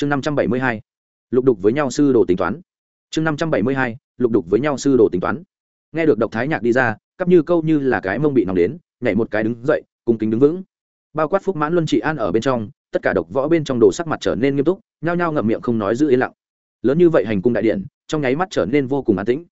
chương năm trăm bảy mươi hai, lục đục với nhau sư đồ tính toán. Chương năm trăm bảy mươi hai, lục đục với nhau sư đồ tính toán. Nghe được độc thái nhạc đi ra, cắp như câu như là cái mông bị nóng đến, nhảy một cái đứng dậy cùng kính đứng vững. Bao quát phúc mãn luân trị an ở bên trong, tất cả độc võ bên trong đồ sắc mặt trở nên nghiêm túc, nhao nhao ngậm miệng không nói giữ yên lặng. Lớn như vậy hành cung đại điện, trong nháy mắt trở nên vô cùng an tĩnh.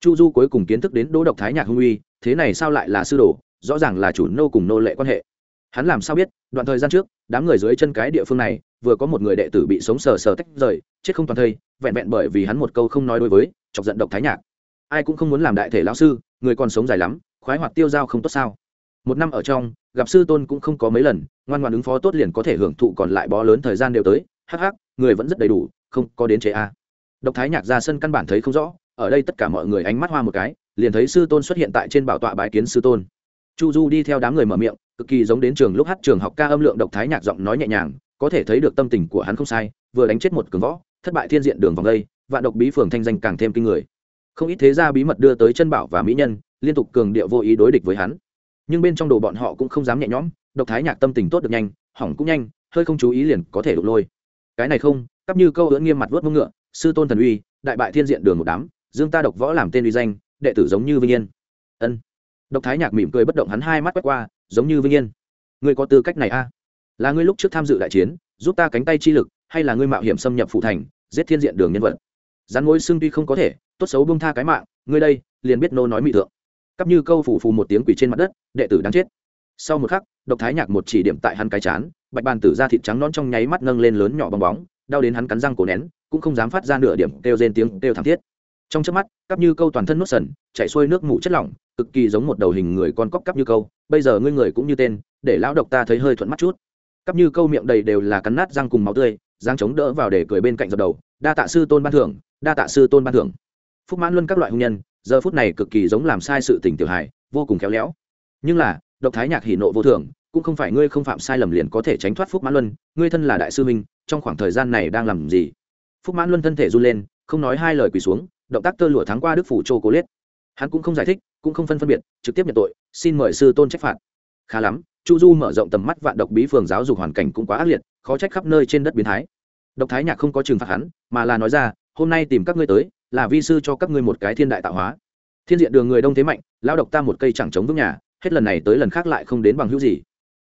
Chu du cuối cùng kiến thức đến đỗ độc thái nhạc hung uy, thế này sao lại là sư đồ, rõ ràng là chủ nô cùng nô lệ quan hệ hắn làm sao biết, đoạn thời gian trước, đám người dưới chân cái địa phương này, vừa có một người đệ tử bị sống sờ sờ tách rời, chết không toàn thây, vẹn vẹn bởi vì hắn một câu không nói đối với, chọc giận độc thái nhạc. Ai cũng không muốn làm đại thể lão sư, người còn sống dài lắm, khoái hoạt tiêu dao không tốt sao. Một năm ở trong, gặp sư tôn cũng không có mấy lần, ngoan ngoan ứng phó tốt liền có thể hưởng thụ còn lại bó lớn thời gian đều tới, hắc hắc, người vẫn rất đầy đủ, không có đến chế a. Độc thái nhạc ra sân căn bản thấy không rõ, ở đây tất cả mọi người ánh mắt hoa một cái, liền thấy sư tôn xuất hiện tại trên bảo tọa bái kiến sư tôn chu du đi theo đám người mở miệng, cực kỳ giống đến trường lúc hát trường học ca âm lượng độc thái nhạc giọng nói nhẹ nhàng, có thể thấy được tâm tình của hắn không sai, vừa đánh chết một cường võ, thất bại thiên diện đường vòng đây và độc bí phường thanh danh càng thêm kinh người. Không ít thế gia bí mật đưa tới chân bảo và mỹ nhân, liên tục cường điệu vô ý đối địch với hắn. Nhưng bên trong đồ bọn họ cũng không dám nhẹ nhõm, độc thái nhạc tâm tình tốt được nhanh, hỏng cũng nhanh, hơi không chú ý liền có thể đụng lôi. Cái này không, cắp như câu ưỡn nghiêm mặt vớt mông ngựa, sư tôn thần uy, đại bại thiên diện đường một đám, dương ta độc võ làm tên uy danh, đệ tử giống như vinh yên. Ân độc thái nhạc mỉm cười bất động hắn hai mắt quét qua, giống như vinh yên. Ngươi có tư cách này a? À? là ngươi lúc trước tham dự đại chiến, giúp ta cánh tay chi lực, hay là ngươi mạo hiểm xâm nhập phụ thành, giết thiên diện đường nhân vật? Rắn ngôi xương tuy không có thể, tốt xấu bông tha cái mạng, ngươi đây, liền biết nô nói mị thượng. Cắp như câu phủ phù một tiếng quỷ trên mặt đất, đệ tử đáng chết. Sau một khắc, độc thái nhạc một chỉ điểm tại hắn cái chán, bạch bàn tử ra thịt trắng non trong nháy mắt nâng lên lớn nhỏ bong bóng, đau đến hắn cắn răng cổ nén, cũng không dám phát ra nửa điểm kêu rên tiếng kêu thảm thiết trong chớp mắt, cắp như câu toàn thân nuốt sần chạy xuôi nước mủ chất lỏng, cực kỳ giống một đầu hình người con cóc cắp như câu. Bây giờ ngươi người cũng như tên, để lão độc ta thấy hơi thuận mắt chút. Cắp như câu miệng đầy đều là cắn nát răng cùng máu tươi giang chống đỡ vào để cười bên cạnh dập đầu. Đa tạ sư tôn ban thưởng, đa tạ sư tôn ban thưởng. Phúc mãn luân các loại hung nhân, giờ phút này cực kỳ giống làm sai sự tình tiểu hài, vô cùng khéo léo. Nhưng là, độc thái nhạc hỉ nộ vô thường, cũng không phải ngươi không phạm sai lầm liền có thể tránh thoát phúc mãn luân, ngươi thân là đại sư minh trong khoảng thời gian này đang làm gì? Phúc mãn luân thân thể run lên, không nói hai lời quỳ xuống động tác tơ lụa thắng qua đức phủ châu cố liết hắn cũng không giải thích, cũng không phân phân biệt, trực tiếp nhận tội, xin mời sư tôn trách phạt. Khá lắm, chu du mở rộng tầm mắt, vạn độc bí phường giáo dục hoàn cảnh cũng quá ác liệt, khó trách khắp nơi trên đất biến thái. Độc thái nhạc không có trừng phạt hắn, mà là nói ra, hôm nay tìm các ngươi tới, là vi sư cho các ngươi một cái thiên đại tạo hóa. Thiên diện đường người đông thế mạnh lao độc ta một cây chẳng chống vững nhà, hết lần này tới lần khác lại không đến bằng hữu gì.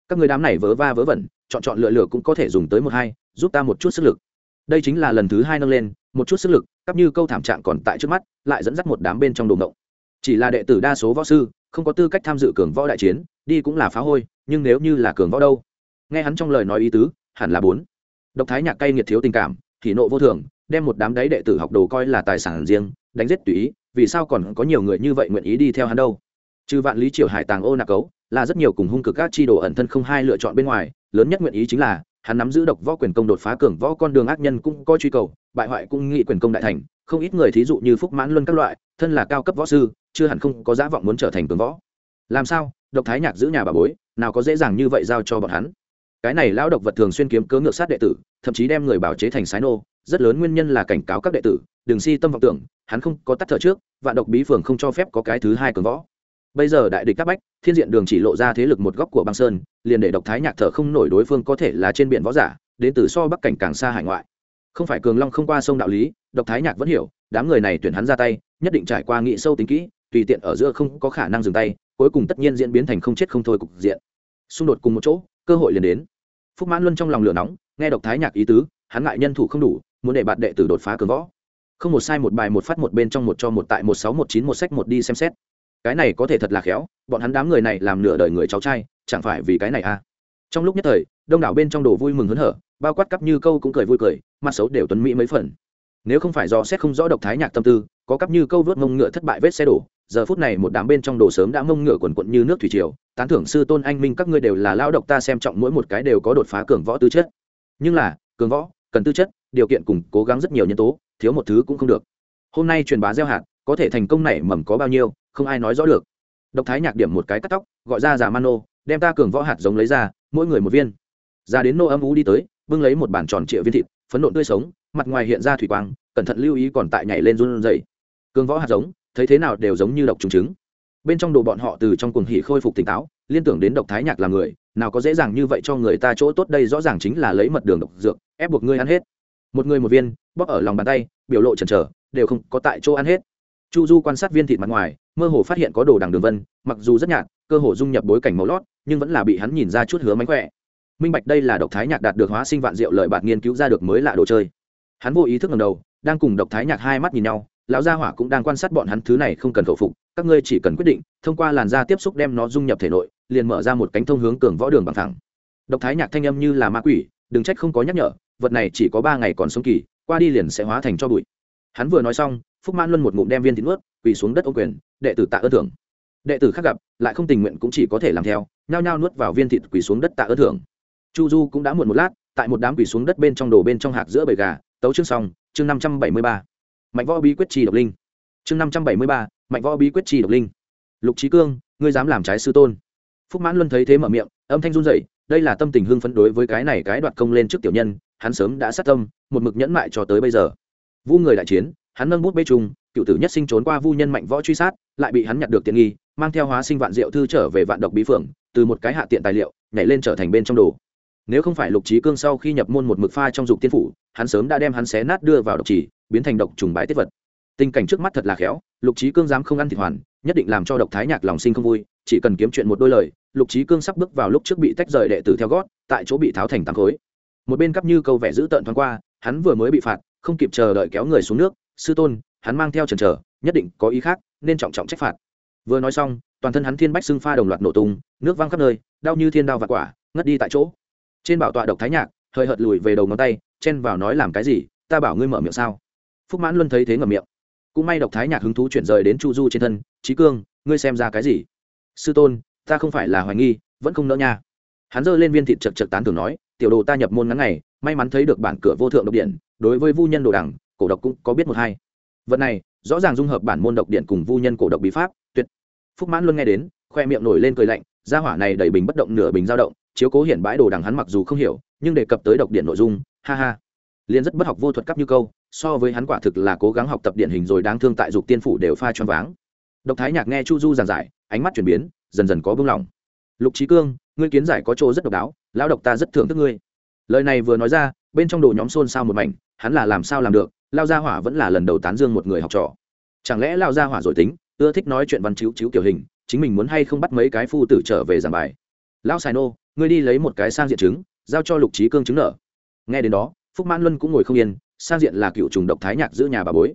Các người đám này vớ va vớ vẩn, chọn chọn lựa lựa cũng có thể dùng tới một hai, giúp ta một chút sức lực đây chính là lần thứ hai nâng lên, một chút sức lực, cắp như câu thảm trạng còn tại trước mắt, lại dẫn dắt một đám bên trong đồ mộng chỉ là đệ tử đa số võ sư, không có tư cách tham dự cường võ đại chiến, đi cũng là phá hôi, nhưng nếu như là cường võ đâu? Nghe hắn trong lời nói ý tứ, hẳn là bốn. Độc thái nhạc cay nghiệt thiếu tình cảm thì nộ vô thường, đem một đám đấy đệ tử học đồ coi là tài sản riêng, đánh giết tùy ý, vì sao còn có nhiều người như vậy nguyện ý đi theo hắn đâu? Trừ vạn lý triều hải tàng ô nạc cấu, là rất nhiều cùng hung cực các chi đồ ẩn thân không hai lựa chọn bên ngoài, lớn nhất nguyện ý chính là hắn nắm giữ độc võ quyền công đột phá cường võ con đường ác nhân cũng có truy cầu, bại hoại cũng nghị quyền công đại thành, không ít người thí dụ như phúc mãn luân các loại, thân là cao cấp võ sư, chưa hẳn không có giá vọng muốn trở thành cường võ. Làm sao? Độc thái nhạc giữ nhà bà bối, nào có dễ dàng như vậy giao cho bọn hắn? Cái này lão độc vật thường xuyên kiếm cớ ngược sát đệ tử, thậm chí đem người bảo chế thành sái nô, rất lớn nguyên nhân là cảnh cáo các đệ tử, đừng si tâm vọng tưởng, hắn không có tắt thở trước và độc bí phường không cho phép có cái thứ hai cường võ bây giờ đại địch các bách, thiên diện đường chỉ lộ ra thế lực một góc của băng sơn, liền để độc thái nhạc thở không nổi đối phương có thể là trên biển võ giả, đến từ so bắc cảnh càng xa hải ngoại. Không phải cường long không qua sông đạo lý, độc thái nhạc vẫn hiểu, đám người này tuyển hắn ra tay, nhất định trải qua nghị sâu tính kỹ, tùy tiện ở giữa không có khả năng dừng tay, cuối cùng tất nhiên diễn biến thành không chết không thôi cục diện. Xung đột cùng một chỗ, cơ hội liền đến. Phúc mãn luân trong lòng lửa nóng, nghe độc thái nhạc ý tứ, hắn ngại nhân thủ không đủ, muốn để bạn đệ tử đột phá cường võ. Không một sai một bài một phát một bên trong một cho một tại một sáu một chín một sách một đi xem xét cái này có thể thật là khéo, bọn hắn đám người này làm nửa đời người cháu trai, chẳng phải vì cái này à? Trong lúc nhất thời, đông đảo bên trong đồ vui mừng hớn hở, bao quát cắp như câu cũng cười vui cười, mặt xấu đều tuấn mỹ mấy phần. Nếu không phải do xét không rõ độc thái nhạc tâm tư, có cắp như câu vớt mông ngựa thất bại vết xe đổ, giờ phút này một đám bên trong đồ sớm đã mông ngựa quần quận như nước thủy triều, tán thưởng sư tôn anh minh các ngươi đều là lao độc ta xem trọng mỗi một cái đều có đột phá cường võ tư chất. Nhưng là, cường võ, cần tư chất, điều kiện cùng cố gắng rất nhiều nhân tố, thiếu một thứ cũng không được. Hôm nay truyền bá gieo hạt, có thể thành công này mầm có bao nhiêu không ai nói rõ được. Độc thái nhạc điểm một cái cắt tóc, gọi ra giả mano, đem ta cường võ hạt giống lấy ra, mỗi người một viên. Ra đến nô âm ú đi tới, bưng lấy một bản tròn triệu viên thịt, phấn nộn tươi sống, mặt ngoài hiện ra thủy quang, cẩn thận lưu ý còn tại nhảy lên run dày cường võ hạt giống, thấy thế nào đều giống như độc trùng trứng. Bên trong đồ bọn họ từ trong cuồng hỉ khôi phục tỉnh táo, liên tưởng đến độc thái nhạc là người, nào có dễ dàng như vậy cho người ta chỗ tốt đây rõ ràng chính là lấy mật đường độc dược, ép buộc ngươi ăn hết. Một người một viên, bóp ở lòng bàn tay, biểu lộ chần chờ, đều không có tại chỗ ăn hết chu du quan sát viên thịt mặt ngoài, mơ hồ phát hiện có đồ đằng đường vân, mặc dù rất nhạt, cơ hồ dung nhập bối cảnh màu lót, nhưng vẫn là bị hắn nhìn ra chút hứa mánh khỏe. Minh bạch đây là độc thái nhạc đạt được hóa sinh vạn diệu lợi bạn nghiên cứu ra được mới lạ đồ chơi. Hắn vô ý thức ngầm đầu, đang cùng độc thái nhạc hai mắt nhìn nhau, lão gia hỏa cũng đang quan sát bọn hắn thứ này không cần khẩu phục, các ngươi chỉ cần quyết định, thông qua làn da tiếp xúc đem nó dung nhập thể nội, liền mở ra một cánh thông hướng cường võ đường bằng thẳng. Độc thái nhạc thanh âm như là ma quỷ, đừng trách không có nhắc nhở, vật này chỉ có ba ngày còn sống kỳ, qua đi liền sẽ hóa thành cho bụi. Hắn vừa nói xong phúc mãn luân một ngụm đem viên thịt nuốt, quỳ xuống đất ô quyền, đệ tử tạ ơn thưởng. Đệ tử khác gặp, lại không tình nguyện cũng chỉ có thể làm theo, nhao nhao nuốt vào viên thịt quỳ xuống đất tạ ơn thưởng. Chu du cũng đã muộn một lát, tại một đám quỳ xuống đất bên trong đồ bên trong hạc giữa bầy gà, tấu chương xong, chương năm trăm bảy mươi ba. Mạnh võ bí quyết trì độc linh. Chương năm trăm bảy mươi ba, mạnh võ bí quyết trì độc linh. Lục trí cương, ngươi dám làm trái sư tôn. Phúc mãn luân thấy thế mở miệng, âm thanh run dậy đây là tâm tình hưng phấn đối với cái này cái đoạt công lên trước tiểu nhân, hắn sớm đã sát tâm, một mực nhẫn mại cho tới bây giờ. Vu người đại chiến hắn nâng bút bê trùng cựu tử nhất sinh trốn qua vu nhân mạnh võ truy sát lại bị hắn nhặt được tiện nghi mang theo hóa sinh vạn diệu thư trở về vạn độc bí phượng từ một cái hạ tiện tài liệu nhảy lên trở thành bên trong đồ. Nếu không phải lục trí cương sau khi nhập môn một mực pha trong dục tiên phủ hắn sớm đã đem hắn xé nát đưa vào độc trì, biến thành độc trùng bãi tiết vật. Tình cảnh trước mắt thật là khéo lục trí cương dám không ăn thịt hoàn nhất định làm cho độc thái nhạc lòng sinh không vui chỉ cần kiếm chuyện một đôi lời lục trí cương sắp bước vào lúc trước bị tách rời đệ tử theo gót tại chỗ bị tháo thành tám khối. Một bên cắp như câu vẻ giữ tợn thoáng qua hắn vừa mới bị phạt không kịp chờ đợi kéo người xuống nước sư tôn, hắn mang theo trần trở, nhất định có ý khác, nên trọng trọng trách phạt. Vừa nói xong, toàn thân hắn thiên bách xưng pha đồng loạt nổ tung, nước văng khắp nơi, đau như thiên đao và quả, ngất đi tại chỗ. Trên bảo tọa độc thái nhạc, hơi hợt lùi về đầu ngón tay, chen vào nói làm cái gì, ta bảo ngươi mở miệng sao? Phúc mãn luân thấy thế ngầm miệng. Cũng may độc thái nhạc hứng thú chuyển rời đến chu du trên thân trí cương, ngươi xem ra cái gì? Sư tôn, ta không phải là hoài nghi, vẫn không nỡ nha. Hắn giơ lên viên thịt chật chật tán tưởng nói, tiểu đồ ta nhập môn ngắn ngày, may mắn thấy được bản cửa vô thượng độc điện, đối với vu nhân đồ đẳng cổ độc cũng có biết một hai. Vật này, rõ ràng dung hợp bản môn độc điện cùng vu nhân cổ độc bí pháp, tuyệt. Phúc mãn luôn nghe đến, khoe miệng nổi lên cười lạnh, gia hỏa này đầy bình bất động nửa bình dao động, chiếu cố hiện bãi đồ đằng hắn mặc dù không hiểu, nhưng đề cập tới độc điện nội dung, ha ha. Liên rất bất học vô thuật cấp như câu, so với hắn quả thực là cố gắng học tập điển hình rồi đáng thương tại dục tiên phủ đều pha choáng váng. Độc thái nhạc nghe chu du giảng giải, ánh mắt chuyển biến, dần dần có bưng lòng. Lục trí cương, ngươi kiến giải có chỗ rất độc đáo, lão độc ta rất thưởng thức ngươi. Lời này vừa nói ra, bên trong đồ nhóm xôn xao một mảnh, hắn là làm sao làm được lao gia hỏa vẫn là lần đầu tán dương một người học trò. Chẳng lẽ lao gia hỏa rồi tính, ưa thích nói chuyện văn chữ chữ kiểu hình, chính mình muốn hay không bắt mấy cái phu tử trở về giảng bài? Lão xài nô, ngươi đi lấy một cái sang diện chứng giao cho lục trí cương chứng nợ. Nghe đến đó, phúc mãn luân cũng ngồi không yên, sang diện là cựu trùng độc thái nhạc giữ nhà bà bối.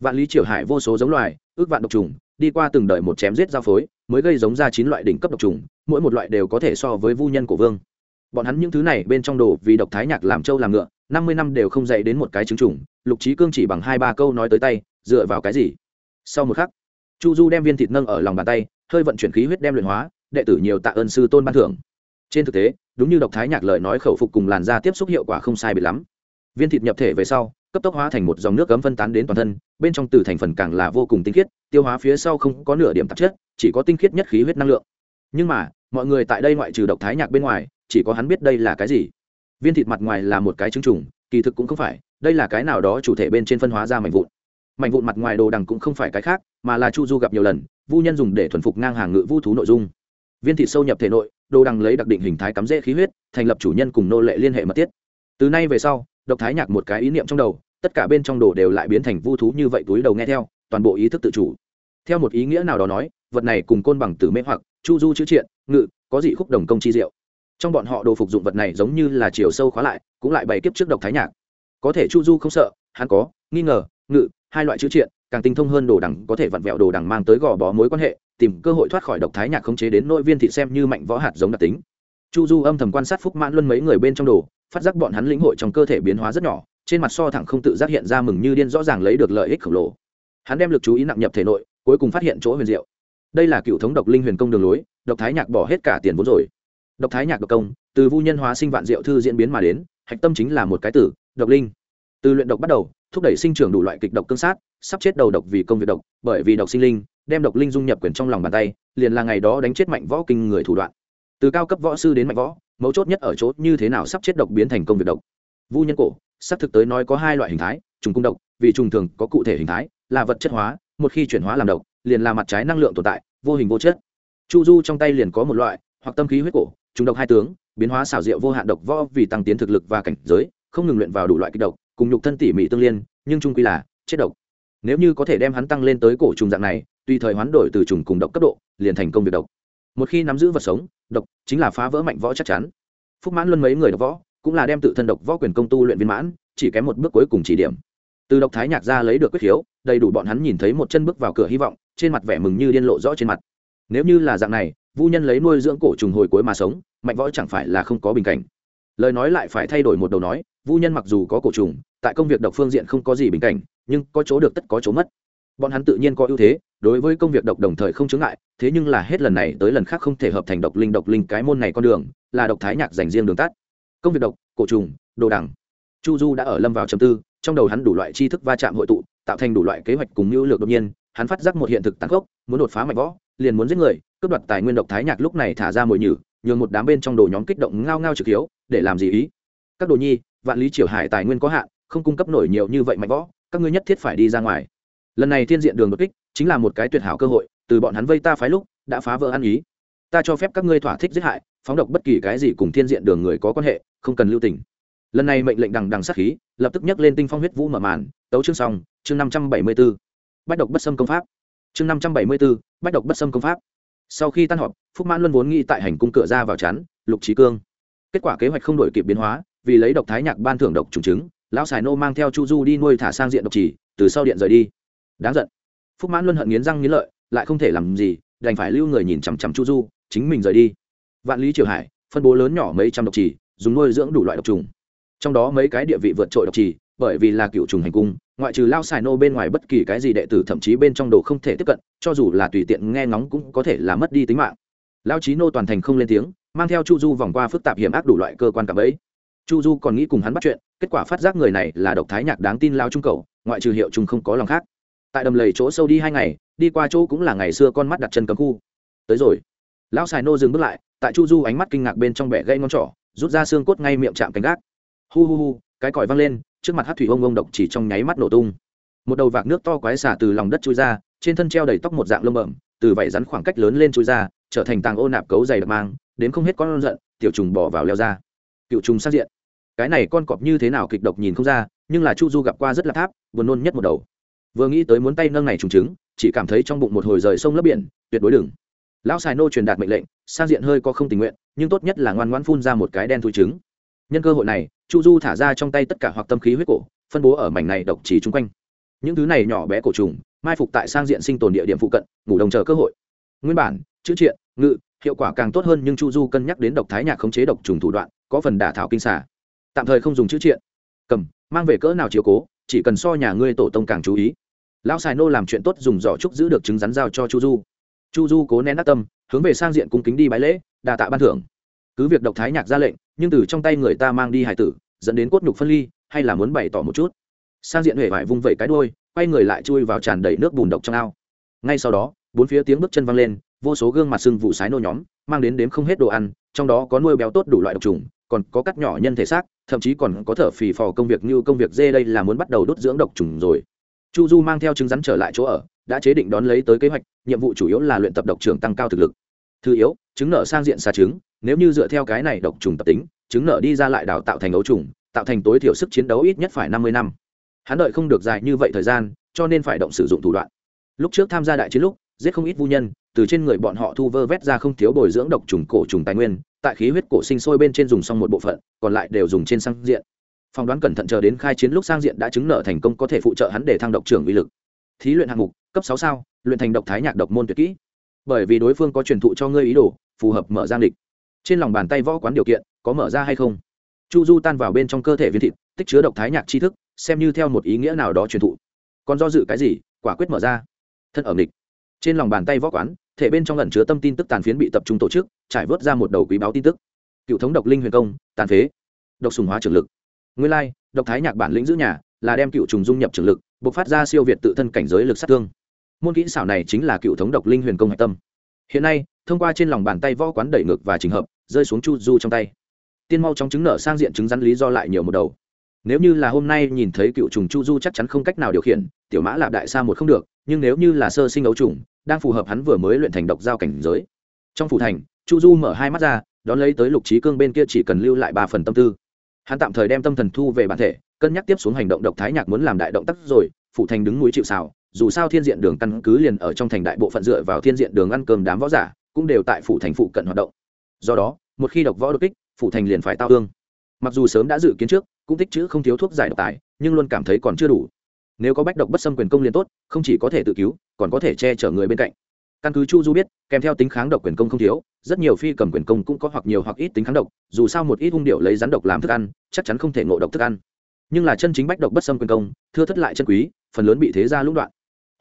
Vạn lý triều hải vô số giống loài, ước vạn độc trùng, đi qua từng đợi một chém giết giao phối, mới gây giống ra chín loại đỉnh cấp độc trùng, mỗi một loại đều có thể so với vu nhân của vương. Bọn hắn những thứ này bên trong đồ vì độc thái nhạc làm trâu làm ngựa năm mươi năm đều không dạy đến một cái chứng trùng, lục trí cương chỉ bằng hai ba câu nói tới tay, dựa vào cái gì? Sau một khắc, chu du đem viên thịt nâng ở lòng bàn tay, hơi vận chuyển khí huyết đem luyện hóa, đệ tử nhiều tạ ơn sư tôn ban thưởng. Trên thực tế, đúng như độc thái nhạc lời nói khẩu phục cùng làn da tiếp xúc hiệu quả không sai biệt lắm. Viên thịt nhập thể về sau, cấp tốc hóa thành một dòng nước cấm phân tán đến toàn thân, bên trong từ thành phần càng là vô cùng tinh khiết, tiêu hóa phía sau không có nửa điểm tạp chất, chỉ có tinh khiết nhất khí huyết năng lượng. Nhưng mà, mọi người tại đây ngoại trừ độc thái nhạc bên ngoài, chỉ có hắn biết đây là cái gì viên thịt mặt ngoài là một cái trứng trùng, kỳ thực cũng không phải, đây là cái nào đó chủ thể bên trên phân hóa ra mảnh vụn. Mảnh vụn mặt ngoài đồ đằng cũng không phải cái khác, mà là chu du gặp nhiều lần, vu nhân dùng để thuần phục ngang hàng ngự vu thú nội dung. Viên thịt sâu nhập thể nội, đồ đằng lấy đặc định hình thái cắm rễ khí huyết, thành lập chủ nhân cùng nô lệ liên hệ mật thiết. Từ nay về sau, độc thái nhạc một cái ý niệm trong đầu, tất cả bên trong đồ đều lại biến thành vu thú như vậy túi đầu nghe theo, toàn bộ ý thức tự chủ. Theo một ý nghĩa nào đó nói, vật này cùng côn bằng tử mê hoặc, chu du chữ triện, ngự, có dị khúc đồng công chi diệu trong bọn họ đồ phục dụng vật này giống như là chiều sâu khóa lại, cũng lại bày kiếp trước độc thái nhạc. Có thể chu du không sợ, hắn có, nghi ngờ, ngự, hai loại chữ triện, càng tinh thông hơn đồ đằng có thể vặn vẹo đồ đằng mang tới gò bó mối quan hệ, tìm cơ hội thoát khỏi độc thái nhạc khống chế đến nội viên thị xem như mạnh võ hạt giống đặc tính. Chu du âm thầm quan sát phúc mãn luân mấy người bên trong đồ, phát giác bọn hắn lĩnh hội trong cơ thể biến hóa rất nhỏ, trên mặt so thẳng không tự giác hiện ra mừng như điên rõ ràng lấy được lợi ích khổng lồ. Hắn đem lực chú ý nặng nhập thể nội, cuối cùng phát hiện chỗ huyền diệu. Đây là cựu thống độc linh huyền công đường lối, độc thái nhạc bỏ hết cả tiền vốn rồi độc thái nhạc độc công, từ vu nhân hóa sinh vạn diệu thư diễn biến mà đến, hạch tâm chính là một cái tử, độc linh. Từ luyện độc bắt đầu, thúc đẩy sinh trưởng đủ loại kịch độc cương sát, sắp chết đầu độc vì công việc độc, bởi vì độc sinh linh, đem độc linh dung nhập quyền trong lòng bàn tay, liền là ngày đó đánh chết mạnh võ kinh người thủ đoạn. Từ cao cấp võ sư đến mạnh võ, mấu chốt nhất ở chỗ như thế nào sắp chết độc biến thành công việc độc. Vu nhân cổ, sắp thực tới nói có hai loại hình thái, trùng cung độc, vì trùng thường có cụ thể hình thái, là vật chất hóa, một khi chuyển hóa làm độc, liền là mặt trái năng lượng tồn tại, vô hình vô chất. Chu du trong tay liền có một loại, hoặc tâm khí huyết cổ trùng độc hai tướng, biến hóa xảo diệu vô hạn độc võ vì tăng tiến thực lực và cảnh giới, không ngừng luyện vào đủ loại kích độc, cùng nhục thân tỉ mỉ tương liên, nhưng trung quy là chết độc. Nếu như có thể đem hắn tăng lên tới cổ trùng dạng này, tùy thời hoán đổi từ trùng cùng độc cấp độ, liền thành công việc độc. Một khi nắm giữ vật sống, độc chính là phá vỡ mạnh võ chắc chắn. Phúc mãn luân mấy người độc võ, cũng là đem tự thân độc võ quyền công tu luyện viên mãn, chỉ kém một bước cuối cùng chỉ điểm. Từ độc thái nhạc ra lấy được quyết khiếu đầy đủ bọn hắn nhìn thấy một chân bước vào cửa hy vọng, trên mặt vẻ mừng như điên lộ rõ trên mặt. Nếu như là dạng này vu nhân lấy nuôi dưỡng cổ trùng hồi cuối mà sống mạnh võ chẳng phải là không có bình cảnh. Lời nói lại phải thay đổi một đầu nói, vu nhân mặc dù có cổ trùng, tại công việc độc phương diện không có gì bình cảnh, nhưng có chỗ được tất có chỗ mất. Bọn hắn tự nhiên có ưu thế, đối với công việc độc đồng thời không chướng ngại, thế nhưng là hết lần này tới lần khác không thể hợp thành độc linh độc linh cái môn này con đường, là độc thái nhạc dành riêng đường tắt. Công việc độc, cổ trùng, đồ đằng. Chu du đã ở lâm vào chầm tư, trong đầu hắn đủ loại tri thức va chạm hội tụ, tạo thành đủ loại kế hoạch cùng mưu lược đột nhiên, hắn phát giác một hiện thực tăng gốc muốn đột phá mạnh võ liền muốn giết người, cướp đoạt tài nguyên độc thái nhạc lúc này thả ra mồi nhử, nhường một đám bên trong đồ nhóm kích động ngao ngao trực hiếu, để làm gì ý? Các đồ nhi, vạn lý triều hải tài nguyên có hạn, không cung cấp nổi nhiều như vậy mạnh võ, các ngươi nhất thiết phải đi ra ngoài. Lần này thiên diện đường đột kích, chính là một cái tuyệt hảo cơ hội, từ bọn hắn vây ta phái lúc, đã phá vỡ ăn ý. Ta cho phép các ngươi thỏa thích giết hại, phóng độc bất kỳ cái gì cùng thiên diện đường người có quan hệ, không cần lưu tình. Lần này mệnh lệnh đằng đằng sát khí, lập tức nhắc lên tinh phong huyết vũ mở màn, tấu chương xong, chương năm trăm bảy mươi b bách độc bất xâm công pháp chương năm trăm bảy mươi b ố bách độc bất xâm công pháp. Sau khi tan họp, phúc mãn luân vốn nghĩ tại hành cung cửa ra vào chắn, lục trí cương. Kết quả kế hoạch không đổi kịp biến hóa, vì lấy độc thái nhạc ban thưởng độc trùng chứng, lão xài nô mang theo chu du đi nuôi thả sang diện độc trì, từ sau điện rời đi. Đáng giận. Phúc mãn luân hận nghiến răng nghiến lợi, lại không thể làm gì, đành phải lưu người nhìn chằm chằm chu du, chính mình rời đi. Vạn lý triều hải, phân bố lớn nhỏ mấy trăm độc trì, dùng nuôi dưỡng đủ loại độc trùng. Trong đó mấy cái địa vị vượt trội độc trì, bởi vì là cựu trùng hành cung ngoại trừ lao xài nô bên ngoài bất kỳ cái gì đệ tử thậm chí bên trong đồ không thể tiếp cận, cho dù là tùy tiện nghe ngóng cũng có thể là mất đi tính mạng. Lao trí nô toàn thành không lên tiếng, mang theo chu du vòng qua phức tạp hiểm ác đủ loại cơ quan cảm ấy. Chu du còn nghĩ cùng hắn bắt chuyện, kết quả phát giác người này là độc thái nhạc đáng tin lao trung cầu, ngoại trừ hiệu trung không có lòng khác. Tại đầm lầy chỗ sâu đi hai ngày, đi qua chỗ cũng là ngày xưa con mắt đặt chân cấm khu. Tới rồi. Lão xài nô dừng bước lại, tại chu du ánh mắt kinh ngạc bên trong bẻ gây ngon trỏ, rút ra xương cốt ngay miệng chạm cánh gác. Hu hu hu, cái còi văng lên trước mặt hát thủy ông ông độc chỉ trong nháy mắt nổ tung. Một đầu vạc nước to quái xả từ lòng đất trôi ra, trên thân treo đầy tóc một dạng lông bẩm, từ vảy rắn khoảng cách lớn lên trôi ra, trở thành tàng ô nạp cấu dày đặc mang, đến không hết con giận, tiểu trùng bỏ vào leo ra. Cựu trùng sát diện. Cái này con cọp như thế nào kịch độc nhìn không ra, nhưng là chu du gặp qua rất là tháp, buồn nôn nhất một đầu. Vừa nghĩ tới muốn tay nâng này trùng trứng, chỉ cảm thấy trong bụng một hồi rời sông lấp biển, tuyệt đối đừng. Lão xài nô truyền đạt mệnh lệnh, sang diện hơi có không tình nguyện, nhưng tốt nhất là ngoan ngoan phun ra một cái đen thui trứng. Nhân cơ hội này chu du thả ra trong tay tất cả hoặc tâm khí huyết cổ, phân bố ở mảnh này độc trì chung quanh. Những thứ này nhỏ bé cổ trùng, mai phục tại sang diện sinh tồn địa điểm phụ cận, ngủ đồng chờ cơ hội. Nguyên bản, chữ triện, ngự, hiệu quả càng tốt hơn nhưng chu du cân nhắc đến độc thái nhạc khống chế độc trùng thủ đoạn, có phần đả thảo kinh xả tạm thời không dùng chữ triện. Cầm, mang về cỡ nào chiếu cố, chỉ cần so nhà ngươi tổ tông càng chú ý. Lão xài nô làm chuyện tốt dùng giỏ trúc giữ được trứng rắn giao cho chu du. Chu du cố nén đắc tâm, hướng về sang diện cung kính đi bái lễ đà tạ ban thưởng. Cứ việc độc thái nhạc ra lệnh nhưng từ trong tay người ta mang đi hải tử, dẫn đến cốt nhục phân ly, hay là muốn bày tỏ một chút. Sang diện huệ vải vung vẩy cái đôi quay người lại chui vào tràn đầy nước bùn độc trong ao. Ngay sau đó, bốn phía tiếng bước chân văng lên, vô số gương mặt sưng vụ sái nô nhóm, mang đến đếm không hết đồ ăn, trong đó có nuôi béo tốt đủ loại độc trùng, còn có cắt nhỏ nhân thể xác, thậm chí còn có thở phì phò công việc như công việc dê đây là muốn bắt đầu đốt dưỡng độc trùng rồi. Chu du mang theo trứng rắn trở lại chỗ ở, đã chế định đón lấy tới kế hoạch, nhiệm vụ chủ yếu là luyện tập độc trưởng tăng cao thực lực. Thứ yếu, chứng nợ sang diện xà trứng nếu như dựa theo cái này độc trùng tập tính trứng nợ đi ra lại đào tạo thành ấu trùng, tạo thành tối thiểu sức chiến đấu ít nhất phải năm mươi năm. Hắn đợi không được dài như vậy thời gian, cho nên phải động sử dụng thủ đoạn. Lúc trước tham gia đại chiến lúc, giết không ít vu nhân, từ trên người bọn họ thu vơ vét ra không thiếu bồi dưỡng độc trùng cổ trùng tài nguyên, tại khí huyết cổ sinh sôi bên trên dùng xong một bộ phận, còn lại đều dùng trên sang diện. Phỏng đoán cẩn thận chờ đến khai chiến lúc sang diện đã chứng nợ thành công có thể phụ trợ hắn để thăng độc trưởng uy lực. Thí luyện hạng mục, cấp sáu sao, luyện thành độc thái nhạc độc môn tuyệt kỹ. Bởi vì đối phương có truyền thụ cho ngươi ý đồ, phù hợp mở giang địch trên lòng bàn tay võ quán điều kiện, có mở ra hay không? Chu du tan vào bên trong cơ thể viên thịt, tích chứa độc thái nhạc tri thức, xem như theo một ý nghĩa nào đó truyền thụ. Còn do dự cái gì, quả quyết mở ra. Thân ở nghịch trên lòng bàn tay võ quán, thể bên trong ẩn chứa tâm tin tức tàn phiến bị tập trung tổ chức, trải vớt ra một đầu quý báo tin tức. Cựu thống độc linh huyền công, tàn phế. Độc sùng hóa trường lực. Nguyên lai, độc thái nhạc bản lĩnh giữ nhà, là đem cựu trùng dung nhập trường lực buộc phát ra siêu việt tự thân cảnh giới lực sát thương. Môn kỹ xảo này chính là cựu thống độc linh huyền công hạch tâm. Hiện nay, thông qua trên lòng bàn tay võ quán đẩy ngược và trình hợp rơi xuống chu du trong tay. Tiên mau trong chứng nở sang diện chứng rắn lý do lại nhiều một đầu. Nếu như là hôm nay nhìn thấy cựu trùng chu du chắc chắn không cách nào điều khiển, tiểu mã lạp đại sa một không được, nhưng nếu như là sơ sinh ấu trùng, đang phù hợp hắn vừa mới luyện thành độc giao cảnh giới. Trong phủ thành, chu du mở hai mắt ra, đón lấy tới lục trí cương bên kia chỉ cần lưu lại ba phần tâm tư. Hắn tạm thời đem tâm thần thu về bản thể, cân nhắc tiếp xuống hành động độc thái nhạc muốn làm đại động tác rồi, phủ thành đứng núi chịu xào dù sao thiên diện đường căn cứ liền ở trong thành đại bộ phận dựa vào thiên diện đường ăn cơm đám võ giả, cũng đều tại phủ thành phụ cận hoạt động. Do đó một khi độc võ đột kích, phủ thành liền phải tao thương. Mặc dù sớm đã dự kiến trước, cũng tích chữ không thiếu thuốc giải độc tài, nhưng luôn cảm thấy còn chưa đủ. Nếu có bách độc bất xâm quyền công liền tốt, không chỉ có thể tự cứu, còn có thể che chở người bên cạnh. Căn cứ chu du biết, kèm theo tính kháng độc quyền công không thiếu, rất nhiều phi cầm quyền công cũng có hoặc nhiều hoặc ít tính kháng độc, dù sao một ít hung điệu lấy rắn độc làm thức ăn, chắc chắn không thể ngộ độc thức ăn. Nhưng là chân chính bách độc bất xâm quyền công, thưa thất lại chân quý, phần lớn bị thế gia lũng đoạn.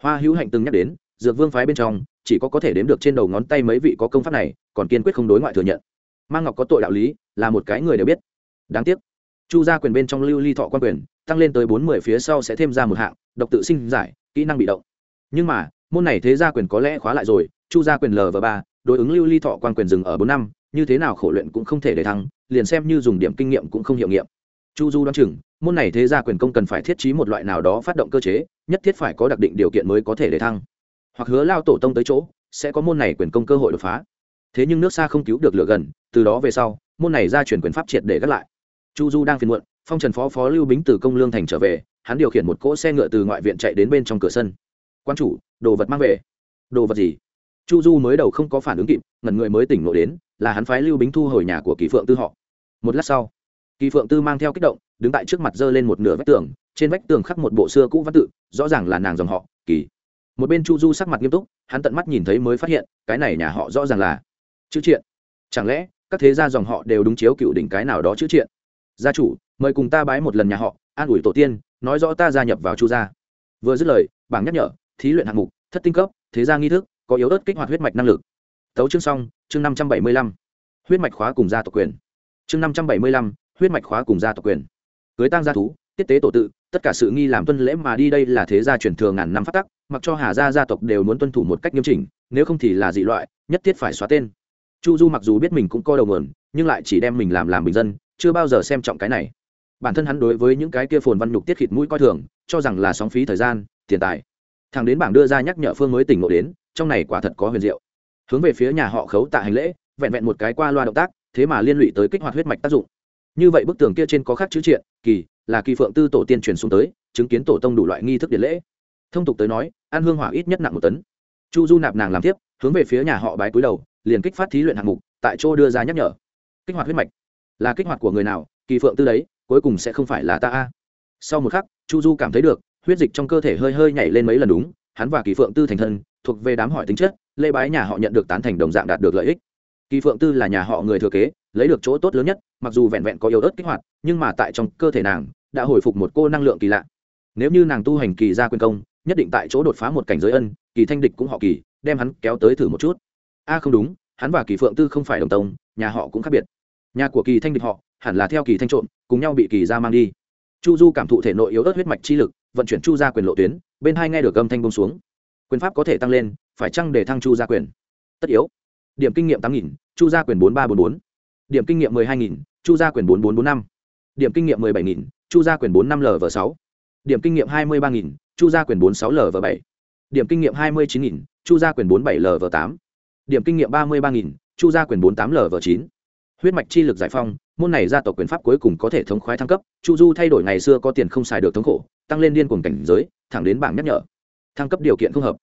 Hoa hữu hạnh từng nhắc đến, dược vương phái bên trong, chỉ có có thể đếm được trên đầu ngón tay mấy vị có công pháp này, còn kiên quyết không đối ngoại thừa nhận mang ngọc có tội đạo lý, là một cái người đều biết. Đáng tiếc, chu gia quyền bên trong lưu ly thọ quan quyền, tăng lên tới bốn mươi phía sau sẽ thêm ra một hạng, độc tự sinh giải, kỹ năng bị động. Nhưng mà, môn này thế gia quyền có lẽ khóa lại rồi, chu gia quyền l và ba, đối ứng lưu ly thọ quan quyền dừng ở bốn năm, như thế nào khổ luyện cũng không thể để thăng liền xem như dùng điểm kinh nghiệm cũng không hiệu nghiệm. Chu du đoán chừng, môn này thế gia quyền công cần phải thiết trí một loại nào đó phát động cơ chế, nhất thiết phải có đặc định điều kiện mới có thể để thăng. Hoặc hứa lao tổ tông tới chỗ, sẽ có môn này quyền công cơ hội đột phá thế nhưng nước xa không cứu được lửa gần, từ đó về sau, môn này ra chuyển quyền pháp triệt để gác lại. Chu du đang phiền muộn, phong trần phó phó lưu bính từ công lương thành trở về, hắn điều khiển một cỗ xe ngựa từ ngoại viện chạy đến bên trong cửa sân. Quan chủ, đồ vật mang về. Đồ vật gì? Chu du mới đầu không có phản ứng kịp ngần người mới tỉnh ngộ đến, là hắn phái lưu bính thu hồi nhà của kỳ phượng tư họ. Một lát sau, kỳ phượng tư mang theo kích động, đứng tại trước mặt giơ lên một nửa vách tường, trên vách tường khắc một bộ xưa cũ văn tự, rõ ràng là nàng dòng họ, kỳ. Một bên chu du sắc mặt nghiêm túc, hắn tận mắt nhìn thấy mới phát hiện, cái này nhà họ rõ ràng là chữ triện. Chẳng lẽ các thế gia dòng họ đều đúng chiếu cựu đỉnh cái nào đó chữ triện? Gia chủ, mời cùng ta bái một lần nhà họ, an ủi tổ tiên, nói rõ ta gia nhập vào chu gia. Vừa dứt lời, bảng nhắc nhở, thí luyện hạng mục, thất tinh cấp, thế gia nghi thức, có yếu ớt kích hoạt huyết mạch năng lực. Tấu chương xong, chương năm trăm bảy mươi lăm. Huyết mạch khóa cùng gia tộc quyền. Chương năm trăm bảy mươi lăm, huyết mạch khóa cùng gia tộc quyền. Cưới tăng gia thú, tiết tế tổ tự, tất cả sự nghi làm tuân lễ mà đi đây là thế gia truyền thừa ngàn năm phát tắc, mặc cho hà gia gia tộc đều muốn tuân thủ một cách nghiêm chỉnh, nếu không thì là dị loại, nhất thiết phải xóa tên chu du mặc dù biết mình cũng coi đầu nguồn, nhưng lại chỉ đem mình làm làm bình dân, chưa bao giờ xem trọng cái này. Bản thân hắn đối với những cái kia phồn văn nhục tiết khịt mũi coi thường, cho rằng là sóng phí thời gian, tiền tài. Thằng đến bảng đưa ra nhắc nhở phương mới tỉnh ngộ đến, trong này quả thật có huyền diệu. Hướng về phía nhà họ khấu tạ hành lễ, vẹn vẹn một cái qua loa động tác, thế mà liên lụy tới kích hoạt huyết mạch tác dụng. Như vậy bức tường kia trên có khắc chữ triện, kỳ, là kỳ phượng tư tổ tiên truyền xuống tới, chứng kiến tổ tông đủ loại nghi thức điện lễ. Thông tục tới nói an hương hỏa ít nhất nặng một tấn. Chu du nạp nàng làm tiếp, hướng về phía nhà họ bái cúi đầu liền kích phát thí luyện hạng mục, tại chỗ đưa ra nhắc nhở. Kích hoạt huyết mạch. Là kích hoạt của người nào, kỳ phượng tư đấy, cuối cùng sẽ không phải là ta a. Sau một khắc, chu du cảm thấy được, huyết dịch trong cơ thể hơi hơi nhảy lên mấy lần đúng, hắn và kỳ phượng tư thành thân, thuộc về đám hỏi tính chất lê bái nhà họ nhận được tán thành đồng dạng đạt được lợi ích. Kỳ phượng tư là nhà họ người thừa kế, lấy được chỗ tốt lớn nhất, mặc dù vẹn vẹn có yếu ớt kích hoạt, nhưng mà tại trong cơ thể nàng, đã hồi phục một cô năng lượng kỳ lạ. Nếu như nàng tu hành kỳ ra quyền công, nhất định tại chỗ đột phá một cảnh giới ân, kỳ thanh địch cũng họ kỳ, đem hắn kéo tới thử một chút a không đúng, hắn và kỳ phượng tư không phải đồng tông, nhà họ cũng khác biệt. Nhà của kỳ thanh địch họ, hẳn là theo kỳ thanh trộm, cùng nhau bị kỳ ra mang đi. Chu du cảm thụ thể nội yếu ớt huyết mạch chi lực, vận chuyển chu ra quyền lộ tuyến, bên hai nghe được âm thanh bông xuống. Quyền pháp có thể tăng lên, phải chăng để thăng chu gia quyền? Tất yếu. Điểm kinh nghiệm tám nghìn, chu gia quyền bốn ba bốn bốn. Điểm kinh nghiệm mười hai nghìn, chu gia quyền bốn bốn bốn năm. Điểm kinh nghiệm mười bảy nghìn, chu gia quyền bốn năm lv sáu. Điểm kinh nghiệm hai mươi ba nghìn, chu gia quyền bốn sáu lv bảy. Điểm kinh nghiệm hai mươi chín nghìn, chu gia quyền bốn bảy lv tám điểm kinh nghiệm ba mươi ba nghìn, chu gia quyền bốn tám lv chín. Huyết mạch chi lực giải phong môn này gia tộc quyền pháp cuối cùng có thể thống khoái thăng cấp, chu du thay đổi ngày xưa có tiền không xài được thống khổ, tăng lên điên cuồng cảnh giới, thẳng đến bảng nhắc nhở. Thăng cấp điều kiện không hợp.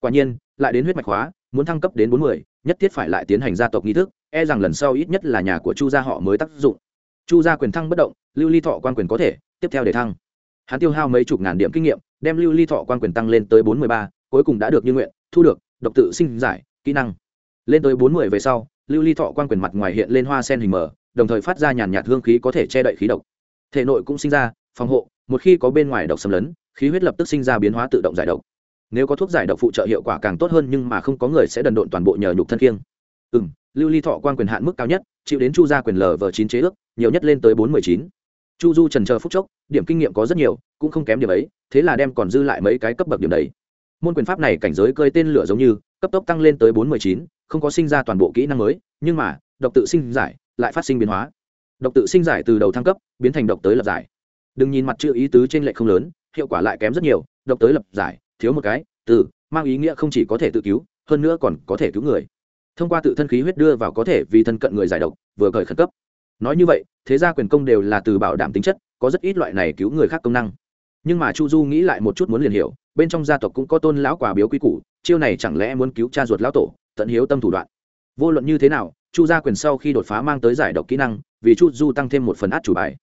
Quả nhiên, lại đến huyết mạch hóa, muốn thăng cấp đến bốn mươi, nhất thiết phải lại tiến hành gia tộc nghi thức e rằng lần sau ít nhất là nhà của chu gia họ mới tác dụng. Chu gia quyền thăng bất động, lưu ly thọ quan quyền có thể, tiếp theo để thăng. Hắn tiêu hao mấy chục ngàn điểm kinh nghiệm, đem lưu ly thọ quan quyền tăng lên tới bốn mươi ba, cuối cùng đã được như nguyện, thu được độc tự sinh giải, kỹ năng lên tới bốn mươi về sau, lưu ly thọ quan quyền mặt ngoài hiện lên hoa sen hình mở đồng thời phát ra nhàn nhạt hương khí có thể che đậy khí độc. Thể nội cũng sinh ra phòng hộ, một khi có bên ngoài độc xâm lấn, khí huyết lập tức sinh ra biến hóa tự động giải độc. Nếu có thuốc giải độc phụ trợ hiệu quả càng tốt hơn nhưng mà không có người sẽ đần độn toàn bộ nhờ nhục thân kiêng. Ừ m lưu ly thọ quan quyền hạn mức cao nhất, chịu đến chu gia quyền lờ vờ chín chế ước, nhiều nhất lên tới bốn mươi chín. Chu du trần chờ phúc chốc, điểm kinh nghiệm có rất nhiều, cũng không kém điểm ấy, thế là đem còn dư lại mấy cái cấp bậc điểm đấy. Môn quyền pháp này cảnh giới cơi tên lửa giống như, cấp tốc tăng lên tới bốn mươi chín không có sinh ra toàn bộ kỹ năng mới, nhưng mà, độc tự sinh giải lại phát sinh biến hóa. Độc tự sinh giải từ đầu thăng cấp, biến thành độc tới lập giải. Đừng nhìn mặt chữ ý tứ trên lệ không lớn, hiệu quả lại kém rất nhiều, độc tới lập giải, thiếu một cái, từ, mang ý nghĩa không chỉ có thể tự cứu, hơn nữa còn có thể cứu người. Thông qua tự thân khí huyết đưa vào có thể vì thân cận người giải độc, vừa cởi khẩn cấp. Nói như vậy, thế gia quyền công đều là từ bảo đảm tính chất, có rất ít loại này cứu người khác công năng. Nhưng mà chu du nghĩ lại một chút muốn liền hiểu, bên trong gia tộc cũng có tôn lão quà biếu quý củ, chiêu này chẳng lẽ muốn cứu cha ruột lão tổ? Tận hiếu tâm thủ đoạn. Vô luận như thế nào, chu gia quyền sau khi đột phá mang tới giải độc kỹ năng, vì chu du tăng thêm một phần át chủ bài.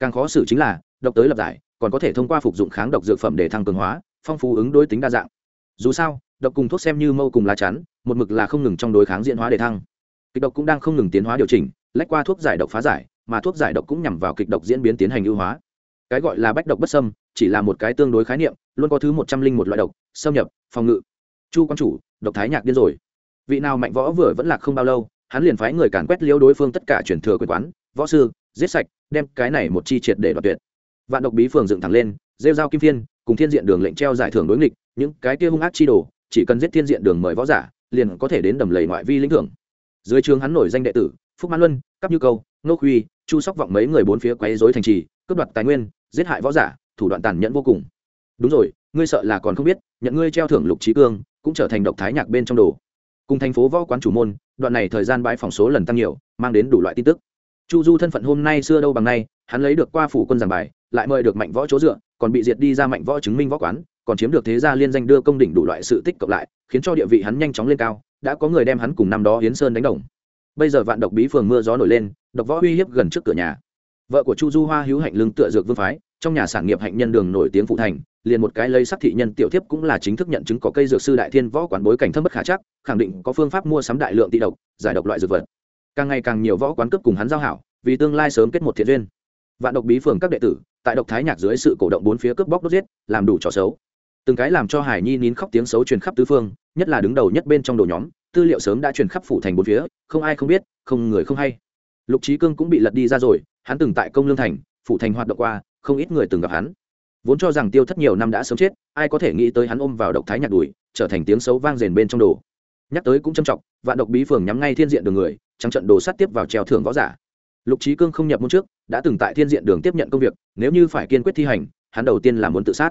Càng khó xử chính là, độc tới lập giải, còn có thể thông qua phục dụng kháng độc dược phẩm để thăng cường hóa, phong phú ứng đối tính đa dạng. Dù sao, độc cùng thuốc xem như mâu cùng lá chắn, một mực là không ngừng trong đối kháng diễn hóa để thăng. Kịch độc cũng đang không ngừng tiến hóa điều chỉnh, lách qua thuốc giải độc phá giải, mà thuốc giải độc cũng nhằm vào kịch độc diễn biến tiến hành ưu hóa. Cái gọi là bách độc bất xâm, chỉ là một cái tương đối khái niệm, luôn có thứ một trăm linh một loại độc, xâm nhập, phòng ngự. Chu quan chủ, độc thái nhạc điên rồi vị nào mạnh võ vừa vẫn lạc không bao lâu, hắn liền phái người càn quét liêu đối phương tất cả chuyển thừa quyền quán, võ sư, giết sạch, đem cái này một chi triệt để đoạt tuyệt. Vạn độc bí phường dựng thẳng lên, rêu dao kim phiên cùng thiên diện đường lệnh treo giải thưởng đối nghịch, những cái kia hung ác chi đồ, chỉ cần giết thiên diện đường mời võ giả, liền có thể đến đầm lầy ngoại vi lĩnh thưởng. Dưới trường hắn nổi danh đệ tử, phúc mãn luân cắp như câu, nô khuy, chu sóc vọng mấy người bốn phía quấy dối thành trì, cướp đoạt tài nguyên, giết hại võ giả, thủ đoạn tàn nhẫn vô cùng. Đúng rồi, ngươi sợ là còn không biết, nhận ngươi treo thưởng lục trí cương, cũng trở thành độc thái nhạc bên trong đồ cùng thành phố võ quán chủ môn, đoạn này thời gian bãi phòng số lần tăng nhiều, mang đến đủ loại tin tức. Chu du thân phận hôm nay xưa đâu bằng nay, hắn lấy được qua phủ quân giảng bài, lại mời được mạnh võ chỗ dựa, còn bị diệt đi ra mạnh võ chứng minh võ quán, còn chiếm được thế gia liên danh đưa công đỉnh đủ loại sự tích cộng lại, khiến cho địa vị hắn nhanh chóng lên cao, đã có người đem hắn cùng năm đó hiến sơn đánh đồng. Bây giờ vạn độc bí phường mưa gió nổi lên, độc võ uy hiếp gần trước cửa nhà. Vợ của chu du hoa hữu hạnh lương tựa dược vương phái, trong nhà sản nghiệp hạnh nhân đường nổi tiếng phụ thành liền một cái lấy sắc thị nhân tiểu thiếp cũng là chính thức nhận chứng có cây dược sư đại thiên võ quán bối cảnh thâm bất khả chắc, khẳng định có phương pháp mua sắm đại lượng tị độc, giải độc loại dược vật. Càng ngày càng nhiều võ quán cấp cùng hắn giao hảo, vì tương lai sớm kết một thiện duyên. Vạn độc bí phường các đệ tử, tại độc thái nhạc dưới sự cổ động bốn phía cướp bóc đốt giết, làm đủ trò xấu. Từng cái làm cho hải nhi nín khóc tiếng xấu truyền khắp tứ phương, nhất là đứng đầu nhất bên trong đồ nhóm, tư liệu sớm đã truyền khắp phủ thành bốn phía, không ai không biết, không người không hay. Lục trí cương cũng bị lật đi ra rồi, hắn từng tại công lương thành, phủ thành hoạt động qua, không ít người từng gặp hắn vốn cho rằng tiêu thất nhiều năm đã sớm chết, ai có thể nghĩ tới hắn ôm vào độc thái nhạc đùi, trở thành tiếng xấu vang rền bên trong đồ. Nhắc tới cũng châm trọng, vạn độc bí phường nhắm ngay thiên diện đường người, trắng trận đồ sát tiếp vào treo thưởng võ giả. Lục trí cương không nhập môn trước, đã từng tại thiên diện đường tiếp nhận công việc, nếu như phải kiên quyết thi hành, hắn đầu tiên là muốn tự sát.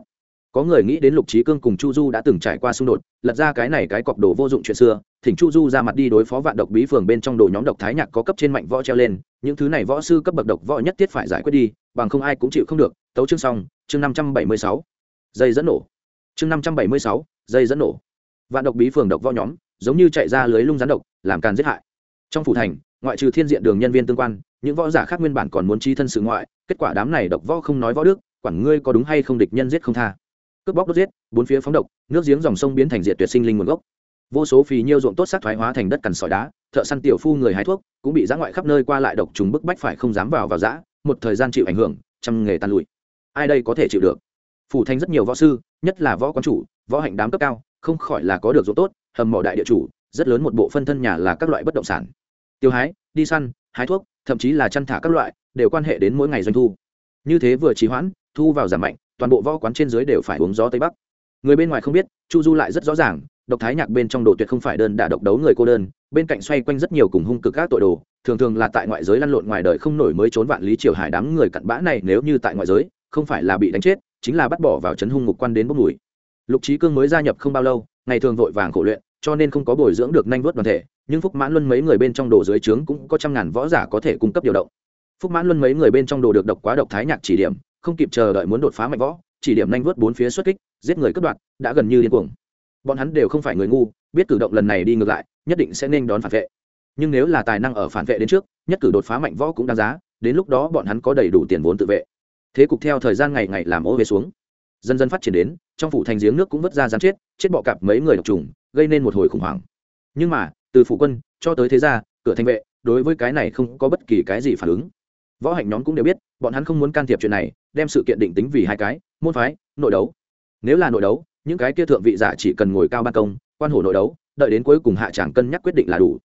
Có người nghĩ đến lục trí cương cùng chu du đã từng trải qua xung đột, lật ra cái này cái cọc đồ vô dụng chuyện xưa, thỉnh chu du ra mặt đi đối phó vạn độc bí phường bên trong đồ nhóm độc thái nhạc có cấp trên mạnh võ treo lên, những thứ này võ sư cấp bậc độc võ nhất thiết phải giải quyết đi bằng không ai cũng chịu không được, tấu chương xong, chương năm trăm bảy mươi sáu. Dây dẫn nổ. Chương năm trăm bảy mươi sáu, dây dẫn nổ. Vạn độc bí phường độc võ nhóm, giống như chạy ra lưới lung rắn độc, làm càn giết hại. Trong phủ thành, ngoại trừ thiên diện đường nhân viên tương quan, những võ giả khác nguyên bản còn muốn chi thân sự ngoại, kết quả đám này độc võ không nói võ đức, quản ngươi có đúng hay không địch nhân giết không tha. Cướp bóc đốt giết, bốn phía phóng độc, nước giếng dòng sông biến thành diện tuyệt sinh linh nguồn gốc. Vô số phì nhiêu ruộng tốt sát thoái hóa thành đất cằn sỏi đá, thợ săn tiểu phu người hái thuốc, cũng bị giã ngoại khắp nơi qua lại độc trùng bức bách phải không dám vào vào giã một thời gian chịu ảnh hưởng, trăm nghề tan lụi. Ai đây có thể chịu được? Phủ thành rất nhiều võ sư, nhất là võ quán chủ, võ hạnh đám cấp cao, không khỏi là có được ruộng tốt, hầm mỏ đại địa chủ, rất lớn một bộ phân thân nhà là các loại bất động sản. Tiêu hái, đi săn, hái thuốc, thậm chí là chăn thả các loại, đều quan hệ đến mỗi ngày doanh thu. Như thế vừa trì hoãn, thu vào giảm mạnh, toàn bộ võ quán trên dưới đều phải uống gió tây bắc. Người bên ngoài không biết, chu du lại rất rõ ràng độc thái nhạc bên trong đồ tuyệt không phải đơn đả độc đấu người cô đơn, bên cạnh xoay quanh rất nhiều cùng hung cực các tội đồ, thường thường là tại ngoại giới lăn lộn ngoài đời không nổi mới trốn vạn lý triều hải đám người cặn bã này nếu như tại ngoại giới, không phải là bị đánh chết, chính là bắt bỏ vào trấn hung ngục quan đến bốc mùi. Lục trí cương mới gia nhập không bao lâu, ngày thường vội vàng khổ luyện, cho nên không có bồi dưỡng được nhanh vớt đoàn thể, nhưng phúc mãn luân mấy người bên trong đồ dưới trướng cũng có trăm ngàn võ giả có thể cung cấp điều động. Phúc mãn luân mấy người bên trong đồ được độc quá độc thái nhạc chỉ điểm, không kịp chờ đợi muốn đột phá mạnh võ, chỉ điểm nhanh vớt bốn phía xuất kích, giết người cướp đoạt, đã gần như điên cuồng bọn hắn đều không phải người ngu, biết cử động lần này đi ngược lại, nhất định sẽ nên đón phản vệ. Nhưng nếu là tài năng ở phản vệ đến trước, nhất cử đột phá mạnh võ cũng đáng giá, đến lúc đó bọn hắn có đầy đủ tiền vốn tự vệ. Thế cục theo thời gian ngày ngày làm ô về xuống. Dần dần phát triển đến, trong phủ thành giếng nước cũng vứt ra rắn chết chết bọ cặp mấy người độc trùng, gây nên một hồi khủng hoảng. Nhưng mà, từ phủ quân cho tới thế gia, cửa thành vệ, đối với cái này không có bất kỳ cái gì phản ứng. Võ hạnh nhóm cũng đều biết, bọn hắn không muốn can thiệp chuyện này, đem sự kiện định tính vì hai cái, môn phái, nội đấu. Nếu là nội đấu những cái kia thượng vị giả chỉ cần ngồi cao ban công, quan hồ nội đấu, đợi đến cuối cùng hạ tràng cân nhắc quyết định là đủ.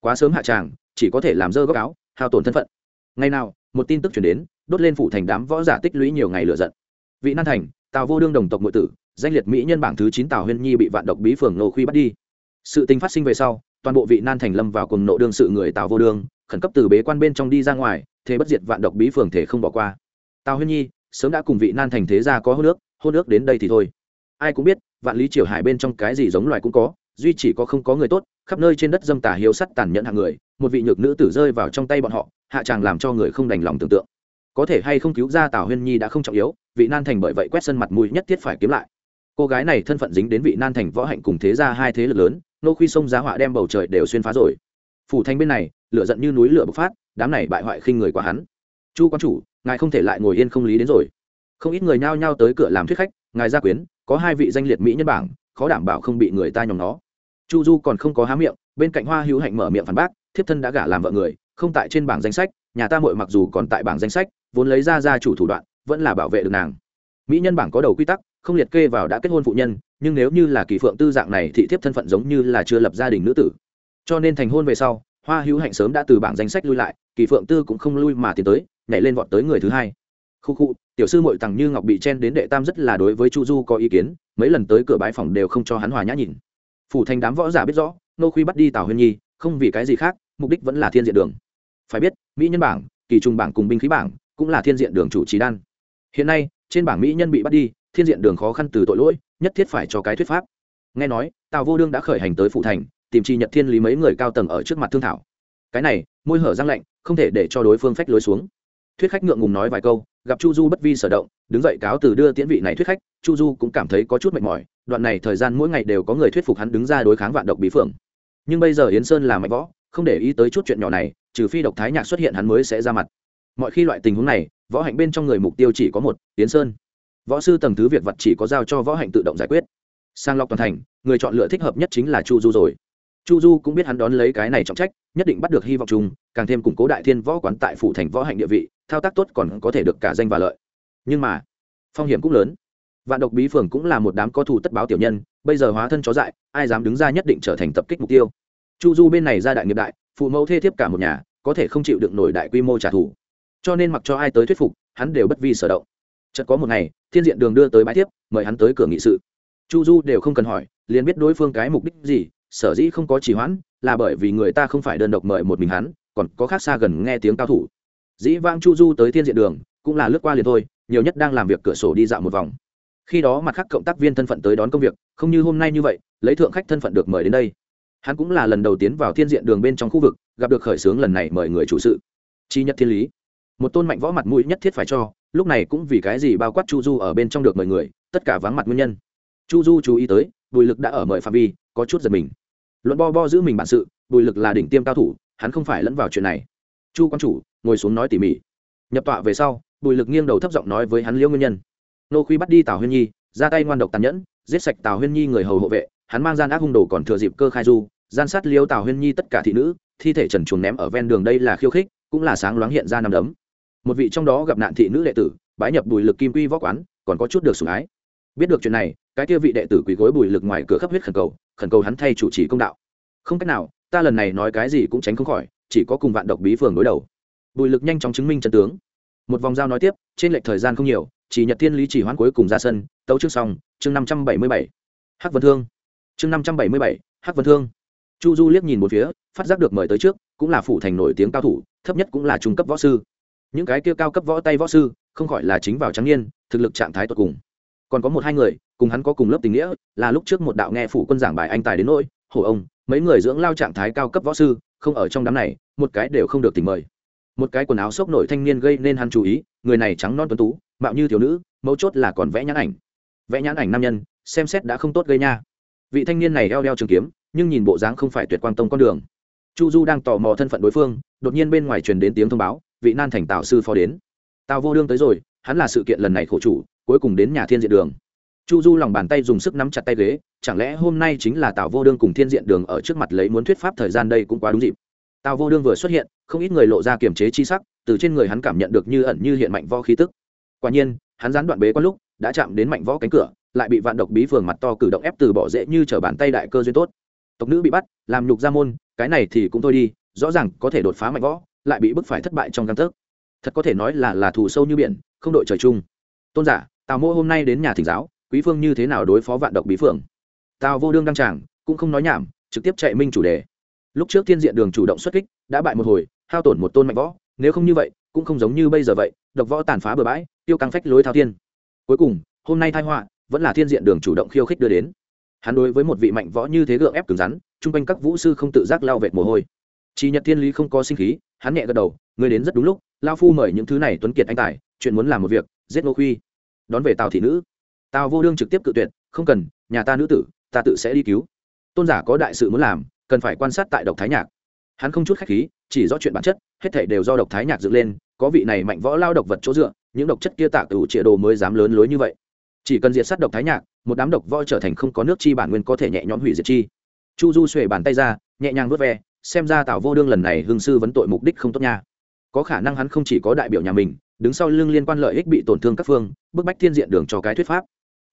Quá sớm hạ tràng, chỉ có thể làm dơ góc áo, hao tổn thân phận. Ngày nào, một tin tức chuyển đến, đốt lên phủ thành đám võ giả tích lũy nhiều ngày lựa giận. Vị nan thành, tào vô đương đồng tộc nội tử, danh liệt mỹ nhân bảng thứ chín tào huyên nhi bị vạn độc bí phường nô khuy bắt đi. Sự tình phát sinh về sau, toàn bộ vị nan thành lâm vào cùng nộ đương sự người tào vô đương, khẩn cấp từ bế quan bên trong đi ra ngoài, thế bất diệt vạn độc bí phường thể không bỏ qua. Tào huyên nhi, sớm đã cùng vị nan thành thế gia có hôn nước hôn nước đến đây thì thôi ai cũng biết, vạn lý triều hải bên trong cái gì giống loài cũng có, duy chỉ có không có người tốt, khắp nơi trên đất dâm tà hiếu sắt tàn nhẫn hạng người, một vị nhược nữ tử rơi vào trong tay bọn họ, hạ tràng làm cho người không đành lòng tưởng tượng. Có thể hay không cứu ra tào huyên nhi đã không trọng yếu, vị nan thành bởi vậy quét sân mặt mũi nhất thiết phải kiếm lại. Cô gái này thân phận dính đến vị nan thành võ hạnh cùng thế ra hai thế lực lớn, nô khuy sông giá họa đem bầu trời đều xuyên phá rồi. Phủ thành bên này, lửa giận như núi lửa bộc phát, đám này bại hoại khinh người quá hắn. Chu quan chủ, ngài không thể lại ngồi yên không lý đến rồi. Không ít người nhao nhao tới cửa làm thuyết khách, ngài gia quyến có hai vị danh liệt mỹ nhân bảng, khó đảm bảo không bị người ta nhòm nó. Chu du còn không có há miệng, bên cạnh hoa hữu hạnh mở miệng phản bác, thiếp thân đã gả làm vợ người, không tại trên bảng danh sách, nhà ta muội mặc dù còn tại bảng danh sách, vốn lấy ra gia chủ thủ đoạn, vẫn là bảo vệ được nàng. Mỹ nhân bảng có đầu quy tắc, không liệt kê vào đã kết hôn phụ nhân, nhưng nếu như là kỳ phượng tư dạng này thì thiếp thân phận giống như là chưa lập gia đình nữ tử. Cho nên thành hôn về sau, hoa hữu hạnh sớm đã từ bảng danh sách lui lại, kỳ phượng tư cũng không lui mà tiến tới, nhảy lên vọt tới người thứ hai khu khu, tiểu sư mội tằng như ngọc bị chen đến đệ tam rất là đối với chu du có ý kiến, mấy lần tới cửa bái phòng đều không cho hắn hòa nhã nhìn. Phủ thành đám võ giả biết rõ nô khuy bắt đi tào huyên nhi, không vì cái gì khác, mục đích vẫn là thiên diện đường. Phải biết, mỹ nhân bảng, kỳ trung bảng cùng binh khí bảng cũng là thiên diện đường chủ trì đan. Hiện nay, trên bảng mỹ nhân bị bắt đi, thiên diện đường khó khăn từ tội lỗi, nhất thiết phải cho cái thuyết pháp. Nghe nói, tào vô đương đã khởi hành tới phụ thành, tìm chi nhật thiên lý mấy người cao tầng ở trước mặt thương thảo. Cái này, môi hở răng lạnh, không thể để cho đối phương phách lối xuống thuyết khách ngượng ngùng nói vài câu, gặp chu du bất vi sở động, đứng dậy cáo từ đưa tiễn vị này thuyết khách, chu du cũng cảm thấy có chút mệt mỏi, đoạn này thời gian mỗi ngày đều có người thuyết phục hắn đứng ra đối kháng vạn độc bí phượng. Nhưng bây giờ yến sơn là mạnh võ, không để ý tới chút chuyện nhỏ này, trừ phi độc thái nhạc xuất hiện hắn mới sẽ ra mặt. Mọi khi loại tình huống này, võ hạnh bên trong người mục tiêu chỉ có một, yến sơn. Võ sư tầng thứ việc vật chỉ có giao cho võ hạnh tự động giải quyết. Sang lọc toàn thành, người chọn lựa thích hợp nhất chính là chu du rồi chu du cũng biết hắn đón lấy cái này trọng trách, nhất định bắt được hy vọng chung, càng thêm củng cố đại thiên võ quán tại phủ thành võ hạnh địa vị, thao tác tốt còn có thể được cả danh và lợi. Nhưng mà, phong hiểm cũng lớn. Vạn độc bí phường cũng là một đám có thù tất báo tiểu nhân, bây giờ hóa thân chó dại, ai dám đứng ra nhất định trở thành tập kích mục tiêu. Chu du bên này ra đại nghiệp đại, phụ mẫu thê thiếp cả một nhà, có thể không chịu được nổi đại quy mô trả thù. Cho nên mặc cho ai tới thuyết phục, hắn đều bất vi sở động. Chợt có một ngày, thiên diện đường đưa tới bãi thiếp, mời hắn tới cửa nghị sự. Chu du đều không cần hỏi, liền biết đối phương cái mục đích gì sở dĩ không có trì hoãn là bởi vì người ta không phải đơn độc mời một mình hắn, còn có khác xa gần nghe tiếng cao thủ. Dĩ vang chu du tới thiên diện đường, cũng là lướt qua liền thôi, nhiều nhất đang làm việc cửa sổ đi dạo một vòng. Khi đó mặt khác cộng tác viên thân phận tới đón công việc, không như hôm nay như vậy, lấy thượng khách thân phận được mời đến đây. Hắn cũng là lần đầu tiến vào thiên diện đường bên trong khu vực, gặp được khởi xướng lần này mời người chủ sự. Chi nhất thiên lý. Một tôn mạnh võ mặt mũi nhất thiết phải cho, lúc này cũng vì cái gì bao quát chu du ở bên trong được mời người, tất cả vắng mặt nguyên nhân. Chu du chú ý tới, bùi lực đã ở mời phạm vi, có chút giật mình luận bo bo giữ mình bản sự, bùi lực là đỉnh tiêm cao thủ, hắn không phải lẫn vào chuyện này. Chu quan chủ, ngồi xuống nói tỉ mỉ. Nhập tọa về sau, bùi lực nghiêng đầu thấp giọng nói với hắn liễu nguyên nhân. Nô khuy bắt đi tào huyên nhi, ra tay ngoan độc tàn nhẫn, giết sạch tào huyên nhi người hầu hộ vệ, hắn mang gian ác hung đồ còn thừa dịp cơ khai du, gian sát liêu tào huyên nhi tất cả thị nữ, thi thể trần chuồng ném ở ven đường đây là khiêu khích, cũng là sáng loáng hiện ra nằm đấm. Một vị trong đó gặp nạn thị nữ đệ tử, bái nhập bùi lực kim quy võ quán, còn có chút được sủng ái. Biết được chuyện này cái kia vị đệ tử quỳ gối bùi lực ngoài cửa khắp huyết khẩn cầu khẩn cầu hắn thay chủ trì công đạo. Không cách nào, ta lần này nói cái gì cũng tránh không khỏi, chỉ có cùng vạn độc bí phường đối đầu. Bùi lực nhanh chóng chứng minh chân tướng. Một vòng giao nói tiếp, trên lệch thời gian không nhiều, chỉ nhật thiên lý chỉ hoãn cuối cùng ra sân, tấu chương xong, chương năm trăm bảy mươi bảy. Hắc vân thương. Chương năm trăm bảy mươi bảy, hắc vân thương. Chu du liếc nhìn một phía, phát giác được mời tới trước, cũng là phủ thành nổi tiếng cao thủ, thấp nhất cũng là trung cấp võ sư. Những cái kia cao cấp võ tay võ sư, không khỏi là chính vào trắng niên, thực lực trạng thái tột cùng. Còn có một hai người cùng hắn có cùng lớp tình nghĩa, là lúc trước một đạo nghe phủ quân giảng bài anh tài đến nỗi, hổ ông, mấy người dưỡng lao trạng thái cao cấp võ sư, không ở trong đám này, một cái đều không được tình mời. Một cái quần áo xốc nổi thanh niên gây nên hắn chú ý, người này trắng non tuấn tú, mạo như thiếu nữ, mấu chốt là còn vẽ nhãn ảnh. Vẽ nhãn ảnh nam nhân, xem xét đã không tốt gây nha. Vị thanh niên này đeo đeo trường kiếm, nhưng nhìn bộ dáng không phải tuyệt quan tông con đường. Chu du đang tò mò thân phận đối phương, đột nhiên bên ngoài truyền đến tiếng thông báo, vị nan thành tào sư phó đến. Tào vô đương tới rồi, hắn là sự kiện lần này khổ chủ, cuối cùng đến nhà thiên diện đường chu du lòng bàn tay dùng sức nắm chặt tay ghế, chẳng lẽ hôm nay chính là tào vô đương cùng thiên diện đường ở trước mặt lấy muốn thuyết pháp thời gian đây cũng quá đúng dịp. Tào vô đương vừa xuất hiện, không ít người lộ ra kiềm chế chi sắc, từ trên người hắn cảm nhận được như ẩn như hiện mạnh võ khí tức. Quả nhiên, hắn gián đoạn bế quan lúc, đã chạm đến mạnh võ cánh cửa, lại bị vạn độc bí phường mặt to cử động ép từ bỏ dễ như chở bàn tay đại cơ duyên tốt. Tộc nữ bị bắt, làm nhục gia môn, cái này thì cũng thôi đi, rõ ràng có thể đột phá mạnh võ, lại bị bức phải thất bại trong căn thức thật có thể nói là là thù sâu như biển, không đội trời chung. Tôn giả, tào mô hôm nay đến nhà thỉnh giáo quý phương như thế nào đối phó vạn độc bí phượng? Tào vô đương đăng tràng, cũng không nói nhảm, trực tiếp chạy minh chủ đề. Lúc trước thiên diện đường chủ động xuất kích, đã bại một hồi, hao tổn một tôn mạnh võ. Nếu không như vậy, cũng không giống như bây giờ vậy, độc võ tàn phá bừa bãi, tiêu căng phách lối thao thiên. Cuối cùng, hôm nay thai họa, vẫn là thiên diện đường chủ động khiêu khích đưa đến. Hắn đối với một vị mạnh võ như thế gượng ép cứng rắn, chung quanh các vũ sư không tự giác lao vệt mồ hôi. Chỉ nhật thiên lý không có sinh khí, hắn nhẹ gật đầu người đến rất đúng lúc lao phu mời những thứ này tuấn kiệt anh tài, chuyện muốn làm một việc, giết ngô khuy. Đón về tào thị nữ tào vô đương trực tiếp cự tuyệt, không cần, nhà ta nữ tử, ta tự sẽ đi cứu. Tôn giả có đại sự muốn làm, cần phải quan sát tại độc thái nhạc. Hắn không chút khách khí, chỉ rõ chuyện bản chất, hết thể đều do độc thái nhạc dựng lên, có vị này mạnh võ lao độc vật chỗ dựa, những độc chất kia tạ cửu trịa đồ mới dám lớn lối như vậy. Chỉ cần diệt sát độc thái nhạc, một đám độc võ trở thành không có nước chi bản nguyên có thể nhẹ nhõm hủy diệt chi. Chu du xuề bàn tay ra, nhẹ nhàng vớt ve, xem ra tào vô đương lần này hương sư vấn tội mục đích không tốt nha. Có khả năng hắn không chỉ có đại biểu nhà mình, đứng sau lưng liên quan lợi ích bị tổn thương các phương, bức bách thiên diện đường cho cái thuyết pháp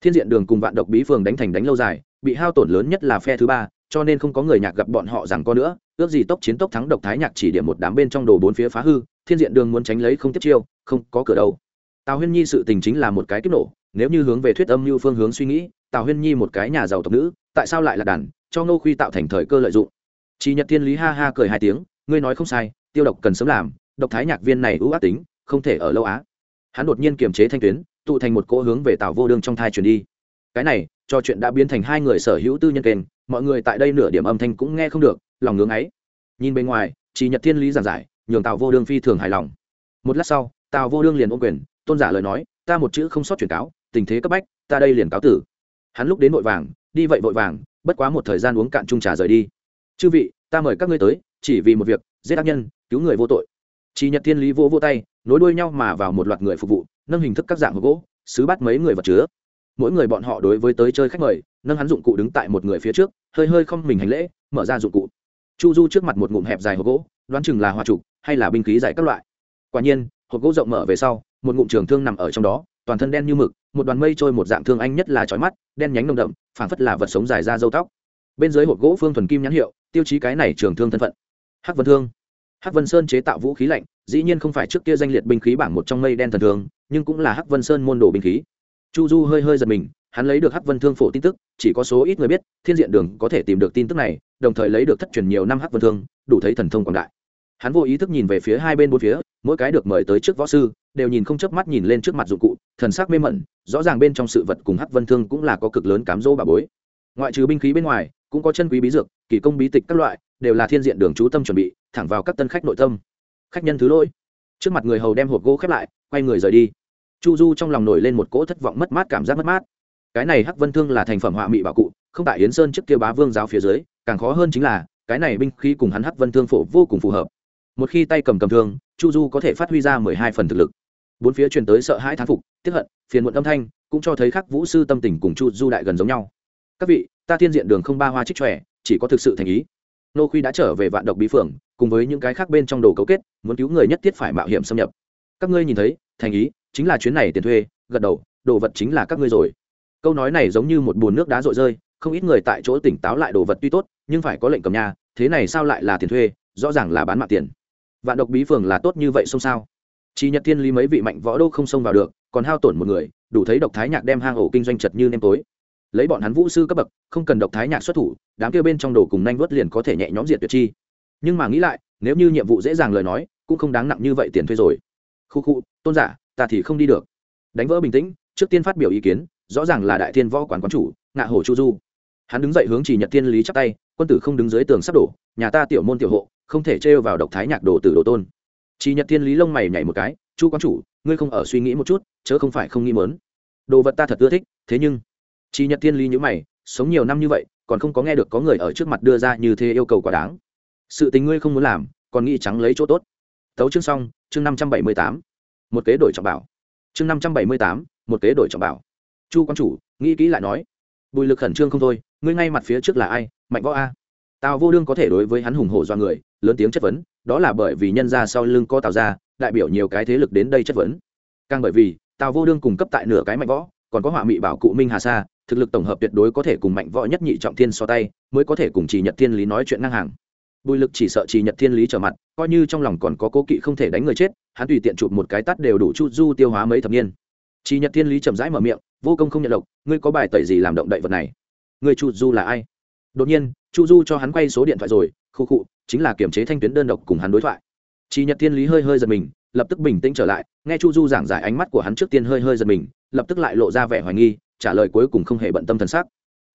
thiên diện đường cùng vạn độc bí phường đánh thành đánh lâu dài, bị hao tổn lớn nhất là phe thứ ba, cho nên không có người nhạc gặp bọn họ rằng có nữa. Ước gì tốc chiến tốc thắng độc thái nhạc chỉ điểm một đám bên trong đồ bốn phía phá hư, thiên diện đường muốn tránh lấy không tiếp chiêu, không có cửa đâu. Tào huyên nhi sự tình chính là một cái kích nổ, nếu như hướng về thuyết âm như phương hướng suy nghĩ, tào huyên nhi một cái nhà giàu tộc nữ, tại sao lại là đàn, cho ngô khuy tạo thành thời cơ lợi dụng? Chỉ nhật thiên lý ha ha cười hai tiếng, ngươi nói không sai, tiêu độc cần sớm làm, độc thái nhạc viên này ưu ác tính, không thể ở lâu á. Hắn đột nhiên kiềm chế thanh tuyến tụ thành một cỗ hướng về tào vô đương trong thai chuyển đi. Cái này, cho chuyện đã biến thành hai người sở hữu tư nhân kênh, mọi người tại đây nửa điểm âm thanh cũng nghe không được, lòng ngưỡng ấy. Nhìn bên ngoài chỉ nhật thiên lý giản giải, nhường tào vô đương phi thường hài lòng. Một lát sau, tào vô đương liền ôm quyền, tôn giả lời nói, ta một chữ không sót truyền cáo, tình thế cấp bách, ta đây liền cáo tử. Hắn lúc đến vội vàng, đi vậy vội vàng, bất quá một thời gian uống cạn chung trà rời đi. Chư vị, ta mời các ngươi tới, chỉ vì một việc, giết ác nhân, cứu người vô tội. Chỉ nhật thiên lý vô vô tay, nối đuôi nhau mà vào một loạt người phục vụ nâng hình thức các dạng hộp gỗ xứ bắt mấy người vật chứa. Mỗi người bọn họ đối với tới chơi khách mời, nâng hắn dụng cụ đứng tại một người phía trước, hơi hơi không mình hành lễ, mở ra dụng cụ. Chu du trước mặt một ngụm hẹp dài hộp gỗ, đoán chừng là hoa trục hay là binh khí dài các loại. Quả nhiên, hộp gỗ rộng mở về sau, một ngụm trường thương nằm ở trong đó, toàn thân đen như mực, một đoàn mây trôi một dạng thương anh nhất là trói mắt, đen nhánh nồng đậm, phảng phất là vật sống dài ra dâu tóc. Bên dưới hộp gỗ phương thuần kim nhãn hiệu, tiêu chí cái này trường thương thân phận. Hắc vân thương. Hắc vân sơn chế tạo vũ khí lạnh, dĩ nhiên không phải trước kia danh liệt binh khí bảng một trong mây đen thần thương nhưng cũng là hắc vân sơn môn đồ binh khí. Chu du hơi hơi giật mình, hắn lấy được hắc vân thương phổ tin tức, chỉ có số ít người biết, thiên diện đường có thể tìm được tin tức này, đồng thời lấy được thất truyền nhiều năm hắc vân thương, đủ thấy thần thông quảng đại. Hắn vô ý thức nhìn về phía hai bên bốn phía, mỗi cái được mời tới trước võ sư, đều nhìn không chớp mắt nhìn lên trước mặt dụng cụ, thần sắc mê mẩn, rõ ràng bên trong sự vật cùng hắc vân thương cũng là có cực lớn cám dỗ bà bối. Ngoại trừ binh khí bên ngoài, cũng có chân quý bí dược, kỳ công bí tịch các loại, đều là thiên diện đường chú tâm chuẩn bị, thẳng vào các tân khách nội tâm. Khách nhân thứ lỗi. Trước mặt người hầu đem hộp gỗ khép lại, quay người rời đi chu du trong lòng nổi lên một cỗ thất vọng mất mát cảm giác mất mát. Cái này hắc vân thương là thành phẩm họa mị bảo cụ, không tại yến sơn trước kia bá vương giáo phía dưới, càng khó hơn chính là, cái này binh khí cùng hắn hắc vân thương phổ vô cùng phù hợp. Một khi tay cầm cầm thương, chu du có thể phát huy ra mười hai phần thực lực. Bốn phía truyền tới sợ hãi thán phục tiếp hận, phiền muộn âm thanh, cũng cho thấy khắc vũ sư tâm tình cùng chu du đại gần giống nhau. Các vị, ta thiên diện đường không ba hoa trích trẻ chỉ có thực sự thành ý. Nô khuy đã trở về vạn độc bí phượng cùng với những cái khác bên trong đồ cấu kết, muốn cứu người nhất thiết phải mạo hiểm xâm nhập. Các ngươi nhìn thấy, thành ý chính là chuyến này tiền thuê, gật đầu, đồ vật chính là các ngươi rồi. Câu nói này giống như một bùn nước đá rội rơi, không ít người tại chỗ tỉnh táo lại đồ vật tuy tốt, nhưng phải có lệnh cầm nhà thế này sao lại là tiền thuê, rõ ràng là bán mạng tiền. Vạn độc bí phường là tốt như vậy xông sao? Chỉ nhật thiên lý mấy vị mạnh võ đô không xông vào được, còn hao tổn một người, đủ thấy độc thái nhạc đem hang ổ kinh doanh chật như nêm tối. Lấy bọn hắn vũ sư cấp bậc, không cần độc thái nhạc xuất thủ, đám kêu bên trong đồ cùng nhanh vớt liền có thể nhẹ nhõm diệt tuyệt chi. Nhưng mà nghĩ lại, nếu như nhiệm vụ dễ dàng lời nói, cũng không đáng nặng như vậy tiền thuê rồi. Khu khu, tôn giả ta thì không đi được. Đánh vỡ bình tĩnh, trước tiên phát biểu ý kiến, rõ ràng là đại thiên võ quán quán chủ, ngạ hồ chu du. Hắn đứng dậy hướng chỉ nhật thiên lý chắp tay, quân tử không đứng dưới tường sắp đổ, nhà ta tiểu môn tiểu hộ, không thể trêu vào độc thái nhạc đồ tử đồ tôn. Chỉ nhật thiên lý lông mày nhảy một cái, chu quán chủ, ngươi không ở suy nghĩ một chút, chớ không phải không nghĩ mớn đồ vật ta thật ưa thích, thế nhưng chỉ nhật thiên lý nhữ mày, sống nhiều năm như vậy, còn không có nghe được có người ở trước mặt đưa ra như thế yêu cầu quá đáng. Sự tình ngươi không muốn làm, còn nghĩ trắng lấy chỗ tốt. Tấu chương xong, chương năm trăm bảy mươi tám một kế đổi trọng bảo. Chương năm trăm bảy mươi tám, một kế đổi trọng bảo. Chu quan chủ, nghĩ kỹ lại nói. Bùi lực khẩn trương không thôi, ngươi ngay mặt phía trước là ai? Mạnh võ a. Tào vô đương có thể đối với hắn hùng hổ do người, lớn tiếng chất vấn, đó là bởi vì nhân ra sau lưng có tào ra đại biểu nhiều cái thế lực đến đây chất vấn. Càng bởi vì, tào vô đương cung cấp tại nửa cái mạnh võ, còn có họa mị bảo cụ minh hà sa, thực lực tổng hợp tuyệt đối có thể cùng mạnh võ nhất nhị trọng thiên so tay, mới có thể cùng chỉ nhật thiên lý nói chuyện ngang hàng bùi lực chỉ sợ chỉ nhật thiên lý trở mặt, coi như trong lòng còn có cố kỵ không thể đánh người chết, hắn tùy tiện chụp một cái tắt đều đủ chu du tiêu hóa mấy thập niên. Chỉ nhật thiên lý chậm rãi mở miệng, vô công không nhận lộc, ngươi có bài tẩy gì làm động đậy vật này? Người chu du là ai? Đột nhiên, chu du cho hắn quay số điện thoại rồi, khu khụ chính là kiểm chế thanh tuyến đơn độc cùng hắn đối thoại. Chỉ nhật thiên lý hơi hơi giật mình, lập tức bình tĩnh trở lại, nghe chu du giảng giải ánh mắt của hắn trước tiên hơi hơi giật mình, lập tức lại lộ ra vẻ hoài nghi, trả lời cuối cùng không hề bận tâm thần sắc.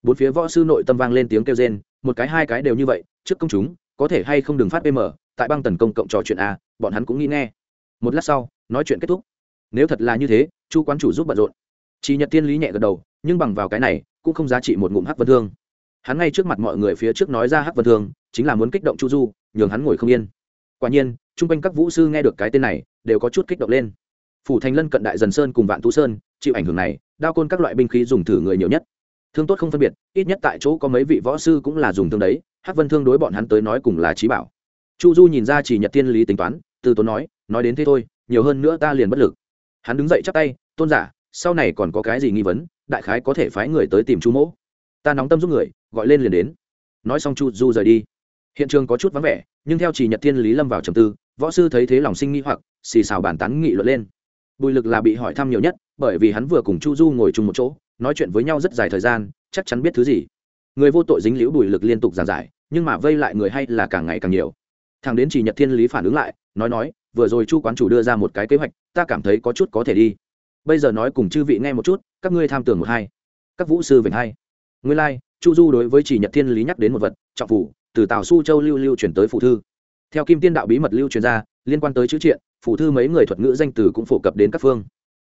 Bốn phía võ sư nội tâm vang lên tiếng kêu rên, một cái hai cái đều như vậy, trước công chúng có thể hay không đừng phát pm, tại băng tần công cộng trò chuyện a, bọn hắn cũng nghĩ nghe. Một lát sau, nói chuyện kết thúc. Nếu thật là như thế, chu quán chủ giúp bận rộn. Chỉ nhật tiên lý nhẹ gật đầu, nhưng bằng vào cái này, cũng không giá trị một ngụm hắc vân thương. Hắn ngay trước mặt mọi người phía trước nói ra hắc vân thương, chính là muốn kích động chu du, nhường hắn ngồi không yên. Quả nhiên chung quanh các vũ sư nghe được cái tên này, đều có chút kích động lên. Phủ thành lân cận đại dần sơn cùng vạn tú sơn, chịu ảnh hưởng này, đao côn các loại binh khí dùng thử người nhiều nhất thương tốt không phân biệt, ít nhất tại chỗ có mấy vị võ sư cũng là dùng thương đấy, hắc vân thương đối bọn hắn tới nói cùng là trí bảo. Chu du nhìn ra chỉ nhật tiên lý tính toán, từ tốn nói nói đến thế thôi, nhiều hơn nữa ta liền bất lực. Hắn đứng dậy chắp tay, tôn giả, sau này còn có cái gì nghi vấn, đại khái có thể phái người tới tìm chu mỗ. Ta nóng tâm giúp người, gọi lên liền đến. Nói xong chu du rời đi. Hiện trường có chút vắng vẻ, nhưng theo chỉ nhật thiên lý lâm vào trầm tư, võ sư thấy thế lòng sinh nghi hoặc, xì xào bàn tán nghị luận lên. Bùi lực là bị hỏi thăm nhiều nhất, bởi vì hắn vừa cùng chu du ngồi chung một chỗ nói chuyện với nhau rất dài thời gian chắc chắn biết thứ gì. Người vô tội dính liễu bùi lực liên tục giảng giải nhưng mà vây lại người hay là càng ngày càng nhiều. Thằng đến chỉ nhật thiên lý phản ứng lại nói nói vừa rồi chu quán chủ đưa ra một cái kế hoạch ta cảm thấy có chút có thể đi. Bây giờ nói cùng chư vị nghe một chút các ngươi tham tưởng một hai. Các vũ sư về hai. Nguyên lai、like, chu du đối với chỉ nhật thiên lý nhắc đến một vật trọng phủ từ tào su châu lưu lưu chuyển tới phụ thư. Theo kim tiên đạo bí mật lưu truyền ra liên quan tới chữ triện phụ thư mấy người thuật ngữ danh từ cũng phổ cập đến các phương.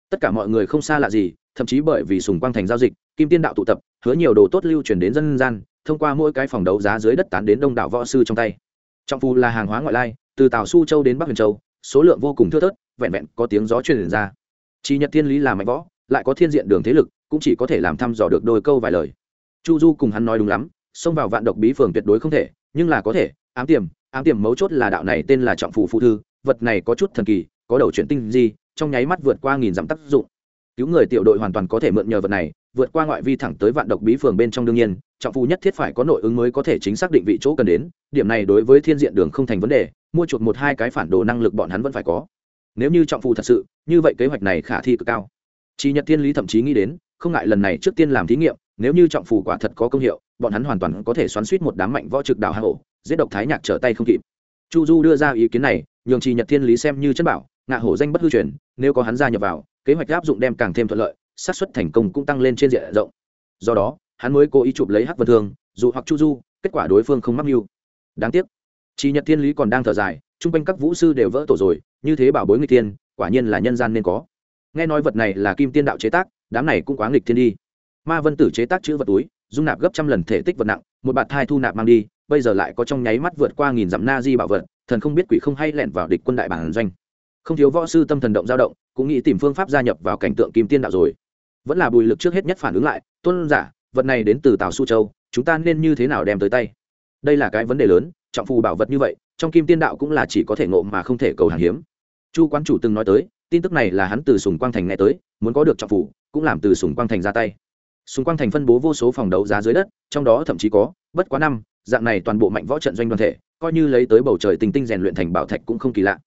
Tất cả mọi người không xa lạ gì thậm chí bởi vì sùng quang thành giao dịch, kim tiên đạo tụ tập, hứa nhiều đồ tốt lưu truyền đến dân gian, thông qua mỗi cái phòng đấu giá dưới đất tán đến đông đảo võ sư trong tay. Trọng phù là hàng hóa ngoại lai, từ tàu su châu đến bắc huyền châu, số lượng vô cùng thưa thớt, vẹn vẹn có tiếng gió truyền ra. Chỉ nhật thiên lý là mạnh võ, lại có thiên diện đường thế lực, cũng chỉ có thể làm thăm dò được đôi câu vài lời. Chu du cùng hắn nói đúng lắm, xông vào vạn độc bí phường tuyệt đối không thể, nhưng là có thể, ám tiềm ám tiềm mấu chốt là đạo này tên là trọng phù phụ thư, vật này có chút thần kỳ, có đầu chuyển tinh gì trong nháy mắt vượt qua nghìn dặm tác dụng cứu người tiểu đội hoàn toàn có thể mượn nhờ vật này, vượt qua ngoại vi thẳng tới vạn độc bí phường bên trong đương nhiên, trọng phu nhất thiết phải có nội ứng mới có thể chính xác định vị chỗ cần đến, điểm này đối với thiên diện đường không thành vấn đề, mua chuột một hai cái phản đồ năng lực bọn hắn vẫn phải có. Nếu như trọng phu thật sự, như vậy kế hoạch này khả thi cực cao. Chỉ nhật thiên lý thậm chí nghĩ đến, không ngại lần này trước tiên làm thí nghiệm, nếu như trọng phù quả thật có công hiệu, bọn hắn hoàn toàn có thể xoắn suýt một đám mạnh võ trực đảo hạ hổ giết độc thái nhạc trở tay không kịp. Chu du đưa ra ý kiến này, nhường trì nhật thiên lý xem như chân bảo, ngạ hổ danh bất hư truyền, nếu có hắn gia nhập vào kế hoạch áp dụng đem càng thêm thuận lợi, xác suất thành công cũng tăng lên trên diện rộng. Do đó, hắn mới cố ý chụp lấy hắc vân thương, dù hoặc chu du, kết quả đối phương không mắc mưu. Đáng tiếc chỉ nhật thiên lý còn đang thở dài, chung quanh các vũ sư đều vỡ tổ rồi, như thế bảo bối người tiên quả nhiên là nhân gian nên có. Nghe nói vật này là kim tiên đạo chế tác, đám này cũng quá nghịch thiên đi. Ma vân tử chế tác chữ vật túi, dung nạp gấp trăm lần thể tích vật nặng, một bạt thai thu nạp mang đi, bây giờ lại có trong nháy mắt vượt qua nghìn dặm na di bảo vật, thần không biết quỷ không hay lẹn vào địch quân đại bản doanh không thiếu võ sư tâm thần động dao động, cũng nghĩ tìm phương pháp gia nhập vào cảnh tượng kim tiên đạo rồi. Vẫn là bùi lực trước hết nhất phản ứng lại, tôn giả, vật này đến từ tào su châu, chúng ta nên như thế nào đem tới tay? Đây là cái vấn đề lớn, trọng phù bảo vật như vậy, trong kim tiên đạo cũng là chỉ có thể ngộ mà không thể cầu hàng hiếm. Chu quán chủ từng nói tới, tin tức này là hắn từ sùng quang thành nghe tới, muốn có được trọng phủ cũng làm từ sùng quang thành ra tay. Sùng quang thành phân bố vô số phòng đấu giá dưới đất, trong đó thậm chí có, bất quá năm, dạng này toàn bộ mạnh võ trận doanh đoàn thể, coi như lấy tới bầu trời tình tinh rèn luyện thành bảo thạch cũng không kỳ lạ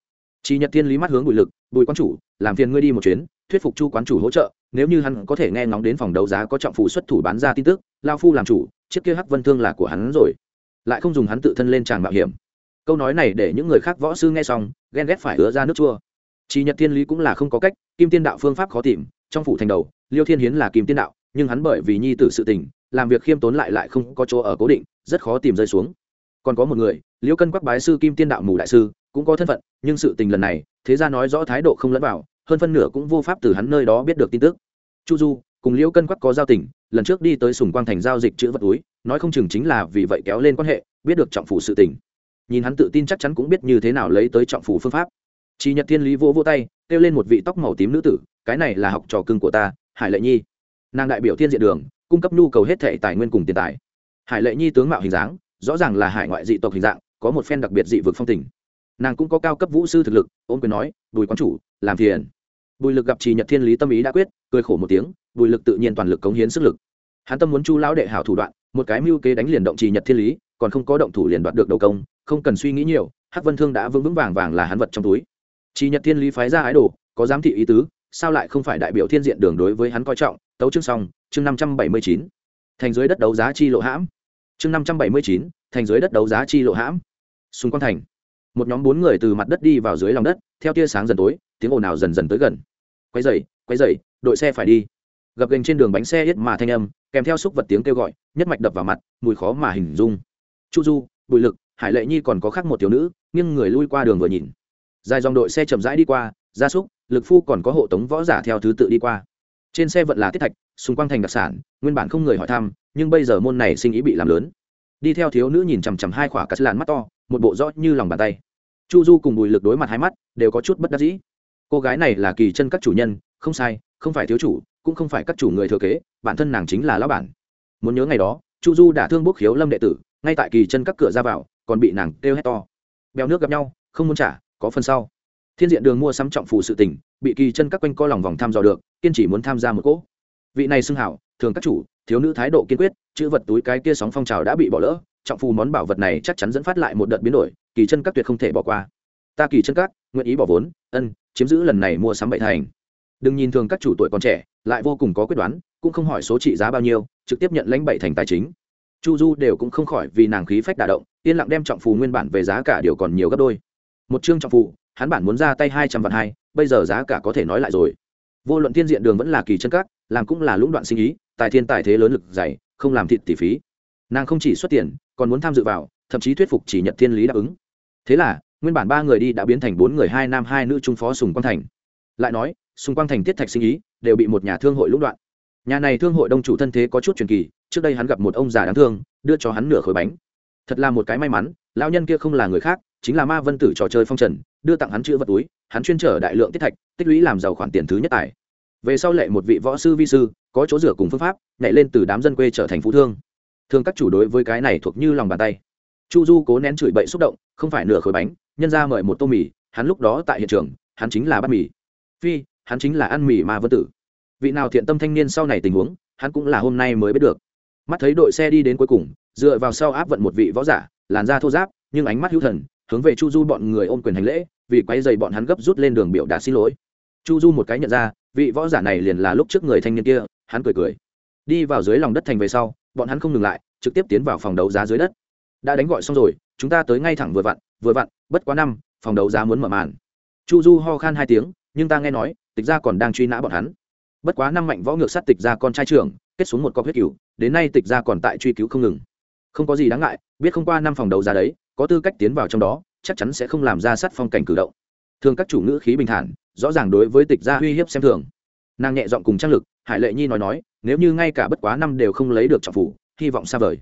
chị nhật thiên lý mắt hướng bùi lực, bùi quán chủ, làm phiền ngươi đi một chuyến, thuyết phục chu quán chủ hỗ trợ, nếu như hắn có thể nghe ngóng đến phòng đấu giá có trọng phụ xuất thủ bán ra tin tức, lao phu làm chủ, chiếc kia hắc vân thương là của hắn rồi. Lại không dùng hắn tự thân lên tràng mạo hiểm. Câu nói này để những người khác võ sư nghe xong, ghen ghét phải ứa ra nước chua. Chỉ nhật thiên lý cũng là không có cách, kim tiên đạo phương pháp khó tìm, trong phủ thành đầu, liêu thiên hiến là kim tiên đạo, nhưng hắn bởi vì nhi tử sự tình, làm việc khiêm tốn lại lại không có chỗ ở cố định, rất khó tìm rơi xuống còn có một người, Liễu cân quắc bái sư kim tiên đạo mù đại sư, cũng có thân phận, nhưng sự tình lần này, thế ra nói rõ thái độ không lẫn vào, hơn phân nửa cũng vô pháp từ hắn nơi đó biết được tin tức. Chu du, cùng Liễu cân quắc có giao tình, lần trước đi tới sùng quang thành giao dịch chữ vật túi, nói không chừng chính là vì vậy kéo lên quan hệ, biết được trọng phủ sự tình. Nhìn hắn tự tin chắc chắn cũng biết như thế nào lấy tới trọng phủ phương pháp. Chỉ nhật thiên lý vỗ vỗ tay, kêu lên một vị tóc màu tím nữ tử, cái này là học trò cưng của ta, hải lệ nhi. Nàng đại biểu thiên diện đường, cung cấp nhu cầu hết thệ tài nguyên cùng tiền tài. Hải lệ nhi tướng mạo hình dáng rõ ràng là hải ngoại dị tộc hình dạng, có một phen đặc biệt dị vực phong tình. Nàng cũng có cao cấp vũ sư thực lực ôm quyền nói, bùi quán chủ, làm phiền. Bùi lực gặp trì nhật thiên lý tâm ý đã quyết, cười khổ một tiếng, bùi lực tự nhiên toàn lực cống hiến sức lực. Hắn tâm muốn chu lão đệ hảo thủ đoạn, một cái mưu kế đánh liền động trì nhật thiên lý, còn không có động thủ liền đoạt được đầu công, không cần suy nghĩ nhiều, hắc vân thương đã vững vững vàng vàng là hắn vật trong túi. Trì nhật thiên lý phái ra ái đồ, có giám thị ý tứ, sao lại không phải đại biểu thiên diện đường đối với hắn coi trọng? Tấu chương xong, chương năm trăm bảy mươi chín. Thành dưới đất đấu giá chi lộ hãm chương năm trăm bảy mươi chín, thành dưới đất đấu giá chi lộ hãm. Xung quanh thành, một nhóm bốn người từ mặt đất đi vào dưới lòng đất, theo tia sáng dần tối, tiếng ồn ào dần dần tới gần. Quay dày quay dày đội xe phải đi. Gập gành trên đường bánh xe hết mà thanh âm, kèm theo xúc vật tiếng kêu gọi, nhất mạch đập vào mặt, mùi khó mà hình dung. Chu du, bùi lực, hải lệ nhi còn có khác một thiếu nữ, nghiêng người lui qua đường vừa nhìn. Dài dòng đội xe chậm rãi đi qua, gia súc, lực phu còn có hộ tống võ giả theo thứ tự đi qua. Trên xe vận là tiết thạch xung quanh thành đặc sản, nguyên bản không người hỏi thăm, nhưng bây giờ môn này sinh ý bị làm lớn. Đi theo thiếu nữ nhìn chằm chằm hai khỏa cắt làn mắt to, một bộ rõ như lòng bàn tay. Chu du cùng bùi lực đối mặt hai mắt, đều có chút bất đắc dĩ. Cô gái này là kỳ chân các chủ nhân, không sai, không phải thiếu chủ, cũng không phải các chủ người thừa kế, bản thân nàng chính là lão bản. Muốn nhớ ngày đó, chu du đã thương bốc khiếu lâm đệ tử, ngay tại kỳ chân các cửa ra vào, còn bị nàng kêu hét to. Bèo nước gặp nhau, không muốn trả, có phần sau. Thiên diện đường mua sắm trọng phù sự tình, bị kỳ chân các quanh co lòng vòng tham dò được, kiên chỉ muốn tham gia một cỗ vị này xưng hảo, thường các chủ, thiếu nữ thái độ kiên quyết, chữ vật túi cái kia sóng phong trào đã bị bỏ lỡ, trọng phù món bảo vật này chắc chắn dẫn phát lại một đợt biến đổi, kỳ chân các tuyệt không thể bỏ qua. Ta kỳ chân các, nguyện ý bỏ vốn, ân, chiếm giữ lần này mua sắm bảy thành. Đừng nhìn thường các chủ tuổi còn trẻ, lại vô cùng có quyết đoán, cũng không hỏi số trị giá bao nhiêu, trực tiếp nhận lãnh bảy thành tài chính. Chu du đều cũng không khỏi vì nàng khí phách đả động, yên lặng đem trọng phù nguyên bản về giá cả điều còn nhiều gấp đôi. Một chương trọng phù, hắn bản muốn ra tay hai trăm vạn hai, bây giờ giá cả có thể nói lại rồi vô luận thiên diện đường vẫn là kỳ chân các, làm cũng là lũng đoạn sinh ý, tài thiên tài thế lớn lực dày, không làm thịt tỷ phí. Nàng không chỉ xuất tiền, còn muốn tham dự vào, thậm chí thuyết phục chỉ nhận thiên lý đáp ứng. Thế là, nguyên bản ba người đi đã biến thành bốn người, hai nam, hai nữ trung phó sùng quang thành. Lại nói, sùng quang thành tiết thạch sinh ý, đều bị một nhà thương hội lũng đoạn. Nhà này thương hội đông chủ thân thế có chút truyền kỳ, trước đây hắn gặp một ông già đáng thương, đưa cho hắn nửa khối bánh. Thật là một cái may mắn, lão nhân kia không là người khác chính là ma vân tử trò chơi phong trần, đưa tặng hắn chữ vật túi, hắn chuyên trở đại lượng tiết thạch, tích lũy làm giàu khoản tiền thứ nhất tài. Về sau lệ một vị võ sư vi sư, có chỗ rửa cùng phương pháp, nhảy lên từ đám dân quê trở thành phú thương. Thường các chủ đối với cái này thuộc như lòng bàn tay. Chu du cố nén chửi bậy xúc động, không phải nửa khối bánh, nhân ra mời một tô mì, hắn lúc đó tại hiện trường, hắn chính là bát mì. Phi, hắn chính là ăn mì ma vân tử. Vị nào thiện tâm thanh niên sau này tình huống, hắn cũng là hôm nay mới biết được. Mắt thấy đội xe đi đến cuối cùng, dựa vào sau áp vận một vị võ giả, làn da thô giáp nhưng ánh mắt hữu thần hướng về chu du bọn người ôm quyền hành lễ, vì quay dày bọn hắn gấp rút lên đường biểu đạt xin lỗi. Chu du một cái nhận ra, vị võ giả này liền là lúc trước người thanh niên kia, hắn cười cười. Đi vào dưới lòng đất thành về sau, bọn hắn không ngừng lại, trực tiếp tiến vào phòng đấu giá dưới đất. Đã đánh gọi xong rồi, chúng ta tới ngay thẳng vừa vặn vừa vặn, bất quá năm, phòng đấu giá muốn mở màn. Chu du ho khan hai tiếng, nhưng ta nghe nói, tịch gia còn đang truy nã bọn hắn. Bất quá năm mạnh võ ngược sát tịch gia con trai trưởng, kết xuống một cọc huyết cửu đến nay tịch gia còn tại truy cứu không ngừng. Không có gì đáng ngại, biết không qua năm phòng đấu giá đấy có tư cách tiến vào trong đó, chắc chắn sẽ không làm ra sát phong cảnh cử động. Thường các chủ ngữ khí bình thản, rõ ràng đối với tịch gia uy hiếp xem thường. Nàng nhẹ giọng cùng trang lực, hải lệ nhi nói nói, nếu như ngay cả bất quá năm đều không lấy được trọng phủ, hy vọng xa vời.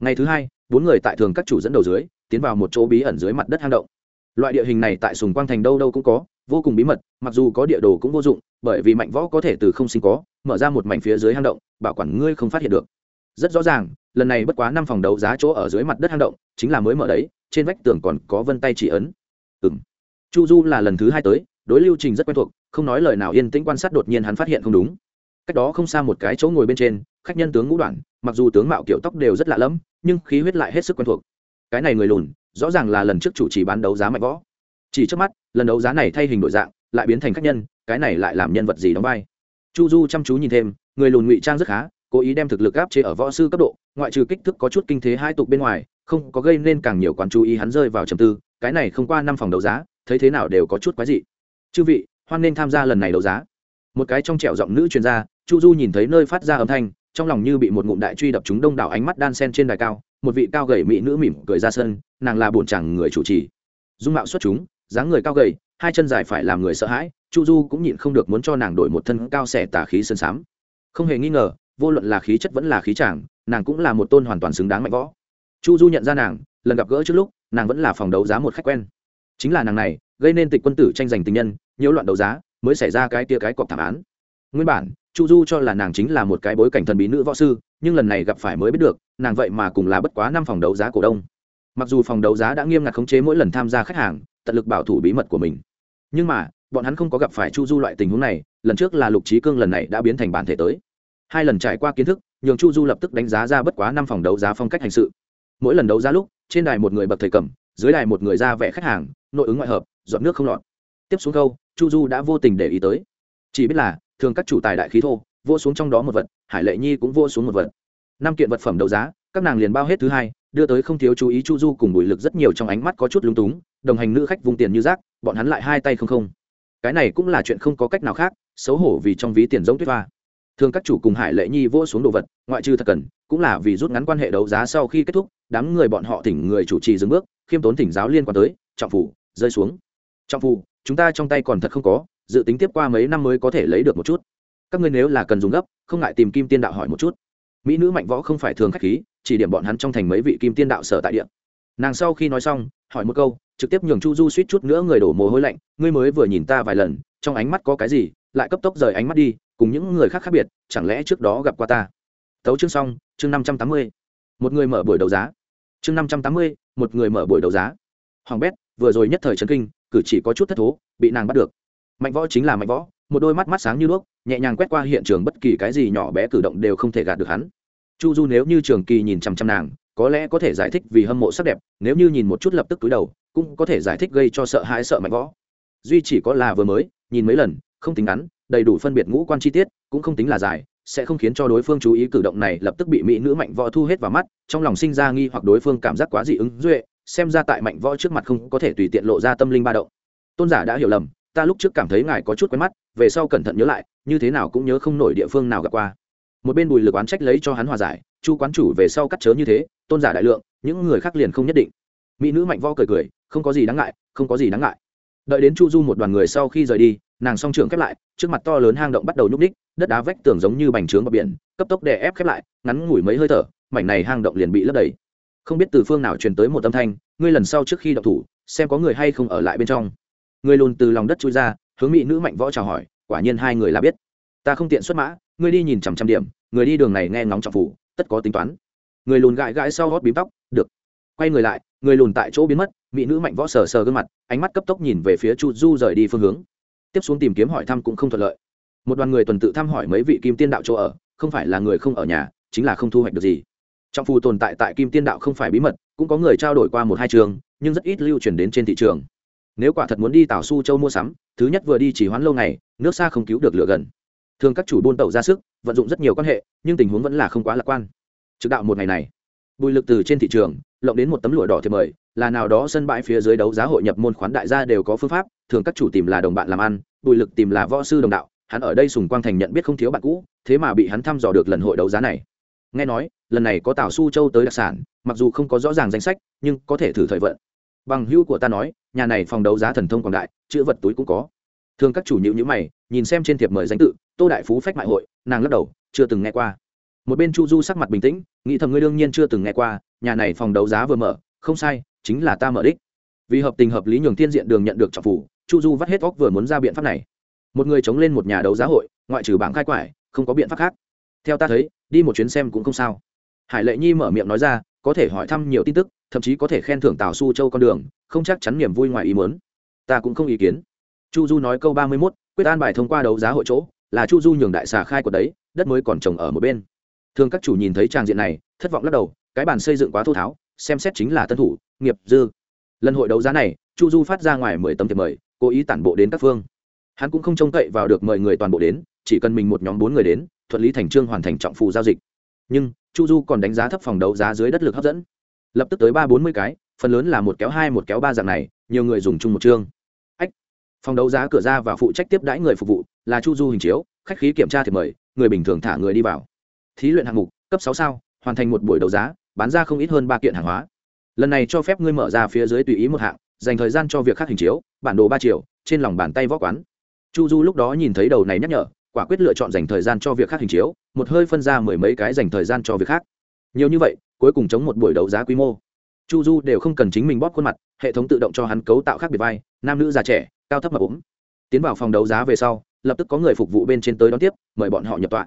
Ngày thứ hai, bốn người tại thường các chủ dẫn đầu dưới, tiến vào một chỗ bí ẩn dưới mặt đất hang động. Loại địa hình này tại sùng quang thành đâu đâu cũng có, vô cùng bí mật, mặc dù có địa đồ cũng vô dụng, bởi vì mạnh võ có thể từ không sinh có, mở ra một mảnh phía dưới hang động, bảo quản ngươi không phát hiện được. Rất rõ ràng lần này bất quá năm phòng đấu giá chỗ ở dưới mặt đất hang động, chính là mới mở đấy, trên vách tường còn có vân tay chỉ ấn. Ừng chu du là lần thứ hai tới, đối lưu trình rất quen thuộc, không nói lời nào yên tĩnh quan sát đột nhiên hắn phát hiện không đúng. Cách đó không xa một cái chỗ ngồi bên trên, khách nhân tướng ngũ đoạn mặc dù tướng mạo kiểu tóc đều rất lạ lẫm, nhưng khí huyết lại hết sức quen thuộc. Cái này người lùn, rõ ràng là lần trước chủ trì bán đấu giá mạnh võ. Chỉ trước mắt, lần đấu giá này thay hình đổi dạng, lại biến thành khách nhân, cái này lại làm nhân vật gì đóng vai. Chu du chăm chú nhìn thêm, người lùn ngụy trang rất khá cố ý đem thực lực áp chế ở võ sư cấp độ, ngoại trừ kích thước có chút kinh thế hai tục bên ngoài, không có gây nên càng nhiều quán chú ý hắn rơi vào trầm tư, cái này không qua năm phòng đấu giá, thấy thế nào đều có chút quái dị. Chư vị, hoan nên tham gia lần này đấu giá. Một cái trong trẻo giọng nữ chuyên gia chu du nhìn thấy nơi phát ra âm thanh, trong lòng như bị một ngụm đại truy đập chúng đông đảo ánh mắt đan sen trên đài cao, một vị cao gầy mỹ nữ mỉm cười ra sân, nàng là bổn chẳng người chủ trì. Dung mạo xuất chúng, dáng người cao gầy, hai chân dài phải làm người sợ hãi, chu du cũng nhịn không được muốn cho nàng đổi một thân cao xẻ tả khí sơn sám. không hề nghi ngờ vô luận là khí chất vẫn là khí chàng, nàng cũng là một tôn hoàn toàn xứng đáng mạnh võ. Chu du nhận ra nàng, lần gặp gỡ trước lúc, nàng vẫn là phòng đấu giá một khách quen. Chính là nàng này, gây nên tịch quân tử tranh giành tình nhân nhiễu loạn đấu giá, mới xảy ra cái tia cái cọc thảm án. Nguyên bản, chu du cho là nàng chính là một cái bối cảnh thần bí nữ võ sư, nhưng lần này gặp phải mới biết được, nàng vậy mà cùng là bất quá năm phòng đấu giá cổ đông. Mặc dù phòng đấu giá đã nghiêm ngặt khống chế mỗi lần tham gia khách hàng, tận lực bảo thủ bí mật của mình. Nhưng mà, bọn hắn không có gặp phải chu du loại tình huống này, lần trước là lục trí cương lần này đã biến thành bản thể tới hai lần trải qua kiến thức, nhường chu du lập tức đánh giá ra bất quá năm phòng đấu giá phong cách hành sự. Mỗi lần đấu giá lúc, trên đài một người bậc thầy cầm, dưới đài một người ra vẽ khách hàng, nội ứng ngoại hợp dọn nước không lọt. Tiếp xuống câu, chu du đã vô tình để ý tới. Chỉ biết là, thường các chủ tài đại khí thô, vô xuống trong đó một vật, hải lệ nhi cũng vô xuống một vật. Năm kiện vật phẩm đấu giá, các nàng liền bao hết thứ hai, đưa tới không thiếu chú ý chu du cùng bùi lực rất nhiều trong ánh mắt có chút lung túng, đồng hành nữ khách vùng tiền như rác, bọn hắn lại hai tay không không. Cái này cũng là chuyện không có cách nào khác, xấu hổ vì trong ví tiền giống tuyết hoa thường các chủ cùng hải lệ nhi vỗ xuống đồ vật, ngoại trừ thật cần, cũng là vì rút ngắn quan hệ đấu giá sau khi kết thúc, đám người bọn họ thỉnh người chủ trì dừng bước, khiêm tốn thỉnh giáo liên quan tới, trọng phủ, rơi xuống. Trọng phủ, chúng ta trong tay còn thật không có, dự tính tiếp qua mấy năm mới có thể lấy được một chút. Các ngươi nếu là cần dùng gấp, không ngại tìm kim tiên đạo hỏi một chút. Mỹ nữ mạnh võ không phải thường khách khí, chỉ điểm bọn hắn trong thành mấy vị kim tiên đạo sở tại địa. Nàng sau khi nói xong, hỏi một câu, trực tiếp nhường chu du suýt chút nữa người đổ mồ hôi lạnh, ngươi mới vừa nhìn ta vài lần, trong ánh mắt có cái gì, lại cấp tốc rời ánh mắt đi cùng những người khác khác biệt, chẳng lẽ trước đó gặp qua ta? Tấu chương xong, chương năm trăm tám mươi. Một người mở buổi đấu giá. Chương năm trăm tám mươi, một người mở buổi đấu giá. Hoàng bét, vừa rồi nhất thời trấn kinh, cử chỉ có chút thất thố, bị nàng bắt được. Mạnh võ chính là mạnh võ, một đôi mắt mắt sáng như đuốc, nhẹ nhàng quét qua hiện trường bất kỳ cái gì nhỏ bé cử động đều không thể gạt được hắn. Chu du nếu như trường kỳ nhìn chằm chằm nàng, có lẽ có thể giải thích vì hâm mộ sắc đẹp, nếu như nhìn một chút lập tức túi đầu, cũng có thể giải thích gây cho sợ hãi sợ mạnh võ. Duy chỉ có là vừa mới, nhìn mấy lần, không tính ngắn đầy đủ phân biệt ngũ quan chi tiết, cũng không tính là dài, sẽ không khiến cho đối phương chú ý cử động này lập tức bị mỹ nữ mạnh võ thu hết vào mắt, trong lòng sinh ra nghi hoặc đối phương cảm giác quá dị ứng, duệ, xem ra tại mạnh võ trước mặt không có thể tùy tiện lộ ra tâm linh ba động. Tôn giả đã hiểu lầm, ta lúc trước cảm thấy ngài có chút quen mắt, về sau cẩn thận nhớ lại, như thế nào cũng nhớ không nổi địa phương nào gặp qua. Một bên bùi lực oán trách lấy cho hắn hòa giải, chu quán chủ về sau cắt chớ như thế, tôn giả đại lượng, những người khác liền không nhất định. Mỹ nữ mạnh võ cười cười, không có gì đáng ngại, không có gì đáng ngại đợi đến chu du một đoàn người sau khi rời đi, nàng song trưởng khép lại, trước mặt to lớn hang động bắt đầu nhúc ních đất đá vách tường giống như bành trướng bờ biển, cấp tốc đè ép khép lại, ngắn ngủi mấy hơi thở, mảnh này hang động liền bị lấp đầy. Không biết từ phương nào truyền tới một âm thanh, ngươi lần sau trước khi đậu thủ, xem có người hay không ở lại bên trong. Người lùn từ lòng đất chui ra, hướng mỹ nữ mạnh võ chào hỏi, quả nhiên hai người là biết. Ta không tiện xuất mã, ngươi đi nhìn chằm chằm điểm, người đi đường này nghe ngóng trọng phủ, tất có tính toán. Người lùn gãi gãi sau gót bím tóc, được. Quay người lại người lùn tại chỗ biến mất, mỹ nữ mạnh võ sờ sờ gương mặt, ánh mắt cấp tốc nhìn về phía chu du rời đi phương hướng. Tiếp xuống tìm kiếm hỏi thăm cũng không thuận lợi. Một đoàn người tuần tự thăm hỏi mấy vị kim tiên đạo chỗ ở, không phải là người không ở nhà, chính là không thu hoạch được gì. Trong phù tồn tại tại kim tiên đạo không phải bí mật, cũng có người trao đổi qua một hai trường, nhưng rất ít lưu truyền đến trên thị trường. Nếu quả thật muốn đi tảo su châu mua sắm, thứ nhất vừa đi chỉ hoãn lâu ngày, nước xa không cứu được lửa gần. Thường các chủ buôn tàu ra sức, vận dụng rất nhiều quan hệ, nhưng tình huống vẫn là không quá lạc quan. Trực đạo một ngày này bùi lực từ trên thị trường, lộng đến một tấm lụa đỏ thiệp mời, là nào đó sân bãi phía dưới đấu giá hội nhập môn khoán đại gia đều có phương pháp, thường các chủ tìm là đồng bạn làm ăn, bùi lực tìm là võ sư đồng đạo, hắn ở đây sùng quang thành nhận biết không thiếu bạn cũ, thế mà bị hắn thăm dò được lần hội đấu giá này. Nghe nói, lần này có tào su châu tới đặc sản, mặc dù không có rõ ràng danh sách, nhưng có thể thử thời vận. Bằng hữu của ta nói, nhà này phòng đấu giá thần thông quảng đại, chữ vật túi cũng có. Thường các chủ nhữ nhữ mày, nhìn xem trên thiệp mời danh tự, tô đại phú phách mại hội, nàng lắc đầu, chưa từng nghe qua một bên chu du sắc mặt bình tĩnh, nghĩ thầm ngươi đương nhiên chưa từng nghe qua, nhà này phòng đấu giá vừa mở, không sai, chính là ta mở đích. Vì hợp tình hợp lý nhường thiên diện đường nhận được trọng phủ, chu du vắt hết óc vừa muốn ra biện pháp này. Một người chống lên một nhà đấu giá hội, ngoại trừ bảng khai quải, không có biện pháp khác. Theo ta thấy, đi một chuyến xem cũng không sao. Hải lệ nhi mở miệng nói ra, có thể hỏi thăm nhiều tin tức, thậm chí có thể khen thưởng tào su châu con đường, không chắc chắn niềm vui ngoài ý muốn. Ta cũng không ý kiến. Chu du nói câu ba mươi mốt, quyết an bài thông qua đấu giá hội chỗ, là chu du nhường đại xà khai của đấy, đất mới còn trồng ở một bên thường các chủ nhìn thấy tràng diện này, thất vọng lắc đầu, cái bàn xây dựng quá thô tháo, xem xét chính là tân thủ, nghiệp, dư. Lần hội đấu giá này, chu du phát ra ngoài mười tấm thiệp mời, cố ý tản bộ đến các phương. Hắn cũng không trông cậy vào được mời người toàn bộ đến, chỉ cần mình một nhóm bốn người đến, thuận lý thành trương hoàn thành trọng phù giao dịch. Nhưng, chu du còn đánh giá thấp phòng đấu giá dưới đất lực hấp dẫn. Lập tức tới ba bốn mươi cái, phần lớn là một kéo hai, một kéo ba dạng này, nhiều người dùng chung một chương. Ách! Phòng đấu giá cửa ra và phụ trách tiếp đãi người phục vụ là chu du hình chiếu, khách khí kiểm tra thì mời, người bình thường thả người đi vào thí luyện hạng mục, cấp sáu sao, hoàn thành một buổi đấu giá, bán ra không ít hơn ba kiện hàng hóa. Lần này cho phép ngươi mở ra phía dưới tùy ý một hạng, dành thời gian cho việc khác hình chiếu, bản đồ ba triệu trên lòng bàn tay võ quán. Chu du lúc đó nhìn thấy đầu này nhắc nhở, quả quyết lựa chọn dành thời gian cho việc khác hình chiếu, một hơi phân ra mười mấy cái dành thời gian cho việc khác. Nhiều như vậy, cuối cùng chống một buổi đấu giá quy mô. Chu du đều không cần chính mình bóp khuôn mặt, hệ thống tự động cho hắn cấu tạo khác biệt vai, nam nữ già trẻ, cao thấp mập ốm. Tiến vào phòng đấu giá về sau, lập tức có người phục vụ bên trên tới đón tiếp, mời bọn họ nhập tọa.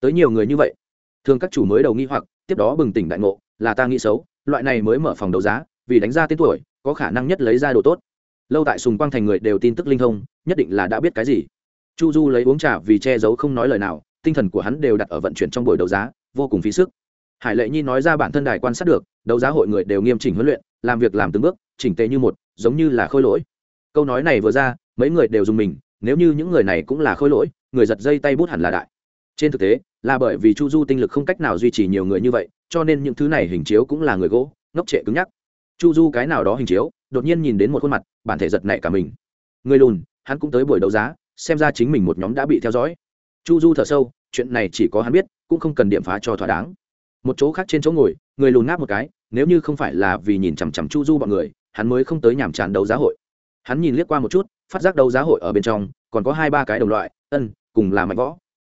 Tới nhiều người như vậy thường các chủ mới đầu nghi hoặc, tiếp đó bừng tỉnh đại ngộ, là ta nghĩ xấu, loại này mới mở phòng đấu giá, vì đánh ra tên tuổi, có khả năng nhất lấy ra đồ tốt. Lâu tại sùng quang thành người đều tin tức linh thông, nhất định là đã biết cái gì. Chu du lấy uống trà vì che giấu không nói lời nào, tinh thần của hắn đều đặt ở vận chuyển trong buổi đấu giá, vô cùng phí sức. Hải lệ nhi nói ra bản thân đài quan sát được, đấu giá hội người đều nghiêm chỉnh huấn luyện, làm việc làm từng bước, chỉnh tề như một, giống như là khôi lỗi. Câu nói này vừa ra, mấy người đều dùng mình, nếu như những người này cũng là khôi lỗi, người giật dây tay bút hẳn là đại trên thực tế, là bởi vì chu du tinh lực không cách nào duy trì nhiều người như vậy, cho nên những thứ này hình chiếu cũng là người gỗ, ngốc trệ cứng nhắc. Chu du cái nào đó hình chiếu, đột nhiên nhìn đến một khuôn mặt, bản thể giật nảy cả mình. Người lùn, hắn cũng tới buổi đấu giá, xem ra chính mình một nhóm đã bị theo dõi. Chu du thở sâu, chuyện này chỉ có hắn biết, cũng không cần điểm phá cho thỏa đáng. Một chỗ khác trên chỗ ngồi, người lùn ngáp một cái, nếu như không phải là vì nhìn chằm chằm chu du bọn người, hắn mới không tới nhàm tràn đấu giá hội. Hắn nhìn liếc qua một chút, phát giác đấu giá hội ở bên trong, còn có hai ba cái đồng loại, ân, cùng là mạnh võ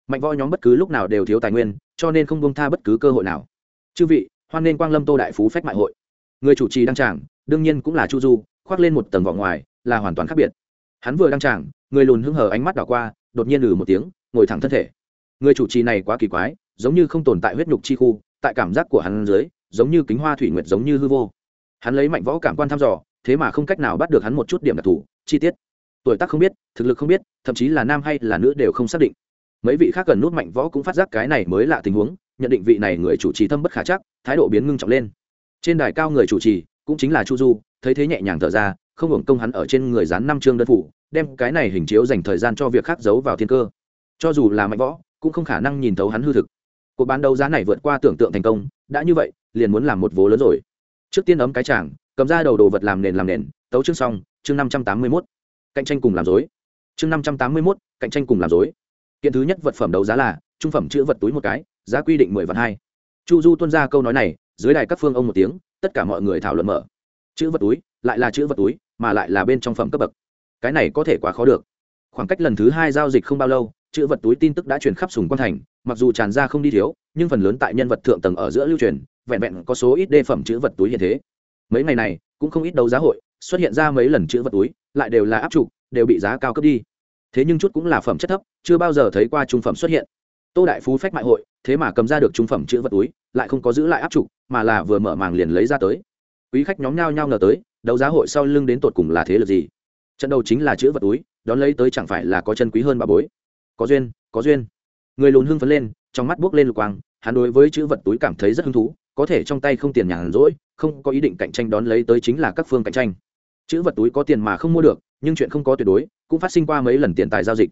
mạnh võ nhóm bất cứ lúc nào đều thiếu tài nguyên, cho nên không bông tha bất cứ cơ hội nào. Chư vị, hoan nên quang lâm tô đại phú phách mại hội. Người chủ trì đăng tràng, đương nhiên cũng là chu du, khoác lên một tầng vỏ ngoài, là hoàn toàn khác biệt. Hắn vừa đăng tràng, người lùn hưng hờ ánh mắt đảo qua, đột nhiên lừ một tiếng, ngồi thẳng thân thể. Người chủ trì này quá kỳ quái, giống như không tồn tại huyết nhục chi khu, tại cảm giác của hắn dưới, giống như kính hoa thủy nguyệt giống như hư vô. Hắn lấy mạnh võ cảm quan thăm dò, thế mà không cách nào bắt được hắn một chút điểm đặc thù, chi tiết. Tuổi tác không biết, thực lực không biết, thậm chí là nam hay là nữ đều không xác định mấy vị khác gần nút mạnh võ cũng phát giác cái này mới lạ tình huống, nhận định vị này người chủ trì thâm bất khả chắc, thái độ biến ngưng trọng lên. Trên đài cao người chủ trì, cũng chính là chu du, thấy thế nhẹ nhàng thở ra, không hưởng công hắn ở trên người dán năm chương đơn phủ, đem cái này hình chiếu dành thời gian cho việc khác giấu vào thiên cơ. Cho dù là mạnh võ, cũng không khả năng nhìn thấu hắn hư thực. Cuộc bán đấu giá này vượt qua tưởng tượng thành công, đã như vậy, liền muốn làm một vố lớn rồi. Trước tiên ấm cái chàng cầm ra đầu đồ vật làm nền làm nền, tấu chương xong, chương năm trăm tám mươi mốt. Cạnh tranh cùng làm dối chương năm trăm tám mươi mốt, cạnh tranh cùng làm dối kiện thứ nhất vật phẩm đấu giá là, trung phẩm chữ vật túi một cái, giá quy định mười vạn hai. Chu du tuân ra câu nói này, dưới đài các phương ông một tiếng, tất cả mọi người thảo luận mở. Chữ vật túi, lại là chữ vật túi, mà lại là bên trong phẩm cấp bậc. Cái này có thể quá khó được. Khoảng cách lần thứ hai giao dịch không bao lâu, chữ vật túi tin tức đã truyền khắp sùng quan thành, mặc dù tràn ra không đi thiếu, nhưng phần lớn tại nhân vật thượng tầng ở giữa lưu truyền, vẹn vẹn có số ít đề phẩm chữ vật túi hiện thế. Mấy ngày này, cũng không ít đấu giá hội, xuất hiện ra mấy lần chữ vật túi, lại đều là áp trục đều bị giá cao cấp đi thế nhưng chút cũng là phẩm chất thấp, chưa bao giờ thấy qua trung phẩm xuất hiện. Tô đại phú phách mại hội, thế mà cầm ra được trung phẩm chữ vật túi, lại không có giữ lại áp trục mà là vừa mở màng liền lấy ra tới. Quý khách nhóm nhao nhao ngờ tới, đấu giá hội sau lưng đến tột cùng là thế lực gì? Trận đầu chính là chữ vật túi, đón lấy tới chẳng phải là có chân quý hơn bà bối. Có duyên có duyên. Người lùn hưng phấn lên, trong mắt buốc lên lục quang, hắn đối với chữ vật túi cảm thấy rất hứng thú, có thể trong tay không tiền nhàn rỗi, không có ý định cạnh tranh đón lấy tới chính là các phương cạnh tranh. Chữ vật túi có tiền mà không mua được, nhưng chuyện không có tuyệt đối cũng phát sinh qua mấy lần tiền tài giao dịch.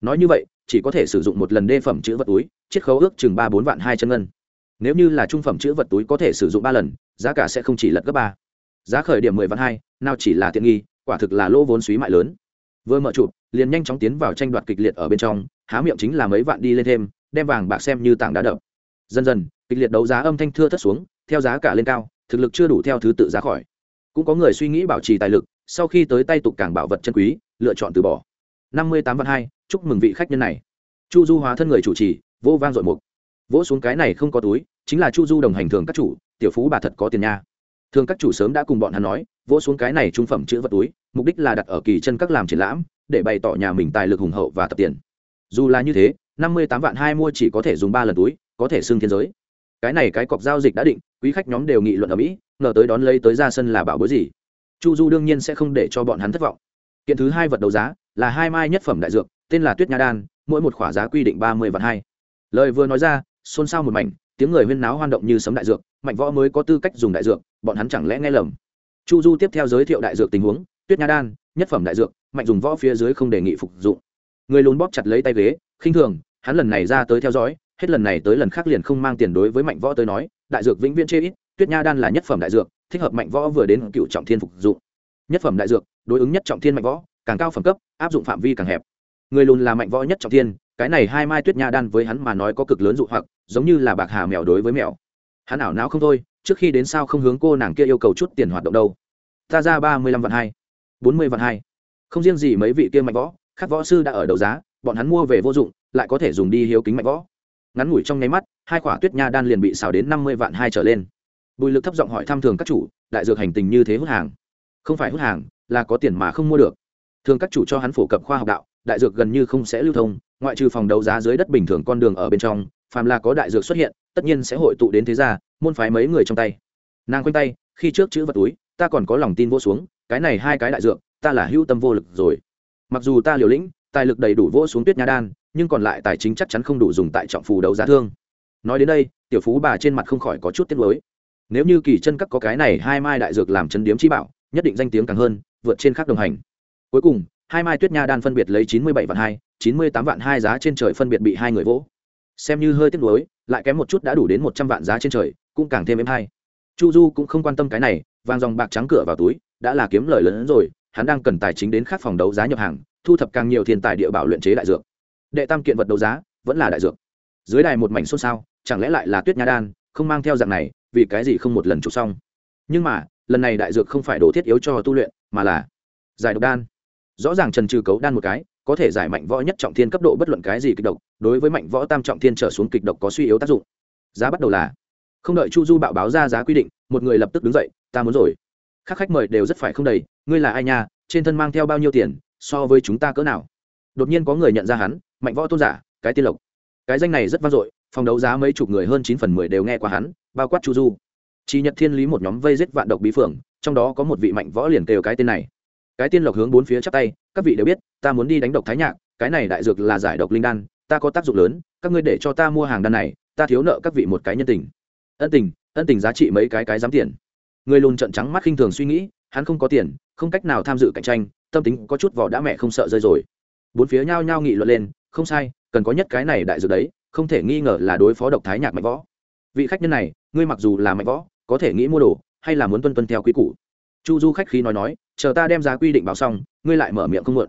Nói như vậy, chỉ có thể sử dụng một lần đê phẩm chữ vật túi, chiết khấu ước chừng ba bốn vạn hai chân ngân. Nếu như là trung phẩm chữ vật túi có thể sử dụng ba lần, giá cả sẽ không chỉ lật gấp ba. Giá khởi điểm mười vạn hai, nào chỉ là tiện nghi, quả thực là lỗ vốn suý mại lớn. Vừa mở chụp, liền nhanh chóng tiến vào tranh đoạt kịch liệt ở bên trong, há miệng chính là mấy vạn đi lên thêm, đem vàng bạc xem như tảng đá đập. Dần dần, kịch liệt đấu giá âm thanh thưa thất xuống, theo giá cả lên cao, thực lực chưa đủ theo thứ tự giá khỏi. Cũng có người suy nghĩ bảo trì tài lực sau khi tới tay tục cảng bảo vật chân quý, lựa chọn từ bỏ. Năm mươi tám vạn hai, chúc mừng vị khách nhân này. Chu du hóa thân người chủ trì, vô vang dội mục. Vỗ xuống cái này không có túi, chính là chu du đồng hành thường các chủ, tiểu phú bà thật có tiền nha. Thường các chủ sớm đã cùng bọn hắn nói, vỗ xuống cái này trung phẩm chữ vật túi, mục đích là đặt ở kỳ chân các làm triển lãm, để bày tỏ nhà mình tài lực hùng hậu và tập tiền. Dù là như thế, năm mươi tám vạn hai mua chỉ có thể dùng ba lần túi, có thể xưng thiên giới. Cái này cái cọc giao dịch đã định, quý khách nhóm đều nghị luận ở mỹ, ngờ tới đón lấy tới ra sân là bảo bối gì chu du đương nhiên sẽ không để cho bọn hắn thất vọng. Kiện thứ hai vật đấu giá là hai mai nhất phẩm đại dược, tên là tuyết nha đan, mỗi một khỏa giá quy định ba mươi vạn hai. Lời vừa nói ra, xôn xao một mảnh, tiếng người huyên náo hoan động như sấm đại dược, mạnh võ mới có tư cách dùng đại dược, bọn hắn chẳng lẽ nghe lầm? Chu du tiếp theo giới thiệu đại dược tình huống, tuyết nha đan, nhất phẩm đại dược, mạnh dùng võ phía dưới không đề nghị phục dụng. Người lùn bóp chặt lấy tay ghế, khinh thường, hắn lần này ra tới theo dõi, hết lần này tới lần khác liền không mang tiền đối với mạnh võ tới nói, đại dược vĩnh viễn chê ít, tuyết nha đan là nhất phẩm đại dược thích hợp mạnh võ vừa đến cựu trọng thiên phục dụng nhất phẩm đại dược, đối ứng nhất trọng thiên mạnh võ, càng cao phẩm cấp, áp dụng phạm vi càng hẹp. Người lùn là mạnh võ nhất trọng thiên, cái này hai mai tuyết nha đan với hắn mà nói có cực lớn dụ hoặc, giống như là bạc hà mèo đối với mèo. Hắn ảo não không thôi, trước khi đến sao không hướng cô nàng kia yêu cầu chút tiền hoạt động đâu. Ta ra ba mươi lăm vạn hai, bốn mươi vạn hai. Không riêng gì mấy vị kia mạnh võ các võ sư đã ở đầu giá, bọn hắn mua về vô dụng, lại có thể dùng đi hiếu kính mạnh võ. Ngắn ngủi trong nháy mắt, hai quả tuyết nha đan liền bị xào đến năm mươi vạn hai trở lên bùi lực thấp giọng hỏi thăm thường các chủ, đại dược hành tình như thế hút hàng. Không phải hút hàng, là có tiền mà không mua được. Thường các chủ cho hắn phổ cập khoa học đạo, đại dược gần như không sẽ lưu thông, ngoại trừ phòng đấu giá dưới đất bình thường con đường ở bên trong, phàm là có đại dược xuất hiện, tất nhiên sẽ hội tụ đến thế gia, môn phái mấy người trong tay. Nàng quanh tay, khi trước chữ vật túi, ta còn có lòng tin vô xuống, cái này hai cái đại dược, ta là hữu tâm vô lực rồi. Mặc dù ta liều lĩnh, tài lực đầy đủ vô xuống tuyết nha đan, nhưng còn lại tài chính chắc chắn không đủ dùng tại trọng phù đấu giá thương. Nói đến đây, tiểu phú bà trên mặt không khỏi có chút tiếc lối nếu như kỳ chân các có cái này hai mai đại dược làm chân điếm chi bảo, nhất định danh tiếng càng hơn, vượt trên khác đồng hành. Cuối cùng, hai mai tuyết nha đan phân biệt lấy chín mươi bảy vạn hai, chín mươi tám vạn hai giá trên trời phân biệt bị hai người vỗ. Xem như hơi tiếc nuối, lại kém một chút đã đủ đến một trăm vạn giá trên trời, cũng càng thêm êm hay. Chu du cũng không quan tâm cái này, vàng dòng bạc trắng cửa vào túi, đã là kiếm lời lớn hơn rồi, hắn đang cần tài chính đến khác phòng đấu giá nhập hàng, thu thập càng nhiều thiên tài địa bảo luyện chế đại dược. Đệ tam kiện vật đấu giá, vẫn là đại dược. Dưới đài một mảnh xôn xao, chẳng lẽ lại là tuyết nha đan, không mang theo dạng này vì cái gì không một lần chụp xong. Nhưng mà, lần này đại dược không phải đồ thiết yếu cho tu luyện, mà là giải độc đan. Rõ ràng trần trừ cấu đan một cái, có thể giải mạnh võ nhất trọng thiên cấp độ bất luận cái gì kịch độc, đối với mạnh võ tam trọng thiên trở xuống kịch độc có suy yếu tác dụng. Giá bắt đầu là, không đợi chu du bạo báo ra giá quy định, một người lập tức đứng dậy, ta muốn rồi. Các khách mời đều rất phải không đầy, ngươi là ai nha? Trên thân mang theo bao nhiêu tiền? So với chúng ta cỡ nào? Đột nhiên có người nhận ra hắn, mạnh võ tôn giả, cái tiên lộc. Cái danh này rất vang dội phòng đấu giá mấy chục người hơn chín phần mười đều nghe qua hắn, bao quát chu du. Chỉ nhật thiên lý một nhóm vây giết vạn độc bí phượng trong đó có một vị mạnh võ liền kêu cái tên này. Cái tiên lộc hướng bốn phía chắp tay, các vị đều biết, ta muốn đi đánh độc thái nhạc, cái này đại dược là giải độc linh đan, ta có tác dụng lớn, các ngươi để cho ta mua hàng đan này, ta thiếu nợ các vị một cái nhân tình. Ân tình ân tình giá trị mấy cái cái dám tiền. Người lùn trận trắng mắt khinh thường suy nghĩ, hắn không có tiền, không cách nào tham dự cạnh tranh, tâm tính có chút vỏ đã mẹ không sợ rơi rồi. Bốn phía nhao nhao nghị luận lên, không sai, cần có nhất cái này đại dược đấy không thể nghi ngờ là đối phó độc thái nhạc mạnh võ. Vị khách nhân này, ngươi mặc dù là mạnh võ, có thể nghĩ mua đồ, hay là muốn tuân tuân theo quý củ. Chu du khách khí nói nói, chờ ta đem giá quy định báo xong, ngươi lại mở miệng không muộn.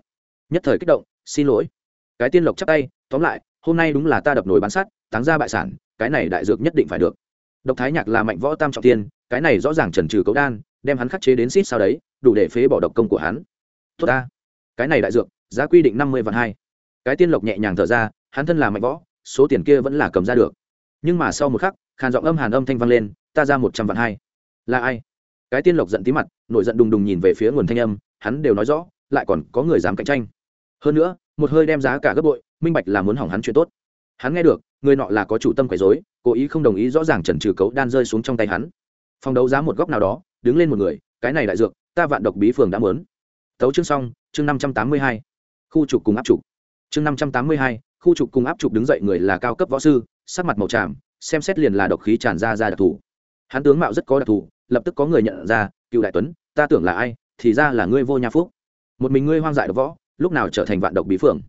Nhất thời kích động, xin lỗi. Cái tiên lộc chắp tay, tóm lại, hôm nay đúng là ta đập nồi bán sắt, táng ra bại sản, cái này đại dược nhất định phải được. Độc thái nhạc là mạnh võ tam trọng tiên, cái này rõ ràng trần trừ cấu đan, đem hắn khắc chế đến xít sau đấy, đủ để phế bỏ độc công của hắn. Tốt ta. Cái này đại dược, giá quy định năm mươi vạn hai. Cái tiên lộc nhẹ nhàng thở ra, hắn thân là mạnh võ số tiền kia vẫn là cầm ra được. Nhưng mà sau một khắc, khàn giọng âm hàn âm thanh vang lên, ta ra một trăm vạn hai. Là ai? Cái tiên lộc giận tí mặt, nổi giận đùng đùng nhìn về phía nguồn thanh âm, hắn đều nói rõ, lại còn có người dám cạnh tranh. Hơn nữa, một hơi đem giá cả gấp bội, minh bạch là muốn hỏng hắn chuyện tốt. Hắn nghe được, người nọ là có chủ tâm quấy dối cố ý không đồng ý rõ ràng trần trừ cấu đan rơi xuống trong tay hắn. Phòng đấu giá một góc nào đó, đứng lên một người, cái này đại dược, ta vạn độc bí phường đã mớn tấu chương xong, chương năm trăm tám mươi hai. Khu trục cùng áp trục. Chương năm trăm tám mươi hai khu trục cùng áp trục đứng dậy người là cao cấp võ sư, sắc mặt màu tràm, xem xét liền là độc khí tràn ra ra đặc thù. Hắn tướng mạo rất có đặc thù, lập tức có người nhận ra, cựu đại tuấn, ta tưởng là ai? Thì ra là ngươi vô nha phúc. Một mình ngươi hoang dại độc võ, lúc nào trở thành vạn độc bí phượng.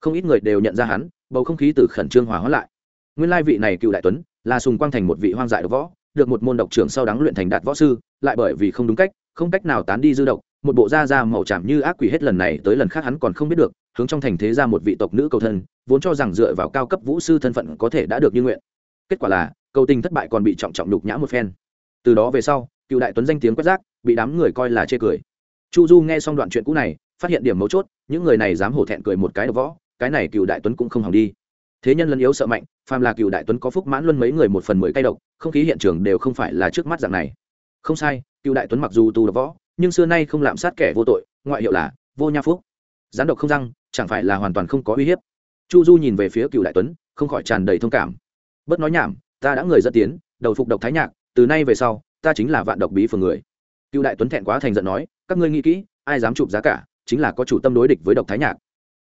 không ít người đều nhận ra hắn, bầu không khí từ khẩn trương hòa hóa lại. Nguyên lai vị này cựu đại tuấn, là sùng quang thành một vị hoang dại độc võ, được một môn độc trưởng sau đắng luyện thành đạt võ sư, lại bởi vì không đúng cách, không cách nào tán đi dư độc, một bộ da da màu chạm như ác quỷ hết lần này tới lần khác hắn còn không biết được hướng trong thành thế ra một vị tộc nữ cầu thân, vốn cho rằng dựa vào cao cấp vũ sư thân phận có thể đã được như nguyện. Kết quả là, cầu tình thất bại còn bị trọng trọng đục nhã một phen. Từ đó về sau, cựu đại tuấn danh tiếng quét rác, bị đám người coi là chê cười. Chu du nghe xong đoạn chuyện cũ này, phát hiện điểm mấu chốt, những người này dám hổ thẹn cười một cái đ võ, cái này cựu đại tuấn cũng không hỏng đi. Thế nhân lân yếu sợ mạnh, phàm là cựu đại tuấn có phúc mãn luân mấy người một phần mười cay độc, không khí hiện trường đều không phải là trước mắt dạng này. Không sai, cựu đại tuấn mặc dù tu đ võ, nhưng xưa nay không lạm sát kẻ vô tội, ngoại hiệu là vô nha phúc gián độc không răng, chẳng phải là hoàn toàn không có uy hiếp. Chu du nhìn về phía cựu đại tuấn, không khỏi tràn đầy thông cảm. Bớt nói nhảm, ta đã người dẫn tiến, đầu phục độc thái nhạc, từ nay về sau, ta chính là vạn độc bí phường người. Cựu đại tuấn thẹn quá thành giận nói, các ngươi nghĩ kỹ, ai dám chụp giá cả, chính là có chủ tâm đối địch với độc thái nhạc.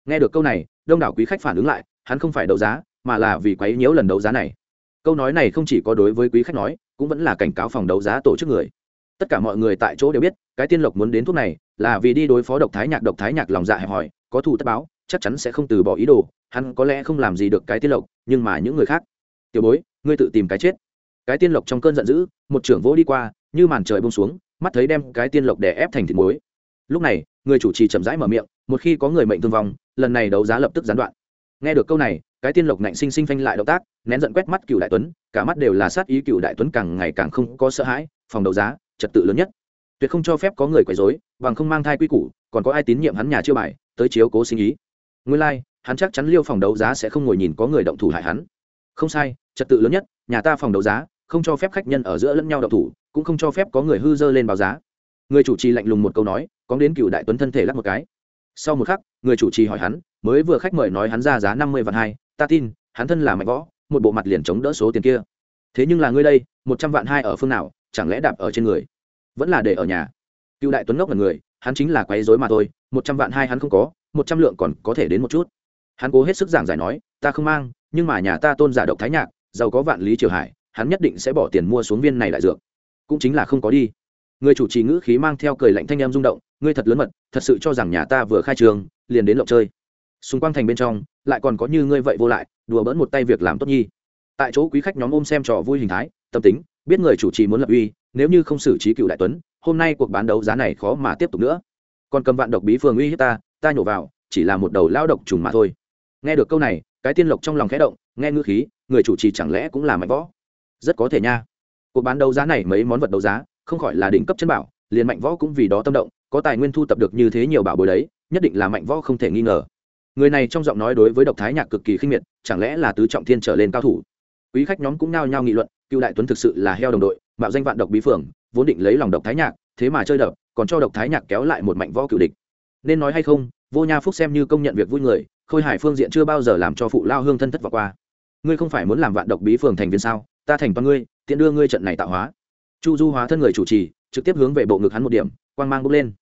Nghe được câu này, đông đảo quý khách phản ứng lại, hắn không phải đấu giá, mà là vì quấy nhiễu lần đấu giá này. Câu nói này không chỉ có đối với quý khách nói, cũng vẫn là cảnh cáo phòng đấu giá tổ chức người. Tất cả mọi người tại chỗ đều biết, cái tiên lộc muốn đến thuốc này là vì đi đối phó độc thái nhạc, độc thái nhạc lòng dạ hẹp hòi, có thù tất báo, chắc chắn sẽ không từ bỏ ý đồ, hắn có lẽ không làm gì được cái tiên lộc, nhưng mà những người khác. Tiểu bối, ngươi tự tìm cái chết. Cái tiên lộc trong cơn giận dữ, một trưởng vỗ đi qua, như màn trời bông xuống, mắt thấy đem cái tiên lộc đè ép thành thịt muối. Lúc này, người chủ trì chậm rãi mở miệng, một khi có người mệnh thương vong, lần này đấu giá lập tức gián đoạn. Nghe được câu này, cái tiên lộc nạnh sinh sinh phanh lại động tác, nén giận quét mắt cựu đại tuấn, cả mắt đều là sát ý cựu đại tuấn càng ngày càng không có sợ hãi, phòng đấu giá, trật tự lớn nhất tuyệt không cho phép có người quấy rối bằng không mang thai quy củ còn có ai tín nhiệm hắn nhà chưa bài tới chiếu cố sinh ý. Nguyên lai like, hắn chắc chắn liêu phòng đấu giá sẽ không ngồi nhìn có người động thủ hại hắn. Không sai trật tự lớn nhất nhà ta phòng đấu giá không cho phép khách nhân ở giữa lẫn nhau động thủ cũng không cho phép có người hư dơ lên báo giá. Người chủ trì lạnh lùng một câu nói có đến cựu đại tuấn thân thể lắc một cái. Sau một khắc người chủ trì hỏi hắn mới vừa khách mời nói hắn ra giá năm mươi vạn hai ta tin hắn thân là mạnh võ một bộ mặt liền chống đỡ số tiền kia. Thế nhưng là ngươi đây một trăm vạn hai ở phương nào chẳng lẽ đạp ở trên người? Vẫn là để ở nhà. Cựu đại tuấn ngốc là người, hắn chính là quấy dối mà thôi, một trăm vạn hai hắn không có, một trăm lượng còn có thể đến một chút. Hắn cố hết sức giảng giải nói, ta không mang, nhưng mà nhà ta tôn giả độc thái nhạc, giàu có vạn lý triều hải, hắn nhất định sẽ bỏ tiền mua xuống viên này đại dược. Cũng chính là không có đi. Người chủ trì ngữ khí mang theo cười lạnh thanh em rung động, ngươi thật lớn mật, thật sự cho rằng nhà ta vừa khai trường, liền đến lộng chơi. Xung quanh thành bên trong, lại còn có như ngươi vậy vô lại, đùa bỡn một tay việc làm tốt nhi. Tại chỗ quý khách nhóm ôm xem trò vui hình thái, tâm tính biết người chủ trì muốn lập uy, nếu như không xử trí cựu đại tuấn, hôm nay cuộc bán đấu giá này khó mà tiếp tục nữa. Còn cầm vạn độc bí phường uy hiếp ta ta nhổ vào, chỉ là một đầu lao độc trùng mà thôi. Nghe được câu này, cái tiên lộc trong lòng khẽ động, nghe ngư khí, người chủ trì chẳng lẽ cũng là mạnh võ? Rất có thể nha. Cuộc bán đấu giá này mấy món vật đấu giá, không khỏi là đỉnh cấp chân bảo, liền mạnh võ cũng vì đó tâm động, có tài nguyên thu tập được như thế nhiều bảo bối đấy, nhất định là mạnh võ không thể nghi ngờ. Người này trong giọng nói đối với độc thái nhạc cực kỳ khinh miệt, chẳng lẽ là tứ trọng thiên trở lên cao thủ? Quý khách nhóm cũng nao nhao nghị luận, cựu đại tuấn thực sự là heo đồng đội, mạo danh vạn độc bí phường, vốn định lấy lòng độc thái nhạc, thế mà chơi đập, còn cho độc thái nhạc kéo lại một mạnh võ cựu địch. Nên nói hay không, vô nha phúc xem như công nhận việc vui người, khôi hải phương diện chưa bao giờ làm cho phụ lao hương thân thất vọng qua. Ngươi không phải muốn làm vạn độc bí phường thành viên sao? Ta thành toàn ngươi, tiện đưa ngươi trận này tạo hóa. Chu du hóa thân người chủ trì, trực tiếp hướng về bộ ngực hắn một điểm, quang mang bốc lên.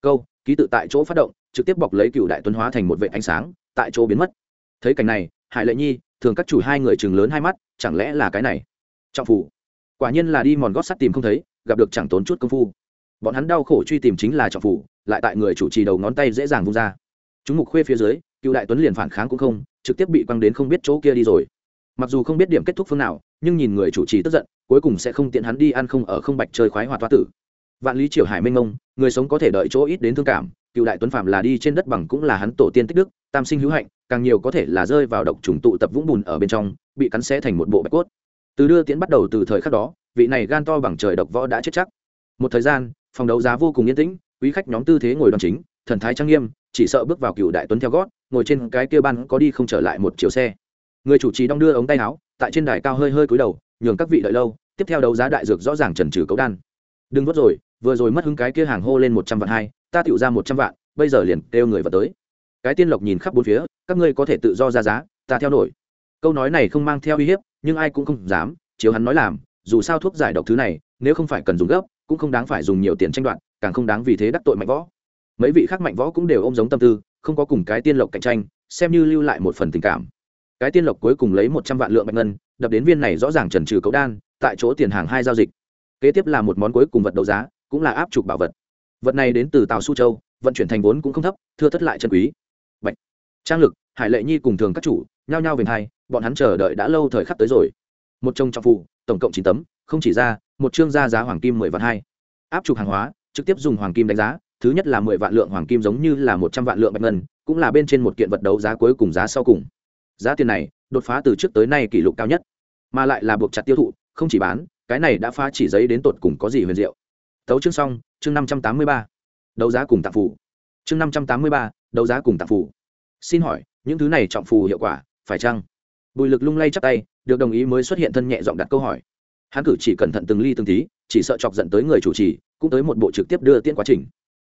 Câu, ký tự tại chỗ phát động, trực tiếp bọc lấy cựu đại tuấn hóa thành một vệ ánh sáng, tại chỗ biến mất. Thấy cảnh này, hải lệ nhi thường các chủ hai người chừng lớn hai mắt chẳng lẽ là cái này? Trọng phủ. Quả nhiên là đi mòn gót sắt tìm không thấy gặp được chẳng tốn chút công phu. Bọn hắn đau khổ truy tìm chính là trọng phủ lại tại người chủ trì đầu ngón tay dễ dàng vung ra. Chúng mục khuê phía dưới cựu đại tuấn liền phản kháng cũng không trực tiếp bị quăng đến không biết chỗ kia đi rồi. Mặc dù không biết điểm kết thúc phương nào nhưng nhìn người chủ trì tức giận cuối cùng sẽ không tiện hắn đi ăn không ở không bạch chơi khoái hoạt toa tử. Vạn lý triều hải minh ông, người sống có thể đợi chỗ ít đến thương cảm cựu đại tuấn phạm là đi trên đất bằng cũng là hắn tổ tiên tích đức, tam sinh hữu hạnh, càng nhiều có thể là rơi vào độc trùng tụ tập vũng bùn ở bên trong, bị cắn xé thành một bộ bạch cốt. Từ đưa tiễn bắt đầu từ thời khắc đó, vị này gan to bằng trời độc võ đã chết chắc. Một thời gian, phòng đấu giá vô cùng yên tĩnh, quý khách nhóm tư thế ngồi đoàn chính, thần thái trang nghiêm, chỉ sợ bước vào cựu đại tuấn theo gót, ngồi trên cái kia ban có đi không trở lại một chiều xe. Người chủ trì đong đưa ống tay áo, tại trên đài cao hơi hơi cúi đầu, nhường các vị đợi lâu, tiếp theo đấu giá đại dược rõ ràng trần trừ cấu đan đừng vớt rồi, vừa rồi mất hứng cái kia hàng hô lên một trăm vạn hai, ta tựu ra một trăm vạn, bây giờ liền kêu người vào tới. Cái tiên lộc nhìn khắp bốn phía, các ngươi có thể tự do ra giá, ta theo nổi câu nói này không mang theo uy hiếp, nhưng ai cũng không dám, chiếu hắn nói làm, dù sao thuốc giải độc thứ này, nếu không phải cần dùng gấp, cũng không đáng phải dùng nhiều tiền tranh đoạt, càng không đáng vì thế đắc tội mạnh võ. Mấy vị khác mạnh võ cũng đều ôm giống tâm tư, không có cùng cái tiên lộc cạnh tranh, xem như lưu lại một phần tình cảm. Cái tiên lộc cuối cùng lấy một trăm vạn lượng bạch ngân, đập đến viên này rõ ràng trần trừ cấu đan, tại chỗ tiền hàng hai giao dịch kế tiếp là một món cuối cùng vật đấu giá, cũng là áp trục bảo vật. Vật này đến từ tàu su châu, vận chuyển thành vốn cũng không thấp, thưa thất lại chân quý. Bạch. trang lực, hải lệ nhi cùng thường các chủ, nhao nhao về hai, bọn hắn chờ đợi đã lâu thời khắc tới rồi. Một trông trong phụ, tổng cộng chín tấm, không chỉ ra, một chương ra giá hoàng kim mười vạn hai. Áp trục hàng hóa, trực tiếp dùng hoàng kim đánh giá, thứ nhất là mười vạn lượng hoàng kim giống như là một trăm vạn lượng bạch ngân, cũng là bên trên một kiện vật đấu giá cuối cùng giá sau cùng. Giá tiền này, đột phá từ trước tới nay kỷ lục cao nhất, mà lại là buộc chặt tiêu thụ, không chỉ bán cái này đã phá chỉ giấy đến tột cùng có gì huyền diệu. Tấu chương xong, chương năm trăm tám mươi ba. Đấu giá cùng tạp phủ chương năm trăm tám mươi ba, đấu giá cùng tạp phủ xin hỏi, những thứ này trọng phù hiệu quả, phải chăng? Bùi lực lung lay chắc tay, được đồng ý mới xuất hiện thân nhẹ giọng đặt câu hỏi. Hắn cử chỉ cẩn thận từng ly từng tí, chỉ sợ chọc giận tới người chủ trì, cũng tới một bộ trực tiếp đưa tiễn quá trình.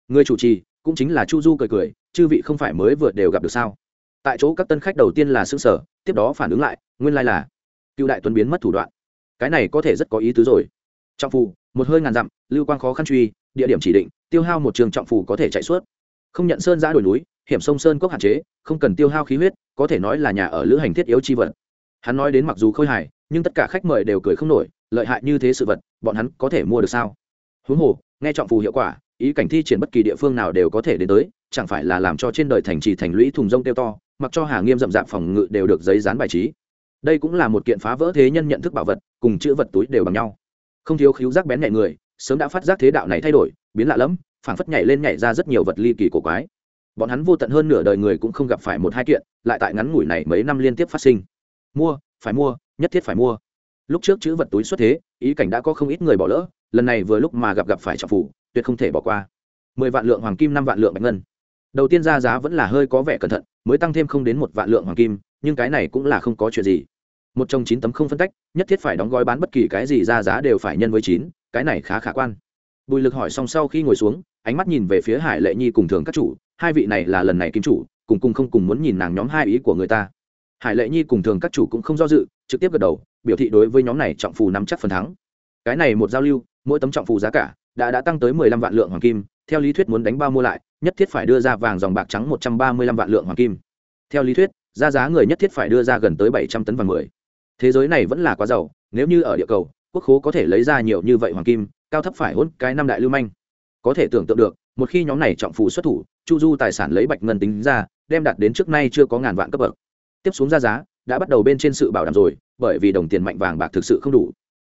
Người chủ trì, cũng chính là chu du cười cười, chư vị không phải mới vừa đều gặp được sao? Tại chỗ các tân khách đầu tiên là xương sở tiếp đó phản ứng lại, nguyên lai là cựu đại tuấn biến mất thủ đoạn cái này có thể rất có ý tứ rồi. Trọng phù, một hơi ngàn dặm, lưu quang khó khăn truy, địa điểm chỉ định, tiêu hao một trường trọng phù có thể chạy suốt. Không nhận sơn giã đồi núi, hiểm sông sơn cốc hạn chế, không cần tiêu hao khí huyết, có thể nói là nhà ở lữ hành thiết yếu chi vật. Hắn nói đến mặc dù khôi hài, nhưng tất cả khách mời đều cười không nổi, lợi hại như thế sự vật, bọn hắn có thể mua được sao? Huống hồ, nghe trọng phù hiệu quả, ý cảnh thi triển bất kỳ địa phương nào đều có thể đến tới, chẳng phải là làm cho trên đời thành trì thành lũy thùng rông tiêu to, mặc cho hà nghiêm rậm rạp phòng ngự đều được giấy dán bài trí đây cũng là một kiện phá vỡ thế nhân nhận thức bảo vật, cùng chữ vật túi đều bằng nhau. Không thiếu khíu giác bén nhẹ người, sớm đã phát giác thế đạo này thay đổi, biến lạ lẫm, phảng phất nhảy lên nhảy ra rất nhiều vật ly kỳ cổ quái. Bọn hắn vô tận hơn nửa đời người cũng không gặp phải một hai kiện, lại tại ngắn ngủi này mấy năm liên tiếp phát sinh. Mua, phải mua, nhất thiết phải mua. Lúc trước chữ vật túi xuất thế, ý cảnh đã có không ít người bỏ lỡ, lần này vừa lúc mà gặp gặp phải trọng phủ tuyệt không thể bỏ qua. Mười vạn lượng hoàng kim, năm vạn lượng bạch ngân đầu tiên ra giá vẫn là hơi có vẻ cẩn thận, mới tăng thêm không đến một vạn lượng hoàng kim, nhưng cái này cũng là không có chuyện gì. Một trong chín tấm không phân tách nhất thiết phải đóng gói bán bất kỳ cái gì ra giá đều phải nhân với chín, cái này khá khả quan. Bùi lực hỏi xong sau khi ngồi xuống, ánh mắt nhìn về phía hải lệ nhi cùng thường các chủ, hai vị này là lần này kim chủ, cùng cùng không cùng muốn nhìn nàng nhóm hai ý của người ta. Hải lệ nhi cùng thường các chủ cũng không do dự, trực tiếp gật đầu, biểu thị đối với nhóm này trọng phù nắm chắc phần thắng. Cái này một giao lưu, mỗi tấm trọng phù giá cả đã đã tăng tới mười lăm vạn lượng hoàng kim theo lý thuyết muốn đánh bao mua lại, nhất thiết phải đưa ra vàng dòng bạc trắng một trăm ba mươi lăm vạn lượng hoàng kim. Theo lý thuyết, ra giá người nhất thiết phải đưa ra gần tới bảy trăm tấn vàng mười. Thế giới này vẫn là quá giàu, nếu như ở địa cầu, quốc khố có thể lấy ra nhiều như vậy hoàng kim, cao thấp phải hôn cái năm đại lưu manh. Có thể tưởng tượng được, một khi nhóm này trọng phù xuất thủ, chu du tài sản lấy bạch ngân tính ra, đem đạt đến trước nay chưa có ngàn vạn cấp bậc. Tiếp xuống ra giá, đã bắt đầu bên trên sự bảo đảm rồi, bởi vì đồng tiền mạnh vàng bạc thực sự không đủ.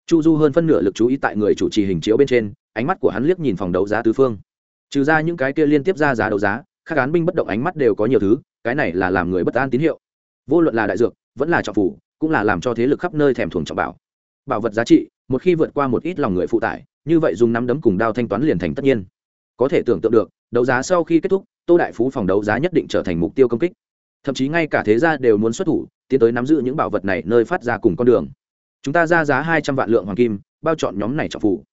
Chu du hơn phân nửa lực chú ý tại người chủ trì hình chiếu bên trên, ánh mắt của hắn liếc nhìn phòng đấu giá tứ phương trừ ra những cái kia liên tiếp ra giá đấu giá, các cán binh bất động ánh mắt đều có nhiều thứ, cái này là làm người bất an tín hiệu. Vô luận là đại dược, vẫn là trọng phủ, cũng là làm cho thế lực khắp nơi thèm thuồng trọng bảo. Bảo vật giá trị, một khi vượt qua một ít lòng người phụ tải, như vậy dùng nắm đấm cùng đao thanh toán liền thành tất nhiên. Có thể tưởng tượng được, đấu giá sau khi kết thúc, tô đại phú phòng đấu giá nhất định trở thành mục tiêu công kích. Thậm chí ngay cả thế gia đều muốn xuất thủ, tiến tới nắm giữ những bảo vật này nơi phát ra cùng con đường. Chúng ta ra giá hai trăm vạn lượng hoàng kim, bao chọn nhóm này trọng phủ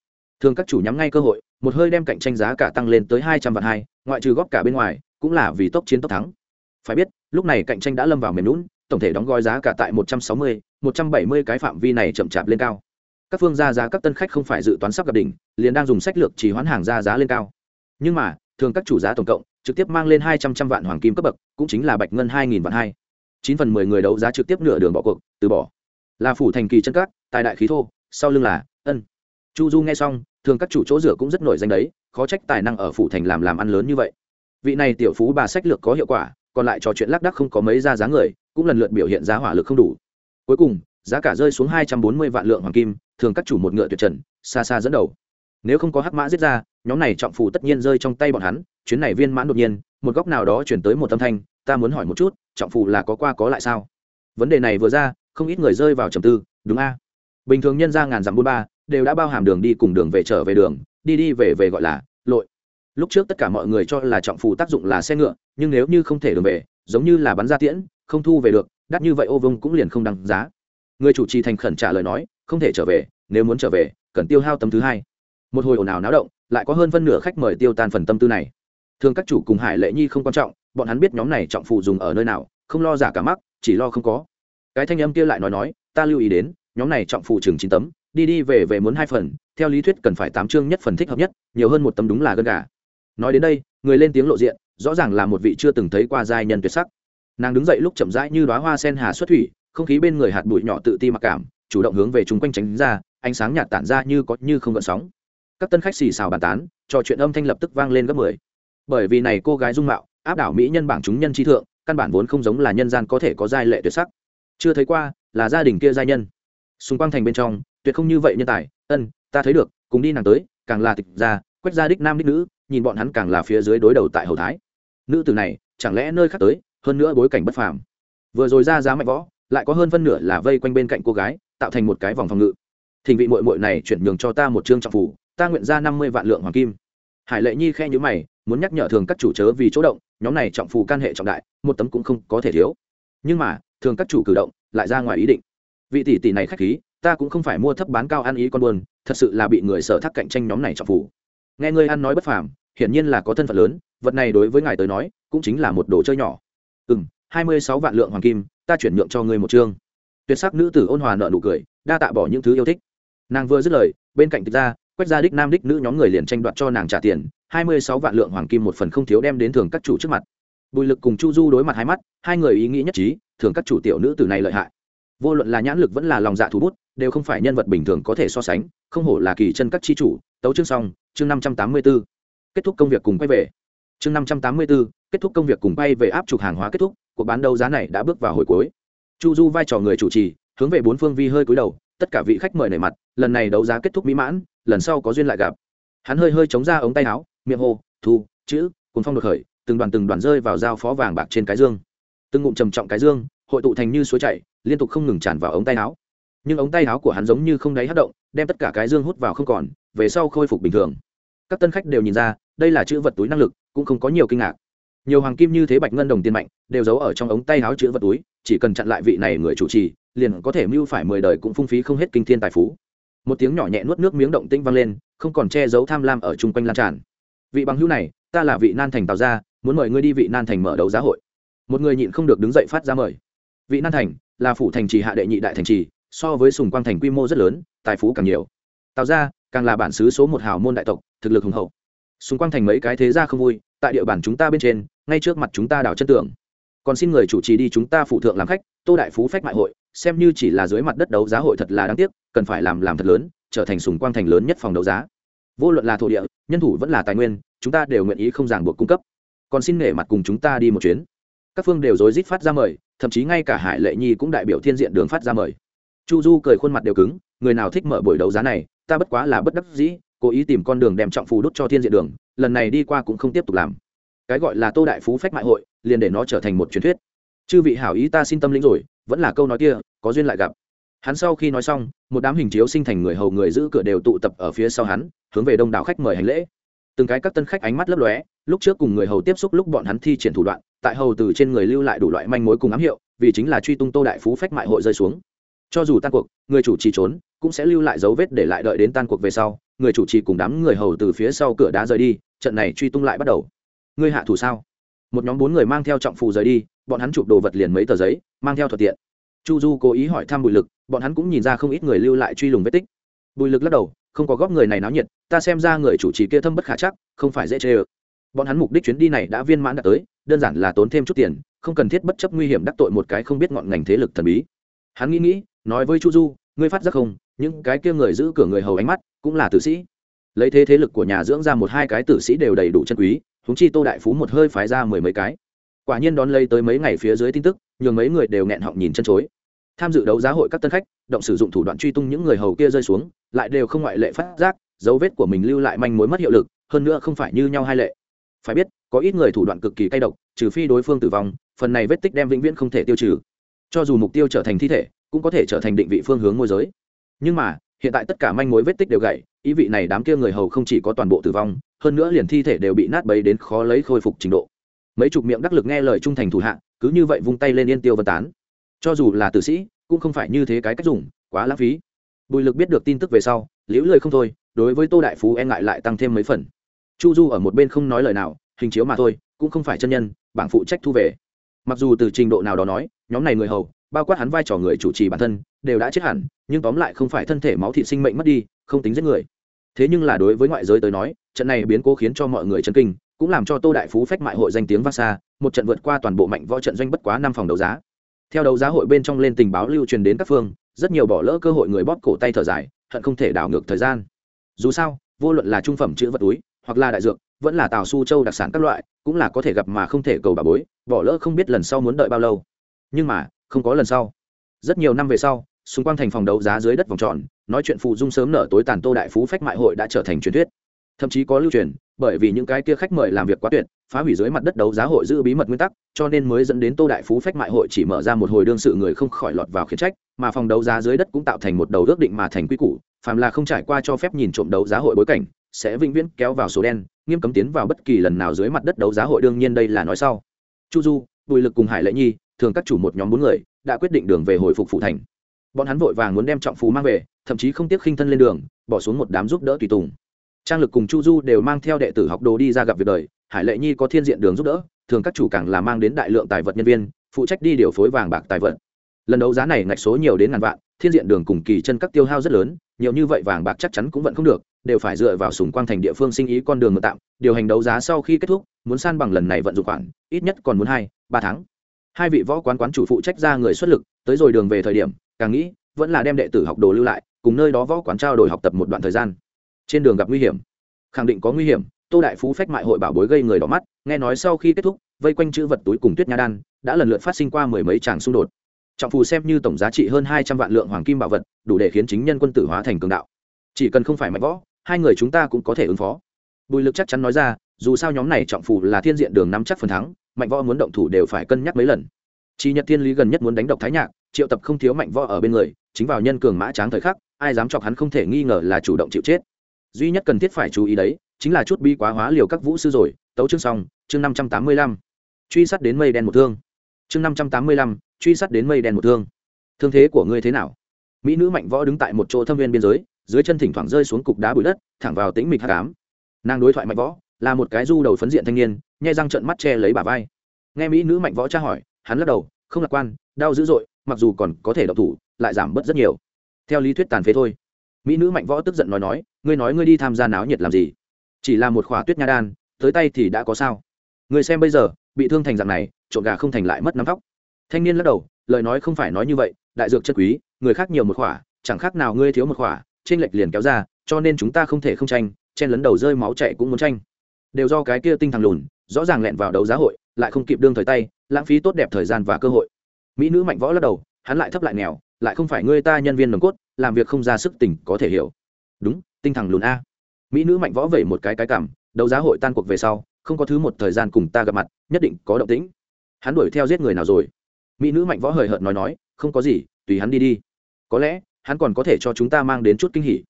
thường các chủ nhắm ngay cơ hội, một hơi đem cạnh tranh giá cả tăng lên tới hai trăm vạn hai, ngoại trừ góp cả bên ngoài, cũng là vì tốc chiến tốc thắng. Phải biết, lúc này cạnh tranh đã lâm vào mềm lún tổng thể đóng gói giá cả tại một trăm sáu mươi, một trăm bảy mươi cái phạm vi này chậm chạp lên cao. Các phương ra giá các tân khách không phải dự toán sắp gặp đỉnh, liền đang dùng sách lược chỉ hoán hàng ra giá lên cao. Nhưng mà, thường các chủ giá tổng cộng, trực tiếp mang lên hai trăm trăm vạn hoàng kim cấp bậc, cũng chính là bạch ngân hai nghìn vạn hai. chín phần mười người đấu giá trực tiếp nửa đường bỏ cuộc, từ bỏ. Là phủ thành kỳ chân cát tài đại khí thô, sau lưng là ân chu du nghe xong, thường các chủ chỗ rửa cũng rất nổi danh đấy, khó trách tài năng ở phủ thành làm làm ăn lớn như vậy. Vị này tiểu phú bà sách lược có hiệu quả, còn lại trò chuyện lác đắc không có mấy ra giá người, cũng lần lượt biểu hiện giá hỏa lực không đủ. Cuối cùng, giá cả rơi xuống hai trăm bốn mươi vạn lượng hoàng kim, thường các chủ một ngựa tuyệt trần, xa xa dẫn đầu. Nếu không có hắc mã giết ra, nhóm này trọng phù tất nhiên rơi trong tay bọn hắn, chuyến này viên mãn đột nhiên, một góc nào đó chuyển tới một âm thanh, ta muốn hỏi một chút, trọng phù là có qua có lại sao? Vấn đề này vừa ra, không ít người rơi vào trầm tư, đúng a. Bình thường nhân ra ngàn dặm bốn ba đều đã bao hàm đường đi cùng đường về trở về đường, đi đi về về gọi là lội. Lúc trước tất cả mọi người cho là trọng phù tác dụng là xe ngựa, nhưng nếu như không thể đường về, giống như là bắn ra tiễn, không thu về được, đắt như vậy ô vông cũng liền không đăng giá. Người chủ trì thành khẩn trả lời nói, không thể trở về, nếu muốn trở về, cần tiêu hao tấm thứ hai. Một hồi ồn ào náo động, lại có hơn phân nửa khách mời tiêu tan phần tâm tư này. Thường các chủ cùng hải lệ nhi không quan trọng, bọn hắn biết nhóm này trọng phụ dùng ở nơi nào, không lo giả cả mắc chỉ lo không có. Cái thanh âm kia lại nói nói, ta lưu ý đến, nhóm này trọng phụ chừng chín tấm đi đi về về muốn hai phần, theo lý thuyết cần phải tám chương nhất phần thích hợp nhất, nhiều hơn một tấm đúng là gân gà. Nói đến đây, người lên tiếng lộ diện, rõ ràng là một vị chưa từng thấy qua giai nhân tuyệt sắc. Nàng đứng dậy lúc chậm rãi như đoá hoa sen hà xuất thủy, không khí bên người hạt bụi nhỏ tự ti mặc cảm, chủ động hướng về chung quanh tránh ra, ánh sáng nhạt tản ra như có như không gợn sóng. Các tân khách xì xào bàn tán, trò chuyện âm thanh lập tức vang lên gấp mười. Bởi vì này cô gái dung mạo, áp đảo mỹ nhân bảng chúng nhân trí thượng, căn bản vốn không giống là nhân gian có thể có giai lệ tuyệt sắc. Chưa thấy qua là gia đình kia giai nhân. Xung quanh thành bên trong tuyệt không như vậy nhân tài. Ân, ta thấy được, cùng đi nàng tới, càng là tịch ra quét ra đích nam đích nữ, nhìn bọn hắn càng là phía dưới đối đầu tại hậu thái. Nữ tử này, chẳng lẽ nơi khác tới, hơn nữa bối cảnh bất phàm. Vừa rồi ra giá mạnh võ, lại có hơn phân nửa là vây quanh bên cạnh cô gái, tạo thành một cái vòng phòng ngự. Thỉnh vị mội mội này chuyển nhường cho ta một chương trọng phủ, ta nguyện ra năm mươi vạn lượng hoàng kim. Hải lệ nhi khe nhữ mày, muốn nhắc nhở thường các chủ chớ vì chỗ động, nhóm này trọng phù can hệ trọng đại, một tấm cũng không có thể thiếu. Nhưng mà, thường các chủ cử động, lại ra ngoài ý định. Vị tỷ tỷ này khách khí ta cũng không phải mua thấp bán cao ăn ý con buồn thật sự là bị người sở thác cạnh tranh nhóm này trọng phủ nghe ngươi ăn nói bất phàm, hiển nhiên là có thân phận lớn, vật này đối với ngài tới nói, cũng chính là một đồ chơi nhỏ. Ừ m hai mươi sáu vạn lượng hoàng kim, ta chuyển nhượng cho ngươi một chương. Tuyệt sắc nữ tử ôn hòa nợ nụ cười, đa tạ bỏ những thứ yêu thích. Nàng vừa dứt lời, bên cạnh tịch ra quét ra đích nam đích nữ nhóm người liền tranh đoạt cho nàng trả tiền, hai mươi sáu vạn lượng hoàng kim một phần không thiếu đem đến thường các chủ trước mặt. Bùi lực cùng chu du đối mặt hai mắt, hai người ý nghĩ nhất trí, thường các chủ tiểu nữ tử này lợi hại. Vô luận là nhãn lực vẫn là lòng dạ thú bút đều không phải nhân vật bình thường có thể so sánh, không hổ là kỳ chân các chi chủ, tấu chương xong, chương năm trăm tám mươi b ố kết thúc công việc cùng quay về. Chương năm trăm tám mươi b ố kết thúc công việc cùng bay về áp trục hàng hóa kết thúc, cuộc bán đấu giá này đã bước vào hồi cuối. Chu du vai trò người chủ trì, hướng về bốn phương vi hơi cúi đầu, tất cả vị khách mời nảy mặt, lần này đấu giá kết thúc mỹ mãn, lần sau có duyên lại gặp. Hắn hơi hơi chống ra ống tay áo, miệng hô, thu, chữ cùng phong đột khởi, từng đoàn từng đoàn rơi vào dao phó vàng bạc trên cái dương. Từng ngụm trầm trọng cái dương, hội tụ thành như suối chảy, liên tục không ngừng tràn vào ống tay áo nhưng ống tay áo của hắn giống như không đáy hất động, đem tất cả cái dương hút vào không còn, về sau khôi phục bình thường. Các tân khách đều nhìn ra, đây là chữ vật túi năng lực, cũng không có nhiều kinh ngạc. Nhiều hoàng kim như thế bạch ngân đồng tiền mạnh, đều giấu ở trong ống tay áo chữ vật túi, chỉ cần chặn lại vị này người chủ trì, liền có thể mưu phải mười đời cũng phung phí không hết kinh thiên tài phú. Một tiếng nhỏ nhẹ nuốt nước miếng động tĩnh vang lên, không còn che giấu tham lam ở chung quanh lan tràn. Vị bằng hữu này, ta là vị nan thành tào gia, muốn mời ngươi đi vị nan thành mở đấu giá hội. Một người nhịn không được đứng dậy phát ra mời. Vị nan thành, là phủ thành trì hạ đệ nhị đại thành trì so với sùng quang thành quy mô rất lớn, tài phú càng nhiều. Tào gia, càng là bản xứ số một hào môn đại tộc, thực lực hùng hậu. Sùng quang thành mấy cái thế gia không vui, tại địa bàn chúng ta bên trên, ngay trước mặt chúng ta đào chân tường. Còn xin người chủ trì đi chúng ta phụ thượng làm khách, tô đại phú phách mại hội, xem như chỉ là dưới mặt đất đấu giá hội thật là đáng tiếc, cần phải làm làm thật lớn, trở thành sùng quang thành lớn nhất phòng đấu giá. Vô luận là thổ địa, nhân thủ vẫn là tài nguyên, chúng ta đều nguyện ý không ràng buộc cung cấp. Còn xin nể mặt cùng chúng ta đi một chuyến. Các phương đều rối rít phát ra mời, thậm chí ngay cả hải lệ nhi cũng đại biểu thiên diện đường phát ra mời chu du cười khuôn mặt đều cứng, người nào thích mở buổi đấu giá này, ta bất quá là bất đắc dĩ, cố ý tìm con đường đem trọng phù đốt cho thiên diện đường, lần này đi qua cũng không tiếp tục làm. Cái gọi là tô đại phú phách mại hội, liền để nó trở thành một truyền thuyết. Chư vị hảo ý ta xin tâm lĩnh rồi, vẫn là câu nói kia, có duyên lại gặp. Hắn sau khi nói xong, một đám hình chiếu sinh thành người hầu người giữ cửa đều tụ tập ở phía sau hắn, hướng về đông đảo khách mời hành lễ. Từng cái các tân khách ánh mắt lấp lóe, lúc trước cùng người hầu tiếp xúc lúc bọn hắn thi triển thủ đoạn, tại hầu từ trên người lưu lại đủ loại manh mối cùng ám hiệu, vì chính là truy tung tô đại phú phách mại hội rơi xuống cho dù tan cuộc, người chủ trì trốn, cũng sẽ lưu lại dấu vết để lại đợi đến tan cuộc về sau, người chủ trì cùng đám người hầu từ phía sau cửa đá rời đi, trận này truy tung lại bắt đầu. Ngươi hạ thủ sao? Một nhóm bốn người mang theo trọng phù rời đi, bọn hắn chụp đồ vật liền mấy tờ giấy, mang theo thuận tiện. Chu du cố ý hỏi thăm bùi lực, bọn hắn cũng nhìn ra không ít người lưu lại truy lùng vết tích. Bùi lực lắc đầu, không có góp người này náo nhiệt, ta xem ra người chủ trì kia thâm bất khả chắc, không phải dễ chê ơ. Bọn hắn mục đích chuyến đi này đã viên mãn đã tới, đơn giản là tốn thêm chút tiền, không cần thiết bất chấp nguy hiểm đắc tội một cái không biết ngọn ngành thế lực thần bí. Hắn nghĩ nghĩ nói với chu du, ngươi phát giác không, những cái kia người giữ cửa người hầu ánh mắt cũng là tử sĩ. Lấy thế thế lực của nhà dưỡng ra một hai cái tử sĩ đều đầy đủ chân quý húng chi tô đại phú một hơi phái ra mười mấy cái. Quả nhiên đón lấy tới mấy ngày phía dưới tin tức, nhường mấy người đều nghẹn họng nhìn chân chối. Tham dự đấu giá hội các tân khách, động sử dụng thủ đoạn truy tung những người hầu kia rơi xuống, lại đều không ngoại lệ phát giác, dấu vết của mình lưu lại manh mối mất hiệu lực, hơn nữa không phải như nhau hai lệ. Phải biết, có ít người thủ đoạn cực kỳ cay độc, trừ phi đối phương tử vong, phần này vết tích đem vĩnh viễn không thể tiêu trừ. Cho dù mục tiêu trở thành thi thể cũng có thể trở thành định vị phương hướng môi giới. Nhưng mà, hiện tại tất cả manh mối vết tích đều gãy, ý vị này đám kia người hầu không chỉ có toàn bộ tử vong, hơn nữa liền thi thể đều bị nát bấy đến khó lấy khôi phục trình độ. Mấy chục miệng đắc lực nghe lời trung thành thủ hạ, cứ như vậy vung tay lên yên tiêu vân tán. Cho dù là tử sĩ, cũng không phải như thế cái cách dùng, quá lãng phí. Bùi lực biết được tin tức về sau, liễu lời không thôi, đối với tô đại phú e ngại lại tăng thêm mấy phần. Chu du ở một bên không nói lời nào, hình chiếu mà thôi, cũng không phải chân nhân, bảng phụ trách thu về. Mặc dù từ trình độ nào đó nói, nhóm này người hầu bao quát hắn vai trò người chủ trì bản thân, đều đã chết hẳn, nhưng tóm lại không phải thân thể máu thị sinh mệnh mất đi, không tính giết người. Thế nhưng là đối với ngoại giới tới nói, trận này biến cố khiến cho mọi người chấn kinh, cũng làm cho tô đại phú phách mại hội danh tiếng vang xa, một trận vượt qua toàn bộ mạnh võ trận doanh bất quá năm phòng đấu giá. Theo đấu giá hội bên trong lên tình báo lưu truyền đến các phương, rất nhiều bỏ lỡ cơ hội người bóp cổ tay thở dài, hận không thể đảo ngược thời gian. Dù sao, vô luận là trung phẩm chữ vật túi, hoặc là đại dược, vẫn là tàu su châu đặc sản các loại, cũng là có thể gặp mà không thể cầu bà bối, bỏ lỡ không biết lần sau muốn đợi bao lâu. Nhưng mà không có lần sau. Rất nhiều năm về sau xung quanh thành phòng đấu giá dưới đất vòng tròn, nói chuyện phụ dung sớm nở tối tàn tô đại phú phách mại hội đã trở thành truyền thuyết. Thậm chí có lưu truyền, bởi vì những cái kia khách mời làm việc quá tuyệt, phá hủy dưới mặt đất đấu giá hội giữ bí mật nguyên tắc, cho nên mới dẫn đến tô đại phú phách mại hội chỉ mở ra một hồi đương sự người không khỏi lọt vào khiển trách, mà phòng đấu giá dưới đất cũng tạo thành một đầu ước định mà thành quy củ, phàm là không trải qua cho phép nhìn trộm đấu giá hội bối cảnh, sẽ vĩnh viễn kéo vào số đen, nghiêm cấm tiến vào bất kỳ lần nào dưới mặt đất đấu giá hội, đương nhiên đây là nói sau. Chu du, bùi lực cùng hải lệ nhi thường các chủ một nhóm bốn người đã quyết định đường về hồi phục phụ thành. Bọn hắn vội vàng muốn đem trọng phú mang về, thậm chí không tiếc khinh thân lên đường, bỏ xuống một đám giúp đỡ tùy tùng. Trang lực cùng chu du đều mang theo đệ tử học đồ đi ra gặp việc đời, hải lệ nhi có thiên diện đường giúp đỡ, thường các chủ càng là mang đến đại lượng tài vật nhân viên, phụ trách đi điều phối vàng bạc tài vật. Lần đấu giá này ngạch số nhiều đến ngàn vạn, thiên diện đường cùng kỳ chân các tiêu hao rất lớn, nhiều như vậy vàng bạc chắc chắn cũng vẫn không được, đều phải dựa vào sùng quang thành địa phương sinh ý con đường mượn tạm, điều hành đấu giá sau khi kết thúc, muốn san bằng lần này vận dụng khoản, ít nhất còn muốn hai, ba tháng hai vị võ quán quán chủ phụ trách ra người xuất lực, tới rồi đường về thời điểm, càng nghĩ, vẫn là đem đệ tử học đồ lưu lại, cùng nơi đó võ quán trao đổi học tập một đoạn thời gian. Trên đường gặp nguy hiểm. Khẳng định có nguy hiểm, tô đại phú phách mại hội bảo bối gây người đỏ mắt, nghe nói sau khi kết thúc, vây quanh chữ vật túi cùng tuyết nha đan, đã lần lượt phát sinh qua mười mấy tràng xung đột. Trọng phù xem như tổng giá trị hơn hai trăm vạn lượng hoàng kim bảo vật, đủ để khiến chính nhân quân tử hóa thành cường đạo. Chỉ cần không phải mạnh võ, hai người chúng ta cũng có thể ứng phó. Bùi lực chắc chắn nói ra, dù sao nhóm này trọng phù là thiên diện đường nắm chắc phần thắng mạnh võ muốn động thủ đều phải cân nhắc mấy lần. Chi nhật thiên lý gần nhất muốn đánh độc thái nhạc, triệu tập không thiếu mạnh võ ở bên người, chính vào nhân cường mã tráng thời khắc, ai dám chọc hắn không thể nghi ngờ là chủ động chịu chết. Duy nhất cần thiết phải chú ý đấy, chính là chút bi quá hóa liều các vũ sư rồi, tấu chương xong, chương năm trăm tám mươi lăm. Truy sát đến mây đen một thương. Chương năm trăm tám mươi lăm, truy sát đến mây đen một thương. Thương thế của ngươi thế nào? Mỹ nữ mạnh võ đứng tại một chỗ thâm viên biên giới, dưới chân thỉnh thoảng rơi xuống cục đá bụi đất, thẳng vào tĩnh mịch hát cám nàng đối thoại mạnh võ, là một cái du đầu phấn diện thanh niên nhai răng trợn mắt che lấy bà vai. Nghe mỹ nữ mạnh võ tra hỏi, hắn lắc đầu, không lạc quan, đau dữ dội, mặc dù còn có thể độc thủ, lại giảm bớt rất nhiều. Theo lý thuyết tàn phế thôi. Mỹ nữ mạnh võ tức giận nói nói, ngươi nói ngươi đi tham gia náo nhiệt làm gì? Chỉ là một khỏa tuyết nha đan, tới tay thì đã có sao? Người xem bây giờ, bị thương thành dạng này trộn gà không thành lại mất nắm tóc. Thanh niên lắc đầu, lời nói không phải nói như vậy, đại dược chất quý, người khác nhiều một khỏa, chẳng khác nào ngươi thiếu một khỏa trên lệch liền kéo ra, cho nên chúng ta không thể không tranh, chen lấn đầu rơi máu chạy cũng muốn tranh đều do cái kia tinh thằng lùn, rõ ràng lẹn vào đấu giá hội, lại không kịp đương thời tay, lãng phí tốt đẹp thời gian và cơ hội. Mỹ nữ mạnh võ lắc đầu, hắn lại thấp lại nghèo, lại không phải ngươi ta nhân viên nồng cốt, làm việc không ra sức tình có thể hiểu. Đúng, tinh thằng lùn a. Mỹ nữ mạnh võ vẩy một cái cái cảm đấu giá hội tan cuộc về sau, không có thứ một thời gian cùng ta gặp mặt, nhất định có động tĩnh. Hắn đuổi theo giết người nào rồi? Mỹ nữ mạnh võ hời hợt nói nói, không có gì, tùy hắn đi đi. Có lẽ, hắn còn có thể cho chúng ta mang đến chút kinh hỉ.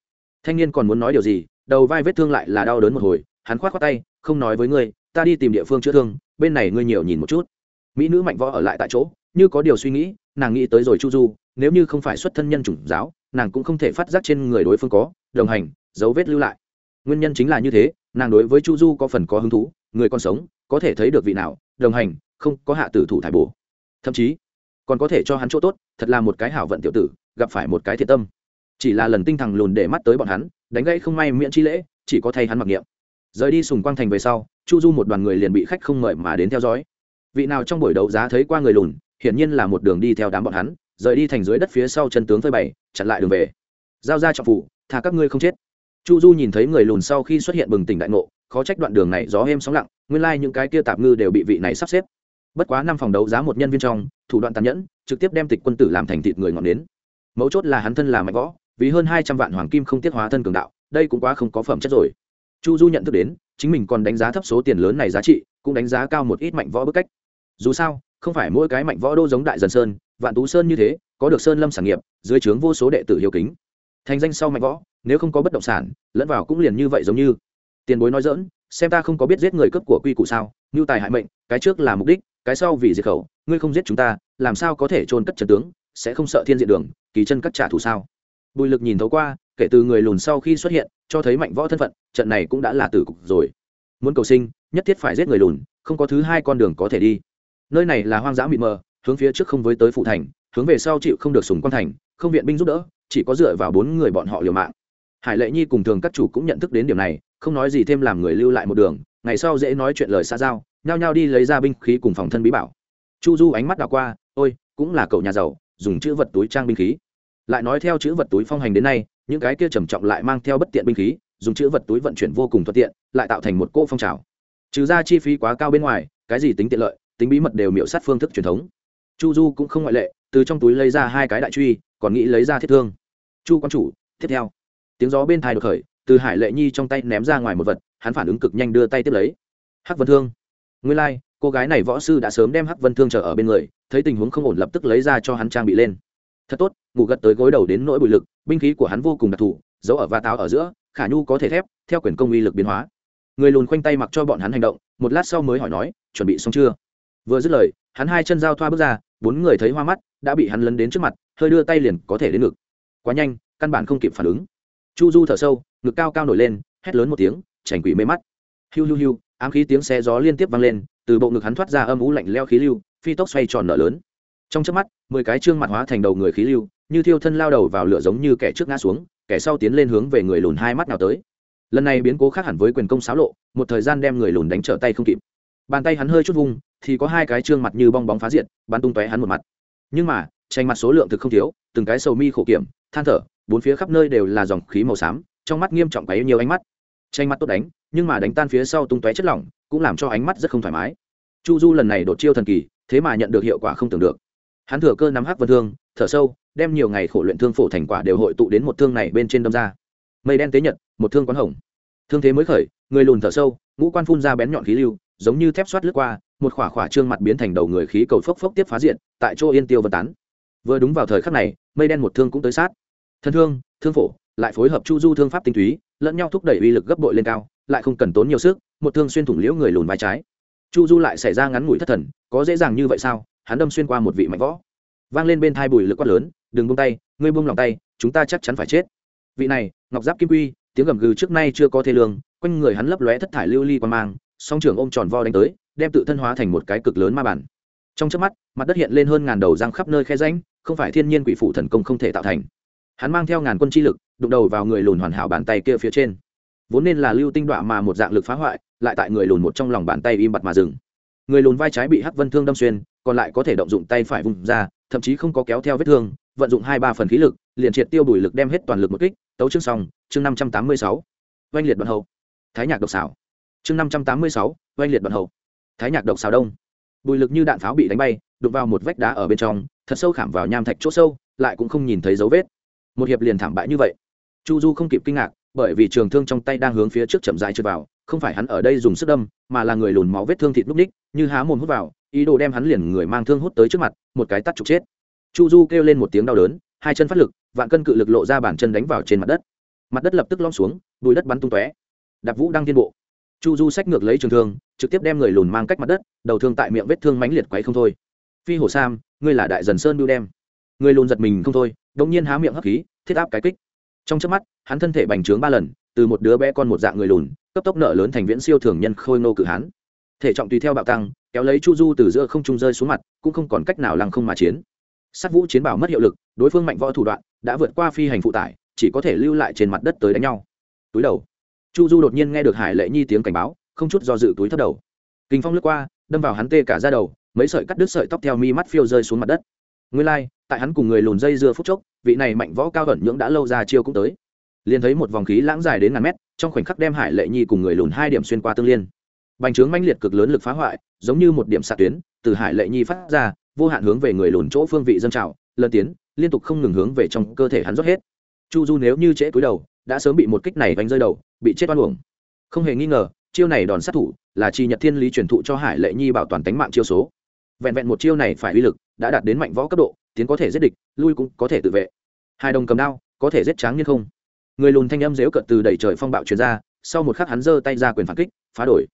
Thanh niên còn muốn nói điều gì, đầu vai vết thương lại là đau đớn một hồi, hắn khoát khoát tay không nói với ngươi, ta đi tìm địa phương chữa thương, bên này ngươi nhiều nhìn một chút. Mỹ nữ mạnh võ ở lại tại chỗ, như có điều suy nghĩ, nàng nghĩ tới rồi chu du, nếu như không phải xuất thân nhân chủng giáo, nàng cũng không thể phát giác trên người đối phương có đồng hành, dấu vết lưu lại. Nguyên nhân chính là như thế, nàng đối với chu du có phần có hứng thú, người còn sống, có thể thấy được vị nào, đồng hành, không có hạ tử thủ thải bổ. Thậm chí, còn có thể cho hắn chỗ tốt, thật là một cái hảo vận tiểu tử, gặp phải một cái thiệt tâm. Chỉ là lần tinh thằng lùn để mắt tới bọn hắn, đánh gãy không may miễn chi lễ, chỉ có thay hắn mặc niệm rời đi sùng quang thành về sau, chu du một đoàn người liền bị khách không mời mà đến theo dõi. Vị nào trong buổi đấu giá thấy qua người lùn, hiển nhiên là một đường đi theo đám bọn hắn, rời đi thành dưới đất phía sau chân tướng phơi bày, chặn lại đường về. Giao ra trọng phủ thà các ngươi không chết. Chu du nhìn thấy người lùn sau khi xuất hiện bừng tỉnh đại ngộ, khó trách đoạn đường này gió êm sóng lặng, nguyên lai、like、những cái kia tạp ngư đều bị vị này sắp xếp. Bất quá năm phòng đấu giá một nhân viên trong, thủ đoạn tàn nhẫn, trực tiếp đem tịch quân tử làm thành thịt người ngọn đến mấu chốt là hắn thân là mạnh võ, vì hơn hai trăm vạn hoàng kim không tiết hóa thân cường đạo, đây cũng quá không có phẩm chất rồi chu du nhận thức đến, chính mình còn đánh giá thấp số tiền lớn này giá trị, cũng đánh giá cao một ít mạnh võ bức cách. Dù sao, không phải mỗi cái mạnh võ đô giống đại dần sơn, vạn tú sơn như thế, có được sơn lâm sản nghiệp, dưới trướng vô số đệ tử hiếu kính. Thành danh sau mạnh võ, nếu không có bất động sản, lẫn vào cũng liền như vậy giống như. Tiền bối nói dỡn xem ta không có biết giết người cấp của quy củ sao, như tài hại mệnh, cái trước là mục đích, cái sau vì diệt khẩu, ngươi không giết chúng ta, làm sao có thể trôn cất trần tướng, sẽ không sợ thiên diện đường, kỳ chân cắt trả thù sao? Bùi lực nhìn thấu qua kể từ người lùn sau khi xuất hiện, cho thấy mạnh võ thân phận, trận này cũng đã là tử cục rồi. Muốn cầu sinh, nhất thiết phải giết người lùn, không có thứ hai con đường có thể đi. Nơi này là hoang dã mịt mờ, hướng phía trước không với tới phụ thành, hướng về sau chịu không được sùng quan thành, không viện binh giúp đỡ, chỉ có dựa vào bốn người bọn họ liều mạng. Hải lệ nhi cùng thường các chủ cũng nhận thức đến điểm này, không nói gì thêm làm người lưu lại một đường, ngày sau dễ nói chuyện lời xa giao, nhao nhao đi lấy ra binh khí cùng phòng thân bí bảo. Chu du ánh mắt đảo qua, ôi, cũng là cậu nhà giàu, dùng chữ vật túi trang binh khí. Lại nói theo chữ vật túi phong hành đến nay những cái kia trầm trọng lại mang theo bất tiện binh khí dùng chữ vật túi vận chuyển vô cùng thuận tiện lại tạo thành một cỗ phong trào. Trừ ra chi phí quá cao bên ngoài cái gì tính tiện lợi tính bí mật đều miễu sát phương thức truyền thống. Chu du cũng không ngoại lệ từ trong túi lấy ra hai cái đại truy còn nghĩ lấy ra thiết thương. Chu quan chủ tiếp theo. Tiếng gió bên thai được khởi từ hải lệ nhi trong tay ném ra ngoài một vật hắn phản ứng cực nhanh đưa tay tiếp lấy. Hắc vân thương. Nguyên lai、like, cô gái này võ sư đã sớm đem hắc vân thương chờ ở bên người thấy tình huống không ổn lập tức lấy ra cho hắn trang bị lên. Thật tốt ngủ gật tới gối đầu đến nỗi bụi lực binh khí của hắn vô cùng đặc thù giấu ở va táo ở giữa, khả nhu có thể thép, theo quyền công uy lực biến hóa. Người lùn khoanh tay mặc cho bọn hắn hành động, một lát sau mới hỏi nói, chuẩn bị xong chưa? Vừa dứt lời, hắn hai chân giao thoa bước ra, bốn người thấy hoa mắt, đã bị hắn lấn đến trước mặt, hơi đưa tay liền có thể đến ngực. Quá nhanh, căn bản không kịp phản ứng. Chu du thở sâu, ngực cao cao nổi lên, hét lớn một tiếng, chảnh quỷ mê mắt. Hiu hiu hiu, ám khí tiếng xe gió liên tiếp vang lên, từ bộ ngực hắn thoát ra âm ú lạnh leo khí lưu, phi tốc xoay tròn nở lớn. Trong chớp mắt, mười cái trương mặt hóa thành đầu người khí lưu như thiêu thân lao đầu vào lửa giống như kẻ trước ngã xuống, kẻ sau tiến lên hướng về người lùn hai mắt nào tới. Lần này biến cố khác hẳn với quyền công xáo lộ, một thời gian đem người lùn đánh trở tay không kịp. Bàn tay hắn hơi chút vung, thì có hai cái trương mặt như bong bóng phá diện bắn tung tóe hắn một mặt. Nhưng mà, tranh mặt số lượng thực không thiếu, từng cái sầu mi khổ kiểm, than thở, bốn phía khắp nơi đều là dòng khí màu xám, trong mắt nghiêm trọng quấy nhiều ánh mắt. Tranh mắt tốt đánh, nhưng mà đánh tan phía sau tung tóe chất lỏng, cũng làm cho ánh mắt rất không thoải mái. Chu du lần này đột chiêu thần kỳ, thế mà nhận được hiệu quả không tưởng được. Hắn thừa cơ nắm hắc vân thương, thở sâu đem nhiều ngày khổ luyện thương phổ thành quả đều hội tụ đến một thương này bên trên đâm ra. Mây đen tế nhật, một thương quán hồng. Thương thế mới khởi, người lùn thở sâu, ngũ quan phun ra bén nhọn khí lưu, giống như thép xoát lướt qua, một khỏa khỏa trương mặt biến thành đầu người khí cầu phốc phốc tiếp phá diện, tại chỗ yên tiêu vân tán. Vừa đúng vào thời khắc này, mây đen một thương cũng tới sát. Thân thương thương phổ, lại phối hợp chu du thương pháp tinh túy, lẫn nhau thúc đẩy uy lực gấp bội lên cao, lại không cần tốn nhiều sức, một thương xuyên thủng liễu người lùn vai trái. Chu du lại xảy ra ngắn ngủi thất thần, có dễ dàng như vậy sao? Hắn đâm xuyên qua một vị mạnh võ. Vang lên bên thai bùi lực quát lớn đừng buông tay, ngươi buông lòng tay, chúng ta chắc chắn phải chết. Vị này, ngọc giáp kim quy, tiếng gầm gừ trước nay chưa có thê lương, quanh người hắn lấp lóe thất thải lưu ly li qua mang, song trưởng ôm tròn vo đánh tới, đem tự thân hóa thành một cái cực lớn ma bản trong trước mắt, mặt đất hiện lên hơn ngàn đầu răng khắp nơi khe ránh không phải thiên nhiên quỷ phủ thần công không thể tạo thành. Hắn mang theo ngàn quân chi lực, đụng đầu vào người lùn hoàn hảo bàn tay kia phía trên. Vốn nên là lưu tinh đọa mà một dạng lực phá hoại, lại tại người lùn một trong lòng bàn tay im bặt mà dừng. Người lùn vai trái bị hắc vân thương đâm xuyên, còn lại có thể động dụng tay phải vùng ra, thậm chí không có kéo theo vết thương vận dụng hai ba phần khí lực, liền triệt tiêu bùi lực đem hết toàn lực một kích. Tấu chương xong, chương năm trăm tám mươi sáu, oanh liệt đoạn hậu. Thái nhạc độc xảo. Chương năm trăm tám mươi sáu, oanh liệt đoạn hậu. Thái nhạc độc xào đông. Bùi lực như đạn pháo bị đánh bay, đụng vào một vách đá ở bên trong, thật sâu khảm vào nham thạch chỗ sâu, lại cũng không nhìn thấy dấu vết. Một hiệp liền thảm bại như vậy. Chu du không kịp kinh ngạc, bởi vì trường thương trong tay đang hướng phía trước chậm dài trượt vào, không phải hắn ở đây dùng sức đâm, mà là người lùn máu vết thương thịt núc ních, như há mồm hút vào, ý đồ đem hắn liền người mang thương hút tới trước mặt, một cái tắt trục chết chu du kêu lên một tiếng đau đớn, hai chân phát lực, vạn cân cự lực lộ ra bàn chân đánh vào trên mặt đất. Mặt đất lập tức lom xuống bùi đất bắn tung tóe. Đạp vũ đang tiên bộ. Chu du sách ngược lấy trường thương, trực tiếp đem người lùn mang cách mặt đất, đầu thương tại miệng vết thương mãnh liệt quấy không thôi. Phi hổ sam, ngươi là đại dần sơn bưu đem. Người lùn giật mình không thôi đống nhiên há miệng hấp khí, thiết áp cái kích. Trong trước mắt, hắn thân thể bành trướng ba lần, từ một đứa bé con một dạng người lùn, cấp tốc nợ lớn thành viễn siêu thường nhân khôi nô cự hán. Thể trọng tùy theo bạo tăng, kéo lấy chu du từ giữa không trung rơi xuống mặt, cũng không còn cách nào lăng không mà chiến sát vũ chiến bảo mất hiệu lực đối phương mạnh võ thủ đoạn đã vượt qua phi hành phụ tải chỉ có thể lưu lại trên mặt đất tới đánh nhau. Túi đầu. Chu du đột nhiên nghe được hải lệ nhi tiếng cảnh báo không chút do dự túi thấp đầu. Kinh phong lướt qua đâm vào hắn tê cả ra đầu mấy sợi cắt đứt sợi tóc theo mi mắt phiêu rơi xuống mặt đất. Nguyên lai、like, tại hắn cùng người lùn dây dưa phút chốc vị này mạnh võ cao gần nhưỡng đã lâu ra chiêu cũng tới. Liền thấy một vòng khí lãng dài đến ngàn mét trong khoảnh khắc đem hải lệ nhi cùng người lùn hai điểm xuyên qua tương liên. Bành trướng manh liệt cực lớn lực phá hoại giống như một điểm xạ tuyến từ hải lệ nhi phát ra vô hạn hướng về người lùn chỗ phương vị dân trào, lân tiến, liên tục không ngừng hướng về trong cơ thể hắn rót hết. Chu du nếu như trễ cúi đầu, đã sớm bị một kích này đánh rơi đầu, bị chết oan uổng. Không hề nghi ngờ, chiêu này đòn sát thủ là chi nhật thiên lý truyền thụ cho hải lệ nhi bảo toàn tánh mạng chiêu số. Vẹn vẹn một chiêu này phải uy lực, đã đạt đến mạnh võ cấp độ, tiến có thể giết địch, lui cũng có thể tự vệ. Hai đồng cầm đao, có thể giết tráng như không? Người lùn thanh âm dếu cận từ đẩy trời phong bạo truyền ra, sau một khắc hắn giơ tay ra quyền phản kích, phá đổi.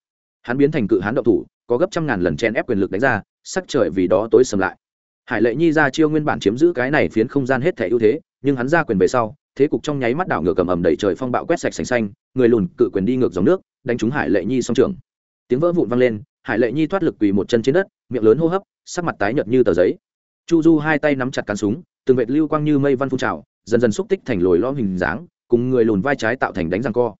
Hắn biến thành cự hán động thủ, có gấp trăm ngàn lần chen ép quyền lực đánh ra sắc trời vì đó tối sầm lại. Hải lệ nhi ra chiêu nguyên bản chiếm giữ cái này phiến không gian hết thể ưu thế, nhưng hắn ra quyền về sau, thế cục trong nháy mắt đảo ngược cầm ầm đẩy trời phong bạo quét sạch sành xanh, người lùn cự quyền đi ngược dòng nước, đánh trúng hải lệ nhi song trường. Tiếng vỡ vụn vang lên, hải lệ nhi thoát lực quỳ một chân trên đất, miệng lớn hô hấp, sắc mặt tái nhợt như tờ giấy. Chu du hai tay nắm chặt cán súng, từng vệt lưu quang như mây văn phun trào, dần dần xúc tích thành lồi lõm hình dáng, cùng người lùn vai trái tạo thành đánh răng co.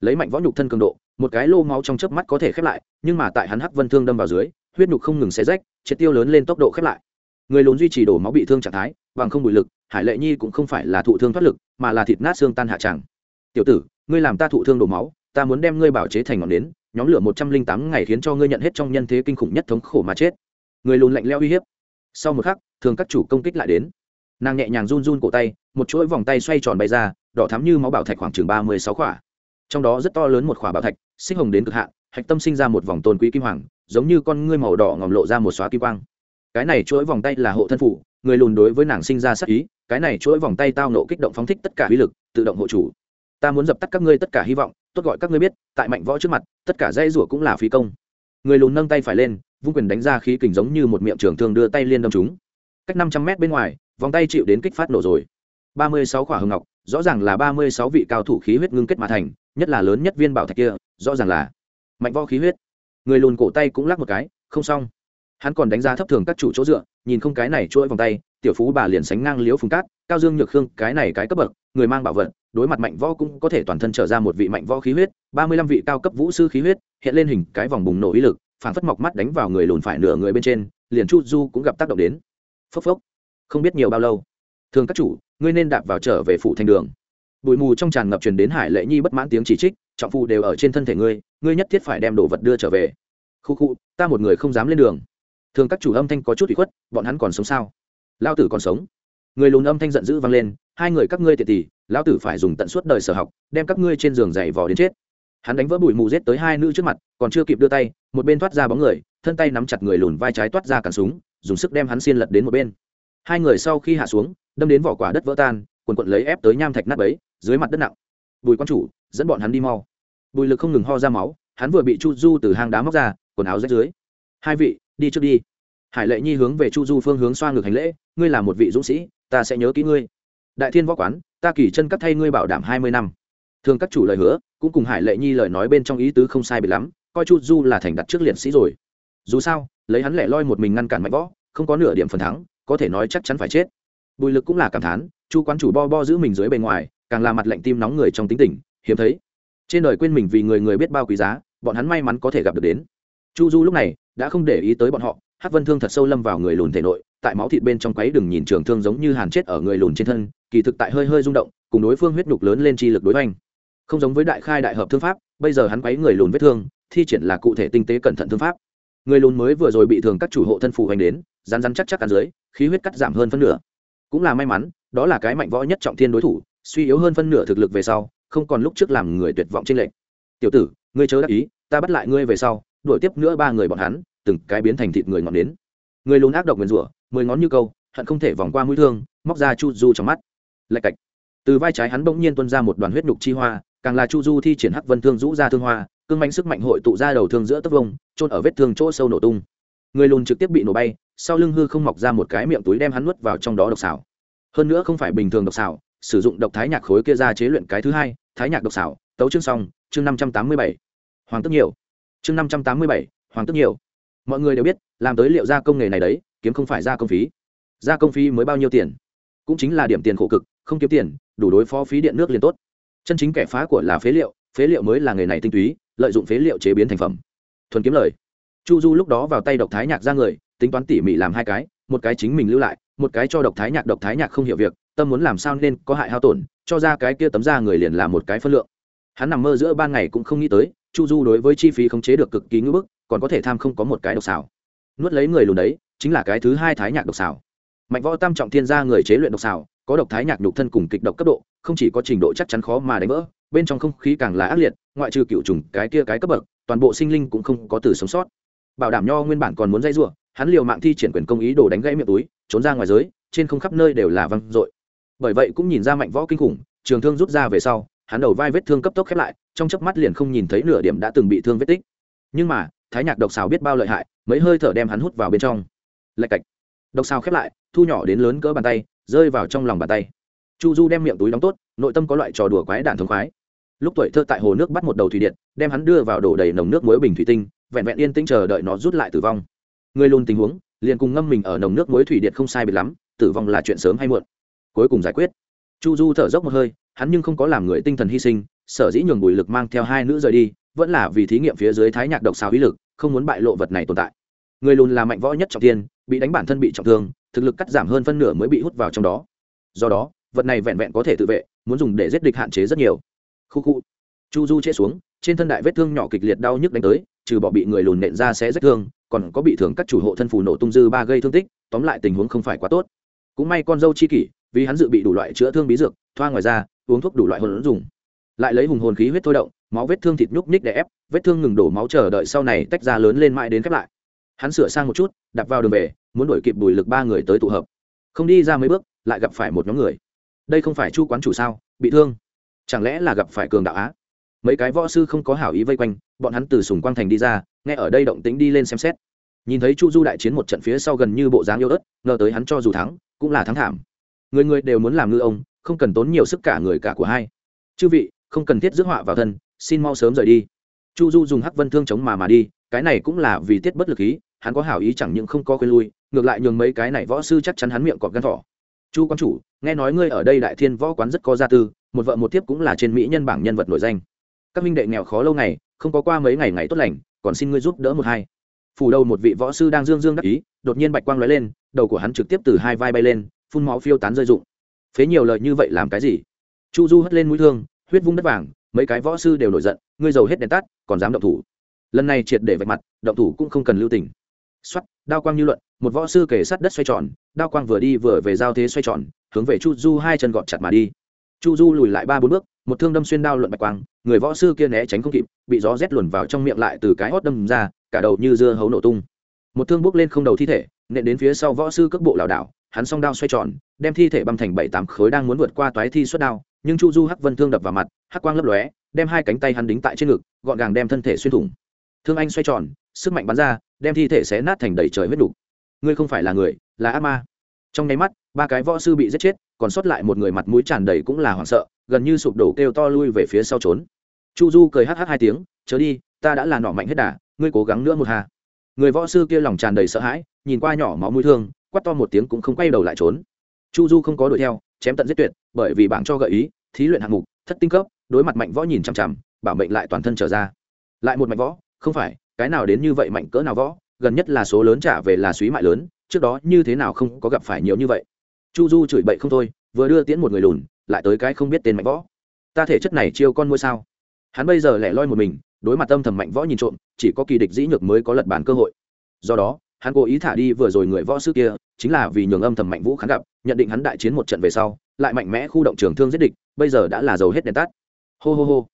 Lấy mạnh võ nhục thân cường độ, một cái lô máu trong chớp mắt có thể khép lại, nhưng mà tại hắn hắc vân thương đâm vào dưới, huyết nhục không ngừng xé rách triệt tiêu lớn lên tốc độ khép lại. Người lùn duy trì đổ máu bị thương trạng thái, bằng không bụi lực, hải lệ nhi cũng không phải là thụ thương thoát lực, mà là thịt nát xương tan hạ tràng. Tiểu tử, ngươi làm ta thụ thương đổ máu, ta muốn đem ngươi bảo chế thành ngọn nến, nhóm lửa một trăm linh tám ngày khiến cho ngươi nhận hết trong nhân thế kinh khủng nhất thống khổ mà chết. Người lùn lạnh leo uy hiếp. Sau một khắc, thường các chủ công kích lại đến. Nàng nhẹ nhàng run run cổ tay, một chuỗi vòng tay xoay tròn bay ra, đỏ thắm như máu bảo thạch khoảng chừng ba mươi sáu khỏa. Trong đó rất to lớn một khỏa bảo thạch xích hồng đến cực hạn, hạch tâm sinh ra một vòng tôn quý kim hoàng giống như con ngươi màu đỏ ngòm lộ ra một xóa kim quang. Cái này chuỗi vòng tay là hộ thân phủ, người lùn đối với nàng sinh ra sắc ý, cái này chuỗi vòng tay tao nộ kích động phóng thích tất cả uy lực, tự động hộ chủ. Ta muốn dập tắt các ngươi tất cả hy vọng, tốt gọi các ngươi biết, tại mạnh võ trước mặt, tất cả dây rủa cũng là phí công. Người lùn nâng tay phải lên, vung quyền đánh ra khí kình giống như một miệng trường thương đưa tay liên đâm chúng. Cách năm trăm mét bên ngoài, vòng tay chịu đến kích phát nổ rồi. Ba mươi sáu quả hồng ngọc, rõ ràng là ba mươi sáu vị cao thủ khí huyết ngưng kết mà thành, nhất là lớn nhất viên bảo thạch kia, rõ ràng là mạnh võ khí huyết người lùn cổ tay cũng lắc một cái, không xong. Hắn còn đánh giá thấp thường các chủ chỗ dựa, nhìn không cái này chuỗi vòng tay, tiểu phú bà liền sánh ngang liếu phùng cát, cao dương nhược khương, cái này cái cấp bậc, người mang bảo vật, đối mặt mạnh võ cũng có thể toàn thân trở ra một vị mạnh võ khí huyết, ba mươi lăm vị cao cấp vũ sư khí huyết, hiện lên hình cái vòng bùng nổ ý lực phản phất mọc mắt đánh vào người lùn phải nửa người bên trên, liền chu du cũng gặp tác động đến. Phốc phốc. Không biết nhiều bao lâu. Thường các chủ, ngươi nên đạp vào trở về phủ thành đường. Bụi mù trong tràn ngập truyền đến hải lệ nhi bất mãn tiếng chỉ trích trọng phụ đều ở trên thân thể ngươi ngươi nhất thiết phải đem đồ vật đưa trở về. Khu khu, ta một người không dám lên đường. Thường các chủ âm thanh có chút bị khuất, bọn hắn còn sống sao? Lao tử còn sống. Người lùn âm thanh giận dữ vang lên, hai người các ngươi tiệt tỷ lão tử phải dùng tận suốt đời sở học, đem các ngươi trên giường giày vò đến chết. Hắn đánh vỡ bụi mù rết tới hai nữ trước mặt, còn chưa kịp đưa tay, một bên thoát ra bóng người, thân tay nắm chặt người lùn vai trái toát ra cản súng, dùng sức đem hắn xiên lật đến một bên. Hai người sau khi hạ xuống, đâm đến vỏ quả đất vỡ tan, quần quận lấy ép tới nham thạch nát bấy, dưới mặt đất nặng. Bùi quan chủ, dẫn bọn hắn đi mau bùi lực không ngừng ho ra máu, hắn vừa bị chu du từ hang đá móc ra, quần áo rách dưới. Hai vị, đi trước đi. Hải lệ nhi hướng về chu du phương hướng xoa ngược hành lễ, ngươi là một vị dũng sĩ, ta sẽ nhớ kỹ ngươi. Đại thiên võ quán, ta kỳ chân cắt thay ngươi bảo đảm hai mươi năm. Thường các chủ lời hứa, cũng cùng hải lệ nhi lời nói bên trong ý tứ không sai bị lắm, coi chu du là thành đặt trước liệt sĩ rồi. Dù sao, lấy hắn lẻ loi một mình ngăn cản mạnh võ, không có nửa điểm phần thắng, có thể nói chắc chắn phải chết. Bùi lực cũng là cảm thán, chu quán chủ bo bo giữ mình dưới bề ngoài, càng là mặt lạnh tim nóng người trong tính tình, hiếm thấy trên đời quên mình vì người người biết bao quý giá, bọn hắn may mắn có thể gặp được đến. Chu du lúc này đã không để ý tới bọn họ hát vân thương thật sâu lâm vào người lùn thể nội, tại máu thịt bên trong quấy đừng nhìn trường thương giống như hàn chết ở người lùn trên thân, kỳ thực tại hơi hơi rung động, cùng đối phương huyết nhục lớn lên chi lực đối oanh không giống với đại khai đại hợp thương pháp, bây giờ hắn quấy người lùn vết thương, thi triển là cụ thể tinh tế cẩn thận thương pháp. Người lùn mới vừa rồi bị thường các chủ hộ thân phụ hành đến rán rán chắc chắc cắn dưới, khí huyết cắt giảm hơn phân nửa. Cũng là may mắn, đó là cái mạnh võ nhất trọng thiên đối thủ, suy yếu hơn phân nửa thực lực về sau không còn lúc trước làm người tuyệt vọng trên lệnh. Tiểu tử, ngươi chớ đắc ý, ta bắt lại ngươi về sau, đuổi tiếp nữa ba người bọn hắn, từng cái biến thành thịt người ngọn đến người lùn ác độc nguyền rủa, mười ngón như câu, hận không thể vòng qua mũi thương, móc ra chu du trong mắt. Lạch cạch. Từ vai trái hắn bỗng nhiên tuân ra một đoàn huyết nhục chi hoa, càng là chu du thi triển hắc vân thương rũ ra thương hoa, cương mạnh sức mạnh hội tụ ra đầu thương giữa tấc vông trôn ở vết thương chỗ sâu nổ tung. Người lùn trực tiếp bị nổ bay, sau lưng hư không mọc ra một cái miệng túi đem hắn nuốt vào trong đó độc xảo. Hơn nữa không phải bình thường độc xảo, sử dụng độc thái nhạc khối kia ra chế luyện cái thứ hai thái nhạc độc xảo, tấu chương xong chương năm trăm tám mươi bảy. Hoàng tức nhiều. Chương năm trăm tám mươi bảy, hoàng tức nhiều. Mọi người đều biết, làm tới liệu gia công nghề này đấy, kiếm không phải ra công phí. Ra công phí mới bao nhiêu tiền? Cũng chính là điểm tiền khổ cực, không kiếm tiền, đủ đối phó phí điện nước liền tốt. Chân chính kẻ phá của là phế liệu phế liệu mới là nghề này tinh túy, lợi dụng phế liệu chế biến thành phẩm. Thuần kiếm lời. Chu du lúc đó vào tay độc thái nhạc ra người, tính toán tỉ mỉ làm hai cái, một cái chính mình lưu lại, một cái cho độc thái nhạc, độc thái nhạc không hiểu việc, tâm muốn làm sao nên có hại hao tổn cho ra cái kia tấm ra người liền là một cái phân lượng. Hắn nằm mơ giữa ban ngày cũng không nghĩ tới, chu du đối với chi phí khống chế được cực kỳ ngưỡng bức, còn có thể tham không có một cái độc xảo. Nuốt lấy người lùn đấy, chính là cái thứ hai thái nhạc độc xảo. Mạnh võ tam trọng thiên gia người chế luyện độc xảo, có độc thái nhạc nhục thân cùng kịch độc cấp độ, không chỉ có trình độ chắc chắn khó mà đánh vỡ, bên trong không khí càng là ác liệt, ngoại trừ cựu trùng cái kia cái cấp bậc, toàn bộ sinh linh cũng không có từ sống sót. Bảo đảm nho nguyên bản còn muốn dây rủa, hắn liều mạng thi triển quyền công ý đồ đánh gãy miệng túi, trốn ra ngoài giới, trên không khắp nơi đều là văng dội bởi vậy cũng nhìn ra mạnh võ kinh khủng, trường thương rút ra về sau, hắn đầu vai vết thương cấp tốc khép lại, trong chớp mắt liền không nhìn thấy nửa điểm đã từng bị thương vết tích. Nhưng mà, thái nhạc độc xào biết bao lợi hại, mấy hơi thở đem hắn hút vào bên trong. Lạch cạch. Độc xào khép lại, thu nhỏ đến lớn cỡ bàn tay, rơi vào trong lòng bàn tay. Chu du đem miệng túi đóng tốt, nội tâm có loại trò đùa quái đản thống khoái. Lúc tuổi thơ tại hồ nước bắt một đầu thủy điện, đem hắn đưa vào đổ đầy nồng nước muối bình thủy tinh, vẹn vẹn yên tĩnh chờ đợi nó rút lại tử vong. Người luôn tình huống, liền cùng ngâm mình ở nồng nước muối thủy điện không sai biệt lắm, tử vong là chuyện sớm hay muộn cuối cùng giải quyết. Chu du thở dốc một hơi, hắn nhưng không có làm người tinh thần hy sinh, sở dĩ nhường bùi lực mang theo hai nữ rời đi, vẫn là vì thí nghiệm phía dưới thái nhạc độc xào ý lực, không muốn bại lộ vật này tồn tại. Người lùn là mạnh võ nhất trọng tiên bị đánh bản thân bị trọng thương, thực lực cắt giảm hơn phân nửa mới bị hút vào trong đó. Do đó, vật này vẹn vẹn có thể tự vệ, muốn dùng để giết địch hạn chế rất nhiều. Khu khu. Chu du chê xuống, trên thân đại vết thương nhỏ kịch liệt đau nhức đánh tới, trừ bỏ bị người lùn nện ra sẽ rách thương, còn có bị thương các chủ hộ thân phù nổ tung dư ba gây thương tích, tóm lại tình huống không phải quá tốt. Cũng may con dâu chi kỷ vì hắn dự bị đủ loại chữa thương bí dược, thoa ngoài ra uống thuốc đủ loại hồn dùng. Lại lấy hùng hồn khí huyết thôi động, máu vết thương thịt nhúc nhích để ép, vết thương ngừng đổ máu chờ đợi sau này tách ra lớn lên mãi đến khép lại. Hắn sửa sang một chút, đạp vào đường về, muốn đuổi kịp bùi lực ba người tới tụ hợp. Không đi ra mấy bước, lại gặp phải một nhóm người. Đây không phải chu quán chủ sao, bị thương. Chẳng lẽ là gặp phải cường đạo á? Mấy cái võ sư không có hảo ý vây quanh, bọn hắn từ sùng quang thành đi ra, nghe ở đây động tính đi lên xem xét. Nhìn thấy chu du đại chiến một trận phía sau gần như bộ dáng yêu ớt, ngờ tới hắn cho dù thắng, cũng là thắng thảm người người đều muốn làm ngư ông, không cần tốn nhiều sức cả người cả của hai. Chư vị, không cần thiết rước họa vào thân, xin mau sớm rời đi. Chu du dùng hắc vân thương chống mà mà đi, cái này cũng là vì tiết bất lực ý, hắn có hảo ý chẳng những không có quên lui, ngược lại nhường mấy cái này võ sư chắc chắn hắn miệng cọp gan thỏ. Chu quan chủ, nghe nói ngươi ở đây đại thiên võ quán rất có gia tư, một vợ một tiếp cũng là trên mỹ nhân bảng nhân vật nổi danh. Các minh đệ nghèo khó lâu ngày, không có qua mấy ngày ngày tốt lành, còn xin ngươi giúp đỡ một hai. Phủ đầu một vị võ sư đang dương dương đắc ý, đột nhiên bạch quang lóe lên, đầu của hắn trực tiếp từ hai vai bay lên phun máu phiêu tán rơi rụng. Phế nhiều lời như vậy làm cái gì? Chu du hất lên mũi thương, huyết vung đất vàng, mấy cái võ sư đều nổi giận, ngươi giàu hết đèn tắt, còn dám động thủ. Lần này triệt để vạch mặt, động thủ cũng không cần lưu tình. Xuất đao quang như luận, một võ sư kể sát đất xoay tròn, đao quang vừa đi vừa về giao thế xoay tròn, hướng về chu du hai chân gọt chặt mà đi. Chu du lùi lại ba bốn bước, một thương đâm xuyên đao luận bạch quang, người võ sư kia né tránh không kịp, bị gió rét luồn vào trong miệng lại từ cái hót đâm ra, cả đầu như dưa hấu nổ tung. Một thương bước lên không đầu thi thể, nện đến phía sau võ sư cước bộ lảo đảo hắn song đao xoay tròn, đem thi thể băm thành bảy tám khối đang muốn vượt qua toái thi xuất đao, nhưng chu du hắc vân thương đập vào mặt, hắc quang lấp lóe, đem hai cánh tay hắn đính tại trên ngực, gọn gàng đem thân thể xuyên thủng. Thương anh xoay tròn, sức mạnh bắn ra, đem thi thể xé nát thành đầy trời huyết đục ngươi không phải là người, là ác ma. Trong nháy mắt, ba cái võ sư bị giết chết, còn sót lại một người mặt mũi tràn đầy cũng là hoảng sợ, gần như sụp đổ kêu to lui về phía sau trốn. Chu du cười hh hai tiếng, chớ đi, ta đã là nọ mạnh hết đà, ngươi cố gắng nữa một hà. Người võ sư kia lòng tràn đầy sợ hãi, nhìn qua nhỏ máu mũi thương quát to một tiếng cũng không quay đầu lại trốn. Chu du không có đuổi theo, chém tận giết tuyệt, bởi vì bảng cho gợi ý, thí luyện hạng mục, thất tinh cấp, đối mặt mạnh võ nhìn chằm chằm, bảo mệnh lại toàn thân trở ra. Lại một mạnh võ, không phải, cái nào đến như vậy mạnh cỡ nào võ, gần nhất là số lớn trả về là suý mại lớn, trước đó như thế nào không có gặp phải nhiều như vậy. Chu du chửi bậy không thôi, vừa đưa tiễn một người lùn, lại tới cái không biết tên mạnh võ. Ta thể chất này chiêu con nuôi sao? Hắn bây giờ lẻ loi một mình, đối mặt tâm thầm mạnh võ nhìn trộm, chỉ có kỳ địch dĩ nhược mới có lật bản cơ hội. Do đó hắn cố ý thả đi vừa rồi người võ sư kia, chính là vì nhường âm thầm mạnh vũ khán gặp, nhận định hắn đại chiến một trận về sau, lại mạnh mẽ khu động trường thương giết địch, bây giờ đã là dầu hết đèn tắt. Hô hô hô.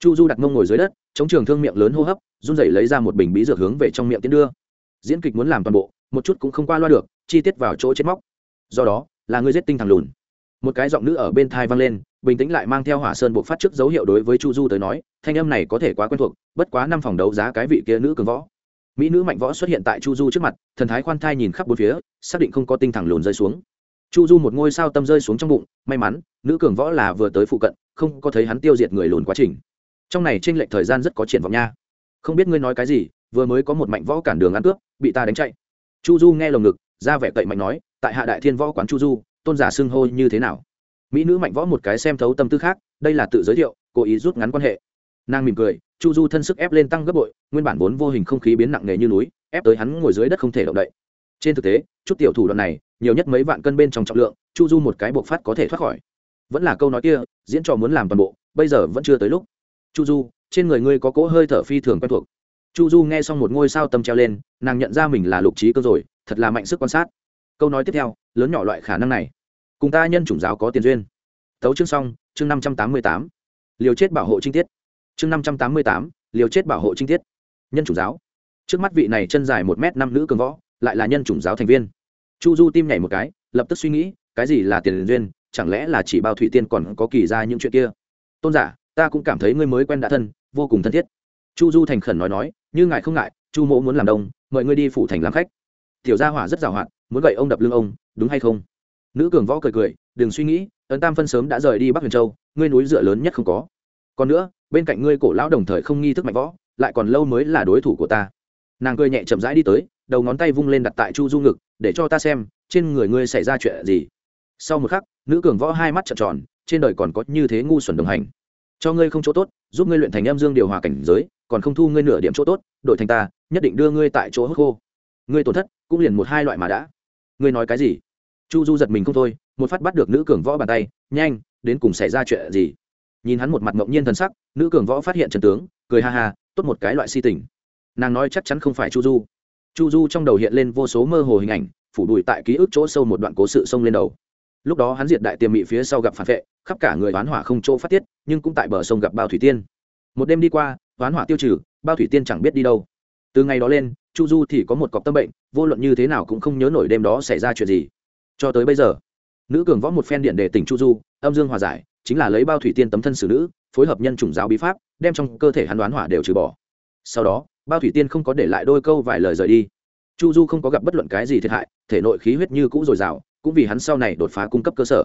Chu du đặt mông ngồi dưới đất, chống trường thương miệng lớn hô hấp, run rẩy lấy ra một bình bí dược hướng về trong miệng tiến đưa. Diễn kịch muốn làm toàn bộ, một chút cũng không qua loa được, chi tiết vào chỗ chết móc. Do đó, là người giết tinh thằng lùn. Một cái giọng nữ ở bên thai vang lên, bình tĩnh lại mang theo hỏa sơn buộc phát trước dấu hiệu đối với chu du tới nói, thanh âm này có thể quá quen thuộc, bất quá năm phòng đấu giá cái vị kia nữ cường võ mỹ nữ mạnh võ xuất hiện tại chu du trước mặt, thần thái khoan thai nhìn khắp bốn phía, xác định không có tinh thẳng lùn rơi xuống. Chu du một ngôi sao tâm rơi xuống trong bụng, may mắn, nữ cường võ là vừa tới phụ cận, không có thấy hắn tiêu diệt người lùn quá trình. Trong này t r ê n lệch thời gian rất có triển vọng nha. Không biết ngươi nói cái gì, vừa mới có một mạnh võ cản đường ăn cướp, bị ta đánh chạy. Chu du nghe lồng ngực, ra vẻ cậy mạnh nói, tại hạ đại thiên võ quán chu du, tôn giả xưng hô như thế nào? Mỹ nữ mạnh võ một cái xem thấu tâm tư khác, đây là tự giới thiệu, cố ý rút ngắn quan hệ nàng mỉm cười, chu du thân sức ép lên tăng gấp bội, nguyên bản vốn vô hình không khí biến nặng nề như núi, ép tới hắn ngồi dưới đất không thể động đậy. Trên thực tế, chút tiểu thủ đoạn này, nhiều nhất mấy vạn cân bên trong trọng lượng, chu du một cái bộc phát có thể thoát khỏi. Vẫn là câu nói kia, diễn trò muốn làm toàn bộ, bây giờ vẫn chưa tới lúc. Chu du, trên người ngươi có cỗ hơi thở phi thường quen thuộc. Chu du nghe xong một ngôi sao tâm treo lên, nàng nhận ra mình là lục trí cơ rồi, thật là mạnh sức quan sát. Câu nói tiếp theo, lớn nhỏ loại khả năng này. Cùng ta nhân chủng giáo có tiền duyên. Tấu chương xong, chương năm trăm tám mươi tám. Liều chết bảo hộ trinh tiết chương năm trăm tám mươi tám, liều chết bảo hộ trinh tiết. Nhân chủng giáo. Trước mắt vị này chân dài một m năm nữ cường võ, lại là nhân chủng giáo thành viên. Chu du tim nhảy một cái, lập tức suy nghĩ, cái gì là tiền duyên, chẳng lẽ là chỉ bao thủy tiên còn có kỳ ra những chuyện kia? Tôn giả, ta cũng cảm thấy ngươi mới quen đã thân, vô cùng thân thiết. Chu du thành khẩn nói nói, như ngài không ngại, chu mỗ muốn làm đông mời ngươi đi phủ thành làm khách. Tiểu gia hỏa rất giàu hạn muốn gậy ông đập lưng ông, đúng hay không? Nữ cường võ cười cười, đừng suy nghĩ, ấn tam phân sớm đã rời đi bắc huyền châu, ngươi núi dựa lớn nhất không có. Còn nữa bên cạnh ngươi cổ lão đồng thời không nghi thức mạnh võ, lại còn lâu mới là đối thủ của ta. Nàng cười nhẹ chậm rãi đi tới, đầu ngón tay vung lên đặt tại chu du ngực, để cho ta xem, trên người ngươi xảy ra chuyện gì. Sau một khắc, nữ cường võ hai mắt trợn tròn, trên đời còn có như thế ngu xuẩn đồng hành. Cho ngươi không chỗ tốt, giúp ngươi luyện thành em dương điều hòa cảnh giới, còn không thu ngươi nửa điểm chỗ tốt đổi thành ta, nhất định đưa ngươi tại chỗ hốt khô. Ngươi tổn thất, cũng liền một hai loại mà đã. Ngươi nói cái gì? Chu du giật mình không thôi, một phát bắt được nữ cường võ bàn tay, nhanh, đến cùng xảy ra chuyện gì? Nhìn hắn một mặt ngẫu nhiên thần sắc, nữ cường võ phát hiện trần tướng, cười ha ha, tốt một cái loại si tình. Nàng nói chắc chắn không phải chu du. Chu du trong đầu hiện lên vô số mơ hồ hình ảnh, phủ đùi tại ký ức chỗ sâu một đoạn cố sự sông lên đầu. Lúc đó hắn diệt đại tiềm mị phía sau gặp phản vệ, khắp cả người oán hỏa không chỗ phát tiết, nhưng cũng tại bờ sông gặp bao thủy tiên. Một đêm đi qua, oán hỏa tiêu trừ, bao thủy tiên chẳng biết đi đâu. Từ ngày đó lên, chu du thì có một cọc tâm bệnh, vô luận như thế nào cũng không nhớ nổi đêm đó xảy ra chuyện gì. Cho tới bây giờ, nữ cường võ một phen điện để tỉnh chu du, âm dương hòa giải chính là lấy bao thủy tiên tấm thân xử nữ, phối hợp nhân chủng giáo bí pháp, đem trong cơ thể hắn đoán hỏa đều trừ bỏ. Sau đó, bao thủy tiên không có để lại đôi câu vài lời rời đi. Chu du không có gặp bất luận cái gì thiệt hại, thể nội khí huyết như cũ dồi dào, cũng vì hắn sau này đột phá cung cấp cơ sở.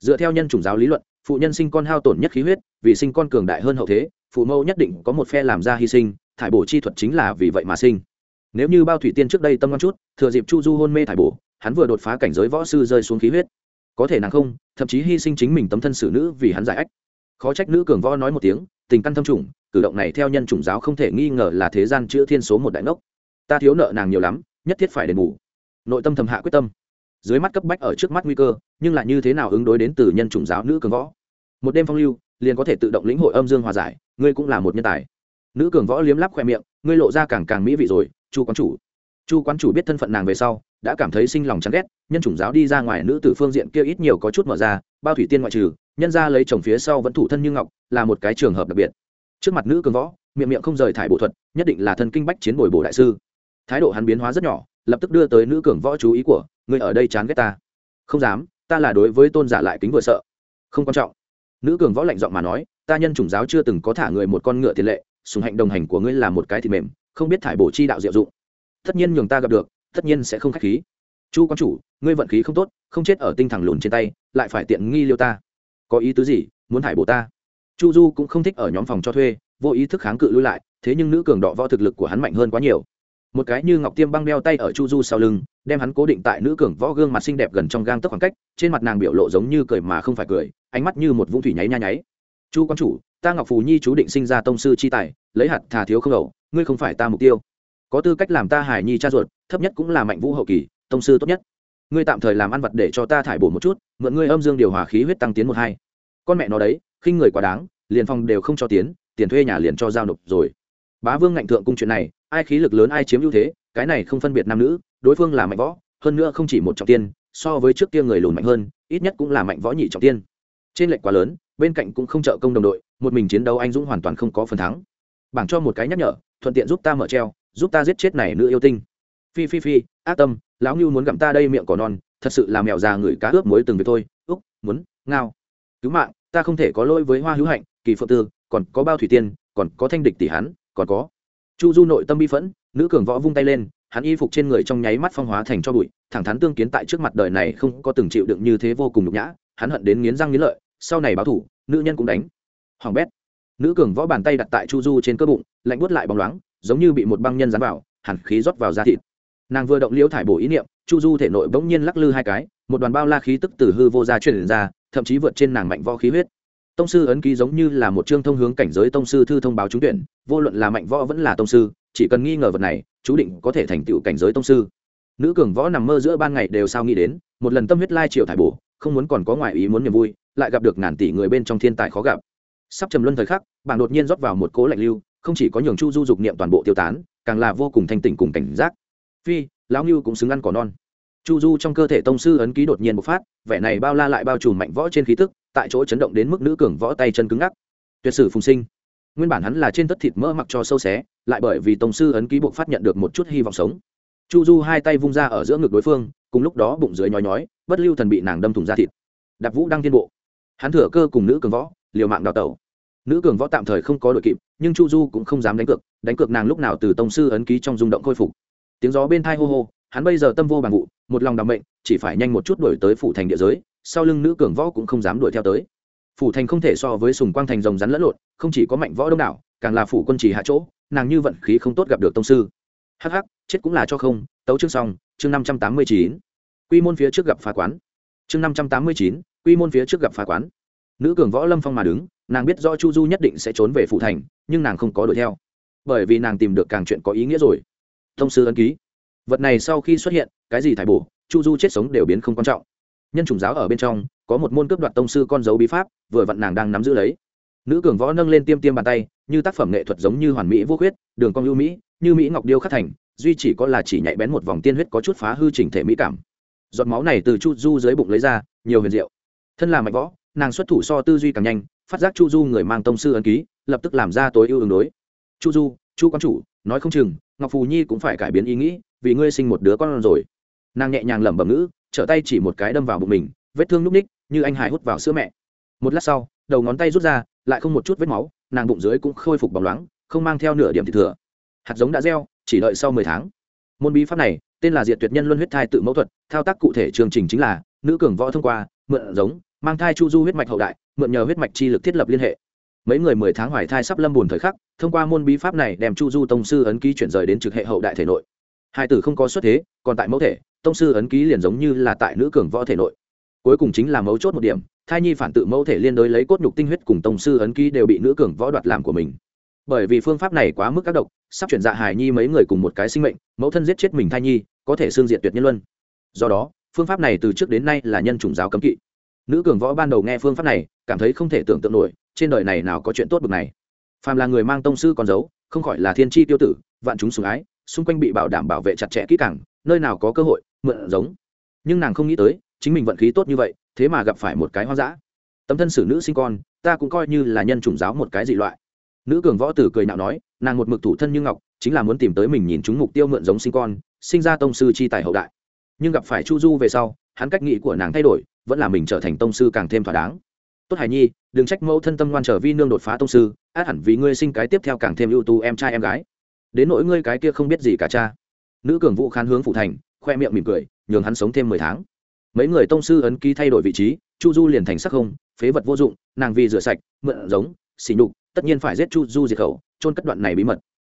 Dựa theo nhân chủng giáo lý luận, phụ nhân sinh con hao tổn nhất khí huyết, vì sinh con cường đại hơn hậu thế, phụ mẫu nhất định có một phe làm ra hy sinh, thải bổ chi thuật chính là vì vậy mà sinh. Nếu như bao thủy tiên trước đây tâm ngon chút, thừa dịp chu du hôn mê thải bổ, hắn vừa đột phá cảnh giới võ sư rơi xuống khí huyết. Có thể nàng không thậm chí hy sinh chính mình tấm thân xử nữ vì hắn giải ách. Khó trách nữ cường võ nói một tiếng, tình căn thâm trùng, cử động này theo nhân chủng giáo không thể nghi ngờ là thế gian chữ thiên số một đại ngốc. Ta thiếu nợ nàng nhiều lắm, nhất thiết phải đền bù. Nội tâm thầm hạ quyết tâm. Dưới mắt cấp bách ở trước mắt nguy cơ, nhưng lại như thế nào ứng đối đến từ nhân chủng giáo nữ cường võ? Một đêm phong lưu, liền có thể tự động lĩnh hội âm dương hòa giải, ngươi cũng là một nhân tài. Nữ cường võ liếm lắp khoe miệng, ngươi lộ ra càng càng mỹ vị rồi, chu quán chủ. Chu quán chủ biết thân phận nàng về sau đã cảm thấy sinh lòng chán ghét, nhân chủng giáo đi ra ngoài nữ tử phương diện kia ít nhiều có chút mở ra, bao thủy tiên ngoại trừ, nhân ra lấy chồng phía sau vẫn thủ thân như ngọc, là một cái trường hợp đặc biệt. Trước mặt nữ cường võ, miệng miệng không rời thải bộ thuật, nhất định là thân kinh bách chiến bồi bổ đại sư. Thái độ hắn biến hóa rất nhỏ, lập tức đưa tới nữ cường võ chú ý của người ở đây chán ghét ta. Không dám, ta là đối với tôn giả lại kính vừa sợ. Không quan trọng. Nữ cường võ lạnh giọng mà nói, ta nhân chủng giáo chưa từng có thả người một con ngựa tiền lệ, sùng hạnh đồng hành của ngươi là một cái thì mềm, không biết thải bổ chi đạo diệu dụng. Tất nhiên nhường ta gặp được tất nhiên sẽ không khách khí. Chu quan chủ, ngươi vận khí không tốt, không chết ở tinh thẳng lùn trên tay, lại phải tiện nghi liêu ta. Có ý tứ gì? Muốn hại bổ ta? Chu du cũng không thích ở nhóm phòng cho thuê, vô ý thức kháng cự lui lại, thế nhưng nữ cường đọ võ thực lực của hắn mạnh hơn quá nhiều. Một cái như ngọc tiêm băng đeo tay ở chu du sau lưng, đem hắn cố định tại nữ cường võ gương mặt xinh đẹp gần trong gang tấc khoảng cách, trên mặt nàng biểu lộ giống như cười mà không phải cười, ánh mắt như một vũng thủy nháy nha nháy. Chu quan chủ, ta ngọc phù nhi chú định sinh ra tông sư chi tài, lấy hạt thà thiếu không đầu, ngươi không phải ta mục tiêu có tư cách làm ta hải nhi cha ruột, thấp nhất cũng là mạnh vũ hậu kỳ, tông sư tốt nhất. Ngươi tạm thời làm ăn vật để cho ta thải bổ một chút, mượn ngươi âm dương điều hòa khí huyết tăng tiến một hai. Con mẹ nó đấy, khinh người quá đáng, liền phòng đều không cho tiến, tiền thuê nhà liền cho giao nộp rồi. Bá vương ngạnh thượng cung chuyện này, ai khí lực lớn ai chiếm ưu thế, cái này không phân biệt nam nữ, đối phương là mạnh võ, hơn nữa không chỉ một trọng tiên, so với trước kia người lùn mạnh hơn, ít nhất cũng là mạnh võ nhị trọng tiên. Trên lệnh quá lớn, bên cạnh cũng không trợ công đồng đội, một mình chiến đấu anh dũng hoàn toàn không có phần thắng. Bảng cho một cái nhắc nhở, thuận tiện giúp ta mở treo giúp ta giết chết này nữ yêu tinh. Phi phi phi, ác tâm, lão ngưu muốn gặm ta đây miệng cỏ non, thật sự là mèo già người cá ướp muối từng việc thôi. Úc, muốn, ngao. Cứu mạng, ta không thể có lỗi với hoa hữu hạnh, kỳ phượng tư, còn có bao thủy tiên, còn có thanh địch tỷ hắn còn có chu du nội tâm bi phẫn, nữ cường võ vung tay lên, hắn y phục trên người trong nháy mắt phong hóa thành cho bụi, thẳng thắn tương kiến tại trước mặt đời này không có từng chịu đựng như thế vô cùng nhục nhã, hắn hận đến nghiến răng nghiến lợi, sau này báo thủ, nữ nhân cũng đánh. Hoàng bét, nữ cường võ bàn tay đặt tại chu du trên cơ bụng, lạnh buốt lại bóng loáng giống như bị một băng nhân dán vào hẳn khí rót vào da thịt. Nàng vừa động liễu thải bổ ý niệm, chu du thể nội bỗng nhiên lắc lư hai cái, một đoàn bao la khí tức từ hư vô ra truyền ra, thậm chí vượt trên nàng mạnh võ khí huyết. Tông sư ấn ký giống như là một chương thông hướng cảnh giới tông sư thư thông báo trúng tuyển, vô luận là mạnh võ vẫn là tông sư, chỉ cần nghi ngờ vật này, chú định có thể thành tựu cảnh giới tông sư. Nữ cường võ nằm mơ giữa ban ngày đều sao nghĩ đến, một lần tâm huyết lai triệu thải bổ, không muốn còn có ngoại ý muốn niềm vui, lại gặp được ngàn tỷ người bên trong thiên tài khó gặp. Sắp trầm luân thời khắc, bảng đột nhiên rót vào một cố lạnh lưu không chỉ có nhường chu du dục niệm toàn bộ tiêu tán, càng là vô cùng thanh tỉnh cùng cảnh giác. Phi, lão ngưu cũng xứng ăn cỏ non. Chu du trong cơ thể tông sư ấn ký đột nhiên bộc phát, vẻ này bao la lại bao trùm mạnh võ trên khí tức, tại chỗ chấn động đến mức nữ cường võ tay chân cứng ngắc. Tuyệt sử phùng sinh. Nguyên bản hắn là trên tất thịt mỡ mặc cho sâu xé, lại bởi vì tông sư ấn ký bộc phát nhận được một chút hy vọng sống. Chu du hai tay vung ra ở giữa ngực đối phương, cùng lúc đó bụng dưới nhói nhói, bất lưu thần bị nàng đâm thủng ra thịt. Đạp vũ đang tiên bộ. Hắn thừa cơ cùng nữ cường võ, liều mạng đào tẩu nữ cường võ tạm thời không có đội kịp, nhưng chu du cũng không dám đánh cược đánh cược nàng lúc nào từ tông sư ấn ký trong rung động khôi phục. Tiếng gió bên thai hô hô, hắn bây giờ tâm vô bằng vụ, một lòng đảm mệnh, chỉ phải nhanh một chút đổi tới phủ thành địa giới, sau lưng nữ cường võ cũng không dám đuổi theo tới. Phủ thành không thể so với sùng quang thành rồng rắn lẫn lộn, không chỉ có mạnh võ đông đảo, càng là phủ quân chỉ hạ chỗ, nàng như vận khí không tốt gặp được tông sư. Hắc hắc, chết cũng là cho không, tấu chương xong, chương năm trăm tám mươi chín. Quy môn phía trước gặp phá quán. Chương năm trăm tám mươi chín, quy môn phía trước gặp phá quán. Nữ cường võ lâm phong mà đứng nàng biết do chu du nhất định sẽ trốn về phủ thành, nhưng nàng không có đuổi theo. Bởi vì nàng tìm được càng chuyện có ý nghĩa rồi. Thông sư ấn ký. Vật này sau khi xuất hiện, cái gì thải bổ, chu du chết sống đều biến không quan trọng. Nhân chủng giáo ở bên trong, có một môn cướp đoạt tông sư con dấu bí pháp, vừa vặn nàng đang nắm giữ lấy. Nữ cường võ nâng lên tiêm tiêm bàn tay, như tác phẩm nghệ thuật giống như hoàn mỹ vô khuyết, đường cong ưu mỹ, như mỹ ngọc điêu khắc thành, duy chỉ có là chỉ nhạy bén một vòng tiên huyết có chút phá hư chỉnh thể mỹ cảm. Giọt máu này từ chu du dưới bụng lấy ra, nhiều huyền diệu. Thân là mạnh võ, nàng xuất thủ so tư duy càng nhanh phát giác chu du người mang tông sư ấn ký, lập tức làm ra tối ưu ứng đối. Chu du, chu quan chủ, nói không chừng, ngọc phù nhi cũng phải cải biến ý nghĩ, vì ngươi sinh một đứa con rồi. Nàng nhẹ nhàng lẩm bẩm ngữ, trở tay chỉ một cái đâm vào bụng mình, vết thương núp ních, như anh hải hút vào sữa mẹ. Một lát sau, đầu ngón tay rút ra, lại không một chút vết máu, nàng bụng dưới cũng khôi phục bóng loáng, không mang theo nửa điểm thịt thừa. Hạt giống đã gieo, chỉ đợi sau mười tháng. Môn bí pháp này, tên là diệt tuyệt nhân luân huyết thai tự mẫu thuật, thao tác cụ thể chương trình chính là, nữ cường võ thông qua, mượn giống mang thai chu du huyết mạch hậu đại, mượn nhờ huyết mạch chi lực thiết lập liên hệ. Mấy người mười tháng hoài thai sắp lâm buồn thời khắc, thông qua môn bí pháp này đem chu du tông sư ấn ký chuyển rời đến trực hệ hậu đại thể nội. Hai tử không có xuất thế, còn tại mẫu thể, tông sư ấn ký liền giống như là tại nữ cường võ thể nội. Cuối cùng chính là mấu chốt một điểm, thai nhi phản tự mẫu thể liên đối lấy cốt nhục tinh huyết cùng tông sư ấn ký đều bị nữ cường võ đoạt làm của mình. Bởi vì phương pháp này quá mức các độc, sắp chuyển dạ hài nhi mấy người cùng một cái sinh mệnh, mẫu thân giết chết mình thai nhi, có thể xương diện tuyệt nhân luân. Do đó, phương pháp này từ trước đến nay là nhân chủng giáo cấm kỵ nữ cường võ ban đầu nghe phương pháp này, cảm thấy không thể tưởng tượng nổi, trên đời này nào có chuyện tốt bực này. Phàm là người mang tông sư còn giấu không khỏi là thiên tri tiêu tử, vạn chúng sủng ái, xung quanh bị bảo đảm bảo vệ chặt chẽ kỹ càng, nơi nào có cơ hội, mượn giống. Nhưng nàng không nghĩ tới, chính mình vận khí tốt như vậy, thế mà gặp phải một cái hoang dã. Tấm thân xử nữ sinh con, ta cũng coi như là nhân chủng giáo một cái dị loại. Nữ cường võ tử cười nạo nói, nàng một mực thủ thân như ngọc, chính là muốn tìm tới mình nhìn chúng mục tiêu mượn giống sinh con, sinh ra tông sư chi tài hậu đại. Nhưng gặp phải chu du về sau, hắn cách nghĩ của nàng thay đổi vẫn là mình trở thành tông sư càng thêm thỏa đáng. Tốt hải nhi, đừng trách mẫu thân tâm ngoan trở vi nương đột phá tông sư, át hẳn vì ngươi sinh cái tiếp theo càng thêm ưu tú em trai em gái. Đến nỗi ngươi cái kia không biết gì cả cha. Nữ cường vũ khán hướng phụ thành, khoe miệng mỉm cười, nhường hắn sống thêm mười tháng. Mấy người tông sư ấn ký thay đổi vị trí, chu du liền thành sắc không, phế vật vô dụng, nàng vì rửa sạch, mượn giống, xỉ nhục, tất nhiên phải giết chu du diệt khẩu trôn cất đoạn này bí mật.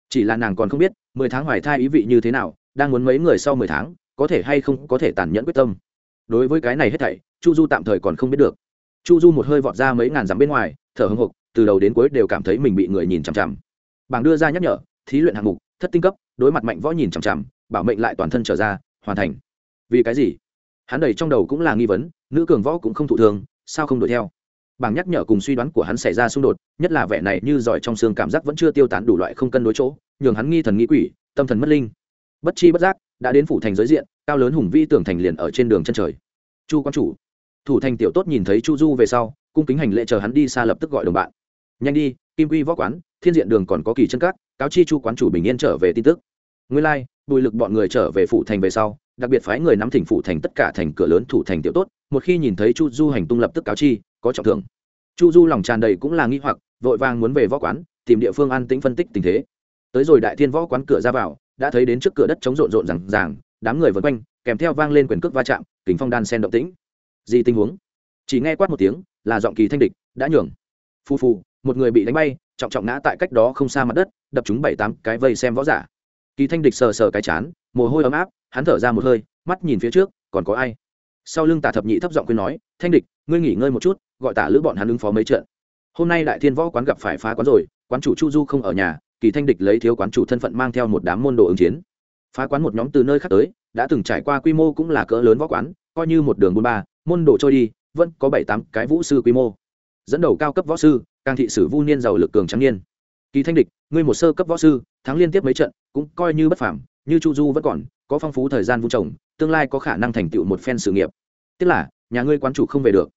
Chỉ là nàng còn không biết, mười tháng hoài thai ý vị như thế nào, đang muốn mấy người sau mười tháng, có thể hay không có thể tàn nhẫn quyết tâm đối với cái này hết thảy, chu du tạm thời còn không biết được. Chu du một hơi vọt ra mấy ngàn dặm bên ngoài, thở hưng hục từ đầu đến cuối đều cảm thấy mình bị người nhìn chằm chằm. Bảng đưa ra nhắc nhở, thí luyện hạng mục, thất tinh cấp, đối mặt mạnh võ nhìn chằm chằm, bảo mệnh lại toàn thân trở ra, hoàn thành. Vì cái gì? Hắn đầy trong đầu cũng là nghi vấn, nữ cường võ cũng không thụ thường, sao không đuổi theo? Bảng nhắc nhở cùng suy đoán của hắn xảy ra xung đột, nhất là vẻ này như giỏi trong xương cảm giác vẫn chưa tiêu tán đủ loại không cân đối chỗ, nhường hắn nghi thần nghi quỷ, tâm thần mất linh. Bất chi bất giác đã đến phủ thành giới diện cao lớn hùng vĩ tưởng thành liền ở trên đường chân trời. Chu quan chủ thủ thành tiểu tốt nhìn thấy chu du về sau cung kính hành lễ chờ hắn đi xa lập tức gọi đồng bạn. Nhanh đi kim quy võ quán thiên diện đường còn có kỳ chân cát cáo chi chu quán chủ bình yên trở về tin tức. Nguyên lai、like, bùi lực bọn người trở về phủ thành về sau đặc biệt phái người nắm thỉnh phủ thành tất cả thành cửa lớn thủ thành tiểu tốt một khi nhìn thấy chu du hành tung lập tức cáo chi có trọng thưởng. Chu du lòng tràn đầy cũng là nghi hoặc vội vàng muốn về võ quán tìm địa phương an tĩnh phân tích tình thế. Tới rồi đại thiên võ quán cửa ra vào đã thấy đến trước cửa đất chống rộn rộn rằng ràng, đám người vân quanh, kèm theo vang lên quyền cước va chạm kính phong đan sen động tĩnh. Gì tình huống? Chỉ nghe quát một tiếng, là giọng kỳ thanh địch, đã nhường. Phù phù, một người bị đánh bay, trọng trọng ngã tại cách đó không xa mặt đất, đập chúng bảy tám cái vây xem võ giả. Kỳ thanh địch sờ sờ cái chán, mồ hôi ấm áp, hắn thở ra một hơi, mắt nhìn phía trước, còn có ai? Sau lưng tả thập nhị thấp giọng khuyên nói, thanh địch, ngươi nghỉ ngơi một chút, gọi tả lữ bọn hắn ứng phó mấy trận. Hôm nay đại thiên võ quán gặp phải phá quán rồi, quán chủ chu du không ở nhà kỳ thanh địch lấy thiếu quán chủ thân phận mang theo một đám môn đồ ứng chiến. Phá quán một nhóm từ nơi khác tới, đã từng trải qua quy mô cũng là cỡ lớn võ quán, coi như một đường buôn ba, môn đồ trôi đi, vẫn có bảy tám cái vũ sư quy mô. Dẫn đầu cao cấp võ sư càng thị sử vu niên giàu lực cường trắng niên. Kỳ thanh địch, ngươi một sơ cấp võ sư, thắng liên tiếp mấy trận, cũng coi như bất phẳng như chu du vẫn còn, có phong phú thời gian vung trồng, tương lai có khả năng thành tựu một phen sự nghiệp. Tức là, nhà ngươi quán chủ không về được.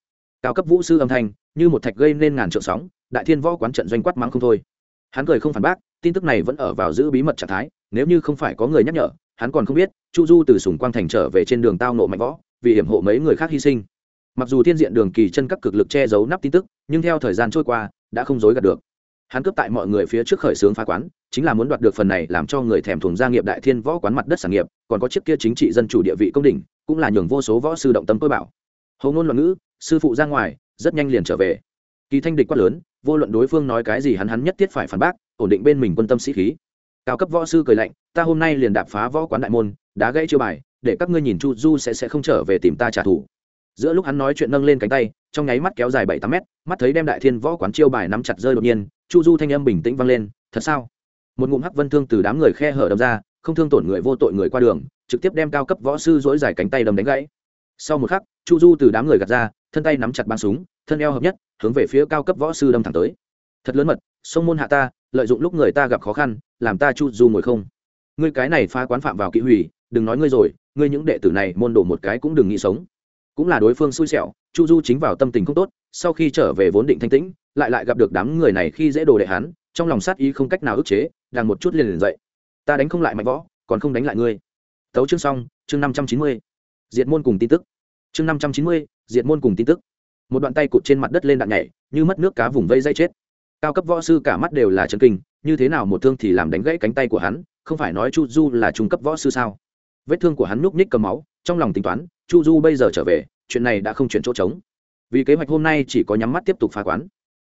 Cao cấp vũ sư âm thanh, như một thạch gây nên ngàn trượng sóng, đại thiên võ quán trận doanh quát mắng không thôi. Hắn cười không phản bác tin tức này vẫn ở vào giữ bí mật trạng thái, nếu như không phải có người nhắc nhở, hắn còn không biết, chu du từ sùng quang thành trở về trên đường tao nộ mạnh võ, vì hiểm hộ mấy người khác hy sinh. Mặc dù thiên diện đường kỳ chân các cực lực che giấu nắp tin tức, nhưng theo thời gian trôi qua, đã không dối gạt được. Hắn cướp tại mọi người phía trước khởi xướng phá quán, chính là muốn đoạt được phần này làm cho người thèm thuồng gia nghiệp đại thiên võ quán mặt đất sản nghiệp, còn có chiếc kia chính trị dân chủ địa vị công đỉnh, cũng là nhường vô số võ sư động tâm tôi bảo. Hầu ngôn luận ngữ, sư phụ ra ngoài, rất nhanh liền trở về. Kỳ thanh địch quát lớn, vô luận đối phương nói cái gì hắn hắn nhất thiết phải phản bác ổn định bên mình quân tâm sĩ khí. Cao cấp võ sư cười lạnh, ta hôm nay liền đạp phá võ quán đại môn, đá gãy chiêu bài, để các ngươi nhìn chu du sẽ sẽ không trở về tìm ta trả thù. Giữa lúc hắn nói chuyện nâng lên cánh tay, trong nháy mắt kéo dài bảy tám mét, mắt thấy đem đại thiên võ quán chiêu bài nắm chặt rơi đột nhiên, chu du thanh âm bình tĩnh vang lên, thật sao? Một ngụm hắc vân thương từ đám người khe hở đâm ra, không thương tổn người vô tội người qua đường, trực tiếp đem cao cấp võ sư dỗi dài cánh tay đâm đánh gãy. Sau một khắc, chu du từ đám người gạt ra, thân tay nắm chặt băng súng, thân eo hợp nhất, hướng về phía cao cấp võ sư đâm thẳng tới. Thật lớn mật, sông môn hạ ta lợi dụng lúc người ta gặp khó khăn, làm ta chu du ngồi không? Ngươi cái này phá quán phạm vào kỹ hủy, đừng nói ngươi rồi, ngươi những đệ tử này môn đồ một cái cũng đừng nghĩ sống. Cũng là đối phương xui xẻo, chu du chính vào tâm tình không tốt, sau khi trở về vốn định thanh tĩnh, lại lại gặp được đám người này khi dễ đồ đệ hắn, trong lòng sát ý không cách nào ức chế, đang một chút liền liền dậy. Ta đánh không lại mạnh võ, còn không đánh lại ngươi. Tấu chương xong, chương năm trăm chín mươi. Diệt môn cùng tin tức. Chương năm trăm chín mươi, diệt môn cùng tin tức. Một đoạn tay cụt trên mặt đất lên đạn nhảy, như mất nước cá vùng vây dây chết cao cấp võ sư cả mắt đều là chân kinh, như thế nào một thương thì làm đánh gãy cánh tay của hắn, không phải nói chu du là trung cấp võ sư sao? Vết thương của hắn núp ních cầm máu, trong lòng tính toán, chu du bây giờ trở về, chuyện này đã không chuyển chỗ trống. Vì kế hoạch hôm nay chỉ có nhắm mắt tiếp tục phá quán.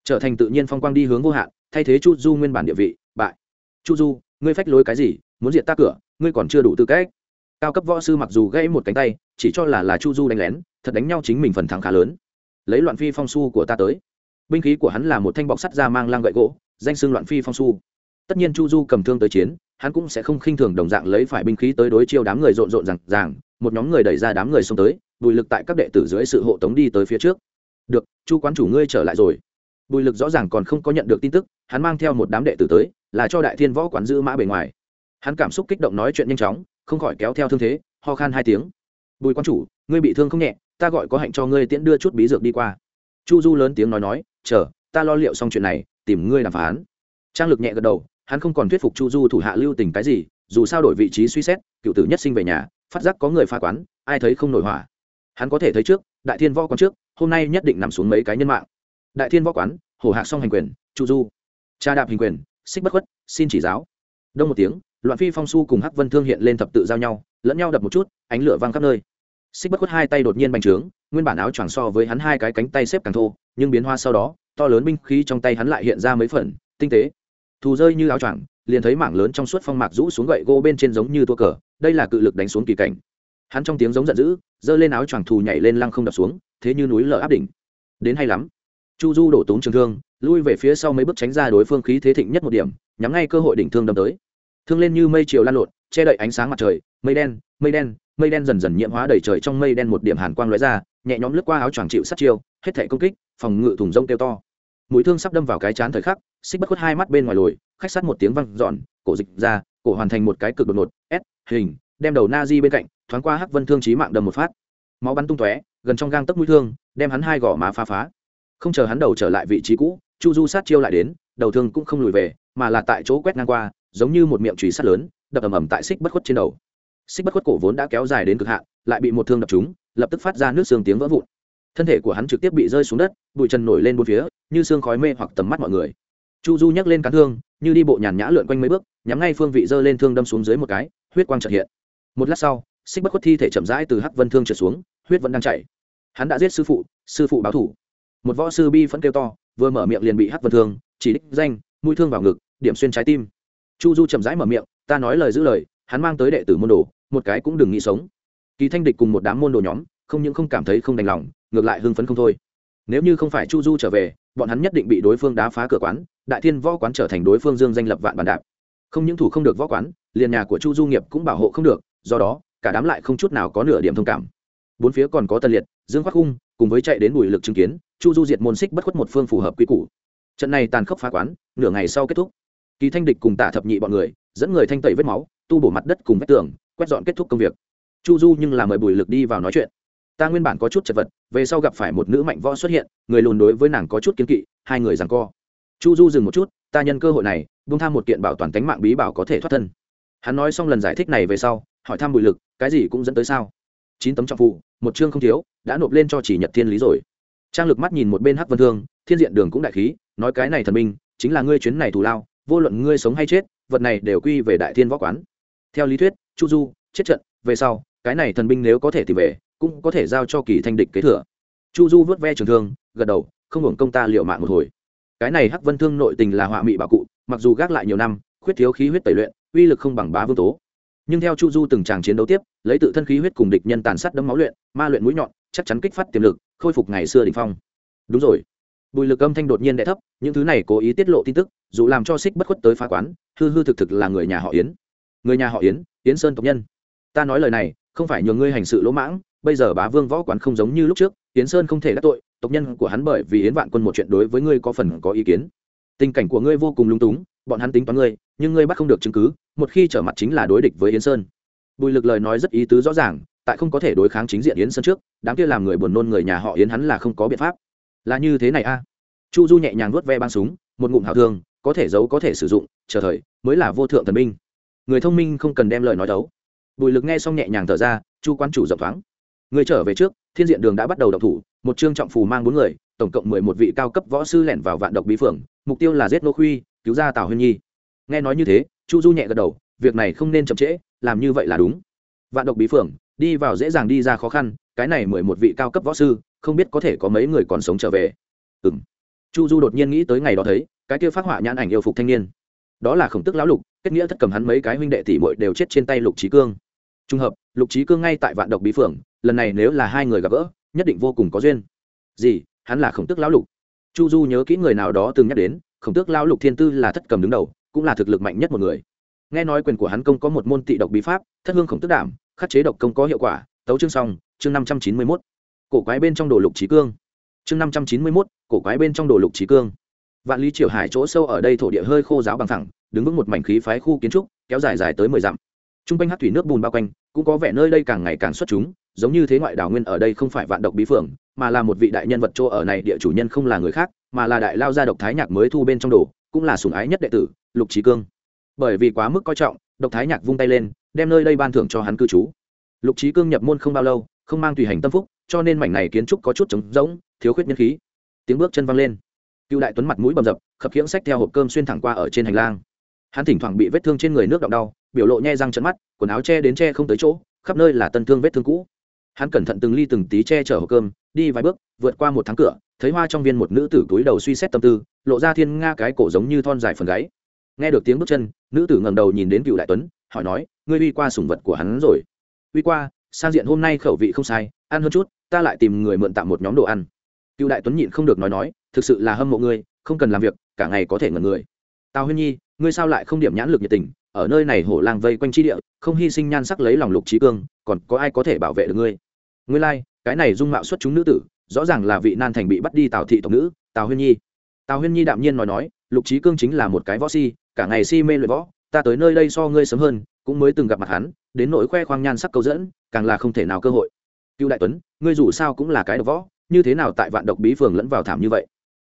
Trở thành tự nhiên phong quang đi hướng vô hạn, thay thế chu du nguyên bản địa vị, bại. Chu du, ngươi phách lối cái gì? Muốn diện ta cửa, ngươi còn chưa đủ tư cách. Cao cấp võ sư mặc dù gãy một cánh tay, chỉ cho là là chu du đánh lén, thật đánh nhau chính mình phần thắng khá lớn. Lấy loạn phi phong su của ta tới binh khí của hắn là một thanh bọc sắt ra mang lang gậy gỗ, danh xưng loạn phi phong su. Tất nhiên chu du cầm thương tới chiến, hắn cũng sẽ không khinh thường đồng dạng lấy phải binh khí tới đối chiêu đám người rộn rộn rằng ràng, một nhóm người đẩy ra đám người xông tới, bùi lực tại các đệ tử dưới sự hộ tống đi tới phía trước. Được, chu quán chủ ngươi trở lại rồi. Bùi lực rõ ràng còn không có nhận được tin tức, hắn mang theo một đám đệ tử tới, là cho đại thiên võ quán giữ mã bề ngoài. Hắn cảm xúc kích động nói chuyện nhanh chóng, không khỏi kéo theo thương thế, ho khan hai tiếng. Bùi quán chủ, ngươi bị thương không nhẹ, ta gọi có hạnh cho ngươi tiễn đưa chút bí dược đi qua. Chu du lớn tiếng nói nói chờ, ta lo liệu xong chuyện này, tìm ngươi đàm phán. Trang lực nhẹ gật đầu, hắn không còn thuyết phục chu du thủ hạ lưu tình cái gì, dù sao đổi vị trí suy xét, cựu tử nhất sinh về nhà, phát giác có người pha quán, ai thấy không nổi hỏa. Hắn có thể thấy trước, đại thiên võ quán trước, hôm nay nhất định nằm xuống mấy cái nhân mạng. Đại thiên võ quán, hổ hạc song hành quyền, chu du. Cha đạp hình quyền, xích bất khuất, xin chỉ giáo. Đông một tiếng, loạn phi phong su cùng hắc vân thương hiện lên thập tự giao nhau, lẫn nhau đập một chút, ánh lửa văng khắp nơi. Xích bất khuất hai tay đột nhiên bành trướng, nguyên bản áo choàng so với hắn hai cái cánh tay xếp càng thô nhưng biến hoa sau đó, to lớn binh khí trong tay hắn lại hiện ra mấy phần tinh tế. Thù rơi như áo choàng, liền thấy mảng lớn trong suốt phong mạc rũ xuống gậy gỗ bên trên giống như tua cờ, đây là cự lực đánh xuống kỳ cảnh. Hắn trong tiếng giống giận dữ, giơ lên áo choàng thù nhảy lên lăng không đập xuống, thế như núi lở áp đỉnh. Đến hay lắm. Chu du đổ tốn trường thương, lui về phía sau mấy bước tránh ra đối phương khí thế thịnh nhất một điểm, nhắm ngay cơ hội đỉnh thương đâm tới. Thương lên như mây chiều lan lộn, che đậy ánh sáng mặt trời, mây đen mây đen mây đen dần dần nhiễm hóa đầy trời trong mây đen một điểm hàn quang lóe ra nhẹ nhõm lướt qua áo choàng chịu sát chiêu, hết thể công kích, phòng ngự thùng rông kêu to. Mũi thương sắp đâm vào cái chán thời khắc, xích bất khuất hai mắt bên ngoài lồi, khách sát một tiếng văng dọn, cổ dịch ra, cổ hoàn thành một cái cực đột ngột s hình, đem đầu na di bên cạnh, thoáng qua hắc vân thương trí mạng đâm một phát. Máu bắn tung tóe, gần trong gang tấc mũi thương, đem hắn hai gò má phá phá. Không chờ hắn đầu trở lại vị trí cũ, chu du sát chiêu lại đến, đầu thương cũng không lùi về, mà là tại chỗ quét ngang qua, giống như một miệng chùy sắt lớn, đập ầm ầm tại xích bất khuất trên đầu xích bất khuất cổ vốn đã kéo dài đến cực hạn, lại bị một thương đập trúng, lập tức phát ra nước xương tiếng vỡ vụn. Thân thể của hắn trực tiếp bị rơi xuống đất, bụi trần nổi lên bốn phía, như xương khói mê hoặc tầm mắt mọi người. Chu du nhắc lên cán thương, như đi bộ nhàn nhã lượn quanh mấy bước, nhắm ngay phương vị giơ lên thương đâm xuống dưới một cái, huyết quang trợt hiện. Một lát sau, xích bất khuất thi thể chậm rãi từ hắc vân thương trượt xuống, huyết vẫn đang chảy. Hắn đã giết sư phụ sư phụ báo thủ. Một võ sư bi phẫn kêu to, vừa mở miệng liền bị hắc vân thương, chỉ đích danh, mũi thương vào ngực, điểm xuyên trái tim. Chu du chậm rãi mở miệng, ta nói lời giữ lời hắn mang tới đệ tử môn đồ, một cái cũng đừng nghĩ sống. Kỳ thanh địch cùng một đám môn đồ nhóm, không những không cảm thấy không đành lòng, ngược lại hưng phấn không thôi. Nếu như không phải chu du trở về, bọn hắn nhất định bị đối phương đá phá cửa quán, đại thiên võ quán trở thành đối phương dương danh lập vạn bàn đạp. Không những thủ không được võ quán, liền nhà của chu du nghiệp cũng bảo hộ không được, do đó, cả đám lại không chút nào có nửa điểm thông cảm. Bốn phía còn có tân liệt, dương khoác khung cùng với chạy đến bùi lực chứng kiến, chu du diệt môn xích bất khuất một phương phù hợp quy củ. Trận này tàn khốc phá quán, nửa ngày sau kết thúc. Kỳ thanh địch cùng tạ thập nhị bọn người, dẫn người thanh tẩy vết máu tu bổ mặt đất cùng vách tường, quét dọn kết thúc công việc. Chu du nhưng là mời bùi lực đi vào nói chuyện. Ta nguyên bản có chút chật vật, về sau gặp phải một nữ mạnh võ xuất hiện, người lùn đối với nàng có chút kiến kỵ, hai người rằng co. Chu du dừng một chút, ta nhân cơ hội này, buông tham một kiện bảo toàn tánh mạng bí bảo có thể thoát thân. Hắn nói xong lần giải thích này về sau, hỏi thăm bùi lực, cái gì cũng dẫn tới sao? Chín tấm trọng phụ, một chương không thiếu, đã nộp lên cho chỉ nhật thiên lý rồi. Trang lực mắt nhìn một bên hắc vân thương, thiên diện đường cũng đại khí, nói cái này thần minh, chính là ngươi chuyến này thù lao, vô luận ngươi sống hay chết, vật này đều quy về đại thiên võ quán theo lý thuyết, chu du, chết trận, về sau, cái này thần binh nếu có thể tìm về, cũng có thể giao cho kỳ thanh địch kế thừa. Chu du vớt ve trường thương, gật đầu, không hưởng công ta liệu mạng một hồi. Cái này hắc vân thương nội tình là họa mị bà cụ, mặc dù gác lại nhiều năm, khuyết thiếu khí huyết tẩy luyện, uy lực không bằng bá vương tố. Nhưng theo chu du từng tràng chiến đấu tiếp, lấy tự thân khí huyết cùng địch nhân tàn sát đấm máu luyện, ma luyện mũi nhọn, chắc chắn kích phát tiềm lực, khôi phục ngày xưa đ ỉ n h phong. Đúng rồi. Bùi lực âm thanh đột nhiên đ thấp, những thứ này cố ý tiết lộ tin tức, dù làm cho xích bất khuất tới phá quán, hư hư thực thực là người nhà họ yến người nhà họ yến yến sơn tộc nhân. Ta nói lời này, không phải nhường ngươi hành sự lỗ mãng, bây giờ bá vương võ quán không giống như lúc trước, yến sơn không thể đắc tội, tộc nhân của hắn bởi vì yến vạn quân một chuyện đối với ngươi có phần có ý kiến. Tình cảnh của ngươi vô cùng lung túng, bọn hắn tính toán ngươi, nhưng ngươi bắt không được chứng cứ, một khi trở mặt chính là đối địch với yến sơn. Bùi lực lời nói rất ý tứ rõ ràng, tại không có thể đối kháng chính diện yến sơn trước, đám kia làm người buồn nôn người nhà họ yến hắn là không có biện pháp. Là như thế này a. Chu du nhẹ nhàng nuốt ve băng súng, một ngụm hảo thương, có thể giấu có thể sử dụng, chờ thời, mới là vô thượng thần minh người thông minh không cần đem lời nói đấu. Bùi lực nghe xong nhẹ nhàng thở ra, chu quan chủ rộng thoáng. Người trở về trước, thiên diện đường đã bắt đầu động thủ, một trương trọng phù mang bốn người, tổng cộng mười một vị cao cấp võ sư lẻn vào vạn độc bí phượng mục tiêu là giết nô khuy, cứu ra tào huyên nhi. Nghe nói như thế, chu du nhẹ gật đầu, việc này không nên chậm trễ, làm như vậy là đúng. Vạn độc bí phượng đi vào dễ dàng đi ra khó khăn, cái này mười một vị cao cấp võ sư, không biết có thể có mấy người còn sống trở về. Ừ m chu du đột nhiên nghĩ tới ngày đó thấy, cái kia phát họa nhãn ảnh yêu phục thanh niên. Đó là khổng tức lão lục kết nghĩa thất cầm hắn mấy cái huynh đệ tỷ muội đều chết trên tay lục trí cương trùng hợp lục trí cương ngay tại vạn độc bí phượng lần này nếu là hai người gặp gỡ nhất định vô cùng có duyên gì hắn là khổng tức lão lục chu du nhớ kỹ người nào đó từng nhắc đến khổng tước lão lục thiên tư là thất cầm đứng đầu cũng là thực lực mạnh nhất một người nghe nói quyền của hắn công có một môn tị độc bí pháp thất hương khổng tức đảm khắc chế độc công có hiệu quả tấu chương xong chương năm trăm chín mươi mốt cổ quái bên trong đồ lục trí cương chương năm trăm chín mươi mốt cổ quái bên trong đồ lục trí cương vạn lý triều hải chỗ sâu ở đây thổ địa hơi khô giáo bằng thẳng đứng vững một mảnh khí phái khu kiến trúc, kéo dài dài tới mười dặm. T r u n g quanh hát thủy nước bùn bao quanh, cũng có vẻ nơi đây càng ngày càng xuất chúng, giống như thế ngoại đảo nguyên ở đây không phải vạn độc bí phượng, mà là một vị đại nhân vật chỗ ở này địa chủ nhân không là người khác, mà là đại lao gia độc thái nhạc mới thu bên trong đồ, cũng là sùng ái nhất đệ tử, lục trí cương. Bởi vì quá mức coi trọng, độc thái nhạc vung tay lên, đem nơi đây ban thưởng cho hắn cư trú. Lục trí cương nhập môn không bao lâu, không mang tùy hành tâm phúc, cho nên mảnh này kiến trúc có chút trống rỗng, thiếu khuyết nhân khí. Tiếng bước chân văng lên. Cựu đại tuấn mặt mũi bầm dập, khập khiễng sách theo hộp cơm xuyên thẳng qua ở trên hành lang hắn thỉnh thoảng bị vết thương trên người nước động đau, biểu lộ nhe răng trận mắt, quần áo che đến che không tới chỗ, khắp nơi là tân thương vết thương cũ. Hắn cẩn thận từng ly từng tí che chở hộp cơm, đi vài bước, vượt qua một tháng cửa, thấy hoa trong viên một nữ tử túi đầu suy xét tâm tư, lộ ra thiên nga cái cổ giống như thon dài phần gáy. Nghe được tiếng bước chân, nữ tử ngẩng đầu nhìn đến cựu đại tuấn, hỏi nói, ngươi uy qua sủng vật của hắn rồi? Uy qua, sang diện hôm nay khẩu vị không sai, ăn hơn chút, ta lại tìm người mượn tạm một nhóm đồ ăn. Cựu đại tuấn nhịn không được nói nói, thực sự là hâm mộ ngươi, không cần làm việc, cả ngày có thể ngẩn người tào huyên nhi ngươi sao lại không điểm nhãn lực nhiệt tình? Ở nơi này hổ lang vây quanh tri địa không hy sinh nhan sắc lấy lòng lục trí cương còn có ai có thể bảo vệ được ngươi? Ngươi lai、like, cái này dung mạo xuất chúng nữ tử rõ ràng là vị nan thành bị bắt đi tào thị tộc nữ tào huyên nhi. Tào huyên nhi đạm nhiên nói nói lục trí cương chính là một cái võ si cả ngày si mê luyện võ ta tới nơi đây so ngươi sớm hơn cũng mới từng gặp mặt hắn đến nỗi khoe khoang nhan sắc câu dẫn càng là không thể nào cơ hội. Cựu đại tuấn ngươi dù sao cũng là cái độc võ như thế nào tại vạn độc bí phường lẫn vào thảm như vậy?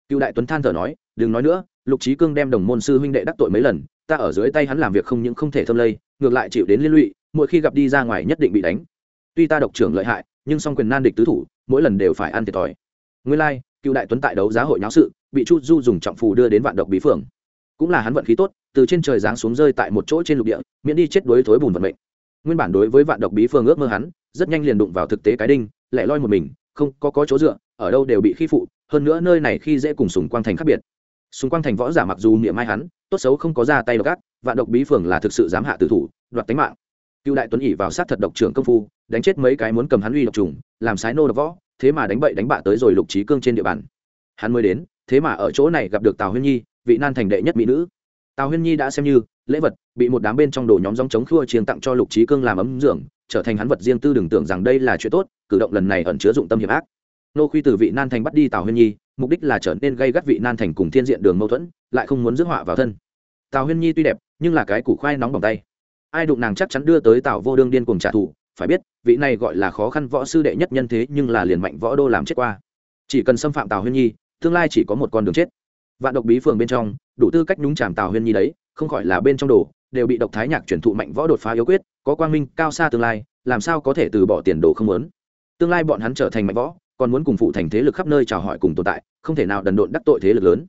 Cựu đại tuấn than thở nói đừng nói nữa lục trí cương đem đồng môn sư huynh đệ đắc tội mấy lần ta ở dưới tay hắn làm việc không những không thể thâm lây ngược lại chịu đến liên lụy mỗi khi gặp đi ra ngoài nhất định bị đánh. Tuy ta độc trưởng lợi hại nhưng song quyền nan địch tứ thủ mỗi lần đều phải ăn thiệt thòi. Nguyên Lai, cựu đại tuấn tại đấu giá hội nháo sự bị chu du dùng trọng phù đưa đến vạn độc bí phường. Cũng là hắn vận khí tốt từ trên trời giáng xuống rơi tại một chỗ trên lục địa miễn đi chết đuối thối bùn vận mệnh. Nguyên bản đối với vạn độc bí phường ước mơ hắn rất nhanh liền đụng vào thực tế cái đinh lại loi một mình không có có chỗ dựa ở đâu đều bị khi phụ hơn nữa nơi này khi dễ cùng sùng quang thành khác biệt xung quanh thành võ giả mặc dù niệm mai hắn, tốt xấu không có ra tay độc ác, vạn độc bí phường là thực sự dám hạ tử thủ, đoạt tính mạng. Cựu đại tuấn ỉ vào sát thật độc trưởng công phu, đánh chết mấy cái muốn cầm hắn uy độc trùng, làm sái nô độc võ, thế mà đánh bậy đánh bạ tới rồi lục trí cương trên địa bàn. Hắn mới đến, thế mà ở chỗ này gặp được tào huyên nhi, vị nan thành đệ nhất mỹ nữ. Tào huyên nhi đã xem như, lễ vật, bị một đám bên trong đồ nhóm dòng chống khua chiến tặng cho lục trí cương làm ấm dưỡng trở thành hắn vật riêng tư đừng tưởng rằng đây là chuyện tốt, cử động lần này ẩn chứa dụng tâm hiểm ác nô khuy từ vị nan thành bắt đi tào huyên nhi, mục đích là trở nên gây gắt vị nan thành cùng thiên diện đường mâu thuẫn, lại không muốn rước họa vào thân. Tào huyên nhi tuy đẹp, nhưng là cái củ khoai nóng bỏng tay. Ai đụng nàng chắc chắn đưa tới tào vô đương điên cùng trả thù, phải biết, vị này gọi là khó khăn võ sư đệ nhất nhân thế nhưng là liền mạnh võ đô làm chết qua. Chỉ cần xâm phạm tào huyên nhi, tương lai chỉ có một con đường chết. Vạn độc bí phường bên trong, đủ tư cách nhúng chàm tào huyên nhi đấy, không khỏi là bên trong đồ, đều bị độc thái nhạc chuyển thụ mạnh võ đột phá yếu quyết, có quang minh, cao xa tương lai, làm sao có thể từ bỏ tiền đồ không muốn. Tương lai bọn hắn trở thành mạnh võ còn muốn cùng phụ thành thế lực khắp nơi chào hỏi cùng tồn tại không thể nào đần độn đắc tội thế lực lớn.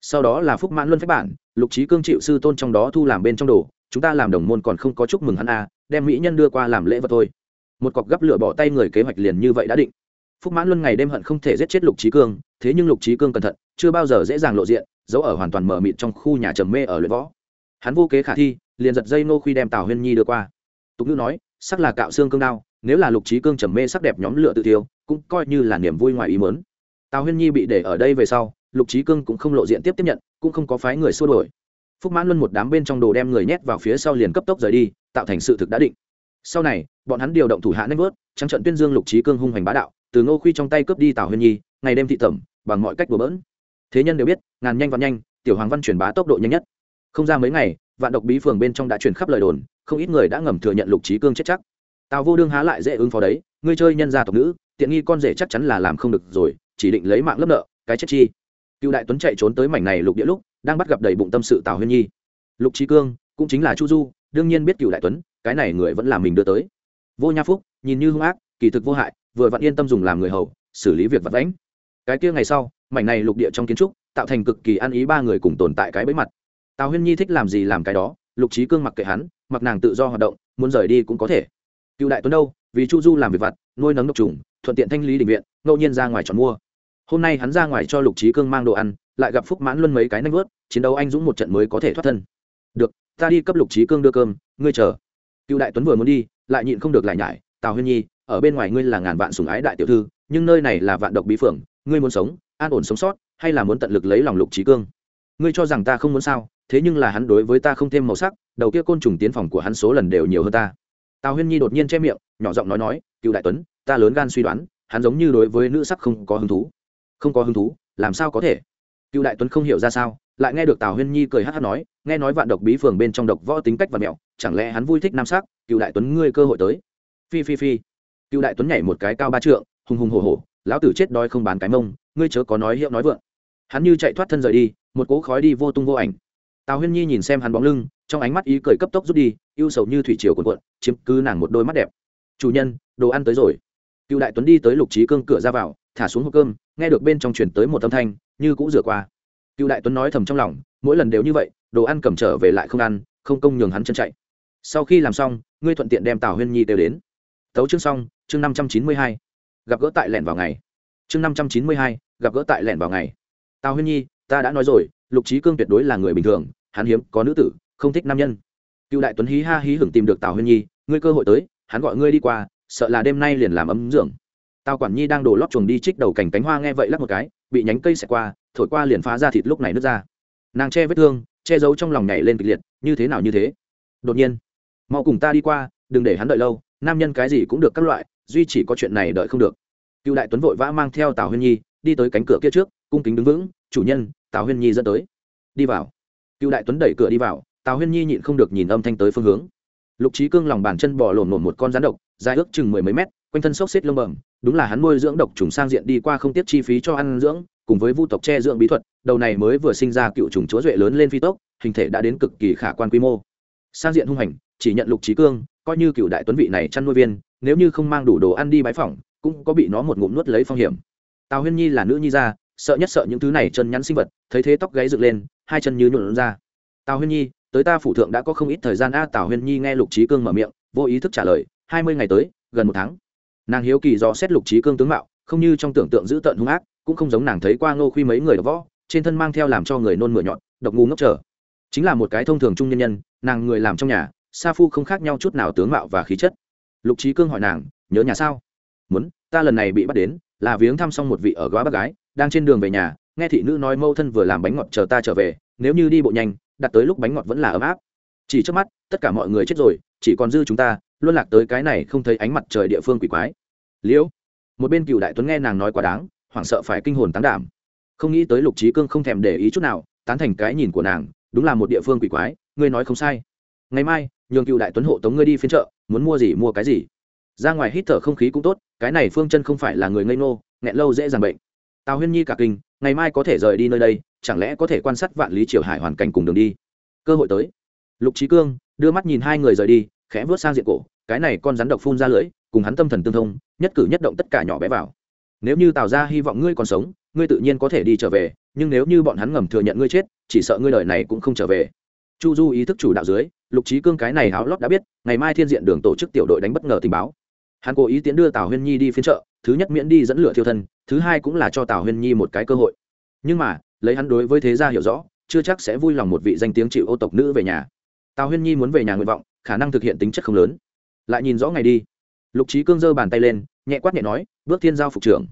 Sau đó là phúc mãn luân phép bản lục trí cương chịu sư tôn trong đó thu làm bên trong đồ chúng ta làm đồng môn còn không có chúc mừng hắn a à, đem mỹ nhân đưa qua làm lễ vật thôi. Một cọc gấp lửa bỏ tay người kế hoạch liền như vậy đã định. Phúc mãn luân ngày đêm hận không thể giết chết lục trí cương thế nhưng lục trí cương cẩn thận chưa bao giờ dễ dàng lộ diện giấu ở hoàn toàn mờ mịt trong khu nhà trầm mê ở luyện võ. Hắn vô kế khả thi liền giật dây nô khuy đem tào huyên nhi đưa qua. Tục ngữ nói sắc là cạo xương cương đao nếu là lục trí cương trầm mê sắc đẹp nhóm lựa tự tiêu cũng coi như là niềm vui ngoài ý mớn tào huyên nhi bị để ở đây về sau, lục trí cương cũng không lộ diện tiếp tiếp nhận, cũng không có phái người xua đổi phúc mãn luân một đám bên trong đồ đem người nhét vào phía sau liền cấp tốc rời đi, tạo thành sự thực đã định. Sau này, bọn hắn điều động thủ hạ nanh vớt, trắng trận tuyên dương lục trí cương hung hoành bá đạo, từ ngô khuy trong tay cướp đi tào huyên nhi, ngày đêm thị tẩm, bằng mọi cách đùa bỡn. Thế nhân đều biết, ngàn nhanh và nhanh, tiểu hoàng văn truyền bá tốc độ nhanh nhất. Không ra mấy ngày, vạn độc bí phường bên trong đã truyền khắp lời đồn, không ít người đã ngầm thừa nhận lục trí cương chết chắc tào vô đương há lại dễ ứng phó đấy, ngươi chơi nhân gia tộc nữ, tiện nghi con rể chắc chắn là làm không được rồi, chỉ định lấy mạng lấp nợ, cái chết chi. Cựu đại tuấn chạy trốn tới mảnh này lục địa lúc, đang bắt gặp đầy bụng tâm sự tào huyên nhi. Lục trí cương, cũng chính là chu du, đương nhiên biết cựu đại tuấn, cái này người vẫn là mình đưa tới. Vô nha phúc, nhìn như hung ác, kỳ thực vô hại, vừa vặn yên tâm dùng làm người hầu, xử lý việc vật lãnh cái kia ngày sau, mảnh này lục địa trong kiến trúc, tạo thành cực kỳ ăn ý ba người cùng tồn tại cái bẫy mặt. Tào huyên nhi thích làm gì làm cái đó, lục trí cương mặc kệ hắn, mặc nàng tự do hoạt động, muốn rời đi cũng có thể cựu đại tuấn đâu? Vì chu du làm việc vặt, nuôi nấng độc trùng, thuận tiện thanh lý định viện, ngẫu nhiên ra ngoài chọn mua. Hôm nay hắn ra ngoài cho lục trí cương mang đồ ăn, lại gặp phúc mãn luân mấy cái nanh vớt, chiến đấu anh dũng một trận mới có thể thoát thân. Được, ta đi cấp lục trí cương đưa cơm, ngươi chờ. Cựu đại tuấn vừa muốn đi, lại nhịn không được lại nhải, tào huyên nhi, ở bên ngoài ngươi là ngàn vạn sùng ái đại tiểu thư, nhưng nơi này là vạn độc bí phượng, ngươi muốn sống, an ổn sống sót, hay là muốn tận lực lấy lòng lục trí cương? Ngươi cho rằng ta không muốn sao, thế nhưng là hắn đối với ta không thêm màu sắc, đầu kia côn trùng tiến phòng của hắn số lần đều nhiều hơn ta tào huyên nhi đột nhiên che miệng, nhỏ giọng nói nói, cựu đại tuấn, ta lớn gan suy đoán, hắn giống như đối với nữ sắc không có hứng thú. Không có hứng thú? Làm sao có thể? Cựu đại tuấn không hiểu ra sao, lại nghe được tào huyên nhi cười hát hát nói, nghe nói vạn độc bí phường bên trong độc võ tính cách và mẹo, chẳng lẽ hắn vui thích nam sắc? Cựu đại tuấn, ngươi cơ hội tới. Phi phi phi. Cựu đại tuấn nhảy một cái cao ba trượng, hùng hùng hổ hổ, lão tử chết đói không bán cái mông, ngươi chớ có nói hiệu nói vượng. Hắn như chạy thoát thân rời đi, một cỗ khói đi vô tung vô ảnh. Tào huyên nhi nhìn xem hắn bóng lưng trong ánh mắt ý cười cấp tốc rút đi, ưu sầu như thủy triều cuộn cuộn, chiếm cứ nàng một đôi mắt đẹp. Chủ nhân, đồ ăn tới rồi. Cựu đại tuấn đi tới lục trí cương cửa ra vào, thả xuống hộp cơm, nghe được bên trong chuyển tới một âm thanh, như cũ rửa qua. Cựu đại tuấn nói thầm trong lòng, mỗi lần đều như vậy, đồ ăn cầm trở về lại không ăn, không công nhường hắn chân chạy. Sau khi làm xong, ngươi thuận tiện đem tào huyên nhi đều đến. Tấu chương xong, chương năm trăm chín mươi hai. Gặp gỡ tại lẻn vào ngày. Chương năm trăm chín mươi hai, gặp gỡ tại lẻn vào ngày. Tào huyên nhi, ta đã nói rồi, lục trí cương tuyệt đối là người bình thường, hắn hiếm có nữ tử không thích nam nhân. Cựu đại tuấn hí ha hí hưởng tìm được tào huyên nhi, ngươi cơ hội tới, hắn gọi ngươi đi qua, sợ là đêm nay liền làm ấm dưỡng. Tào quản nhi đang đổ lót chuồng đi trích đầu cành cánh hoa nghe vậy lắc một cái, bị nhánh cây xẹt qua, thổi qua liền phá ra thịt lúc này nứt ra. Nàng che vết thương, che giấu trong lòng nhảy lên kịch liệt, như thế nào như thế? Đột nhiên, mau cùng ta đi qua, đừng để hắn đợi lâu, nam nhân cái gì cũng được các loại, duy chỉ có chuyện này đợi không được. Cựu đại tuấn vội vã mang theo tào huyên nhi, đi tới cánh cửa kia trước, cung kính đứng vững, chủ nhân, tào huyên nhi dẫn tới. Đi vào. Cựu đại tuấn đẩy cửa đi vào tào huyên nhi nhịn không được nhìn âm thanh tới phương hướng. Lục trí cương lòng bàn chân bò lổn lổn một con rắn độc, dài ước chừng mười mấy mét, quanh thân xốc xếp lông bẩm, đúng là hắn nuôi dưỡng độc trùng sang diện đi qua không tiếp chi phí cho ăn dưỡng, cùng với vu tộc che dưỡng bí thuật, đầu này mới vừa sinh ra cựu trùng chúa duệ lớn lên phi tốc, hình thể đã đến cực kỳ khả quan quy mô. Sang diện hung hành, chỉ nhận lục trí cương, coi như cựu đại tuấn vị này chăn nuôi viên, nếu như không mang đủ đồ ăn đi bãi phỏng, cũng có bị nó một ngụm nuốt lấy phong hiểm. Tào huyên nhi là nữ nhi gia, sợ nhất sợ những thứ này chân nhắn sinh vật, thấy thế tóc gáy dựng lên, hai chân như nhuộn ra. Tào huyên nhi tới ta phủ thượng đã có không ít thời gian a tào huyên nhi nghe lục trí cương mở miệng, vô ý thức trả lời, hai mươi ngày tới, gần một tháng. Nàng hiếu kỳ do xét lục trí cương tướng mạo, không như trong tưởng tượng dữ tợn hung ác, cũng không giống nàng thấy qua ngô khuy mấy người đ võ, trên thân mang theo làm cho người nôn mửa nhọn, độc ngu ngốc trở. Chính là một cái thông thường trung nhân nhân, nàng người làm trong nhà, sa phu không khác nhau chút nào tướng mạo và khí chất. Lục trí cương hỏi nàng, nhớ nhà sao? Muốn, ta lần này bị bắt đến, là viếng thăm xong một vị ở góa bác gái, đang trên đường về nhà, nghe thị nữ nói mâu thân vừa làm bánh ngọt chờ ta trở về, nếu như đi bộ nhanh đặt tới lúc bánh ngọt vẫn là ấm áp. Chỉ trước mắt, tất cả mọi người chết rồi, chỉ còn dư chúng ta, luôn lạc tới cái này không thấy ánh mặt trời địa phương quỷ quái. Liễu. Một bên cựu đại tuấn nghe nàng nói quá đáng, hoảng sợ phải kinh hồn tán đảm. Không nghĩ tới lục trí cương không thèm để ý chút nào, tán thành cái nhìn của nàng, đúng là một địa phương quỷ quái, ngươi nói không sai. Ngày mai, nhường cựu đại tuấn hộ tống ngươi đi phiên chợ, muốn mua gì mua cái gì. Ra ngoài hít thở không khí cũng tốt, cái này phương chân không phải là người ngây ngô, nghẹn lâu dễ dàng bệnh tào huyên nhi cả kinh, ngày mai có thể rời đi nơi đây, chẳng lẽ có thể quan sát vạn lý triều hải hoàn cảnh cùng đường đi? Cơ hội tới. Lục trí cương đưa mắt nhìn hai người rời đi, khẽ vớt sang diện cổ, cái này con rắn độc phun ra lưỡi, cùng hắn tâm thần tương thông, nhất cử nhất động tất cả nhỏ bé vào. Nếu như tào ra hy vọng ngươi còn sống, ngươi tự nhiên có thể đi trở về, nhưng nếu như bọn hắn ngầm thừa nhận ngươi chết, chỉ sợ ngươi đời này cũng không trở về. Chu du ý thức chủ đạo dưới, lục trí cương cái này háo lót đã biết, ngày mai thiên diện đường tổ chức tiểu đội đánh bất ngờ tình báo hắn cố ý tiến đưa tào huyên nhi đi phiên chợ, thứ nhất miễn đi dẫn lửa thiêu thân, thứ hai cũng là cho tào huyên nhi một cái cơ hội. nhưng mà, lấy hắn đối với thế gia hiểu rõ, chưa chắc sẽ vui lòng một vị danh tiếng chịu ô tộc nữ về nhà. tào huyên nhi muốn về nhà nguyện vọng, khả năng thực hiện tính chất không lớn. lại nhìn rõ ngày đi. lục trí cương giơ bàn tay lên, nhẹ quát nhẹ nói, bước thiên giao phục trưởng.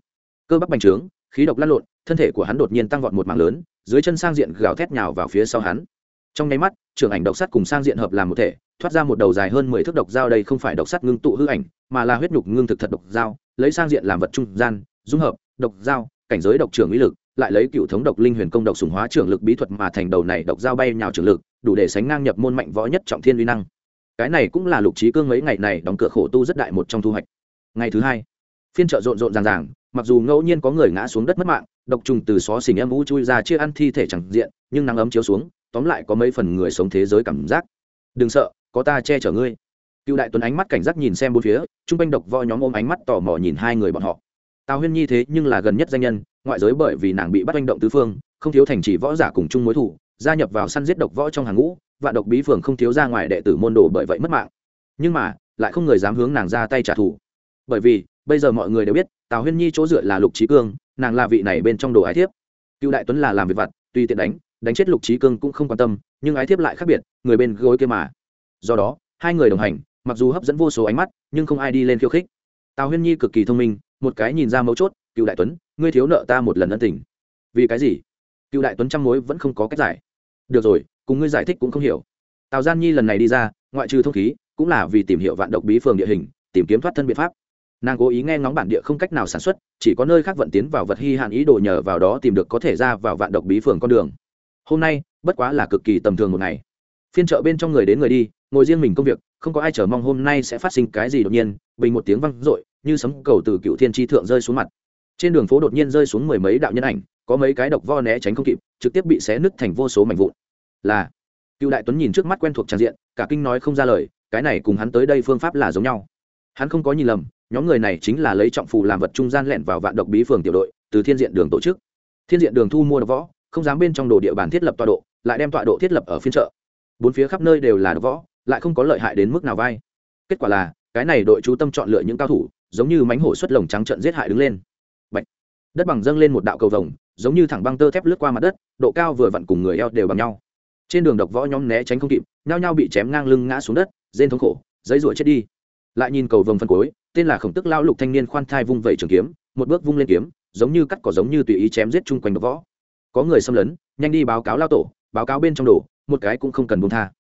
cơ bắp bành trướng, khí độc lăn lộn, thân thể của hắn đột nhiên tăng vọt một mạng lớn, dưới chân sang diện gào thét nhào vào phía sau hắn. trong nháy mắt, trưởng ảnh độc sắt cùng sang diện hợp làm một thể, thoát ra một đầu dài hơn mười thước độc dao đây không phải độc sắt ngưng tụ hư ảnh mà là huyết nhục ngưng thực thật độc dao, lấy sang diện làm vật trung gian, dung hợp, độc dao, cảnh giới độc trưởng ý lực, lại lấy cựu thống độc linh huyền công độc sùng hóa trưởng lực bí thuật mà thành đầu này độc dao bay nhào trưởng lực, đủ để sánh ngang nhập môn mạnh võ nhất trọng thiên uy năng. Cái này cũng là lục trí cương mấy ngày này đóng cửa khổ tu rất đại một trong thu hoạch. Ngày thứ hai, phiên chợ rộn rộn ràng ràng, mặc dù ngẫu nhiên có người ngã xuống đất mất mạng, độc trùng từ xó xỉnh âm u chui ra chia ăn thi thể chẳng diện, nhưng nắng ấm chiếu xuống, tóm lại có mấy phần người sống thế giới cảm giác. Đừng sợ, có ta che chở ngươi cựu đại tuấn ánh mắt cảnh giác nhìn xem bốn phía t r u n g quanh độc võ nhóm ôm ánh mắt tò mò nhìn hai người bọn họ. Tào huyên nhi thế nhưng là gần nhất danh nhân, ngoại giới bởi vì nàng bị bắt manh động tứ phương, không thiếu thành chỉ võ giả cùng chung mối thủ, gia nhập vào săn giết độc võ trong hàng ngũ và độc bí phường không thiếu ra ngoài đệ tử môn đồ bởi vậy mất mạng. Nhưng mà, lại không người dám hướng nàng ra tay trả thù. Bởi vì, bây giờ mọi người đều biết, tào huyên nhi chỗ dựa là lục trí cương, nàng là vị này bên trong đồ ái thiếp. Cựu đại tuấn là làm việc vặt tuy tiện đánh đánh chết lục trí cương cũng không quan tâm, nhưng ái thiếp lại khác biệt, người bên gối kia mà. Do đó, hai người đồng hành mặc dù hấp dẫn vô số ánh mắt, nhưng không ai đi lên khiêu khích. Tào huyên nhi cực kỳ thông minh, một cái nhìn ra mấu chốt, cựu đại tuấn, ngươi thiếu nợ ta một lần ân tình. Vì cái gì? Cựu đại tuấn trăm mối vẫn không có cách giải. Được rồi, cùng ngươi giải thích cũng không hiểu. Tào gian nhi lần này đi ra, ngoại trừ thông khí, cũng là vì tìm hiểu vạn độc bí phường địa hình, tìm kiếm thoát thân biện pháp. Nàng cố ý nghe ngóng bản địa không cách nào sản xuất, chỉ có nơi khác vận tiến vào vật hy hạn ý đồ nhờ vào đó tìm được có thể ra vào vạn độc bí phường con đường. Hôm nay, bất quá là cực kỳ tầm thường một ngày. Phiên chợ bên trong người đến người đi, ngồi riêng mình công việc không có ai chờ mong hôm nay sẽ phát sinh cái gì đột nhiên, bình một tiếng văng r ộ i như sấm cầu từ cựu thiên tri thượng rơi xuống mặt. Trên đường phố đột nhiên rơi xuống mười mấy đạo nhân ảnh, có mấy cái độc vo né tránh không kịp, trực tiếp bị xé nứt thành vô số mảnh vụn. Là, cựu đại tuấn nhìn trước mắt quen thuộc tràn diện, cả kinh nói không ra lời, cái này cùng hắn tới đây phương pháp là giống nhau. Hắn không có nhìn lầm, nhóm người này chính là lấy trọng phù làm vật trung gian lẻn vào vạn độc bí phường tiểu đội, từ thiên diện đường tổ chức. Thiên diện đường thu mua độc võ, không dám bên trong đồ địa bàn thiết lập tọa độ, lại đem tọa độ thiết lập ở phiên chợ. Bốn phía khắp nơi đều là độc võ lại không có lợi hại đến mức nào vai. Kết quả là, cái này đội chú tâm chọn lựa những cao thủ, giống như mánh hổ xuất lồng trắng trận giết hại đứng lên. Bạch. đất bằng dâng lên một đạo cầu vồng, giống như thẳng băng tơ thép lướt qua mặt đất, độ cao vừa vặn cùng người eo đều bằng nhau. Trên đường độc võ nhóm né tránh không kịp, nhao nhao bị chém ngang lưng ngã xuống đất, rên thống khổ, giấy ruổi chết đi. Lại nhìn cầu vồng phân cối tên là khổng tức lao lục thanh niên khoan thai vung vẩy trường kiếm, một bước vung lên kiếm, giống như cắt cỏ giống như tùy ý chém giết chung quanh độc võ. Có người xâm lấn, nhanh đi báo cáo lao tổ, báo cáo bên trong đồ, một cái cũng không cần buông tha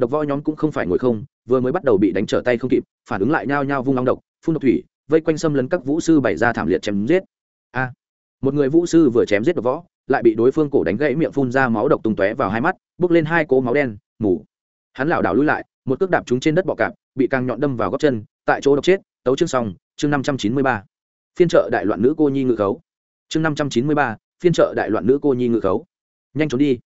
độc võ nhóm cũng không phải ngồi không, vừa mới bắt đầu bị đánh trở tay không kịp, phản ứng lại nhao nhao vung long độc, phun độc thủy, vây quanh xâm lấn các vũ sư bày ra thảm liệt chém giết. A! Một người vũ sư vừa chém giết độc võ, lại bị đối phương cổ đánh gãy miệng phun ra máu độc tung tóe vào hai mắt, bước lên hai cỗ máu đen, mù. Hắn lảo đảo lui lại, một cước đạp chúng trên đất bọ cạp, bị càng nhọn đâm vào góc chân, tại chỗ độc chết, tấu chương xong, chương năm trăm chín mươi ba. Phiên trợ đại loạn nữ cô nhi ngự khấu. Chương năm trăm chín mươi ba, phiên trợ đại loạn nữ cô nhi ngự khấu. Nhanh trốn đi.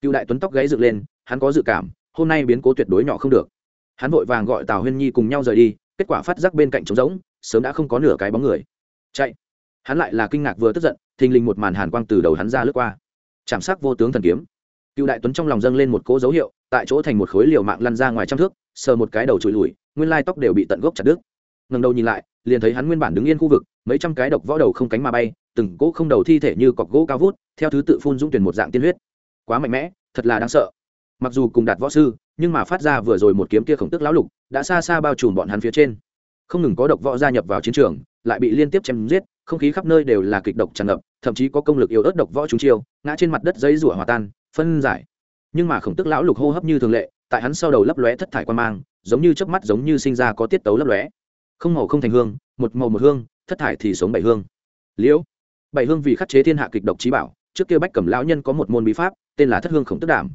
Cựu đại tuấn tóc gáy dựng lên, hắn có dự cảm hôm nay biến cố tuyệt đối nhỏ không được. Hắn vội vàng gọi tào huyên nhi cùng nhau rời đi, kết quả phát giác bên cạnh trống rỗng, sớm đã không có nửa cái bóng người. Chạy. Hắn lại là kinh ngạc vừa tức giận, thình lình một màn hàn quang từ đầu hắn ra lướt qua. Chạm sắc vô tướng thần kiếm. Cựu đại tuấn trong lòng dâng lên một cỗ dấu hiệu, tại chỗ thành một khối liều mạng lăn ra ngoài trăm thước, sờ một cái đầu trụi lùi, nguyên lai tóc đều bị tận gốc chặt đứt. Ngần đầu nhìn lại, liền thấy hắn nguyên bản đứng yên khu vực, mấy trăm cái độc võ đầu không cánh mà bay, từng cỗ không đầu thi thể như cọc gỗ cao vút, theo thứ tự phun dũng tuyển một dạng tiên huyết. Quá mạnh mẽ, thật là đáng sợ mặc dù cùng đạt võ sư, nhưng mà phát ra vừa rồi một kiếm kia khổng tức lão lục, đã xa xa bao trùm bọn hắn phía trên. Không ngừng có độc võ gia nhập vào chiến trường, lại bị liên tiếp chém giết, không khí khắp nơi đều là kịch độc tràn ngập, thậm chí có công lực yếu ớt độc võ chúng chiêu, ngã trên mặt đất giấy rủa hòa tan, phân giải. Nhưng mà khổng tức lão lục hô hấp như thường lệ, tại hắn sau đầu lấp lóe thất thải quan mang, giống như chớp mắt giống như sinh ra có tiết tấu lấp lóe. Không màu không thành hương, một màu một hương, thất thải thì sống bảy hương. Liễu. Bảy hương vì khắc chế thiên hạ kịch độc trí bảo, trước kia bách cẩm lão nhân có một môn bí pháp, tên là thất hương khổng tức đảm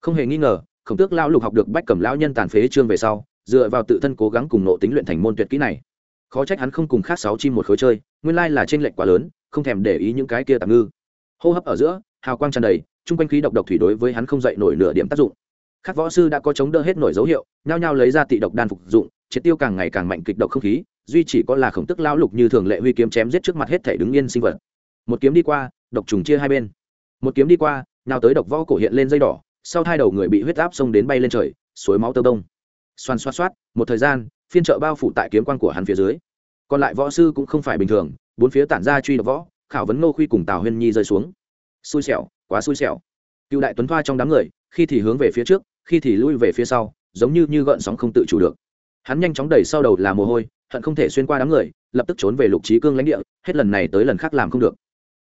không hề nghi ngờ, khổng tước lão lục học được bách cẩm lão nhân tàn phế trương về sau, dựa vào tự thân cố gắng cùng nộ tính luyện thành môn tuyệt kỹ này. Khó trách hắn không cùng khác sáu chim một khối chơi, nguyên lai là t r ê n lệch quá lớn, không thèm để ý những cái kia tạm ngư. Hô hấp ở giữa, hào quang tràn đầy, chung quanh khí độc độc thủy đối với hắn không dậy nổi nửa điểm tác dụng. Các võ sư đã có chống đỡ hết nổi dấu hiệu, nhao nhao lấy ra tị độc đan phục dụng, triệt tiêu càng ngày càng mạnh kịch độc không khí, duy chỉ có là khổng tức lao lục như thường lệ huy kiếm chém giết trước mặt hết thể đứng yên sinh vật. Một kiếm đi qua, độc trùng chia hai bên. Một kiếm đi qua, nào tới độc võ cổ hiện lên dây đỏ sau hai đầu người bị huyết áp xông đến bay lên trời, suối máu tơ đông xoan xoát xoát, một thời gian, phiên trợ bao phủ tại kiếm quan của hắn phía dưới. Còn lại võ sư cũng không phải bình thường, bốn phía tản ra truy độc võ, khảo vấn nô khuy cùng tào huyên nhi rơi xuống. Xui xẻo, quá xui xẻo. Cựu đại tuấn thoa trong đám người, khi thì hướng về phía trước, khi thì lui về phía sau, giống như như gợn sóng không tự chủ được. Hắn nhanh chóng đẩy sau đầu là mồ hôi, hận không thể xuyên qua đám người, lập tức trốn về lục trí cương lãnh địa, hết lần này tới lần khác làm không được.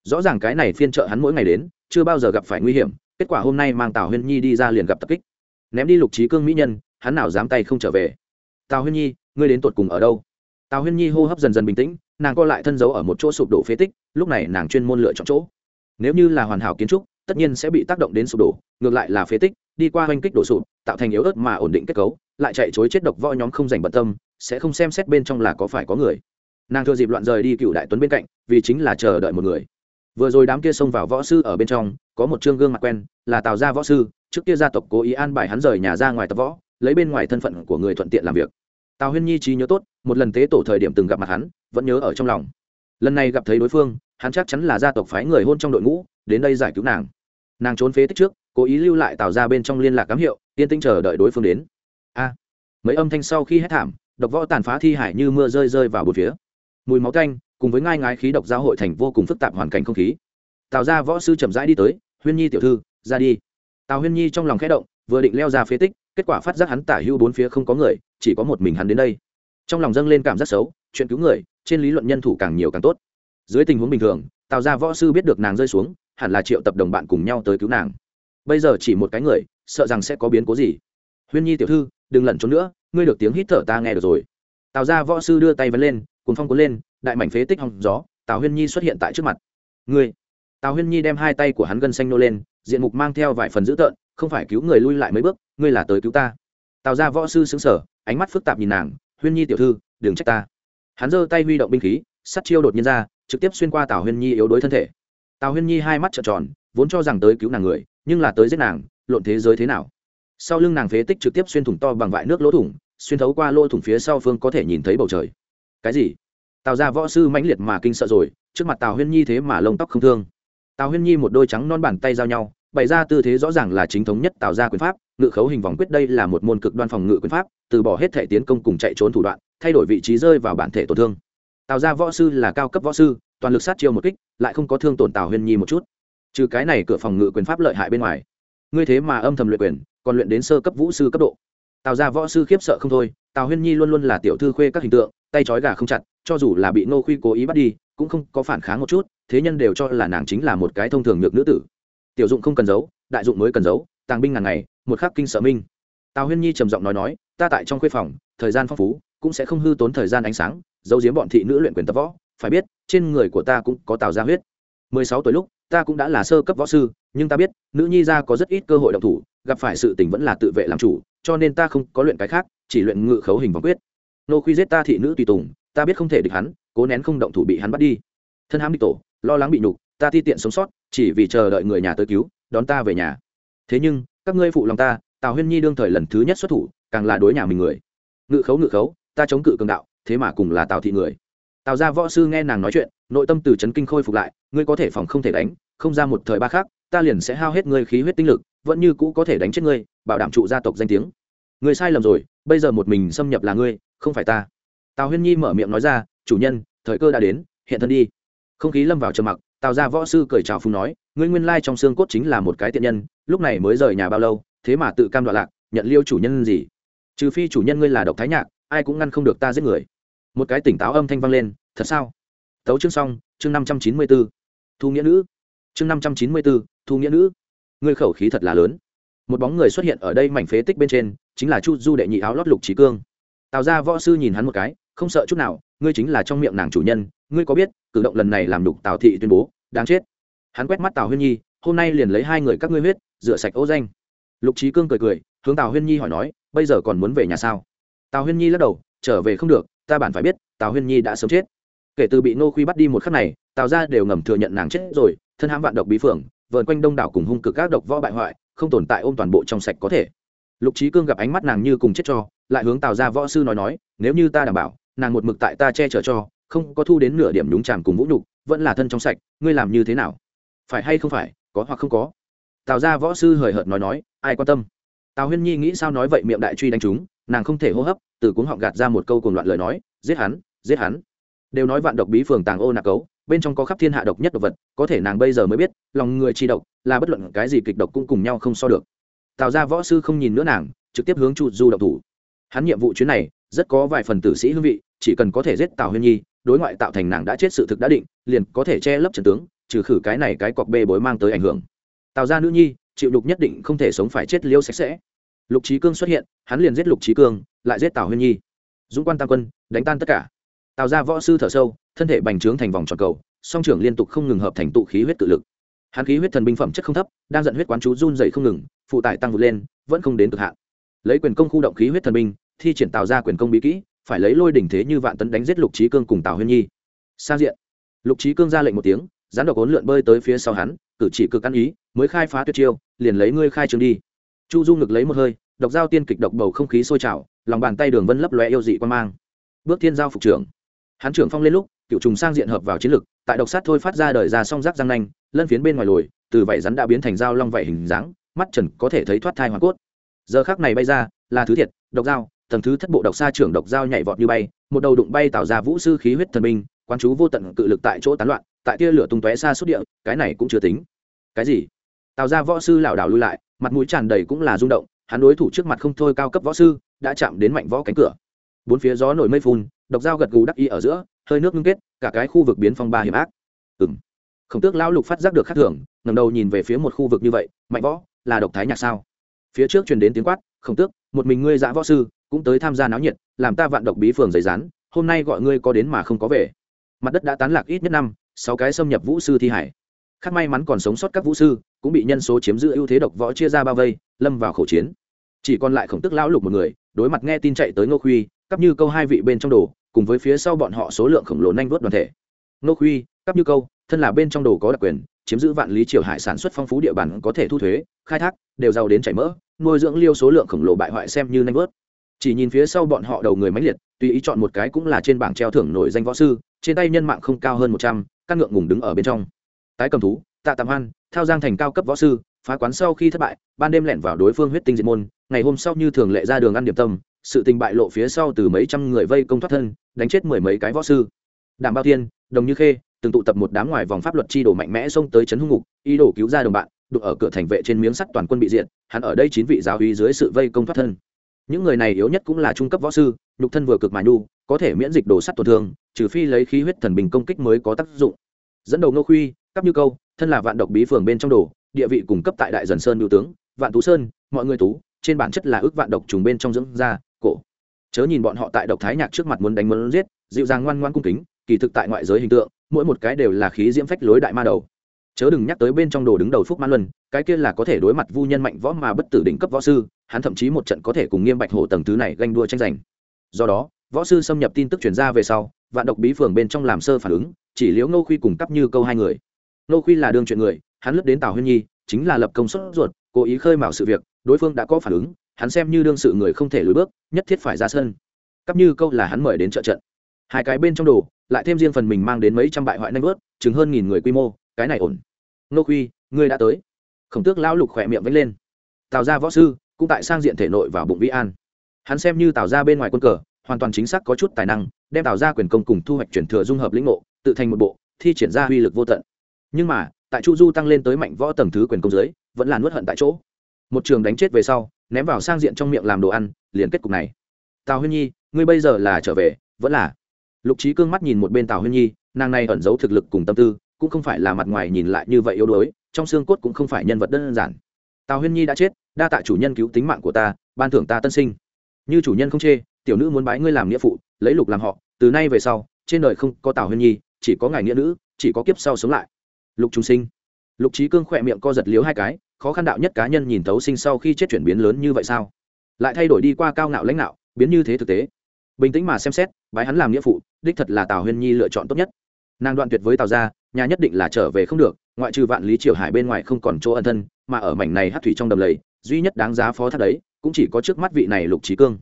Rõ ràng cái này phiên trợ hắn mỗi ngày đến, chưa bao giờ gặp phải nguy hiểm kết quả hôm nay mang tào huyên nhi đi ra liền gặp tập kích. Ném đi lục trí cương mỹ nhân, hắn nào dám tay không trở về. Tào huyên nhi, ngươi đến tột cùng ở đâu? Tào huyên nhi hô hấp dần dần bình tĩnh, nàng co lại thân dấu ở một chỗ sụp đổ phế tích, lúc này nàng chuyên môn lựa chọn chỗ. Nếu như là hoàn hảo kiến trúc, tất nhiên sẽ bị tác động đến sụp đổ, ngược lại là phế tích, đi qua oanh kích đổ sụp, tạo thành yếu ớt mà ổn định kết cấu, lại chạy chối chết độc võ nhóm không dành bận tâm, sẽ không xem xét bên trong là có phải có người. Nàng thừa dịp loạn rời đi cựu đại tuấn bên cạnh, vì chính là chờ đợi một người. Vừa rồi đám kia xông vào võ sư ở bên trong có một chương gương mặt quen, là tào gia võ sư, trước kia gia tộc cố ý an bài hắn rời nhà ra ngoài tập võ, lấy bên ngoài thân phận của người thuận tiện làm việc. Tào huyên nhi trí nhớ tốt, một lần tế tổ thời điểm từng gặp mặt hắn, vẫn nhớ ở trong lòng. Lần này gặp thấy đối phương, hắn chắc chắn là gia tộc phái người hôn trong đội ngũ, đến đây giải cứu nàng. Nàng trốn phế tích trước, cố ý lưu lại Tào ra bên trong liên lạc cám hiệu, yên tĩnh chờ đợi đối phương đến. A! Mấy âm thanh sau khi hét thảm, độc võ tàn phá thi hải như mưa rơi rơi vào bốn phía. Mùi máu tanh, cùng với ngai ngái khí độc giao hội thành vô cùng phức tạp hoàn cảnh không khí. Tào ra võ sư chậm rãi đi tới huyên nhi tiểu thư, ra đi. Tào huyên nhi trong lòng khẽ động, vừa định leo ra phế tích, kết quả phát giác hắn tả hưu bốn phía không có người, chỉ có một mình hắn đến đây. Trong lòng dâng lên cảm giác xấu, chuyện cứu người, trên lý luận nhân thủ càng nhiều càng tốt. Dưới tình huống bình thường, tào ra võ sư biết được nàng rơi xuống, hẳn là triệu tập đồng bạn cùng nhau tới cứu nàng. Bây giờ chỉ một cái người, sợ rằng sẽ có biến cố gì. Huyên nhi tiểu thư, đừng lẩn trốn nữa, ngươi được tiếng hít thở ta nghe được rồi. Tào ra võ sư đưa tay vấn lên cuốn phong cuốn lên, đại mảnh phế tích hòng gió, tào huyên nhi xuất hiện tại trước mặt. Ngươi tào huyên nhi đem hai tay của hắn gân xanh nô lên, diện mục mang theo vài phần dữ tợn, không phải cứu người lui lại mấy bước, ngươi là tới cứu ta. Tào ra võ sư xứng sở ánh mắt phức tạp nhìn nàng, huyên nhi tiểu thư, đừng trách ta. Hắn giơ tay huy động binh khí, sắt chiêu đột nhiên ra, trực tiếp xuyên qua tào huyên nhi yếu đuối thân thể. Tào huyên nhi hai mắt trợn tròn, vốn cho rằng tới cứu nàng người, nhưng là tới giết nàng, lộn thế giới thế nào? Sau lưng nàng phế tích trực tiếp xuyên thủng to bằng vại nước lỗ thủng, xuyên thấu qua lỗ thủng phía sau phương có thể nhìn thấy bầu trời. Cái gì? Tào ra võ sư mãnh liệt mà kinh sợ rồi, trước mặt tào huyên nhi thế mà lông tóc không thương tào huyên nhi một đôi trắng non bàn tay giao nhau, bày ra tư thế rõ ràng là chính thống nhất tạo ra quyền pháp, ngự khấu hình vòng quyết đây là một môn cực đoan phòng ngự quyền pháp, từ bỏ hết thể tiến công cùng chạy trốn thủ đoạn, thay đổi vị trí rơi vào bản thể tổn thương. Tào ra võ sư là cao cấp võ sư, toàn lực sát chiêu một kích, lại không có thương tổn tào huyên nhi một chút. Trừ cái này cửa phòng ngự quyền pháp lợi hại bên ngoài, ngươi thế mà âm thầm luyện quyền, còn luyện đến sơ cấp vũ sư cấp độ. Tào ra võ sư khiếp sợ không thôi, tào huyên nhi luôn luôn là tiểu thư khuê các hình tượng, tay trói gà không chặt, cho dù là bị nô khuy cố ý bắt đi, cũng không có phản kháng một chút thế nhân đều cho là nàng chính là một cái thông thường nhược nữ tử. Tiểu dụng không cần giấu, đại dụng mới cần giấu, tàng binh ngàn ngày, một khắc kinh sợ minh. Tào huyên nhi trầm giọng nói nói, ta tại trong khuê phòng, thời gian phong phú, cũng sẽ không hư tốn thời gian ánh sáng, giấu giếm bọn thị nữ luyện quyền tập võ. Phải biết, trên người của ta cũng có tào gia huyết. Mười sáu tuổi lúc, ta cũng đã là sơ cấp võ sư, nhưng ta biết, nữ nhi gia có rất ít cơ hội động thủ, gặp phải sự tình vẫn là tự vệ làm chủ, cho nên ta không có luyện cái khác, chỉ luyện ngự khấu hình vòng quyết. Nô khuy giết ta thị nữ tùy tùng, ta biết không thể địch hắn, cố nén không động thủ bị hắn bắt đi. Thân hãm đi tổ lo lắng bị nhục, ta thi tiện sống sót, chỉ vì chờ đợi người nhà tới cứu, đón ta về nhà. Thế nhưng, các ngươi phụ lòng ta, tào huyên nhi đương thời lần thứ nhất xuất thủ, càng là đối nhà mình người. Ngự khấu ngự khấu, ta chống cự cường đạo, thế mà cùng là tào thị người. Tào gia võ sư nghe nàng nói chuyện, nội tâm từ chấn kinh khôi phục lại, ngươi có thể phòng không thể đánh, không ra một thời ba khác ta liền sẽ hao hết ngươi khí huyết tinh lực, vẫn như cũ có thể đánh chết ngươi, bảo đảm trụ gia tộc danh tiếng. Ngươi sai lầm rồi, bây giờ một mình xâm nhập là ngươi, không phải ta. Tào huyên nhi mở miệng nói ra, chủ nhân, thời cơ đã đến, hiện thân đi không khí lâm vào trầm mặc, tào ra võ sư cười chào phung nói, ngươi nguyên lai trong xương cốt chính là một cái tiện nhân, lúc này mới rời nhà bao lâu, thế mà tự cam đoạn lạc, nhận liêu chủ nhân gì? Trừ phi chủ nhân ngươi là độc thái nhạc, ai cũng ngăn không được ta giết người. Một cái tỉnh táo âm thanh vang lên, thật sao? Tấu chương xong, chương năm trăm chín mươi b ố thu nghĩa nữ. Chương năm trăm chín mươi b ố thu nghĩa nữ. Ngươi khẩu khí thật là lớn. Một bóng người xuất hiện ở đây mảnh phế tích bên trên, chính là chu du đệ nhị áo lót lục trí cương tào ra võ sư nhìn hắn một cái, không sợ chút nào, ngươi chính là trong miệng nàng chủ nhân, ngươi có biết, cử động lần này làm đục tào thị tuyên bố, đáng chết. Hắn quét mắt tào huyên nhi, hôm nay liền lấy hai người các ngươi huyết, rửa sạch ô danh. Lục trí cương cười cười, hướng tào huyên nhi hỏi nói, bây giờ còn muốn về nhà sao? Tào huyên nhi lắc đầu, trở về không được, ta bản phải biết, tào huyên nhi đã sớm chết. Kể từ bị nô khuy bắt đi một khắc này, tào ra đều ngầm thừa nhận nàng chết rồi, thân hãm vạn độc bí phượng vợn quanh đông đảo cùng hung cực các độc võ bại hoại, không tồn tại ôm toàn bộ trong sạch có thể lục trí cương gặp ánh mắt nàng như cùng chết cho, lại hướng tào ra võ sư nói nói, nếu như ta đảm bảo, nàng một mực tại ta che chở cho, không có thu đến nửa điểm đúng tràm cùng vũ nhục, vẫn là thân trong sạch, ngươi làm như thế nào? Phải hay không phải, có hoặc không có? Tào ra võ sư hời hợt nói nói, ai quan tâm? Tào huyên nhi nghĩ sao nói vậy miệng đại truy đánh chúng nàng không thể hô hấp, từ cuống họng gạt ra một câu cùng loạn lời nói, giết hắn giết hắn. Đều nói vạn độc bí phường tàng ô nạc cấu, bên trong có khắp thiên hạ độc nhất độc vật, có thể nàng bây giờ mới biết, lòng người chi độc, là bất luận cái gì kịch độc cũng cùng nhau không so được tào ra võ sư không nhìn nữa nàng, trực tiếp hướng chu du động thủ. Hắn nhiệm vụ chuyến này, rất có vài phần tử sĩ hương vị, chỉ cần có thể giết tào huyên nhi, đối ngoại tạo thành nàng đã chết sự thực đã định, liền có thể che lấp trần tướng, trừ khử cái này cái cọc bê bối mang tới ảnh hưởng. Tào ra nữ nhi, chịu đục nhất định không thể sống phải chết liêu sạch sẽ. Lục trí cương xuất hiện, hắn liền giết lục trí cương, lại giết tào huyên nhi. Dũng quan tam quân, đánh tan tất cả. Tào ra võ sư thở sâu, thân thể bành trướng thành vòng tròn cầu, song trưởng liên tục không ngừng hợp thành tụ khí huyết tự lực. Hắn khí huyết thần binh phẩm chất không thấp, đang dẫn huyết quán chú run dày không ngừng phụ tải tăng vụt lên, vẫn không đến cực hạn. Lấy quyền công khu động khí huyết thần binh, thi triển tạo ra quyền công bí kỹ, phải lấy lôi đỉnh thế như vạn tấn đánh giết lục trí cương cùng tào huyên nhi. Sang diện. Lục trí cương ra lệnh một tiếng rắn độc ốn lượn bơi tới phía sau hắn, cử chỉ cực ăn ý, mới khai phá tuyệt chiêu, liền lấy ngươi khai trường đi. Chu du ngực lấy một hơi, độc giao tiên kịch độc bầu không khí sôi trào, lòng bàn tay đường vân lấp lóe yêu dị quan mang. Bước thiên giao phục trưởng. Hắn trưởng phong lên lúc, cựu trùng sang diện hợp vào chiến lực, tại độc sát thôi phát ra đời ra song rác răng nanh, lân phiến bên ngoài lồi, từ vảy rắn đã biến thành dao long vảy hình dáng mắt trần có thể thấy thoát thai hoàn cốt. Giờ khác này bay ra, là thứ thiệt, độc dao, tầng thứ thất bộ độc xa trưởng độc dao nhảy vọt như bay, một đầu đụng bay tạo ra vũ sư khí huyết thần minh quán chú vô tận cự lực tại chỗ tán loạn, tại tia lửa tung tóe xa xuất địa, cái này cũng chưa tính. Cái gì? Tạo ra võ sư lảo đảo lui lại, mặt mũi tràn đầy cũng là rung động, hắn đối thủ trước mặt không thôi cao cấp võ sư, đã chạm đến mạnh võ cánh cửa. Bốn phía gió nổi mây phun, độc dao gật gù đắc y ở giữa, hơi nước ngưng kết, cả cái khu vực biến phong ba hiểm ác. Ừ m khổng tước lão lục phát giác được khắc thưởng ngầm đầu nhìn về phía một khu vực như vậy, mạnh võ là độc thái nhạc sao? Phía trước truyền đến tiếng quát, khổng tước, một mình ngươi dã võ sư, cũng tới tham gia náo nhiệt, làm ta vạn độc bí phường giấy rán, hôm nay gọi ngươi có đến mà không có về. Mặt đất đã tán lạc ít nhất năm, sáu cái xâm nhập vũ sư thi hải. Khác may mắn còn sống sót các vũ sư, cũng bị nhân số chiếm giữ ưu thế độc võ chia ra bao vây, lâm vào khẩu chiến. Chỉ còn lại khổng tức lão lục một người, đối mặt nghe tin chạy tới ngô khuy, cắp như câu hai vị bên trong đồ, cùng với phía sau bọn họ số lượng khổng lồ nhanh vớt đoàn thể. Ngô khuy, cắp như câu, thân là bên trong đồ có đặc quyền chiếm giữ vạn lý triều hải sản xuất phong phú địa bàn có thể thu thuế, khai thác, đều giàu đến chảy mỡ, nuôi dưỡng liêu số lượng khổng lồ bại hoại xem như nhanh vớt chỉ nhìn phía sau bọn họ đầu người máy liệt, tùy ý chọn một cái cũng là trên bảng treo thưởng nổi danh võ sư, trên tay nhân mạng không cao hơn một trăm, căn ngượng ngùng đứng ở bên trong. Tái cầm thú, tạ tạm hoan, thao giang thành cao cấp võ sư, phá quán sau khi thất bại, ban đêm lẻn vào đối phương huyết tinh diệt môn, ngày hôm sau như thường lệ ra đường ăn điểm tâm, sự tình bại lộ phía sau từ mấy trăm người vây công thoát thân, đánh chết mười mấy cái võ sư. Đảm bao tiên đồng như khê từng tụ tập một đám ngoài vòng pháp luật chi đổ mạnh mẽ xông tới trấn hung ngục, ý đồ cứu ra đồng bạn, đụng ở cửa thành vệ trên miếng sắt toàn quân bị diệt, hắn ở đây chín vị giáo uy dưới sự vây công thoát thân. Những người này yếu nhất cũng là trung cấp võ sư, nhục thân vừa cực mà nhu, có thể miễn dịch đồ sắt tổn thương, trừ phi lấy khí huyết thần bình công kích mới có tác dụng. Dẫn đầu nô khuy cấp như câu, thân là vạn độc bí phường bên trong đồ, địa vị cung cấp tại đại dần sơn biểu tướng, vạn tú sơn, mọi người tú, trên bản chất là ước vạn độc trùng bên trong dưỡng da, cổ. Chớ nhìn bọn họ tại độc thái nhạc trước mặt muốn đánh muốn giết, dịu dàng ngoan ngoan cung kính, kỳ thực tại ngoại giới hình tượng mỗi một cái đều là khí diễm phách lối đại ma đầu. Chớ đừng nhắc tới bên trong đồ đứng đầu phúc mãn luân, cái kia là có thể đối mặt vu nhân mạnh võ mà bất tử đỉnh cấp võ sư, hắn thậm chí một trận có thể cùng nghiêm bạch hổ tầng thứ này ganh đua tranh giành. Do đó, võ sư xâm nhập tin tức chuyển ra về sau, vạn độc bí phường bên trong làm sơ phản ứng, chỉ liếu ngô khuy cùng cắp như câu hai người. Ngô khuy là đương chuyện người, hắn lướt đến tào huyên nhi, chính là lập công suất ruột, cố ý khơi mào sự việc, đối phương đã có phản ứng, hắn xem như đương sự người không thể lùi bước, nhất thiết phải ra sân. Cắp như câu là hắn mời đến trợ trận hai cái bên trong đồ lại thêm riêng phần mình mang đến mấy trăm bại hoại nanh vớt chứng hơn nghìn người quy mô cái này ổn. Nô quy, ngươi đã tới. Khổng tước lão lục khỏe miệng vẫy lên. Tào ra võ sư cũng tại sang diện thể nội vào bụng vĩ an. Hắn xem như tào ra bên ngoài quân cờ hoàn toàn chính xác có chút tài năng đem tào ra quyền công cùng thu hoạch chuyển thừa dung hợp lĩnh ngộ tự thành một bộ thi triển ra uy lực vô tận. Nhưng mà tại chu du tăng lên tới mạnh võ tầng thứ quyền công dưới, vẫn là nuốt hận tại chỗ. Một trường đánh chết về sau ném vào sang diện trong miệng làm đồ ăn liền kết cục này. Tào huyên nhi ngươi bây giờ là trở về vẫn là lục trí cương mắt nhìn một bên tào huyên nhi, nàng này ẩn giấu thực lực cùng tâm tư, cũng không phải là mặt ngoài nhìn lại như vậy yếu đuối, trong xương cốt cũng không phải nhân vật đơn giản. Tào huyên nhi đã chết, đa tạ chủ nhân cứu tính mạng của ta, ban thưởng ta tân sinh. Như chủ nhân không chê, tiểu nữ muốn bái ngươi làm nghĩa phụ, lấy lục làm họ, từ nay về sau, trên đời không có tào huyên nhi, chỉ có ngài nghĩa nữ, chỉ có kiếp sau sống lại. Lục trung sinh. Lục trí cương khỏe miệng co giật liếu hai cái, khó khăn đạo nhất cá nhân nhìn thấu sinh sau khi chết chuyển biến lớn như vậy sao? Lại thay đổi đi qua cao ngạo lãnh đạo, biến như thế thực tế bình tĩnh mà xem xét, bái hắn làm nghĩa phụ, đích thật là tào huyên nhi lựa chọn tốt nhất. Nàng đoạn tuyệt với tào gia, nhà nhất định là trở về không được, ngoại trừ vạn lý triều hải bên ngoài không còn chỗ ân thân, mà ở mảnh này hát thủy trong đầm lầy, duy nhất đáng giá phó thác đấy, cũng chỉ có trước mắt vị này lục trí cương.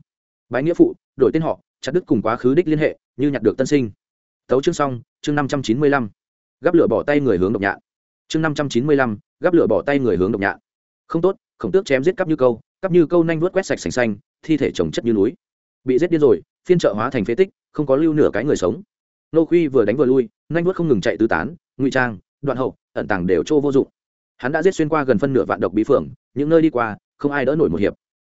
Bái nghĩa phụ, đổi tên họ, chặt đứt cùng quá khứ đích liên hệ, như nhặt được tân sinh. Tấu chương xong, chương năm trăm chín mươi lăm. Gắp lửa bỏ tay người hướng độc nhạn. Chương năm trăm chín mươi lăm, gắp lửa bỏ tay người hướng độc nhạn. Không tốt, khổng tước chém giết cắp như câu, cắp như câu nanh vuốt quét sạch sành xanh, thi thể trồng chất như núi bị giết điên rồi, phiên trợ hóa thành phế tích, không có lưu nửa cái người sống. Nô khuy vừa đánh vừa lui, nhanh vuốt không ngừng chạy tứ tán, ngụy trang, đoạn hậu, ẩn tàng đều trô vô dụng. Hắn đã giết xuyên qua gần phân nửa vạn độc bí phường, những nơi đi qua, không ai đỡ nổi một hiệp.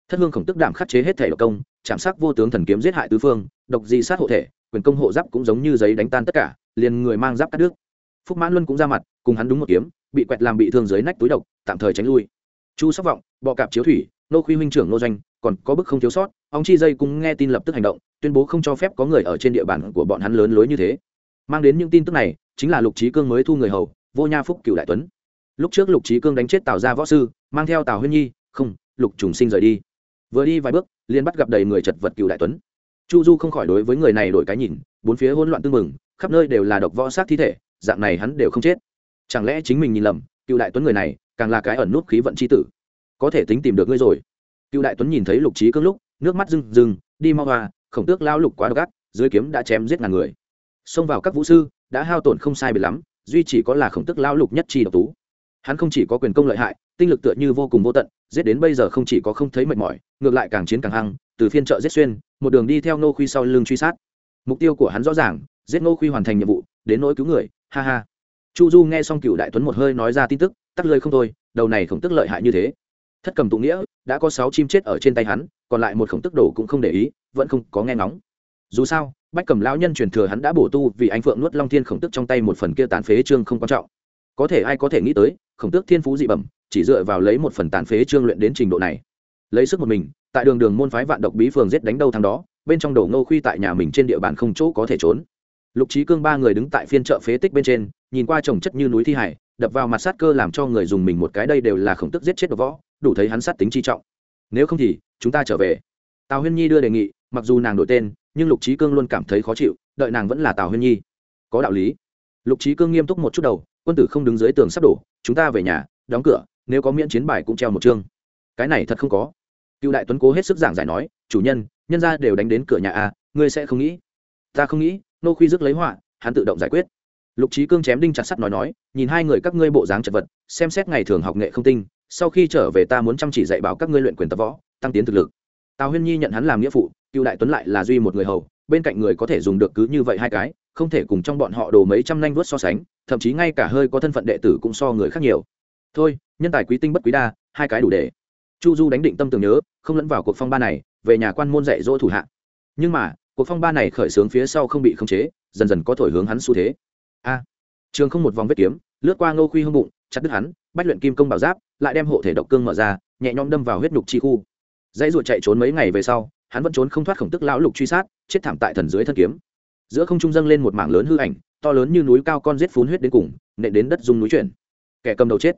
Thất hương khổng tức đảm khắc chế hết thể độc công, chạm sắc vô tướng thần kiếm giết hại tứ phương, độc di sát hộ thể, quyền công hộ giáp cũng giống như giấy đánh tan tất cả, liền người mang giáp cắt đứt. Phúc mãn luân cũng ra mặt, cùng hắn đúng một kiếm, bị quẹt làm bị thương dưới nách túi độc, tạm thời tránh lui. Chu sóc vọng, bọ cạp chiếu thủy, nô khuy huynh trưởng nô doanh còn có bức không thiếu sót, ông chi dây cũng nghe tin lập tức hành động, tuyên bố không cho phép có người ở trên địa bàn của bọn hắn lớn lối như thế. Mang đến những tin tức này, chính là lục trí cương mới thu người hầu, vô nha phúc cựu đại tuấn. Lúc trước lục trí cương đánh chết tào gia võ sư, mang theo tào huyên nhi, không, lục trùng sinh rời đi. Vừa đi vài bước, liền bắt gặp đầy người chật vật cựu đại tuấn. Chu du không khỏi đối với người này đổi cái nhìn, bốn phía hỗn loạn tưng mừng khắp nơi đều là độc võ sát thi thể, dạng này hắn đều không chết. Chẳng lẽ chính mình nhìn lầm cựu đại tuấn người này, càng là cái ẩn nút khí vận c h i tử. Có thể tính tìm được ngươi rồi cựu đại tuấn nhìn thấy lục trí cương lúc, nước mắt rưng rưng, đi mau hoa, khổng tước lao lục quá độc ác, dưới kiếm đã chém giết ngàn người. Xông vào các vũ sư, đã hao tổn không sai biệt lắm, duy chỉ có là khổng tước lao lục nhất chi độc tú. Hắn không chỉ có quyền công lợi hại, tinh lực tựa như vô cùng vô tận, giết đến bây giờ không chỉ có không thấy mệt mỏi, ngược lại càng chiến càng hăng, từ phiên chợ giết xuyên, một đường đi theo nô khuy sau lưng truy sát. Mục tiêu của hắn rõ ràng, giết nô khuy hoàn thành nhiệm vụ, đến nỗi cứu người, ha ha. Chu du nghe xong cựu đại tuấn một hơi nói ra tin tức, tắt lơi không thôi, đầu này khổng tức lợi hại như thế thất cầm tụ nghĩa, đã có sáu chim chết ở trên tay hắn, còn lại một khổng tức đồ cũng không để ý, vẫn không có nghe ngóng. Dù sao, bách cầm lão nhân truyền thừa hắn đã bổ tu vì anh phượng nuốt long thiên khổng tức trong tay một phần kia tàn phế trương không quan trọng. Có thể ai có thể nghĩ tới, khổng tước thiên phú dị bẩm, chỉ dựa vào lấy một phần tàn phế trương luyện đến trình độ này. Lấy sức một mình, tại đường đường môn phái vạn độc bí phường giết đánh đâu thằng đó, bên trong đầu ngô khuy tại nhà mình trên địa bàn không chỗ có thể trốn. Lục trí cương ba người đứng tại phiên chợ phế tích bên trên, nhìn qua trồng chất như núi thi hải, đập vào mặt sát cơ làm cho người dùng mình một cái đây đều là khổng tức giết chết đồ võ đủ thấy hắn sát tính chi trọng. Nếu không thì, chúng ta trở về. Tào huyên nhi đưa đề nghị, mặc dù nàng đổi tên, nhưng lục trí cương luôn cảm thấy khó chịu, đợi nàng vẫn là tào huyên nhi. Có đạo lý. Lục trí cương nghiêm túc một chút đầu, quân tử không đứng dưới tường sắp đổ, chúng ta về nhà, đóng cửa, nếu có miễn chiến bài cũng treo một chương. Cái này thật không có. Cựu đại tuấn cố hết sức giảng giải nói, chủ nhân nhân ra đều đánh đến cửa nhà a, ngươi sẽ không nghĩ. Ta không nghĩ, nô khuy dứt lấy họa, hắn tự động giải quyết. Lục trí cương chém đinh chặt sắt nói nói, nhìn hai người các ngươi bộ dáng chật vật, xem xét ngày thường học nghệ không tinh sau khi trở về ta muốn chăm chỉ dạy bảo các ngươi luyện quyền tập võ, tăng tiến thực lực. Tào huyên nhi nhận hắn làm nghĩa phụ, cựu đại tuấn lại là duy một người hầu, bên cạnh người có thể dùng được cứ như vậy hai cái, không thể cùng trong bọn họ đồ mấy trăm nanh vuốt so sánh, thậm chí ngay cả hơi có thân phận đệ tử cũng so người khác nhiều. Thôi, nhân tài quý tinh bất quý đa, hai cái đủ để. Chu du đánh định tâm tưởng nhớ, không lẫn vào cuộc phong ba này, về nhà quan môn dạy dỗ thủ hạ. Nhưng mà, cuộc phong ba này khởi xướng phía sau không bị khống chế, dần dần có thổi hướng hắn xu thế. A. Trường không một vòng vết kiếm, lướt qua ngô khuy hông bụng, chặt đứt hắn, bách luyện kim công bảo giáp lại đem hộ thể độc cương mở ra, nhẹ nhõm đâm vào huyết nhục chi khu. Dãy ruột chạy trốn mấy ngày về sau, hắn vẫn trốn không thoát khổng tức lão lục truy sát, chết thảm tại thần dưới thân kiếm. Giữa không trung dâng lên một mảng lớn hư ảnh, to lớn như núi cao con giết phun huyết đến cùng, nện đến đất dung núi chuyển. Kẻ cầm đầu chết.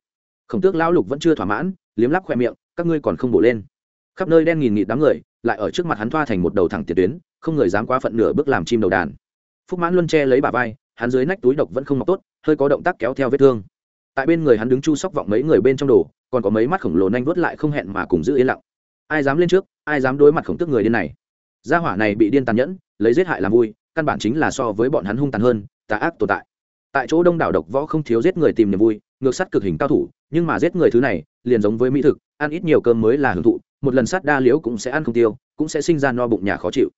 Khổng tước lão lục vẫn chưa thỏa mãn, liếm lắp khoe miệng, các ngươi còn không bổ lên. Khắp nơi đen nghìn nghịt đám người, lại ở trước mặt hắn thoa thành một đầu thẳng tiền tuyến, không người dám quá phận nửa bước làm chim đầu đàn. Phúc mãn luân che lấy bà vai, hắn dưới nách túi độc vẫn không mọc tốt, hơi có động tác kéo theo vết thương tại bên người hắn đứng chu sóc vọng mấy người bên trong đồ, còn có mấy mắt khổng lồ nhanh vớt lại không hẹn mà cùng giữ yên lặng. Ai dám lên trước, ai dám đối mặt khổng tức người điên này? Gia hỏa này bị điên tàn nhẫn, lấy giết hại làm vui, căn bản chính là so với bọn hắn hung tàn hơn, tà ác tồn tại. Tại chỗ đông đảo độc võ không thiếu giết người tìm niềm vui, ngược sắt cực hình cao thủ, nhưng mà giết người thứ này, liền giống với mỹ thực, ăn ít nhiều cơm mới là hưởng thụ, một lần sát đa liễu cũng sẽ ăn không tiêu, cũng sẽ sinh ra no bụng nhà khó chịu.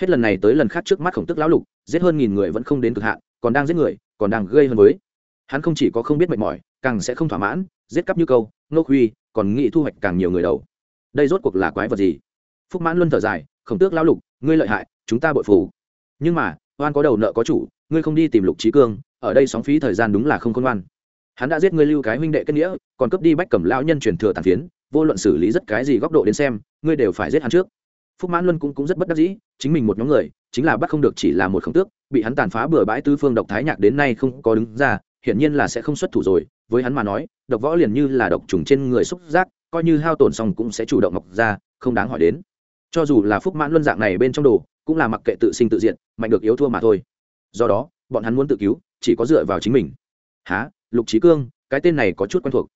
Hết lần này tới lần khác trước mắt khổng tức lão lục, giết hơn nghìn người vẫn không đến cực hạn, còn đang giết người, còn đang gây hơn với hắn không chỉ có không biết mệt mỏi càng sẽ không thỏa mãn giết cắp như câu nô khuy còn nghĩ thu hoạch càng nhiều người đầu. Đây rốt cuộc là quái vật gì? Phúc mãn luân thở dài khổng tước lão lục ngươi lợi hại chúng ta bội phủ nhưng mà oan có đầu nợ có chủ ngươi không đi tìm lục trí cương ở đây sóng phí thời gian đúng là không khôn ngoan. Hắn đã giết ngươi lưu cái huynh đệ kết nghĩa còn cướp đi bách cầm lão nhân truyền thừa tàn phiến vô luận xử lý rất cái gì góc độ đến xem ngươi đều phải giết hắn trước. Phúc mãn luân cũng, cũng rất bất đắc dĩ chính mình một nhóm người chính là bắt không được chỉ là một khổng tước bị hắn tàn phá bừa bãi tứ phương độc thái nhạc đến nay không có đứng ra hiển nhiên là sẽ không xuất thủ rồi, với hắn mà nói, độc võ liền như là độc trùng trên người xúc giác, coi như hao tổn xong cũng sẽ chủ động mọc ra, không đáng hỏi đến. Cho dù là phúc mãn luân dạng này bên trong đồ, cũng là mặc kệ tự sinh tự diện mạnh được yếu thua mà thôi. Do đó, bọn hắn muốn tự cứu, chỉ có dựa vào chính mình. Há lục trí cương, cái tên này có chút quen thuộc.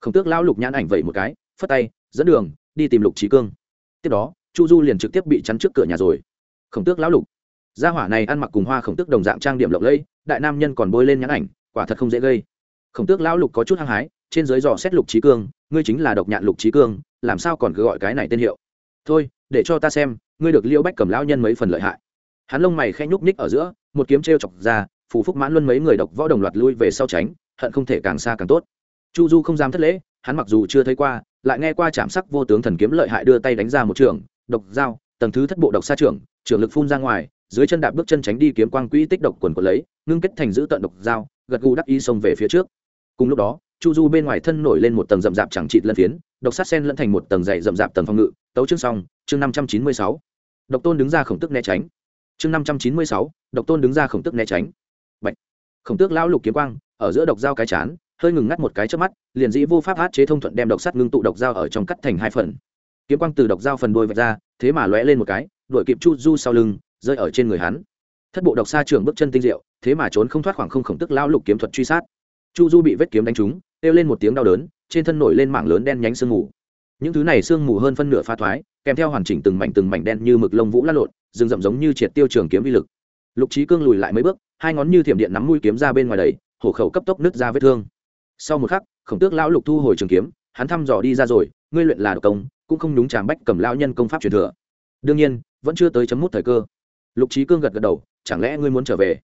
Khổng tước lão lục nhãn ảnh vậy một cái, phất tay, dẫn đường, đi tìm lục trí cương. Tiếp đó, chu du liền trực tiếp bị chắn trước cửa nhà rồi. Khổng tước lão lục. Gia hỏa này ăn mặc cùng hoa khổng tước đồng dạng trang điểm lộng lẫy, đại nam nhân còn bôi lên nhãn ảnh quả thật không dễ gây. Khổng tước lão lục có chút hăng hái, trên dưới dò xét lục trí cương, ngươi chính là độc nhạn lục trí cương, làm sao còn cứ gọi cái này tên hiệu? Thôi, để cho ta xem, ngươi được liễu bách cầm lão nhân mấy phần lợi hại. Hắn lông mày khẽ nhúc ních ở giữa, một kiếm t chọc ra, phù phúc mãn luân mấy người độc võ đồng loạt lui về sau tránh, hận không thể càng xa càng tốt. Chu du không dám thất lễ, hắn mặc dù chưa thấy qua, lại nghe qua chạm sắc vô tướng thần kiếm lợi hại đưa tay đánh ra một trường, độc dao tầng thứ thất bộ độc xa trưởng trường lực phun ra ngoài, dưới chân đạp bước chân tránh đi kiếm quang quỹ tích độc quần quần lấy, ngưng kết thành giữ tận độc dao gật gù đắc ý xông về phía trước. Cùng lúc đó, chu du bên ngoài thân nổi lên một tầng rậm rạp chẳng trịt lân phiến, độc sát sen lẫn thành một tầng dày rậm rạp tầng phòng ngự. Tấu chương xong, chương năm trăm chín mươi sáu. Độc tôn đứng ra khổng tức né tránh. Chương năm trăm chín mươi sáu, độc tôn đứng ra khổng tức né tránh. Bạch. khổng tước lão lục kiếm quang, ở giữa độc dao cái chán, hơi ngừng ngắt một cái trước mắt, liền dĩ vô pháp hát chế thông thuận đem độc sắt ngưng tụ độc dao ở trong cắt thành hai phần. Kiếm quang từ độc dao phần đôi vạch ra, thế mà lóe lên một cái, đuổi kịp chu du sau lưng, rơi ở trên người hắn. Thất bộ độc xa trường bước chân tinh diệu thế mà trốn không thoát khoảng không khổng tức lão lục kiếm thuật truy sát. Chu du bị vết kiếm đánh trúng, kêu lên một tiếng đau đớn, trên thân nổi lên mảng lớn đen nhánh sương mù. Những thứ này sương mù hơn phân nửa pha thoái, kèm theo hoàn chỉnh từng mảnh từng mảnh đen như mực lông vũ lăn lộn, rừng rậm giống như triệt tiêu trường kiếm vi lực. Lục trí cương lùi lại mấy bước, hai ngón như thiểm điện nắm mũi kiếm ra bên ngoài đầy, hổ khẩu cấp tốc nứt ra vết thương. Sau một khắc, khổng tước lão lục thu hồi trường kiếm, hắn thăm dò đi ra rồi, ngươi luyện là độc công, cũng không đúng tràng bách cầm lão nhân công pháp truyền thừa. Đương nhiên, vẫn chưa tới chấm mút thời cơ. Lục trí cương gật gật đầu, chẳng lẽ ngươi muốn trở về?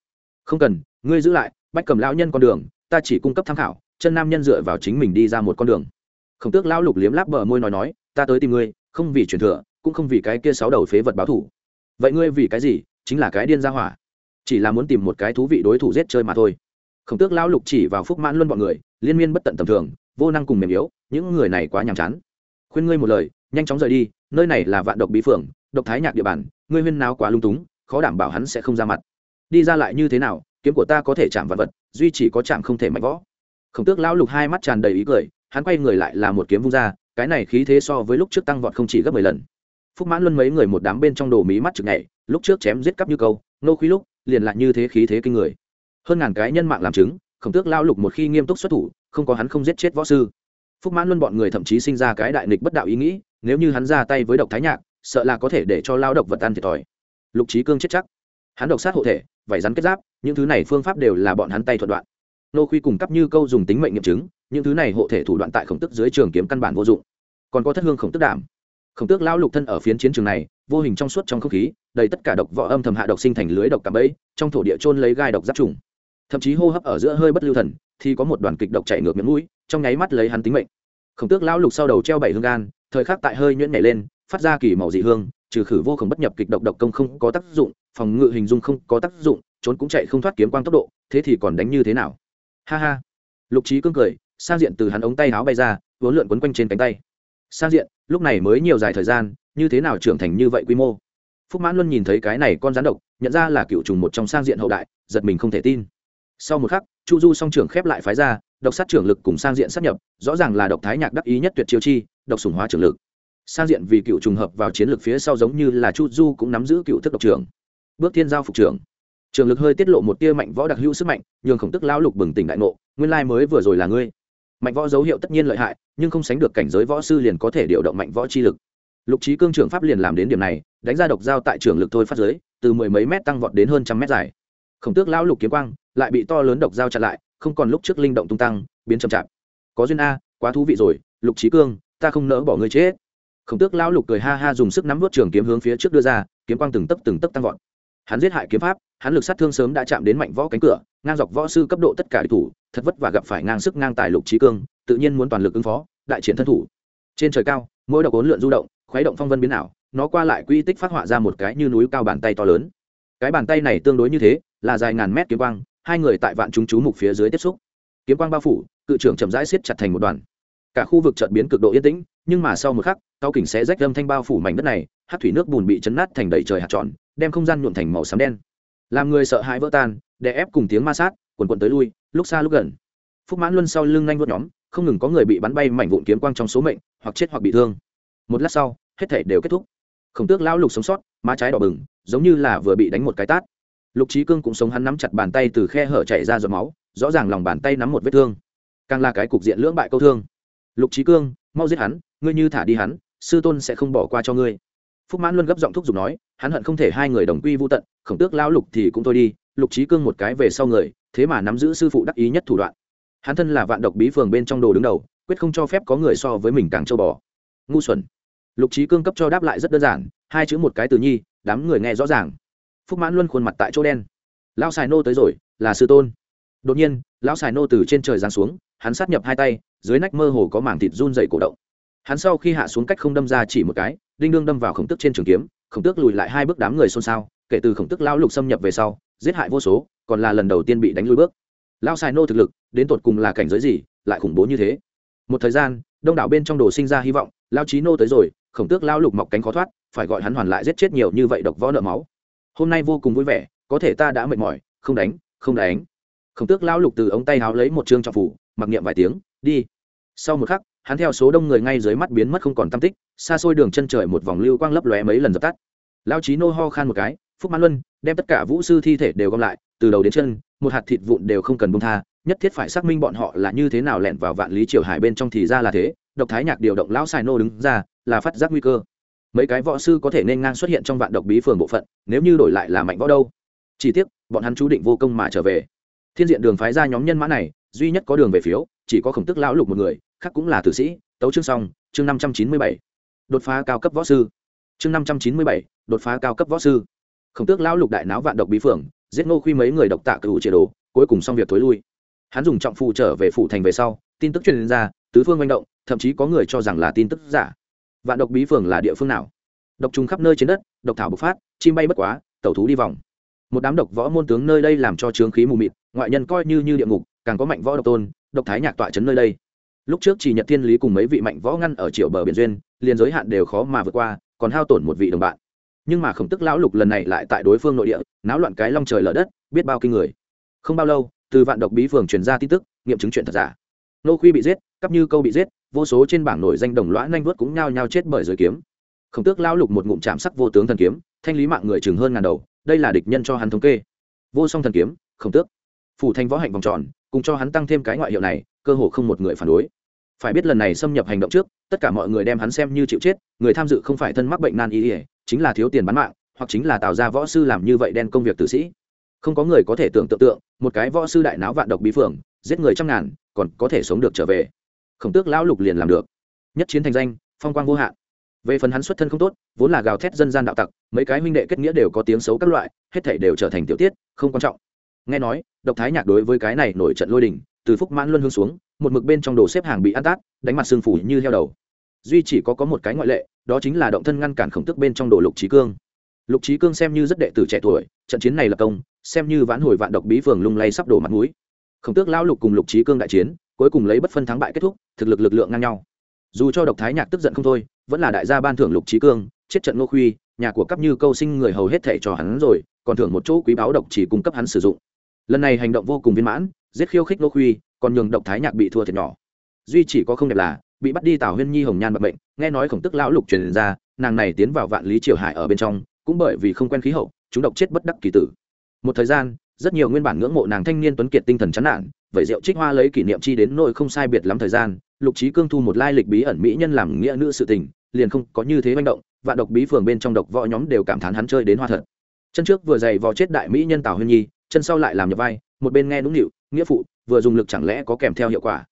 Không cần ngươi giữ lại bách cầm lão nhân con đường ta chỉ cung cấp tham khảo chân nam nhân dựa vào chính mình đi ra một con đường. Khổng tước lão lục liếm láp bờ môi nói nói ta tới tìm ngươi không vì truyền thừa cũng không vì cái kia sáu đầu phế vật báo thủ. Vậy ngươi vì cái gì? Chính là cái điên ra hỏa. Chỉ là muốn tìm một cái thú vị đối thủ giết chơi mà thôi. Khổng tước lão lục chỉ vào phúc mãn luân bọn người liên miên bất tận tầm thường vô năng cùng mềm yếu những người này quá nhàm chán. Khuyên ngươi một lời nhanh chóng rời đi nơi này là vạn độc bí phường, độc thái nhạc địa bàn ngươi huyên nào quá lung túng khó đảm bảo hắn sẽ không ra mặt đi ra lại như thế nào, kiếm của ta có thể chạm vật vật, duy chỉ có chạm không thể mạnh võ. Khổng tước lão lục hai mắt tràn đầy ý cười, hắn quay người lại là một kiếm vung ra, cái này khí thế so với lúc trước tăng vọt không chỉ gấp mười lần. Phúc mãn luân mấy người một đám bên trong đồ mí mắt chực nhảy, lúc trước chém giết cắp như câu, nô khí lúc, liền lại như thế khí thế kinh người. Hơn ngàn cái nhân mạng làm chứng, khổng tước lao lục một khi nghiêm túc xuất thủ, không có hắn không giết chết võ sư. Phúc mãn luân bọn người thậm chí sinh ra cái đại nghịch bất đạo ý nghĩ, nếu như hắn ra tay với độc thái nhạc, sợ là có thể để cho lao độc vật ăn thiệt thòi. Lục trí cương chết chắc hắn độc sát hộ thể, vảy rắn kết giáp, những thứ này phương pháp đều là bọn hắn tay thuật đoạn. Nô khuy cùng cấp như câu dùng tính mệnh nghiệm chứng, những thứ này hộ thể thủ đoạn tại khổng tức dưới trường kiếm căn bản vô dụng. Còn có thất hương khổng tức đảm. Khổng tước lão lục thân ở phiến chiến trường này, vô hình trong suốt trong không khí, đầy tất cả độc võ âm thầm hạ độc sinh thành lưới độc cạm bẫy, trong thổ địa trôn lấy gai độc giáp trùng. Thậm chí hô hấp ở giữa hơi bất lưu thần, thì có một đoàn kịch độc chạy ngược miệng mũi, trong nháy mắt lấy hắn tính mệnh. Khổng tước lão lục sau đầu treo bảy hương gan, thời khắc tại hơi nhuyễn nhảy lên, phát ra kỳ màu dị hương trừ khử vô cùng bất nhập kịch độc độc công không có tác dụng, phòng ngự hình dung không có tác dụng, trốn cũng chạy không thoát kiếm quang tốc độ, thế thì còn đánh như thế nào? Ha ha. Lục trí cương cười, sang diện từ hắn ống tay áo bay ra vốn lượn quấn quanh trên cánh tay. Sang diện, lúc này mới nhiều dài thời gian, như thế nào trưởng thành như vậy quy mô? Phúc mãn luân nhìn thấy cái này con rắn độc, nhận ra là cựu trùng một trong sang diện hậu đại, giật mình không thể tin. Sau một khắc, chu du song trưởng khép lại phái ra, độc sát trưởng lực cùng sang diện sát nhập, rõ ràng là độc thái nhạc đắc ý nhất tuyệt chiêu chi, độc sủng hóa trưởng lực sang diện vì cựu trùng hợp vào chiến lược phía sau giống như là chu du cũng nắm giữ cựu thức độc trưởng. Bước thiên giao phục trưởng. Trường lực hơi tiết lộ một tia mạnh võ đặc hữu sức mạnh, nhường khổng tức lão lục bừng tỉnh đại ngộ, nguyên lai mới vừa rồi là ngươi. Mạnh võ dấu hiệu tất nhiên lợi hại, nhưng không sánh được cảnh giới võ sư liền có thể điều động mạnh võ chi lực. Lục trí cương trưởng pháp liền làm đến điểm này, đánh ra độc giao tại trường lực thôi phát giới, từ mười mấy mét tăng vọt đến hơn trăm mét dài. Khổng tước lão lục kiếm quang, lại bị to lớn độc dao chặn lại, không còn lúc trước linh động tung tăng, biến chậm chạp. Có duyên a, quá thú vị rồi, lục trí cương, ta không nỡ bỏ ngươi chết khổng tước lão lục cười ha ha dùng sức nắm vút trường kiếm hướng phía trước đưa ra, kiếm quang từng tấc từng tấc tăng vọt. Hắn giết hại kiếm pháp, hắn lực sát thương sớm đã chạm đến mạnh võ cánh cửa, ngang dọc võ sư cấp độ tất cả địch thủ, thật vất và gặp phải ngang sức ngang tài lục trí cương, tự nhiên muốn toàn lực ứng phó, đại triển thân thủ. Trên trời cao, mỗi độc ốn lượn du động, khuấy động phong vân biến ảo, nó qua lại quy tích phát họa ra một cái như núi cao bàn tay to lớn. Cái bàn tay này tương đối như thế, là dài ngàn mét kiếm quang, hai người tại vạn chúng chú mục phía dưới tiếp xúc. Kiếm quang bao phủ, cự trưởng chậm rãi siết chặt thành một đoàn cả khu vực chợt biến cực độ yên tĩnh, nhưng mà sau một khắc cao kỉnh sẽ rách âm thanh bao phủ mảnh đất này, hát thủy nước bùn bị chấn nát thành đầy trời hạt tròn, đem không gian nhuộn thành màu xám đen. Làm người sợ hãi vỡ tan, đè ép cùng tiếng ma sát, quần quần tới lui, lúc xa lúc gần. Phúc mãn luân sau lưng nhanh vớt nhóm, không ngừng có người bị bắn bay mảnh vụn kiếm quang trong số mệnh, hoặc chết hoặc bị thương. Một lát sau, hết thể đều kết thúc. Khổng tước lão lục sống sót, má trái đỏ bừng, giống như là vừa bị đánh một cái tát. Lục trí cương cũng sống hắn nắm chặt bàn tay từ khe hở chảy ra giọt máu, rõ ràng lòng bàn tay nắm một vết thương. Càng là cái cục diện lưỡng bại câu thương lục trí cương, mau giết hắn, ngươi như thả đi hắn, sư tôn sẽ không bỏ qua cho ngươi. Phúc mãn luân gấp giọng thúc giục nói, hắn hận không thể hai người đồng quy vô tận, khổng tước lão lục thì cũng thôi đi, lục trí cương một cái về sau người, thế mà nắm giữ sư phụ đắc ý nhất thủ đoạn. Hắn thân là vạn độc bí phường bên trong đồ đứng đầu, quyết không cho phép có người so với mình càng châu bò. Ngu xuẩn. Lục trí cương cấp cho đáp lại rất đơn giản, hai chữ một cái từ nhi, đám người nghe rõ ràng. Phúc mãn luân khuôn mặt tại chỗ đen. Lão xài nô tới rồi, là sư tôn. Đột nhiên, lão xài nô từ trên trời giáng xuống, hắn sát nhập hai tay dưới nách mơ hồ có mảng thịt run dày cổ động. Hắn sau khi hạ xuống cách không đâm ra chỉ một cái, đinh đương đâm vào khổng tức trên trường kiếm, khổng tước lùi lại hai bước đám người xôn xao, kể từ khổng tức lao lục xâm nhập về sau, giết hại vô số, còn là lần đầu tiên bị đánh lui bước. Lão xài nô thực lực, đến tột cùng là cảnh giới gì, lại khủng bố như thế. Một thời gian, đông đảo bên trong đồ sinh ra hy vọng lao trí nô tới rồi, khổng tước lao lục mọc cánh khó thoát, phải gọi hắn hoàn lại giết chết nhiều như vậy độc võ nợ máu. Hôm nay vô cùng vui vẻ, có thể ta đã mệt mỏi, không đánh không đánh. Khổng tước lao lục từ ống tay háo lấy một chương trọng phủ, mặc niệm vài tiếng đi. Sau một khắc, hắn theo số đông người ngay dưới mắt biến mất không còn tam tích, xa xôi đường chân trời một vòng lưu quang lấp lóe mấy lần dập tắt. Lao trí nô ho khan một cái, phúc mãn luân, đem tất cả vũ sư thi thể đều gom lại, từ đầu đến chân, một hạt thịt vụn đều không cần bông tha, nhất thiết phải xác minh bọn họ là như thế nào lẻn vào vạn lý triều hải bên trong thì ra là thế. Độc thái nhạc điều động lão xài nô đứng ra, là phát giác nguy cơ. Mấy cái võ sư có thể nên ngang xuất hiện trong vạn độc bí phường bộ phận, nếu như đổi lại là mạnh võ đâu? Chỉ tiếc, bọn hắn chú định vô công mà trở về. Thiên diện đường phái ra nhóm nhân mã này duy nhất có đường về phiếu, chỉ có khổng tức lão lục một người, khác cũng là tử sĩ, tấu chương xong, chương năm trăm chín mươi bảy. Đột phá cao cấp võ sư. Chương năm trăm chín mươi bảy, đột phá cao cấp võ sư. Khổng tước lão lục đại náo vạn độc bí phượng, giết ngô khuy mấy người độc tạ cựu chế đồ, cuối cùng xong việc thối lui. Hắn dùng trọng phụ trở về phủ thành về sau, tin tức truyền ra, tứ phương manh động, thậm chí có người cho rằng là tin tức giả. Vạn độc bí phường là địa phương nào? Độc trùng khắp nơi trên đất, độc thảo bộc phát, chim bay bất quá, tẩu thú đi vòng. Một đám độc võ môn tướng nơi đây làm cho trướng khí mù mịt, ngoại nhân coi như như địa ngục càng có mạnh võ độc tôn, độc thái nhạc tọa trấn nơi đây. Lúc trước chỉ nhật thiên lý cùng mấy vị mạnh võ ngăn ở triệu bờ biển duyên, liền giới hạn đều khó mà vượt qua, còn hao tổn một vị đồng bạn. Nhưng mà khổng tức lão lục lần này lại tại đối phương nội địa, náo loạn cái long trời lở đất, biết bao kinh người. Không bao lâu, từ vạn độc bí phường truyền ra tin tức, nghiệm chứng chuyện thật giả. Nô khuy bị giết cắp như câu bị giết, vô số trên bảng nổi danh đồng lõa nanh vớt cũng nhao nhao chết bởi giới kiếm. Khổng tước lão lục một ngụm chạm sắc vô tướng thần kiếm, thanh lý mạng người chừng hơn ngàn đầu, đây là địch nhân cho hắn thống kê. Vô song thần kiếm, khổng tước. Phủ thanh võ hạnh vòng tròn cùng cho hắn tăng thêm cái ngoại hiệu này, cơ hồ không một người phản đối. Phải biết lần này xâm nhập hành động trước, tất cả mọi người đem hắn xem như chịu chết, người tham dự không phải thân mắc bệnh nan y ỉa chính là thiếu tiền bán mạng, hoặc chính là tạo ra võ sư làm như vậy đen công việc tử sĩ. Không có người có thể tưởng tượng tượng, một cái võ sư đại náo vạn độc bí phường, giết người trăm ngàn, còn có thể sống được trở về. Khổng tước lão lục liền làm được. Nhất chiến thành danh, phong quang vô hạn. Về phần hắn xuất thân không tốt, vốn là gào thét dân gian đạo tặc, mấy cái minh đệ kết nghĩa đều có tiếng xấu các loại, hết thảy đều trở thành tiểu tiết, không quan trọng nghe nói, độc thái nhạc đối với cái này nổi trận lôi đình, từ phúc mãn luân hương xuống, một mực bên trong đồ xếp hàng bị ăn tát, đánh mặt xương phủ như heo đầu. Duy chỉ có có một cái ngoại lệ, đó chính là động thân ngăn cản khổng tức bên trong đồ lục trí cương. Lục trí cương xem như rất đệ tử trẻ tuổi, trận chiến này là công, xem như vãn hồi vạn độc bí phường lung lay sắp đổ mặt mũi. Khổng tước lão lục cùng lục trí cương đại chiến, cuối cùng lấy bất phân thắng bại kết thúc, thực lực lực lượng ngang nhau. Dù cho độc thái nhạc tức giận không thôi, vẫn là đại gia ban thưởng lục trí cương, chết trận ngô khuy, nhà của cấp như câu sinh người hầu hết thể cho hắn rồi, còn thưởng một chỗ quý báo độc chỉ cung cấp hắn sử dụng lần này hành động vô cùng viên mãn, giết khiêu khích nô khuy, còn nhường động thái nhạc bị thua thiệt nhỏ. Duy chỉ có không đẹp là, bị bắt đi tào huyên nhi hồng nhan bận bệnh nghe nói khổng tức lão lục truyền ra, nàng này tiến vào vạn lý triều hải ở bên trong, cũng bởi vì không quen khí hậu, chúng độc chết bất đắc kỳ tử. Một thời gian, rất nhiều nguyên bản ngưỡng mộ nàng thanh niên tuấn kiệt tinh thần chán nản vậy rượu trích hoa lấy kỷ niệm chi đến nỗi không sai biệt lắm thời gian, lục trí cương thu một lai lịch bí ẩn mỹ nhân làm nghĩa nữ sự tình, liền không có như thế manh động, vạn độc bí phường bên trong độc võ nhóm đều cảm thán hắn chơi đến hoa thật. Chân trước vừa dày vò chết đại mỹ nhân tào huyên nhi chân sau lại làm nhập vai, một bên nghe nũng nịu, nghĩa phụ, vừa dùng lực chẳng lẽ có kèm theo hiệu quả?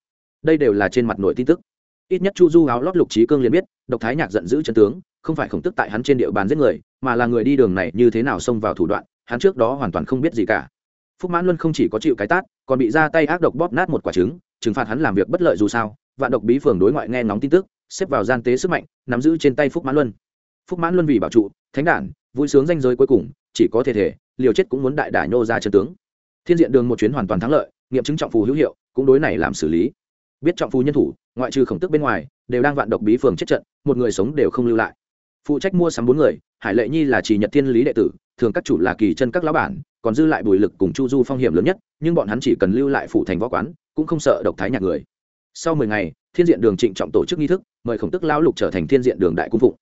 Đây đều là trên mặt nội tin tức. Ít nhất chu du áo lót lục trí cương liền biết, độc thái nhạc giận dữ chân tướng, không phải khổng tức tại hắn trên địa bàn giết người, mà là người đi đường này như thế nào xông vào thủ đoạn, hắn trước đó hoàn toàn không biết gì cả. Phúc mãn luân không chỉ có chịu cái tát, còn bị ra tay ác độc bóp nát một quả trứng, trừng phạt hắn làm việc bất lợi dù sao. Vạn độc bí phường đối ngoại nghe ngóng tin tức, xếp vào gian tế sức mạnh, nắm giữ trên tay phúc mãn luân. Phúc mãn luân vì bảo trụ, thánh đản, vui sướng danh giới cuối cùng, chỉ có thể thể liều chết cũng muốn đại đả nhô ra chân tướng. Thiên diện đường một chuyến hoàn toàn thắng lợi, nghiệm chứng trọng phù hữu hiệu, cũng đối này làm xử lý. Biết trọng phù nhân thủ, ngoại trừ khổng tức bên ngoài, đều đang vạn độc bí phường chết trận, một người sống đều không lưu lại. Phụ trách mua sắm bốn người, hải lệ nhi là chỉ nhật thiên lý đệ tử, thường các chủ là kỳ chân các lão bản, còn dư lại bùi lực cùng chu du phong hiểm lớn nhất, nhưng bọn hắn chỉ cần lưu lại phụ thành võ quán, cũng không sợ độc thái nhạc người. Sau mười ngày, thiên diện đường trịnh trọng tổ chức nghi thức, mời khổng tức lão lục trở thành thiên diện đường đại cung phụng.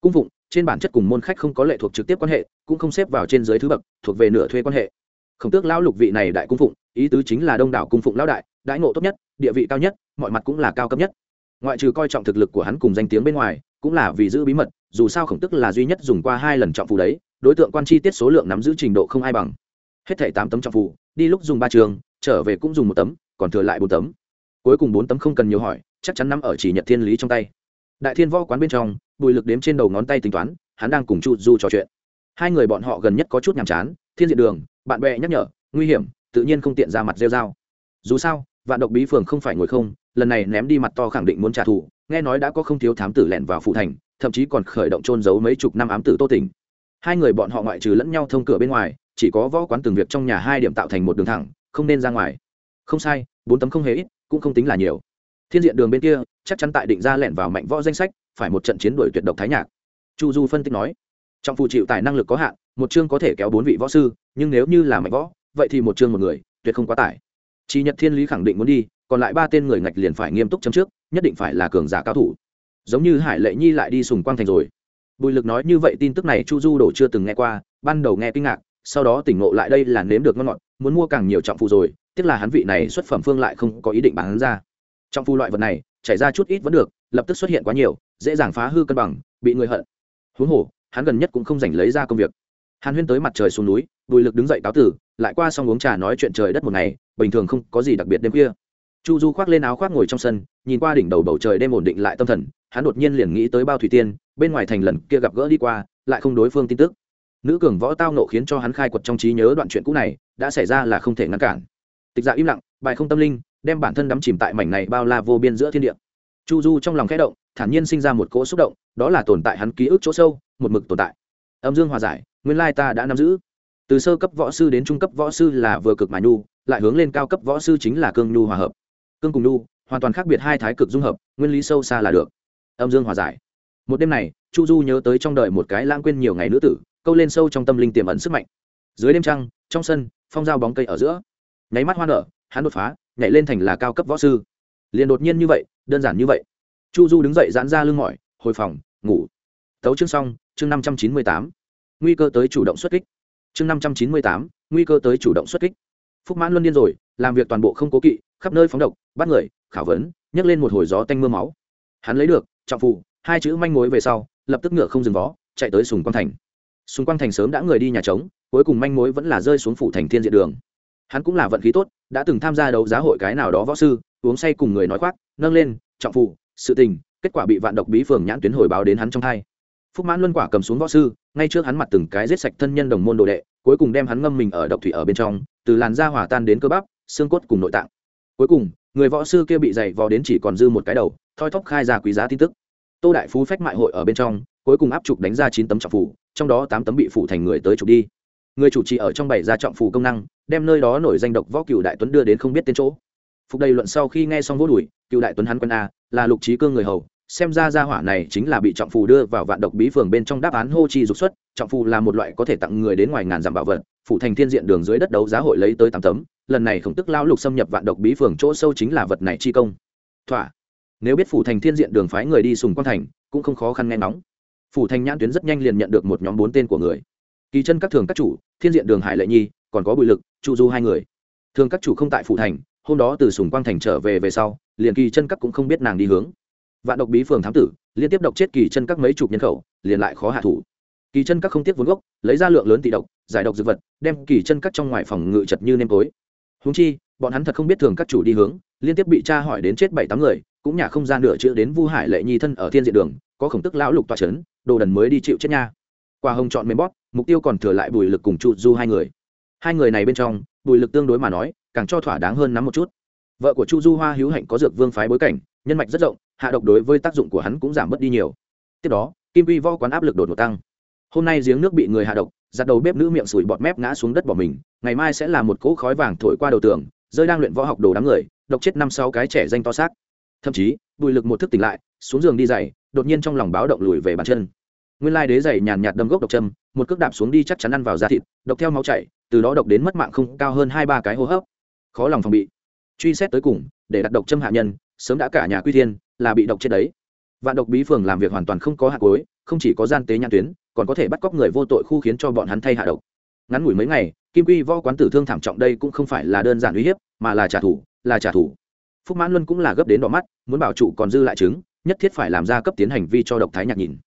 Cung phụng trên bản chất cùng môn khách không có lệ thuộc trực tiếp quan hệ, cũng không xếp vào trên dưới thứ bậc, thuộc về nửa thuê quan hệ. Khổng tước lão lục vị này đại cung phụng, ý tứ chính là đông đảo cung phụng lão đại, đãi ngộ tốt nhất, địa vị cao nhất, mọi mặt cũng là cao cấp nhất. Ngoại trừ coi trọng thực lực của hắn cùng danh tiếng bên ngoài, cũng là vì giữ bí mật, dù sao khổng tức là duy nhất dùng qua hai lần trọng phù đấy, đối tượng quan chi tiết số lượng nắm giữ trình độ không ai bằng. Hết thảy tám tấm trọng phù, đi lúc dùng ba trường, trở về cũng dùng một tấm, còn thừa lại bốn tấm. Cuối cùng bốn tấm không cần nhiều hỏi, chắc chắn nắm ở chỉ nhật thiên lý trong tay đại thiên võ quán bên trong, bùi lực đếm trên đầu ngón tay tính toán, hắn đang cùng chu du trò chuyện. Hai người bọn họ gần nhất có chút nhàm chán, thiên diện đường, bạn bè nhắc nhở, nguy hiểm, tự nhiên không tiện ra mặt rêu dao dù sao, vạn độc bí phường không phải ngồi không, lần này ném đi mặt to khẳng định muốn trả thù, nghe nói đã có không thiếu thám tử lẻn vào phụ thành, thậm chí còn khởi động trôn giấu mấy chục năm ám tử tô tỉnh hai người bọn họ ngoại trừ lẫn nhau thông cửa bên ngoài, chỉ có võ quán từng việc trong nhà hai điểm tạo thành một đường thẳng, không nên ra ngoài. Không sai, bốn tấm không hề ít, cũng không tính là nhiều thiên diện đường bên kia, chắc chắn tại định ra lẻn vào mạnh võ danh sách, phải một trận chiến đuổi tuyệt độc thái nhạc. Chu du phân tích nói trong phụ chịu tài năng lực có hạn, một chương có thể kéo bốn vị võ sư, nhưng nếu như là mạnh võ, vậy thì một chương một người, tuyệt không quá tải. Chỉ nhật thiên lý khẳng định muốn đi, còn lại ba tên người ngạch liền phải nghiêm túc chấm trước, nhất định phải là cường giả cao thủ. Giống như hải lệ nhi lại đi sùng quang thành rồi. Bùi lực nói như vậy tin tức này chu du đổ chưa từng nghe qua, ban đầu nghe kinh ngạc, sau đó tỉnh ngộ lại đây là nếm được ngon ngọt, muốn mua càng nhiều trọng phụ rồi, tiếc là hắn vị này xuất phẩm phương lại không có ý định bán ra trong phu loại vật này, chảy ra chút ít vẫn được, lập tức xuất hiện quá nhiều, dễ dàng phá hư cân bằng, bị người hận. Huống hồ, hắn gần nhất cũng không giành lấy ra công việc. Hàn huyên tới mặt trời xuống núi, bùi lực đứng dậy cáo tử, lại qua xong uống trà nói chuyện trời đất một ngày, bình thường không có gì đặc biệt đêm khuya. Chu du khoác lên áo khoác ngồi trong sân, nhìn qua đỉnh đầu bầu trời đêm ổn định lại tâm thần, hắn đột nhiên liền nghĩ tới bao thủy tiên, bên ngoài thành lần kia gặp gỡ đi qua, lại không đối phương tin tức. Nữ cường võ tao nộ khiến cho hắn khai quật trong trí nhớ đoạn chuyện cũ này, đã xảy ra là không thể ngăn cản. Tịch dạ im lặng, bài không tâm linh đem bản thân đắm chìm tại mảnh này bao la vô biên giữa thiên địa. Chu du trong lòng khẽ động, thản nhiên sinh ra một cỗ xúc động, đó là tồn tại hắn ký ức chỗ sâu, một mực tồn tại. Âm dương hòa giải, nguyên lai ta đã nắm giữ. Từ sơ cấp võ sư đến trung cấp võ sư là vừa cực mà nhu, lại hướng lên cao cấp võ sư chính là cương nhu hòa hợp. Cương cùng nhu, hoàn toàn khác biệt hai thái cực dung hợp, nguyên lý sâu xa là được. Âm dương hòa giải. Một đêm này, chu du nhớ tới trong đời một cái lãng quên nhiều ngày nữ tử, câu lên sâu trong tâm linh tiềm ẩn sức mạnh. Dưới đêm trăng, trong sân, phong dao bóng cây ở giữa. Nháy mắt hoa nở, hắn đột phá nhảy lên thành là cao cấp võ sư. Liền đột nhiên như vậy, đơn giản như vậy. Chu du đứng dậy giãn ra lưng mỏi, hồi phòng, ngủ. Tấu chương xong, chương năm trăm chín mươi tám. Nguy cơ tới chủ động xuất kích. Chương năm trăm chín mươi tám, nguy cơ tới chủ động xuất kích. Phúc mãn luân điên rồi, làm việc toàn bộ không cố kỵ, khắp nơi phóng độc, bắt người, khảo vấn, nhấc lên một hồi gió tanh m ư a máu. Hắn lấy được, trọng phụ hai chữ manh mối về sau, lập tức ngựa không dừng vó, chạy tới sùng quang thành. Sùng quang thành sớm đã người đi nhà trống, cuối cùng manh mối vẫn là rơi xuống phủ thành thiên diện đường hắn cũng là vận khí tốt, đã từng tham gia đấu giá hội cái nào đó võ sư, uống say cùng người nói khoác, nâng lên, trọng phụ, sự tình, kết quả bị vạn độc bí phường nhãn tuyến hồi báo đến hắn trong thai. Phúc mãn luân quả cầm xuống võ sư, ngay trước hắn mặt từng cái giết sạch thân nhân đồng môn đồ đệ, cuối cùng đem hắn ngâm mình ở độc thủy ở bên trong, từ làn da hòa tan đến cơ bắp, xương cốt cùng nội tạng. Cuối cùng, người võ sư kia bị dày vò đến chỉ còn dư một cái đầu, thoi thóp khai ra quý giá tin tức. Tô đại phú phách mại hội ở bên trong, cuối cùng áp trục đánh ra chín tấm trọng phủ trong đó tám tấm bị phủ thành người tới trục đi người chủ trì ở trong bảy ra trọng phủ công năng, đem nơi đó nổi danh độc võ cựu đại tuấn đưa đến không biết tên chỗ. Phục đầy luận sau khi nghe xong vô đùi cựu đại tuấn hắn quân a, là lục trí cương người hầu, xem ra gia hỏa này chính là bị trọng phù đưa vào vạn độc bí phường bên trong đáp án hô chi dục xuất, trọng phù là một loại có thể tặng người đến ngoài ngàn dặm bảo vật, phủ thành thiên diện đường dưới đất đấu giá hội lấy tới tám tấm, lần này khổng tức lao lục xâm nhập vạn độc bí phường chỗ sâu chính là vật này chi công. Thỏa. Nếu biết phủ thành thiên diện đường phái người đi sùng quan thành, cũng không khó khăn nghe nóng phủ thành nhãn tuyến rất nhanh liền nhận được một nhóm bốn tên của người kỳ chân các thường các chủ, thiên diện đường hải lệ nhi, còn có bùi lực, chu du hai người. Thường các chủ không tại phủ thành, hôm đó từ sùng quang thành trở về về sau, liền kỳ chân các cũng không biết nàng đi hướng. Vạn độc bí phường thám tử, liên tiếp độc chết kỳ chân các mấy chục nhân khẩu, liền lại khó hạ thủ. Kỳ chân các không tiếc vốn gốc, lấy ra lượng lớn tỷ độc, giải độc dược vật, đem kỳ chân các trong ngoài phòng ngự chật như nêm tối. Húng chi, bọn hắn thật không biết thường các chủ đi hướng, liên tiếp bị tra hỏi đến chết bảy tám người, cũng nhà không gian nửa chữ đến vu hải lệ nhi thân ở thiên diện đường, có khổng tức lão lục tọa trấn đồ đần mới đi chịu chết nha qua hồng chọn mềm bóp, mục tiêu còn thừa lại bùi lực cùng chu du hai người. Hai người này bên trong, bùi lực tương đối mà nói, càng cho thỏa đáng hơn nắm một chút. Vợ của chu du hoa hữu hạnh có dược vương phái bối cảnh, nhân mạch rất rộng, hạ độc đối với tác dụng của hắn cũng giảm bớt đi nhiều. Tiếp đó, kim quy vo quán áp lực đột ngột tăng. Hôm nay giếng nước bị người hạ độc, giặt đầu bếp nữ miệng sủi bọt mép ngã xuống đất bỏ mình, ngày mai sẽ là một cỗ khói vàng thổi qua đầu tường, rơi đang luyện võ học đồ đám người, độc chết năm sáu cái trẻ danh to xác. Thậm chí, bùi lực một thức tỉnh lại, xuống giường đi dày đột nhiên trong lòng báo động lùi về bàn chân nguyên lai đế dày nhàn nhạt đâm gốc độc châm, một cước đạp xuống đi chắc chắn ăn vào da thịt, độc theo máu chảy, từ đó độc đến mất mạng không cao hơn hai ba cái hô hấp. Khó lòng phòng bị. Truy xét tới cùng, để đặt độc châm hạ nhân, sớm đã cả nhà quy thiên, là bị độc chết đấy. Vạn độc bí phường làm việc hoàn toàn không có hạt cối không chỉ có gian tế nhãn tuyến, còn có thể bắt cóc người vô tội khu khiến cho bọn hắn thay hạ độc. Ngắn ngủi mấy ngày, kim quy võ quán tử thương thảm trọng đây cũng không phải là đơn giản uy hiếp, mà là trả thù, là trả thù. Phúc mãn luân cũng là gấp đến đỏ mắt, muốn bảo trụ còn dư lại chứng, nhất thiết phải làm ra cấp tiến hành vi cho độc thái nhạc nhìn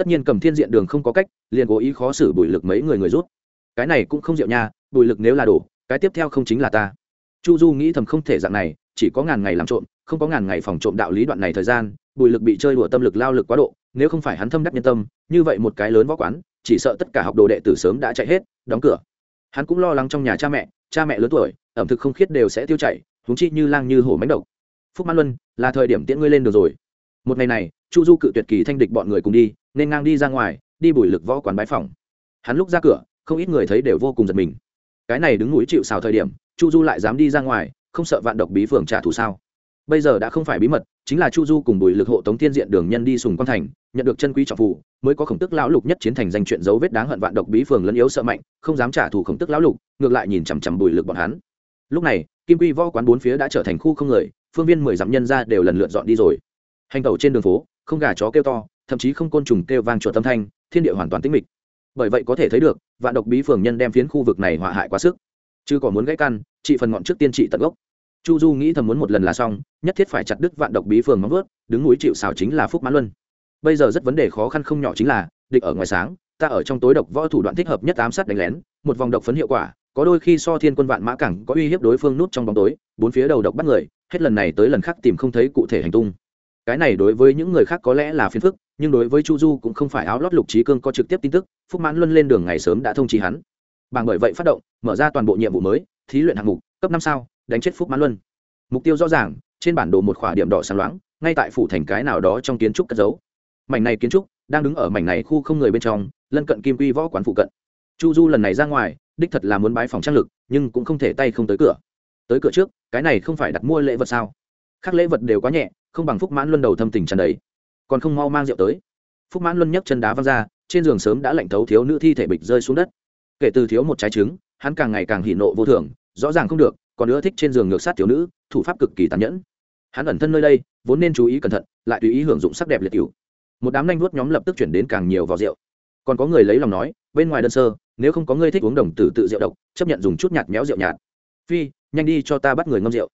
tất nhiên cầm thiên diện đường không có cách, liền cố ý khó xử bùi lực mấy người người rút. Cái này cũng không diệu nha, bùi lực nếu là đủ cái tiếp theo không chính là ta. Chu du nghĩ thầm không thể dạng này, chỉ có ngàn ngày làm trộm, không có ngàn ngày phòng trộm đạo lý đoạn này thời gian, bùi lực bị chơi đùa tâm lực lao lực quá độ, nếu không phải hắn thâm đắc nhân tâm, như vậy một cái lớn võ quán, chỉ sợ tất cả học đồ đệ tử sớm đã chạy hết, đóng cửa. Hắn cũng lo lắng trong nhà cha mẹ cha mẹ lớn tuổi, ẩm thực không khiết đều sẽ tiêu chảy húng chi như lang như hổ mánh độc. Phúc mãn luân, là thời điểm tiễn ngươi lên được rồi một ngày này, chu du cự tuyệt kỳ thanh địch bọn người cùng đi, nên ngang đi ra ngoài, đi bùi lực võ quán bái phòng hắn lúc ra cửa, không ít người thấy đều vô cùng giật mình. Cái này đứng núi chịu xào thời điểm, chu du lại dám đi ra ngoài, không sợ vạn độc bí phường trả thù sao? Bây giờ đã không phải bí mật, chính là chu du cùng bùi lực hộ tống thiên diện đường nhân đi sùng quan thành, nhận được chân quý trọng phụ, mới có khổng tức lão lục nhất chiến thành danh chuyện dấu vết đáng hận vạn độc bí phường lẫn yếu sợ mạnh, không dám trả thù khổng tức lão lục, ngược lại nhìn chằm chằm bùi lực bọn hắn. Lúc này, kim quy võ quán bốn phía đã trở thành khu không người, phương viên mười dặm nhân ra đều lần lượt dọn đi rồi hành tẩu trên đường phố, không gà chó kêu to, thậm chí không côn trùng kêu vang chuột tâm thanh, thiên địa hoàn toàn tĩnh mịch. Bởi vậy có thể thấy được, vạn độc bí phường nhân đem phiến khu vực này hỏa hại quá sức. Chứ còn muốn gãy căn, trị phần ngọn trước tiên trị tận gốc. Chu du nghĩ thầm muốn một lần là xong, nhất thiết phải chặt đứt vạn độc bí phường móng vớt đứng núi chịu xào chính là phúc mãn luân. Bây giờ rất vấn đề khó khăn không nhỏ chính là, địch ở ngoài sáng, ta ở trong tối độc võ thủ đoạn thích hợp nhất ám sát đánh lén, một vòng độc phấn hiệu quả, có đôi khi so thiên quân vạn mã cẳng có uy hiếp đối phương nút trong bóng tối, bốn phía đầu độc bắt người, hết lần này tới lần khác tìm không thấy cụ thể hành tung cái này đối với những người khác có lẽ là phiền phức, nhưng đối với chu du cũng không phải áo lót lục trí cương có trực tiếp tin tức, phúc mãn luân lên đường ngày sớm đã thông trí hắn. Bằng bởi vậy phát động, mở ra toàn bộ nhiệm vụ mới, thí luyện hạng mục, cấp năm sao, đánh chết phúc mãn luân. Mục tiêu rõ ràng, trên bản đồ một khỏa điểm đỏ sáng loáng, ngay tại phủ thành cái nào đó trong kiến trúc cất giấu. Mảnh này kiến trúc, đang đứng ở mảnh này khu không người bên trong, lân cận kim quy võ quán phụ cận. Chu du lần này ra ngoài, đích thật là muốn bái phòng trang lực, nhưng cũng không thể tay không tới cửa. Tới cửa trước, cái này không phải đặt mua lễ vật sao? Các lễ vật đều quá nhẹ không bằng phúc mãn luân đầu thâm tình tràn đầy. Còn không mau mang rượu tới. Phúc mãn luân nhấc chân đá văng ra, trên giường sớm đã lạnh thấu thiếu nữ thi thể bịch rơi xuống đất. Kể từ thiếu một trái trứng, hắn càng ngày càng hỉ nộ vô thường, rõ ràng không được, còn nữa thích trên giường ngược sát thiếu nữ, thủ pháp cực kỳ tàn nhẫn. Hắn ẩn thân nơi đây, vốn nên chú ý cẩn thận, lại tùy ý hưởng dụng sắc đẹp liệt cựu một đám nanh vuốt nhóm lập tức chuyển đến càng nhiều vào rượu. Còn có người lấy lòng nói, bên ngoài đơn sơ, nếu không có người thích uống đồng tử tự rượu độc, chấp nhận dùng chút nhạt méo rượu nhạt. Phi, nhanh đi cho ta bắt người ngâm rượu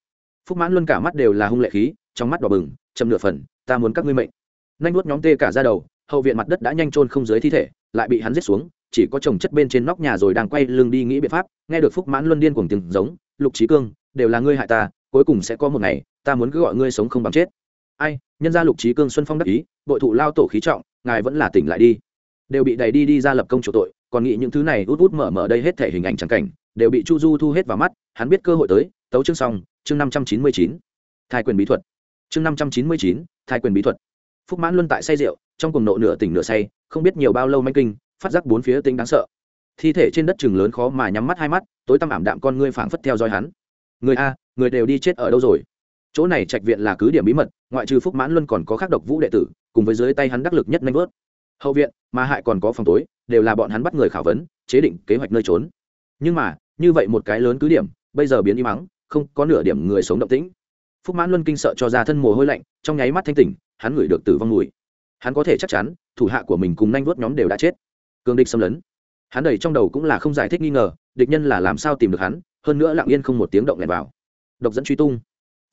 phúc mãn Luân cả mắt đều là hung lệ khí, trong mắt đỏ bừng, châm nửa phần, ta muốn các ngươi mệnh. Nanh nuốt nhóm tê cả ra đầu, hậu viện mặt đất đã nhanh trôn không dưới thi thể, lại bị hắn giết xuống, chỉ có chồng chất bên trên nóc nhà rồi đang quay lưng đi nghĩ biện pháp, nghe được phúc mãn luân điên cùng tiếng giống, lục trí cương, đều là ngươi hại ta, cuối cùng sẽ có một ngày, ta muốn cứ gọi ngươi sống không bằng chết. Ai, nhân gia lục trí cương xuân phong đắc ý, bội thụ lao tổ khí trọng, ngài vẫn là tỉnh lại đi. Đều bị đẩy đi đi ra lập công chủ tội, còn nghĩ những thứ này út út mở mở đây hết thể hình ảnh trắng cảnh, đều bị chu du thu hết vào mắt, hắn biết cơ hội tới, tấu chương xong chương năm trăm chín mươi chín, thai quyền bí thuật. Chương năm trăm chín mươi chín, thai quyền bí thuật. Phúc mãn luân tại say rượu, trong cùng nộ nửa tỉnh nửa say, không biết nhiều bao lâu manh kinh, phát giác bốn phía tính đáng sợ. Thi thể trên đất chừng lớn khó mà nhắm mắt hai mắt, tối tăm ảm đạm con ngươi phảng phất theo dõi hắn. Người a, người đều đi chết ở đâu rồi? Chỗ này trạch viện là cứ điểm bí mật, ngoại trừ phúc mãn luân còn có khắc độc vũ đệ tử, cùng với dưới tay hắn đắc lực nhất nanh vớt. Hậu viện mà hại còn có phòng tối, đều là bọn hắn bắt người khảo vấn, chế định kế hoạch nơi trốn. Nhưng mà, như vậy một cái lớn cứ điểm, bây giờ biến đi mắng không có nửa điểm người sống động tĩnh. Phúc mãn luân kinh sợ cho ra thân mồ hôi lạnh, trong nháy mắt thanh tỉnh, hắn ngửi được tử vong mùi. Hắn có thể chắc chắn, thủ hạ của mình cùng nhanh vớt nhóm đều đã chết. Cương địch xâm lấn. Hắn đầy trong đầu cũng là không giải thích nghi ngờ, địch nhân là làm sao tìm được hắn, hơn nữa lặng yên không một tiếng động lẻn vào. Độc dẫn truy tung.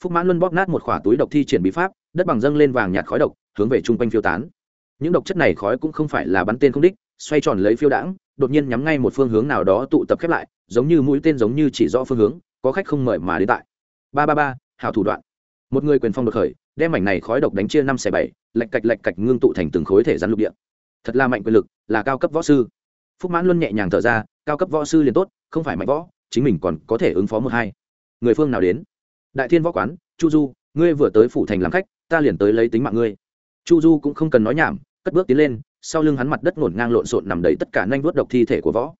Phúc mãn luân bóp nát một khỏa túi độc thi triển bí pháp, đất bằng dâng lên vàng nhạt khói độc, hướng về chung quanh phiêu tán. Những độc chất này khói cũng không phải là bắn tên không đích, xoay tròn lấy phiêu đãng, đột nhiên nhắm ngay một phương hướng nào đó tụ tập khép lại, giống như mũi tên giống như chỉ rõ phương hướng có khách không mời mà đến tại. Ba ba ba, hảo thủ đoạn. Một người quyền phong đột khởi, đem mảnh này khói độc đánh chia năm xẻ bảy lạch cạch lạch cạch ngưng tụ thành từng khối thể rắn lục địa. Thật là mạnh quyền lực, là cao cấp võ sư. Phúc mãn luân nhẹ nhàng thở ra, cao cấp võ sư liền tốt, không phải mạnh võ, chính mình còn có thể ứng phó một hai. Người phương nào đến? Đại thiên võ quán, chu du, ngươi vừa tới phủ thành làm khách, ta liền tới lấy tính mạng ngươi. Chu du cũng không cần nói nhảm, cất bước tiến lên, sau lưng hắn mặt đất ngổn ngang lộn xộn nằm đầy tất cả nhanh vuốt độc thi thể của võ.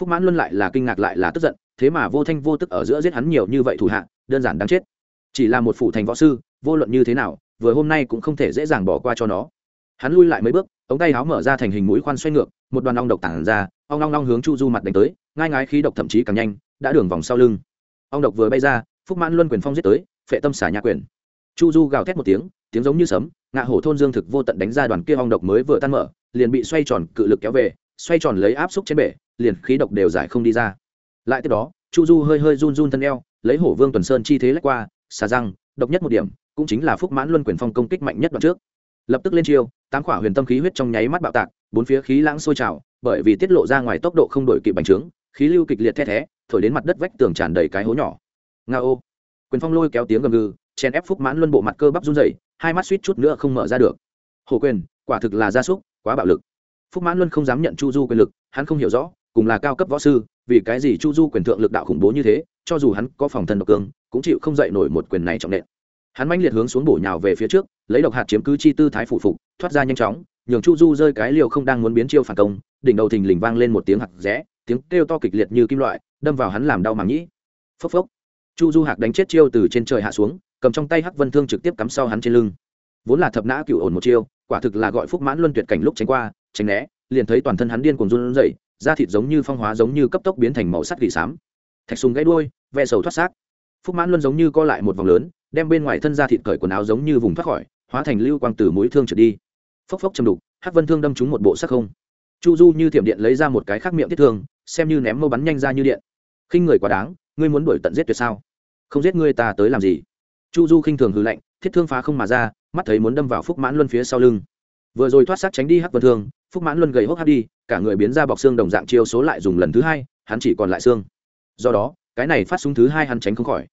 Phúc mãn luân lại là kinh ngạc lại là tức giận thế mà vô thanh vô tức ở giữa giết hắn nhiều như vậy thủ hạ, đơn giản đáng chết. Chỉ là một phủ thành võ sư, vô luận như thế nào, vừa hôm nay cũng không thể dễ dàng bỏ qua cho nó. Hắn lui lại mấy bước, ống tay áo mở ra thành hình mũi khoan xoay ngược, một đoàn ong độc tản ra, ong long long hướng chu du mặt đánh tới, ngai ngái khí độc thậm chí càng nhanh, đã đường vòng sau lưng. Ong độc vừa bay ra, phúc mãn luân quyền phong giết tới, phệ tâm xả nhà quyền. Chu du gào thét một tiếng tiếng giống như sấm, ngạ hổ thôn dương thực vô tận đánh ra đoàn kia ong độc mới vừa tan mở, liền bị xoay tròn cự lực kéo về, xoay tròn lấy áp xúc trên bể, liền khí độc đều giải không đi ra lại tiếp đó, chu du hơi hơi run run thân eo, lấy hổ vương tuần sơn chi thế lách qua, xà răng, độc nhất một điểm, cũng chính là phúc mãn luân quyền phong công kích mạnh nhất đoạn trước. Lập tức lên chiêu, tám khỏa huyền tâm khí huyết trong nháy mắt bạo tạc, bốn phía khí lãng sôi trào, bởi vì tiết lộ ra ngoài tốc độ không đổi kịp bành trướng, khí lưu kịch liệt the thé, thổi đến mặt đất vách tường tràn đầy cái hố nhỏ. Nga ô. Quyền phong lôi kéo tiếng gầm gừ chen ép phúc mãn luân bộ mặt cơ bắp run rẩy, hai mắt suýt chút nữa không mở ra được. Hồ quyền, quả thực là gia súc, quá bạo lực. Phúc mãn luân không dám nhận chu du quyền lực, hắn không hiểu rõ, cùng là cao cấp võ sư vì cái gì chu du quyền thượng lực đạo khủng bố như thế, cho dù hắn có phòng thân độc cường, cũng chịu không dậy nổi một quyền này trọng nện. Hắn manh liệt hướng xuống bổ nhào về phía trước, lấy độc hạt chiếm cứ chi tư thái phủ phục, thoát ra nhanh chóng, nhường chu du rơi cái liều không đang muốn biến chiêu phản công, đỉnh đầu thình lình vang lên một tiếng hạt rẽ, tiếng kêu to kịch liệt như kim loại, đâm vào hắn làm đau màng nhĩ. Phốc phốc. Chu du hạc đánh chết chiêu từ trên trời hạ xuống, cầm trong tay hắc vân thương trực tiếp cắm sau hắn trên lưng. Vốn là thập nã cựu ổn một chiêu, quả thực là gọi phúc mãn luân tuyệt cảnh lúc tránh qua, tránh né, liền thấy toàn thân hắn điên cuồng run rẩy da thịt giống như phong hóa giống như cấp tốc biến thành màu sắt gỉ xám. Thạch sùng gãy đuôi, ve sầu thoát xác. Phúc mãn luân giống như co lại một vòng lớn, đem bên ngoài thân da thịt cởi quần áo giống như vùng thoát khỏi, hóa thành lưu quang từ mũi thương trượt đi. Phốc phốc chầm đục, hắc vân thương đâm trúng một bộ sắc không. Chu du như thiểm điện lấy ra một cái khác miệng thiết thương, xem như ném mâu bắn nhanh ra như điện. Khinh người quá đáng, ngươi muốn đuổi tận giết tuyệt sao? Không giết ngươi ta tới làm gì? Chu du khinh thường hư lạnh, thiết thương phá không mà ra, mắt thấy muốn đâm vào phúc mãn luân phía sau lưng. Vừa rồi thoát xác tránh đi hắc vân thương phúc mãn luân gầy hốc hát đi, cả người biến ra bọc xương đồng dạng chiêu số lại dùng lần thứ hai, hắn chỉ còn lại xương. Do đó, cái này phát súng thứ hai hắn tránh không khỏi.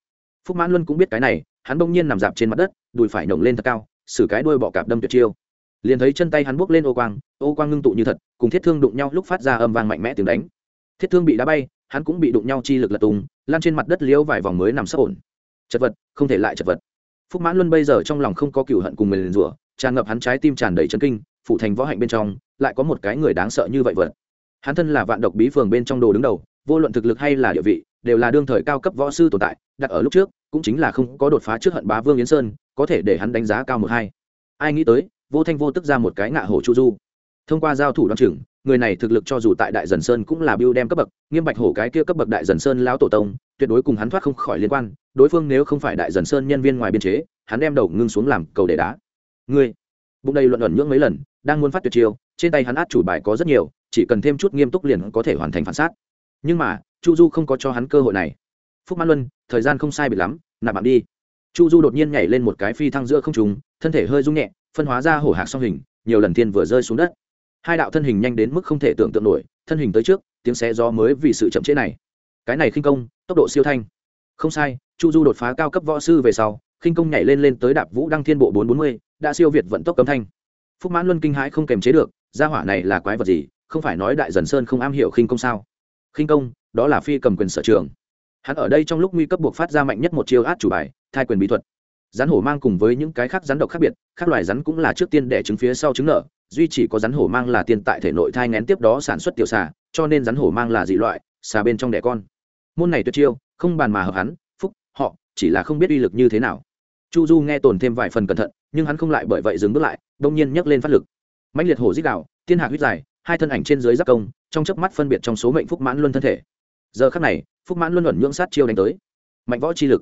Phúc mãn luân cũng biết cái này, hắn bỗng nhiên nằm dạp trên mặt đất, đùi phải nổng lên thật cao xử cái đuôi bọ cạp đâm tuyệt chiêu. Liền thấy chân tay hắn buốc lên ô quang ô quang ngưng tụ như thật, cùng thiết thương đụng nhau lúc phát ra âm vang mạnh mẽ tiếng đánh. Thiết thương bị đá bay, hắn cũng bị đụng nhau chi lực lật tùng lan trên mặt đất liễu vài vòng mới nằm sấp ổn. Chật vật, không thể lại chật vật. Phúc mãn luân bây giờ trong lòng không có cựu hận cùng mình liền rủa tràn ngập hắn trái tim tràn đầy chân kinh phụ thành võ hạnh bên trong, lại có một cái người đáng sợ như vậy vật hắn thân là vạn độc bí phường bên trong đồ đứng đầu, vô luận thực lực hay là địa vị, đều là đương thời cao cấp võ sư tồn tại, đặt ở lúc trước, cũng chính là không có đột phá trước hận bá vương yến sơn, có thể để hắn đánh giá cao một hai. Ai nghĩ tới, vô thanh vô tức ra một cái ngạ hổ chu du. Thông qua giao thủ đoan chừng, người này thực lực cho dù tại đại dần sơn cũng là biêu đem cấp bậc, nghiêm bạch hổ cái kia cấp bậc đại dần sơn lão tổ tông, tuyệt đối cùng hắn thoát không khỏi liên quan, đối phương nếu không phải đại dần sơn nhân viên ngoài biên chế, hắn đem đầu ngưng xuống làm cầu để đá ngươi, bụng đây luận ẩn nhưỡng mấy lần, đang muốn phát tuyệt chiêu, trên tay hắn át chủ bài có rất nhiều, chỉ cần thêm chút nghiêm túc liền có thể hoàn thành phản sát. Nhưng mà, chu du không có cho hắn cơ hội này. Phúc mãn luân, thời gian không sai biệt lắm, nạp bạn đi. Chu du đột nhiên nhảy lên một cái phi thăng giữa không trùng thân thể hơi rung nhẹ, phân hóa ra hổ hạc song hình, nhiều lần thiên vừa rơi xuống đất. Hai đạo thân hình nhanh đến mức không thể tưởng tượng nổi, thân hình tới trước, tiếng xé gió mới vì sự chậm trễ này. Cái này khinh công, tốc độ siêu thanh. Không sai, chu du đột phá cao cấp võ sư về sau, khinh công nhảy lên lên tới đạp vũ đăng thiên bộ bốn bốn mươi đã siêu việt vận tốc âm thanh. Phúc mãn luân kinh hãi không kềm chế được, gia hỏa này là quái vật gì, không phải nói đại dần sơn không am hiểu khinh công sao? Khinh công, đó là phi cầm quyền sở trường. Hắn ở đây trong lúc nguy cấp buộc phát ra mạnh nhất một chiêu át chủ bài, thai quyền bí thuật. Rắn hổ mang cùng với những cái khác rắn độc khác biệt các loài rắn cũng là trước tiên đẻ trứng phía sau trứng nở duy chỉ có rắn hổ mang là tiên tại thể nội thai ngén tiếp đó sản xuất tiểu xà, cho nên rắn hổ mang là dị loại, xà bên trong đẻ con. Môn này tuyệt chiêu, không bàn mà hợp hắn, phúc, họ, chỉ là không biết uy lực như thế nào. Chu du nghe tồn thêm vài phần cẩn thận nhưng hắn không lại bởi vậy dừng bước lại, đông nhiên nhấc lên phát lực. Mạnh liệt hổ dít đạo thiên hạ huyết dài, hai thân ảnh trên dưới giáp công, trong chớp mắt phân biệt trong số mệnh phúc mãn luân thân thể. Giờ khắc này, phúc mãn luân luận nhưỡng sát chiêu đánh tới. Mạnh võ chi lực.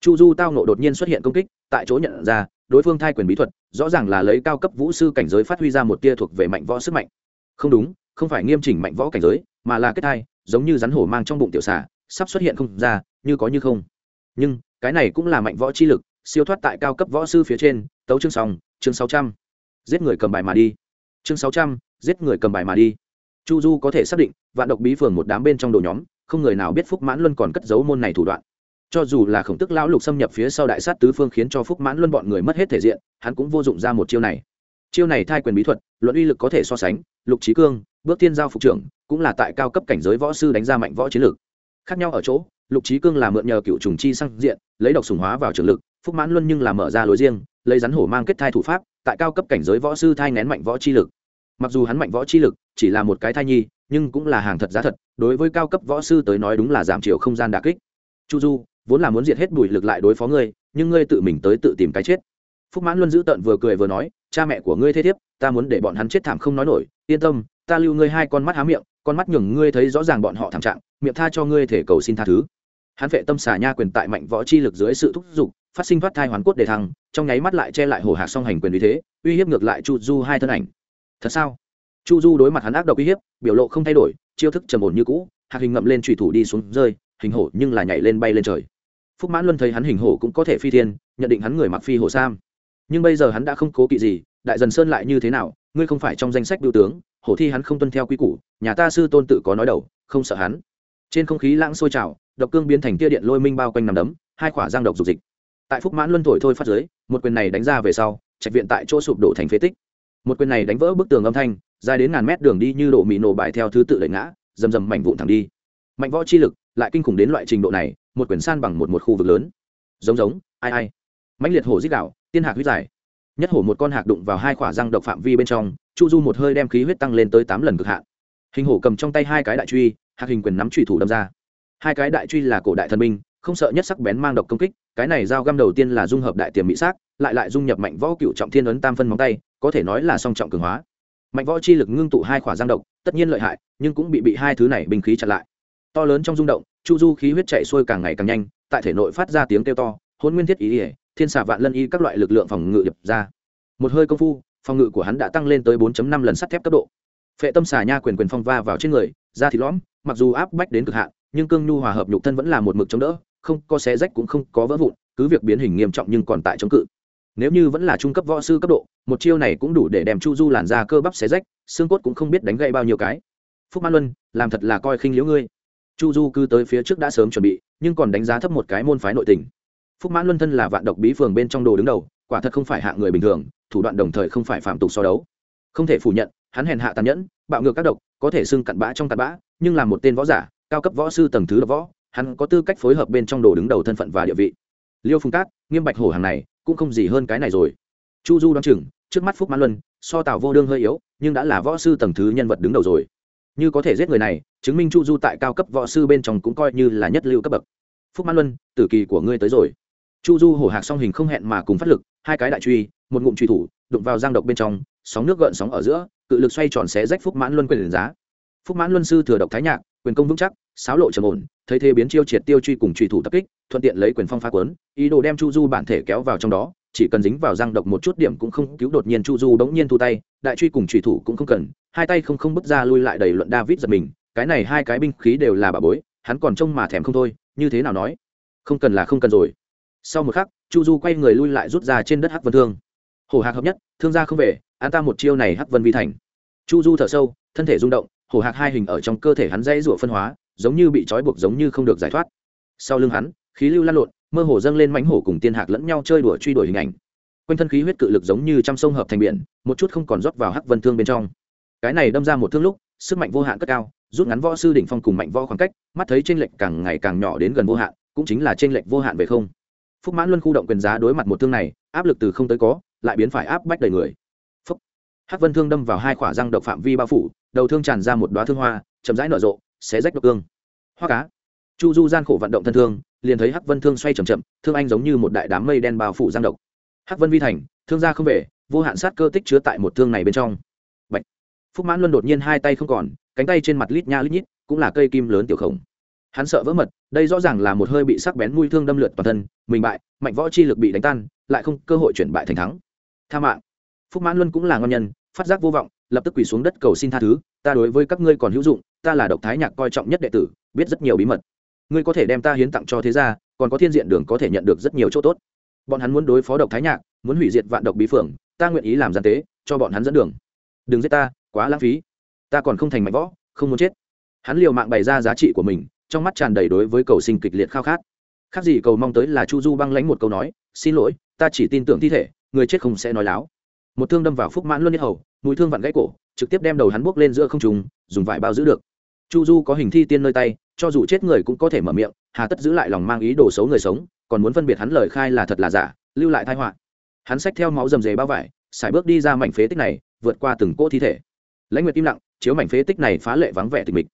Chu du tao nộ đột nhiên xuất hiện công kích, tại chỗ nhận ra, đối phương thai quyền bí thuật, rõ ràng là lấy cao cấp vũ sư cảnh giới phát huy ra một tia thuộc về mạnh võ sức mạnh. Không đúng, không phải nghiêm chỉnh mạnh võ cảnh giới, mà là kết thai, giống như rắn hổ mang trong bụng tiểu xả sắp xuất hiện không ra, như có như không. Nhưng, cái này cũng là mạnh võ chi lực, siêu thoát tại cao cấp võ sư phía trên tấu chương xong, chương sáu trăm. Giết người cầm bài mà đi. Chương sáu trăm, giết người cầm bài mà đi. Chu du có thể xác định, vạn độc bí phường một đám bên trong đồ nhóm, không người nào biết phúc mãn luân còn cất giấu môn này thủ đoạn. Cho dù là khổng tức lão lục xâm nhập phía sau đại sát tứ phương khiến cho phúc mãn luân bọn người mất hết thể diện, hắn cũng vô dụng ra một chiêu này. Chiêu này thay quyền bí thuật, luận uy lực có thể so sánh, lục trí cương, bước thiên giao phục trưởng, cũng là tại cao cấp cảnh giới võ sư đánh ra mạnh võ chiến lược. Khác nhau ở chỗ, lục trí cương là mượn nhờ cựu trùng chi sang diện, lấy độc sùng hóa vào trường lực, phúc mãn luân nhưng là mở ra lối riêng lấy rắn hổ mang kết thai thủ pháp, tại cao cấp cảnh giới võ sư thai ngén mạnh võ chi lực. Mặc dù hắn mạnh võ chi lực chỉ là một cái thai nhi, nhưng cũng là hàng thật giá thật, đối với cao cấp võ sư tới nói đúng là giảm chiều không gian đà kích. Chu du, vốn là muốn diệt hết bùi lực lại đối phó ngươi, nhưng ngươi tự mình tới tự tìm cái chết. Phúc mãn luân giữ tợn vừa cười vừa nói, cha mẹ của ngươi thế thiếp, ta muốn để bọn hắn chết thảm không nói nổi, yên tâm, ta lưu ngươi hai con mắt há miệng, con mắt nhường ngươi thấy rõ ràng bọn họ thảm trạng, miệng tha cho ngươi thể cầu xin tha thứ. Hắn vệ tâm xà nha quyền tại mạnh võ chi lực dưới sự thúc giục phát sinh thoát thai hoàn cốt để thăng, trong nháy mắt lại che lại hổ hạc song hành quyền vì thế, uy hiếp ngược lại chu du hai thân ảnh. Thật sao? Chu du đối mặt hắn ác độc uy hiếp, biểu lộ không thay đổi, chiêu thức trầm ổn như cũ, hạc hình ngậm lên trùy thủ đi xuống rơi, hình hổ nhưng là nhảy lên bay lên trời. Phúc mãn luân thấy hắn hình hổ cũng có thể phi thiên, nhận định hắn người mặc phi hổ sam. Nhưng bây giờ hắn đã không cố kỵ gì, đại dần sơn lại như thế nào, ngươi không phải trong danh sách biểu tướng, hổ thi hắn không tuân theo quy củ, nhà ta sư tôn tự có nói đầu, không sợ hắn. Trên không khí lãng sôi trào, độc cương biến thành tia điện lôi minh bao quanh nằm đấm, hai khỏa giang độc dục dịch tại phúc mãn luân thổi thôi phát giới một quyền này đánh ra về sau, trạch viện tại chỗ sụp đổ thành phế tích. Một quyền này đánh vỡ bức tường âm thanh, dài đến ngàn mét đường đi như đổ mị nổ bài theo thứ tự lệ ngã, rầm rầm mảnh vụn thẳng đi. Mạnh võ chi lực lại kinh khủng đến loại trình độ này, một quyền san bằng một một khu vực lớn. Giống giống, ai ai. Mãnh liệt hổ dích đạo tiên hạc huyết dài nhất hổ một con hạc đụng vào hai khỏa răng độc phạm vi bên trong, chu du một hơi đem khí huyết tăng lên tới tám lần cực hạn. Hình hổ cầm trong tay hai cái đại truy, hạc hình quyền nắm truy thủ đâm ra. Hai cái đại truy là cổ đại thần binh, không sợ nhất sắc bén mang độc công kích cái này dao găm đầu tiên là dung hợp đại tiềm mỹ sắc, lại lại dung nhập mạnh võ cựu trọng thiên ấn tam phân móng tay, có thể nói là song trọng cường hóa. Mạnh võ chi lực ngưng tụ hai khỏa giang độc, tất nhiên lợi hại, nhưng cũng bị bị hai thứ này bình khí chặn lại. To lớn trong rung động, chu du khí huyết chạy xuôi càng ngày càng nhanh, tại thể nội phát ra tiếng kêu to, hôn nguyên thiết ý ỉa thiên xà vạn lân y các loại lực lượng phòng ngự đập ra. Một hơi công phu, phòng ngự của hắn đã tăng lên tới 4.5 lần sắt thép cấp độ. Phệ tâm xà nha quyền quyền phong va vào trên người, da thịt lõm, mặc dù áp bách đến cực hạn, nhưng cương nhu hòa hợp nhục thân vẫn là một mực chống đỡ không có xé rách cũng không có vỡ vụn, cứ việc biến hình nghiêm trọng nhưng còn tại chống cự. Nếu như vẫn là trung cấp võ sư cấp độ, một chiêu này cũng đủ để đem chu du làn ra cơ bắp xé rách, xương cốt cũng không biết đánh gậy bao nhiêu cái. Phúc man luân, làm thật là coi khinh liễu ngươi. Chu du cứ tới phía trước đã sớm chuẩn bị, nhưng còn đánh giá thấp một cái môn phái nội tình. Phúc mãn luân thân là vạn độc bí phường bên trong đồ đứng đầu, quả thật không phải hạ người bình thường, thủ đoạn đồng thời không phải phạm tục so đấu. Không thể phủ nhận, hắn hèn hạ tàn nhẫn, bạo ngược các độc, có thể xưng cặn bã trong cặn bã, nhưng là một tên võ giả, cao cấp võ sư tầng thứ đ võ hắn có tư cách phối hợp bên trong đồ đứng đầu thân phận và địa vị. Liêu phùng cát, nghiêm bạch hổ hàng này, cũng không gì hơn cái này rồi. Chu du đoán chừng, trước mắt phúc mãn luân, so tào vô đương hơi yếu, nhưng đã là võ sư tầng thứ nhân vật đứng đầu rồi. Như có thể giết người này, chứng minh chu du tại cao cấp võ sư bên trong cũng coi như là nhất lưu cấp bậc. Phúc mãn luân, tử kỳ của ngươi tới rồi. Chu du hổ hạc song hình không hẹn mà cùng phát lực, hai cái đại truy, một ngụm truy thủ, đụng vào giang độc bên trong, sóng nước gợn sóng ở giữa, cự lực xoay tròn xé rách phúc mãn luân quyền giá. Phúc mãn luân sư thừa độc thái nhạc quyền công vững chắc sáo lộ trầm ổn, thấy thế biến chiêu triệt tiêu truy cùng truy thủ tập kích, thuận tiện lấy quyền phong phá quấn ý đồ đem chu du bản thể kéo vào trong đó, chỉ cần dính vào răng độc một chút điểm cũng không cứu đột nhiên chu du đống nhiên thu tay, đại truy cùng truy thủ cũng không cần, hai tay không không bước ra lui lại đầy luận david giật mình, cái này hai cái binh khí đều là bà bối, hắn còn trông mà thèm không thôi, như thế nào nói? Không cần là không cần rồi. Sau một khắc, chu du quay người lui lại rút ra trên đất hắc vân thương. Hồ hạc hợp nhất, thương gia không về, an ta một chiêu này hắc vân vi thành. Chu du thở sâu, thân thể rung động Hổ hạc hai hình ở trong cơ thể hắn dây rụa phân hóa, giống như bị trói buộc giống như không được giải thoát. Sau lưng hắn, khí lưu lan lộn, mơ hồ dâng lên mánh hổ cùng tiên hạc lẫn nhau chơi đùa truy đuổi hình ảnh. Quanh thân khí huyết cự lực giống như trăm sông hợp thành biển, một chút không còn rót vào hắc vân thương bên trong. Cái này đâm ra một thương lúc, sức mạnh vô hạn cất cao, rút ngắn võ sư đỉnh phong cùng mạnh võ khoảng cách, mắt thấy trên lệch càng ngày càng nhỏ đến gần vô hạn, cũng chính là trên lệch vô hạn về không. Phúc mãn luân khu động quyền giá đối mặt một thương này, áp lực từ không tới có, lại biến phải áp bách đầy người. Phúc. Hắc vân thương đâm vào hai khỏa răng độc phạm vi bao phủ đầu thương tràn ra một đoá thương hoa, chậm rãi nở rộ, xé rách độc cương. Hoa cá. Chu du gian khổ vận động thân thương, liền thấy hắc vân thương xoay chậm chậm, thương anh giống như một đại đám mây đen bao phủ giang độc. Hắc vân vi thành, thương gia không về, vô hạn sát cơ tích chứa tại một thương này bên trong. Bạch. phúc mãn luân đột nhiên hai tay không còn, cánh tay trên mặt lít nha lít nhít, cũng là cây kim lớn tiểu khổng. Hắn sợ vỡ mật, đây rõ ràng là một hơi bị sắc bén mũi thương đâm lượt toàn thân, mình bại, mạnh võ chi lực bị đánh tan, lại không cơ hội chuyển bại thành thắng. Tha mạng. Phúc mãn luân cũng là ngon nhân, phát giác vô vọng lập tức quỳ xuống đất cầu xin tha thứ, ta đối với các ngươi còn hữu dụng, ta là độc thái nhạc coi trọng nhất đệ tử, biết rất nhiều bí mật. Ngươi có thể đem ta hiến tặng cho thế gia, còn có thiên diện đường có thể nhận được rất nhiều chỗ tốt. Bọn hắn muốn đối phó độc thái nhạc, muốn hủy diệt vạn độc bí phượng, ta nguyện ý làm gian tế, cho bọn hắn dẫn đường. Đừng giết ta, quá lãng phí. Ta còn không thành mạnh võ, không muốn chết. Hắn liều mạng bày ra giá trị của mình, trong mắt tràn đầy đối với cầu sinh kịch liệt khao khát. Khác gì cầu mong tới là chu du băng lánh một câu nói, xin lỗi, ta chỉ tin tưởng thi thể, người chết không sẽ nói láo một thương đâm vào phúc mãn luân nhất hầu, mũi thương vặn gãy cổ, trực tiếp đem đầu hắn buốc lên giữa không trùng dùng vải bao giữ được. Chu du có hình thi tiên nơi tay, cho dù chết người cũng có thể mở miệng, hà tất giữ lại lòng mang ý đồ xấu người sống, còn muốn phân biệt hắn lời khai là thật là giả, lưu lại thai họa. Hắn xách theo máu rầm rề bao vải xài bước đi ra mảnh phế tích này, vượt qua từng cỗ thi thể. Lãnh nguyệt im lặng, chiếu mảnh phế tích này phá lệ vắng vẻ tịch mịch.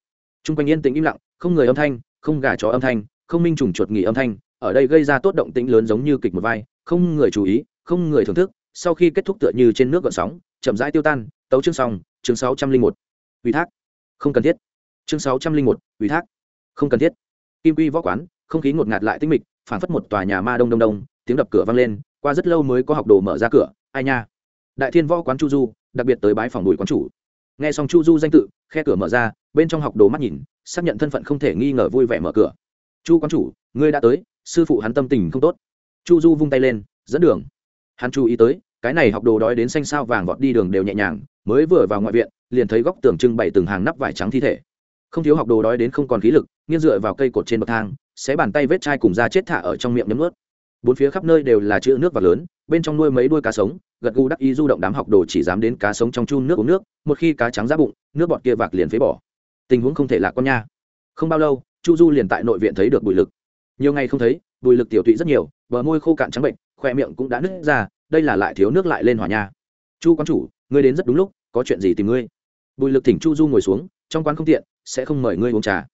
T r u n g quanh yên tĩnh im lặng, không người âm thanh, không gà chó âm thanh, không minh trùng chuột nghỉ âm thanh, ở đây gây ra tốt động tĩnh lớn giống như kịch một vai, không người chú ý, không người thưởng thức sau khi kết thúc tựa như trên nước gợn sóng, chậm rãi tiêu tan, tấu chương xong, chương sáu trăm linh một, ủy thác. Không cần thiết. Chương sáu trăm linh một, ủy thác. Không cần thiết. Kim quy võ quán, không khí ngột ngạt lại tinh mịch, phảng phất một tòa nhà ma đông đông đông, tiếng đập cửa vang lên, qua rất lâu mới có học đồ mở ra cửa, ai nha. Đại thiên võ quán chu du, đặc biệt tới bái phòng đùi quán chủ. Nghe xong chu du danh tự, khe cửa mở ra, bên trong học đồ mắt nhìn, xác nhận thân phận không thể nghi ngờ vui vẻ mở cửa. Chu quán chủ, ngươi đã tới, sư phụ hắn tâm tình không tốt. Chu du vung tay lên, dẫn đường. Hắn chú ý tới cái này học đồ đói đến xanh sao vàng vọt đi đường đều nhẹ nhàng, mới vừa vào ngoại viện, liền thấy góc tường trưng bày từng hàng nắp vải trắng thi thể. Không thiếu học đồ đói đến không còn khí lực, nghiêng dựa vào cây cột trên bậc thang, xé bàn tay vết chai cùng da chết thả ở trong miệng nhấm ướt bốn phía khắp nơi đều là chữ nước và lớn, bên trong nuôi mấy đuôi cá sống, gật gù đắc ý du động đám học đồ chỉ dám đến cá sống trong chun nước uống nước, một khi cá trắng ra bụng, nước bọt kia vạc liền phế bỏ. Tình huống không thể lạc con nha. Không bao lâu, chu du liền tại nội viện thấy được bùi lực. Nhiều ngày không thấy bùi lực tiểu tụy rất nhiều, bờ môi khô cạn trắng bệnh khoe miệng cũng đã nứt ra đây là lại thiếu nước lại lên hỏa nha. Chu quán chủ ngươi đến rất đúng lúc có chuyện gì tìm ngươi? Bùi lực thỉnh chu du ngồi xuống trong quán không tiện sẽ không mời ngươi uống trà.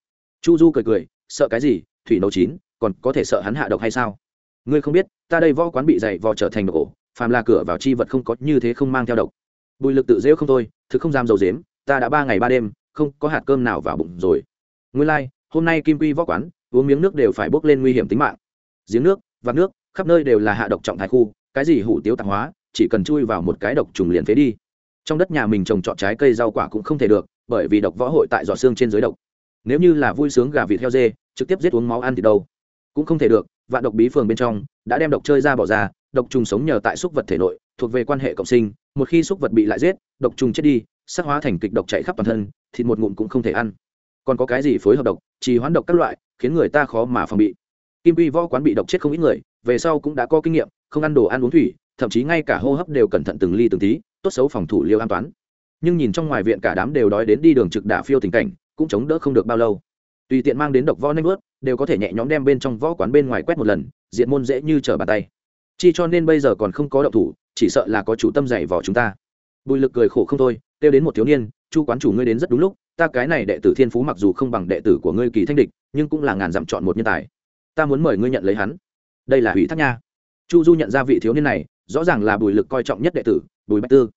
Chu du cười cười sợ cái gì thủy nấu chín còn có thể sợ hắn hạ độc hay sao? Ngươi không biết ta đây võ quán bị dày vò trở thành độc ổ phàm là cửa vào chi vật không có như thế không mang theo độc. Bùi lực tự rêu không thôi thực không dám dầu dếm ta đã ba ngày ba đêm không có hạt cơm nào vào bụng rồi. Ngươi lai、like, hôm nay kim quy võ quán uống miếng nước đều phải bốc lên nguy hiểm tính mạng. Giếng nước vạc nước khắp nơi đều là hạ độc trọng thái khu cái gì hủ tiếu tạp hóa, chỉ cần chui vào một cái độc trùng liền phế đi. Trong đất nhà mình trồng trọt trái cây rau quả cũng không thể được, bởi vì độc võ hội tại giọt xương trên dưới độc. Nếu như là vui sướng gà vịt heo dê, trực tiếp giết uống máu ăn thì đâu? Cũng không thể được, vạn độc bí phường bên trong, đã đem độc chơi ra bỏ ra, độc trùng sống nhờ tại xúc vật thể nội, thuộc về quan hệ cộng sinh, một khi xúc vật bị lại giết, độc trùng chết đi, sắc hóa thành kịch độc chạy khắp toàn thân, thịt một ngụm cũng không thể ăn. Còn có cái gì phối hợp độc, trì hoán độc các loại, khiến người ta khó mà phòng bị kim quy võ quán bị độc chết không ít người, về sau cũng đã có kinh nghiệm, không ăn đồ ăn uống thủy, thậm chí ngay cả hô hấp đều cẩn thận từng ly từng tí, tốt xấu phòng thủ liêu an toàn. nhưng nhìn trong ngoài viện cả đám đều đói đến đi đường trực đả phiêu tình cảnh, cũng chống đỡ không được bao lâu. Tùy tiện mang đến độc võ nanh ướt đều có thể nhẹ nhõm đem bên trong võ quán bên ngoài quét một lần diện môn dễ như trở bàn tay. Chi cho nên bây giờ còn không có động thủ, chỉ sợ là có chủ tâm dạy vỏ chúng ta. Bùi lực cười khổ không thôi, kêu đến một thiếu niên, chu quán chủ ngươi đến rất đúng lúc, ta cái này đệ tử thiên phú mặc dù không bằng đệ tử của ngươi kỳ thanh địch, nhưng cũng là ngàn dặm chọn một nhân tài ta muốn mời ngươi nhận lấy hắn. Đây là hủy thác nha. Chu du nhận ra vị thiếu niên này, rõ ràng là bùi lực coi trọng nhất đệ tử, bùi bách tư.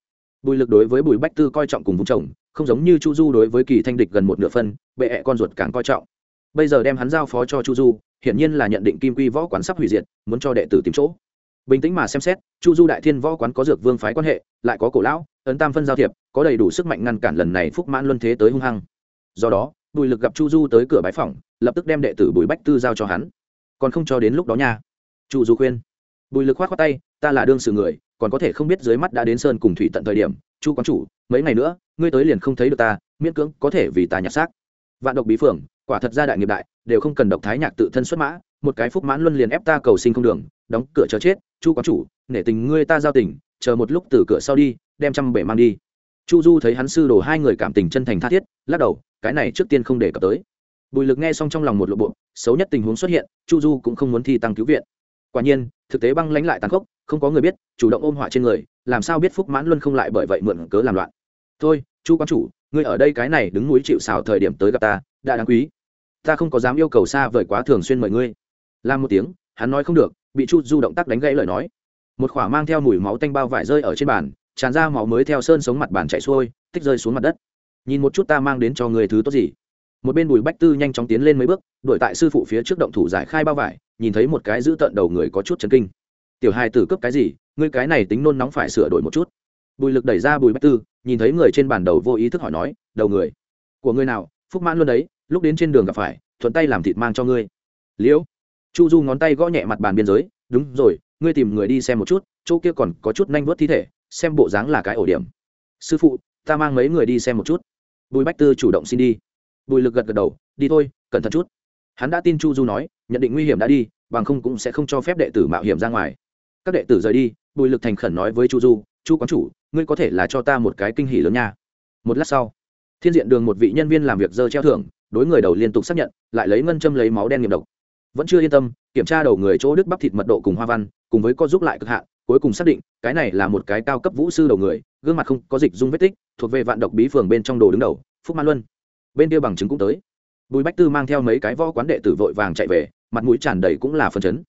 Bùi lực đối với bùi bách tư coi trọng cùng vùng chồng, không giống như chu du đối với kỳ thanh địch gần một nửa phân, bệ hẹ con ruột càng coi trọng. Bây giờ đem hắn giao phó cho chu du, hiển nhiên là nhận định kim quy võ quán sắp hủy diệt, muốn cho đệ tử tìm chỗ. Bình tĩnh mà xem xét, chu du đại thiên võ quán có dược vương phái quan hệ, lại có cổ lão, ấn tam phân giao thiệp, có đầy đủ sức mạnh ngăn cản lần này phúc mãn luân thế tới hung hăng. Do đó, bùi lực gặp chu du tới cửa bái phòng lập tức đem đệ tử bùi bách tư giao cho hắn còn không cho đến lúc đó nha. Chu du khuyên. Bùi lực khoát khoát tay, ta là đương sự người, còn có thể không biết dưới mắt đã đến sơn cùng thủy tận thời điểm, chu quán chủ, mấy ngày nữa, ngươi tới liền không thấy được ta, miễn cưỡng có thể vì ta nhặt xác. Vạn độc bí phượng, quả thật ra đại nghiệp đại, đều không cần độc thái nhạc tự thân xuất mã, một cái phúc mãn luân liền ép ta cầu sinh không đường, đóng cửa chờ chết, chu quán chủ, nể tình ngươi ta giao tình, chờ một lúc từ cửa sau đi, đem trăm bể mang đi. Chu du thấy hắn sư đồ hai người cảm tình chân thành tha thiết, lắc đầu, cái này trước tiên không để cập tới bùi lực nghe xong trong lòng một lộ bộ, xấu nhất tình huống xuất hiện, chu du cũng không muốn thi tăng cứu viện. Quả nhiên, thực tế băng lánh lại tàn khốc, không có người biết, chủ động ôm họa trên người, làm sao biết phúc mãn luân không lại bởi vậy mượn cớ làm loạn. Thôi, chu quan chủ, ngươi ở đây cái này đứng núi chịu xào thời điểm tới gặp ta, đã đáng quý. Ta không có dám yêu cầu xa vời quá thường xuyên mời ngươi. Làm một tiếng, hắn nói không được, bị chu du động tác đánh gãy lời nói. Một khỏa mang theo mùi máu tanh bao vải rơi ở trên bàn, tràn ra máu mới theo sơn sống mặt bàn chạy xuôi, tích rơi xuống mặt đất. Nhìn một chút ta mang đến cho người thứ tốt gì một bên bùi bách tư nhanh chóng tiến lên mấy bước, đuổi tại sư phụ phía trước động thủ giải khai bao vải, nhìn thấy một cái giữ tận đầu người có chút chấn kinh. Tiểu hai tử cấp cái gì? Ngươi cái này tính nôn nóng phải sửa đổi một chút. Bùi lực đẩy ra bùi bách tư, nhìn thấy người trên bàn đầu vô ý thức hỏi nói, đầu người của ngươi nào? Phúc mãn luôn đấy, lúc đến trên đường gặp phải, thuận tay làm thịt mang cho ngươi. Liễu. Chu du ngón tay gõ nhẹ mặt bàn biên giới, đúng rồi, ngươi tìm người đi xem một chút, chỗ kia còn có chút nanh vớt thi thể, xem bộ dáng là cái ổ điểm. Sư phụ, ta mang mấy người đi xem một chút. Bùi bách tư chủ động xin đi bùi lực gật gật đầu, đi thôi, cẩn thận chút. Hắn đã tin chu du nói, nhận định nguy hiểm đã đi, bằng không cũng sẽ không cho phép đệ tử mạo hiểm ra ngoài. Các đệ tử rời đi, bùi lực thành khẩn nói với chu du, chu quán chủ, ngươi có thể là cho ta một cái kinh hỉ lớn nha. Một lát sau, thiên diện đường một vị nhân viên làm việc dơ treo thưởng, đối người đầu liên tục xác nhận, lại lấy ngân châm lấy máu đen nghiệm độc. Vẫn chưa yên tâm, kiểm tra đầu người chỗ đứt bắp thịt mật độ cùng hoa văn, cùng với co giúp lại cực hạn, cuối cùng xác định, cái này là một cái cao cấp vũ sư đầu người, gương mặt không có dịch dung vết tích, thuộc về vạn độc bí phường bên trong đồ đứng đầu, phúc man luân bên kia bằng chứng cũng tới. Bùi bách tư mang theo mấy cái võ quán đệ tử vội vàng chạy về, mặt mũi tràn đầy cũng là phần chấn.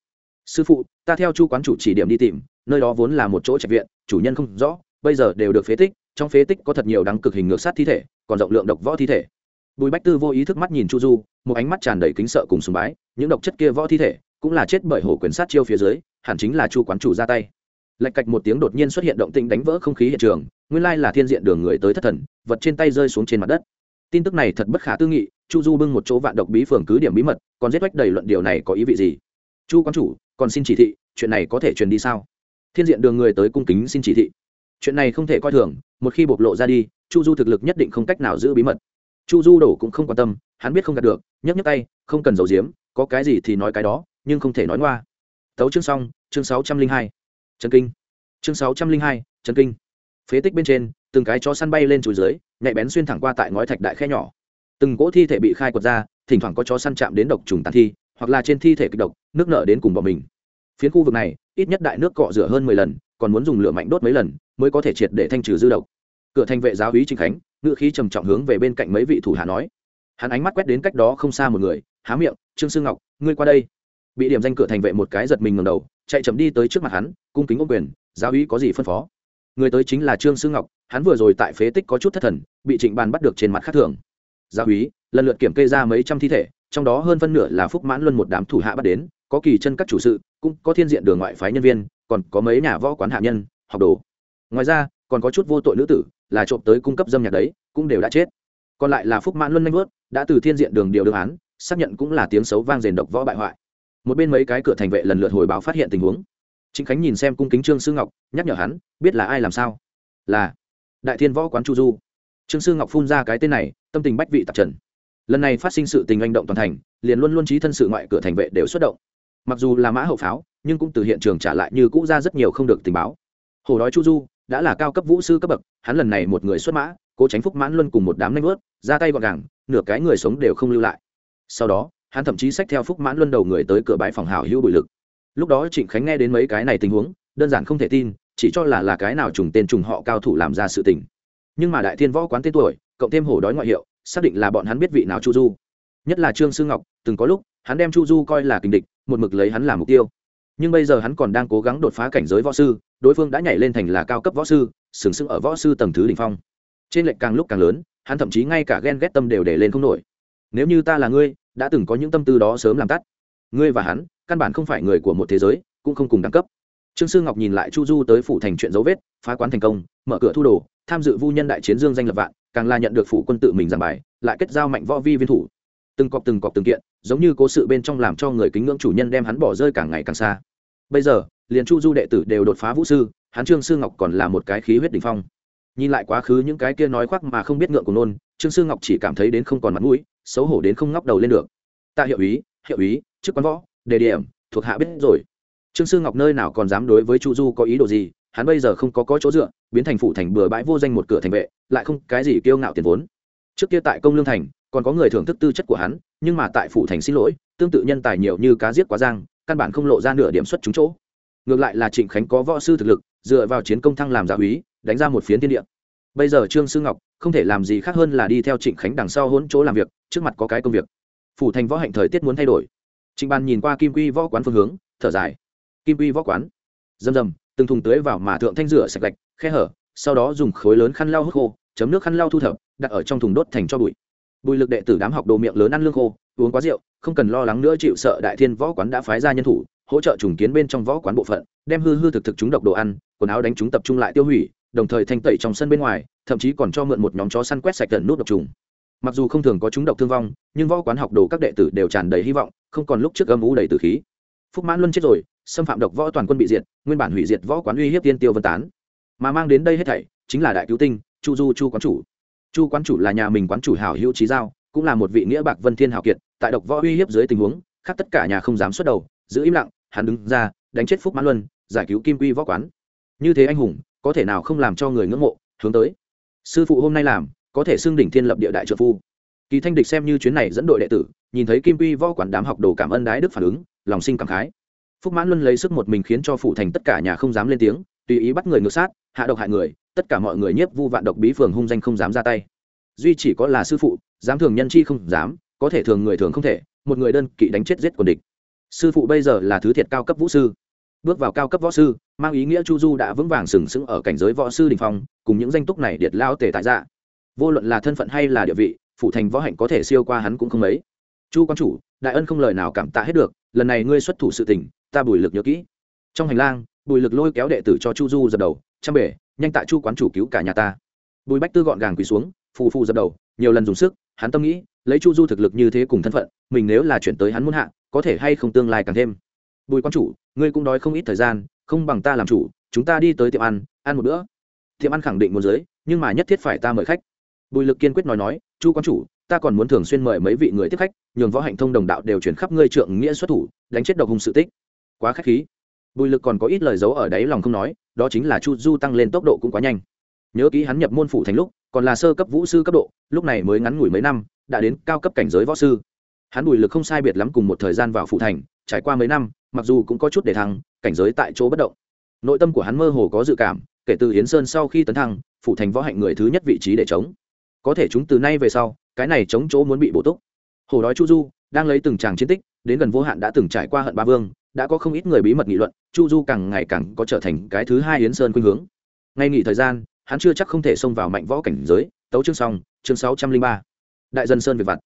Sư phụ, ta theo chu quán chủ chỉ điểm đi tìm, nơi đó vốn là một chỗ trạch viện, chủ nhân không rõ, bây giờ đều được phế tích, trong phế tích có thật nhiều đáng cực hình ngược sát thi thể, còn rộng lượng độc võ thi thể. Bùi bách tư vô ý thức mắt nhìn chu du, một ánh mắt tràn đầy kính sợ cùng sùng bái, những độc chất kia võ thi thể, cũng là chết bởi hổ quyền sát chiêu phía dưới, hẳn chính là chu quán chủ ra tay. Lạch cạch một tiếng đột nhiên xuất hiện động tĩnh đánh vỡ không khí hiện trường, nguyên lai là thiên diện đường người tới thất thần, vật trên tay rơi xuống trên mặt đất tin tức này thật bất khả tư nghị, chu du bưng một chỗ vạn độc bí phường cứ điểm bí mật, còn giết vách đầy luận điều này có ý vị gì? Chu quan chủ, còn xin chỉ thị, chuyện này có thể truyền đi sao? Thiên diện đường người tới cung kính xin chỉ thị. Chuyện này không thể coi thường, một khi bộc lộ ra đi, chu du thực lực nhất định không cách nào giữ bí mật. Chu du đổ cũng không quan tâm, hắn biết không đạt được, nhấc nhấc tay, không cần giấu giếm, có cái gì thì nói cái đó, nhưng không thể nói ngoa. Tấu chương xong, chương sáu trăm linh hai. Trần kinh. Chương sáu trăm linh hai trần kinh. Phế tích bên trên, từng cái chó săn bay lên chuối dưới nhạy bén xuyên thẳng qua tại ngói thạch đại khe nhỏ. Từng cỗ thi thể bị khai quật ra, thỉnh thoảng có chó săn chạm đến độc trùng tàn thi, hoặc là trên thi thể kịch độc, nước nở đến cùng bọn mình. Phiến khu vực này, ít nhất đại nước cọ rửa hơn mười lần, còn muốn dùng lửa mạnh đốt mấy lần, mới có thể triệt để thanh trừ dư độc. Cửa thành vệ giáo úy trinh khánh ngự khí trầm trọng hướng về bên cạnh mấy vị thủ hạ nói. Hắn ánh mắt quét đến cách đó không xa một người, há miệng, trương sư ngọc, ngươi qua đây. Bị điểm danh cửa thành vệ một cái giật mình ngầm đầu, chạy chậm đi tới trước mặt hắn, cung kính ô quyền, giáo úy có gì phân phó? Người tới chính là trương sư ngọc, hắn vừa rồi tại phế tích có chút thất thần, bị trịnh bàn bắt được trên mặt khác thường. Gia úy lần lượt kiểm kê ra mấy trăm thi thể, trong đó hơn phân nửa là phúc mãn luân một đám thủ hạ bắt đến, có kỳ chân các chủ sự, cũng có thiên diện đường ngoại phái nhân viên, còn có mấy nhà võ quán hạ nhân, học đồ. Ngoài ra, còn có chút vô tội nữ tử, là trộm tới cung cấp dâm nhạc đấy, cũng đều đã chết. Còn lại là phúc mãn luân nanh vớt, đã từ thiên diện đường điều đương án, xác nhận cũng là tiếng xấu vang rền độc võ bại hoại. Một bên mấy cái cửa thành vệ lần lượt hồi báo phát hiện tình huống chính khánh nhìn xem cung kính trương sư ngọc, nhắc nhở hắn, biết là ai làm sao? Là đại thiên võ quán chu du. Trương sư ngọc phun ra cái tên này, tâm tình bách vị tạp trần. Lần này phát sinh sự tình hành động toàn thành, liền luôn luôn trí thân sự ngoại cửa thành vệ đều xuất động. Mặc dù là mã hậu pháo, nhưng cũng từ hiện trường trả lại như cũ ra rất nhiều không được tình báo. Hồ đói chu du đã là cao cấp vũ sư cấp bậc, hắn lần này một người xuất mã, cố tránh phúc mãn luân cùng một đám nanh vớt ra tay gọn gàng, nửa cái người sống đều không lưu lại. Sau đó, hắn thậm chí xách theo phúc mãn luân đầu người tới cửa bãi phòng hảo hữu bụi lực lúc đó trịnh khánh nghe đến mấy cái này tình huống, đơn giản không thể tin, chỉ cho là là cái nào trùng tên trùng họ cao thủ làm ra sự tình. Nhưng mà đại thiên võ quán tên tuổi, cộng thêm hổ đói ngoại hiệu, xác định là bọn hắn biết vị nào chu du. Nhất là trương sư ngọc, từng có lúc, hắn đem chu du coi là kình địch, một mực lấy hắn làm mục tiêu. Nhưng bây giờ hắn còn đang cố gắng đột phá cảnh giới võ sư, đối phương đã nhảy lên thành là cao cấp võ sư, sừng sững ở võ sư tầng thứ đ ỉ n h phong. Trên lệnh càng lúc càng lớn, hắn thậm chí ngay cả ghen ghét tâm đều để lên không nổi. Nếu như ta là ngươi, đã từng có những tâm tư đó sớm làm tắt. Ngươi và hắn căn bản không phải người của một thế giới, cũng không cùng đẳng cấp. Trương sư ngọc nhìn lại chu du tới phủ thành chuyện dấu vết, phá quán thành công, mở cửa thu đồ, tham dự vu nhân đại chiến dương danh lập vạn, càng là nhận được phủ quân tự mình giảng bài, lại kết giao mạnh võ vi viên thủ. Từng cọc từng cọc từng kiện, giống như cố sự bên trong làm cho người kính ngưỡng chủ nhân đem hắn bỏ rơi càng ngày càng xa. Bây giờ, liền chu du đệ tử đều đột phá vũ sư, hắn trương sư ngọc còn là một cái khí huyết đ ỉ n h phong. Nhìn lại quá khứ những cái kia nói khoác mà không biết ngượng của nôn, trương sư ngọc chỉ cảm thấy đến không còn mặt mũi, xấu hổ đến không ngóc đầu lên được. Tạ hiệu ý hiệu ý trước quán võ đề điểm, thuộc hạ biết rồi. Trương sư ngọc nơi nào còn dám đối với chu du có ý đồ gì, hắn bây giờ không có có chỗ dựa, biến thành phủ thành bừa bãi vô danh một cửa thành vệ, lại không cái gì kiêu ngạo tiền vốn. Trước kia tại công lương thành, còn có người thưởng thức tư chất của hắn, nhưng mà tại phủ thành xin lỗi, tương tự nhân tài nhiều như cá giết quá giang, căn bản không lộ ra nửa điểm xuất chúng chỗ. Ngược lại là trịnh khánh có võ sư thực lực, dựa vào chiến công thăng làm giả úy, đánh ra một phiến thiên địa. Bây giờ trương sư ngọc không thể làm gì khác hơn là đi theo trịnh khánh đằng sau hỗn chỗ làm việc, trước mặt có cái công việc. Phủ thành võ hạnh thời tiết muốn thay đổi Trình ban nhìn qua kim quy võ quán phương hướng, thở dài. Kim quy võ quán. Rầm rầm, từng thùng tưới vào mà thượng thanh rửa sạch gạch, khe hở, sau đó dùng khối lớn khăn lau hút khô, chấm nước khăn lau thu thập, đặt ở trong thùng đốt thành cho bụi. Bùi lực đệ tử đám học đồ miệng lớn ăn lương khô, uống quá rượu, không cần lo lắng nữa chịu sợ đại thiên võ quán đã phái ra nhân thủ, hỗ trợ trùng kiến bên trong võ quán bộ phận, đem hư hư thực thực chúng độc đồ ăn, quần áo đánh chúng tập trung lại tiêu hủy, đồng thời thanh tẩy trong sân bên ngoài, thậm chí còn cho mượn một nhóm chó săn quét sạch tận nút độc trùng. Mặc dù không thường có chúng độc thương vong, nhưng võ quán học đồ các đệ tử đều tràn đầy hy vọng không còn lúc trước âm u đầy tử khí. Phúc mãn luân chết rồi, xâm phạm độc võ toàn quân bị diệt, nguyên bản hủy diệt võ quán uy hiếp tiên tiêu vân tán. Mà mang đến đây hết thảy, chính là đại cứu tinh, chu du chu quán chủ. Chu quán chủ là nhà mình quán chủ hảo hữu trí giao, cũng là một vị nghĩa bạc vân thiên hảo kiệt, tại độc võ uy hiếp dưới tình huống, khác tất cả nhà không dám xuất đầu, giữ im lặng, hắn đứng ra, đánh chết phúc mãn luân, giải cứu kim quy võ quán. Như thế anh hùng, có thể nào không làm cho người ngưỡng mộ, hướng tới. Sư phụ hôm nay làm, có thể xưng đỉnh thiên lập địa đại trợ phu kỳ thanh địch xem như chuyến này dẫn đội đệ tử, nhìn thấy kim quy võ quản đám học đồ cảm ơn đái đức phản ứng, lòng sinh cảm khái. Phúc mãn luân lấy sức một mình khiến cho phụ thành tất cả nhà không dám lên tiếng, tùy ý bắt người ngược sát, hạ độc hại người, tất cả mọi người nhiếp vu vạn độc bí phường hung danh không dám ra tay. Duy chỉ có là sư phụ, dám thường nhân chi không dám, có thể thường người thường không thể, một người đơn kỵ đánh chết giết quần địch. Sư phụ bây giờ là thứ thiệt cao cấp vũ sư. Bước vào cao cấp võ sư, mang ý nghĩa chu du đã vững vàng sừng sững ở cảnh giới võ sư đình phong, cùng những danh túc này điệt lao tề tại dạ. Vô luận là thân phận hay là địa vị phụ thành võ hạnh có thể siêu qua hắn cũng không mấy. Chu quan chủ, đại ân không lời nào cảm tạ hết được, lần này ngươi xuất thủ sự tình, ta bùi lực nhớ kỹ. Trong hành lang, bùi lực lôi kéo đệ tử cho chu du dập đầu, chăm bể, nhanh tại chu quán chủ cứu cả nhà ta. Bùi bách tư gọn gàng quỳ xuống, phù phù dập đầu, nhiều lần dùng sức, hắn tâm nghĩ, lấy chu du thực lực như thế cùng thân phận, mình nếu là chuyển tới hắn muốn hạ, có thể hay không tương lai càng thêm. Bùi quan chủ, ngươi cũng đói không ít thời gian, không bằng ta làm chủ, chúng ta đi tới tiệm ăn ăn một bữa. Tiệm ăn khẳng định một giới nhưng mà nhất thiết phải ta mời khách. Bùi lực kiên quyết nói nói chu quan chủ, ta còn muốn thường xuyên mời mấy vị người tiếp khách, nhường võ hạnh thông đồng đạo đều chuyển khắp ngươi trượng nghĩa xuất thủ, đánh chết độc hùng sự tích. Quá khách khí. Bùi lực còn có ít lời giấu ở đáy lòng không nói, đó chính là chu du tăng lên tốc độ cũng quá nhanh. Nhớ kỹ hắn nhập môn phủ thành lúc, còn là sơ cấp vũ sư cấp độ, lúc này mới ngắn ngủi mấy năm, đã đến cao cấp cảnh giới võ sư. Hắn bùi lực không sai biệt lắm cùng một thời gian vào phủ thành, trải qua mấy năm, mặc dù cũng có chút để thăng, cảnh giới tại chỗ bất động. Nội tâm của hắn mơ hồ có dự cảm, kể từ hiến sơn sau khi tấn thăng, phủ thành võ hạnh người thứ nhất vị trí để chống có thể chúng từ nay về sau, cái này chống chỗ muốn bị bổ túc. Hồ đói chu du đang lấy từng tràng chiến tích, đến gần vô hạn đã từng trải qua hận ba vương, đã có không ít người bí mật nghị luận, chu du càng ngày càng có trở thành cái thứ hai yến sơn khuynh hướng. Ngay nghỉ thời gian, hắn chưa chắc không thể xông vào mạnh võ cảnh giới, tấu chương xong, chương sáu trăm linh ba. Đại dân sơn việt vặt.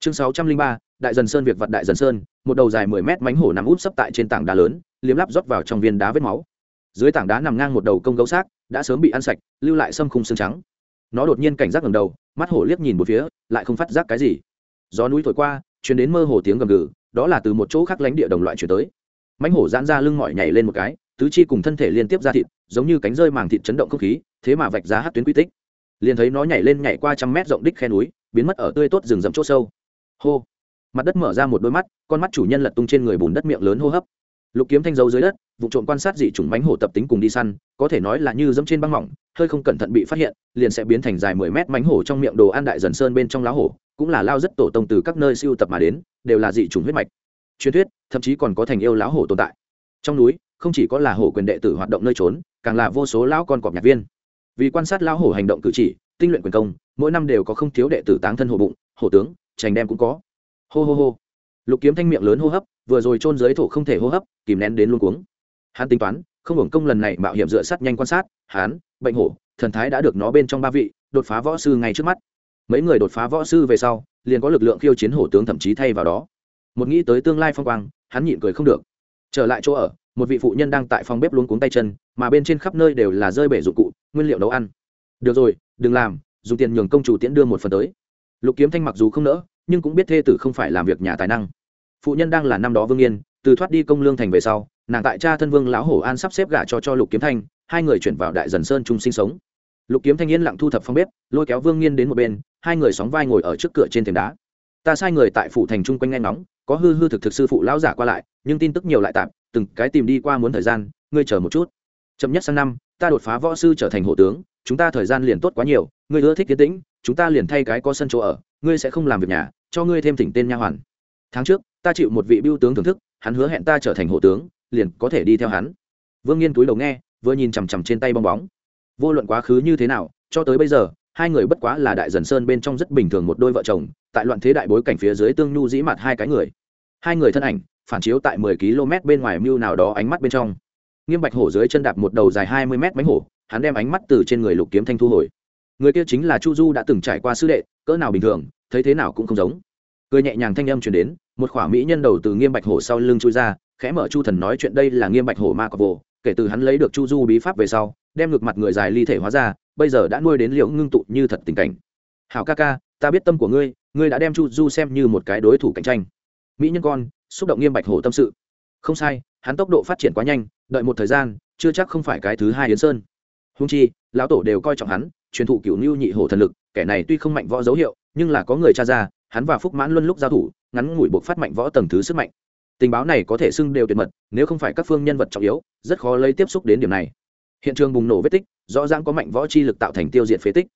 Chương sáu trăm linh ba, đại dân sơn việt vặt, đại dân sơn, một đầu dài mười mét mánh hổ nằm úp sấp tại trên tảng đá lớn, liếm lắp rót vào trong viên đá vết máu. Dưới tảng đá nằm ngang một đầu công gấu xác, đã sớm bị ăn sạch, lưu lại sâm khung xương trắng nó đột nhiên cảnh giác ngầm đầu, mắt hổ liếc nhìn một phía, lại không phát giác cái gì. Gió núi thổi qua chuyển đến mơ hồ tiếng gầm gừ, đó là từ một chỗ khác lánh địa đồng loại chuyển tới. Mãnh hổ giãn ra lưng mỏi nhảy lên một cái, tứ chi cùng thân thể liên tiếp ra thịt, giống như cánh rơi màng thịt chấn động không khí, thế mà vạch ra hát tuyến quy tích. Liền thấy nó nhảy lên nhảy qua trăm mét rộng đích khe núi, biến mất ở tươi tốt rừng rậm chỗ sâu. Hô! Mặt đất mở ra một đôi mắt, con mắt chủ nhân lật tung trên người bùn đất miệng lớn hô hấp lục kiếm thanh dấu dưới đất, vụ trộm quan sát dị chủng bánh hổ tập tính cùng đi săn, có thể nói là như dẫm trên băng mỏng, hơi không cẩn thận bị phát hiện, liền sẽ biến thành dài mười mét bánh hổ trong miệng đồ ăn đại dần sơn bên trong lá hổ, cũng là lao rất tổ tông từ các nơi siêu tập mà đến, đều là dị chủng huyết mạch. Truyền thuyết, thậm chí còn có thành yêu lá hổ tồn tại. Trong núi, không chỉ có là hổ quyền đệ tử hoạt động nơi trốn, càng là vô số lão con cọp nhạc viên. Vì quan sát lão hổ hành động cử chỉ, tinh luyện quyền công, mỗi năm đều có không thiếu đệ tử táng thân hổ bụng, hổ tướng trành đem cũng có. Hô hô hô lục kiếm thanh miệng lớn hô hấp, vừa rồi trôn dưới thổ không thể hô hấp, kìm nén đến luôn cuống. Hắn tính toán, không hưởng công lần này mạo hiểm dựa sát nhanh quan sát, hắn, bệnh hổ, thần thái đã được nó bên trong ba vị, đột phá võ sư ngay trước mắt. Mấy người đột phá võ sư về sau, liền có lực lượng khiêu chiến hổ tướng thậm chí thay vào đó. Một nghĩ tới tương lai phong quang, hắn nhịn cười không được. Trở lại chỗ ở, một vị phụ nhân đang tại phòng bếp luống cuống tay chân, mà bên trên khắp nơi đều là rơi bể dụng cụ, nguyên liệu nấu ăn. Được rồi, đừng làm, dùng tiền nhường công chủ tiễn đưa một phần tới. Lục kiếm thanh mặc dù không nỡ, nhưng cũng biết thê tử không phải làm việc nhà tài năng phụ nhân đang là năm đó vương yên, từ thoát đi công lương thành về sau, nàng tại cha thân vương lão hổ an sắp xếp gả cho cho lục kiếm thanh, hai người chuyển vào đại dần sơn chung sinh sống. Lục kiếm thanh yên lặng thu thập phong bếp, lôi kéo vương nghiên đến một bên, hai người sóng vai ngồi ở trước cửa trên thềm đá. Ta sai người tại phủ thành chung quanh nghe ngóng, có hư hư thực thực sư phụ lão giả qua lại, nhưng tin tức nhiều lại tạm, từng cái tìm đi qua muốn thời gian, ngươi chờ một chút. Chậm nhất sang năm, ta đột phá võ sư trở thành hộ tướng, chúng ta thời gian liền tốt quá nhiều, ngươi ưa thích tiến tĩnh, chúng ta liền thay cái có sân chỗ ở, ngươi sẽ không làm việc nhà, cho ngươi thêm thỉnh tên nha hoàn. Tháng trước ta chịu một vị biêu tướng thưởng thức, hắn hứa hẹn ta trở thành hộ tướng, liền có thể đi theo hắn. Vương nghiên túi đầu nghe, vừa nhìn chằm chằm trên tay bong bóng. Vô luận quá khứ như thế nào, cho tới bây giờ, hai người bất quá là đại dần sơn bên trong rất bình thường một đôi vợ chồng, tại loạn thế đại bối cảnh phía dưới tương nhu dĩ mặt hai cái người. Hai người thân ảnh, phản chiếu tại mười km bên ngoài mưu nào đó ánh mắt bên trong. Nghiêm bạch hổ dưới chân đạp một đầu dài hai mươi mét bánh hổ, hắn đem ánh mắt từ trên người lục kiếm thanh thu hồi. Người kia chính là chu du đã từng trải qua sư đệ, cỡ nào bình thường, thấy thế nào cũng không giống cười nhẹ nhàng thanh âm chuyển đến, một khỏa mỹ nhân đầu từ nghiêm bạch hổ sau lưng chui ra, khẽ mở chu thần nói chuyện đây là nghiêm bạch hổ ma cọc vồ, kể từ hắn lấy được chu du bí pháp về sau, đem ngược mặt người dài ly thể hóa ra, bây giờ đã nuôi đến liễu ngưng tụ như thật tình cảnh. Hảo ca ca, ta biết tâm của ngươi ngươi đã đem chu du xem như một cái đối thủ cạnh tranh. Mỹ nhân con, xúc động nghiêm bạch hổ tâm sự. Không sai, hắn tốc độ phát triển quá nhanh, đợi một thời gian, chưa chắc không phải cái thứ hai yến sơn. Húng chi, lão tổ đều coi trọng hắn, truyền thụ cựu ngưu nhị hổ thần lực, kẻ này tuy không mạnh võ dấu hiệu, nhưng là có người cha ra hắn và phúc mãn luân lúc giao thủ, ngắn ngủi buộc phát mạnh võ tầng thứ sức mạnh. Tình báo này có thể xưng đều tuyệt mật, nếu không phải các phương nhân vật trọng yếu, rất khó lấy tiếp xúc đến điểm này. Hiện trường bùng nổ vết tích, rõ ràng có mạnh võ chi lực tạo thành tiêu diệt phế tích.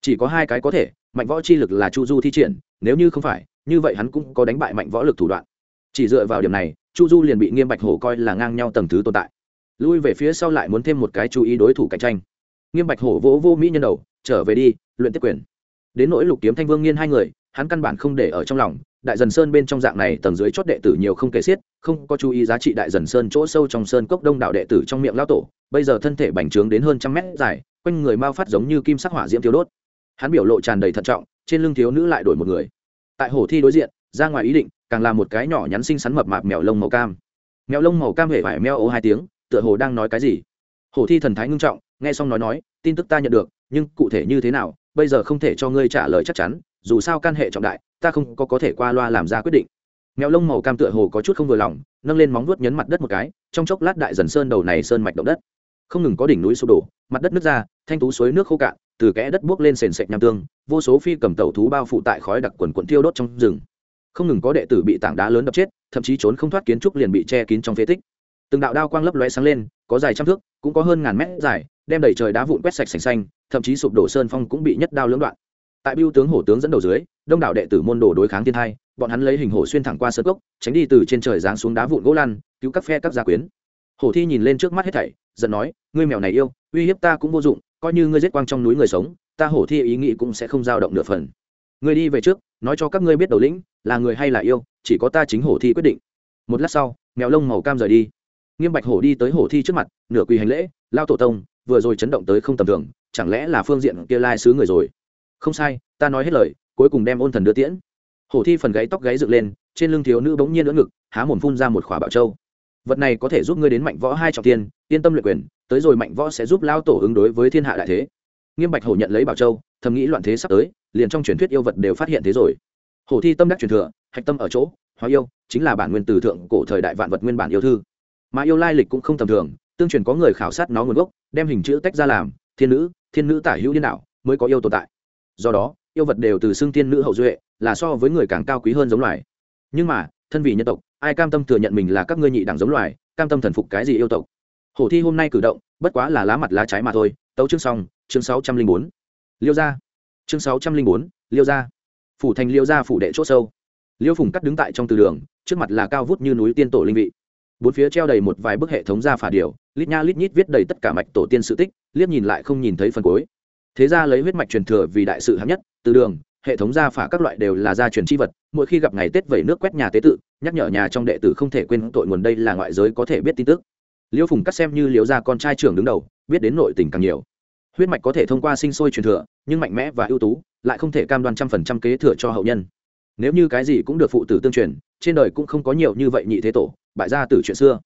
Chỉ có hai cái có thể, mạnh võ chi lực là chu du thi triển, nếu như không phải, như vậy hắn cũng có đánh bại mạnh võ lực thủ đoạn. Chỉ dựa vào điểm này, chu du liền bị nghiêm bạch hổ coi là ngang nhau tầng thứ tồn tại. Lui về phía sau lại muốn thêm một cái chú ý đối thủ cạnh tranh. Nghiêm bạch hổ vỗ vô mỹ nhân đầu, trở về đi, luyện tiếp quyền. Đến nỗi lục kiếm thanh vương nghiên hai người hắn căn bản không để ở trong lòng, đại dần sơn bên trong dạng này tầng dưới chót đệ tử nhiều không kể xiết, không có chú ý giá trị đại dần sơn chỗ sâu trong sơn cốc đông đạo đệ tử trong miệng lao tổ, bây giờ thân thể bành trướng đến hơn trăm mét dài, quanh người mau phát giống như kim sắc hỏa diễm thiếu đốt. Hắn biểu lộ tràn đầy thận trọng, trên lưng thiếu nữ lại đổi một người. Tại hồ thi đối diện, ra ngoài ý định, càng là một cái nhỏ nhắn xinh xắn mập mạp mèo lông màu cam. Mèo lông màu cam hề phải meo ố hai tiếng, tựa hồ đang nói cái gì. Hồ thi thần thái ngưng trọng, nghe xong nói nói, tin tức ta nhận được, nhưng cụ thể như thế nào, bây giờ không thể cho ngươi trả lời chắc chắn dù sao can hệ trọng đại, ta không có có thể qua loa làm ra quyết định. Mèo lông màu cam tựa hồ có chút không vừa lòng, nâng lên móng vuốt nhấn mặt đất một cái, trong chốc lát đại dần sơn đầu này sơn mạch động đất. Không ngừng có đỉnh núi sụp đổ, mặt đất nứt ra, thanh tú suối nước khô cạn, từ kẽ đất buốc lên sền sệt nham tương, vô số phi cầm tàu thú bao phụ tại khói đặc quần quận thiêu đốt trong rừng. Không ngừng có đệ tử bị tảng đá lớn đập chết, thậm chí trốn không thoát kiến trúc liền bị che kín trong phế tích. Từng đạo đao quang lấp lóe sáng lên, có dài trăm thước, cũng có hơn ngàn mét dài, đem đầy trời đá vụn quét sạch sành xanh, thậm chí sụp đổ sơn phong cũng bị nhất đao lưỡng đoạn tại biêu tướng hổ tướng dẫn đầu dưới, đông đảo đệ tử môn đồ đối kháng thiên thai, bọn hắn lấy hình hổ xuyên thẳng qua sơn cốc, tránh đi từ trên trời giáng xuống đá vụn gỗ lăn, cứu các phe các gia quyến. Hổ thi nhìn lên trước mắt hết thảy, giận nói, ngươi mèo này yêu, uy hiếp ta cũng vô dụng, coi như ngươi giết quang trong núi người sống, ta hổ thi ý nghĩ cũng sẽ không dao động nửa phần. Ngươi đi về trước, nói cho các ngươi biết đầu lĩnh, là người hay là yêu, chỉ có ta chính hổ thi quyết định. Một lát sau, mèo lông màu cam rời đi. Nghiêm bạch hổ đi tới hổ thi trước mặt, nửa quỳ hành lễ, lao tổ tông, vừa rồi chấn động tới không tầm thường, chẳng lẽ là phương diện kia lai sứ người rồi? Không sai, ta nói hết lời, cuối cùng đem ôn thần đưa tiễn. Hổ thi phần gáy tóc gáy dựng lên, trên lưng thiếu nữ bỗng nhiên lỡ ngực, há mồm phun ra một khỏa bảo châu. Vật này có thể giúp ngươi đến mạnh võ hai trọng tiên, yên tâm luyện quyền, tới rồi mạnh võ sẽ giúp lao tổ ứng đối với thiên hạ đại thế. Nghiêm bạch hổ nhận lấy bảo châu, thầm nghĩ loạn thế sắp tới, liền trong truyền thuyết yêu vật đều phát hiện thế rồi. Hổ thi tâm đắc truyền thừa, hạch tâm ở chỗ, hóa yêu, chính là bản nguyên từ thượng cổ thời đại vạn vật nguyên bản yêu thư. Mà yêu lai lịch cũng không tầm thường, tương truyền có người khảo sát nó nguồn gốc, đem hình chữ tách ra làm, thiên nữ thiên nữ tả hữu điên đạo mới có yêu tồn tại do đó, yêu vật đều từ xưng thiên nữ hậu duệ, là so với người càng cao quý hơn giống loài. Nhưng mà, thân vị nhân tộc, ai cam tâm thừa nhận mình là các ngươi nhị đẳng giống loài, cam tâm thần phục cái gì yêu tộc? Hổ thi hôm nay cử động, bất quá là lá mặt lá trái mà thôi. Tấu chương xong, chương sáu trăm linh bốn. Liêu gia. Chương sáu trăm linh bốn, liêu gia. Phủ thành liêu gia phủ đệ c h ỗ sâu. Liêu phùng cắt đứng tại trong từ đường, trước mặt là cao vút như núi tiên tổ linh vị. Bốn phía treo đầy một vài bức hệ thống gia phả điều lít nha lít nhít viết đầy tất cả mạch tổ tiên sự tích, liếc nhìn lại không nhìn thấy phần cuối thế ra lấy huyết mạch truyền thừa vì đại sự hạng nhất, từ đường, hệ thống gia phả các loại đều là gia truyền c h i vật, mỗi khi gặp ngày tết vẩy nước quét nhà tế tự, nhắc nhở nhà trong đệ tử không thể quên tội nguồn đây là ngoại giới có thể biết tin tức. Liêu phùng cắt xem như liêu gia con trai trưởng đứng đầu, biết đến nội tình càng nhiều. Huyết mạch có thể thông qua sinh sôi truyền thừa, nhưng mạnh mẽ và ưu tú, lại không thể cam đoan trăm phần trăm kế thừa cho hậu nhân. Nếu như cái gì cũng được phụ tử tương truyền, trên đời cũng không có nhiều như vậy nhị thế tổ, bại gia từ chuyện xưa.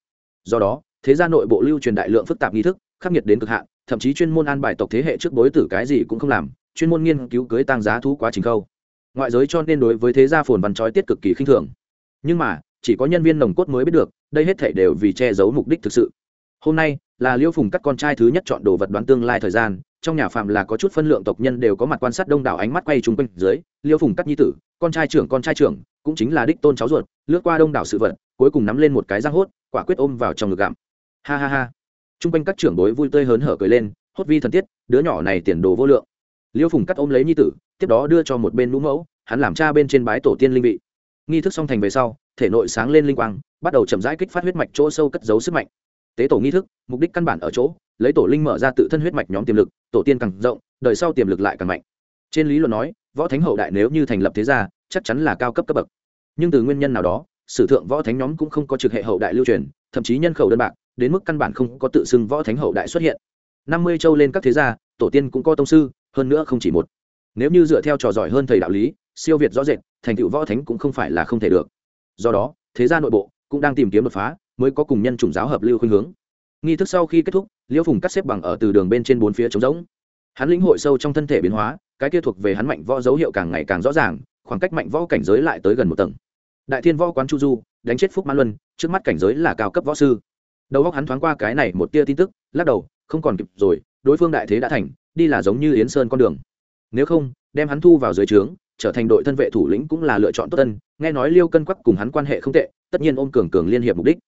Do đó, thế gia nội bộ lưu truyền đại lượng phức tạp nghi thức khắc nghiệt đến cực hạn, thậm chí chuyên môn an bài tộc thế hệ trước bối tử cái gì cũng không làm, chuyên môn nghiên cứu cưới tăng giá thú quá trình khâu. Ngoại giới cho nên đối với thế gia phồn văn trói tiết cực kỳ khinh thường. Nhưng mà, chỉ có nhân viên nồng cốt mới biết được, đây hết thể đều vì che giấu mục đích thực sự. Hôm nay, là liêu phùng cắt con trai thứ nhất chọn đồ vật đoán tương lai thời gian, trong nhà phạm là có chút phân lượng tộc nhân đều có mặt quan sát đông đảo ánh mắt quay chung quanh dưới, liêu phùng cắt nhi tử, con trai trưởng con trai trưởng, cũng chính là đích tôn cháu ruột, lướt qua đông đảo sự vật, cuối cùng nắm lên một cái răng hốt, quả quyết ôm vào trong ngực gặm. Ha ha ha chung quanh các trưởng bối vui tươi hớn hở cười lên, hốt vi thần tiết, đứa nhỏ này tiền đồ vô lượng. Liêu phùng cắt ôm lấy nhi tử, tiếp đó đưa cho một bên lũ mẫu, hắn làm cha bên trên bái tổ tiên linh vị. Nghi thức xong thành về sau, thể nội sáng lên linh quang, bắt đầu chậm rãi kích phát huyết mạch chỗ sâu cất giấu sức mạnh. Tế tổ nghi thức, mục đích căn bản ở chỗ, lấy tổ linh mở ra tự thân huyết mạch nhóm tiềm lực, tổ tiên càng rộng, đời sau tiềm lực lại càng mạnh. Trên lý luận nói, võ thánh hậu đại nếu như thành lập thế gia, chắc chắn là cao cấp cấp bậc. Nhưng từ nguyên nhân nào đó, sử thượng võ thánh nhóm cũng không có trực hệ hậu đại lưu truyền, thậm chí nhân khẩu đơn bạc đến mức căn bản không có tự xưng võ thánh hậu đại xuất hiện. Năm mươi châu lên các thế gia, tổ tiên cũng có tông sư, hơn nữa không chỉ một. Nếu như dựa theo trò giỏi hơn thầy đạo lý, siêu việt rõ rệt, thành tựu võ thánh cũng không phải là không thể được. Do đó, thế gia nội bộ cũng đang tìm kiếm đột phá, mới có cùng nhân chủng giáo hợp lưu khuynh hướng. Nghi thức sau khi kết thúc, liễu phùng cắt xếp bằng ở từ đường bên trên bốn phía trống rỗng. Hắn lĩnh hội sâu trong thân thể biến hóa, cái kia thuộc về hắn mạnh võ dấu hiệu càng ngày càng rõ ràng, khoảng cách mạnh võ cảnh giới lại tới gần một tầng. Đại thiên võ quán chu du, đánh chết phúc mãn luân, trước mắt cảnh giới là cao cấp võ sư đầu óc hắn thoáng qua cái này một tia tin tức, lắc đầu, không còn kịp rồi, đối phương đại thế đã thành, đi là giống như yến sơn con đường. Nếu không, đem hắn thu vào dưới trướng, trở thành đội thân vệ thủ lĩnh cũng là lựa chọn tốt tân nghe nói liêu cân quắc cùng hắn quan hệ không tệ, tất nhiên ôm cường cường liên hiệp mục đích.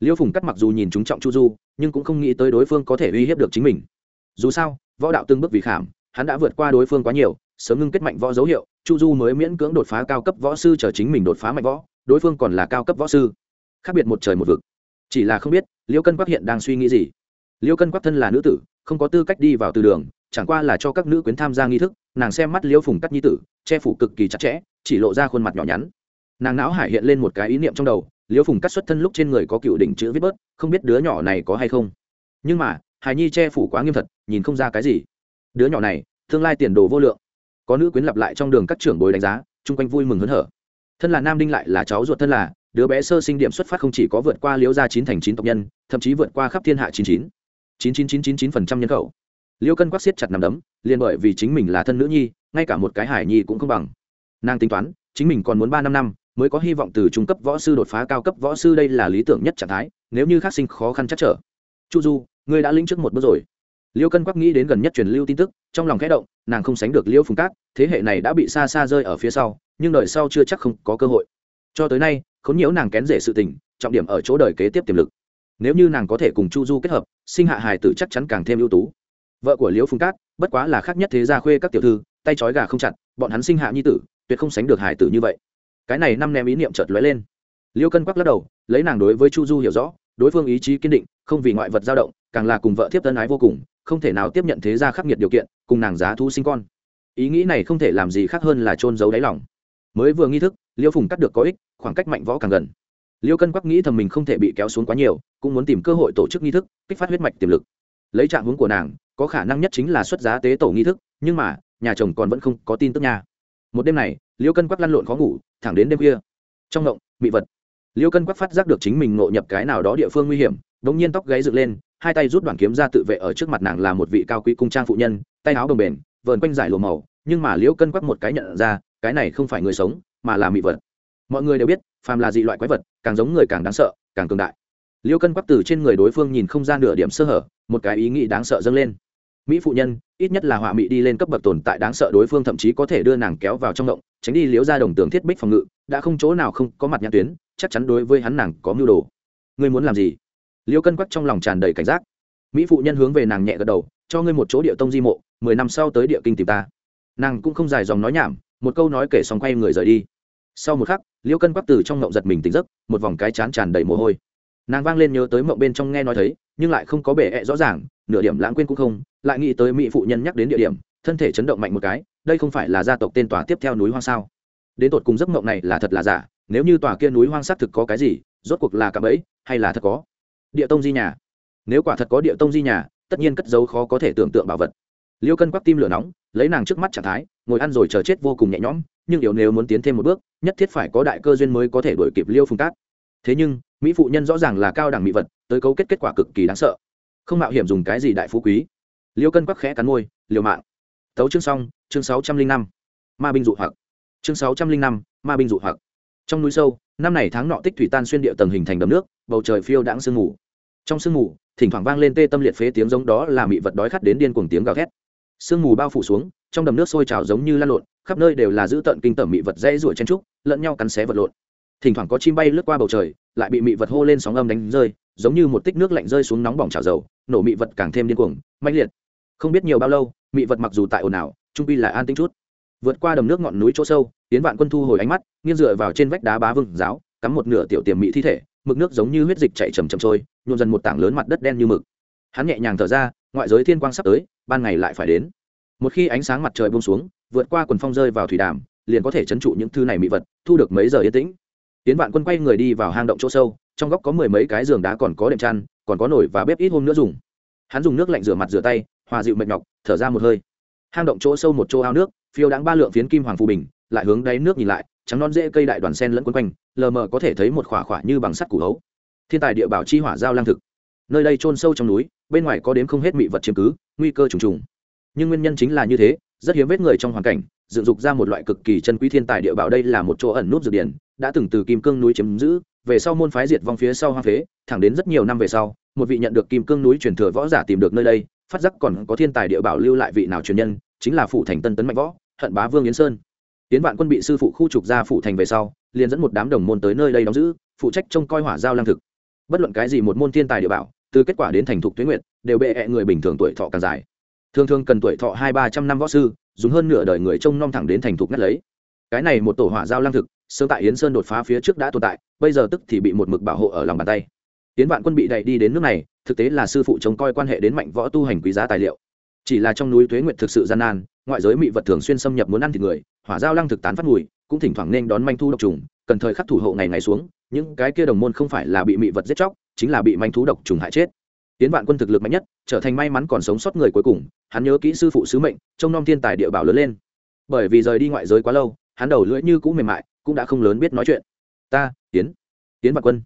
Liêu phùng cắt mặc dù nhìn chúng trọng chu du, nhưng cũng không nghĩ tới đối phương có thể uy hiếp được chính mình. Dù sao, võ đạo tương bước vì khảm, hắn đã vượt qua đối phương quá nhiều, sớm ngưng kết mạnh võ dấu hiệu, chu du mới miễn cưỡng đột phá cao cấp võ sư, chờ chính mình đột phá mạnh võ, đối phương còn là cao cấp võ sư. Khác biệt một trời một vực. Chỉ là không biết liêu cân quắc hiện đang suy nghĩ gì? Liêu cân quắc thân là nữ tử, không có tư cách đi vào từ đường, chẳng qua là cho các nữ quyến tham gia nghi thức, nàng xem mắt liêu phùng cắt nhi tử, che phủ cực kỳ chặt chẽ, chỉ lộ ra khuôn mặt nhỏ nhắn. Nàng não hải hiện lên một cái ý niệm trong đầu, liêu phùng cắt xuất thân lúc trên người có cựu đỉnh chữ viết bớt, không biết đứa nhỏ này có hay không. Nhưng mà hài nhi che phủ quá nghiêm thật, nhìn không ra cái gì. Đứa nhỏ này, tương lai tiền đồ vô lượng. Có nữ quyến lặp lại trong đường các trưởng bồi đánh giá, chung quanh vui mừng hớn hở. Thân là nam đinh lại là cháu ruột thân là đứa bé sơ sinh điểm xuất phát không chỉ có vượt qua liễu gia chín thành chín tộc nhân, thậm chí vượt qua khắp thiên hạ chín chín. Chín chín chín chín chín phần trăm nhân khẩu. Liễu cân quắc siết chặt nằm đấm, liền bởi vì chính mình là thân nữ nhi, ngay cả một cái hải nhi cũng không bằng. Nàng tính toán, chính mình còn muốn ba năm năm, mới có hy vọng từ trung cấp võ sư đột phá cao cấp võ sư đây là lý tưởng nhất trạng thái, nếu như khắc sinh khó khăn chắc trở. Chu du, ngươi đã lĩnh trước một bước rồi. Liêu cân quắc nghĩ đến gần nhất truyền lưu tin tức, trong lòng khẽ động, nàng không sánh được liêu phùng cát, thế hệ này đã bị xa xa rơi ở phía sau, nhưng đời sau chưa chắc không có cơ hội. Cho tới nay khốn nhiễu nàng kén rể sự tình, trọng điểm ở chỗ đời kế tiếp tiềm lực. Nếu như nàng có thể cùng chu du kết hợp, sinh hạ hài tử chắc chắn càng thêm ưu tú. Vợ của liễu phương cát, bất quá là khác nhất thế gia khuê các tiểu thư, tay trói gà không chặt, bọn hắn sinh hạ nhi tử, tuyệt không sánh được hài tử như vậy. Cái này năm ném ý niệm chợt lóe lên. Liêu cân quắc lắc đầu, lấy nàng đối với chu du hiểu rõ, đối phương ý chí kiên định, không vì ngoại vật dao động, càng là cùng vợ thiếp tân ái vô cùng, không thể nào tiếp nhận thế gia khắc nghiệt điều kiện, cùng nàng giá thu sinh con. Ý nghĩ này không thể làm gì khác hơn là trôn giấu đáy lòng. Mới vừa nghi thức liêu phùng cắt được có ích khoảng cách mạnh võ càng gần. Liêu cân quắc nghĩ thầm mình không thể bị kéo xuống quá nhiều cũng muốn tìm cơ hội tổ chức nghi thức kích phát huyết mạch tiềm lực. Lấy trạng hướng của nàng có khả năng nhất chính là xuất giá tế tổ nghi thức nhưng mà nhà chồng còn vẫn không có tin tức nha. Một đêm này liêu cân quắc lăn lộn khó ngủ thẳng đến đêm khuya. Trong ngộng bị vật. Liêu cân quắc phát giác được chính mình ngộ nhập cái nào đó địa phương nguy hiểm đ ỗ n g nhiên tóc gáy dựng lên hai tay rút đoàn kiếm ra tự vệ ở trước mặt nàng là một vị cao quý cung trang phụ nhân tay áo đồng bền, vờn quanh giải lùa màu nhưng mà Liêu cân quắc một cái nhận ra cái này không phải người sống mà là mị vật. Mọi người đều biết, phàm là dị loại quái vật, càng giống người càng đáng sợ, càng cường đại. Liễu cân quắc từ trên người đối phương nhìn không gian nửa điểm sơ hở, một cái ý nghĩ đáng sợ dâng lên. Mỹ phụ nhân, ít nhất là họa mỹ đi lên cấp bậc tồn tại đáng sợ đối phương thậm chí có thể đưa nàng kéo vào trong động, tránh đi liếu ra đồng tường thiết bích phòng ngự, đã không chỗ nào không có mặt nhãn tuyến, chắc chắn đối với hắn nàng có mưu đồ. Ngươi muốn làm gì? Liêu cân quắc trong lòng tràn đầy cảnh giác. Mỹ phụ nhân hướng về nàng nhẹ gật đầu, cho ngươi một chỗ địa tông di mộ, mười năm sau tới địa kinh tìm ta. Nàng cũng không dài dòng nói nhảm, một câu nói kể xong quay người rời đi sau một khắc, liêu cân quắc từ trong ngộng giật mình tỉnh giấc, một vòng cái chán tràn đầy mồ hôi. Nàng vang lên nhớ tới mộng bên trong nghe nói thấy, nhưng lại không có bể ẹ rõ ràng, nửa điểm lãng quên cũng không, lại nghĩ tới mỹ phụ nhân nhắc đến địa điểm, thân thể chấn động mạnh một cái, đây không phải là gia tộc tên tòa tiếp theo núi hoang sao? Đến tột cùng giấc mộng này là thật là giả, nếu như tòa kia núi hoang xác thực có cái gì, rốt cuộc là cả ấy hay là thật có? Địa tông di nhà. Nếu quả thật có địa tông di nhà, tất nhiên cất dấu khó có thể tưởng tượng bảo vật liêu cân quắc tim lửa nóng, lấy nàng trước mắt trạng thái, ngồi ăn rồi chờ chết vô cùng nhẹ nhõm, nhưng yếu nếu muốn tiến thêm một bước, nhất thiết phải có đại cơ duyên mới có thể đuổi kịp liêu phùng cát. Thế nhưng, mỹ phụ nhân rõ ràng là cao đẳng mỹ vật, tới cấu kết kết quả cực kỳ đáng sợ. Không mạo hiểm dùng cái gì đại phú quý. Liêu cân quắc khẽ cắn môi, liều mạng. Tấu chương xong, chương sáu trăm linh năm, ma binh dụ hoặc. Chương sáu trăm linh năm, ma binh dụ hoặc. Trong núi sâu, năm này tháng nọ tích thủy tan xuyên địa tầng hình thành đầm nước, bầu trời phiêu đãng sương mù. Trong sương mù, thỉnh thoảng vang lên tê tâm liệt phế tiếng giống đó là mị vật đói khát đến điên cuồng tiếng gào thét sương mù bao phủ xuống, trong đầm nước sôi trào giống như lan lộn, khắp nơi đều là giữ tận kinh tởm mị vật dễ ruổi chen trúc, lẫn nhau cắn xé vật lộn. Thỉnh thoảng có chim bay lướt qua bầu trời, lại bị mị vật hô lên sóng âm đánh rơi, giống như một tích nước lạnh rơi xuống nóng bỏng trào dầu, nổ mị vật càng thêm điên cuồng, mãnh liệt. Không biết nhiều bao lâu, mị vật mặc dù tại ồn ào, trung pi là an tĩnh chút. Vượt qua đầm nước ngọn núi chỗ sâu tiến vạn quân thu hồi ánh mắt, nghiêng dựa vào trên vách đá bá vừng giáo, cắm một nửa tiểu tiềm mỹ thi thể, mực nước giống như huyết dịch chạy chầm chầm trôi, nhuộm dần một tảng lớn mặt đất đen như mực. Hắn nhẹ nhàng thở ra ngoại giới thiên quang sắp tới, ban ngày lại phải đến. Một khi ánh sáng mặt trời buông xuống, vượt qua quần phong rơi vào thủy đàm, liền có thể chấn trụ những thứ này mỹ vật, thu được mấy giờ yên tĩnh. Tiến vạn quân quay người đi vào hang động chỗ sâu, trong góc có mười mấy cái giường đá còn có đệm chăn, còn có nồi và bếp ít hôm nữa dùng. Hắn dùng nước lạnh rửa mặt rửa tay, hòa dịu mệt nhọc, thở ra một hơi. Hang động chỗ sâu một chỗ ao nước, phiêu đáng ba lượng phiến kim hoàng phù bình, lại hướng đáy nước nhìn lại, trắng non dễ cây đại đoàn sen lẫn quấn quanh, lờ mờ có thể thấy một khỏa khỏa như bằng sắt củ hấu. Thiên tài địa bảo chi hỏa giao lang thực nơi đây trôn sâu trong núi, bên ngoài có đến không hết mị vật chiếm cứ, nguy cơ trùng trùng. Nhưng nguyên nhân chính là như thế, rất hiếm vết người trong hoàn cảnh, dựng dục ra một loại cực kỳ chân quý thiên tài địa bảo đây là một chỗ ẩn nút dược điển, đã từng từ kim cương núi chiếm giữ, về sau môn phái diệt vong phía sau hoang phế, thẳng đến rất nhiều năm về sau, một vị nhận được kim cương núi truyền thừa võ giả tìm được nơi đây, phát giác còn có thiên tài địa bảo lưu lại vị nào truyền nhân, chính là phụ thành tân tấn mạnh võ, hận bá vương yến sơn. Tiến vạn quân bị sư phụ khu trục ra phủ thành về sau, liền dẫn một đám đồng môn tới nơi đây đóng giữ, phụ trách trông coi hỏa giao lang thực. Bất luận cái gì một môn thiên tài địa bảo từ kết quả đến thành thục tuyến nguyện, đều bệ hẹ người bình thường tuổi thọ càng dài. Thường thường cần tuổi thọ hai, ba trăm năm võ sư, dùng hơn nửa đời người trông nom thẳng đến thành thục ngắt lấy. Cái này một tổ hỏa giao lang thực sơ tại yến sơn đột phá phía trước đã tồn tại, bây giờ tức thì bị một mực bảo hộ ở lòng bàn tay. Tiến vạn quân bị đẩy đi đến nước này, thực tế là sư phụ trông coi quan hệ đến mạnh võ tu hành quý giá tài liệu. Chỉ là trong núi tuế nguyệt thực sự gian nan, ngoại giới mị vật thường xuyên xâm nhập muốn ăn thịt người, hỏa giao lăng thực tán phát mùi, cũng thỉnh thoảng nên đón manh thu độc trùng cần thời khắc thủ hộ ngày ngày xuống, những cái kia đồng môn không phải là bị mị vật giết chóc, chính là bị manh thú độc trùng hại chết. Tiến vạn quân thực lực mạnh nhất, trở thành may mắn còn sống sót người cuối cùng, hắn nhớ kỹ sư phụ sứ mệnh, trông nom thiên tài địa bảo lớn lên. Bởi vì rời đi ngoại giới quá lâu, hắn đầu lưỡi như cũ mềm mại, cũng đã không lớn biết nói chuyện. Ta, tiến tiến vạn quân.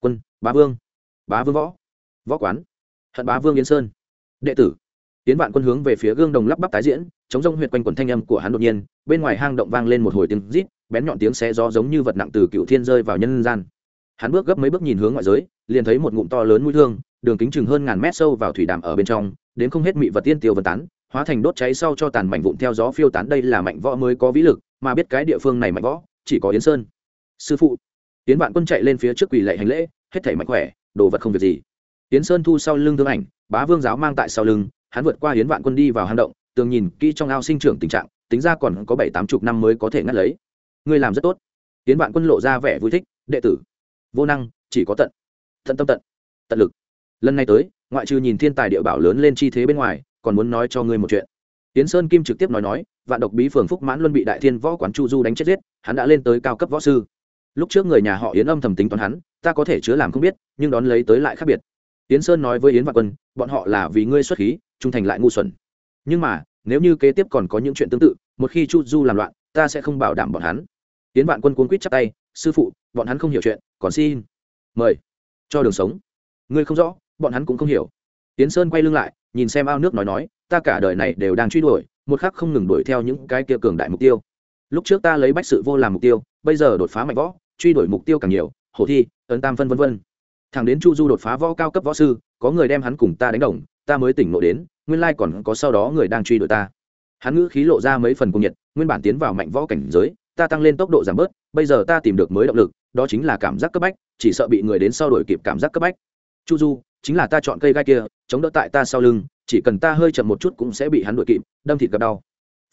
Quân, bá vương. Bá vương võ. Võ quán. Hận bá vương yến sơn. Đệ tử. Tiến vạn quân hướng về phía gương đồng lắp bắp tái diễn, chống rông huyệt quanh quần thanh âm của hắn đột nhiên, bên ngoài hang động vang lên một hồi tiếng rít bén nhọn tiếng xé gió giống như vật nặng từ cựu thiên rơi vào nhân gian. Hắn bước gấp mấy bước nhìn hướng ngoại giới, liền thấy một ngụm to lớn mũi thương, đường kính chừng hơn ngàn mét sâu vào thủy đàm ở bên trong, đến không hết mị vật tiên tiêu vật tán, hóa thành đốt cháy sau cho tàn mảnh vụn theo gió phiêu tán. Đây là mạnh võ mới có vĩ lực, mà biết cái địa phương này mạnh võ, chỉ có yến sơn. Sư phụ, yến vạn quân chạy lên phía trước quỳ lệ hành lễ, hết thảy mạnh khỏe, đồ vật không việc gì. Yến sơn thu sau lưng thương ảnh, bá vương giáo mang tại sau lưng, hắn vượt qua yến vạn quân đi vào hang động, tường nhìn kỹ trong ao sinh trưởng tình trạng, tính ra còn có bảy tám chục năm mới có thể ngắt lấy ngươi làm rất tốt. Tiến vạn quân lộ ra vẻ vui thích, đệ tử, vô năng, chỉ có tận tận tâm tận tận lực. Lần này tới, ngoại trừ nhìn thiên tài địa bảo lớn lên chi thế bên ngoài, còn muốn nói cho ngươi một chuyện. Tiến sơn kim trực tiếp nói nói, vạn độc bí phường phúc mãn luân bị đại thiên võ quán chu du đánh chết giết, hắn đã lên tới cao cấp võ sư. Lúc trước người nhà họ yến âm thầm tính toán hắn, ta có thể chứa làm không biết, nhưng đón lấy tới lại khác biệt. Tiến sơn nói với yến vạn quân, bọn họ là vì ngươi xuất khí, trung thành lại ngu xuẩn. Nhưng mà, nếu như kế tiếp còn có những chuyện tương tự, một khi chu du làm loạn, ta sẽ không bảo đảm bọn hắn tiến vạn quân cuốn quýt chắp tay, sư phụ, bọn hắn không hiểu chuyện, còn xin mời cho đường sống. Ngươi không rõ, bọn hắn cũng không hiểu. Tiến sơn quay lưng lại, nhìn xem ao nước nói nói, ta cả đời này đều đang truy đuổi, một khắc không ngừng đuổi theo những cái kia cường đại mục tiêu. Lúc trước ta lấy bách sự vô làm mục tiêu, bây giờ đột phá mạnh võ, truy đuổi mục tiêu càng nhiều hồ thi, ấn tam phân vân vân. Thằng đến chu du đột phá võ cao cấp võ sư, có người đem hắn cùng ta đánh đồng, ta mới tỉnh ngộ đến, nguyên lai còn có sau đó người đang truy đuổi ta. Hắn ngữ khí lộ ra mấy phần cung nhiệt, nguyên bản tiến vào mạnh võ cảnh giới ta tăng lên tốc độ giảm bớt, bây giờ ta tìm được mới động lực, đó chính là cảm giác cấp bách, chỉ sợ bị người đến sau đổi kịp cảm giác cấp bách. Chu du, chính là ta chọn cây gai kia, chống đỡ tại ta sau lưng, chỉ cần ta hơi chậm một chút cũng sẽ bị hắn đuổi kịp, đâm thịt gặp đau.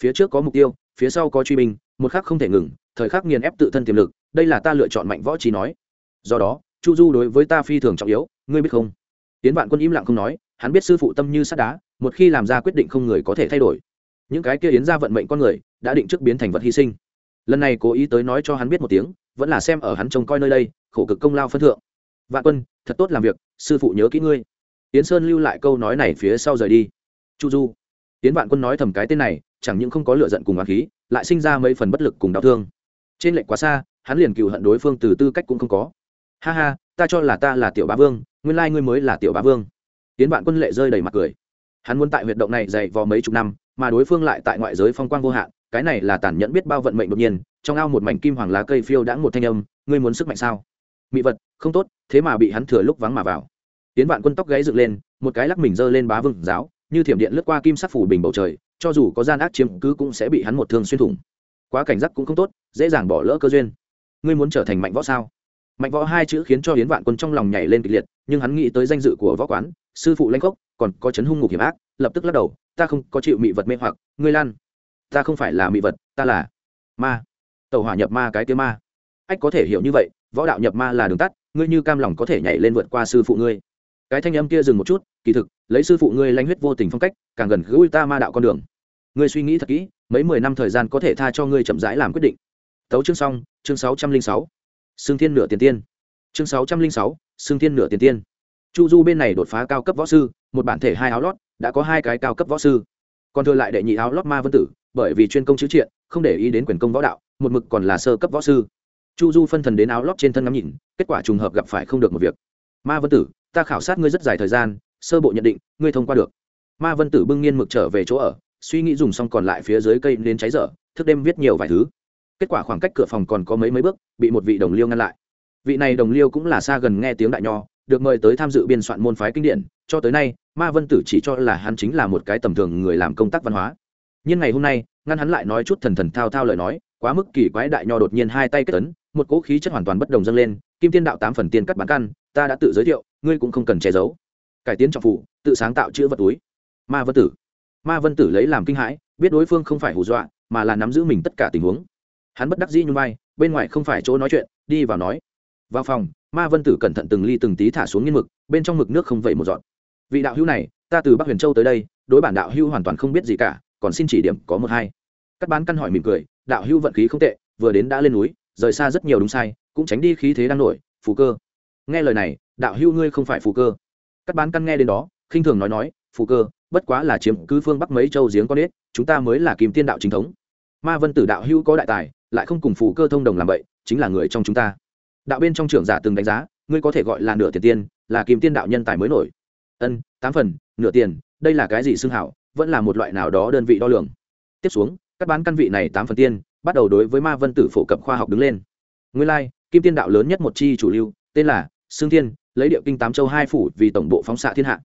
Phía trước có mục tiêu, phía sau có truy binh, một khắc không thể ngừng, thời khắc nghiền ép tự thân tiềm lực, đây là ta lựa chọn mạnh võ trí nói. Do đó, chu du đối với ta phi thường trọng yếu, ngươi biết không? Tiến vạn quân im lặng không nói, hắn biết sư phụ tâm như sắt đá, một khi làm ra quyết định không người có thể thay đổi. Những cái kia yến ra vận mệnh con người, đã định trước biến thành vật hy sinh lần này cố ý tới nói cho hắn biết một tiếng, vẫn là xem ở hắn trông coi nơi đây, khổ cực công lao phân thượng. Vạn quân, thật tốt làm việc, sư phụ nhớ kỹ ngươi. Yến sơn lưu lại câu nói này phía sau rời đi. Chu du. Yến vạn quân nói thầm cái tên này, chẳng những không có lựa giận cùng á khí, lại sinh ra mấy phần bất lực cùng đau thương. Trên lệnh quá xa, hắn liền cựu hận đối phương từ tư cách cũng không có. Ha ha, ta cho là ta là tiểu bá vương, nguyên lai ngươi mới là tiểu bá vương. Yến vạn quân lệ rơi đầy mặt cười. Hắn muốn tại huyệt động này dày vò mấy chục năm, mà đối phương lại tại ngoại giới phong quang vô hạn cái này là tàn nhẫn biết bao vận mệnh đột nhiên, trong ao một mảnh kim hoàng lá cây phiêu đã một thanh âm, ngươi muốn sức mạnh sao? Mị vật, không tốt, thế mà bị hắn thừa lúc vắng mà vào. Tiến vạn quân tóc gáy dựng lên, một cái lắc mình giơ lên bá vương giáo, như thiểm điện lướt qua kim sắc phủ bình bầu trời, cho dù có gian ác chiếm cứ cũng sẽ bị hắn một thương xuyên thủng. Quá cảnh giác cũng không tốt, dễ dàng bỏ lỡ cơ duyên. Ngươi muốn trở thành mạnh võ sao? Mạnh võ hai chữ khiến cho hiến vạn quân trong lòng nhảy lên kịch liệt, nhưng hắn nghĩ tới danh dự của võ quán, sư phụ lanh cốc, còn có chấn hung ngục hiểm ác, lập tức lắc đầu, ta không có chịu mị vật mê hoặc, ngươi lan ta không phải là mỹ vật, ta là ma. Tàu hỏa nhập ma cái tiếng ma. Ách, có thể hiểu như vậy, võ đạo nhập ma là đường tắt, ngươi như cam lòng có thể nhảy lên vượt qua sư phụ ngươi. Cái thanh âm kia dừng một chút, kỳ thực, lấy sư phụ ngươi lanh huyết vô tình phong cách, càng gần gũi ta ma đạo con đường. Ngươi suy nghĩ thật kỹ, mấy mười năm thời gian có thể tha cho ngươi chậm rãi làm quyết định. Tấu chương xong, chương sáu trăm linh sáu. Xương thiên nửa tiền tiên. Chương sáu trăm linh sáu xương thiên nửa tiền tiên. Chu du bên này đột phá cao cấp võ sư, một bản thể hai áo lót, đã có hai cái cao cấp võ sư còn thừa lại đệ nhị áo lót ma vân tử, bởi vì chuyên công chữ triện, không để ý đến quyền công võ đạo, một mực còn là sơ cấp võ sư. Chu du phân thần đến áo lót trên thân ngắm nhìn, kết quả trùng hợp gặp phải không được một việc. Ma vân tử, ta khảo sát ngươi rất dài thời gian, sơ bộ nhận định, ngươi thông qua được. Ma vân tử bưng nghiên mực trở về chỗ ở, suy nghĩ dùng xong còn lại phía dưới cây nên cháy dở, thức đêm viết nhiều vài thứ. Kết quả khoảng cách cửa phòng còn có mấy mấy bước, bị một vị đồng liêu ngăn lại. Vị này đồng liêu cũng là xa gần nghe tiếng đại nho, được mời tới tham dự biên soạn môn phái kinh điển, cho tới nay ma vân tử chỉ cho là hắn chính là một cái tầm thường người làm công tác văn hóa. Nhưng ngày hôm nay ngăn hắn lại nói chút thần thần thao thao lời nói quá mức kỳ quái đại nho đột nhiên hai tay kết tấn, một cỗ khí chất hoàn toàn bất đồng dâng lên kim tiên đạo tám phần tiên cắt bán căn ta đã tự giới thiệu ngươi cũng không cần che giấu. Cải tiến trọng phụ tự sáng tạo chữ vật túi. Ma vân tử. Ma vân tử lấy làm kinh hãi biết đối phương không phải hù dọa mà là nắm giữ mình tất cả tình huống. Hắn bất đắc dĩ nhung vai bên ngoài không phải chỗ nói chuyện đi vào nói. Vào phòng ma vân tử cẩn thận từng ly từng tí thả xuống nghiên mực bên trong mực nước không vẩy một giọt vị đạo hữu này, ta từ bắc huyền châu tới đây, đối bản đạo hữu hoàn toàn không biết gì cả, còn xin chỉ điểm có một hai. Cắt bán căn hỏi mỉm cười, đạo hữu vận khí không tệ, vừa đến đã lên núi, rời xa rất nhiều đúng sai, cũng tránh đi khí thế đang nổi, phù cơ. Nghe lời này, đạo hữu ngươi không phải phù cơ. Cắt bán căn nghe đến đó, khinh thường nói nói, phù cơ, bất quá là chiếm cứ phương bắc mấy châu giếng con ếch chúng ta mới là kim tiên đạo chính thống. Ma vân tử đạo hữu có đại tài, lại không cùng phù cơ thông đồng làm vậy, chính là người trong chúng ta. Đạo bên trong trưởng giả từng đánh giá, ngươi có thể gọi là nửa tiền tiên, là kim tiên đạo nhân tài mới nổi ân, tám phần, nửa tiền, đây là cái gì xưng hảo, vẫn là một loại nào đó đơn vị đo lường. Tiếp xuống các bán căn vị này tám phần tiên, bắt đầu đối với ma vân tử phổ cập khoa học đứng lên. Nguyên lai, kim tiên đạo lớn nhất một chi chủ lưu, tên là xương thiên, lấy địa kinh tám châu hai phủ vì tổng bộ phóng xạ thiên hạ.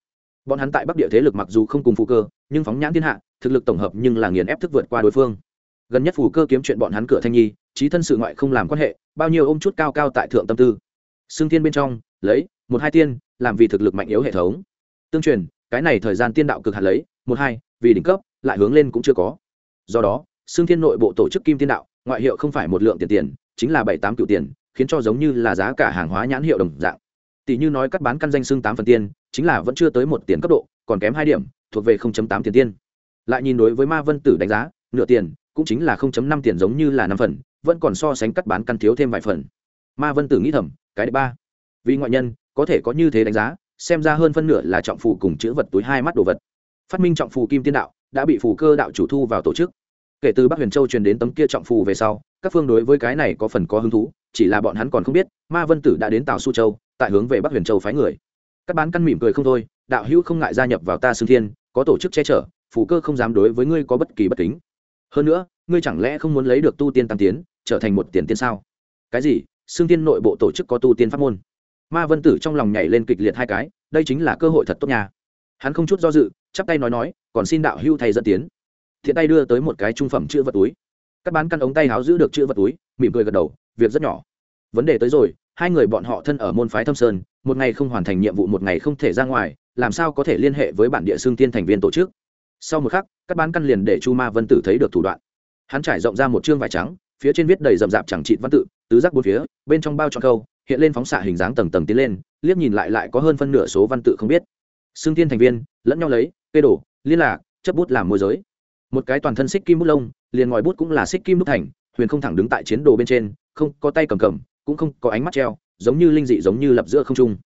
Bọn hắn tại bắc địa thế lực mặc dù không cùng phụ cơ, nhưng phóng nhãn thiên hạ, thực lực tổng hợp nhưng là nghiền ép thức vượt qua đối phương. Gần nhất phủ cơ kiếm chuyện bọn hắn cửa thanh nhi, trí thân sự ngoại không làm quan hệ, bao nhiêu ôm chút cao cao tại thượng tâm tư. Xương thiên bên trong, lấy một hai tiên, làm vì thực lực mạnh yếu hệ thống tương truyền, cái này thời gian tiên đạo cực hạt lấy, một, hai, vì đỉnh cấp, lại hướng lên cũng chưa có. Do đó xương thiên nội bộ tổ chức kim tiên đạo, ngoại hiệu không phải một lượng tiền tiền, chính là bảy tám cựu tiền, khiến cho giống như là giá cả hàng hóa nhãn hiệu đồng dạng. Tỷ như nói cắt bán căn danh xương tám phần tiên, chính là vẫn chưa tới một tiền cấp độ, còn kém hai điểm, thuộc về tám tiền tiên. Lại nhìn đối với ma vân tử đánh giá, nửa tiền, cũng chính là năm tiền giống như là năm phần, vẫn còn so sánh cắt bán căn thiếu thêm vài phần. Ma vân tử nghĩ thầm, cái đệ ba. Vì ngoại nhân, có thể có như thế đánh giá xem ra hơn phân nửa là trọng phù cùng chữ vật túi hai mắt đồ vật. Phát minh trọng phù kim tiên đạo, đã bị phù cơ đạo chủ thu vào tổ chức. Kể từ bắc huyền châu truyền đến tấm kia trọng phù về sau, các phương đối với cái này có phần có hứng thú, chỉ là bọn hắn còn không biết, ma vân tử đã đến tàu su châu, tại hướng về bắc huyền châu phái người. Các bán căn mỉm cười không thôi, đạo hữu không ngại gia nhập vào ta xương thiên, có tổ chức che chở, phù cơ không dám đối với ngươi có bất kỳ bất kính. Hơn nữa, ngươi chẳng lẽ không muốn lấy được tu tiên tăng tiến, trở thành một tiền tiên sao? Cái gì? Xương tiên nội bộ tổ chức có tu tiên pháp môn ma vân tử trong lòng nhảy lên kịch liệt hai cái, đây chính là cơ hội thật tốt nhà. hắn không chút do dự, chắp tay nói nói, còn xin đạo hưu thầy dẫn tiến. Thiện tay đưa tới một cái trung phẩm chữ vật túi. Các bán căn ống tay háo giữ được chữ vật túi, mỉm cười gật đầu, việc rất nhỏ. Vấn đề tới rồi, hai người bọn họ thân ở môn phái thâm sơn, một ngày không hoàn thành nhiệm vụ một ngày không thể ra ngoài, làm sao có thể liên hệ với bản địa xương tiên thành viên tổ chức? Sau một khắc, các bán căn liền để chu ma vân tử thấy được thủ đoạn. Hắn trải rộng ra một chương vải trắng, phía trên viết đầy rậm rạp chẳng trị văn tự, tứ giác bốn phía, bên trong bao trọn câu hiện lên phóng xạ hình dáng tầng tầng tiến lên, liếc nhìn lại lại có hơn phân nửa số văn tự không biết. Xương tiên thành viên, lẫn nhau lấy cây đổ liên lạc, chấp bút làm môi giới. Một cái toàn thân xích kim bút lông, liền ngòi bút cũng là xích kim đúc thành, huyền không thẳng đứng tại chiến đồ bên trên, không có tay cầm cầm, cũng không có ánh mắt treo, giống như linh dị giống như lập giữa không trung.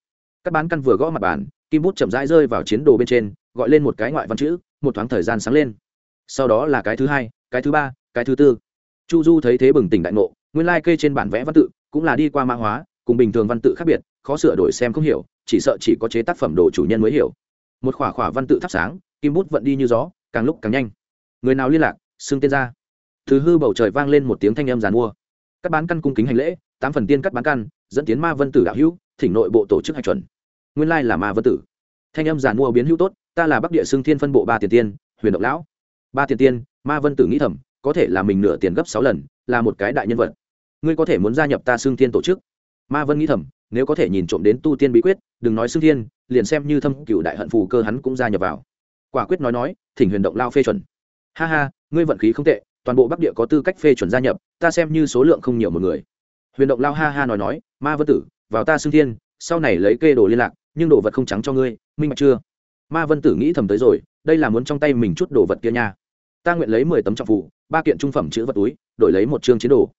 Các bán căn vừa gõ mặt bàn, kim bút chậm rãi rơi vào chiến đồ bên trên, gọi lên một cái ngoại văn chữ, một thoáng thời gian sáng lên. Sau đó là cái thứ hai, cái thứ ba, cái thứ tư. Chu du thấy thế bừng tỉnh đại ngộ, nguyên lai、like、kê trên bản vẽ văn tự cũng là đi qua mã hóa cùng bình thường văn tự khác biệt, khó sửa đổi xem không hiểu, chỉ sợ chỉ có chế tác phẩm đồ chủ nhân mới hiểu. Một khỏa khỏa văn tự thắp sáng, kim bút vận đi như gió, càng lúc càng nhanh. Người nào liên lạc, xưng tiên ra. Thứ hư bầu trời vang lên một tiếng thanh âm giàn mua. Cắt bán căn cung kính hành lễ, tám phần tiên cắt bán căn, dẫn tiến ma vân tử đạo hữu, thỉnh nội bộ tổ chức hạch chuẩn. Nguyên lai là ma vân tử. Thanh âm giàn mua biến hữu tốt, ta là bắc địa xưng thiên phân bộ ba tiền tiên, huyền độc lão. Ba tiền tiên, ma vân tử nghĩ thầm, có thể là mình nửa tiền gấp sáu lần, là một cái đại nhân vật. Ngươi có thể muốn gia nhập ta xưng thiên tổ chức ma vân nghĩ thầm, nếu có thể nhìn trộm đến tu tiên bí quyết, đừng nói xưng thiên, liền xem như thâm cựu đại hận phù cơ hắn cũng gia nhập vào. Quả quyết nói nói, thỉnh huyền động lao phê chuẩn. Ha ha, ngươi vận khí không tệ, toàn bộ bắc địa có tư cách phê chuẩn gia nhập, ta xem như số lượng không nhiều một người. Huyền động lao ha ha nói nói, ma vân tử, vào ta xưng thiên, sau này lấy kê đồ liên lạc, nhưng đồ vật không trắng cho ngươi, minh bạch chưa? Ma vân tử nghĩ thầm tới rồi, đây là muốn trong tay mình chút đồ vật kia nha. Ta nguyện lấy mười tấm trọng phụ ba kiện trung phẩm chữ vật túi, đổi lấy một chương chiến đồ.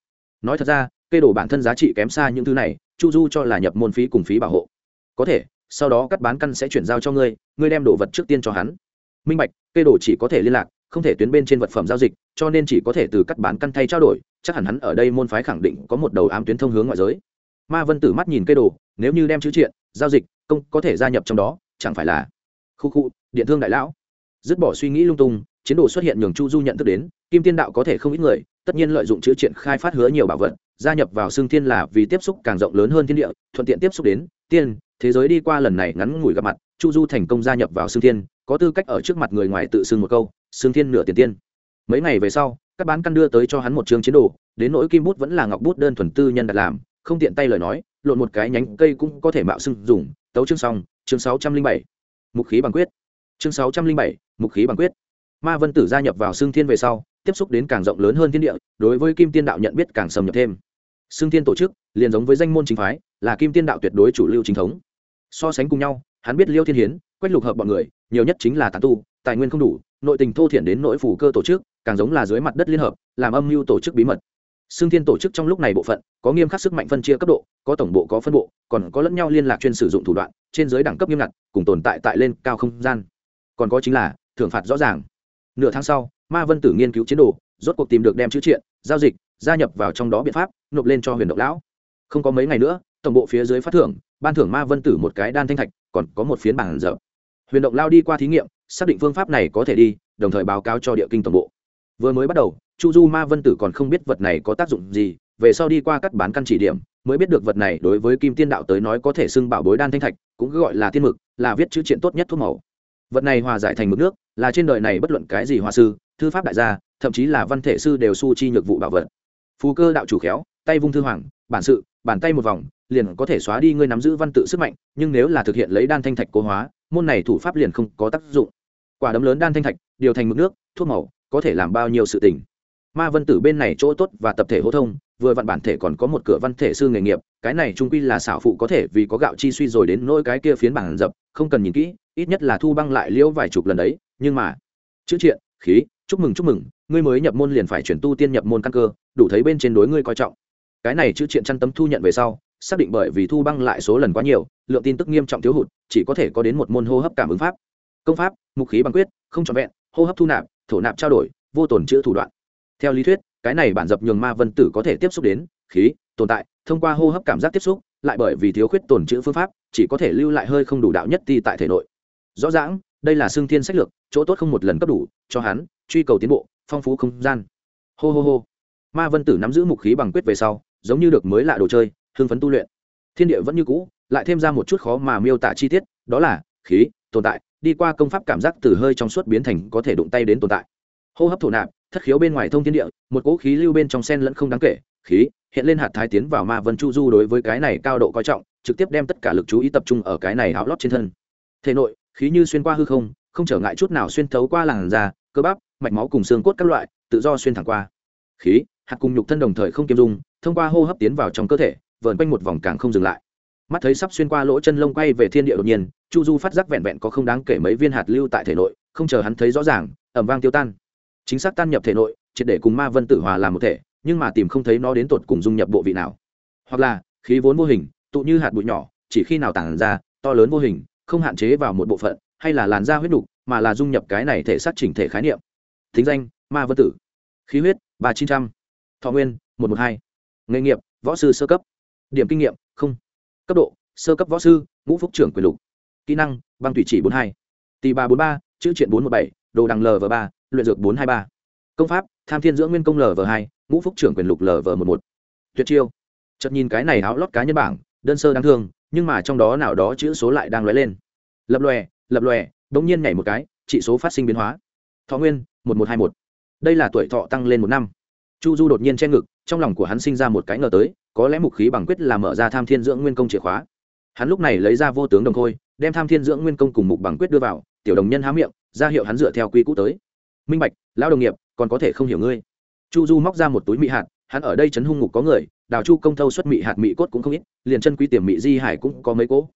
Nói thật ra kê đồ bản thân giá trị kém xa những thứ này, chu du cho là nhập môn phí cùng phí bảo hộ. Có thể, sau đó cắt bán căn sẽ chuyển giao cho ngươi ngươi đem đồ vật trước tiên cho hắn. Minh bạch, kê đồ chỉ có thể liên lạc, không thể tuyến bên trên vật phẩm giao dịch, cho nên chỉ có thể từ cắt bán căn thay trao đổi, chắc hẳn hắn ở đây môn phái khẳng định có một đầu ám tuyến thông hướng ngoại giới. Ma vân tử mắt nhìn cây đồ, nếu như đem chữ triện, giao dịch, công có thể gia nhập trong đó, chẳng phải là khu khu, điện thương đại lão. Dứt bỏ suy nghĩ lung tung, chiến đồ xuất hiện nhường chu du nhận thức đến, kim tiên đạo có thể không ít người tất nhiên lợi dụng chữ triển khai phát hứa nhiều bảo vật, gia nhập vào xương thiên là vì tiếp xúc càng rộng lớn hơn thiên địa, thuận tiện tiếp xúc đến, tiên, thế giới đi qua lần này ngắn ngủi gặp mặt, chu du thành công gia nhập vào xương thiên, có tư cách ở trước mặt người ngoài tự xưng một câu, xương thiên nửa tiền tiên. Mấy ngày về sau, các bán căn đưa tới cho hắn một chương chiến đồ, đến nỗi kim bút vẫn là ngọc bút đơn thuần tư nhân đặt làm, không tiện tay lời nói, lộn một cái nhánh cây cũng có thể mạo xưng dùng, tấu chương xong, chương sáu trăm linh bảy. Mục khí bằng quyết. Chương sáu trăm linh bảy, mục khí bằng quyết. Ma vân tử gia nhập vào xương thiên về sau tiếp xúc đến càng rộng lớn hơn thiên địa, đối với kim tiên đạo nhận biết càng xâm nhập thêm. Xương thiên tổ chức, liền giống với danh môn chính phái, là kim tiên đạo tuyệt đối chủ lưu chính thống. So sánh cùng nhau, hắn biết liêu thiên hiến, quách lục hợp bọn người, nhiều nhất chính là tàn tu, tài nguyên không đủ, nội tình thô thiển đến nỗi phủ cơ tổ chức, càng giống là dưới mặt đất liên hợp, làm âm mưu tổ chức bí mật. Xương thiên tổ chức trong lúc này bộ phận, có nghiêm khắc sức mạnh phân chia cấp độ, có tổng bộ có phân bộ, còn có lẫn nhau liên lạc chuyên sử dụng thủ đoạn, trên giới đẳng cấp nghiêm ngặt, cùng tồn tại tại lên cao không gian. Còn có chính là thưởng phạt rõ ràng. Nửa tháng sau ma vân tử nghiên cứu chiến đồ, rốt cuộc tìm được đem chữ triện, giao dịch, gia nhập vào trong đó biện pháp, nộp lên cho huyền động lão. Không có mấy ngày nữa, tổng bộ phía dưới phát thưởng, ban thưởng ma vân tử một cái đan thanh thạch, còn có một phiến bản dở huyền động lao đi qua thí nghiệm, xác định phương pháp này có thể đi, đồng thời báo cáo cho địa kinh tổng bộ. Vừa mới bắt đầu, chu du ma vân tử còn không biết vật này có tác dụng gì, về sau đi qua cắt bán căn chỉ điểm, mới biết được vật này đối với kim tiên đạo tới nói có thể xưng bảo bối đan thanh thạch, cũng gọi là tiên mực, là viết chữ triện tốt nhất thuốc màu. Vật này hòa giải thành mực nước, là trên đời này bất luận cái gì hòa sư thư pháp đại gia, thậm chí là văn thể sư đều su chi nhược vụ bảo vật. Phù cơ đạo chủ khéo, tay vung thư hoàng, bản sự, bàn tay một vòng, liền có thể xóa đi ngươi nắm giữ văn tự sức mạnh, nhưng nếu là thực hiện lấy đan thanh thạch cố hóa, môn này thủ pháp liền không có tác dụng. Quả đấm lớn đan thanh thạch, điều thành mực nước, thuốc màu, có thể làm bao nhiêu sự tình. Ma vân tử bên này chỗ tốt và tập thể hô thông, vừa vặn bản thể còn có một cửa văn thể sư nghề nghiệp, cái này trung quy là xảo phụ có thể vì có gạo chi suy rồi đến nỗi cái kia phiến bản dập không cần nhìn kỹ, ít nhất là thu băng lại liễu vài chục lần đấy, nhưng mà, chữ triện, khí chúc mừng chúc mừng, ngươi mới nhập môn liền phải chuyển tu tiên nhập môn căn cơ, đủ thấy bên trên đối ngươi coi trọng. Cái này chữ triện chăn tấm thu nhận về sau, xác định bởi vì thu băng lại số lần quá nhiều, lượng tin tức nghiêm trọng thiếu hụt, chỉ có thể có đến một môn hô hấp cảm ứng pháp. Công pháp, mục khí băng quyết, không trọn vẹn, hô hấp thu nạp, thổ nạp trao đổi, vô tồn chữ thủ đoạn. Theo lý thuyết, cái này bản dập nhường ma vân tử có thể tiếp xúc đến, khí, tồn tại, thông qua hô hấp cảm giác tiếp xúc, lại bởi vì thiếu khuyết tồn chữ phương pháp, chỉ có thể lưu lại hơi không đủ đạo nhất ti tại thể nội. Rõ ràng, đây là xương thiên sách lược, chỗ tốt không một lần cấp đủ, cho hắn truy cầu tiến bộ, phong phú không gian. Hô hô hô. Ma vân tử nắm giữ mục khí bằng quyết về sau, giống như được mới lạ đồ chơi, hưng phấn tu luyện. Thiên địa vẫn như cũ, lại thêm ra một chút khó mà miêu tả chi tiết, đó là khí, tồn tại, đi qua công pháp cảm giác từ hơi trong suốt biến thành có thể đụng tay đến tồn tại. Hô hấp thổ nạp, thất khiếu bên ngoài thông thiên địa, một cỗ khí lưu bên trong sen lẫn không đáng kể, khí, hiện lên hạt thái tiến vào ma vân chu du đối với cái này cao độ coi trọng, trực tiếp đem tất cả lực chú ý tập trung ở cái này áo lót trên thân. Thể nội, khí như xuyên qua hư không không trở ngại chút nào xuyên thấu qua làn da, cơ bắp mạch máu cùng xương cốt các loại, tự do xuyên thẳng qua. Khí, hạt cùng nhục thân đồng thời không kiêm dung, thông qua hô hấp tiến vào trong cơ thể, vờn quanh một vòng càng không dừng lại. Mắt thấy sắp xuyên qua lỗ chân lông quay về thiên địa đột nhiên, chu du phát giác vẹn vẹn có không đáng kể mấy viên hạt lưu tại thể nội, không chờ hắn thấy rõ ràng ẩm vang tiêu tan. Chính xác tan nhập thể nội, triệt để cùng ma vân tử hòa làm một thể, nhưng mà tìm không thấy nó đến tột cùng dung nhập bộ vị nào. Hoặc là, khí vốn vô hình, tụ như hạt bụi nhỏ, chỉ khi nào tản ra, to lớn vô hình, không hạn chế vào một bộ phận, hay là làn da huyết đục mà là dung nhập cái này thể xác chỉnh thể khái niệm thính danh, ma vân tử. Khí huyết, ba chín trăm. Thọ nguyên, một một hai. Nghề nghiệp, võ sư sơ cấp. Điểm kinh nghiệm, không. Cấp độ, sơ cấp võ sư, ngũ phúc trưởng quyền lục. Kỹ năng, băng thủy chỉ bốn hai. Tỷ ba bốn ba, chữ triện bốn một bảy, đồ đằng lv ba, luyện dược bốn hai ba. Công pháp, tham thiên dưỡng nguyên công lv hai, ngũ phúc trưởng quyền lục lv một một. Tuyệt chiêu. Chợt nhìn cái này áo lót cá nhân bảng, đơn sơ đáng thương, nhưng mà trong đó nào đó chữ số lại đang lóe lên. Lập lòe lập lòe, bỗng nhiên nhảy một cái trị số phát sinh biến hóa. Thọ nguyên một một hai một. Đây là tuổi thọ tăng lên một năm. Chu du đột nhiên che ngực, trong lòng của hắn sinh ra một cái ngờ tới, có lẽ mục khí bằng quyết là mở ra tham thiên dưỡng nguyên công chìa khóa. Hắn lúc này lấy ra vô tướng đồng khôi, đem tham thiên dưỡng nguyên công cùng mục bằng quyết đưa vào, tiểu đồng nhân há miệng, ra hiệu hắn dựa theo quy cũ tới. Minh bạch, lão đồng nghiệp, còn có thể không hiểu ngươi. Chu du móc ra một túi mị hạt, hắn ở đây chấn hung ngục có người, đào chu công thâu xuất mị hạt mị cốt cũng không ít, liền chân quý tiềm mị di hải cũng có mấy cỗ.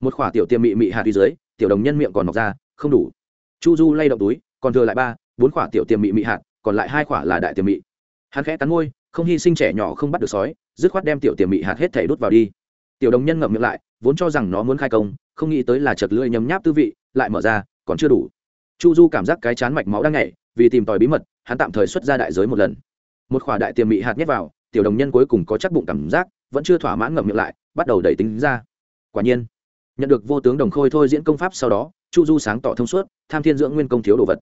Một khỏa tiểu tiềm mị mị hạt đi dưới, tiểu đồng nhân miệng còn mọc ra, không đủ. Chu du lay động túi, còn thừa lại ba bốn quả tiểu tiềm mị mị hạt, còn lại hai quả là đại tiềm mị. Hắn khẽ cắn môi, không hy sinh trẻ nhỏ không bắt được sói, dứt khoát đem tiểu tiềm mị hạt hết thể đốt vào đi. Tiểu đồng nhân ngậm miệng lại, vốn cho rằng nó muốn khai công, không nghĩ tới là chật lưỡi nhấm nháp tư vị, lại mở ra, còn chưa đủ. Chu du cảm giác cái chán mạch máu đang nhảy, vì tìm tòi bí mật, hắn tạm thời xuất ra đại giới một lần. Một khỏa đại tiềm mị hạt nhét vào, tiểu đồng nhân cuối cùng có chắc bụng cảm giác, vẫn chưa thỏa mãn ngậm miệng lại, bắt đầu đẩy tính ra. Quả nhiên, nhận được vô tướng đồng khôi thôi diễn công pháp sau đó, chu du sáng tỏ thông suốt, tham thiên dưỡng nguyên công thiếu đồ vật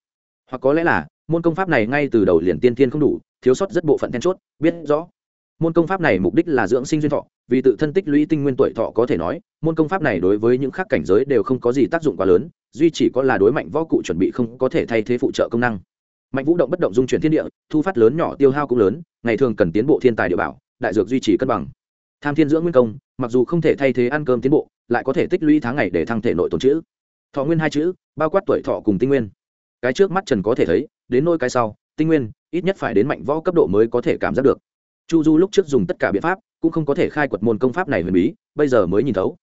hoặc có lẽ là, môn công pháp này ngay từ đầu liền tiên tiên không đủ, thiếu sót rất bộ phận then chốt, biết rõ. Môn công pháp này mục đích là dưỡng sinh duyên thọ, vì tự thân tích lũy tinh nguyên tuổi thọ có thể nói, môn công pháp này đối với những khác cảnh giới đều không có gì tác dụng quá lớn, duy chỉ có là đối mạnh võ cụ chuẩn bị không có thể thay thế phụ trợ công năng. Mạnh vũ động bất động dung chuyển thiên địa, thu phát lớn nhỏ tiêu hao cũng lớn, ngày thường cần tiến bộ thiên tài địa bảo, đại dược duy trì cân bằng. Tham thiên dưỡng nguyên công, mặc dù không thể thay thế ăn cơm tiến bộ, lại có thể tích lũy tháng ngày để thăng thể nội tồn chữ. Thọ nguyên hai chữ, bao quát tuổi thọ cùng tinh nguyên cái trước mắt trần có thể thấy, đến nôi cái sau, tinh nguyên, ít nhất phải đến mạnh võ cấp độ mới có thể cảm giác được. Chu du lúc trước dùng tất cả biện pháp, cũng không có thể khai quật môn công pháp này huyền bí, bây giờ mới nhìn thấu.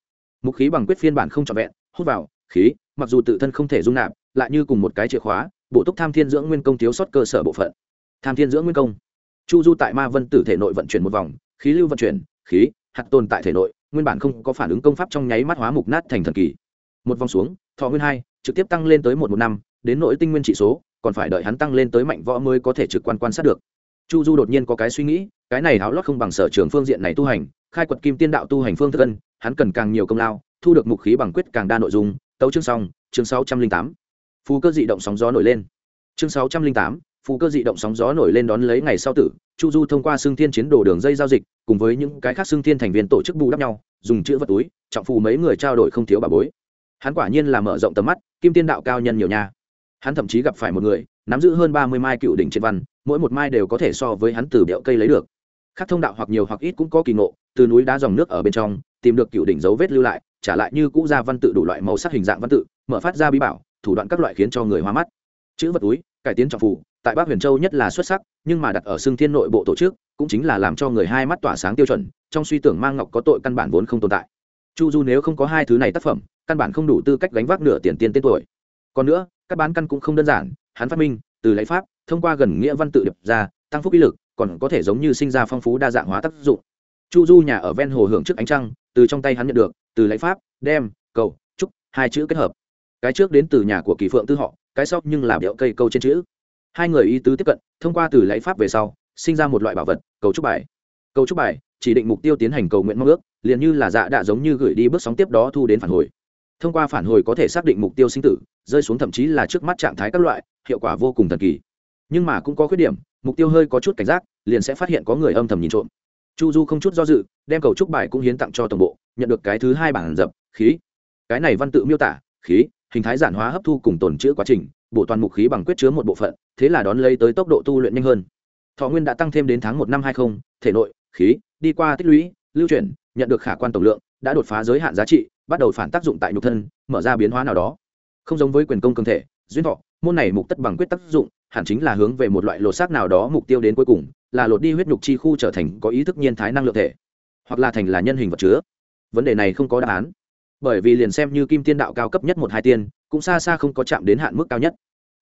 Mục khí bằng quyết phiên bản không trọn vẹn, hút vào, khí, mặc dù tự thân không thể dung nạp, lại như cùng một cái chìa khóa bộ túc tham thiên dưỡng nguyên công thiếu sót cơ sở bộ phận. Tham thiên dưỡng nguyên công. Chu du tại ma vân tử thể nội vận chuyển một vòng, khí lưu vận chuyển, khí, hạt tồn tại thể nội, nguyên bản không có phản ứng công pháp trong nháy mắt hóa mục nát thành thần kỳ. Một vòng xuống, thọ nguyên hai, trực tiếp tăng lên tới một một năm đến nội tinh nguyên trị số, còn phải đợi hắn tăng lên tới mạnh võ mới có thể trực quan quan sát được. Chu du đột nhiên có cái suy nghĩ, cái này háo lót không bằng sở trường phương diện này tu hành, khai quật kim tiên đạo tu hành phương thức ân hắn cần càng nhiều công lao, thu được mục khí bằng quyết càng đa nội dung. Tấu chương xong, chương sáu trăm linh tám. Phù cơ dị động sóng gió nổi lên. Chương sáu trăm linh tám phù cơ dị động sóng gió nổi lên đón lấy ngày sau tử, chu du thông qua xương thiên chiến đồ đường dây giao dịch, cùng với những cái khác xương thiên thành viên tổ chức bù đắp nhau, dùng chữ vật túi, trọng phù mấy người trao đổi không thiếu bà bối. Hắn quả nhiên là mở rộng tầm mắt, kim tiên đạo cao nhân nhiều nhà hắn thậm chí gặp phải một người, nắm giữ hơn ba mươi mai cựu đỉnh triệt văn, mỗi một mai đều có thể so với hắn từ điệu cây lấy được. Khác thông đạo hoặc nhiều hoặc ít cũng có kỳ ngộ, từ núi đá dòng nước ở bên trong, tìm được cựu đỉnh dấu vết lưu lại, trả lại như cũ ra văn tự đủ loại màu sắc hình dạng văn tự, mở phát ra bí bảo, thủ đoạn các loại khiến cho người hoa mắt. Chữ vật túi, cải tiến trọng phủ, tại bắc huyền châu nhất là xuất sắc, nhưng mà đặt ở xương thiên nội bộ tổ chức, cũng chính là làm cho người hai mắt tỏa sáng tiêu chuẩn, trong suy tưởng mang ngọc có tội căn bản vốn không tồn tại. Chu du nếu không có hai thứ này tác phẩm, căn bản không đủ tư cách gánh vác nửa tiền tiên tên tuổi còn nữa, các bán căn cũng không đơn giản, hắn phát minh, từ lấy pháp, thông qua gần nghĩa văn tự điệp ra, tăng phúc ý lực, còn có thể giống như sinh ra phong phú đa dạng hóa tác dụng. Chu du nhà ở ven hồ hưởng trước ánh trăng, từ trong tay hắn nhận được, từ lấy pháp, đem, cầu, trúc, hai chữ kết hợp. Cái trước đến từ nhà của kỳ phượng tư họ, cái sau nhưng là điệu cây câu trên chữ. Hai người ý tứ tiếp cận, thông qua từ lấy pháp về sau, sinh ra một loại bảo vật, cầu trúc bài. Cầu trúc bài, chỉ định mục tiêu tiến hành cầu nguyện mong ước, liền như là dạ đã giống như gửi đi bước sóng tiếp đó thu đến phản hồi thông qua phản hồi có thể xác định mục tiêu sinh tử, rơi xuống thậm chí là trước mắt trạng thái các loại, hiệu quả vô cùng thần kỳ. Nhưng mà cũng có khuyết điểm, mục tiêu hơi có chút cảnh giác, liền sẽ phát hiện có người âm thầm nhìn trộm. Chu du không chút do dự, đem cầu trúc bài cũng hiến tặng cho tổng bộ, nhận được cái thứ hai bản dập, khí. Cái này văn tự miêu tả, khí, hình thái giản hóa hấp thu cùng tồn chữ quá trình bộ toàn mục khí bằng quyết chứa một bộ phận, thế là đón lấy tới tốc độ tu luyện nhanh hơn. Thọ nguyên đã tăng thêm đến tháng một năm hai không, thể nội, khí, đi qua tích lũy, lưu chuyển, nhận được khả quan tổng lượng, đã đột phá giới hạn giá trị bắt đầu phản tác dụng tại nhục thân, mở ra biến hóa nào đó. Không giống với quyền công cường thể, duyên thọ, môn này mục tất bằng quyết tác dụng, hẳn chính là hướng về một loại lột xác nào đó mục tiêu đến cuối cùng, là lột đi huyết nhục chi khu trở thành có ý thức nhiên thái năng lượng thể, hoặc là thành là nhân hình vật chứa. Vấn đề này không có đáp án. Bởi vì liền xem như kim tiên đạo cao cấp nhất một hai tiên, cũng xa xa không có chạm đến hạn mức cao nhất.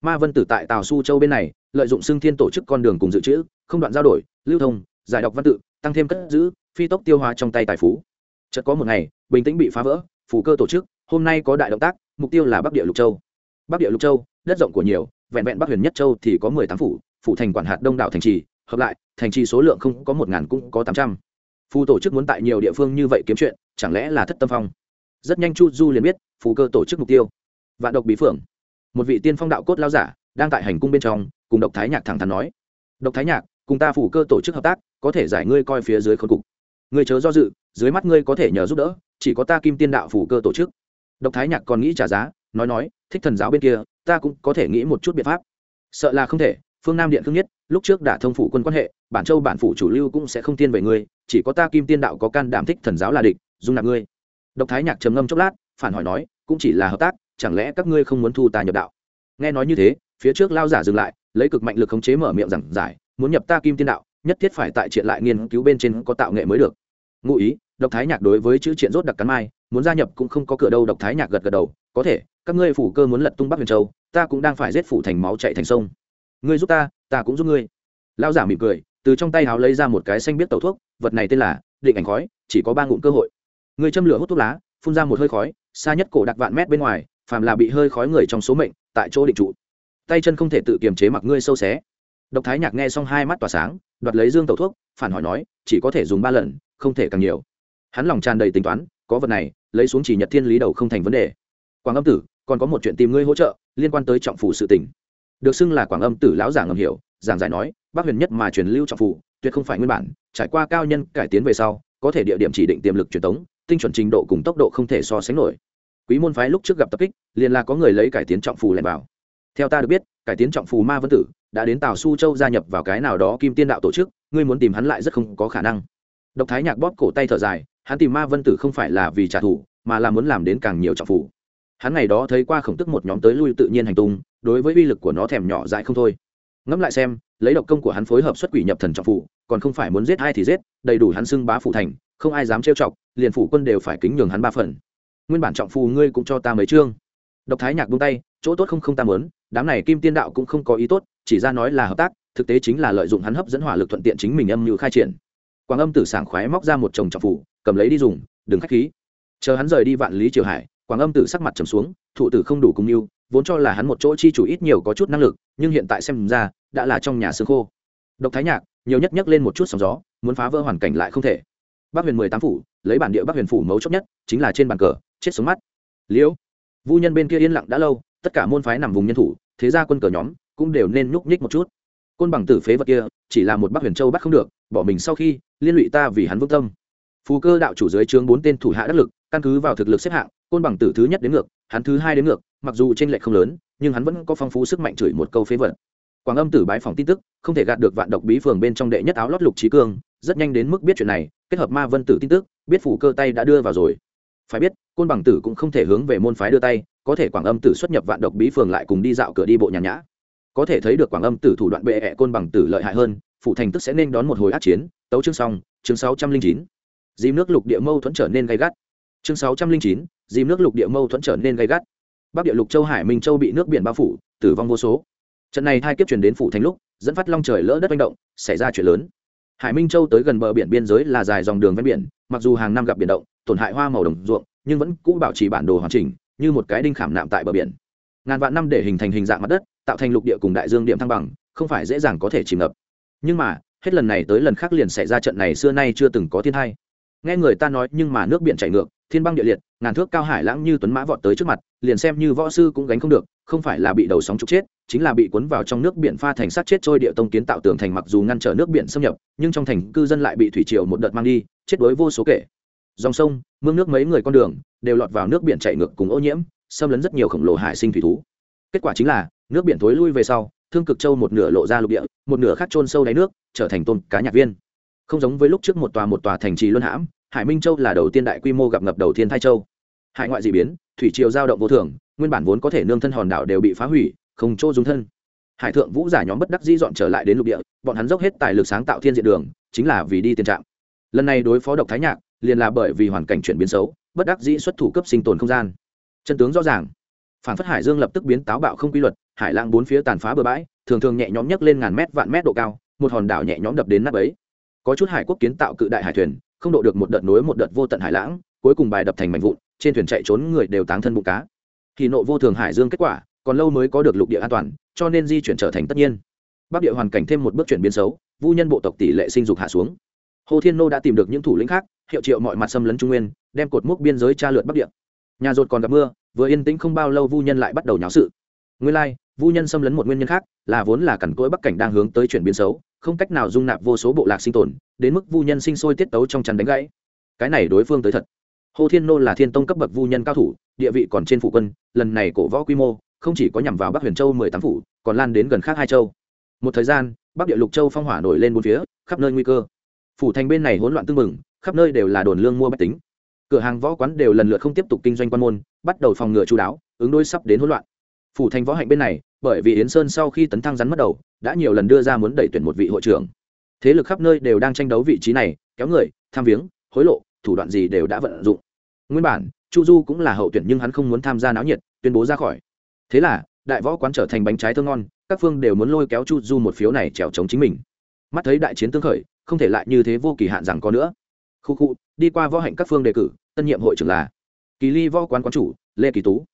Ma vân tử tại tàu su châu bên này, lợi dụng xưng thiên tổ chức con đường cùng dự trữ, không đoạn giao đổi, lưu thông, giải đọc văn tự, tăng thêm cất giữ, phi tốc tiêu hóa trong tay tài phú. Chợt có một ngày, bình tĩnh bị phá vỡ phủ cơ tổ chức, hôm nay có đại động tác, mục tiêu là bắc địa lục châu. Bắc địa lục châu, đất rộng của nhiều, vẹn vẹn bắc huyền nhất châu thì có mười tám phủ phủ thành quản hạt đông đảo thành trì, hợp lại, thành trì số lượng không có một ngàn cũng có tám trăm. Phù tổ chức muốn tại nhiều địa phương như vậy kiếm chuyện, chẳng lẽ là thất tâm phong? Rất nhanh chu du liền biết phù cơ tổ chức mục tiêu. Vạn độc bí phượng. Một vị tiên phong đạo cốt lao giả, đang tại hành cung bên trong, cùng độc thái nhạc thẳng thắn nói. Độc thái nhạc, cùng ta phủ cơ tổ chức hợp tác, có thể giải ngươi coi phía dưới khôn cục. Ngươi chớ do dự, dưới mắt ngươi có thể nhờ giúp đỡ chỉ có ta kim tiên đạo phủ cơ tổ chức. Độc thái nhạc còn nghĩ trả giá, nói nói, thích thần giáo bên kia, ta cũng có thể nghĩ một chút biện pháp. Sợ là không thể, phương nam điện thương nhất, lúc trước đã thông phủ quân quan hệ, bản châu bản phủ chủ lưu cũng sẽ không tiên về ngươi, chỉ có ta kim tiên đạo có can đảm thích thần giáo là địch, dung nạp ngươi. Độc thái nhạc trầm ngâm chốc lát, phản hỏi nói, cũng chỉ là hợp tác, chẳng lẽ các ngươi không muốn thu ta nhập đạo? Nghe nói như thế, phía trước lao giả dừng lại, lấy cực mạnh lực khống chế mở miệng rằng giải, muốn nhập ta kim tiên đạo, nhất thiết phải tại triện lại nghiên cứu bên trên có tạo nghệ mới được ngụ ý, độc thái nhạc đối với chữ triện rốt đặc cắn mai, muốn gia nhập cũng không có cửa đâu, độc thái nhạc gật gật đầu, có thể, các ngươi phủ cơ muốn lật tung bắc huyền châu, ta cũng đang phải giết phủ thành máu chạy thành sông. Ngươi giúp ta ta cũng giúp ngươi. Lao giả mỉm cười, từ trong tay háo lấy ra một cái xanh biết tẩu thuốc, vật này tên là định ảnh khói, chỉ có ba ngụm cơ hội. Người châm lửa hút thuốc lá, phun ra một hơi khói, xa nhất cổ đặc vạn mét bên ngoài, phàm là bị hơi khói người trong số mệnh, tại chỗ định trụ. Tay chân không thể tự kiềm chế mặc ngươi sâu xé. Độc thái nhạc nghe xong hai mắt tỏa sáng, đoạt lấy dương tẩu thuốc, phản hỏi nói, chỉ có thể dùng ba lần không thể càng nhiều. Hắn lòng tràn đầy tính toán, có vật này, lấy xuống chỉ nhật thiên lý đầu không thành vấn đề. Quảng âm tử, còn có một chuyện tìm ngươi hỗ trợ, liên quan tới trọng phủ sự tỉnh được xưng là quảng âm tử lão giả ngầm hiểu, giảng giải nói bác huyền nhất mà truyền lưu trọng phủ, tuyệt không phải nguyên bản, trải qua cao nhân cải tiến về sau, có thể địa điểm chỉ định tiềm lực truyền tống, tinh chuẩn trình độ cùng tốc độ không thể so sánh nổi. Quý môn phái lúc trước gặp tập kích, liền là có người lấy cải tiến trọng phù lẻn vào. Theo ta được biết, cải tiến trọng phù ma vân tử, đã đến tào su châu gia nhập vào cái nào đó kim tiên đạo tổ chức, ngươi muốn tìm hắn lại rất không có khả năng độc thái nhạc bóp cổ tay thở dài, hắn tìm ma vân tử không phải là vì trả thù, mà là muốn làm đến càng nhiều trọng phủ. Hắn ngày đó thấy qua khổng tức một nhóm tới lui tự nhiên hành tung, đối với uy lực của nó thèm nhỏ dại không thôi. Ngẫm lại xem, lấy độc công của hắn phối hợp xuất quỷ nhập thần trọng phủ, còn không phải muốn giết ai thì giết, đầy đủ hắn xưng bá phủ thành, không ai dám trêu chọc, liền phủ quân đều phải kính nhường hắn ba phần. Nguyên bản trọng phù ngươi cũng cho ta mấy chương. Độc thái nhạc buông tay, chỗ tốt không không ta mớn đám này kim tiên đạo cũng không có ý tốt, chỉ ra nói là hợp tác, thực tế chính là lợi dụng hắn hấp dẫn hỏa lực thuận tiện chính mình âm như khai triển quảng âm tử sảng khoái móc ra một chồng trọng phủ, cầm lấy đi dùng, đừng khách khí. Chờ hắn rời đi vạn lý triều hải quảng âm tử sắc mặt trầm xuống, thụ tử không đủ cùng yêu, vốn cho là hắn một chỗ chi chủ ít nhiều có chút năng lực, nhưng hiện tại xem ra, đã là trong nhà xương khô. Độc thái nhạc, nhiều nhất nhắc lên một chút sóng gió, muốn phá vỡ hoàn cảnh lại không thể. Bắc huyền mười tám phủ, lấy bản địa bắc huyền phủ mấu chốc nhất, chính là trên bàn cờ, chết sống mắt. Liễu, vu nhân bên kia yên lặng đã lâu, tất cả môn phái nằm vùng nhân thủ, thế ra quân cờ nhóm cũng đều nên nhúc nhích một chút. Côn bằng tử phế vật kia, chỉ là một bắc huyền châu bắt không được, bỏ mình sau khi liên lụy ta vì hắn vững tâm. Phù cơ đạo chủ dưới chướng bốn tên thủ hạ đắc lực, căn cứ vào thực lực xếp hạng, côn bằng tử thứ nhất đến ngược, hắn thứ hai đến ngược, mặc dù t r ê n lệch không lớn, nhưng hắn vẫn có phong phú sức mạnh chửi một câu phế vật. Quảng âm tử bái phòng tin tức, không thể gạt được vạn độc bí phường bên trong đệ nhất áo lót lục trí cương, rất nhanh đến mức biết chuyện này, kết hợp ma vân tử tin tức, biết phủ cơ tay đã đưa vào rồi. Phải biết, côn bằng tử cũng không thể hướng về môn phái đưa tay, có thể quảng âm tử xuất nhập vạn độc bí phường lại cùng đi dạo cửa đi bộ nhàn nhã. Có thể thấy được quảng âm tử thủ đoạn bệ ẹ côn bằng tử lợi hại hơn, phụ thành tức sẽ nên đón một hồi át chiến tấu chương xong, chương sáu trăm linh chín. Dìm nước lục địa mâu thuẫn trở nên gay gắt. Chương sáu trăm linh chín, dìm nước lục địa mâu thuẫn trở nên gay gắt. Bắc địa lục châu hải minh châu bị nước biển bao phủ, tử vong vô số. Trận này hai kiếp chuyển đến phủ thành lúc, dẫn phát long trời lỡ đất manh động, xảy ra chuyện lớn. Hải minh châu tới gần bờ biển biên giới là dài dòng đường ven biển, mặc dù hàng năm gặp biển động, tổn hại hoa màu đồng ruộng, nhưng vẫn cũ bảo trì bản đồ hoàn chỉnh, như một cái đinh khảm nạm tại bờ biển. Ngàn vạn năm để hình thành hình dạng mặt đất, tạo thành lục địa cùng đại dương điểm thăng bằng, không phải dễ dàng có thể chìm ngập. Nhưng mà hết lần này tới lần khác liền xảy ra trận này xưa nay chưa từng có thiên hai. Nghe người ta nói nhưng mà nước biển chảy ngược, thiên băng địa liệt, ngàn thước cao hải lãng như tuấn mã vọt tới trước mặt, liền xem như võ sư cũng gánh không được, không phải là bị đầu sóng trục chết, chính là bị cuốn vào trong nước biển pha thành sát chết trôi địa tông kiến tạo tường thành mặc dù ngăn trở nước biển xâm nhập, nhưng trong thành cư dân lại bị thủy triều một đợt mang đi, chết đối vô số kể. Dòng sông, mương nước mấy người con đường, đều lọt vào nước biển chảy ngược cùng ô nhiễm, xâm lấn rất nhiều khổng lồ hải sinh thủy thú. Kết quả chính là, nước biển thối lui về sau, thương cực châu một nửa lộ ra lục địa một nửa khác trôn sâu đáy nước, trở thành tôm cá nhạc viên. Không giống với lúc trước một tòa một tòa thành trì luân hãm, hải minh châu là đầu tiên đại quy mô gặp ngập đầu tiên thai châu. Hải ngoại d ị biến, thủy triều giao động vô thường, nguyên bản vốn có thể nương thân hòn đảo đều bị phá hủy, không chỗ dùng thân. Hải thượng vũ giả nhóm bất đắc dĩ dọn trở lại đến lục địa, bọn hắn dốc hết tài lực sáng tạo thiên diện đường, chính là vì đi tiền trạm. Lần này đối phó độc thái nhạc, liền là bởi vì hoàn cảnh chuyển biến xấu, bất đắc dĩ xuất thủ cấp sinh tồn không gian. Chân tướng rõ ràng. Phản phất hải dương lập tức biến táo bạo không quy luật, hải lang bốn phía tàn phá bờ bãi thường thường nhẹ nhõm nhấc lên ngàn mét vạn mét độ cao, một hòn đảo nhẹ nhõm đập đến nắp ấy. Có chút hải quốc kiến tạo cự đại hải thuyền, không độ được một đợt nối một đợt vô tận hải lãng, cuối cùng bài đập thành mảnh vụn, trên thuyền chạy trốn người đều táng thân bụng cá. Thì nộ vô thường hải dương kết quả, còn lâu mới có được lục địa an toàn, cho nên di chuyển trở thành tất nhiên. Bắc địa hoàn cảnh thêm một bước chuyển biến xấu, vu nhân bộ tộc tỷ lệ sinh dục hạ xuống. Hồ thiên nô đã tìm được những thủ lĩnh khác, hiệu triệu mọi mặt xâm lấn trung nguyên, đem cột mốc biên giới tra lượt bắc địa. Nhà rột còn gặp mưa, vừa yên tĩnh không bao lâu vu nhân lại bắt đầu nháo sự. Nguyên lai vu nhân xâm lấn một nguyên nhân khác là vốn là cằn cỗi bắc cảnh đang hướng tới chuyển biến xấu, không cách nào dung nạp vô số bộ lạc sinh tồn, đến mức vu nhân sinh sôi tiết tấu trong chắn đánh gãy. Cái này đối phương tới thật. Hồ thiên nô là thiên tông cấp bậc vu nhân cao thủ, địa vị còn trên phủ quân, lần này cổ võ quy mô không chỉ có nhằm vào bắc huyền châu mười tám phủ, còn lan đến gần khác hai châu. Một thời gian, bắc địa lục châu phong hỏa nổi lên bốn phía, khắp nơi nguy cơ. Phủ thành bên này hỗn loạn tưng bừng, khắp nơi đều là đồn lương mua bách tính. Cửa hàng võ quán đều lần lượt không tiếp tục kinh doanh quan môn, bắt đầu phòng ngừa chú đáo, ứng đối sắp đến hỗn loạn phủ thành võ hạnh bên này, bởi vì yến sơn sau khi tấn thăng rắn mất đầu, đã nhiều lần đưa ra muốn đẩy tuyển một vị hội trưởng. Thế lực khắp nơi đều đang tranh đấu vị trí này, kéo người, tham viếng, hối lộ, thủ đoạn gì đều đã vận dụng. Nguyên bản, chu du cũng là hậu tuyển nhưng hắn không muốn tham gia náo nhiệt, tuyên bố ra khỏi. Thế là, đại võ quán trở thành bánh trái thơ ngon, các phương đều muốn lôi kéo chu du một phiếu này trèo chống chính mình. Mắt thấy đại chiến tương khởi, không thể lại như thế vô kỳ hạn rằng có nữa. Khu khu, đi qua võ hạnh các phương đề cử, tân nhiệm hội trưởng là kỳ ly võ quán quán chủ lê kỳ tú.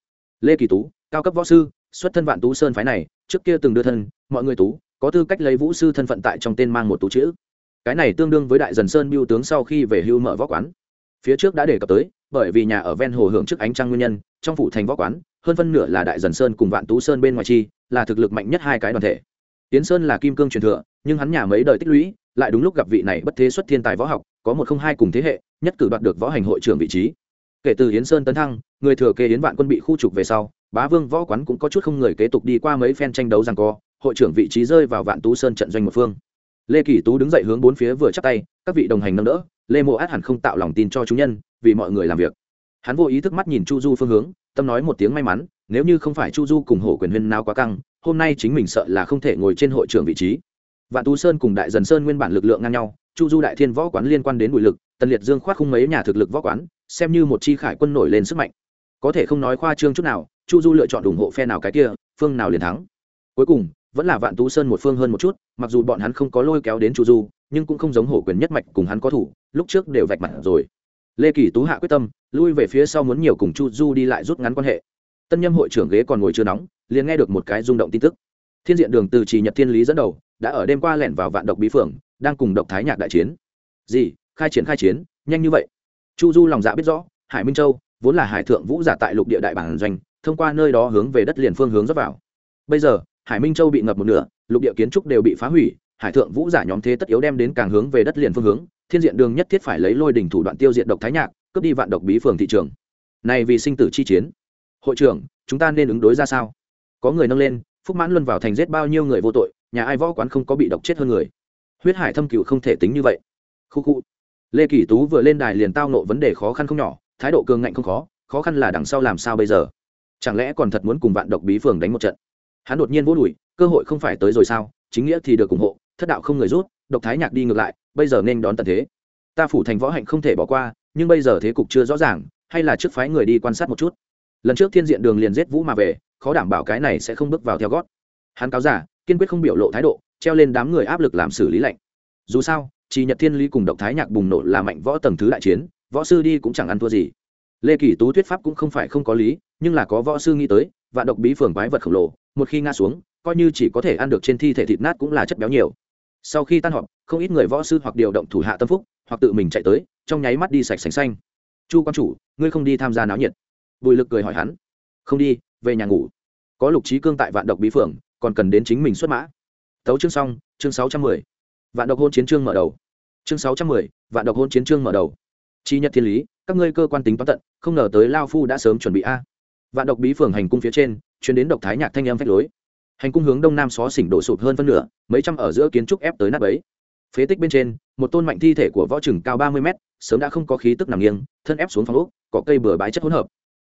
Lê kỳ tú cao cấp võ sư, xuất thân vạn tú sơn phái này, trước kia từng đưa thân, mọi người tú, có tư cách lấy vũ sư thân phận tại trong tên mang một tú chữ. Cái này tương đương với đại dần sơn mưu tướng sau khi về hưu mở võ quán. Phía trước đã đề cập tới, bởi vì nhà ở ven hồ hưởng trước ánh trăng nguyên nhân, trong phủ thành võ quán, hơn phân nửa là đại dần sơn cùng vạn tú sơn bên ngoài chi, là thực lực mạnh nhất hai cái đoàn thể. Tiến sơn là kim cương truyền thừa, nhưng hắn nhà mấy đời tích lũy, lại đúng lúc gặp vị này bất thế xuất thiên tài võ học, có một không hai cùng thế hệ, nhất cử đoạt được võ hành hội trưởng vị trí. Kể từ hiến sơn tấn thăng, người thừa kế hiến vạn quân bị khu trục về sau bá vương võ quán cũng có chút không người kế tục đi qua mấy phen tranh đấu rằng co, hội trưởng vị trí rơi vào vạn tú sơn trận doanh một phương. Lê kỳ tú đứng dậy hướng bốn phía vừa chắc tay, các vị đồng hành nâng đỡ, lê mộ át hẳn không tạo lòng tin cho chúng nhân, vì mọi người làm việc. Hắn vô ý thức mắt nhìn chu du phương hướng, tâm nói một tiếng may mắn, nếu như không phải chu du cùng hổ quyền huyên nào quá căng, hôm nay chính mình sợ là không thể ngồi trên hội trưởng vị trí. Vạn tú sơn cùng đại dần sơn nguyên bản lực lượng ngang nhau, chu du đại thiên võ quán liên quan đến bụi lực, tần liệt dương khoát khung mấy nhà thực lực võ quán, xem như một chi khải quân nổi lên sức mạnh. Có thể không nói khoa trương chút nào chu du lựa chọn ủng hộ phe nào cái kia, phương nào liền thắng. Cuối cùng, vẫn là vạn tú sơn một phương hơn một chút, mặc dù bọn hắn không có lôi kéo đến chu du, nhưng cũng không giống hổ quyền nhất mạch cùng hắn có thủ, lúc trước đều vạch mặt rồi. Lê kỳ tú hạ quyết tâm, lui về phía sau muốn nhiều cùng chu du đi lại rút ngắn quan hệ. Tân nhâm hội trưởng ghế còn ngồi chưa nóng, liền nghe được một cái rung động tin tức. Thiên diện đường từ trì nhật thiên lý dẫn đầu, đã ở đêm qua lẻn vào vạn độc bí phượng đang cùng độc thái nhạc đại chiến. Gì? Khai chiến khai chiến, nhanh như vậy. Chu du lòng dạ biết rõ, hải minh châu, vốn là hải thượng vũ giả tại lục địa đại bản doanh thông qua nơi đó hướng về đất liền phương hướng dốc vào. Bây giờ, hải minh châu bị ngập một nửa, lục địa kiến trúc đều bị phá hủy, hải thượng vũ giả nhóm thế tất yếu đem đến càng hướng về đất liền phương hướng, thiên diện đường nhất thiết phải lấy lôi đỉnh thủ đoạn tiêu diệt độc thái nhạc, cướp đi vạn độc bí phường thị trường. Này vì sinh tử chi chiến. Hội trưởng, chúng ta nên ứng đối ra sao? Có người nâng lên, phúc mãn luân vào thành giết bao nhiêu người vô tội, nhà ai võ quán không có bị độc chết hơn người. Huyết hải thâm cựu không thể tính như vậy. Khu khu. Lê kỳ tú vừa lên đài liền tao nộ vấn đề khó khăn không nhỏ, thái độ cường ngạnh không khó khó khăn là đằng sau làm sao bây giờ? Chẳng lẽ còn thật muốn cùng vạn độc bí phường đánh một trận? Hắn đột nhiên vô đùi, cơ hội không phải tới rồi sao? Chính nghĩa thì được ủng hộ, thất đạo không người rút, độc thái nhạc đi ngược lại, bây giờ nên đón tận thế. Ta phủ thành võ hạnh không thể bỏ qua, nhưng bây giờ thế cục chưa rõ ràng, hay là trước phái người đi quan sát một chút? Lần trước thiên diện đường liền giết vũ mà về, khó đảm bảo cái này sẽ không bước vào theo gót. Hắn cáo giả, kiên quyết không biểu lộ thái độ, treo lên đám người áp lực làm xử lý lạnh. Dù sao, chỉ nhật thiên lý cùng độc thái nhạc bùng nổ là mạnh võ tầng thứ đại chiến, võ sư đi cũng chẳng ăn thua gì lê kỳ tú thuyết pháp cũng không phải không có lý, nhưng là có võ sư nghĩ tới, vạn độc bí phường quái vật khổng lồ, một khi ngã xuống, coi như chỉ có thể ăn được trên thi thể thịt nát cũng là chất béo nhiều. Sau khi tan họp, không ít người võ sư hoặc điều động thủ hạ tâm phúc, hoặc tự mình chạy tới, trong nháy mắt đi sạch sành xanh. Chu quan chủ, ngươi không đi tham gia náo nhiệt. Bùi lực cười hỏi hắn. Không đi, về nhà ngủ. Có lục trí cương tại vạn độc bí phượng còn cần đến chính mình xuất mã. Tấu chương xong, chương sáu trăm mười. Vạn độc hôn chiến trương mở đầu. Chương sáu trăm mười, vạn độc hôn chiến trương mở đầu. Chi nhất thiên lý các ngươi cơ quan tính toán tận, không ngờ tới lao phu đã sớm chuẩn bị a. Vạn độc bí phường hành cung phía trên chuyến đến độc thái nhạc thanh âm phách lối. Hành cung hướng đông nam xó xỉnh đổ sụp hơn phân nửa, mấy trăm ở giữa kiến trúc ép tới nắp ấy phế tích bên trên, một tôn mạnh thi thể của võ trừng cao ba mươi mét, sớm đã không có khí tức nằm nghiêng, thân ép xuống phòng úc có cây bừa bãi chất hỗn hợp.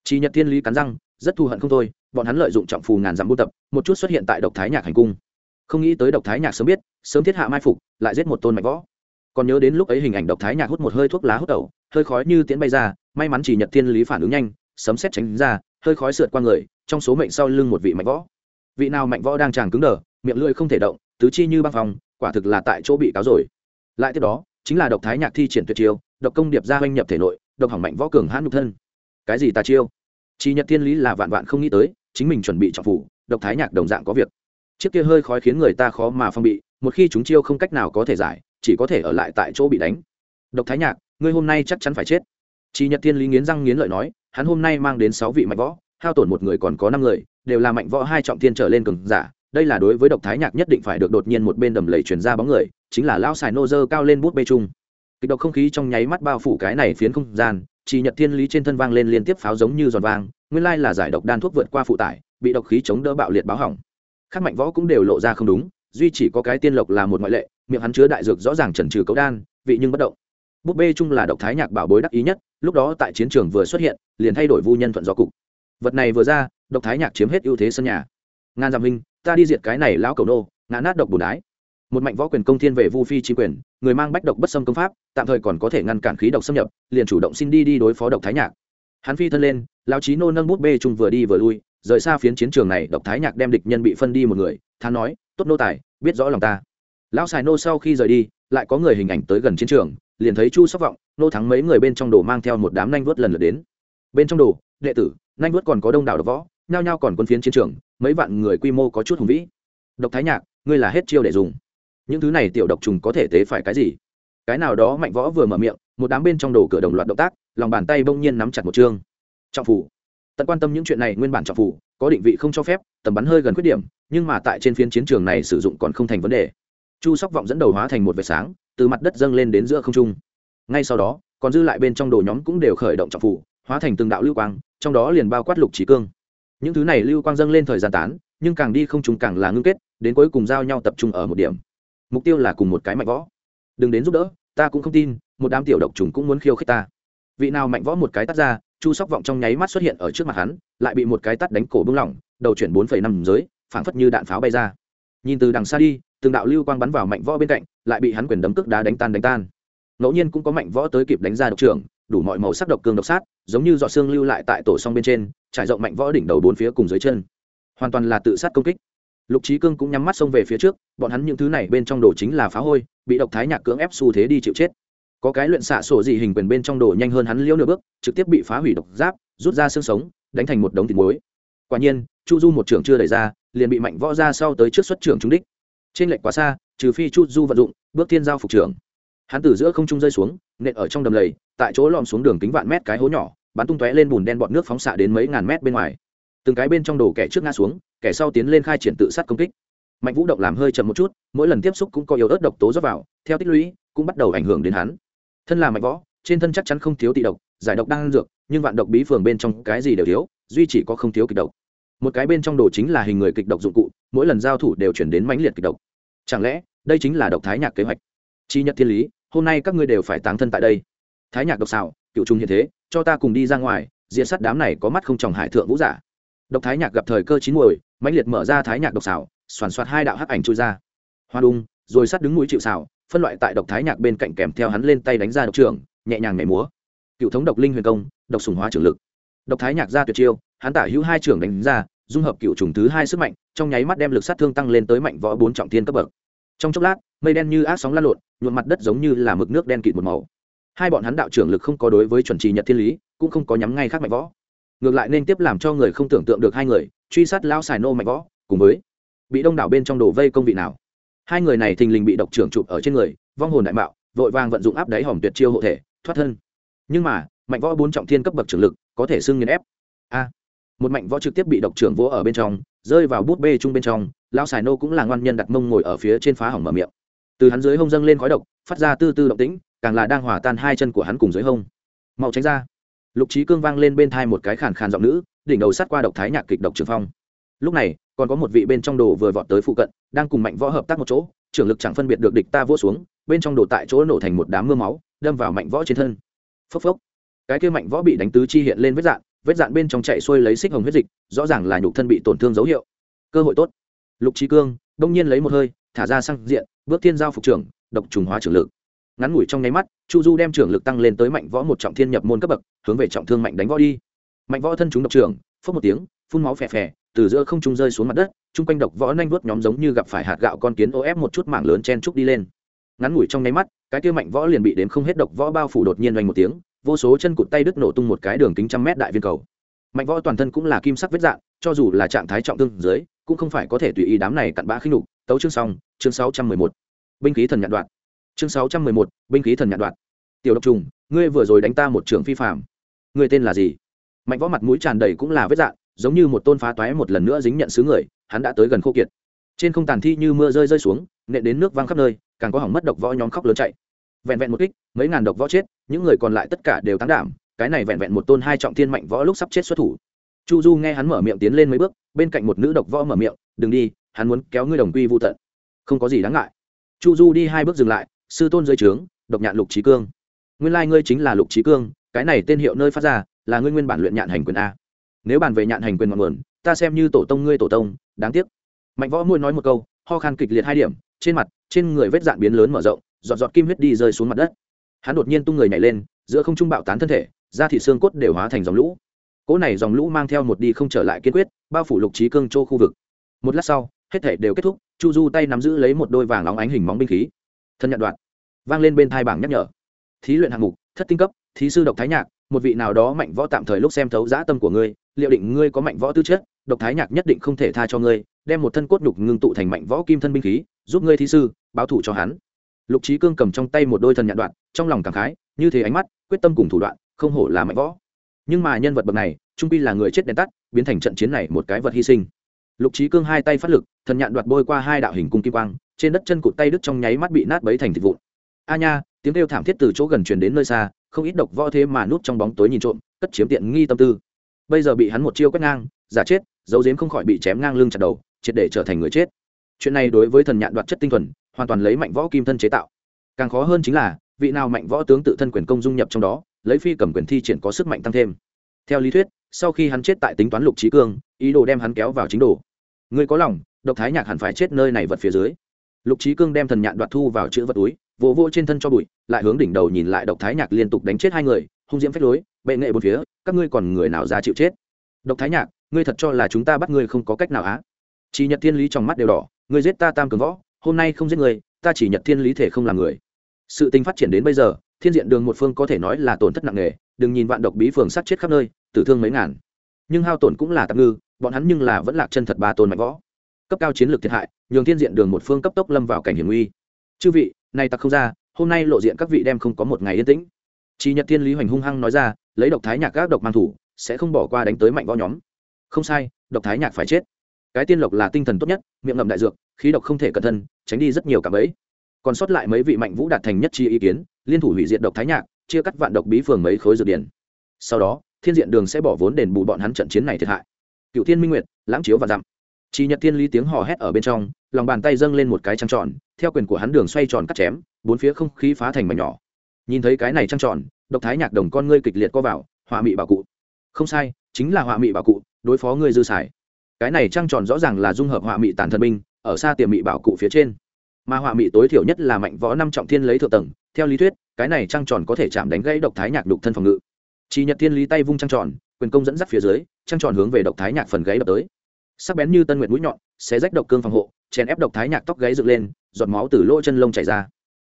Chi nhật thiên lý cắn răng, rất thù hận không thôi, bọn hắn lợi dụng trọng phù ngàn dặm buôn tập, một chút xuất hiện tại độc thái nhạc hành cung. Không nghĩ tới độc thái nhạc sớm biết, sớm thiết hạ mai phục, lại giết một tôn mạnh võ còn nhớ đến lúc ấy hình ảnh độc thái nhạc hút một hơi thuốc lá hút ẩu, hơi khói như tiến bay ra, may mắn chỉ nhật thiên lý phản ứng nhanh, sấm xét tránh ra, hơi khói sượt qua người, trong số mệnh sau lưng một vị mạnh võ. Vị nào mạnh võ đang tràng cứng đờ, miệng lưỡi không thể động, tứ chi như băng phòng quả thực là tại chỗ bị cáo rồi. Lại tiếp đó, chính là độc thái nhạc thi triển tuyệt chiêu, độc công điệp ra oanh nhập thể nội, độc hỏng mạnh võ cường hãn nhục thân. Cái gì tà chiêu? Chỉ nhật thiên lý là vạn vạn không nghĩ tới, chính mình chuẩn bị trọng phủ, độc thái nhạc đồng dạng có việc. Chiếc kia hơi khói khiến người ta khó mà phong bị, một khi chúng chiêu không cách nào có thể giải chỉ có thể ở lại tại chỗ bị đánh. Độc thái nhạc, ngươi hôm nay chắc chắn phải chết. Chi nhật thiên lý nghiến răng nghiến lợi nói, hắn hôm nay mang đến sáu vị mạnh võ, hao tổn một người còn có năm người, đều là mạnh võ hai trọng thiên trở lên cường giả. Đây là đối với độc thái nhạc nhất định phải được đột nhiên một bên đầm lầy truyền ra bóng người, chính là lão xài nô dơ cao lên bút bê trung. Kịch độc không khí trong nháy mắt bao phủ cái này phiến không gian chỉ nhật thiên lý trên thân vang lên liên tiếp pháo giống như giòn vang, nguyên lai là giải độc đan thuốc vượt qua phụ tải, bị độc khí chống đỡ bạo liệt báo hỏng. Các mạnh võ cũng đều lộ ra không đúng, duy chỉ có cái tiên lộc là một ngoại lệ miệng hắn chứa đại dược rõ ràng trần trừ cấu đan, vị nhưng bất động. Búp bê chung là độc thái nhạc bảo bối đắc ý nhất, lúc đó tại chiến trường vừa xuất hiện, liền thay đổi vu nhân thuận gió cục. Vật này vừa ra, độc thái nhạc chiếm hết ưu thế sân nhà. Ngàn giảm minh ta đi diệt cái này lão cầu nô, ngã nát độc bùn đái. Một mạnh võ quyền công thiên về vu phi chi quyền, người mang bách độc bất xâm công pháp, tạm thời còn có thể ngăn cản khí độc xâm nhập, liền chủ động xin đi đi đối phó độc thái nhạc. Hắn phi thân lên, lão trí nô nâng bút bê chung vừa đi vừa lui, rời xa phiến chiến trường này, độc thái nhạc đem địch nhân bị phân đi một người, thán nói, tốt nô tài, biết rõ lòng ta lão xài nô sau khi rời đi, lại có người hình ảnh tới gần chiến trường, liền thấy chu sóc vọng, nô thắng mấy người bên trong đồ mang theo một đám nanh vớt lần lượt đến. Bên trong đồ, đệ tử, nanh vớt còn có đông đảo độc võ, nhao nhao còn quân phiến chiến trường, mấy vạn người quy mô có chút hùng vĩ. Độc thái nhạc, ngươi là hết chiêu để dùng. Những thứ này tiểu độc trùng có thể tế phải cái gì? Cái nào đó mạnh võ vừa mở miệng, một đám bên trong đồ cửa đồng loạt động tác, lòng bàn tay bỗng nhiên nắm chặt một chương. Trọng phủ. Tận quan tâm những chuyện này nguyên bản trọng phủ, có định vị không cho phép, tầm bắn hơi gần khuyết điểm, nhưng mà tại trên phiến chiến trường này sử dụng còn không thành vấn đề chu sóc vọng dẫn đầu hóa thành một vệt sáng, từ mặt đất dâng lên đến giữa không trung. Ngay sau đó, còn dư lại bên trong đồ nhóm cũng đều khởi động trọng phủ, hóa thành từng đạo lưu quang, trong đó liền bao quát lục trí cương. Những thứ này lưu quang dâng lên thời gian tán, nhưng càng đi không chúng càng là ngưng kết, đến cuối cùng giao nhau tập trung ở một điểm. Mục tiêu là cùng một cái mạnh võ. Đừng đến giúp đỡ, ta cũng không tin, một đám tiểu độc trùng cũng muốn khiêu khích ta. Vị nào mạnh võ một cái tắt ra, chu sóc vọng trong nháy mắt xuất hiện ở trước mặt hắn, lại bị một cái tắt đánh cổ bưng lỏng, đầu chuyển bốn phẩy năm giới, phảng phất như đạn pháo bay ra. Nhìn từ đằng xa đi từng đạo lưu quang bắn vào mạnh võ bên cạnh, lại bị hắn quyền đấm cước đá đánh tan đánh tan. Ngẫu nhiên cũng có mạnh võ tới kịp đánh ra độc trưởng, đủ mọi màu sắc độc cương độc sát, giống như dọn xương lưu lại tại tổ song bên trên, trải rộng mạnh võ đỉnh đầu bốn phía cùng dưới chân. Hoàn toàn là tự sát công kích. Lục trí cương cũng nhắm mắt xông về phía trước, bọn hắn những thứ này bên trong đồ chính là phá hôi, bị độc thái nhạc cưỡng ép xu thế đi chịu chết. Có cái luyện xạ sổ dị hình quyền bên trong đồ nhanh hơn hắn liễu nửa bước, trực tiếp bị phá hủy độc giáp, rút ra xương sống, đánh thành một đống thịt muối. Quả nhiên, chu du một trưởng chưa đẩy ra, liền bị mạnh võ ra sau tới trước xuất trưởng trúng đích trên lệch quá xa, trừ phi chu du vận dụng, bước thiên giao phục trưởng. Hắn từ giữa không trung rơi xuống, nện ở trong đầm lầy, tại chỗ lòm xuống đường kính vạn mét cái hố nhỏ, bắn tung tóe lên bùn đen bọt nước phóng xạ đến mấy ngàn mét bên ngoài. Từng cái bên trong đồ kẻ trước ngã xuống, kẻ sau tiến lên khai triển tự sát công kích. Mạnh vũ động làm hơi chậm một chút, mỗi lần tiếp xúc cũng có yếu ớt độc tố rót vào, theo tích lũy, cũng bắt đầu ảnh hưởng đến hắn. Thân là mạnh võ, trên thân chắc chắn không thiếu tị độc, giải độc đang dược, nhưng vạn độc bí phường bên trong cái gì đều thiếu, duy chỉ có không thiếu kịch độc một cái bên trong đồ chính là hình người kịch độc dụng cụ, mỗi lần giao thủ đều chuyển đến mãnh liệt kịch độc. Chẳng lẽ, đây chính là độc thái nhạc kế hoạch? Chi nhật thiên lý, hôm nay các ngươi đều phải táng thân tại đây. Thái nhạc độc xào cựu trung hiện thế, cho ta cùng đi ra ngoài diện sắt đám này có mắt không tròng hải thượng vũ giả. Độc thái nhạc gặp thời cơ chín muồi, mãnh liệt mở ra thái nhạc độc xào soàn soạt hai đạo hắc ảnh trôi ra. Hoa đung, rồi sắt đứng mũi chịu xào phân loại tại độc thái nhạc bên cạnh kèm theo hắn lên tay đánh ra độc trường nhẹ nhàng nhảy múa. Cựu thống độc linh huyền công, độc sùng hóa trưởng lực. Độc thái nhạc ra tuyệt chiêu hắn tả hữu hai trưởng đánh ra, dung hợp cựu trùng thứ hai sức mạnh, trong nháy mắt đem lực sát thương tăng lên tới mạnh võ bốn trọng thiên cấp bậc. Trong chốc lát, mây đen như ác sóng lan lộn, nhuộm mặt đất giống như là mực nước đen kịt một màu. Hai bọn hắn đạo trưởng lực không có đối với chuẩn trì nhật thiên lý, cũng không có nhắm ngay khác mạnh võ. Ngược lại nên tiếp làm cho người không tưởng tượng được hai người, truy sát lao xài nô mạnh võ, cùng với bị đông đảo bên trong đồ vây công vị nào. Hai người này thình lình bị độc trưởng chụp ở trên người, vong hồn đại mạo, vội vàng vận dụng áp đáy hỏm tuyệt chiêu hộ thể, thoát thân. Nhưng mà, mạnh võ bốn trọng thiên cấp bậc trưởng lực có thể xưng nghiền ép. A một mạnh võ trực tiếp bị độc trưởng vỗ ở bên trong, rơi vào bút bê chung bên trong lao xài nô cũng là ngoan nhân đặt mông ngồi ở phía trên phá hỏng mở miệng. Từ hắn dưới hông dâng lên khói độc, phát ra tư tư động tĩnh, càng là đang hòa tan hai chân của hắn cùng dưới hông. Mau tránh ra. Lục trí cương vang lên bên thai một cái khàn khàn giọng nữ, đỉnh đầu sát qua độc thái nhạc kịch độc trường phong. Lúc này, còn có một vị bên trong đồ vừa vọt tới phụ cận, đang cùng mạnh võ hợp tác một chỗ, trưởng lực chẳng phân biệt được địch ta vỗ xuống, bên trong đồ tại chỗ nổ thành một đám mưa máu, đâm vào mạnh võ trên thân. Phốc phốc. Cái kia mạnh võ bị đánh tứ chi hiện lên vết dạn vết dạn bên trong chạy xuôi lấy xích hồng huyết dịch, rõ ràng là nhục thân bị tổn thương dấu hiệu. Cơ hội tốt. Lục trí cương đông nhiên lấy một hơi, thả ra sang diện, bước thiên giao phục trưởng, độc trùng hóa trưởng lực. Ngắn ngủi trong nháy mắt, chu du đem trưởng lực tăng lên tới mạnh võ một trọng thiên nhập môn cấp bậc, hướng về trọng thương mạnh đánh võ đi. Mạnh võ thân chúng độc trưởng, phốc một tiếng, phun máu phè phè, từ giữa không trung rơi xuống mặt đất, chung quanh độc võ nhanh vuốt nhóm giống như gặp phải hạt gạo con kiến ô ép một chút mảng lớn chen trúc đi lên. Ngắn ngủi trong nháy mắt, cái kia mạnh võ liền bị đến không hết độc võ bao phủ đột nhiên oanh một tiếng vô số chân cụt tay đứt nổ tung một cái đường kính trăm mét đại viên cầu. Mạnh võ toàn thân cũng là kim sắc vết dạng, cho dù là trạng thái trọng thương dưới, cũng không phải có thể tùy ý đám này cặn bã khinh lục tấu chương xong, chương sáu trăm mười một. Binh khí thần nhạn đoạn chương sáu trăm mười một, binh khí thần nhạn đoạn tiểu độc trùng, ngươi vừa rồi đánh ta một trường phi phạm ngươi tên là gì? Mạnh võ mặt mũi tràn đầy cũng là vết dạng, giống như một tôn phá toái một lần nữa dính nhận xứ người, hắn đã tới gần khô kiệt. Trên không tàn thi như mưa rơi rơi xuống, nện đến nước văng khắp nơi, càng có hỏng mất độc võ nhóm khóc lớn chạy vẹn vẹn một kích, mấy ngàn độc võ chết, những người còn lại tất cả đều tán đảm, cái này vẹn vẹn một tôn hai trọng thiên mạnh võ lúc sắp chết xuất thủ. Chu du nghe hắn mở miệng tiến lên mấy bước, bên cạnh một nữ độc võ mở miệng, đừng đi, hắn muốn kéo ngươi đồng quy vô tận. Không có gì đáng ngại. Chu du đi hai bước dừng lại, sư tôn dưới trướng, độc nhạn lục trí cương. Nguyên lai ngươi chính là lục trí cương, cái này tên hiệu nơi phát ra, là ngươi nguyên bản luyện nhạn hành quyền a. Nếu bàn về nhạn hành quyền ngọn nguồn, ta xem như tổ tông ngươi tổ tông, đáng tiếc. Mạnh võ môi nói một câu, ho khan kịch liệt hai điểm, trên mặt, trên người vết dạn biến lớn mở rộng giọt giọt kim huyết đi rơi xuống mặt đất. Hắn đột nhiên tung người nhảy lên, giữa không trung bạo tán thân thể, da thị xương cốt đều hóa thành dòng lũ. Cỗ này dòng lũ mang theo một đi không trở lại kiên quyết, bao phủ lục trí cương châu khu vực. Một lát sau, hết thể đều kết thúc, chu du tay nắm giữ lấy một đôi vàng óng ánh hình móng binh khí. Thân nhận đoạn vang lên bên thai bảng nhắc nhở. Thí luyện hạng mục, thất tinh cấp, thí sư độc thái nhạc, một vị nào đó mạnh võ tạm thời lúc xem thấu dã tâm của ngươi, liệu định ngươi có mạnh võ tư chất, độc thái nhạc nhất định không thể tha cho ngươi, đem một thân cốt nhục ngưng tụ thành mạnh võ kim thân binh khí, giúp ngươi thí sư, báo thủ cho hắn lục trí cương cầm trong tay một đôi thần nhạn đoạn, trong lòng cảm khái, như thế ánh mắt, quyết tâm cùng thủ đoạn, không hổ là mạnh võ. Nhưng mà nhân vật bậc này, trung pi là người chết đèn tắt, biến thành trận chiến này một cái vật hy sinh. Lục trí cương hai tay phát lực, thần nhạn đoạt bôi qua hai đạo hình cung kim quang, trên đất chân cụt tay đứt trong nháy mắt bị nát bấy thành thịt vụn. A nha, tiếng kêu thảm thiết từ chỗ gần truyền đến nơi xa, không ít độc võ thế mà núp trong bóng tối nhìn trộm, cất chiếm tiện nghi tâm tư. Bây giờ bị hắn một chiêu quét ngang, giả chết dấu dếm không khỏi bị chém ngang lưng chặt đầu, triệt để trở thành người chết. Chuyện này đối với thần nhạn đoạt chất tinh thuần hoàn toàn lấy mạnh võ kim thân chế tạo. Càng khó hơn chính là, vị nào mạnh võ tướng tự thân quyền công dung nhập trong đó, lấy phi cầm quyền thi triển có sức mạnh tăng thêm. Theo lý thuyết, sau khi hắn chết tại tính toán lục trí cương, ý đồ đem hắn kéo vào chính đồ. Người có lòng, độc thái nhạc hẳn phải chết nơi này vật phía dưới. Lục trí cương đem thần nhạn đoạt thu vào chữ vật túi, vỗ vỗ trên thân cho bụi, lại hướng đỉnh đầu nhìn lại độc thái nhạc liên tục đánh chết hai người, hung diễm phách lối, bệ nghệ bốn phía, các ngươi còn người nào ra chịu chết? Độc thái nhạc, ngươi thật cho là chúng ta bắt ngươi không có cách nào á. Chỉ nhật thiên lý trong mắt đều đỏ, ngươi giết ta tam cường võ hôm nay không giết người, ta chỉ nhật thiên lý thể không làm người. Sự tình phát triển đến bây giờ, thiên diện đường một phương có thể nói là tổn thất nặng nề, đừng nhìn vạn độc bí phường sát chết khắp nơi, tử thương mấy ngàn. Nhưng hao tổn cũng là tạm ngư, bọn hắn nhưng là vẫn lạc chân thật ba tôn mạnh võ. Cấp cao chiến lược thiệt hại, nhường thiên diện đường một phương cấp tốc lâm vào cảnh hiểm nguy. Chư vị nay tặc không ra, hôm nay lộ diện các vị đem không có một ngày yên tĩnh. Chỉ nhật thiên lý hoành hung hăng nói ra, lấy độc thái nhạc các độc mang thủ, sẽ không bỏ qua đánh tới mạnh võ nhóm. Không sai, độc thái nhạc phải chết cái tiên lộc là tinh thần tốt nhất, miệng ngậm đại dược, khí độc không thể cẩn thân, tránh đi rất nhiều cả ấy còn sót lại mấy vị mạnh vũ đạt thành nhất chi ý kiến, liên thủ hủy diệt độc thái nhạc, chia cắt vạn độc bí phường mấy khối dược điển. Sau đó, thiên diện đường sẽ bỏ vốn đền bù bọn hắn trận chiến này thiệt hại. Cựu thiên minh nguyệt, lãng chiếu và dặm. Chỉ nhật thiên lý tiếng hò hét ở bên trong, lòng bàn tay dâng lên một cái trăng tròn, theo quyền của hắn đường xoay tròn cắt chém, bốn phía không khí phá thành mảnh nhỏ. Nhìn thấy cái này trăng tròn, độc thái nhạc đồng con ngươi kịch liệt co vào, họa mị bảo cụ. Không sai, chính là họa mị bảo cụ, đối phó ngươi dư xài cái này trăng tròn rõ ràng là dung hợp họa mị tàn thần binh, ở xa tiềm mị bảo cụ phía trên. Mà họa mị tối thiểu nhất là mạnh võ năm trọng thiên lấy thượng tầng, theo lý thuyết, cái này trăng tròn có thể chạm đánh gãy độc thái nhạc đục thân phòng ngự. Chỉ nhật thiên lý tay vung trăng tròn, quyền công dẫn dắt phía dưới, trăng tròn hướng về độc thái nhạc phần gáy đập tới. Sắc bén như tân nguyệt mũi nhọn, xé rách độc cương phòng hộ, chèn ép độc thái nhạc tóc gáy dựng lên, giọt máu từ lỗ chân lông chảy ra.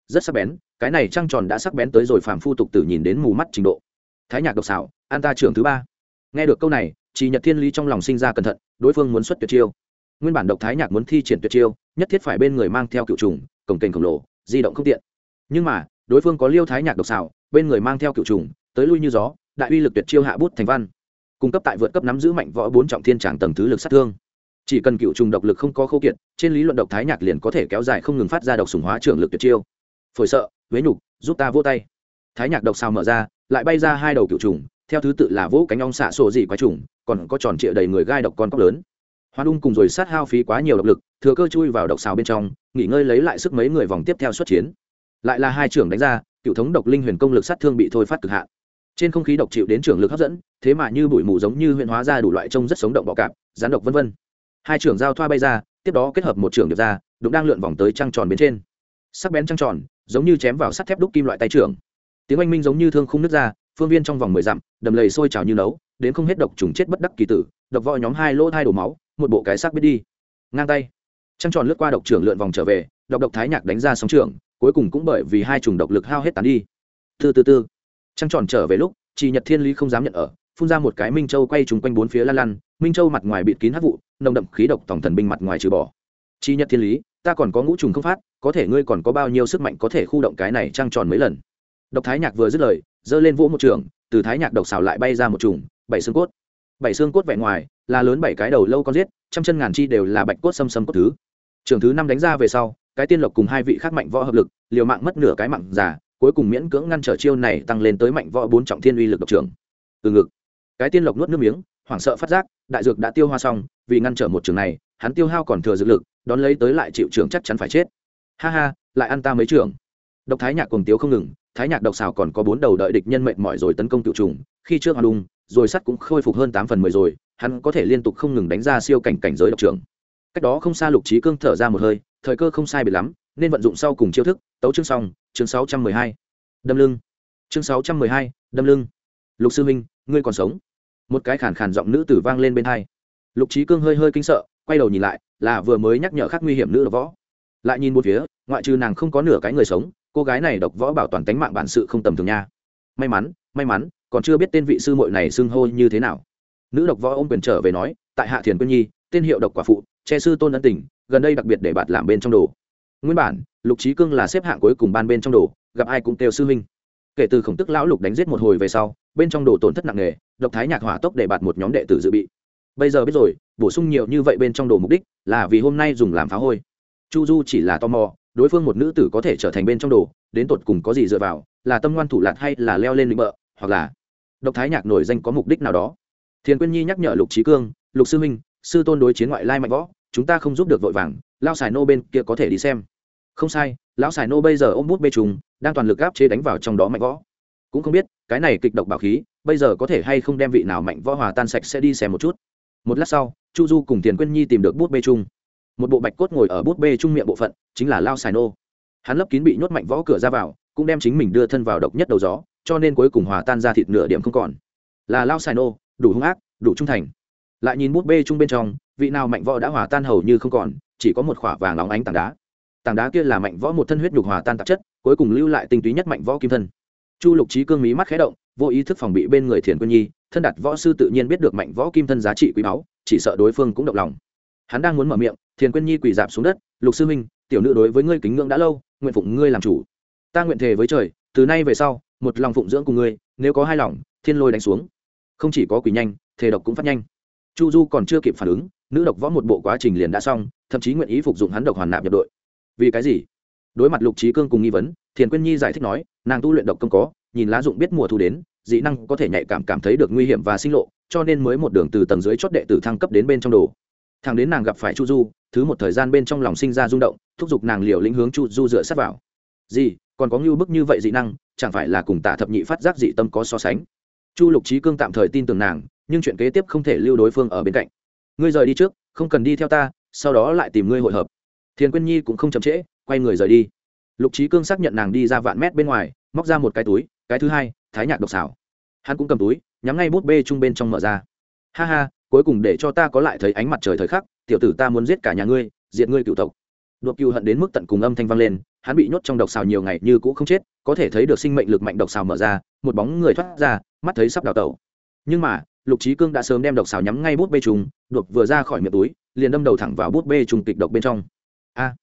Rất sắc bén, cái này trăng tròn đã sắc bén tới rồi phàm phu tục tử nhìn đến mù mắt trình độ. Thái nhạc độc xảo, an ta trưởng thứ ba. Nghe được câu này chỉ nhật thiên lý trong lòng sinh ra cẩn thận, đối phương muốn xuất tuyệt chiêu. Nguyên bản độc thái nhạc muốn thi triển tuyệt chiêu, nhất thiết phải bên người mang theo cựu trùng, cổng kềnh khổng lồ, di động không tiện. Nhưng mà, đối phương có liêu thái nhạc độc xảo, bên người mang theo cựu trùng, tới lui như gió, đại uy lực tuyệt chiêu hạ bút thành văn. Cung cấp tại vượt cấp nắm giữ mạnh võ bốn trọng thiên tràng tầng thứ lực sát thương. Chỉ cần cựu trùng độc lực không có khâu kiệt, trên lý luận độc thái nhạc liền có thể kéo dài không ngừng phát ra độc sùng hóa trưởng lực tuyệt chiêu. Phổi sợ huế nhục, giúp ta vô tay. Thái nhạc độc xào mở ra, lại bay ra hai đầu cựu trùng, theo thứ tự là vỗ cánh ong xạ sổ dị quái trùng còn có tròn trịa đầy người gai độc con cóc lớn. Hoa ung cùng rồi sát hao phí quá nhiều độc lực, thừa cơ chui vào độc xào bên trong, nghỉ ngơi lấy lại sức mấy người vòng tiếp theo xuất chiến. Lại là hai trưởng đánh ra, cựu thống độc linh huyền công lực sát thương bị thôi phát cực hạn. Trên không khí độc chịu đến trưởng lực hấp dẫn, thế mà như bụi mù giống như huyện hóa ra đủ loại trông rất sống động bọ cạp rán độc vân vân. Hai trưởng giao thoa bay ra, tiếp đó kết hợp một trưởng được ra, đụng đang lượn vòng tới trăng tròn bên trên. Sắc bén trăng tròn, giống như chém vào sắt thép đúc kim loại tay trưởng. Tiếng oanh minh giống như thương không nứt ra, phương viên trong vòng mười dặm, đầm lầy sôi trào như nấu đến không hết độc trùng chết bất đắc kỳ tử, độc voi nhóm hai lỗ hai đổ máu, một bộ cái xác biết đi. Ngang tay. Trăng tròn lướt qua độc trưởng lượn vòng trở về, độc độc thái nhạc đánh ra sóng trưởng, cuối cùng cũng bởi vì hai trùng độc lực hao hết tán đi. Từ từ từ. Trăng tròn trở về lúc chỉ nhật thiên lý không dám nhận ở, phun ra một cái minh châu quay trùng quanh bốn phía lan lăn, minh châu mặt ngoài bịt kín hát vụ, nồng đậm khí độc tổng thần binh mặt ngoài trừ bỏ. Chị nhật thiên lý, ta còn có ngũ trùng không phát, có thể ngươi còn có bao nhiêu sức mạnh có thể khu động cái này trăng tròn mấy lần? Độc thái nhạc vừa dứt lời, giơ lên vỗ một trường, từ thái nhạc độc xào lại bay ra một trùng bảy xương cốt. Bảy xương cốt vẻ ngoài, là lớn bảy cái đầu lâu con giết, trăm chân ngàn chi đều là bạch cốt xâm xâm cốt thứ. Trường thứ năm đánh ra về sau, cái tiên lộc cùng hai vị khác mạnh võ hợp lực, liều mạng mất nửa cái mạng giả cuối cùng miễn cưỡng ngăn trở chiêu này tăng lên tới mạnh võ bốn trọng thiên uy lực độc trường từ ngực, cái tiên lộc nuốt nước miếng, hoảng sợ phát giác, đại dược đã tiêu hoa xong, vì ngăn trở một trường này, hắn tiêu hao còn thừa dược lực, đón lấy tới lại chịu trường chắc chắn phải chết. Ha ha, lại ăn ta mấy trường độc thái nhạc cùng tiếu không ngừng, thái nhạc độc xào còn có bốn đầu đợi địch nhân mệnh mỏi rồi tấn công cựu trùng, khi trước hoàng đung rồi sắt cũng khôi phục hơn tám phần mười rồi hắn có thể liên tục không ngừng đánh ra siêu cảnh cảnh giới độc trưởng. cách đó không xa lục trí cương thở ra một hơi thời cơ không sai biệt lắm nên vận dụng sau cùng chiêu thức tấu chương xong chương sáu trăm mười hai. Đâm lưng. Chương sáu trăm mười hai đâm lưng. Lục sư huynh, ngươi còn sống? Một cái khàn khàn giọng nữ tử vang lên bên hai. Lục trí cương hơi hơi kinh sợ quay đầu nhìn lại là vừa mới nhắc nhở khắc nguy hiểm nữ độc võ. Lại nhìn một phía ngoại trừ nàng không có nửa cái người sống cô gái này độc võ bảo toàn tánh mạng bản sự không tầm thường nha. May mắn may mắn, còn chưa biết tên vị sư muội này xưng hô như thế nào. Nữ độc võ ôm quyền trở về nói, tại hạ thiền quyên nhi, tên hiệu độc quả phụ, che sư tôn ân tình, gần đây đặc biệt để bạt làm bên trong đồ. Nguyên bản, lục trí cương là xếp hạng cuối cùng ban bên trong đồ, gặp ai cũng kêu sư huynh. Kể từ khổng tức lão lục đánh giết một hồi về sau, bên trong đồ tổn thất nặng nề, độc thái nhạc hỏa tốc để bạt một nhóm đệ tử dự bị. Bây giờ biết rồi, bổ sung nhiều như vậy bên trong đồ mục đích, là vì hôm nay dùng làm phá hôi. Chu du chỉ là tò mò, đối phương một nữ tử có thể trở thành bên trong đồ, đến tột cùng có gì dựa vào, là tâm ngoan thủ lạt hay là leo lên lĩnh bợ? Hoặc là độc thái nhạc nổi danh có mục đích nào đó. Thiền quyên nhi nhắc nhở lục trí cương lục sư Minh, sư tôn đối chiến ngoại lai mạnh võ chúng ta không giúp được vội vàng lao xài nô bên kia có thể đi xem. Không sai lão xài nô bây giờ ôm bút bê trùng đang toàn lực gáp chế đánh vào trong đó mạnh võ. Cũng không biết cái này kịch độc bảo khí bây giờ có thể hay không đem vị nào mạnh võ hòa tan sạch sẽ đi xem một chút. Một lát sau chu du cùng tiền quyên nhi tìm được bút bê trung một bộ bạch cốt ngồi ở bút bê trung miệng bộ phận chính là lao xài nô. Hắn lấp kín bị nhốt mạnh võ cửa ra vào cũng đem chính mình đưa thân vào độc nhất đầu gió cho nên cuối cùng hòa tan ra thịt nửa điểm không còn. Là lao xài nô, đủ hung ác, đủ trung thành. Lại nhìn bút bê chung bên trong, vị nào mạnh võ đã hòa tan hầu như không còn, chỉ có một khỏa vàng óng ánh tảng đá. Tảng đá kia là mạnh võ một thân huyết nhục hòa tan tạp chất, cuối cùng lưu lại tinh túy nhất mạnh võ kim thân. Chu lục trí cương mí mắt khé động, vô ý thức phòng bị bên người thiền quân nhi, thân đặt võ sư tự nhiên biết được mạnh võ kim thân giá trị quý báu, chỉ sợ đối phương cũng động lòng. Hắn đang muốn mở miệng, thiền quân nhi quỳ dạp xuống đất, lục sư minh tiểu nữ đối với ngươi kính ngưỡng đã lâu, nguyện phụng ngươi làm chủ. Ta nguyện thề với trời, từ nay về sau một lòng phụng dưỡng cùng ngươi, nếu có hai lòng, thiên lôi đánh xuống. Không chỉ có quỷ nhanh, thề độc cũng phát nhanh. Chu du còn chưa kịp phản ứng, nữ độc võ một bộ quá trình liền đã xong, thậm chí nguyện ý phục dụng hắn độc hoàn nạp nhập đội. Vì cái gì? Đối mặt lục trí cương cùng nghi vấn, thiền quyên nhi giải thích nói, nàng tu luyện độc công có, nhìn lá dụng biết mùa thu đến, dị năng có thể nhạy cảm cảm thấy được nguy hiểm và sinh lộ, cho nên mới một đường từ tầng dưới chót đệ tử thăng cấp đến bên trong đồ. Thằng đến nàng gặp phải chu du, thứ một thời gian bên trong lòng sinh ra rung động, thúc giục nàng liều lĩnh hướng chu du dựa sát vào. Gì? Còn có ngưu bức như vậy dị năng, chẳng phải là cùng tả thập nhị phát giác dị tâm có so sánh? Chu lục trí cương tạm thời tin tưởng nàng, nhưng chuyện kế tiếp không thể lưu đối phương ở bên cạnh. Ngươi rời đi trước, không cần đi theo ta, sau đó lại tìm ngươi hội hợp. Thiền quyên nhi cũng không chậm trễ, quay người rời đi. Lục trí cương xác nhận nàng đi ra vạn mét bên ngoài, móc ra một cái túi, cái thứ hai, thái nhạc độc xảo. Hắn cũng cầm túi, nhắm ngay bút bê chung bên trong mở ra. Ha ha, cuối cùng để cho ta có lại thấy ánh mặt trời thời khắc, tiểu tử ta muốn giết cả nhà ngươi, diệt ngươi cựu tộc. Đột cựu hận đến mức tận cùng âm thanh vang lên hắn bị nhốt trong độc xào nhiều ngày như cũ không chết, có thể thấy được sinh mệnh lực mạnh độc xào mở ra, một bóng người thoát ra, mắt thấy sắp đào tẩu. Nhưng mà, lục trí cương đã sớm đem độc xào nhắm ngay bút bê trùng, đột vừa ra khỏi miệng túi, liền đâm đầu thẳng vào bút bê trùng kịch độc bên trong. A!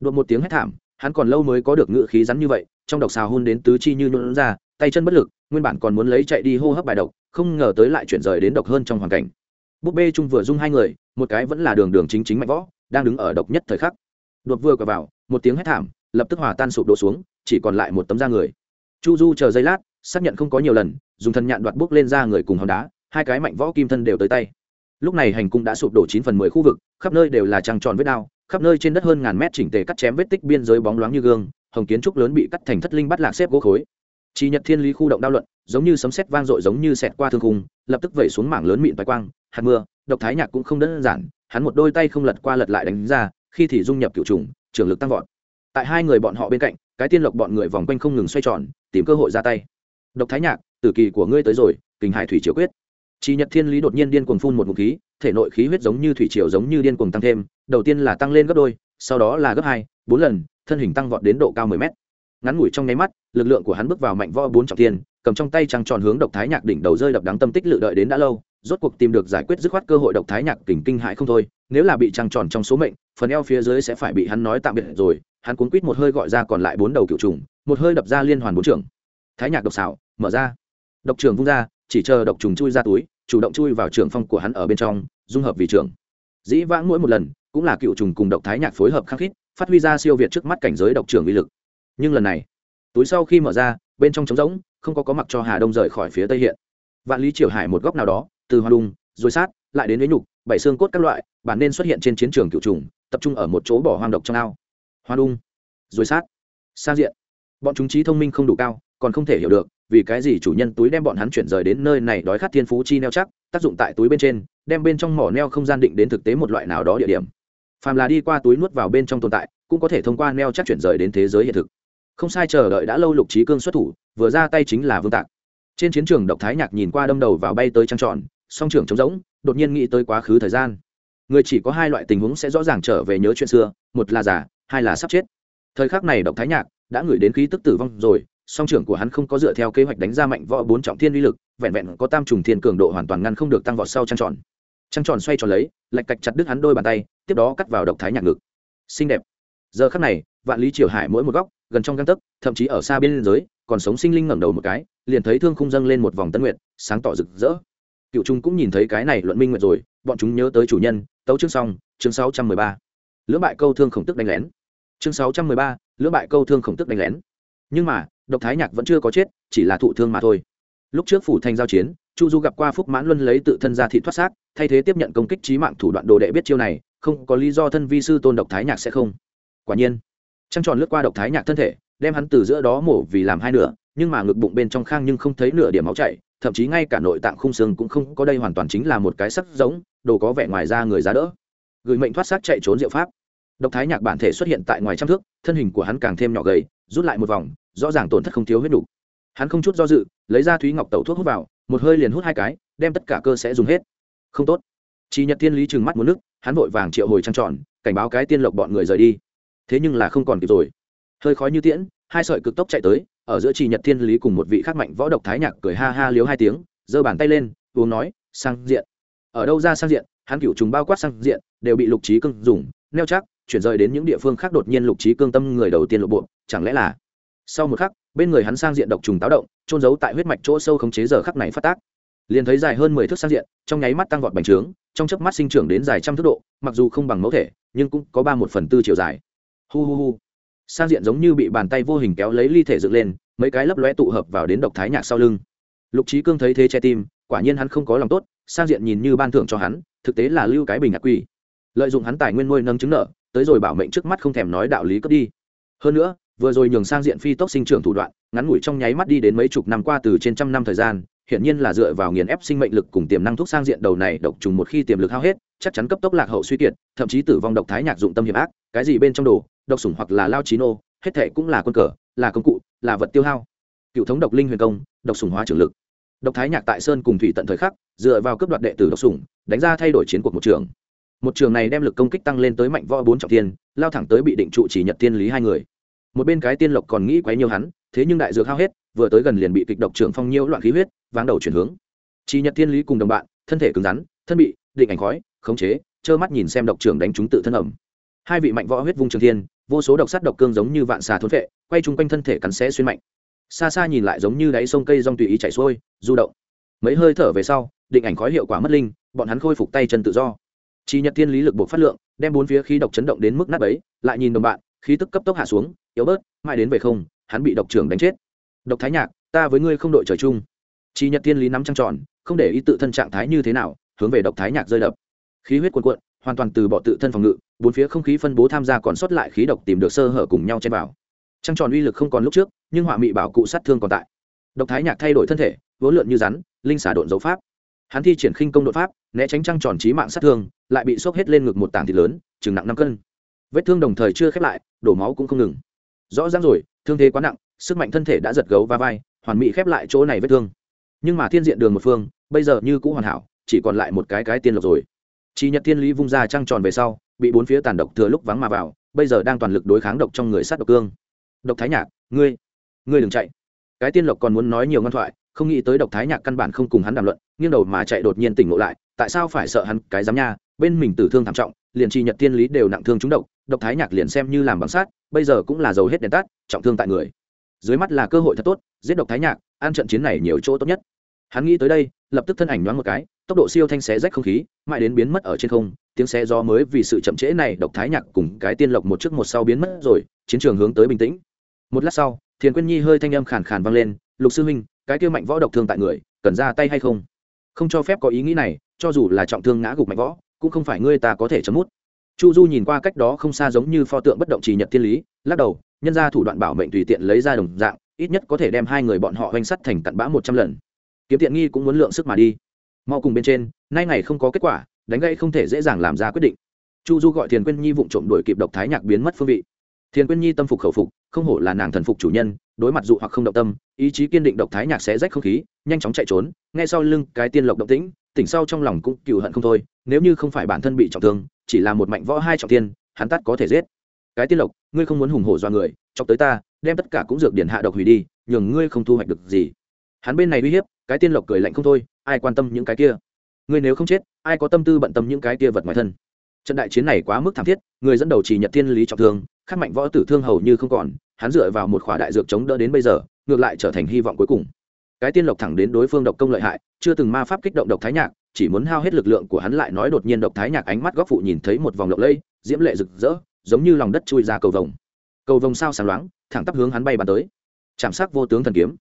Đột một tiếng hét thảm, hắn còn lâu mới có được ngự khí rắn như vậy, trong độc xào hôn đến tứ chi như nhuận ra, tay chân bất lực, nguyên bản còn muốn lấy chạy đi hô hấp bài độc, không ngờ tới lại chuyển rời đến độc hơn trong hoàn cảnh. Búp bê trung vừa dung hai người, một cái vẫn là đường đường chính chính mạnh võ, đang đứng ở độc nhất thời khắc. Đột vừa cờ vào, một tiếng hét thảm lập tức hòa tan sụp đổ xuống, chỉ còn lại một tấm da người. Chu du chờ giây lát, xác nhận không có nhiều lần, dùng thân nhạn đoạt bước lên ra người cùng hòn đá, hai cái mạnh võ kim thân đều tới tay. Lúc này hành cung đã sụp đổ chín phần mười khu vực, khắp nơi đều là trăng tròn vết đao, khắp nơi trên đất hơn ngàn mét chỉnh tề cắt chém vết tích biên giới bóng loáng như gương, hồng kiến trúc lớn bị cắt thành thất linh bắt lạc xếp gỗ khối. Chỉ nhật thiên lý khu động đao luận, giống như sấm sét vang dội giống như sẹt qua thương khung, lập tức vẩy xuống mảng lớn mịn toái quang, hạt mưa, độc thái nhạc cũng không đơn giản, hắn một đôi tay không lật qua lật lại đánh ra, khi thì dung nhập cựu trùng, trường lực tăng vọt tại hai người bọn họ bên cạnh, cái tiên lộc bọn người vòng quanh không ngừng xoay tròn, tìm cơ hội ra tay. Độc thái nhạc, tử kỳ của ngươi tới rồi, kình hải thủy triều quyết. Chi nhật thiên lý đột nhiên điên cuồng phun một ngụm khí, thể nội khí huyết giống như thủy triều giống như điên cuồng tăng thêm, đầu tiên là tăng lên gấp đôi, sau đó là gấp hai, bốn lần, thân hình tăng vọt đến độ cao mười mét. Ngắn ngủi trong nháy mắt, lực lượng của hắn bước vào mạnh võ bốn trọng thiên, cầm trong tay trăng tròn hướng độc thái nhạc đỉnh đầu rơi đập đáng tâm tích lự đợi đến đã lâu rốt cuộc tìm được giải quyết dứt khoát cơ hội độc thái nhạc kình kinh hại không thôi, nếu là bị trăng tròn trong số mệnh, phần eo phía dưới sẽ phải bị hắn nói tạm biệt rồi, hắn cuốn quít một hơi gọi ra còn lại bốn đầu cựu trùng, một hơi đập ra liên hoàn bốn trưởng. Thái nhạc độc xảo, mở ra. Độc trưởng vung ra, chỉ chờ độc trùng chui ra túi, chủ động chui vào trường phong của hắn ở bên trong, dung hợp vì trưởng. Dĩ vãng mỗi một lần, cũng là cựu trùng cùng độc thái nhạc phối hợp khắc khít, phát huy ra siêu việt trước mắt cảnh giới độc trường uy lực. Nhưng lần này, túi sau khi mở ra, bên trong trống rỗng, không có có mặc cho hà đông rời khỏi phía tây hiện. Vạn lý triều hải một góc nào đó từ hoa đung rồi sát, lại đến lấy nhục, bảy xương cốt các loại, bản nên xuất hiện trên chiến trường cựu trùng, tập trung ở một chỗ bỏ hoang độc trong ao. Hoa đung rồi sát. Sang diện. Bọn chúng trí thông minh không đủ cao, còn không thể hiểu được, vì cái gì chủ nhân túi đem bọn hắn chuyển rời đến nơi này đói khát thiên phú chi neo chắc, tác dụng tại túi bên trên, đem bên trong mỏ neo không gian định đến thực tế một loại nào đó địa điểm. Phàm là đi qua túi nuốt vào bên trong tồn tại, cũng có thể thông qua neo chắc chuyển rời đến thế giới hiện thực. Không sai, chờ đợi đã lâu lục trí cương xuất thủ, vừa ra tay chính là vương tạc. Trên chiến trường độc thái nhạc nhìn qua đâm đầu vào bay tới trăng tròn song trưởng trống rỗng, đột nhiên nghĩ tới quá khứ thời gian. Người chỉ có hai loại tình huống sẽ rõ ràng trở về nhớ chuyện xưa, một là giả hai là sắp chết. Thời khắc này độc thái nhạc đã gửi đến khí tức tử vong rồi, song trưởng của hắn không có dựa theo kế hoạch đánh ra mạnh võ bốn trọng thiên uy lực, vẹn vẹn có tam trùng thiên cường độ hoàn toàn ngăn không được tăng vọt sau trăng tròn. Trăng tròn xoay tròn lấy, lạch cạch chặt đứt hắn đôi bàn tay, tiếp đó cắt vào độc thái nhạc ngực. Xinh đẹp. Giờ khắc này, vạn lý triều hải mỗi một góc, gần trong găng tấc, thậm chí ở xa bên liên giới, còn sống sinh linh ngẩng đầu một cái, liền thấy thương khung dâng lên một vòng tân nguyện sáng tỏ rực rỡ cựu trung cũng nhìn thấy cái này luận minh nguyện rồi, bọn chúng nhớ tới chủ nhân, tấu chương xong, chương sáu trăm mười ba. Lưỡng bại câu thương khổng tức đánh lén. Chương sáu trăm mười ba, lưỡng bại câu thương khổng tức đánh lén. Nhưng mà, độc thái nhạc vẫn chưa có chết, chỉ là thụ thương mà thôi. Lúc trước phủ thành giao chiến, chu du gặp qua phúc mãn luân lấy tự thân ra thị thoát xác, thay thế tiếp nhận công kích trí mạng thủ đoạn đồ đệ biết chiêu này, không có lý do thân vi sư tôn độc thái nhạc sẽ không. Quả nhiên, trăng tròn lướt qua độc thái nhạc thân thể, đem hắn từ giữa đó mổ vì làm hai nửa, nhưng mà ngực bụng bên trong khang nhưng không thấy nửa điểm máu chảy thậm chí ngay cả nội tạng khung xương cũng không có đây hoàn toàn chính là một cái sắc giống, đồ có vẻ ngoài ra người giá đỡ. Gửi mệnh thoát xác chạy trốn diệu pháp. Độc thái nhạc bản thể xuất hiện tại ngoài trăm thước, thân hình của hắn càng thêm nhỏ gầy, rút lại một vòng, rõ ràng tổn thất không thiếu huyết đủ. Hắn không chút do dự, lấy ra thúy ngọc tẩu thuốc hút vào, một hơi liền hút hai cái, đem tất cả cơ sẽ dùng hết. Không tốt. Chỉ nhật thiên lý trừng mắt muốn nước, hắn vội vàng triệu hồi trăng tròn, cảnh báo cái tiên lộc bọn người rời đi. Thế nhưng là không còn kịp rồi. Hơi khói như tiễn, hai sợi cực tốc chạy tới ở giữa chỉ nhật thiên lý cùng một vị khắc mạnh võ độc thái nhạc cười ha ha liếu hai tiếng, giơ bàn tay lên, uống nói, sang diện. Ở đâu ra sang diện? Hắn cựu trùng bao quát sang diện, đều bị lục trí cương dùng, neo chắc, chuyển rời đến những địa phương khác đột nhiên lục trí cương tâm người đầu tiên lộ bộ, chẳng lẽ là sau một khắc, bên người hắn sang diện độc trùng táo động trôn giấu tại huyết mạch chỗ sâu khống chế giờ khắc này phát tác. Liền thấy dài hơn mười thước sang diện, trong nháy mắt tăng vọt bành trướng, trong chớp mắt sinh trưởng đến dài trăm thước độ, mặc dù không bằng mẫu thể, nhưng cũng có ba một phần tư chiều dài. Hu hu hu sang diện giống như bị bàn tay vô hình kéo lấy ly thể dựng lên, mấy cái lấp lóe tụ hợp vào đến độc thái nhạc sau lưng. Lục trí cương thấy thế che tim, quả nhiên hắn không có lòng tốt, sang diện nhìn như ban thưởng cho hắn, thực tế là lưu cái bình ngạc quỷ. Lợi dụng hắn tài nguyên nuôi nâng chứng nợ, tới rồi bảo mệnh trước mắt không thèm nói đạo lý cướp đi. Hơn nữa, vừa rồi nhường sang diện phi tốc sinh trưởng thủ đoạn, ngắn ngủi trong nháy mắt đi đến mấy chục năm qua từ trên trăm năm thời gian hiển nhiên là dựa vào nghiền ép sinh mệnh lực cùng tiềm năng thuốc sang diện đầu này độc trùng một khi tiềm lực hao hết, chắc chắn cấp tốc lạc hậu suy kiệt, thậm chí tử vong độc thái nhạc dụng tâm hiểm ác, cái gì bên trong đồ, độc sủng hoặc là lao trí nô, hết thệ cũng là quân cờ, là công cụ, là vật tiêu hao. Cựu thống độc linh huyền công, độc sủng hóa trưởng lực. Độc thái nhạc tại sơn cùng thủy tận thời khắc, dựa vào cấp đoạt đệ tử độc sủng, đánh ra thay đổi chiến cuộc một trường. Một trường này đem lực công kích tăng lên tới mạnh võ bốn trọng thiên, lao thẳng tới bị định trụ chỉ nhật tiên lý hai người. Một bên cái tiên lộc còn nghĩ quấy nhiều hắn, thế nhưng đại dược hao hết vừa tới gần liền bị kịch độc trưởng phong nhiễu loạn khí huyết, váng đầu chuyển hướng. Chỉ nhật Thiên lý cùng đồng bạn, thân thể cứng rắn, thân bị, định ảnh khói, khống chế, trơ mắt nhìn xem độc trưởng đánh chúng tự thân ẩm. Hai vị mạnh võ huyết vung trường thiên, vô số độc sắt độc cương giống như vạn xà thốn vệ, quay chung quanh thân thể cắn xé xuyên mạnh. Xa xa nhìn lại giống như đáy sông cây rong tùy ý chảy xuôi, du động. Mấy hơi thở về sau, định ảnh khói hiệu quả mất linh, bọn hắn khôi phục tay chân tự do. Chỉ nhật thiên lý lực buộc phát lượng, đem bốn phía khí độc chấn động đến mức nát ấy lại nhìn đồng bạn, khí tức cấp tốc hạ xuống, yếu bớt, mãi đến về không, hắn bị độc trưởng đánh chết độc thái nhạc, ta với ngươi không đội trời chung. Chỉ nhật thiên lý nắm trăng tròn, không để ý tự thân trạng thái như thế nào, hướng về độc thái nhạc rơi đập. Khí huyết cuồn cuộn, hoàn toàn từ bỏ tự thân phòng ngự, bốn phía không khí phân bố tham gia còn sót lại khí độc tìm được sơ hở cùng nhau chen vào. Trăng tròn uy lực không còn lúc trước, nhưng họa mị bảo cụ sát thương còn tại. Độc thái nhạc thay đổi thân thể, vốn lượn như rắn, linh xả độn dấu pháp. Hắn thi triển khinh công đột pháp, né tránh trăng tròn trí mạng sát thương, lại bị sốc hết lên ngực một tảng thịt lớn, chừng nặng năm cân. Vết thương đồng thời chưa khép lại, đổ máu cũng không ngừng. Rõ ràng rồi, thương thế quá nặng sức mạnh thân thể đã giật gấu va vai, hoàn mỹ khép lại chỗ này vết thương. Nhưng mà thiên diện đường một phương, bây giờ như cũ hoàn hảo, chỉ còn lại một cái cái tiên lộc rồi. Chỉ nhật thiên lý vung ra trăng tròn về sau, bị bốn phía tàn độc thừa lúc vắng mà vào, bây giờ đang toàn lực đối kháng độc trong người sát độc cương. Độc thái nhạc, ngươi ngươi đừng chạy. Cái tiên lộc còn muốn nói nhiều ngăn thoại, không nghĩ tới độc thái nhạc căn bản không cùng hắn đàm luận, nghiêng đầu mà chạy đột nhiên tỉnh ngộ lại, tại sao phải sợ hắn cái dám nha, bên mình tử thương thảm trọng, liền chi nhật tiên lý đều nặng thương trúng độc độc thái nhạc liền xem như làm bằng sát bây giờ cũng là dầu hết đèn tắt, trọng thương tại người dưới mắt là cơ hội thật tốt, giết độc thái nhạc an trận chiến này nhiều chỗ tốt nhất. Hắn nghĩ tới đây, lập tức thân ảnh nhoáng một cái, tốc độ siêu thanh xé rách không khí, mãi đến biến mất ở trên không, tiếng xe do mới vì sự chậm trễ này độc thái nhạc cùng cái tiên lộc một trước một sau biến mất rồi, chiến trường hướng tới bình tĩnh. Một lát sau, thiền quyên nhi hơi thanh âm khàn khàn vang lên, lục sư huynh, cái kia mạnh võ độc thương tại người, cần ra tay hay không? Không cho phép có ý nghĩ này, cho dù là trọng thương ngã gục mạnh võ, cũng không phải ngươi ta có thể chấm mút. Chu du nhìn qua cách đó không xa giống như pho tượng bất động trì nhật thiên lý, lắc đầu nhân ra thủ đoạn bảo mệnh tùy tiện lấy ra đồng dạng, ít nhất có thể đem hai người bọn họ oanh sắt thành cặn bã một trăm lần. Kiếm tiện nghi cũng muốn lượng sức mà đi. Mau cùng bên trên, nay ngày không có kết quả, đánh gây không thể dễ dàng làm ra quyết định. Chu du gọi thiền quyên nhi vụng trộm đuổi kịp độc thái nhạc biến mất phương vị. Thiền quyên nhi tâm phục khẩu phục, không hổ là nàng thần phục chủ nhân, đối mặt dụ hoặc không động tâm, ý chí kiên định độc thái nhạc sẽ rách không khí, nhanh chóng chạy trốn ngay sau lưng cái tiên lộc động tĩnh, tỉnh sau trong lòng cũng cựu hận không thôi, nếu như không phải bản thân bị trọng thương, chỉ là một mạnh võ hai trọng tiên, hắn tắt có thể giết cái tiên lộc, ngươi không muốn hùng hổ do người, chọc tới ta, đem tất cả cũng dược điển hạ độc hủy đi, nhường ngươi không thu hoạch được gì. Hắn bên này uy hiếp, cái tiên lộc cười lạnh không thôi, ai quan tâm những cái kia? Ngươi nếu không chết, ai có tâm tư bận tâm những cái kia vật ngoài thân? Trận đại chiến này quá mức thảm thiết, người dẫn đầu chỉ nhật thiên lý trọng thương khắc mạnh võ tử thương hầu như không còn, hắn dựa vào một khỏa đại dược chống đỡ đến bây giờ, ngược lại trở thành hy vọng cuối cùng. Cái tiên lộc thẳng đến đối phương độc công lợi hại, chưa từng ma pháp kích động độc thái nhạc, chỉ muốn hao hết lực lượng của hắn lại nói đột nhiên độc thái nhạc ánh mắt góc phụ nhìn thấy một vòng lộng lây diễm lệ rực rỡ giống như lòng đất chui ra cầu vồng. Cầu vồng sao sáng loáng, thẳng tắp hướng hắn bay bàn tới. Chạm sắc vô tướng thần kiếm.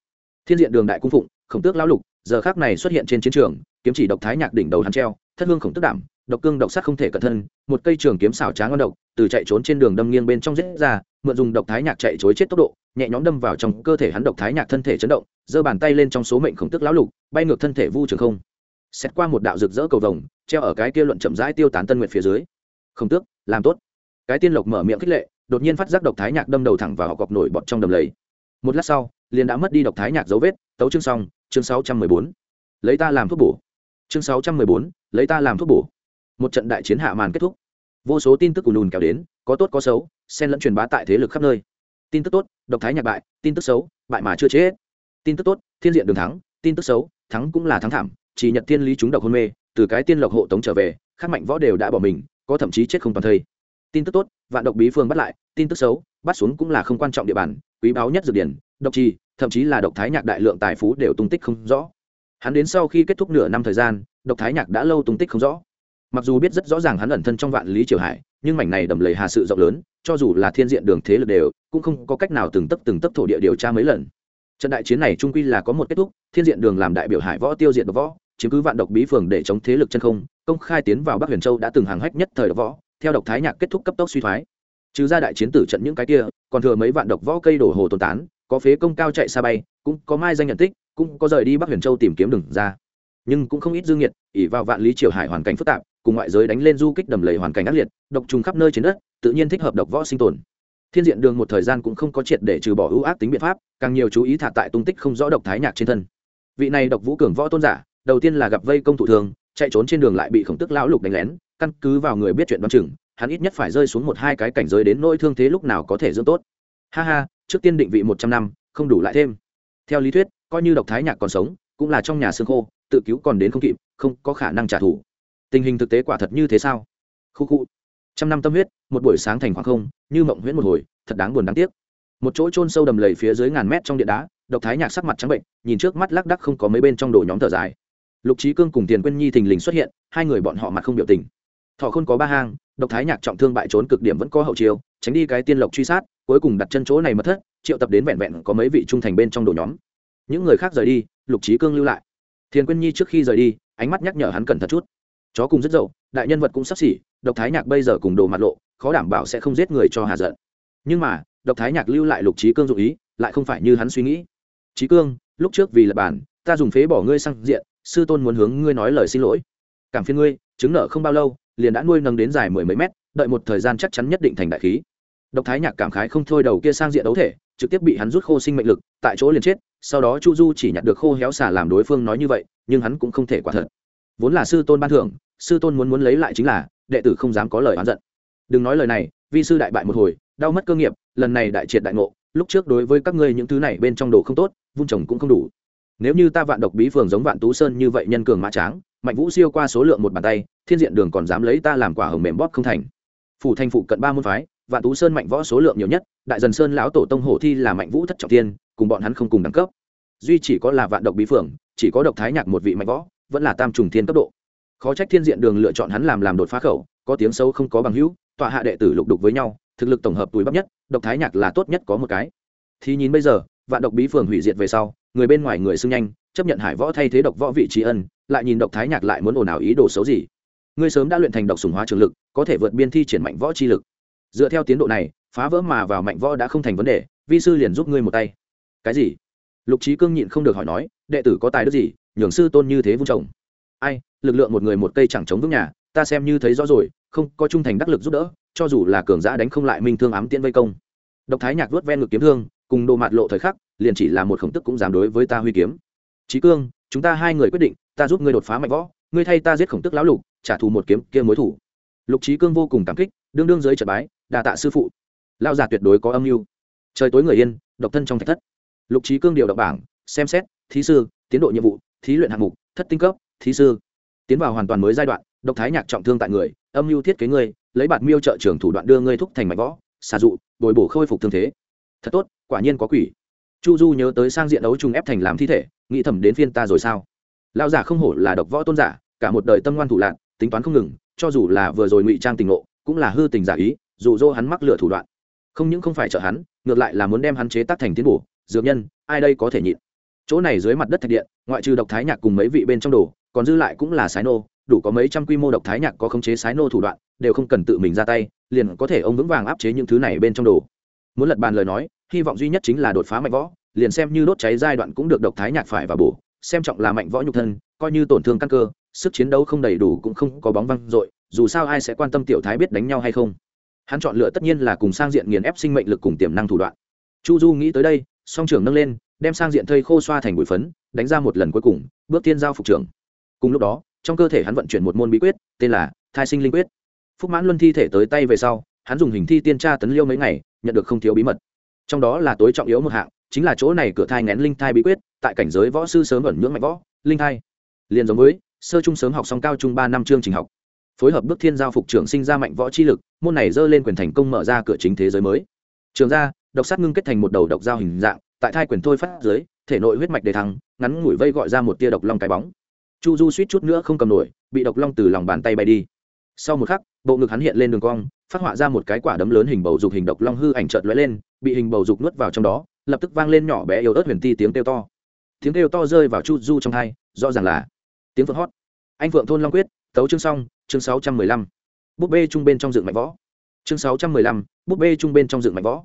Thiên diện đường đại cung phụng, khổng tước lão lục, giờ khác này xuất hiện trên chiến trường, kiếm chỉ độc thái nhạc đỉnh đầu hắn treo, thất hương khổng tức đảm, độc cương độc sát không thể cẩn thân, một cây trường kiếm xảo trá ngon độc, từ chạy trốn trên đường đâm nghiêng bên trong rết ra, mượn dùng độc thái nhạc chạy chối chết tốc độ, nhẹ nhõm đâm vào trong cơ thể hắn độc thái nhạc thân thể chấn động, giơ bàn tay lên trong số mệnh khổng tức lão lục, bay ngược thân thể vu trường không. Xét qua một đạo rực rỡ cầu vồng, treo ở cái kia luận chậm rãi tiêu tán tân nguyện phía dưới. Không tước, làm tốt cái tiên lộc mở miệng khích lệ, đột nhiên phát giác độc thái nhạc đâm đầu thẳng vào họ cọc nổi bọt trong đầm lầy. Một lát sau, liền đã mất đi độc thái nhạc dấu vết, tấu chương xong, chương sáu trăm mười bốn. Lấy ta làm thuốc bổ. Chương sáu trăm mười bốn, lấy ta làm thuốc bổ. Một trận đại chiến hạ màn kết thúc. Vô số tin tức ùn ùn kéo đến, có tốt có xấu, xen lẫn truyền bá tại thế lực khắp nơi. Tin tức tốt, độc thái nhạc bại, tin tức xấu, bại mà chưa chết. Tin tức tốt, thiên diện đường thắng, tin tức xấu, thắng cũng là thắng thảm, chỉ nhận thiên lý chúng độc hôn mê, từ cái tiên lộc hộ tống trở về, khắc mạnh võ đều đã bỏ mình, có thậm chí chết không toàn thây tin tức tốt, vạn độc bí phương bắt lại, tin tức xấu, bắt xuống cũng là không quan trọng địa bàn, quý báu nhất dược điển, độc trì, thậm chí là độc thái nhạc đại lượng tài phú đều tung tích không rõ. Hắn đến sau khi kết thúc nửa năm thời gian, độc thái nhạc đã lâu tung tích không rõ. Mặc dù biết rất rõ ràng hắn ẩn thân trong vạn lý triều hải, nhưng mảnh này đầm lầy hà sự rộng lớn, cho dù là thiên diện đường thế lực đều, cũng không có cách nào từng tấp từng tấp thổ địa điều tra mấy lần. Trận đại chiến này trung quy là có một kết thúc, thiên diện đường làm đại biểu hải võ tiêu diệt độc võ, chiếm cứ vạn độc bí phường để chống thế lực chân không, công khai tiến vào bắc huyền châu đã từng hàng hách nhất thời độc võ theo độc thái nhạc kết thúc cấp tốc suy thoái. Trừ ra đại chiến tử trận những cái kia, còn thừa mấy vạn độc võ cây đổ hồ tồn tán, có phế công cao chạy xa bay, cũng có mai danh nhận tích, cũng có rời đi bắc huyền châu tìm kiếm đường ra. Nhưng cũng không ít dương nhiệt ỉ vào vạn lý triều hải hoàn cảnh phức tạp, cùng ngoại giới đánh lên du kích đầm lầy hoàn cảnh ác liệt, độc trùng khắp nơi trên đất, tự nhiên thích hợp độc võ sinh tồn. Thiên diện đường một thời gian cũng không có triệt để trừ bỏ ưu ác tính biện pháp, càng nhiều chú ý thả tại tung tích không rõ độc thái nhạc trên thân. Vị này độc vũ cường võ tôn giả, đầu tiên là gặp vây công thủ thường, chạy trốn trên đường lại bị khổng tức lão lục đánh lén căn cứ vào người biết chuyện đoán chừng, hắn ít nhất phải rơi xuống một hai cái cảnh giới đến nỗi thương thế lúc nào có thể dưỡng tốt. Ha ha, trước tiên định vị một trăm năm, không đủ lại thêm. Theo lý thuyết, coi như độc thái nhạc còn sống, cũng là trong nhà xương khô, tự cứu còn đến không kịp, không có khả năng trả thù. Tình hình thực tế quả thật như thế sao? Khu khu. Trăm năm tâm huyết, một buổi sáng thành khoảng không, như mộng huyễn một hồi, thật đáng buồn đáng tiếc. Một chỗ trôn sâu đầm lầy phía dưới ngàn mét trong điện đá, độc thái nhạc sắc mặt trắng bệnh, nhìn trước mắt lác đắc không có mấy bên trong đồ nhóm thở dài. Lục trí cương cùng tiền quyên nhi thình lình xuất hiện, hai người bọn họ mặt không biểu tình thọ khôn có ba hang, độc thái nhạc trọng thương bại trốn cực điểm vẫn có hậu chiêu, tránh đi cái tiên lộc truy sát, cuối cùng đặt chân chỗ này mất thất, triệu tập đến vẹn vẹn có mấy vị trung thành bên trong đồ nhóm. Những người khác rời đi, lục trí cương lưu lại. Thiền quyên nhi trước khi rời đi, ánh mắt nhắc nhở hắn cẩn thận chút. Chó cùng rất dậu, đại nhân vật cũng sắp xỉ, độc thái nhạc bây giờ cùng đồ mặt lộ, khó đảm bảo sẽ không giết người cho hà giận. Nhưng mà, độc thái nhạc lưu lại lục trí cương dụ ý, lại không phải như hắn suy nghĩ. Trí cương, lúc trước vì lập bản, ta dùng phế bỏ ngươi sang diện, sư tôn muốn hướng ngươi nói lời xin lỗi. Cảm phiên ngươi, chứng nợ không bao lâu liền đã nuôi nâng đến dài mười mấy mét, đợi một thời gian chắc chắn nhất định thành đại khí. Độc thái nhạc cảm khái không thôi đầu kia sang diện đấu thể, trực tiếp bị hắn rút khô sinh mệnh lực, tại chỗ liền chết, sau đó chu du chỉ nhặt được khô héo xả làm đối phương nói như vậy, nhưng hắn cũng không thể quả thật. Vốn là sư tôn ban thưởng, sư tôn muốn muốn lấy lại chính là, đệ tử không dám có lời oán giận. Đừng nói lời này, vi sư đại bại một hồi, đau mất cơ nghiệp, lần này đại triệt đại ngộ, lúc trước đối với các ngươi những thứ này bên trong đồ không tốt vung trồng cũng không đủ. Nếu như ta vạn độc bí phường giống vạn tú sơn như vậy nhân cường mã tráng mạnh vũ siêu qua số lượng một bàn tay, thiên diện đường còn dám lấy ta làm quả hồng mềm bóp không thành. Phủ thành phụ cận ba môn phái, vạn tú sơn mạnh võ số lượng nhiều nhất, đại dần sơn lão tổ tông hổ thi là mạnh vũ thất trọng tiên, cùng bọn hắn không cùng đẳng cấp. Duy chỉ có là vạn độc bí phượng, chỉ có độc thái nhạc một vị mạnh võ, vẫn là tam trùng thiên cấp độ. Khó trách thiên diện đường lựa chọn hắn làm làm đột phá khẩu, có tiếng sâu không có bằng hữu, tọa hạ đệ tử lục đục với nhau, thực lực tổng hợp túi bắp nhất, độc thái nhạc là tốt nhất có một cái. Thì nhìn bây giờ, vạn độc bí phường hủy diệt về sau, người bên ngoài người xưng nhanh chấp nhận hải võ thay thế độc võ vị trí ân, lại nhìn độc thái nhạc lại muốn ồn ào ý đồ xấu gì. Ngươi sớm đã luyện thành độc sùng hóa trường lực, có thể vượt biên thi triển mạnh võ chi lực. Dựa theo tiến độ này, phá vỡ mà vào mạnh võ đã không thành vấn đề, vi sư liền giúp ngươi một tay. Cái gì? Lục trí cương nhịn không được hỏi nói, đệ tử có tài đức gì, nhường sư tôn như thế vung chồng ai, lực lượng một người một cây chẳng chống vững nhà, ta xem như thấy rõ rồi, không có trung thành đắc lực giúp đỡ, cho dù là cường giã đánh không lại minh thương ám tiễn vây công. Độc thái nhạc vớt ven ngực kiếm thương, cùng đồ mạt lộ thời khắc, liền chỉ là một khổng tức cũng dám đối với ta huy kiếm trí cương, chúng ta hai người quyết định, ta giúp ngươi đột phá mạnh võ, ngươi thay ta giết khổng tức lão lục, trả thù một kiếm kia mối thủ. Lục trí cương vô cùng cảm kích, đương đương dưới trận bái, đà tạ sư phụ. Lao giả tuyệt đối có âm mưu. Trời tối người yên, độc thân trong thạch thất. Lục trí cương điều động bảng, xem xét, thí sư, tiến độ nhiệm vụ, thí luyện hạng mục, thất tinh cấp, thí sư. Tiến vào hoàn toàn mới giai đoạn, độc thái nhạc trọng thương tại người, âm mưu thiết kế ngươi lấy bạt miêu trợ trưởng thủ đoạn đưa ngươi thúc thành mạnh võ xà dụ, bồi bổ khôi phục thương thế. Thật tốt, quả nhiên có quỷ chu du nhớ tới sang diện đấu trùng ép thành làm thi thể, nghĩ thầm đến phiên ta rồi sao? Lão giả không hổ là độc võ tôn giả, cả một đời tâm ngoan thủ lạc tính toán không ngừng, cho dù là vừa rồi ngụy trang tình ngộ, cũng là hư tình giả ý dụ dỗ hắn mắc lửa thủ đoạn. Không những không phải trợ hắn, ngược lại là muốn đem hắn chế tác thành tiến bổ, dược nhân, ai đây có thể nhịn? Chỗ này dưới mặt đất thạch điện, ngoại trừ độc thái nhạc cùng mấy vị bên trong đồ, còn dư lại cũng là sái nô, đủ có mấy trăm quy mô độc thái nhạc có khống chế sái nô thủ đoạn, đều không cần tự mình ra tay, liền có thể ông vững vàng áp chế những thứ này bên trong đồ. Muốn lật bàn lời nói hy vọng duy nhất chính là đột phá mạnh võ, liền xem như đốt cháy giai đoạn cũng được độc thái nhạc phải và bổ, xem trọng là mạnh võ nhục thân, coi như tổn thương căn cơ, sức chiến đấu không đầy đủ cũng không có bóng văng dội, dù sao ai sẽ quan tâm tiểu thái biết đánh nhau hay không. Hắn chọn lựa tất nhiên là cùng sang diện nghiền ép sinh mệnh lực cùng tiềm năng thủ đoạn. Chu du nghĩ tới đây, song trưởng nâng lên, đem sang diện thây khô xoa thành bụi phấn, đánh ra một lần cuối cùng, bước tiên giao phục trưởng. Cùng lúc đó, trong cơ thể hắn vận chuyển một môn bí quyết, tên là thai sinh linh quyết. Phúc mãn luân thi thể tới tay về sau, hắn dùng hình thi tiên tra tấn liêu mấy ngày, nhận được không thiếu bí mật trong đó là tối trọng yếu một hạng, chính là chỗ này cửa thai ngén linh thai bí quyết, tại cảnh giới võ sư sớm ẩn nhưỡng mạnh võ, linh thai. Liền giống với, sơ trung sớm học xong cao trung ba năm chương trình học. Phối hợp bước thiên giao phục trưởng sinh ra mạnh võ chi lực, môn này dơ lên quyền thành công mở ra cửa chính thế giới mới. Trường ra độc sát ngưng kết thành một đầu độc giao hình dạng, tại thai quyền thôi phát dưới, thể nội huyết mạch đề thăng, ngắn ngủi vây gọi ra một tia độc long cái bóng. Chu du suýt chút nữa không cầm nổi, bị độc long từ lòng bàn tay bay đi. Sau một khắc, bộ ngực hắn hiện lên đường cong, phát họa ra một cái quả đấm lớn hình bầu dục hình độc long hư ảnh trợt lóe lên bị hình bầu dục nuốt vào trong đó, lập tức vang lên nhỏ bé yếu ớt huyền ti tiếng kêu to. Tiếng kêu to rơi vào chu du trong hai, rõ ràng là tiếng phượng hót. Anh phượng thôn long quyết, tấu chương xong, chương sáu trăm mười lăm. Búp bê trung bên trong dựng mạnh võ. Chương sáu trăm mười lăm, búp bê trung bên trong dựng mạnh võ.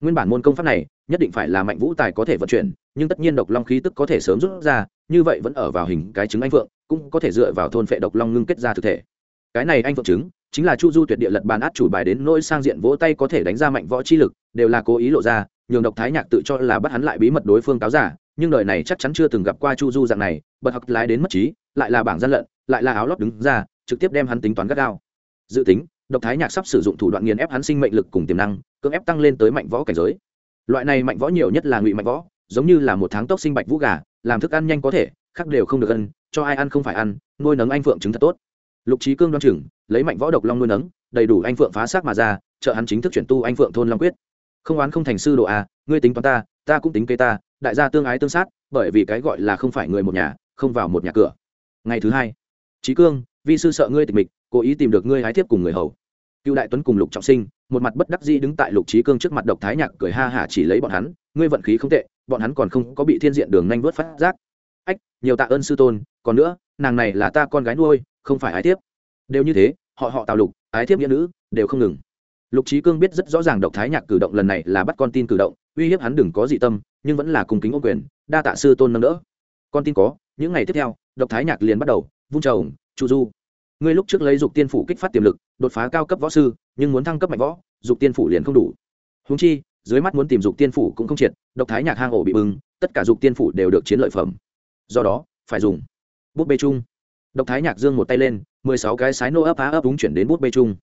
Nguyên bản môn công pháp này, nhất định phải là mạnh vũ tài có thể vận chuyển, nhưng tất nhiên độc long khí tức có thể sớm rút ra, như vậy vẫn ở vào hình cái trứng anh phượng, cũng có thể dựa vào thôn phệ độc long ngưng kết ra thực thể. Cái này anh phượng trứng chính là chu du tuyệt địa lật bàn át chủ bài đến nỗi sang diện vỗ tay có thể đánh ra mạnh võ chi lực, đều là cố ý lộ ra, nhường độc thái nhạc tự cho là bắt hắn lại bí mật đối phương cáo giả, nhưng đời này chắc chắn chưa từng gặp qua chu du dạng này, bật học lái đến mất trí, lại là bảng gian lận, lại là áo lót đứng ra, trực tiếp đem hắn tính toán gắt gao. Dự tính, độc thái nhạc sắp sử dụng thủ đoạn nghiền ép hắn sinh mệnh lực cùng tiềm năng, cưỡng ép tăng lên tới mạnh võ cảnh giới. Loại này mạnh võ nhiều nhất là ngụy mạnh võ, giống như là một tháng tốc sinh bạch vũ gà, làm thức ăn nhanh có thể, khác đều không được ăn, cho ai ăn không phải ăn, nuôi nấng anh phượng trứng thật tốt lục trí cương đoan chừng, lấy mạnh võ độc long nuôi nấng, đầy đủ anh phượng phá xác mà ra, trợ hắn chính thức chuyển tu anh phượng thôn long quyết. Không oán không thành sư độ à ngươi tính toán ta ta cũng tính kế ta, đại gia tương ái tương sát, bởi vì cái gọi là không phải người một nhà, không vào một nhà cửa. Ngày thứ hai trí cương, vi sư sợ ngươi tịch mịch, cố ý tìm được ngươi hái thiếp cùng người hầu. Cựu đại tuấn cùng lục trọng sinh, một mặt bất đắc dĩ đứng tại lục trí cương trước mặt độc thái nhạc cười ha hả chỉ lấy bọn hắn, ngươi vận khí không tệ, bọn hắn còn không có bị thiên diện đường nhanh vớt phát giác. Ách, nhiều tạ ơn sư tôn, còn nữa, nàng này là ta con gái nuôi không phải ái tiếp. Đều như thế, họ họ tào lục, ái tiếp nghĩa nữ, đều không ngừng. Lục trí cương biết rất rõ ràng độc thái nhạc cử động lần này là bắt con tin cử động, uy hiếp hắn đừng có dị tâm, nhưng vẫn là cùng kính ô quyền, đa tạ sư tôn nâng đỡ. Con tin có, những ngày tiếp theo, độc thái nhạc liền bắt đầu, vung trồng chu du. Ngươi lúc trước lấy dục tiên phủ kích phát tiềm lực, đột phá cao cấp võ sư, nhưng muốn thăng cấp mạnh võ, dục tiên phủ liền không đủ. Húng chi, dưới mắt muốn tìm dục tiên phủ cũng không triệt, độc thái nhạc hang ổ bị bưng tất cả dục tiên phủ đều được chiến lợi phẩm. Do đó, phải dùng. Bút bê chung độc thái nhạc dương một tay lên, mười sáu cái sái nô ấp á ấp úng chuyển đến bút bê chung.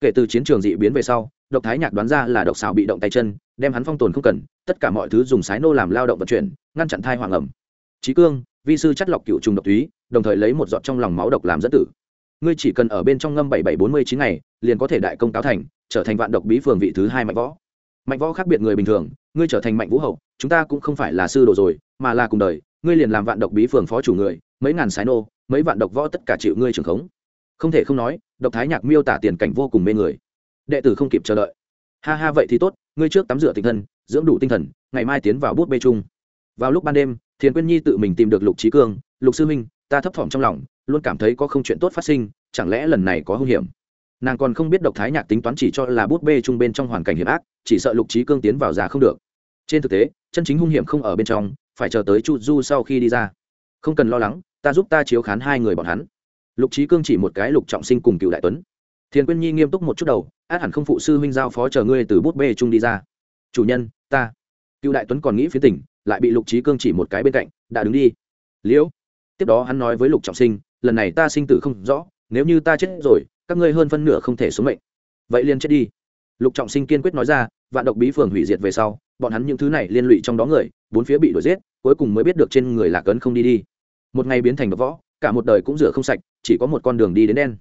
Kể từ chiến trường dị biến về sau, độc thái nhạc đoán ra là độc xảo bị động tay chân, đem hắn phong tồn không cần, tất cả mọi thứ dùng sái nô làm lao động vận chuyển, ngăn chặn thai hoàng ẩm. Chí cương, vi sư chất lọc cựu trùng độc túy, đồng thời lấy một giọt trong lòng máu độc làm dẫn tử. Ngươi chỉ cần ở bên trong ngâm bảy bảy bốn mươi chín ngày, liền có thể đại công cáo thành, trở thành vạn độc bí phường vị thứ hai mạnh võ. Mạnh võ khác biệt người bình thường, ngươi trở thành mạnh vũ hậu, chúng ta cũng không phải là sư đồ rồi, mà là cùng đời, ngươi liền làm vạn độc bí phường phó chủ người, mấy ngàn sái nô mấy vạn độc võ tất cả chịu ngươi trưởng khống. Không thể không nói, độc thái nhạc miêu tả tiền cảnh vô cùng mê người. Đệ tử không kịp chờ đợi. Ha ha, vậy thì tốt, ngươi trước tắm rửa tinh thần, dưỡng đủ tinh thần, ngày mai tiến vào bút bê chung. Vào lúc ban đêm, thiền quyên nhi tự mình tìm được lục trí cương, lục sư minh ta thấp thỏm trong lòng, luôn cảm thấy có không chuyện tốt phát sinh, chẳng lẽ lần này có hung hiểm? Nàng còn không biết độc thái nhạc tính toán chỉ cho là bút bê chung bên trong hoàn cảnh hiểm ác, chỉ sợ lục trí cương tiến vào già không được. Trên thực tế, chân chính hung hiểm không ở bên trong, phải chờ tới chu du sau khi đi ra. Không cần lo lắng ta giúp ta chiếu khán hai người bọn hắn. Lục trí cương chỉ một cái lục trọng sinh cùng cựu đại tuấn. Thiền quyên nhi nghiêm túc một chút đầu, át hẳn không phụ sư huynh giao phó chờ ngươi từ bút bê trung đi ra. Chủ nhân, ta. Cựu đại tuấn còn nghĩ phía tỉnh, lại bị lục trí cương chỉ một cái bên cạnh, đã đứng đi. Liễu. Tiếp đó hắn nói với lục trọng sinh, lần này ta sinh tử không rõ, nếu như ta chết rồi, các ngươi hơn phân nửa không thể xuống mệnh. Vậy liền chết đi. Lục trọng sinh kiên quyết nói ra, vạn độc bí phường hủy diệt về sau, bọn hắn những thứ này liên lụy trong đó người, bốn phía bị đuổi giết, cuối cùng mới biết được trên người lạc ấn không đi đi một ngày biến thành độc võ, cả một đời cũng rửa không sạch, chỉ có một con đường đi đến đen.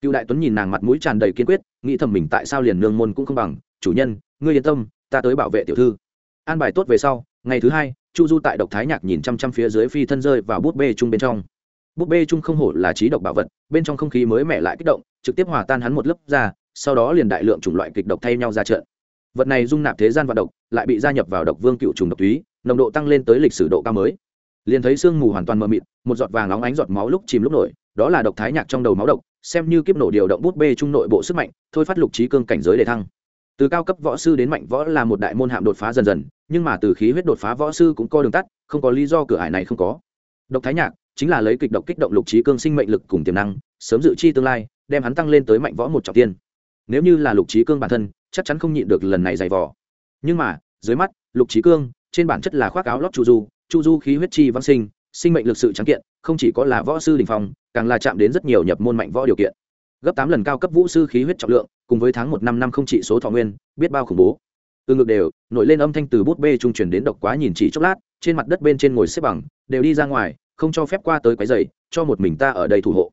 Cựu đại tuấn nhìn nàng mặt mũi tràn đầy kiên quyết, nghĩ thầm mình tại sao liền nương môn cũng không bằng, chủ nhân, ngươi yên tâm, ta tới bảo vệ tiểu thư. An bài tốt về sau, ngày thứ hai, chu du tại độc thái nhạc nhìn chăm chăm phía dưới phi thân rơi vào bút bê chung bên trong. Bút bê chung không hổ là trí độc bảo vật, bên trong không khí mới mẻ lại kích động, trực tiếp hòa tan hắn một lớp ra, sau đó liền đại lượng chủng loại kịch độc thay nhau ra trận. Vật này dung nạp thế gian và độc, lại bị gia nhập vào độc vương cựu trùng độc túy, nồng độ tăng lên tới lịch sử độ cao mới liền thấy sương mù hoàn toàn mờ mịt, một giọt vàng óng ánh giọt máu lúc chìm lúc nổi, đó là độc thái nhạc trong đầu máu độc, xem như kiếp nổ điều động bút bê trung nội bộ sức mạnh, thôi phát lục trí cương cảnh giới để thăng. Từ cao cấp võ sư đến mạnh võ là một đại môn hạm đột phá dần dần, nhưng mà từ khí huyết đột phá võ sư cũng có đường tắt, không có lý do cửa hải này không có. Độc thái nhạc chính là lấy kịch độc kích động lục trí cương sinh mệnh lực cùng tiềm năng, sớm dự chi tương lai, đem hắn tăng lên tới mạnh võ một trọng tiên. Nếu như là lục trí cương bản thân, chắc chắn không nhịn được lần này dày vò. Nhưng mà, dưới mắt, lục trí cương, trên bản chất là khoác áo lót chu du chu du khí huyết chi văn sinh sinh mệnh lực sự trắng kiện, không chỉ có là võ sư đình phong, càng là chạm đến rất nhiều nhập môn mạnh võ điều kiện. Gấp tám lần cao cấp vũ sư khí huyết trọng lượng, cùng với tháng một năm năm không trị số thọ nguyên, biết bao khủng bố. Từ ngược đều, nổi lên âm thanh từ bút bê trung chuyển đến độc quá nhìn chỉ chốc lát, trên mặt đất bên trên ngồi xếp bằng, đều đi ra ngoài, không cho phép qua tới cái giày cho một mình ta ở đây thủ hộ.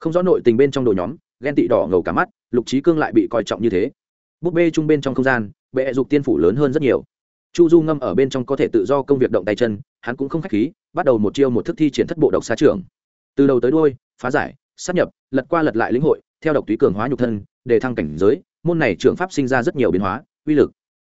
Không rõ nội tình bên trong đồ nhóm, ghen tị đỏ ngầu cả mắt, lục trí cương lại bị coi trọng như thế. Bút bê trung bên trong không gian, bệ dục tiên phủ lớn hơn rất nhiều chu du ngâm ở bên trong có thể tự do công việc động tay chân, hắn cũng không k h á c h khí, bắt đầu một chiêu một thức thi triển thất bộ độc xa trường từ đầu tới đôi phá giải sắp nhập, lật qua lật lại lĩnh hội, theo độc túy cường hóa nhục thân, để thăng cảnh giới, môn này trường pháp sinh ra rất nhiều biến hóa, uy lực.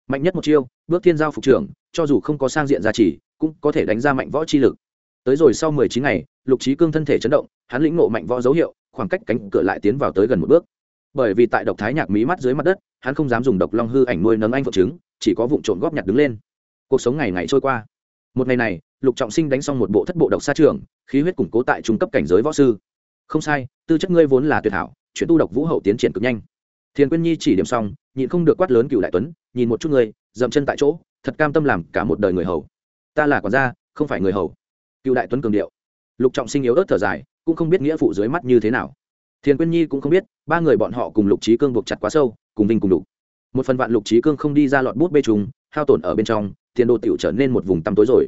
Mạnh nhất một chiêu, bước thiên giao phục trưởng, cho dù không có sang diện gia trì, cũng có thể đánh ra mạnh võ chi lực. Tới rồi sau mười chín ngày, lục trí cương thân thể chấn động, hắn lĩnh ngộ mạnh võ dấu hiệu, khoảng cách cánh cửa lại tiến vào tới gần một bước. Bởi vì tại độc thái nhạc mí mắt dưới mặt đất, hắn không dám dùng độc long hư ảnh nuôi nấng anh vợ trứng chỉ có vụ trộm góp nhặt đứng lên. Cuộc sống ngày ngày trôi qua. Một ngày này, lục trọng sinh đánh xong một bộ thất bộ độc xa trường, khí huyết củng cố tại trung cấp cảnh giới võ sư. Không sai, tư chất ngươi vốn là tuyệt hảo, chuyển tu độc vũ hậu tiến triển cực nhanh. Thiền quyên nhi chỉ điểm xong, nhịn không được quát lớn cựu đại tuấn, nhìn một chút ngươi, dậm chân tại chỗ, thật cam tâm làm cả một đời người hầu. Ta là quản gia, không phải người hầu. Cựu đại tuấn cường điệu. Lục trọng sinh yếu ớt thở dài, cũng không biết nghĩa phụ dưới mắt như thế nào. Thiền quyên nhi cũng không biết, ba người bọn họ cùng lục trí cương buộc chặt quá sâu, cùng vinh cùng đục một phần vạn lục trí cương không đi ra lọt bút bê trùng, hao tổn ở bên trong, tiền đồ tiểu trở nên một vùng tăm tối rồi.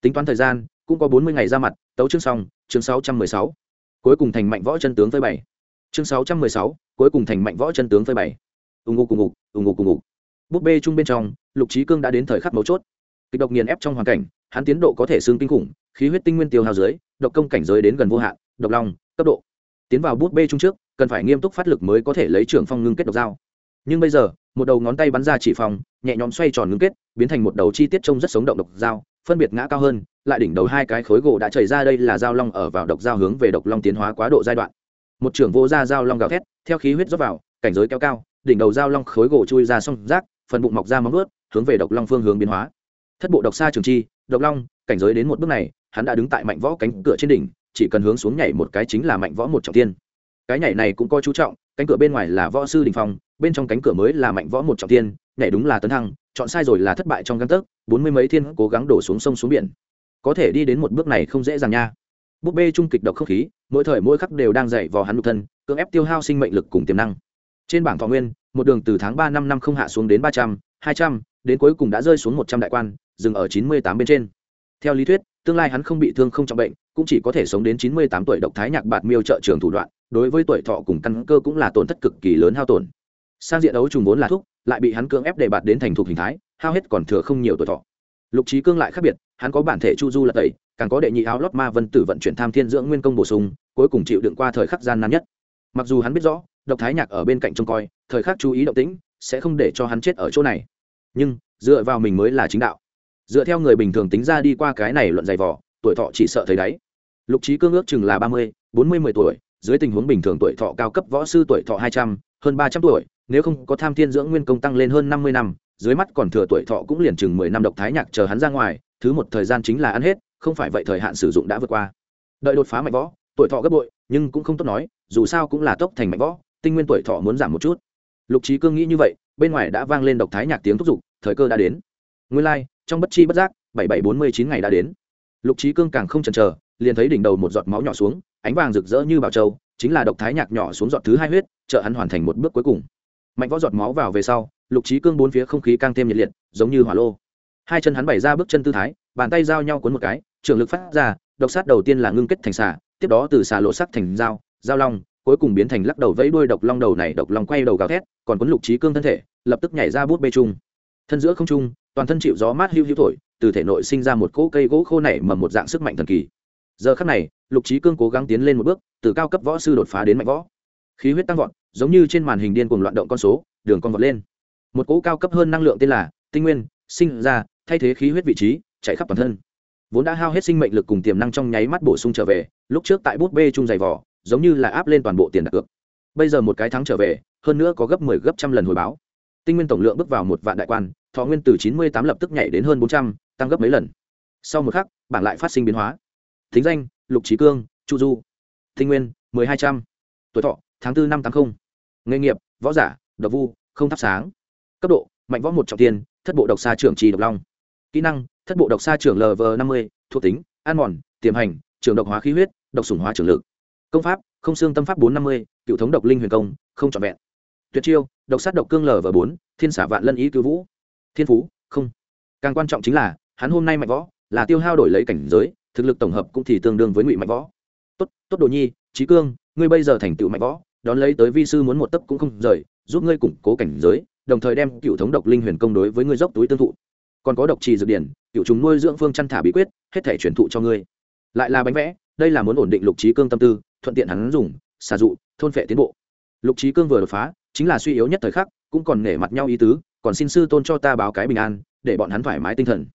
Tính toán thời gian, cũng có bốn mươi ngày ra mặt, tấu chương xong, chương sáu trăm mười sáu. Cuối cùng thành mạnh võ chân tướng với bảy chương sáu trăm mười sáu, cuối cùng thành mạnh võ chân tướng với bảy ùng ục cùng ngục ùng ục cùng ngục bút bê chung bên trong, lục trí cương đã đến thời khắc mấu chốt. Kịch độc nghiền ép trong hoàn cảnh, hắn tiến độ có thể xương kinh khủng, khí huyết tinh nguyên tiêu hao dưới, độc công cảnh giới đến gần vô hạn, độc long, cấp độ. Tiến vào bút bê chung trước, cần phải nghiêm túc phát lực mới có thể lấy trưởng phong ngưng kết độc dao nhưng bây giờ, một đầu ngón tay bắn ra chỉ phòng, nhẹ nhõm xoay tròn ngưng kết, biến thành một đầu chi tiết trông rất sống động độc dao, phân biệt ngã cao hơn, lại đỉnh đầu hai cái khối gỗ đã chảy ra đây là dao long ở vào độc dao hướng về độc long tiến hóa quá độ giai đoạn. Một trưởng vô ra dao long gào thét, theo khí huyết rót vào, cảnh giới kéo cao, đỉnh đầu dao long khối gỗ chui ra song rác, phần bụng mọc ra móng ướt hướng về độc long phương hướng biến hóa. Thất bộ độc xa trường chi, độc long, cảnh giới đến một bước này, hắn đã đứng tại mạnh võ cánh cửa trên đỉnh, chỉ cần hướng xuống nhảy một cái chính là mạnh võ một trọng tiên cái nhảy này cũng coi chú trọng, cánh cửa bên ngoài là võ sư đình phong bên trong cánh cửa mới là mạnh võ một trọng thiên, nhảy đúng là tấn thăng chọn sai rồi là thất bại trong găng tấc bốn mươi mấy thiên cố gắng đổ xuống sông xuống biển. Có thể đi đến một bước này không dễ dàng nha. Búp bê trung kịch độc không khí mỗi thời mỗi khắc đều đang dạy vào hắn nhục thân cưỡng ép tiêu hao sinh mệnh lực cùng tiềm năng. Trên bảng thọ nguyên một đường từ tháng ba năm năm không hạ xuống đến ba trăm hai trăm đến cuối cùng đã rơi xuống một trăm đại quan dừng ở chín mươi tám bên trên. Theo lý thuyết tương lai hắn không bị thương không trọng bệnh cũng chỉ có thể sống đến chín mươi tám tuổi độc thái nhạc bạt miêu trợ trường thủ đoạn đối với tuổi thọ cùng căn cơ cũng là tổn thất cực kỳ lớn hao tổn sang diện đấu trùng vốn là thuốc lại bị hắn cưỡng ép để bạt đến thành thục hình thái, hao hết còn thừa không nhiều tuổi thọ. Lục trí cương lại khác biệt, hắn có bản thể chu du là tẩy, càng có đệ nhị áo lót ma vân tử vận chuyển tham thiên dưỡng nguyên công bổ sung, cuối cùng chịu đựng qua thời khắc gian nan nhất. Mặc dù hắn biết rõ, độc thái nhạc ở bên cạnh trông coi, thời khắc chú ý động tĩnh, sẽ không để cho hắn chết ở chỗ này. Nhưng, dựa vào mình mới là chính đạo. Dựa theo người bình thường tính ra đi qua cái này luận dày vỏ tuổi thọ chỉ sợ thấy đấy. lục trí cương ước chừng là ba mươi, bốn mươi, mười tuổi, dưới tình huống bình thường tuổi thọ cao cấp võ sư tuổi thọ hai trăm, hơn ba trăm tuổi nếu không có tham thiên dưỡng nguyên công tăng lên hơn năm mươi năm dưới mắt còn thừa tuổi thọ cũng liền chừng mười năm độc thái nhạc chờ hắn ra ngoài thứ một thời gian chính là ăn hết không phải vậy thời hạn sử dụng đã vượt qua. Đợi đột phá mạnh võ tuổi thọ gấp bội nhưng cũng không tốt nói dù sao cũng là tốc thành mạnh võ tinh nguyên tuổi thọ muốn giảm một chút. Lục trí cương nghĩ như vậy bên ngoài đã vang lên độc thái nhạc tiếng thúc giục thời cơ đã đến. Nguyên lai、like, trong bất chi bất giác bảy bảy bốn mươi chín ngày đã đến. Lục trí cương càng không chần chờ liền thấy đỉnh đầu một giọt máu nhỏ xuống ánh vàng rực rỡ như bảo châu chính là độc thái nhạc nhỏ xuống giọt thứ hai huyết trợ hắn hoàn thành một bước cuối cùng mạnh võ giọt máu vào về sau, lục trí cương bốn phía không khí càng thêm nhiệt liệt, giống như hỏa lô. Hai chân hắn bày ra bước chân tư thái, bàn tay giao nhau cuốn một cái, trường lực phát ra, độc sát đầu tiên là ngưng kết thành xà, tiếp đó từ xà lộ sắc thành dao dao long, cuối cùng biến thành lắc đầu vẫy đuôi độc long đầu này độc long quay đầu gào thét, còn cuốn lục trí cương thân thể, lập tức nhảy ra bút bê trung. Thân giữa không trung, toàn thân chịu gió mát hưu hưu thổi, từ thể nội sinh ra một cỗ cây gỗ khô nảy mầm một dạng sức mạnh thần kỳ. Giờ khắc này, lục trí cương cố gắng tiến lên một bước, từ cao cấp võ sư đột phá đến mạnh võ. Khí huyết tăng vọt giống như trên màn hình điên cuồng loạn động con số, đường con vọt lên. Một cỗ cao cấp hơn năng lượng tên là tinh nguyên, sinh ra, thay thế khí huyết vị trí, chạy khắp toàn thân. Vốn đã hao hết sinh mệnh lực cùng tiềm năng trong nháy mắt bổ sung trở về, lúc trước tại bút bê chung dày vỏ giống như là áp lên toàn bộ tiền đặt cược. Bây giờ một cái thắng trở về, hơn nữa có gấp mười 10 gấp trăm lần hồi báo. Tinh nguyên tổng lượng bước vào một vạn đại quan, thọ nguyên từ chín mươi tám lập tức nhảy đến hơn bốn trăm, tăng gấp mấy lần. Sau một khắc, bảng lại phát sinh biến hóa. Thính danh, lục trí cương, chu du. Tinh nguyên, mười hai trăm. Tuổi thọ, tháng 4 năm tám mươi nghề nghiệp, võ giả, độc vu, không thắp sáng. Cấp độ, mạnh võ một trọng tiên, thất bộ độc xa trưởng trì độc long. Kỹ năng, thất bộ độc xa trưởng lv năm mươi, thuộc tính an mòn, tiềm hành, trường độc hóa khí huyết, độc sủng hóa trường lực. Công pháp, không xương tâm pháp bốn năm mươi, cựu thống độc linh huyền công, không trọn vẹn. Tuyệt chiêu, độc sát độc cương lv bốn, thiên xả vạn lân ý cứu vũ. Thiên phú, không. Càng quan trọng chính là, hắn hôm nay mạnh võ, là tiêu hao đổi lấy cảnh giới, thực lực tổng hợp cũng thì tương đương với ngụy mạnh võ. Tốt tốt đồ nhi, trí cương, ngươi bây giờ thành tựu mạnh võ đón lấy tới vi sư muốn một tấc cũng không rời, giúp ngươi củng cố cảnh giới, đồng thời đem cựu thống độc linh huyền công đối với ngươi dốc túi tương thụ. Còn có độc trì dược điển, cựu chúng nuôi dưỡng phương chăn thả bí quyết, hết thể truyền thụ cho ngươi. Lại là bánh vẽ, đây là muốn ổn định lục trí cương tâm tư, thuận tiện hắn dùng xà dụ, thôn phệ tiến bộ. Lục trí cương vừa đột phá, chính là suy yếu nhất thời khắc, cũng còn nể mặt nhau ý tứ, còn xin sư tôn cho ta báo cái bình an, để bọn hắn thoải mái tinh thần.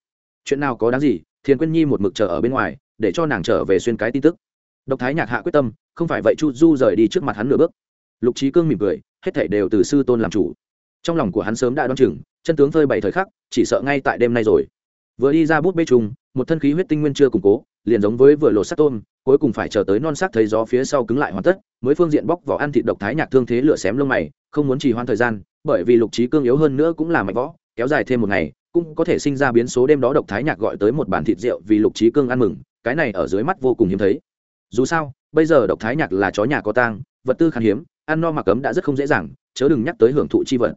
Chuyện nào có đáng gì, thiền quyên nhi một mực chờ ở bên ngoài, để cho nàng trở về xuyên cái tin tức độc thái nhạc hạ quyết tâm, không phải vậy chu du rời đi trước mặt hắn nửa bước. Lục trí cương mỉm cười, hết thảy đều từ sư tôn làm chủ. Trong lòng của hắn sớm đã đoán chừng, chân tướng phơi bày thời khắc, chỉ sợ ngay tại đêm nay rồi. Vừa đi ra bút bê trùng, một thân khí huyết tinh nguyên chưa củng cố, liền giống với vừa lột sắt tôm, cuối cùng phải chờ tới non sắc thấy gió phía sau cứng lại hoàn tất, mới phương diện bóc vỏ ăn thịt độc thái nhạc thương thế lửa xém lông mày, không muốn trì hoãn thời gian, bởi vì lục trí cương yếu hơn nữa cũng là mạnh võ, kéo dài thêm một ngày, cũng có thể sinh ra biến số đêm đó độc thái nhạc gọi tới một bàn thịt rượu vì lục trí cương ăn mừng, cái này ở dưới mắt vô cùng hiếm thấy dù sao, bây giờ độc thái nhạc là chó nhà có tang, vật tư khan hiếm, ăn no mặc cấm đã rất không dễ dàng, chớ đừng nhắc tới hưởng thụ chi vật.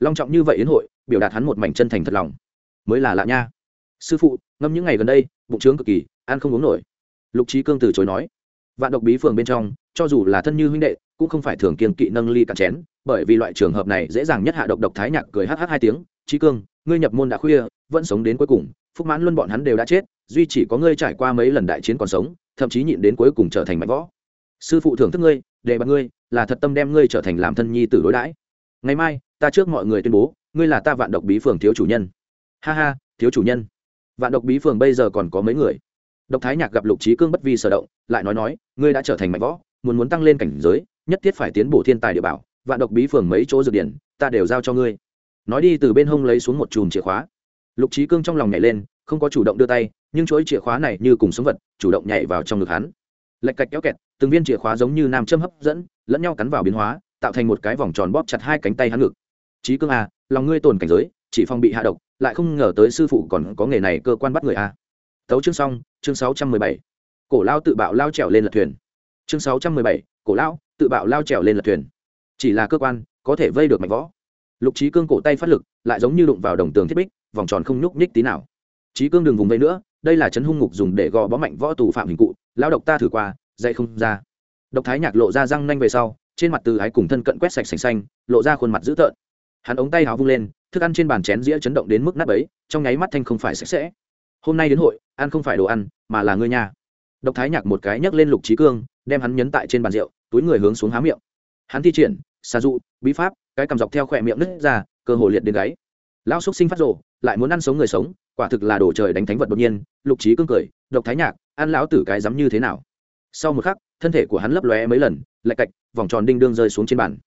Long trọng như vậy yến hội, biểu đạt hắn một mảnh chân thành thật lòng. Mới là lạ nha. Sư phụ, ngâm những ngày gần đây, bụng trướng cực kỳ, ăn không uống nổi. Lục trí cương từ chối nói. Vạn độc bí phường bên trong, cho dù là thân như huynh đệ, cũng không phải thường kiên kỵ nâng ly cạn chén, bởi vì loại trường hợp này dễ dàng nhất hạ độc độc thái nhạc cười hh hai tiếng trí cương, ngươi nhập môn đã khuya, vẫn sống đến cuối cùng, phúc mãn luôn bọn hắn đều đã chết, duy chỉ có ngươi trải qua mấy lần đại chiến còn sống thậm chí nhịn đến cuối cùng trở thành mạnh võ. Sư phụ thưởng thức ngươi, để bạt ngươi, là thật tâm đem ngươi trở thành làm thân nhi tử đối đãi. Ngày mai, ta trước mọi người tuyên bố, ngươi là ta vạn độc bí phường thiếu chủ nhân. Ha ha, thiếu chủ nhân. Vạn độc bí phường bây giờ còn có mấy người? Độc thái nhạc gặp lục trí cương bất vi sở động, lại nói nói, ngươi đã trở thành mạnh võ, muốn muốn tăng lên cảnh giới, nhất thiết phải tiến bổ thiên tài địa bảo, vạn độc bí phường mấy chỗ dược điển, ta đều giao cho ngươi. Nói đi, từ bên hông lấy xuống một chùm chìa khóa. Lục trí cương trong lòng nhảy lên, không có chủ động đưa tay nhưng chuỗi chìa khóa này như cùng sống vật, chủ động nhảy vào trong ngực hắn. Lạch cạch kéo kẹt, từng viên chìa khóa giống như nam châm hấp dẫn, lẫn nhau cắn vào biến hóa, tạo thành một cái vòng tròn bóp chặt hai cánh tay hắn ngực. Trí cương à lòng ngươi tồn cảnh giới, chỉ phòng bị hạ độc, lại không ngờ tới sư phụ còn có nghề này cơ quan bắt người a tấu chương xong, chương sáu trăm mười bảy. Cổ lao tự bạo lao trèo lên lật thuyền. Chương sáu trăm mười bảy, cổ lao tự bạo lao trèo lên lật thuyền. Chỉ là cơ quan, có thể vây được mạnh võ. Lục trí cương cổ tay phát lực, lại giống như đụng vào đồng tường thiết bích, vòng tròn không nhúc nhích tí nào. Trí cương đừng vùng vây nữa đây là chấn hung ngục dùng để gò bó mạnh võ tù phạm hình cụ lao độc ta thử qua, dạy không ra. Độc thái nhạc lộ ra răng nanh về sau, trên mặt từ ái cùng thân cận quét sạch sành xanh, lộ ra khuôn mặt dữ tợn. Hắn ống tay háo vung lên, thức ăn trên bàn chén dĩa chấn động đến mức nát ấy trong nháy mắt thanh không phải sạch sẽ. Hôm nay đến hội, ăn không phải đồ ăn, mà là ngươi nhà. Độc thái nhạc một cái nhấc lên lục trí cương, đem hắn nhấn tại trên bàn rượu, túi người hướng xuống há miệng. Hắn thi triển, xà dụ, bí pháp, cái cầm dọc theo khỏe miệng nứt ra, cơ hồ liệt đến gáy lão xúc sinh phát rộ lại muốn ăn sống người sống, quả thực là đồ trời đánh thánh vật đột nhiên, lục trí cương cười, độc thái nhạc, ăn lão tử cái dám như thế nào? Sau một khắc, thân thể của hắn lấp lóe mấy lần, lạch cạch, vòng tròn đinh đương rơi xuống trên bàn.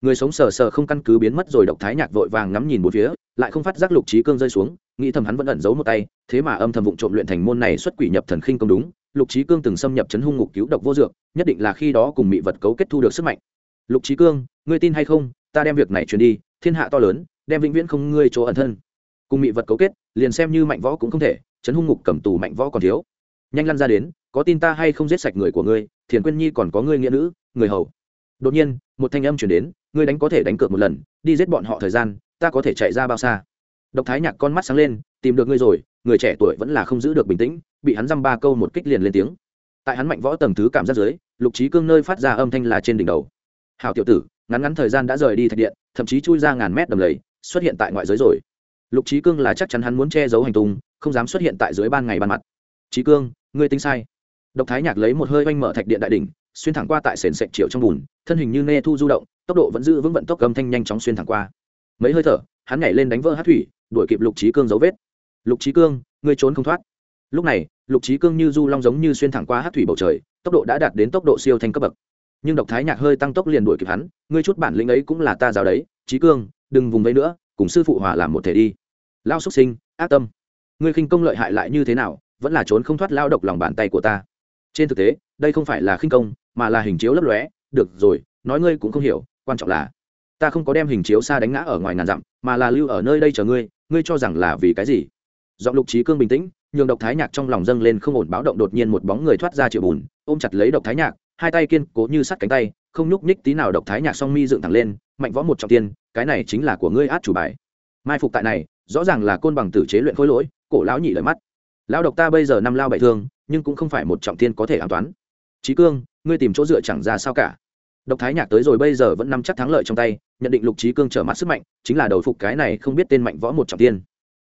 Người sống sờ sờ không căn cứ biến mất rồi độc thái nhạc vội vàng ngắm nhìn một phía, lại không phát giác lục trí cương rơi xuống, nghĩ thầm hắn vẫn ẩn giấu một tay, thế mà âm thầm vụng trộm luyện thành môn này xuất quỷ nhập thần khinh công đúng, lục trí cương từng xâm nhập chấn hung ngục cứu độc vô dược, nhất định là khi đó cùng mị vật cấu kết thu được sức mạnh. Lục trí cương, ngươi tin hay không, ta đem việc này truyền đi, thiên hạ to lớn đem vĩnh viễn không ngươi chỗ ẩn thân. Cùng mị vật cấu kết, liền xem như mạnh võ cũng không thể chấn hung ngục cầm tù mạnh võ còn thiếu. Nhanh lăn ra đến, có tin ta hay không giết sạch người của ngươi, thiền quyên nhi còn có ngươi nghĩa nữ, người hầu. Đột nhiên, một thanh âm chuyển đến, ngươi đánh có thể đánh cược một lần, đi giết bọn họ thời gian, ta có thể chạy ra bao xa. Độc thái nhạc con mắt sáng lên, tìm được ngươi rồi, người trẻ tuổi vẫn là không giữ được bình tĩnh, bị hắn dăm ba câu một kích liền lên tiếng. Tại hắn mạnh võ tầng thứ cảm giác dưới, lục trí cương nơi phát ra âm thanh là trên đỉnh đầu. Hào tiểu tử, ngắn ngắn thời gian đã rời đi thạch điện, thậm chí chui ra ngàn mét đầm lầy xuất hiện tại ngoại giới rồi. Lục trí cương là chắc chắn hắn muốn che giấu hành tung, không dám xuất hiện tại dưới ban ngày ban mặt. Trí cương, ngươi tính sai. Độc thái nhạc lấy một hơi oanh mở thạch điện đại đỉnh, xuyên thẳng qua tại sền sệt triệu trong bùn, thân hình như nê thu du động, tốc độ vẫn giữ vững vận tốc âm thanh nhanh chóng xuyên thẳng qua. Mấy hơi thở, hắn nhảy lên đánh vỡ hát thủy, đuổi kịp lục trí cương dấu vết. Lục trí cương, ngươi trốn không thoát. Lúc này, lục trí cương như du long giống như xuyên thẳng qua hát thủy bầu trời, tốc độ đã đạt đến tốc độ siêu thanh cấp bậc. Nhưng độc thái nhạc hơi tăng tốc liền đuổi kịp hắn, ngươi chút bản lĩnh ấy cũng là ta giáo đấy trí cương đừng vùng vẫy nữa, cùng sư phụ hòa làm một thể đi. Lao xuất sinh, ác tâm. Ngươi khinh công lợi hại lại như thế nào, vẫn là trốn không thoát lao độc lòng bàn tay của ta. Trên thực tế, đây không phải là khinh công, mà là hình chiếu lấp lóe. Được rồi, nói ngươi cũng không hiểu, quan trọng là, ta không có đem hình chiếu xa đánh ngã ở ngoài ngàn dặm, mà là lưu ở nơi đây chờ ngươi ngươi cho rằng là vì cái gì? Giọng lục trí cương bình tĩnh, nhường độc thái nhạc trong lòng dâng lên không ổn báo động đột nhiên một bóng người thoát ra triệu bùn, ôm chặt lấy độc thái nhạc, hai tay kiên cố như sắt cánh tay không nhúc nhích tí nào độc thái nhạc song mi dựng thẳng lên, mạnh võ một trọng tiên, cái này chính là của ngươi át chủ bài. Mai phục tại này, rõ ràng là côn bằng tử chế luyện khối lỗi, cổ lão nhị lời mắt. Lão độc ta bây giờ năm lao bảy thương, nhưng cũng không phải một trọng tiên có thể an toán. Trí cương, ngươi tìm chỗ dựa chẳng ra sao cả. Độc thái nhạc tới rồi bây giờ vẫn nắm chắc thắng lợi trong tay, nhận định lục trí cương trở mắt sức mạnh, chính là đầu phục cái này không biết tên mạnh võ một trọng tiên.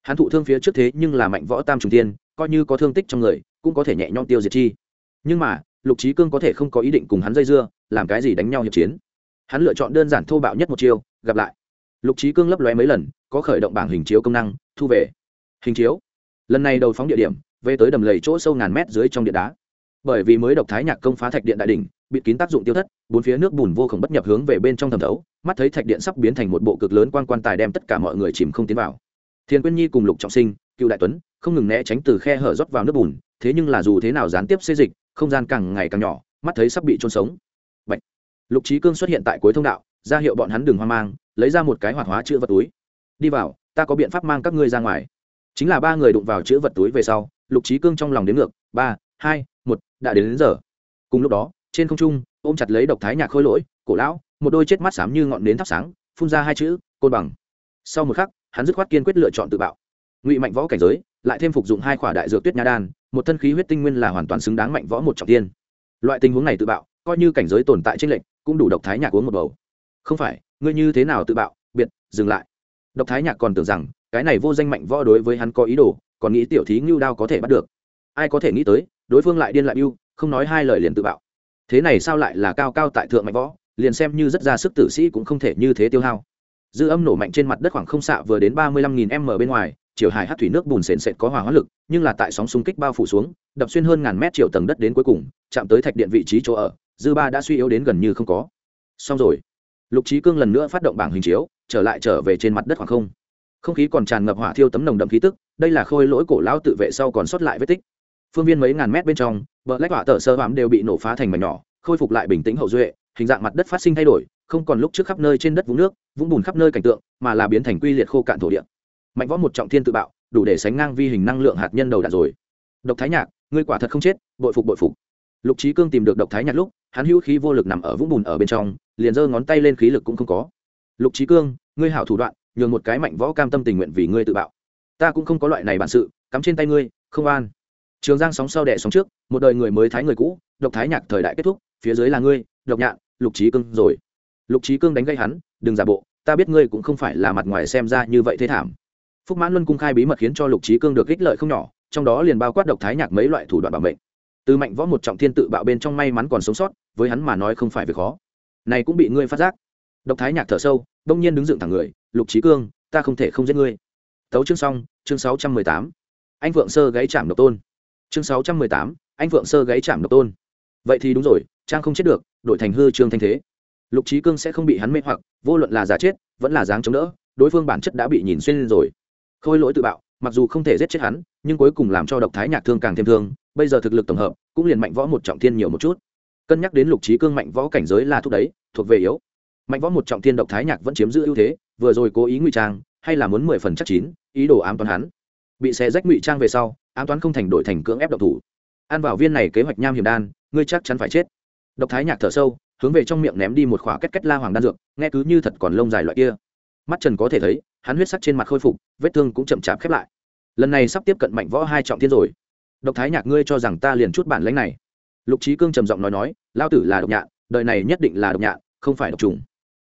Hắn thụ thương phía trước thế nhưng là mạnh võ tam trùng tiên, coi như có thương tích trong người, cũng có thể nhẹ nhõm tiêu diệt chi. Nhưng mà, lục trí cương có thể không có ý định cùng hắn dây dưa làm cái gì đánh nhau hiệp chiến. Hắn lựa chọn đơn giản thô bạo nhất một chiêu, gặp lại. Lục trí cương lấp lóe mấy lần, có khởi động bảng hình chiếu công năng, thu về. Hình chiếu. Lần này đầu phóng địa điểm, về tới đầm lầy chỗ sâu ngàn mét dưới trong điện đá. Bởi vì mới độc thái nhạc công phá thạch điện đại đ ỉ n h bịt kín tác dụng tiêu thất, bốn phía nước bùn vô khổng bất nhập hướng về bên trong thẩm thấu, mắt thấy thạch điện sắp biến thành một bộ cực lớn quan quan tài đem tất cả mọi người chìm không tiến vào. Thiền quyên nhi cùng lục trọng sinh, cựu đại tuấn, không ngừng né tránh từ khe hở rót vào nước bùn, thế nhưng là dù thế nào gián tiếp xê dịch, không gian càng ngày càng nhỏ, mắt thấy sắp bị trôn sống lục trí cương xuất hiện tại cuối thông đạo ra hiệu bọn hắn đừng hoang mang lấy ra một cái hoạt hóa chữ vật túi. Đi vào ta có biện pháp mang các ngươi ra ngoài. Chính là ba người đụng vào chữ vật túi về sau lục trí cương trong lòng đến ngược ba hai một đã đến, đến giờ. Cùng lúc đó trên không trung ôm chặt lấy độc thái nhạc khôi lỗi cổ lão một đôi chết mắt xám như ngọn nến thắp sáng phun ra hai chữ côn bằng. Sau một khắc hắn dứt khoát kiên quyết lựa chọn tự bạo. Ngụy mạnh võ cảnh giới lại thêm phục dụng hai khỏa đại dược tuyết nha đan một thân khí huyết tinh nguyên là hoàn toàn xứng đáng mạnh võ một trọng tiên. Loại tình huống này tự bạo coi như cảnh giới tồn tại trên lệnh cũng đủ độc thái nhạc uống một bầu. Không phải ngươi như thế nào tự bạo? Biệt dừng lại. Độc thái nhạc còn tưởng rằng cái này vô danh mạnh võ đối với hắn có ý đồ còn nghĩ tiểu thí ngưu đao có thể bắt được. Ai có thể nghĩ tới đối phương lại điên lại yêu, không nói hai lời liền tự bạo. Thế này sao lại là cao cao tại thượng mạnh võ liền xem như rất ra sức tử sĩ cũng không thể như thế tiêu hao. Dư âm nổ mạnh trên mặt đất khoảng không xạ vừa đến ba mươi lăm nghìn m bên ngoài chiều hải hát thủy nước bùn sền sệt có hỏa hóa lực nhưng là tại sóng xung kích bao phủ xuống đập xuyên hơn ngàn mét chiều tầng đất đến cuối cùng chạm tới thạch điện vị trí chỗ ở dư ba đã suy yếu đến gần như không có. Xong rồi. Lục trí cương lần nữa phát động bảng hình chiếu, trở lại trở về trên mặt đất khoảng không. Không khí còn tràn ngập hỏa thiêu tấm nồng đậm khí tức, đây là khôi lỗi cổ lão tự vệ sau còn sót lại vết tích. Phương viên mấy ngàn mét bên trong bờ lách hỏa tờ sơ hãm đều bị nổ phá thành mảnh nhỏ, khôi phục lại bình tĩnh hậu duệ, hình dạng mặt đất phát sinh thay đổi, không còn lúc trước khắp nơi trên đất vũng nước, vũng bùn khắp nơi cảnh tượng, mà là biến thành quy liệt khô cạn thổ địa. Mạnh võ một trọng thiên tự bạo, đủ để sánh ngang vi hình năng lượng hạt nhân đầu đạn rồi. Độc thái nhạc, ngươi quả thật không chết, bội phục bội phục. Lục trí cương tìm được độc thái nhạc lúc hắn hữu khí vô lực nằm ở vũng bùn ở bên trong, liền giơ ngón tay lên khí lực cũng không có. Lục trí cương, ngươi hảo thủ đoạn, nhường một cái mạnh võ cam tâm tình nguyện vì ngươi tự bạo. Ta cũng không có loại này bản sự, cắm trên tay ngươi, không an trường giang sóng sau đẻ sóng trước, một đời người mới thái người cũ, độc thái nhạc thời đại kết thúc, phía dưới là ngươi, độc nhạn, lục trí cương rồi. Lục trí cương đánh gây hắn, đừng giả bộ, ta biết ngươi cũng không phải là mặt ngoài xem ra như vậy thế thảm. Phúc mãn luân cung khai bí mật khiến cho lục trí cương được ích lợi không nhỏ, trong đó liền bao quát độc thái nhạc mấy loại thủ đoạn bảo mệnh từ mạnh võ một trọng thiên tự bạo bên trong may mắn còn sống sót, với hắn mà nói không phải việc khó. Này cũng bị ngươi phát giác. Độc thái nhạc thở sâu, đông nhiên đứng dựng thẳng người, lục trí cương, ta không thể không giết ngươi. Tấu chương xong, chương sáu trăm mười tám. Anh phượng sơ gáy chạm độc tôn. Chương sáu trăm mười tám, anh phượng sơ gáy chạm độc tôn. Vậy thì đúng rồi, trang không chết được, đổi thành hư trương thanh thế. Lục trí cương sẽ không bị hắn mê hoặc, vô luận là giả chết, vẫn là dáng chống đỡ, đối phương bản chất đã bị nhìn xuyên lên rồi. Khôi lỗi tự bạo, mặc dù không thể giết chết hắn, nhưng cuối cùng làm cho độc thái nhạc thương càng thêm thương bây giờ thực lực tổng hợp cũng liền mạnh võ một trọng thiên nhiều một chút. Cân nhắc đến lục trí cương mạnh võ cảnh giới là thuốc đấy thuộc về yếu. Mạnh võ một trọng thiên độc thái nhạc vẫn chiếm giữ ưu thế, vừa rồi cố ý ngụy trang, hay là muốn mười phần chắc chín, ý đồ ám toán hắn. Bị xé rách ngụy trang về sau, ám toán không thành đổi thành cưỡng ép độc thủ. Ăn vào viên này kế hoạch nham hiểm đan, ngươi chắc chắn phải chết. Độc thái nhạc thở sâu, hướng về trong miệng ném đi một khỏa kết kết la hoàng đan dược, nghe cứ như thật còn lông dài loại kia. Mắt trần có thể thấy, hắn huyết sắc trên mặt khôi phục, vết thương cũng chậm chạp khép lại. Lần này sắp tiếp cận mạnh võ hai trọng thiên rồi độc thái nhạc ngươi cho rằng ta liền chút bản lãnh này. Lục trí cương trầm giọng nói nói lao tử là độc nhạn, đời này nhất định là độc nhạn, không phải độc trùng.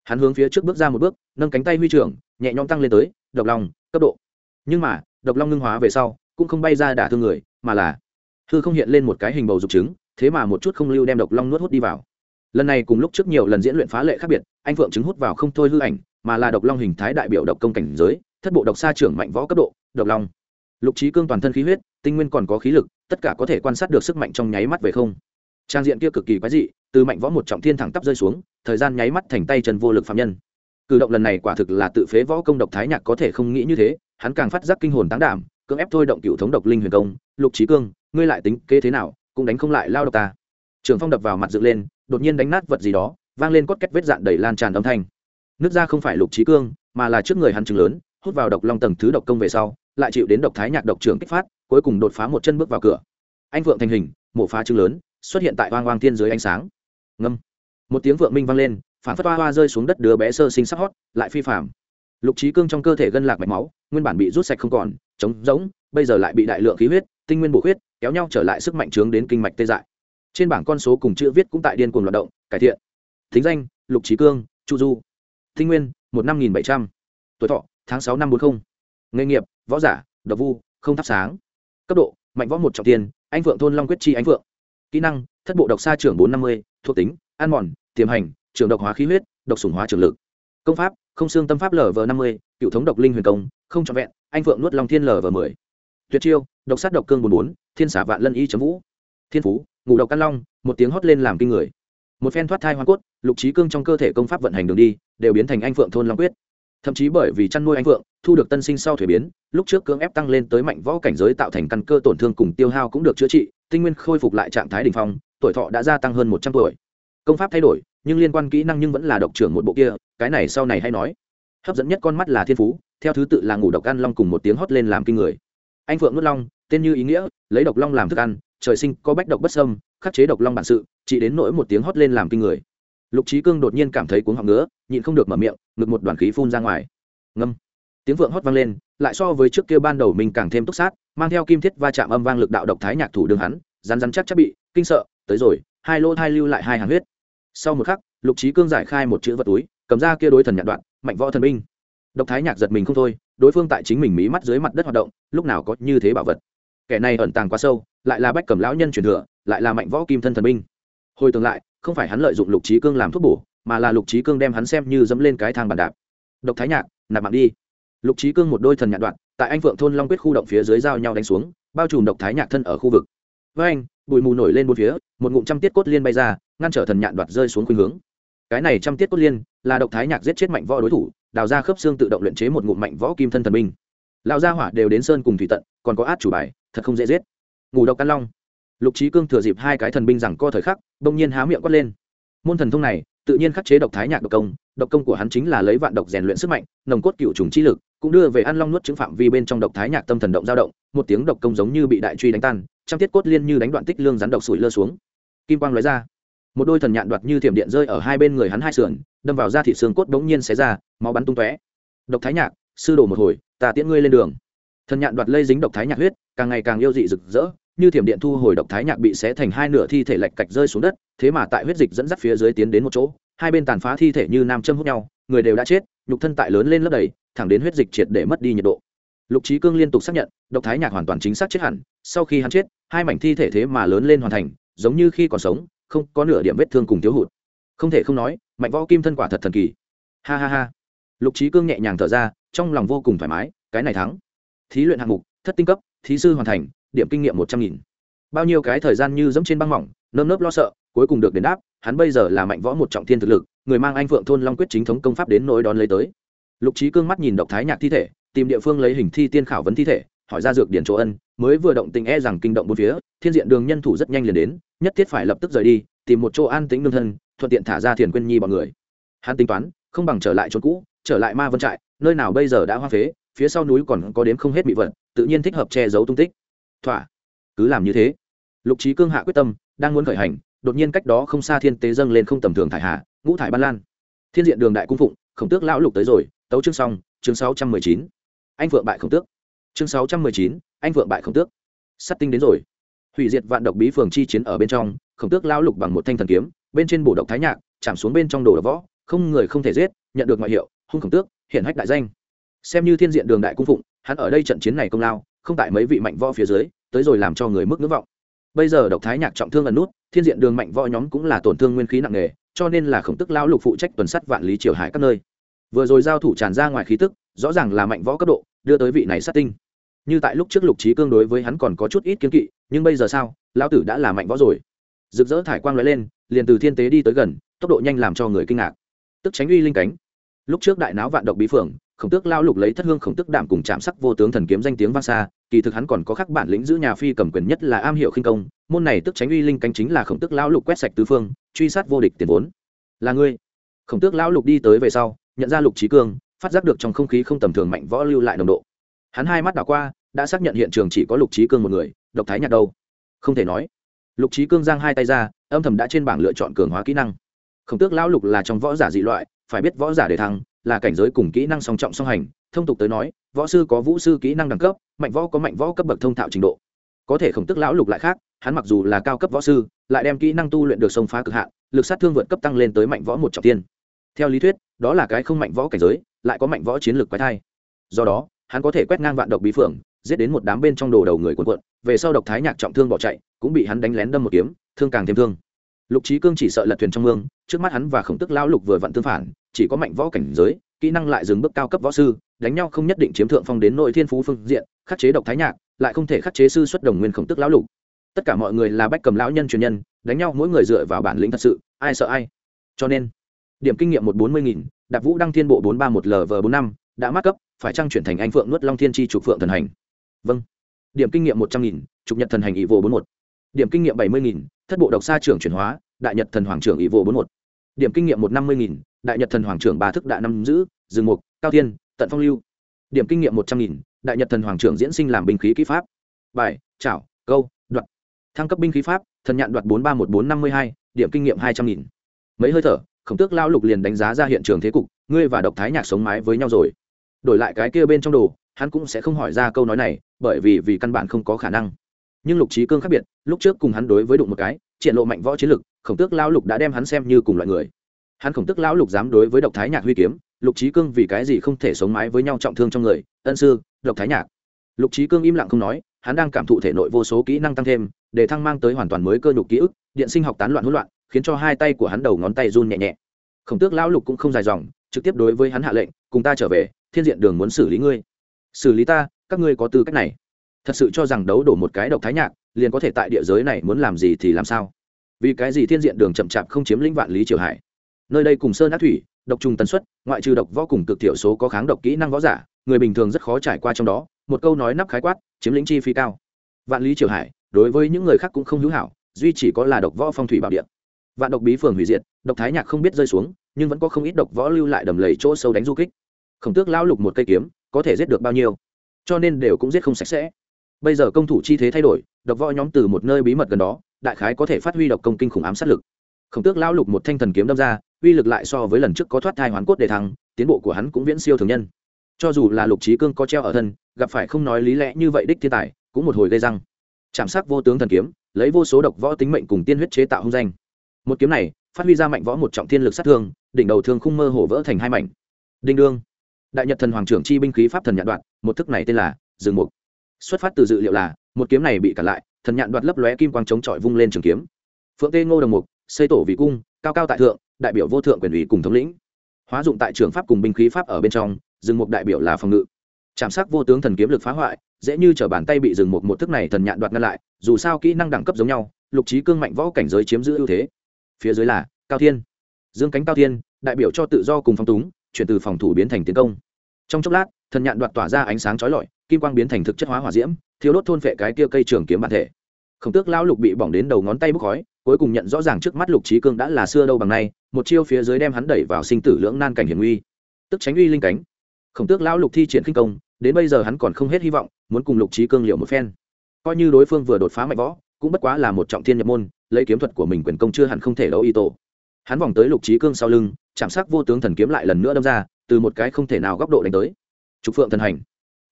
Hắn hướng phía trước bước ra một bước, nâng cánh tay huy trưởng, nhẹ nhõm tăng lên tới, độc long, cấp độ. Nhưng mà, độc long ngưng hóa về sau, cũng không bay ra đả thương người, mà là hư không hiện lên một cái hình bầu dục trứng thế mà một chút không lưu đem độc long nuốt hút đi vào. Lần này cùng lúc trước nhiều lần diễn luyện phá lệ khác biệt, anh phượng trứng hút vào không thôi hư ảnh, mà là độc long hình thái đại biểu độc công cảnh giới, thất bộ độc xa trưởng mạnh võ cấp độ, độc long lục trí cương toàn thân khí huyết, tinh nguyên còn có khí lực, tất cả có thể quan sát được sức mạnh trong nháy mắt về không. Trang diện kia cực kỳ quái dị, từ mạnh võ một trọng thiên thẳng tắp rơi xuống, thời gian nháy mắt thành tay chân vô lực phạm nhân. Cử động lần này quả thực là tự phế võ công độc thái nhạc có thể không nghĩ như thế, hắn càng phát giác kinh hồn tán đảm, cưỡng ép thôi động cựu thống độc linh huyền công. Lục trí cương, ngươi lại tính kế thế nào, cũng đánh không lại lao độc ta. Trường phong đập vào mặt dựng lên, đột nhiên đánh nát vật gì đó, vang lên cốt két vết dạn đầy lan tràn âm thanh. Nước ra không phải lục trí cương, mà là trước người hắn chừng lớn, hút vào độc long tầng thứ độc công về sau lại chịu đến độc thái nhạc độc trưởng kích phát, cuối cùng đột phá một chân bước vào cửa. Anh vượng thành hình, mổ phá chừng lớn, xuất hiện tại hoang hoang thiên dưới ánh sáng. Ngâm. Một tiếng vượng minh vang lên, phản phất hoa hoa rơi xuống đất đứa bé sơ sinh sắc hót, lại phi phạm lục trí cương trong cơ thể gân lạc mạch máu, nguyên bản bị rút sạch không còn, trống rỗng, bây giờ lại bị đại lượng khí huyết, tinh nguyên bổ huyết kéo nhau trở lại sức mạnh trướng đến kinh mạch tê dại. Trên bảng con số cùng chữ viết cũng tại điên cuồng hoạt động, cải thiện. Thính danh, lục trí cương, chu du. Tinh nguyên, một năm nghìn bảy trăm. Tuổi thọ, tháng sáu năm bốn mươi nghề nghiệp, võ giả, độc vu, không thắp sáng. Cấp độ, mạnh võ một trọng tiền anh phượng thôn long quyết chi anh phượng. Kỹ năng, thất bộ độc xa trưởng bốn năm mươi, thuộc tính, ăn mòn, tiềm hành, trường độc hóa khí huyết, độc sủng hóa trường lực. Công pháp, không xương tâm pháp lv năm mươi, cựu thống độc linh huyền công, không trọn vẹn, anh phượng nuốt long thiên lv mười. Tuyệt chiêu, độc sát độc cương bốn bốn, thiên xả vạn lân y chấm vũ. Thiên phú, ngủ độc căn long, một tiếng hót lên làm kinh người. Một phen thoát thai hoa cốt, lục trí cương trong cơ thể công pháp vận hành đường đi, đều biến thành anh phượng thôn long quyết. Thậm chí bởi vì chăn nuôi anh phượng thu được tân sinh sau thuế biến, lúc trước cưỡng ép tăng lên tới mạnh võ cảnh giới tạo thành căn cơ tổn thương cùng tiêu hao cũng được chữa trị, tinh nguyên khôi phục lại trạng thái đ ỉ n h phong, tuổi thọ đã gia tăng hơn một trăm tuổi. Công pháp thay đổi, nhưng liên quan kỹ năng nhưng vẫn là độc trưởng một bộ kia, cái này sau này hay nói. Hấp dẫn nhất con mắt là thiên phú, theo thứ tự là ngủ độc ăn long cùng một tiếng hót lên làm kinh người. Anh phượng nuốt long, tên như ý nghĩa, lấy độc long làm thức ăn, trời sinh có bách độc bất sâm khắc chế độc long bản sự, chỉ đến nỗi một tiếng hót lên làm kinh người. Lục trí cương đột nhiên cảm thấy cuống họng ngứa, nhịn không được mở miệng, ngực một đoàn khí phun ra ngoài. Ngâm tiếng vượng hót vang lên, lại so với trước kia ban đầu mình càng thêm túc sát, mang theo kim thiết va chạm âm vang lực đạo độc thái nhạc thủ đường hắn, rắn rắn chắc chắc bị kinh sợ, tới rồi, hai lỗ thai lưu lại hai hàng huyết. Sau một khắc, lục trí cương giải khai một chữ vật túi, cầm ra kia đối thần nhạc đoạn, mạnh võ thần binh. Độc thái nhạc giật mình không thôi, đối phương tại chính mình mí mắt dưới mặt đất hoạt động, lúc nào có như thế bảo vật. Kẻ này ẩn tàng quá sâu, lại là bách cầm lão nhân truyền thừa, lại là mạnh võ kim thân thần binh. Hồi tương lại, không phải hắn lợi dụng lục trí cương làm thuốc bổ, mà là lục trí cương đem hắn xem như dẫm lên cái thang bàn đạp. Độc thái nhạc, nạp mạng đi lục trí cương một đôi thần nhạn đoạn tại anh phượng thôn long quyết khu động phía dưới giao nhau đánh xuống, bao trùm độc thái nhạc thân ở khu vực. Với anh, bụi mù nổi lên bốn phía, một ngụm trăm tiết cốt liên bay ra, ngăn trở thần nhạn đoạt rơi xuống khuynh hướng. Cái này trăm tiết cốt liên là độc thái nhạc giết chết mạnh võ đối thủ, đào ra khớp xương tự động luyện chế một ngụm mạnh võ kim thân thần binh. Lão gia hỏa đều đến sơn cùng thủy tận, còn có át chủ bài, thật không dễ giết. Ngủ độc căn long. Lục trí cương thừa dịp hai cái thần binh rằng co thời khắc, bỗng nhiên há miệng quát lên. Môn thần thông này, tự nhiên khắc chế độc thái nhạc độc công độc công của hắn chính là lấy vạn độc rèn luyện sức mạnh, nồng cốt cựu trùng chi lực, cũng đưa về ăn long nuốt chứng phạm vi bên trong độc thái nhạc tâm thần động dao động, một tiếng độc công giống như bị đại truy đánh tan trong tiết cốt liên như đánh đoạn tích lương rắn độc sủi lơ xuống. Kim quang lóe ra. Một đôi thần nhạn đoạt như thiểm điện rơi ở hai bên người hắn hai sườn, đâm vào da thịt xương cốt bỗng nhiên xé ra, máu bắn tung tóe. Độc thái nhạc, sư đổ một hồi, ta tiễn ngươi lên đường. Thần nhạn đoạt lây dính độc thái nhạc huyết, càng ngày càng yêu dị rực rỡ, như thiểm điện thu hồi độc thái nhạc bị xé thành hai nửa thi thể lạch cạch rơi xuống đất, thế mà tại huyết dịch dẫn dắt phía dưới tiến đến một chỗ hai bên tàn phá thi thể như nam châm hút nhau, người đều đã chết, nhục thân tại lớn lên lấp đầy, thẳng đến huyết dịch triệt để mất đi nhiệt độ. Lục trí cương liên tục xác nhận, độc thái nhạc hoàn toàn chính xác chết hẳn, sau khi hắn chết, hai mảnh thi thể thế mà lớn lên hoàn thành, giống như khi còn sống, không có nửa điểm vết thương cùng thiếu hụt. Không thể không nói, mạnh võ kim thân quả thật thần kỳ. Ha ha ha. Lục trí cương nhẹ nhàng thở ra, trong lòng vô cùng thoải mái, cái này thắng. Thí luyện hạng mục, thất tinh cấp, thí sư hoàn thành, điểm kinh nghiệm một trăm nghìn. Bao nhiêu cái thời gian như dẫm trên băng mỏng, nơm nớp lo sợ cuối cùng được đền đáp, hắn bây giờ là mạnh võ một trọng thiên thực lực, người mang anh phượng thôn long quyết chính thống công pháp đến nỗi đón lấy tới. Lục trí cương mắt nhìn độc thái nhạc thi thể, tìm địa phương lấy hình thi tiên khảo vấn thi thể, hỏi ra dược điển chỗ ân, mới vừa động tình e rằng kinh động bốn phía, thiên diện đường nhân thủ rất nhanh liền đến, nhất thiết phải lập tức rời đi, tìm một chỗ an tĩnh nương thân, thuận tiện thả ra thiền quyên nhi bọn người. Hắn tính toán, không bằng trở lại chỗ cũ, trở lại ma vân trại, nơi nào bây giờ đã hoa phế, phía sau núi còn có đếm không hết bị vật, tự nhiên thích hợp che giấu tung tích. Thỏa, cứ làm như thế. Lục trí cương hạ quyết tâm, đang muốn khởi hành đột nhiên cách đó không xa thiên tế dâng lên không tầm thường thải hạ ngũ thải ban lan. Thiên diện đường đại cung phụng, khổng tước lão lục tới rồi, tấu chương xong, chương sáu trăm mười chín. Anh vượng bại khổng tước. Chương sáu trăm mười chín, anh vượng bại khổng tước. Sắt tinh đến rồi. Hủy diệt vạn độc bí phường chi chiến ở bên trong, khổng tước lão lục bằng một thanh thần kiếm, bên trên bổ độc thái nhạc, chạm xuống bên trong đồ độc võ, không người không thể giết, nhận được ngoại hiệu, hung khổng tước, hiển hách đại danh. Xem như thiên diện đường đại cung phụng, hắn ở đây trận chiến này công lao, không tại mấy vị mạnh võ phía dưới, tới rồi làm cho người mức ngưỡng vọng. Bây giờ độc thái nhạc trọng thương ẩn nút thiên diện đường mạnh võ nhóm cũng là tổn thương nguyên khí nặng nề, cho nên là khổng tức lão lục phụ trách tuần sắt vạn lý triều hải các nơi. Vừa rồi giao thủ tràn ra ngoài khí tức, rõ ràng là mạnh võ cấp độ, đưa tới vị này sát tinh. Như tại lúc trước lục trí cương đối với hắn còn có chút ít kiếm kỵ, nhưng bây giờ sao, lão tử đã là mạnh võ rồi. Rực rỡ thải quang lóe lên, liền từ thiên tế đi tới gần, tốc độ nhanh làm cho người kinh ngạc. Tức tránh uy linh cánh. Lúc trước đại náo vạn độc bí phượng, khổng tước lao lục lấy thất hương khổng tước đảm cùng chạm sắc vô tướng thần kiếm danh tiếng vang xa kỳ thực hắn còn có khắc bản lĩnh giữ nhà phi cầm quyền nhất là am hiểu khinh công, môn này tức tránh uy linh cánh chính là khổng tước lão lục quét sạch tứ phương, truy sát vô địch tiền vốn. Là ngươi. Khổng tước lão lục đi tới về sau, nhận ra lục trí cương, phát giác được trong không khí không tầm thường mạnh võ lưu lại nồng độ. Hắn hai mắt đảo qua, đã xác nhận hiện trường chỉ có lục trí cương một người, độc thái nhạc đâu? Không thể nói. Lục trí cương giang hai tay ra, âm thầm đã trên bảng lựa chọn cường hóa kỹ năng. Khổng tước lão lục là trong võ giả dị loại, phải biết võ giả để thăng, là cảnh giới cùng kỹ năng song trọng song hành, thông tục tới nói võ sư có vũ sư kỹ năng đẳng cấp, mạnh võ có mạnh võ cấp bậc thông thạo trình độ. Có thể khổng tức lão lục lại khác, hắn mặc dù là cao cấp võ sư, lại đem kỹ năng tu luyện được sông phá cực hạn, lực sát thương vượt cấp tăng lên tới mạnh võ một trọng tiên. Theo lý thuyết, đó là cái không mạnh võ cảnh giới, lại có mạnh võ chiến lược quái thai. Do đó, hắn có thể quét ngang vạn độc bí phượng, giết đến một đám bên trong đồ đầu người quần quận về sau độc thái nhạc trọng thương bỏ chạy, cũng bị hắn đánh lén đâm một kiếm, thương càng thêm thương. Lục trí cương chỉ sợ lật thuyền trong mương, trước mắt hắn và khổng tức lão lục vừa vặn tương phản, chỉ có mạnh võ cảnh giới, kỹ năng lại dừng bước cao cấp võ sư đánh nhau không nhất định chiếm thượng phong đến nội thiên phú phương diện, khắc chế độc thái nhạc, lại không thể khắc chế sư xuất đồng nguyên khổng tức lão lục. Tất cả mọi người là bách cầm lão nhân truyền nhân, đánh nhau mỗi người dựa vào bản lĩnh thật sự, ai sợ ai. Cho nên, điểm kinh nghiệm một bốn mươi nghìn, đạp vũ đăng thiên bộ bốn ba một lv bốn năm, đã mắc cấp, phải trang chuyển thành anh phượng nuốt long thiên tri trục phượng thần hành? Vâng. Điểm kinh nghiệm một trăm nghìn, trục nhật thần hành ỵ vô bốn một. Điểm kinh nghiệm bảy mươi nghìn, thất bộ độc sa trưởng chuyển hóa, đại nhật thần hoàng trưởng ỵ vô bốn một. Điểm kinh nghiệm một năm mươi nghìn, đại nhật thần hoàng trưởng ba thức đại năm giữ rừng mục, cao thiên tận phong lưu. Điểm kinh nghiệm một trăm nghìn, đại nhật thần hoàng trưởng diễn sinh làm binh khí kỹ pháp. Bài, chảo, câu, đoạt. Thăng cấp binh khí pháp, thần nhạn đoạt bốn ba một bốn năm mươi hai, điểm kinh nghiệm hai trăm nghìn. Mấy hơi thở, khổng tước lao lục liền đánh giá ra hiện trường thế cục, ngươi và độc thái nhạc sống mái với nhau rồi. Đổi lại cái kia bên trong đồ, hắn cũng sẽ không hỏi ra câu nói này, bởi vì vì căn bản không có khả năng. Nhưng lục trí cương khác biệt, lúc trước cùng hắn đối với đụng một cái, triển lộ mạnh võ chiến lực, khổng tước lao lục đã đem hắn xem như cùng loại người. Hắn khổng tước lão lục dám đối với độc thái nhạc huy kiếm lục trí cương vì cái gì không thể sống mái với nhau trọng thương trong người? Ân sư độc thái nhạc. Lục trí cương im lặng không nói, hắn đang cảm thụ thể nội vô số kỹ năng tăng thêm, để thăng mang tới hoàn toàn mới cơ nhục ký ức, điện sinh học tán loạn hỗn loạn, khiến cho hai tay của hắn đầu ngón tay run nhẹ nhẹ. Khổng tước lão lục cũng không dài dòng, trực tiếp đối với hắn hạ lệnh, cùng ta trở về, thiên diện đường muốn xử lý ngươi. Xử lý ta? Các ngươi có tư cách này? Thật sự cho rằng đấu đổ một cái độc thái nhạc, liền có thể tại địa giới này muốn làm gì thì làm sao? Vì cái gì thiên diện đường chậm chạp không chiếm lĩnh vạn lý triều hải? Nơi đây cùng sơn ác thủy độc trùng tần suất, ngoại trừ độc võ cùng cực thiểu số có kháng độc kỹ năng võ giả, người bình thường rất khó trải qua trong đó, một câu nói nắp khái quát, chiếm lĩnh chi phí cao. Vạn lý triều hải, đối với những người khác cũng không hữu hảo, duy chỉ có là độc võ phong thủy bảo địa. Vạn độc bí phường hủy diệt, độc thái nhạc không biết rơi xuống, nhưng vẫn có không ít độc võ lưu lại đầm lầy chỗ sâu đánh du kích. Khổng tước lao lục một cây kiếm, có thể giết được bao nhiêu? Cho nên đều cũng giết không sạch sẽ. Bây giờ công thủ chi thế thay đổi, độc võ nhóm từ một nơi bí mật gần đó, đại khái có thể phát huy độc công kinh khủng ám sát lực. Khổng tước lao lục một thanh thần kiếm đâm ra uy lực lại so với lần trước có thoát thai hoán cốt để thắng tiến bộ của hắn cũng viễn siêu thường nhân. Cho dù là lục trí cương có treo ở thân, gặp phải không nói lý lẽ như vậy đích thiên tài, cũng một hồi gây răng. Chạm sắc vô tướng thần kiếm, lấy vô số độc võ tính mệnh cùng tiên huyết chế tạo hung danh. Một kiếm này, phát huy ra mạnh võ một trọng thiên lực sát thương, đỉnh đầu thương khung mơ hổ vỡ thành hai mảnh. Đinh đương. Đại nhật thần hoàng trưởng chi binh khí pháp thần nhạn đoạn một thức này tên là rừng mục. Xuất phát từ dự liệu là, một kiếm này bị cản lại, thần nhạn đoạt lấp lóe kim quang chống chọi vung lên trường kiếm. Phượng tê ngô đồng mục, xây tổ vị cung, cao cao tại thượng đại biểu vô thượng quyền ủy cùng thống lĩnh. Hóa dụng tại trường pháp cùng binh khí pháp ở bên trong, rừng mục đại biểu là phòng ngự. Chạm sắc vô tướng thần kiếm lực phá hoại, dễ như t bàn tay bị rừng mục một thức này thần nhạn đoạt ngăn lại, dù sao kỹ năng đẳng cấp giống nhau, lục trí cương mạnh võ cảnh giới chiếm giữ ưu thế. Phía dưới là cao thiên. Dương cánh cao thiên, đại biểu cho tự do cùng phong túng, chuyển từ phòng thủ biến thành tiến công. Trong chốc lát, thần nhạn đoạt tỏa ra ánh sáng chói lọi, kim quang biến thành thực chất hóa hỏa diễm thiếu đốt thôn phệ cái kia cây trường kiếm bản thể. Khổng tước lão lục bị bỏng đến đầu ngón tay bốc khói, cuối cùng nhận rõ ràng trước mắt lục trí cương đã là xưa đâu bằng nay một chiêu phía dưới đem hắn đẩy vào sinh tử lưỡng nan cảnh hiểm nguy. Tức tránh uy linh cánh. Khổng tước lão lục thi triển kinh công, đến bây giờ hắn còn không hết hy vọng, muốn cùng lục trí cương liệu một phen. Coi như đối phương vừa đột phá mạnh võ, cũng bất quá là một trọng thiên nhập môn, lấy kiếm thuật của mình quyền công chưa hẳn không thể đấu y tổ. Hắn vòng tới lục trí cương sau lưng, chạm sắc vô tướng thần kiếm lại lần nữa đâm ra, từ một cái không thể nào góc độ đánh tới. Trục phượng thần hành.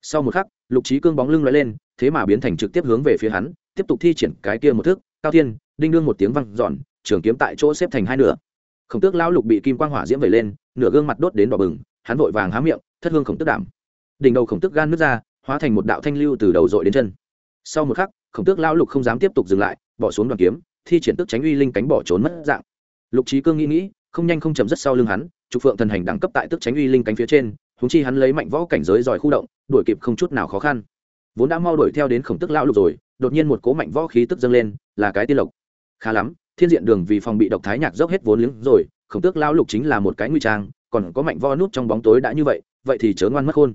Sau một khắc, lục trí cương bóng lưng l lên, thế mà biến thành trực tiếp hướng về phía hắn, tiếp tục thi triển cái kia một thước cao thiên, đinh đương một tiếng văng giòn trường kiếm tại chỗ xếp thành hai nửa khổng tước lão lục bị kim quang hỏa diễm vẩy lên, nửa gương mặt đốt đến đỏ bừng, hắn vội vàng há miệng, thất hương khổng tước đảm. Đỉnh đầu khổng tước gan nước ra, hóa thành một đạo thanh lưu từ đầu dội đến chân. Sau một khắc, khổng tước lão lục không dám tiếp tục dừng lại, bỏ xuống đoàn kiếm, thi triển tức tránh uy linh cánh bỏ trốn mất dạng. Lục trí cương nghĩ nghĩ, không nhanh không chậm rất sau lưng hắn, trục phượng thần hành đẳng cấp tại tức tránh uy linh cánh phía trên húng chi hắn lấy mạnh võ cảnh giới giỏi khu động, đuổi kịp không chút nào khó khăn. Vốn đã mau đuổi theo đến khổng tức lão lục rồi, đột nhiên một cố mạnh võ khí tức dâng lên, là cái tiên lộc. Khá lắm thiên diện đường vì phòng bị độc thái nhạc dốc hết vốn liếng rồi, khổng tước lao lục chính là một cái nguy trang, còn có mạnh vo nút trong bóng tối đã như vậy vậy thì chớ ngoan mất khôn.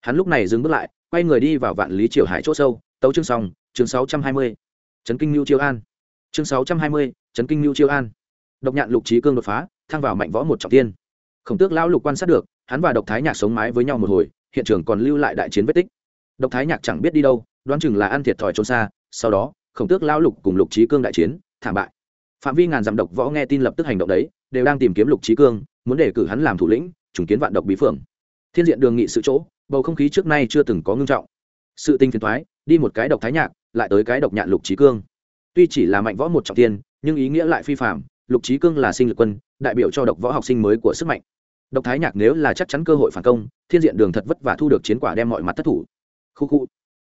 Hắn lúc này dừng bước lại, quay người đi vào vạn lý triều hải chỗ sâu, tấu chương xong, chương sáu trăm hai mươi. Trấn kinh lưu chiêu an. Chương sáu trăm hai mươi trấn kinh lưu chiêu an. Độc nhạn lục trí cương đột phá, thăng vào mạnh võ một trọng tiên. Khổng tước lão lục quan sát được, hắn và độc thái nhạc sống mái với nhau một hồi, hiện trường còn lưu lại đại chiến vết tích. Độc thái nhạc chẳng biết đi đâu, đoán chừng là ăn thiệt thòi trốn xa, sau đó, khổng tước lão lục cùng lục trí cương đại chiến, thảm bại phạm vi ngàn dặm độc võ nghe tin lập tức hành động đấy, đều đang tìm kiếm lục trí cương, muốn đề cử hắn làm thủ lĩnh chủng kiến vạn độc bí phượng. Thiên diện đường nghị sự chỗ, bầu không khí trước nay chưa từng có ngưng trọng. Sự tinh phiền thoái đi một cái độc thái nhạc, lại tới cái độc nhạn lục trí cương. Tuy chỉ là mạnh võ một trọng tiên nhưng ý nghĩa lại phi phạm lục trí cương là sinh lực quân, đại biểu cho độc võ học sinh mới của sức mạnh. Độc thái nhạc nếu là chắc chắn cơ hội phản công, thiên diện đường thật vất vả thu được chiến quả đem mọi mặt thất thủ. Khu khu.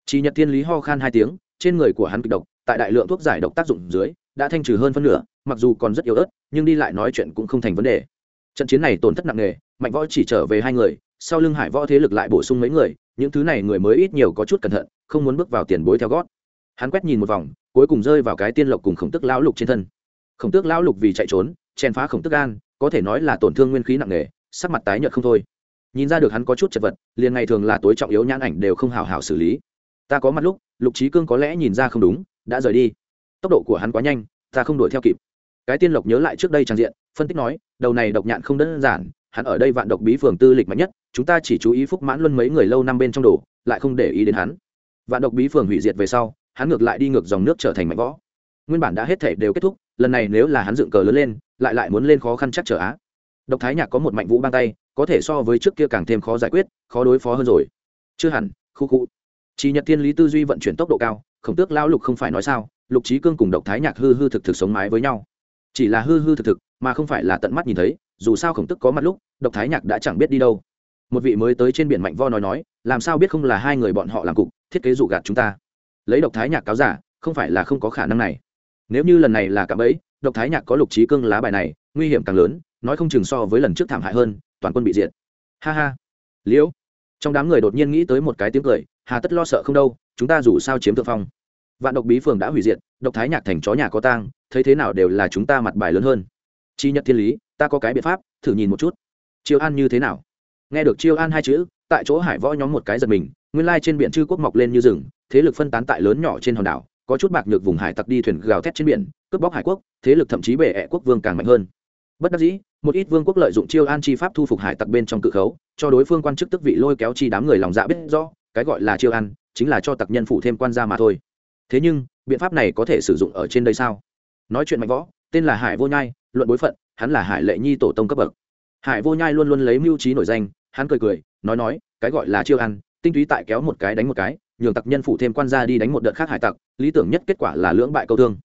Chỉ nhật thiên lý ho khan hai tiếng, trên người của hắn kịch độc, tại đại lượng thuốc giải độc tác dụng dưới đã thanh trừ hơn phân nửa, mặc dù còn rất yếu ớt, nhưng đi lại nói chuyện cũng không thành vấn đề. Trận chiến này tổn thất nặng nề, mạnh võ chỉ trở về hai người, sau lưng hải võ thế lực lại bổ sung mấy người, những thứ này người mới ít nhiều có chút cẩn thận, không muốn bước vào tiền bối theo gót. Hắn quét nhìn một vòng, cuối cùng rơi vào cái tiên lộc cùng khổng tức lão lục trên thân. Khổng tước lão lục vì chạy trốn, chèn phá khổng tức gan, có thể nói là tổn thương nguyên khí nặng nề, sắc mặt tái nhợt không thôi. Nhìn ra được hắn có chút chật vật, liền ngày thường là tối trọng yếu nhãn ảnh đều không hào hào xử lý. Ta có mặt lúc, lục trí cương có lẽ nhìn ra không đúng, đã rời đi tốc độ của hắn quá nhanh, ta không đuổi theo kịp. Cái tiên lộc nhớ lại trước đây trang diện, phân tích nói, đầu này độc nhạn không đơn giản, hắn ở đây vạn độc bí phường tư lịch mạnh nhất, chúng ta chỉ chú ý phúc mãn luân mấy người lâu năm bên trong đồ, lại không để ý đến hắn. Vạn độc bí phường hủy diệt về sau, hắn ngược lại đi ngược dòng nước trở thành mạnh võ nguyên bản đã hết thể đều kết thúc, lần này nếu là hắn dựng cờ lớn lên, lại lại muốn lên khó khăn chắc trở á. Độc thái nhạc có một mạnh vũ bang tay, có thể so với trước kia càng thêm khó giải quyết, khó đối phó hơn rồi. Chưa hẳn, khu khu. Chỉ nhật thiên lý tư duy vận chuyển tốc độ cao, khổng tước lao lục không phải nói sao lục trí cương cùng độc thái nhạc hư hư thực thực sống mái với nhau. Chỉ là hư hư thực thực, mà không phải là tận mắt nhìn thấy, dù sao khổng tức có mặt lúc, độc thái nhạc đã chẳng biết đi đâu. Một vị mới tới trên biển mạnh vo nói nói, làm sao biết không là hai người bọn họ làm cục, thiết kế dụ gạt chúng ta? Lấy độc thái nhạc cáo giả, không phải là không có khả năng này. Nếu như lần này là cạm ấy độc thái nhạc có lục trí cương lá bài này, nguy hiểm càng lớn, nói không chừng so với lần trước thảm hại hơn, toàn quân bị diệt. Ha ha. Liễu. Trong đám người đột nhiên nghĩ tới một cái tiếng cười, hà tất lo sợ không đâu, chúng ta dù sao chiếm thượng phong vạn độc bí phường đã hủy diệt, độc thái nhạc thành chó nhà có tang, thấy thế nào đều là chúng ta mặt bài lớn hơn. Chi nhật thiên lý, ta có cái biện pháp, thử nhìn một chút. Chiêu an như thế nào? Nghe được chiêu an hai chữ, tại chỗ hải võ nhóm một cái giật mình, nguyên lai trên biển chư quốc mọc lên như rừng, thế lực phân tán tại lớn nhỏ trên hòn đảo, có chút bạc nhược vùng hải tặc đi thuyền gào thét trên biển, cướp bóc hải quốc, thế lực thậm chí bệ ẹ quốc vương càng mạnh hơn. Bất đắc dĩ, một ít vương quốc lợi dụng chiêu an chi pháp thu phục hải tặc bên trong cự khấu, cho đối phương quan chức tức vị lôi kéo chi đám người lòng dạ biết rõ, cái gọi là chiêu an, chính là cho tặc nhân phụ thêm quan gia mà thôi thế nhưng, biện pháp này có thể sử dụng ở trên đây sao? Nói chuyện mạnh võ, tên là hải vô nhai, luận bối phận, hắn là hải lệ nhi tổ tông cấp bậc. Hải vô nhai luôn luôn lấy mưu trí nổi danh, hắn cười cười, nói nói, cái gọi là chiêu ăn, tinh túy tại kéo một cái đánh một cái, nhường tặc nhân phụ thêm quan gia đi đánh một đợt khác hải tặc, lý tưởng nhất kết quả là lưỡng bại câu thương.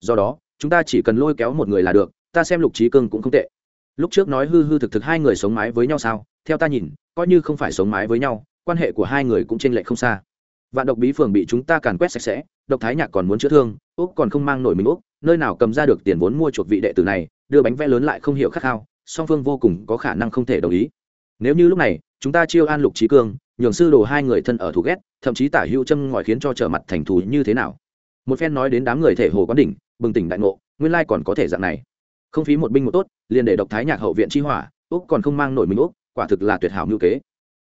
Do đó, chúng ta chỉ cần lôi kéo một người là được, ta xem lục trí cương cũng không tệ. Lúc trước nói hư hư thực thực hai người sống mái với nhau sao? Theo ta nhìn, coi như không phải sống mái với nhau, quan hệ của hai người cũng t r ê n lệch không xa vạn độc bí phường bị chúng ta càn quét sạch sẽ, độc thái nhạc còn muốn chữa thương, úc còn không mang nổi mình úc, nơi nào cầm ra được tiền vốn mua chuộc vị đệ tử này, đưa bánh vẽ lớn lại không hiểu khát khao, song phương vô cùng có khả năng không thể đồng ý. Nếu như lúc này, chúng ta chiêu an lục trí cương, nhường sư đồ hai người thân ở thù ghét, thậm chí tả hữu châm ngòi khiến cho trở mặt thành thù như thế nào? Một phen nói đến đám người thể hồ quán đỉnh, bừng tỉnh đại ngộ, nguyên lai còn có thể dạng này. Không phí một binh một tốt, liền để độc thái nhạc hậu viện chi hỏa, úc còn không mang nổi mình úc, quả thực là tuyệt hảo ngữ kế.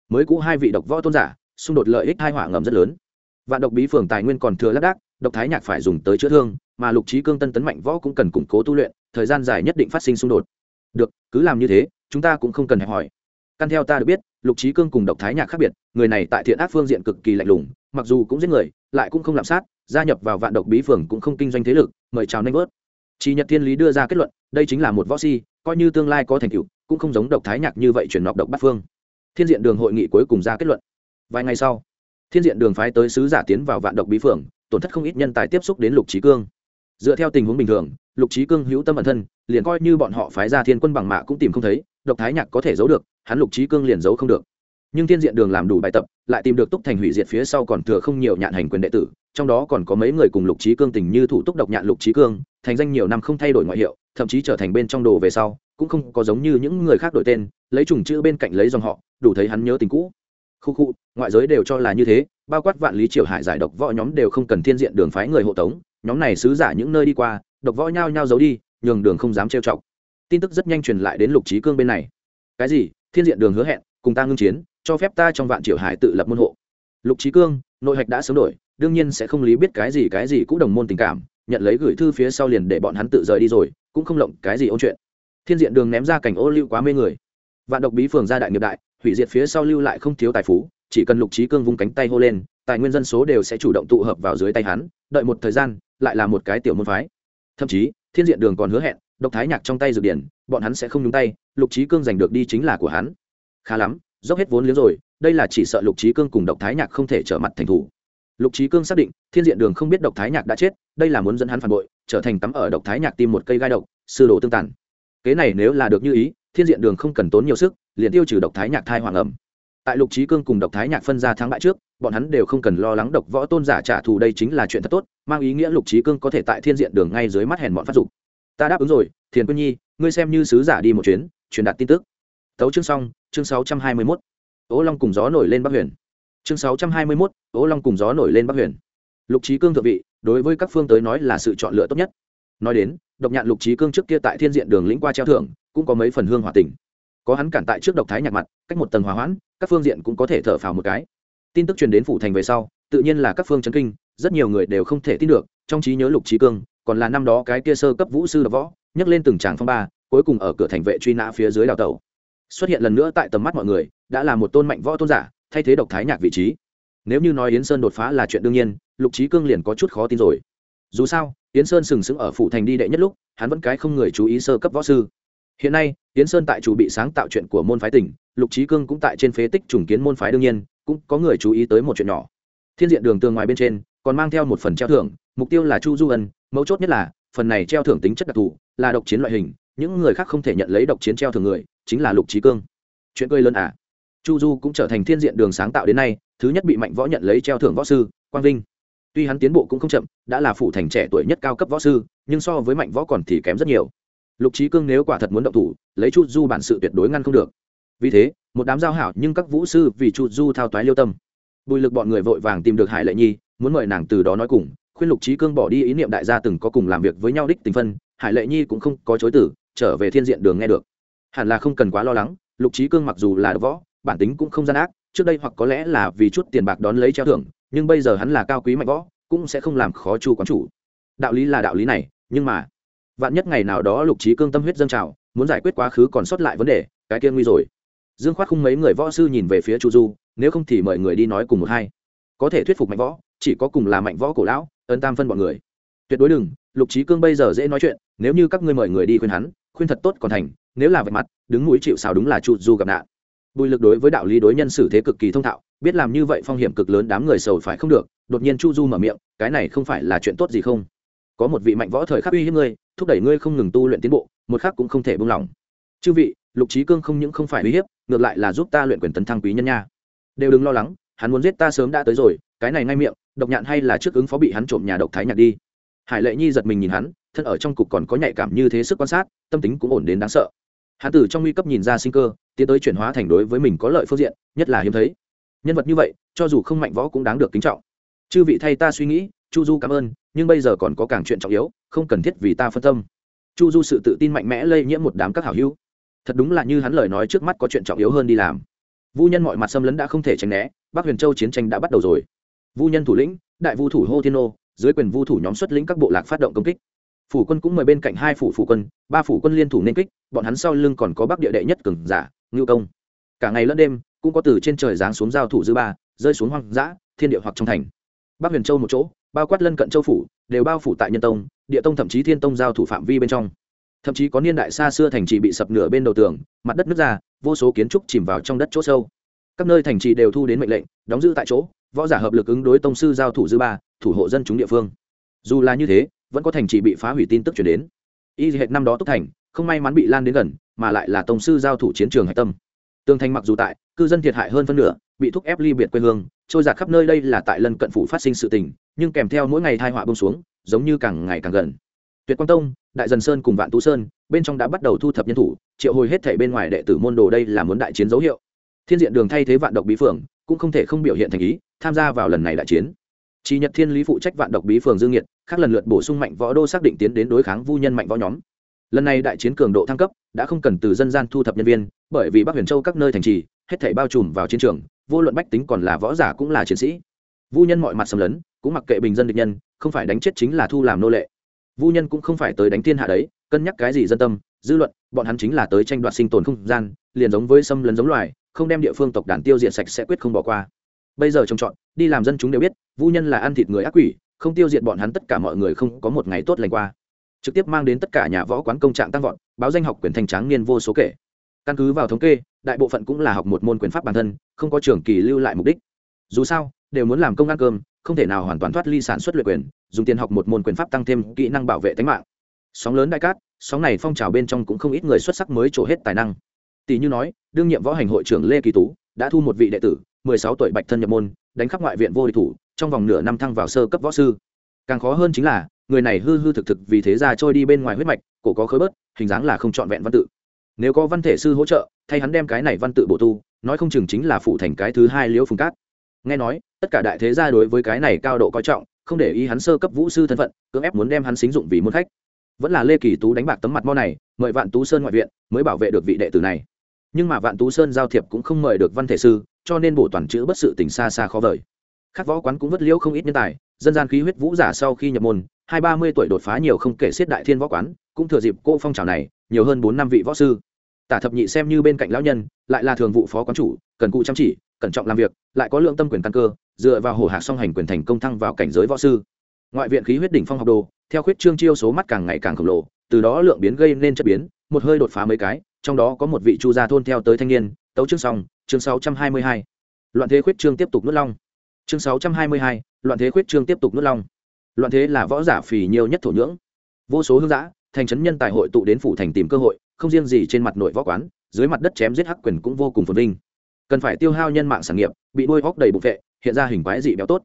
Mới cũ hai vị độc võ tôn giả xung đột lợi ích hai hỏa ngầm rất lớn. Vạn độc bí phường tài nguyên còn thừa lác đác, độc thái nhạc phải dùng tới chữa thương, mà lục trí cương tân tấn mạnh võ cũng cần củng cố tu luyện, thời gian dài nhất định phát sinh xung đột. Được, cứ làm như thế, chúng ta cũng không cần hẹp hỏi. Căn theo ta được biết, lục trí cương cùng độc thái nhạc khác biệt, người này tại thiện ác phương diện cực kỳ lạnh lùng, mặc dù cũng giết người, lại cũng không lạm sát, gia nhập vào vạn độc bí phường cũng không kinh doanh thế lực, mời chào nanh vớt. Chỉ nhật thiên lý đưa ra kết luận, đây chính là một võ si, coi như tương lai có thành tựu, cũng không giống độc thái nhạc như vậy chuyển nọc độc bát phương. Thiên diện đường hội nghị cuối cùng ra kết luận vài ngày sau, thiên diện đường phái tới sứ giả tiến vào vạn độc bí phường, tổn thất không ít nhân tài tiếp xúc đến lục trí cương. Dựa theo tình huống bình thường, lục trí cương hữu tâm ẩn thân, liền coi như bọn họ phái ra thiên quân bằng mạ cũng tìm không thấy, độc thái nhạc có thể giấu được, hắn lục trí cương liền giấu không được. Nhưng thiên diện đường làm đủ bài tập, lại tìm được túc thành hủy diệt phía sau còn thừa không nhiều nhạn hành quyền đệ tử, trong đó còn có mấy người cùng lục trí cương tình như thủ túc độc nhạn lục trí cương, thành danh nhiều năm không thay đổi ngoại hiệu, thậm chí trở thành bên trong đồ về sau, cũng không có giống như những người khác đổi tên, lấy trùng chữ bên cạnh lấy dòng họ, đủ thấy hắn nhớ tình cũ khu khu, ngoại giới đều cho là như thế, bao quát vạn lý triều hải giải độc võ nhóm đều không cần thiên diện đường phái người hộ tống, nhóm này sứ giả những nơi đi qua, độc võ nhao nhao giấu đi, nhường đường không dám trêu chọc. Tin tức rất nhanh truyền lại đến lục trí cương bên này. Cái gì? Thiên diện đường hứa hẹn, cùng ta ngưng chiến, cho phép ta trong vạn triệu hải tự lập môn hộ. Lục trí cương, nội hạch đã sớm đổi, đương nhiên sẽ không lý biết cái gì cái gì cũng đồng môn tình cảm, nhận lấy gửi thư phía sau liền để bọn hắn tự rời đi rồi, cũng không lộng cái gì ôn chuyện. Thiên diện đường ném ra cảnh ô lưu quá mê người. Vạn độc bí phường ra đại nghiệp đại hủy diệt phía sau lưu lại không thiếu tài phú, chỉ cần lục trí cương vung cánh tay hô lên, tài nguyên dân số đều sẽ chủ động tụ hợp vào dưới tay hắn, đợi một thời gian, lại là một cái tiểu môn phái. Thậm chí, thiên diện đường còn hứa hẹn, độc thái nhạc trong tay dược điển, bọn hắn sẽ không nhúng tay, lục trí cương giành được đi chính là của hắn. Khá lắm, dốc hết vốn liếng rồi, đây là chỉ sợ lục trí cương cùng độc thái nhạc không thể trở mặt thành thủ. Lục trí cương xác định, thiên diện đường không biết độc thái nhạc đã chết, đây là muốn dẫn hắn phản bội, trở thành tắm ở độc thái nhạc tìm một cây gai độc, sư đồ tương tàn. Kế này nếu là được như ý, thiên diện đường không cần tốn nhiều sức liền tiêu trừ độc thái nhạc thai hoàng ẩm. Tại lục trí cương cùng độc thái nhạc phân ra thắng bại trước, bọn hắn đều không cần lo lắng độc võ tôn giả trả thù đây chính là chuyện thật tốt, mang ý nghĩa lục trí cương có thể tại thiên diện đường ngay dưới mắt hèn bọn phát dục. Ta đáp ứng rồi, thiền quân nhi, ngươi xem như sứ giả đi một chuyến, truyền đạt tin tức. Tấu chương xong, chương sáu trăm hai mươi mốt. Ố long cùng gió nổi lên bắc huyền. Chương sáu trăm hai mươi mốt, ố long cùng gió nổi lên bắc huyền. Lục trí cương thượng vị, đối với các phương tới nói là sự chọn lựa tốt nhất. Nói đến, độc nhạn lục trí cương trước kia tại thiên diện đường lĩnh qua treo thưởng, cũng có mấy phần hương hòa tình có hắn cản tại trước độc thái nhạc mặt, cách một tầng hòa hoãn, các phương diện cũng có thể thở phào một cái. Tin tức truyền đến phủ thành về sau, tự nhiên là các phương chấn kinh, rất nhiều người đều không thể tin được, trong trí nhớ lục trí cương, còn là năm đó cái kia sơ cấp vũ sư đập võ nhấc lên từng tràng phong ba, cuối cùng ở cửa thành vệ truy nã phía dưới đào tàu xuất hiện lần nữa tại tầm mắt mọi người, đã là một tôn mạnh võ tôn giả, thay thế độc thái nhạc vị trí. Nếu như nói yến sơn đột phá là chuyện đương nhiên, lục trí cương liền có chút khó tin rồi. Dù sao, yến sơn sừng sững ở phủ thành đi đệ nhất lúc, hắn vẫn cái không người chú ý sơ cấp võ sư hiện nay tiến sơn tại chủ bị sáng tạo chuyện của môn phái tỉnh, lục trí cương cũng tại trên phế tích trùng kiến môn phái đương nhiên, cũng có người chú ý tới một chuyện nhỏ. Thiên diện đường tường ngoài bên trên, còn mang theo một phần treo thưởng, mục tiêu là chu du ân, mấu chốt nhất là, phần này treo thưởng tính chất đặc thù, là độc chiến loại hình, những người khác không thể nhận lấy độc chiến treo thưởng người, chính là lục trí cương. Chuyện cười lớn à? Chu du cũng trở thành thiên diện đường sáng tạo đến nay, thứ nhất bị mạnh võ nhận lấy treo thưởng võ sư, quang vinh. Tuy hắn tiến bộ cũng không chậm, đã là phủ thành trẻ tuổi nhất cao cấp võ sư, nhưng so với mạnh võ còn thì kém rất nhiều lục trí cương nếu quả thật muốn động thủ, lấy chu du bản sự tuyệt đối ngăn không được. Vì thế, một đám giao hảo nhưng các vũ sư vì chu du thao toái liêu tâm. Bùi lực bọn người vội vàng tìm được hải lệ nhi, muốn mời nàng từ đó nói cùng, khuyên lục trí cương bỏ đi ý niệm đại gia từng có cùng làm việc với nhau đích tình phân, hải lệ nhi cũng không có chối tử trở về thiên diện đường nghe được. Hẳn là không cần quá lo lắng, lục trí cương mặc dù là võ, bản tính cũng không gian ác, trước đây hoặc có lẽ là vì chút tiền bạc đón lấy treo thưởng, nhưng bây giờ hắn là cao quý mạnh võ, cũng sẽ không làm khó chu quán chủ. Đạo lý là đạo lý này, nhưng mà vạn nhất ngày nào đó lục trí cương tâm huyết dâng trào, muốn giải quyết quá khứ còn sót lại vấn đề, cái kia nguy rồi. Dương khoát không mấy người võ sư nhìn về phía chu du, nếu không thì mời người đi nói cùng một hai. Có thể thuyết phục mạnh võ, chỉ có cùng là mạnh võ cổ lão ấn tam phân bọn người. Tuyệt đối đừng, lục trí cương bây giờ dễ nói chuyện, nếu như các ngươi mời người đi khuyên hắn, khuyên thật tốt còn thành, nếu là vạch mặt, đứng mũi chịu xào đúng là chu du gặp nạn. Bùi lực đối với đạo lý đối nhân xử thế cực kỳ thông thạo, biết làm như vậy phong hiểm cực lớn đám người sầu phải không được, đột nhiên chu du mở miệng, cái này không phải là chuyện tốt gì không? Có một vị mạnh võ thời khắc uy hiếp ngươi thúc đẩy ngươi không ngừng tu luyện tiến bộ, một khắc cũng không thể buông lỏng. Chư vị, lục trí cương không những không phải uy hiếp, ngược lại là giúp ta luyện quyền tấn thăng quý nhân nha. Đều đừng lo lắng, hắn muốn giết ta sớm đã tới rồi, cái này ngay miệng, độc nhạn hay là trước ứng phó bị hắn trộm nhà độc thái nhạc đi. Hải lệ nhi giật mình nhìn hắn, thân ở trong cục còn có nhạy cảm như thế sức quan sát, tâm tính cũng ổn đến đáng sợ. Hắn tử trong nguy cấp nhìn ra sinh cơ, tiến tới chuyển hóa thành đối với mình có lợi phương diện, nhất là hiếm thấy. Nhân vật như vậy, cho dù không mạnh võ cũng đáng được kính trọng. Chư vị thay ta suy nghĩ chu du cảm ơn nhưng bây giờ còn có càng chuyện trọng yếu không cần thiết vì ta phân tâm. Chu du sự tự tin mạnh mẽ lây nhiễm một đám các hảo hữu. Thật đúng là như hắn lời nói trước mắt có chuyện trọng yếu hơn đi làm. Vu nhân mọi mặt xâm lấn đã không thể tránh né bắc huyền châu chiến tranh đã bắt đầu rồi. Vu nhân thủ lĩnh đại vu thủ hô thiên Nô, dưới quyền vu thủ nhóm xuất lĩnh các bộ lạc phát động công kích. Phủ quân cũng mời bên cạnh hai phủ phủ quân ba phủ quân liên thủ nên kích bọn hắn sau lưng còn có bắc địa đệ nhất cường giả ngưu công. Cả ngày lẫn đêm cũng có từ trên trời giáng xuống giao thủ dư ba rơi xuống hoang dã thiên địa hoặc trong thành. Bắc huyền châu một chỗ bao quát lân cận châu phủ, đều bao phủ tại nhân tông, địa tông thậm chí thiên tông giao thủ phạm vi bên trong. Thậm chí có niên đại xa xưa thành trì bị sập nửa bên đầu tường, mặt đất nứt ra, vô số kiến trúc chìm vào trong đất chỗ sâu. Các nơi thành trì đều thu đến mệnh lệnh, đóng giữ tại chỗ, võ giả hợp lực ứng đối tông sư giao thủ dư ba, thủ hộ dân chúng địa phương. Dù là như thế, vẫn có thành trì bị phá hủy tin tức chuyển đến. Y hệt năm đó túc thành, không may mắn bị lan đến gần, mà lại là tông sư giao thủ chiến trường hạch tâm. Tương thành mặc dù tại, cư dân thiệt hại hơn phân nửa, bị thúc ép ly biệt quê hương trôi giạt khắp nơi đây là tại lân cận phủ phát sinh sự tình, nhưng kèm theo mỗi ngày thai họa bông xuống, giống như càng ngày càng gần. Tuyệt quang tông, đại dần sơn cùng vạn tú sơn, bên trong đã bắt đầu thu thập nhân thủ, triệu hồi hết thảy bên ngoài đệ tử môn đồ đây là muốn đại chiến dấu hiệu. Thiên diện đường thay thế vạn độc bí phường, cũng không thể không biểu hiện thành ý, tham gia vào lần này đại chiến. Chỉ nhật thiên lý phụ trách vạn độc bí phường dương nhiệt, khác lần lượt bổ sung mạnh võ đô xác định tiến đến đối kháng vu nhân mạnh võ nhóm. Lần này đại chiến cường độ thăng cấp, đã không cần từ dân gian thu thập nhân viên, bởi vì bắc huyền châu các nơi thành trì, hết thảy bao trùm vào chiến trường vô luận bách tính còn là võ giả cũng là chiến sĩ. Vu nhân mọi mặt xâm lấn, cũng mặc kệ bình dân địch nhân, không phải đánh chết chính là thu làm nô lệ. Vu nhân cũng không phải tới đánh thiên hạ đấy, cân nhắc cái gì dân tâm, dư luận, bọn hắn chính là tới tranh đoạt sinh tồn không gian, liền giống với xâm lấn giống loài, không đem địa phương tộc đàn tiêu diệt sạch sẽ quyết không bỏ qua. Bây giờ trồng trọt đi làm dân chúng đều biết, vu nhân là ăn thịt người ác quỷ, không tiêu diệt bọn hắn tất cả mọi người không có một ngày tốt lành qua. Trực tiếp mang đến tất cả nhà võ quán công trạng tăng vọt, báo danh học quyền thanh tráng niên vô số kể. Căn cứ vào thống kê đại bộ phận cũng là học một môn quyền pháp bản thân, không có trường kỳ lưu lại mục đích. Dù sao, đều muốn làm công ăn cơm, không thể nào hoàn toàn thoát ly sản xuất luyện quyền, dùng tiền học một môn quyền pháp tăng thêm kỹ năng bảo vệ tính mạng. Sóng lớn đại cát, sóng này phong trào bên trong cũng không ít người xuất sắc mới trổ hết tài năng. Tỷ như nói, đương nhiệm võ hành hội trưởng lê kỳ tú đã thu một vị đệ tử, mười sáu tuổi bạch thân nhập môn, đánh khắp ngoại viện vô địch thủ, trong vòng nửa năm thăng vào sơ cấp võ sư. Càng khó hơn chính là, người này hư hư thực thực vì thế ra trôi đi bên ngoài huyết mạch, cổ có khối bớt, hình dáng là không trọn vẹn văn tự. Nếu có văn thể sư hỗ trợ thay hắn đem cái này văn tự bổ tu, nói không chừng chính là phụ thành cái thứ hai liễu phùng cát. Nghe nói, tất cả đại thế gia đối với cái này cao độ coi trọng, không để ý hắn sơ cấp vũ sư thân phận, cưỡng ép muốn đem hắn xính dụng vì môn khách. Vẫn là lê kỳ tú đánh bạc tấm mặt mo này, mời vạn tú sơn ngoại viện mới bảo vệ được vị đệ tử này. Nhưng mà vạn tú sơn giao thiệp cũng không mời được văn thể sư, cho nên bổ toàn chữ bất sự tình xa xa khó vời. Khắc võ quán cũng vất liễu không ít nhân tài, dân gian khí huyết vũ giả sau khi nhập môn, hai ba mươi tuổi đột phá nhiều không kể xiết đại thiên võ quán, cũng thừa dịp cô phong trào này, nhiều hơn bốn năm vị võ sư tả thập nhị xem như bên cạnh lão nhân, lại là thường vụ phó quán chủ, cần cụ chăm chỉ, cẩn trọng làm việc, lại có lượng tâm quyền căn cơ, dựa vào hổ hạ song hành quyền thành công thăng vào cảnh giới võ sư. Ngoại viện khí huyết đỉnh phong học đồ, theo khuyết trương chiêu số mắt càng ngày càng khổng lồ, từ đó lượng biến gây nên chất biến, một hơi đột phá mấy cái, trong đó có một vị chu gia thôn theo tới thanh niên, tấu chương xong, chương sáu trăm hai mươi hai. Loạn thế khuyết trương tiếp tục nuốt long. Chương sáu trăm hai mươi hai, loạn thế khuyết trương tiếp tục nuốt long. Loạn thế là võ giả phì nhiều nhất thổ nhưỡng. Vô số hương giã thành trấn nhân tài hội tụ đến phủ thành tìm cơ hội, không riêng gì trên mặt nội võ quán, dưới mặt đất chém giết hắc quyền cũng vô cùng phồn vinh. Cần phải tiêu hao nhân mạng sản nghiệp, bị đuôi góc đầy bụng vệ, hiện ra hình quái dị béo tốt.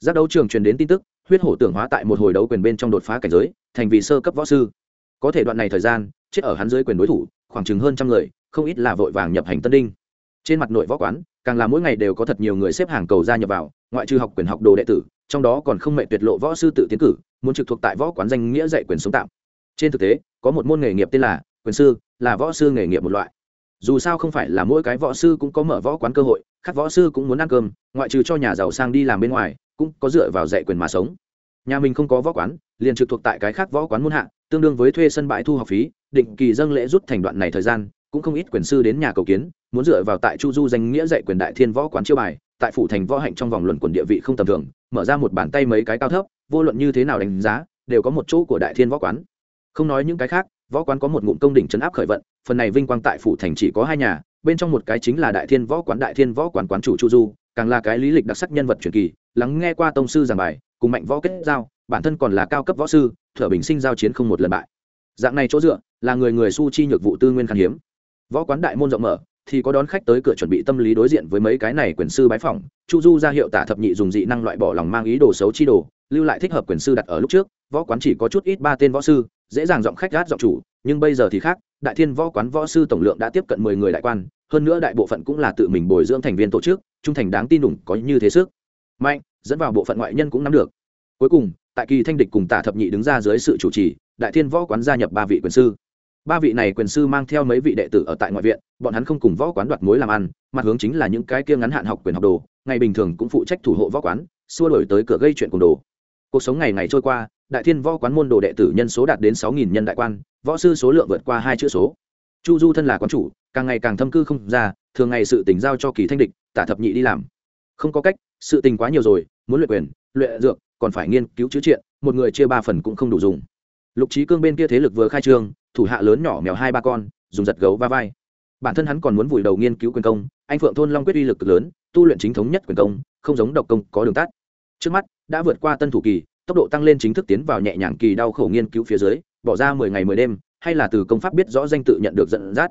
Giác đấu trường truyền đến tin tức, huyết hổ tưởng hóa tại một hồi đấu quyền bên trong đột phá cảnh giới, thành vì sơ cấp võ sư. Có thể đoạn này thời gian, chết ở hắn dưới quyền đối thủ, khoảng chừng hơn trăm người, không ít là vội vàng nhập hành tân đinh. Trên mặt nội võ quán, càng là mỗi ngày đều có thật nhiều người xếp hàng cầu gia nhập vào, ngoại trừ học quyền học đồ đệ tử, trong đó còn không mệ tuyệt lộ võ sư tự tiến cử, muốn trực thuộc tại võ quán danh nghĩa dạy quyền sống tạm trên thực tế, có một môn nghề nghiệp tên là quyền sư, là võ sư nghề nghiệp một loại. Dù sao không phải là mỗi cái võ sư cũng có mở võ quán cơ hội các võ sư cũng muốn ăn cơm, ngoại trừ cho nhà giàu sang đi làm bên ngoài, cũng có dựa vào dạy quyền mà sống. Nhà mình không có võ quán, liền trực thuộc tại cái khác võ quán muôn hạ, tương đương với thuê sân bãi thu học phí, định kỳ dâng lễ rút thành đoạn này thời gian, cũng không ít quyền sư đến nhà cầu kiến, muốn dựa vào tại chu du danh nghĩa dạy quyền đại thiên võ quán chiêu bài, tại phủ thành võ hạnh trong vòng luận quần địa vị không tầm thường, mở ra một bàn tay mấy cái cao thấp, vô luận như thế nào đánh giá, đều có một chỗ của đại thiên võ quán không nói những cái khác, võ quán có một ngụm công đỉnh chấn áp khởi vận, phần này vinh quang tại phủ thành chỉ có hai nhà, bên trong một cái chính là đại thiên võ quán, đại thiên võ quán quán chủ chu du, càng là cái lý lịch đặc sắc nhân vật truyền kỳ, lắng nghe qua tông sư giảng bài, cùng mạnh võ kết giao, bản thân còn là cao cấp võ sư, thở bình sinh giao chiến không một lần bại. Dạng này chỗ dựa, là người người su chi nhược vụ tư nguyên khan hiếm. Võ quán đại môn rộng mở, thì có đón khách tới cửa chuẩn bị tâm lý đối diện với mấy cái này quyền sư bái phỏng, chu du ra hiệu tả thập nhị dùng dị năng loại bỏ lòng mang ý đồ xấu chi đồ, lưu lại thích hợp quyền sư đặt ở lúc trước, võ quán chỉ có chút ít ba tên võ sư dễ dàng giọng khách gát giọng chủ, nhưng bây giờ thì khác, đại thiên võ quán võ sư tổng lượng đã tiếp cận mười người đại quan, hơn nữa đại bộ phận cũng là tự mình bồi dưỡng thành viên tổ chức, trung thành đáng tin đủng có như thế sức. Mạnh, dẫn vào bộ phận ngoại nhân cũng nắm được. Cuối cùng, tại kỳ thanh địch cùng tả thập nhị đứng ra dưới sự chủ trì, đại thiên võ quán gia nhập ba vị quyền sư. Ba vị này quyền sư mang theo mấy vị đệ tử ở tại ngoại viện, bọn hắn không cùng võ quán đoạt mối làm ăn, mặt hướng chính là những cái kia ngắn hạn học quyền học đồ, ngày bình thường cũng phụ trách thủ hộ võ quán, xua đổi tới cửa gây chuyện cùng đồ. Cuộc sống ngày ngày trôi qua đại thiên võ quán môn đồ đệ tử nhân số đạt đến sáu nghìn nhân đại quan, võ sư số lượng vượt qua hai chữ số. Chu du thân là quán chủ, càng ngày càng thâm cư không ra, thường ngày sự tình giao cho kỳ thanh địch, tả thập nhị đi làm. Không có cách, sự tình quá nhiều rồi, muốn luyện quyền, luyện dược, còn phải nghiên cứu chữ triện, một người chia ba phần cũng không đủ dùng. Lục trí cương bên kia thế lực vừa khai trương, thủ hạ lớn nhỏ mèo hai ba con, dùng giật gấu va vai. Bản thân hắn còn muốn vùi đầu nghiên cứu quyền công, anh phượng thôn long quyết uy lực cực lớn, tu luyện chính thống nhất quyền công, không giống độc công có đường tắt. Trước mắt, đã vượt qua tân thủ kỳ tốc độ tăng lên chính thức tiến vào nhẹ nhàng kỳ đau khổ nghiên cứu phía dưới, bỏ ra mười ngày mười đêm, hay là từ công pháp biết rõ danh tự nhận được dẫn dắt.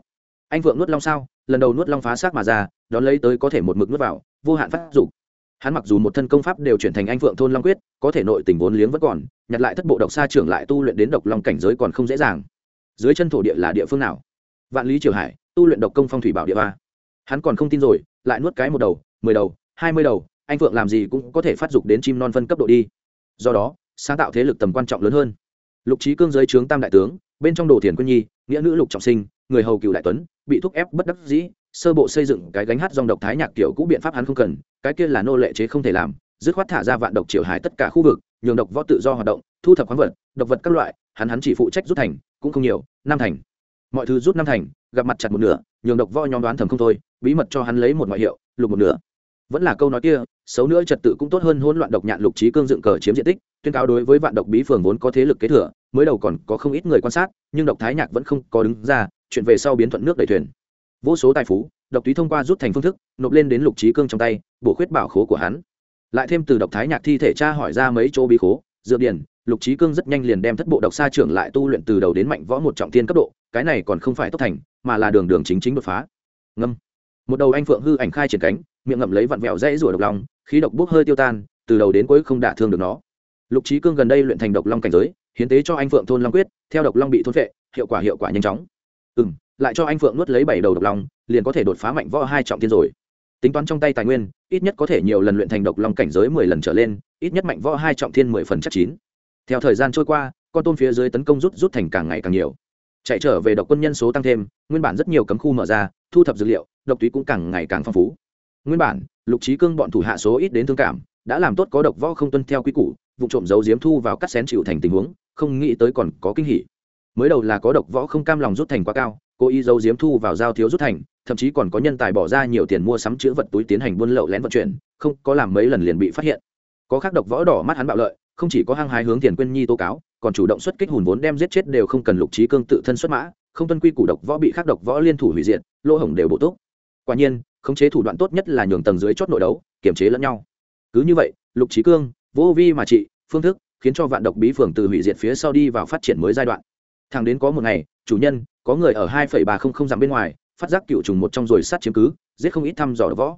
Anh Vượng nuốt long sao, lần đầu nuốt long phá xác mà ra, đón lấy tới có thể một mực nuốt vào, vô hạn phát dục. Hắn mặc dù một thân công pháp đều chuyển thành anh Vượng thôn long quyết, có thể nội tình vốn liếng vẫn còn, nhặt lại thất bộ độc xa trưởng lại tu luyện đến độc long cảnh giới còn không dễ dàng. Dưới chân thổ địa là địa phương nào? Vạn lý triều hải, tu luyện độc công phong thủy bảo địa ba. Hắn còn không tin rồi, lại nuốt cái một đầu, mười đầu, hai mươi đầu, anh phượng làm gì cũng có thể phát dục đến chim non phân cấp độ đi do đó, sáng tạo thế lực tầm quan trọng lớn hơn. Lục trí cương giới trướng tam đại tướng, bên trong đồ thiền quân nhi, nghĩa nữ lục trọng sinh, người hầu cựu đại tuấn, bị thúc ép bất đắc dĩ, sơ bộ xây dựng cái gánh hát dòng độc thái nhạc kiểu cũ biện pháp hắn không cần, cái kia là nô lệ chế không thể làm, dứt khoát thả ra vạn độc triệu hải tất cả khu vực, nhường độc võ tự do hoạt động, thu thập khoáng vật, độc vật các loại, hắn hắn chỉ phụ trách rút thành, cũng không nhiều, năm thành. Mọi thứ rút năm thành, gặp mặt chặt một nửa, nhường độc võ nhóm đoán thầm không thôi, bí mật cho hắn lấy một ngoại hiệu, lục một nửa vẫn là câu nói kia, xấu nữa trật tự cũng tốt hơn hỗn loạn độc nhạn lục trí cương dựng cờ chiếm diện tích, tuyên cáo đối với vạn độc bí phường vốn có thế lực kế thừa, mới đầu còn có không ít người quan sát, nhưng độc thái nhạc vẫn không có đứng ra, chuyện về sau biến thuận nước đầy thuyền. Vô số tài phú, độc túy thông qua rút thành phương thức, nộp lên đến lục trí cương trong tay, bổ khuyết bảo khố của hắn. Lại thêm từ độc thái nhạc thi thể cha hỏi ra mấy chỗ bí khố dựa điển, lục trí cương rất nhanh liền đem thất bộ độc sa trưởng lại tu luyện từ đầu đến mạnh võ một trọng tiên cấp độ, cái này còn không phải tốc thành, mà là đường đường chính chính đột phá. Ngâm một đầu anh phượng hư ảnh khai triển cánh, miệng ngậm lấy vặn vẹo dãy rủa độc long, khí độc bốc hơi tiêu tan, từ đầu đến cuối không đả thương được nó. Lục trí cương gần đây luyện thành độc long cảnh giới, hiến tế cho anh phượng thôn long quyết, theo độc long bị thôn vệ hiệu quả hiệu quả nhanh chóng. Ừ m lại cho anh phượng nuốt lấy bảy đầu độc long, liền có thể đột phá mạnh võ hai trọng tiên rồi. Tính toán trong tay tài nguyên, ít nhất có thể nhiều lần luyện thành độc long cảnh giới mười lần trở lên, ít nhất mạnh võ hai trọng thiên mười phần chắc chín. Theo thời gian trôi qua, con tôm phía dưới tấn công rút rút thành càng ngày càng nhiều. Chạy trở về độc quân nhân số tăng thêm, nguyên bản rất nhiều cấm khu mở ra, thu thập dữ liệu độc túy cũng càng ngày càng phong phú. Nguyên bản, lục trí cương bọn thủ hạ số ít đến thương cảm, đã làm tốt có độc võ không tuân theo quy củ, vụ trộm giấu diếm thu vào cắt xén chịu thành tình huống, không nghĩ tới còn có kinh hỉ. Mới đầu là có độc võ không cam lòng rút thành quá cao, cố ý giấu diếm thu vào giao thiếu rút thành, thậm chí còn có nhân tài bỏ ra nhiều tiền mua sắm chữ vật túi tiến hành buôn lậu lén vận chuyển, không có làm mấy lần liền bị phát hiện. Có khác độc võ đỏ mắt hắn bạo lợi, không chỉ có hăng hái hướng tiền quyên nhi tố cáo, còn chủ động xuất kích hùn vốn đem giết chết đều không cần lục trí cương tự thân xuất mã, không tuân quy củ độc võ bị khác độc võ liên thủ hủy diệt, lỗ hổng đều bổ túc quả nhiên, khống chế thủ đoạn tốt nhất là nhường tầng dưới chót nội đấu, kiềm chế lẫn nhau. Cứ như vậy, lục trí cương, vô vi mà trị, phương thức, khiến cho vạn độc bí phường từ hủy diệt phía sau đi vào phát triển mới giai đoạn. Thẳng đến có một ngày, chủ nhân, có người ở hai ba không không dặm bên ngoài, phát giác cựu trùng một trong rồi sát chiếm cứ, giết không ít thăm dò độc võ.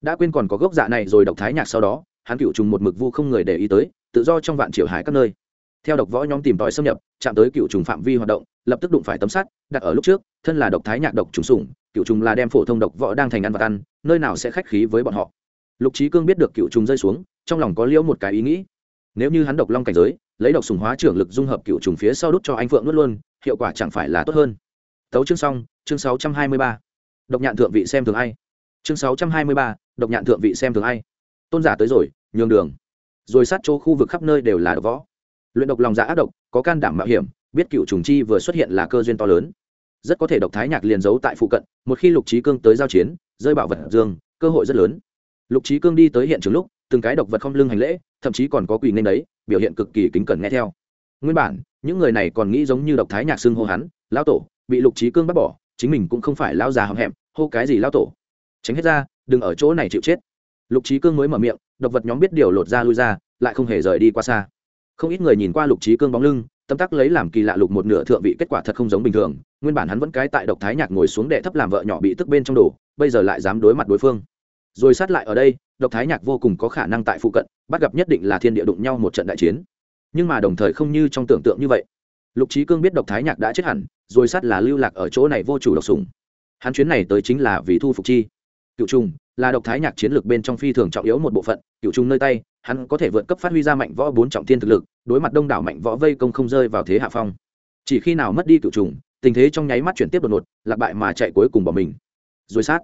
Đã quên còn có gốc dạ này rồi độc thái nhạc sau đó, hắn cựu trùng một mực vu không người để ý tới, tự do trong vạn triệu hải các nơi. Theo độc võ nhóm tìm tòi xâm nhập, chạm tới cựu trùng phạm vi hoạt động, lập tức đụng phải tấm sắt, đặt ở lúc trước, thân là độc thái nhạc độc trùng sủng cựu trùng là đem phổ thông độc võ đang thành ăn vật ăn, nơi nào sẽ khách khí với bọn họ. Lục trí cương biết được cựu trùng rơi xuống, trong lòng có liễu một cái ý nghĩ. Nếu như hắn độc long cảnh giới, lấy độc sùng hóa trưởng lực dung hợp cựu trùng phía sau đút cho anh phượng nuốt luôn, hiệu quả chẳng phải là tốt hơn. Tấu chương xong, chương sáu trăm hai mươi ba. Độc nhạn thượng vị xem thường ai? Chương sáu trăm hai mươi ba, độc nhạn thượng vị xem thường ai? Tôn giả tới rồi, nhường đường. Rồi sát chỗ khu vực khắp nơi đều là độc võ. Luyện độc lòng dạ ác độc, có can đảm mạo hiểm, biết cựu trùng chi vừa xuất hiện là cơ duyên to lớn rất có thể độc thái nhạc liền giấu tại phụ cận, một khi lục trí cương tới giao chiến, rơi bảo vật dương, cơ hội rất lớn. Lục trí cương đi tới hiện trường lúc, từng cái độc vật không lưng hành lễ, thậm chí còn có quỳ nên đấy, biểu hiện cực kỳ kính cẩn nghe theo. Nguyên bản, những người này còn nghĩ giống như độc thái nhạc xưng hô hắn, lão tổ, bị lục trí cương bắt bỏ, chính mình cũng không phải lao già hậm hẹm, hô cái gì lao tổ? Tránh hết ra, đừng ở chỗ này chịu chết. Lục trí cương mới mở miệng, độc vật nhóm biết điều lột ra lui ra, lại không hề rời đi qua xa. Không ít người nhìn qua lục trí cương bóng lưng tâm tắc lấy làm kỳ lạ lục một nửa thượng vị kết quả thật không giống bình thường, nguyên bản hắn vẫn cái tại độc thái nhạc ngồi xuống đệ thấp làm vợ nhỏ bị tức bên trong đồ bây giờ lại dám đối mặt đối phương. Rồi sát lại ở đây, độc thái nhạc vô cùng có khả năng tại phụ cận, bắt gặp nhất định là thiên địa đụng nhau một trận đại chiến. Nhưng mà đồng thời không như trong tưởng tượng như vậy. Lục trí cương biết độc thái nhạc đã chết hẳn, rồi sát là lưu lạc ở chỗ này vô chủ độc sùng hắn chuyến này tới chính là vì thu phục chi. Cựu trùng là độc thái nhạc chiến lược bên trong phi thường trọng yếu một bộ phận, cựu trùng nơi tay hắn có thể vượt cấp phát huy ra mạnh võ bốn trọng thiên thực lực, đối mặt đông đảo mạnh võ vây công không rơi vào thế hạ phong. Chỉ khi nào mất đi cựu trùng tình thế trong nháy mắt chuyển tiếp đột ngột, lạc bại mà chạy cuối cùng bỏ mình. Rồi sát.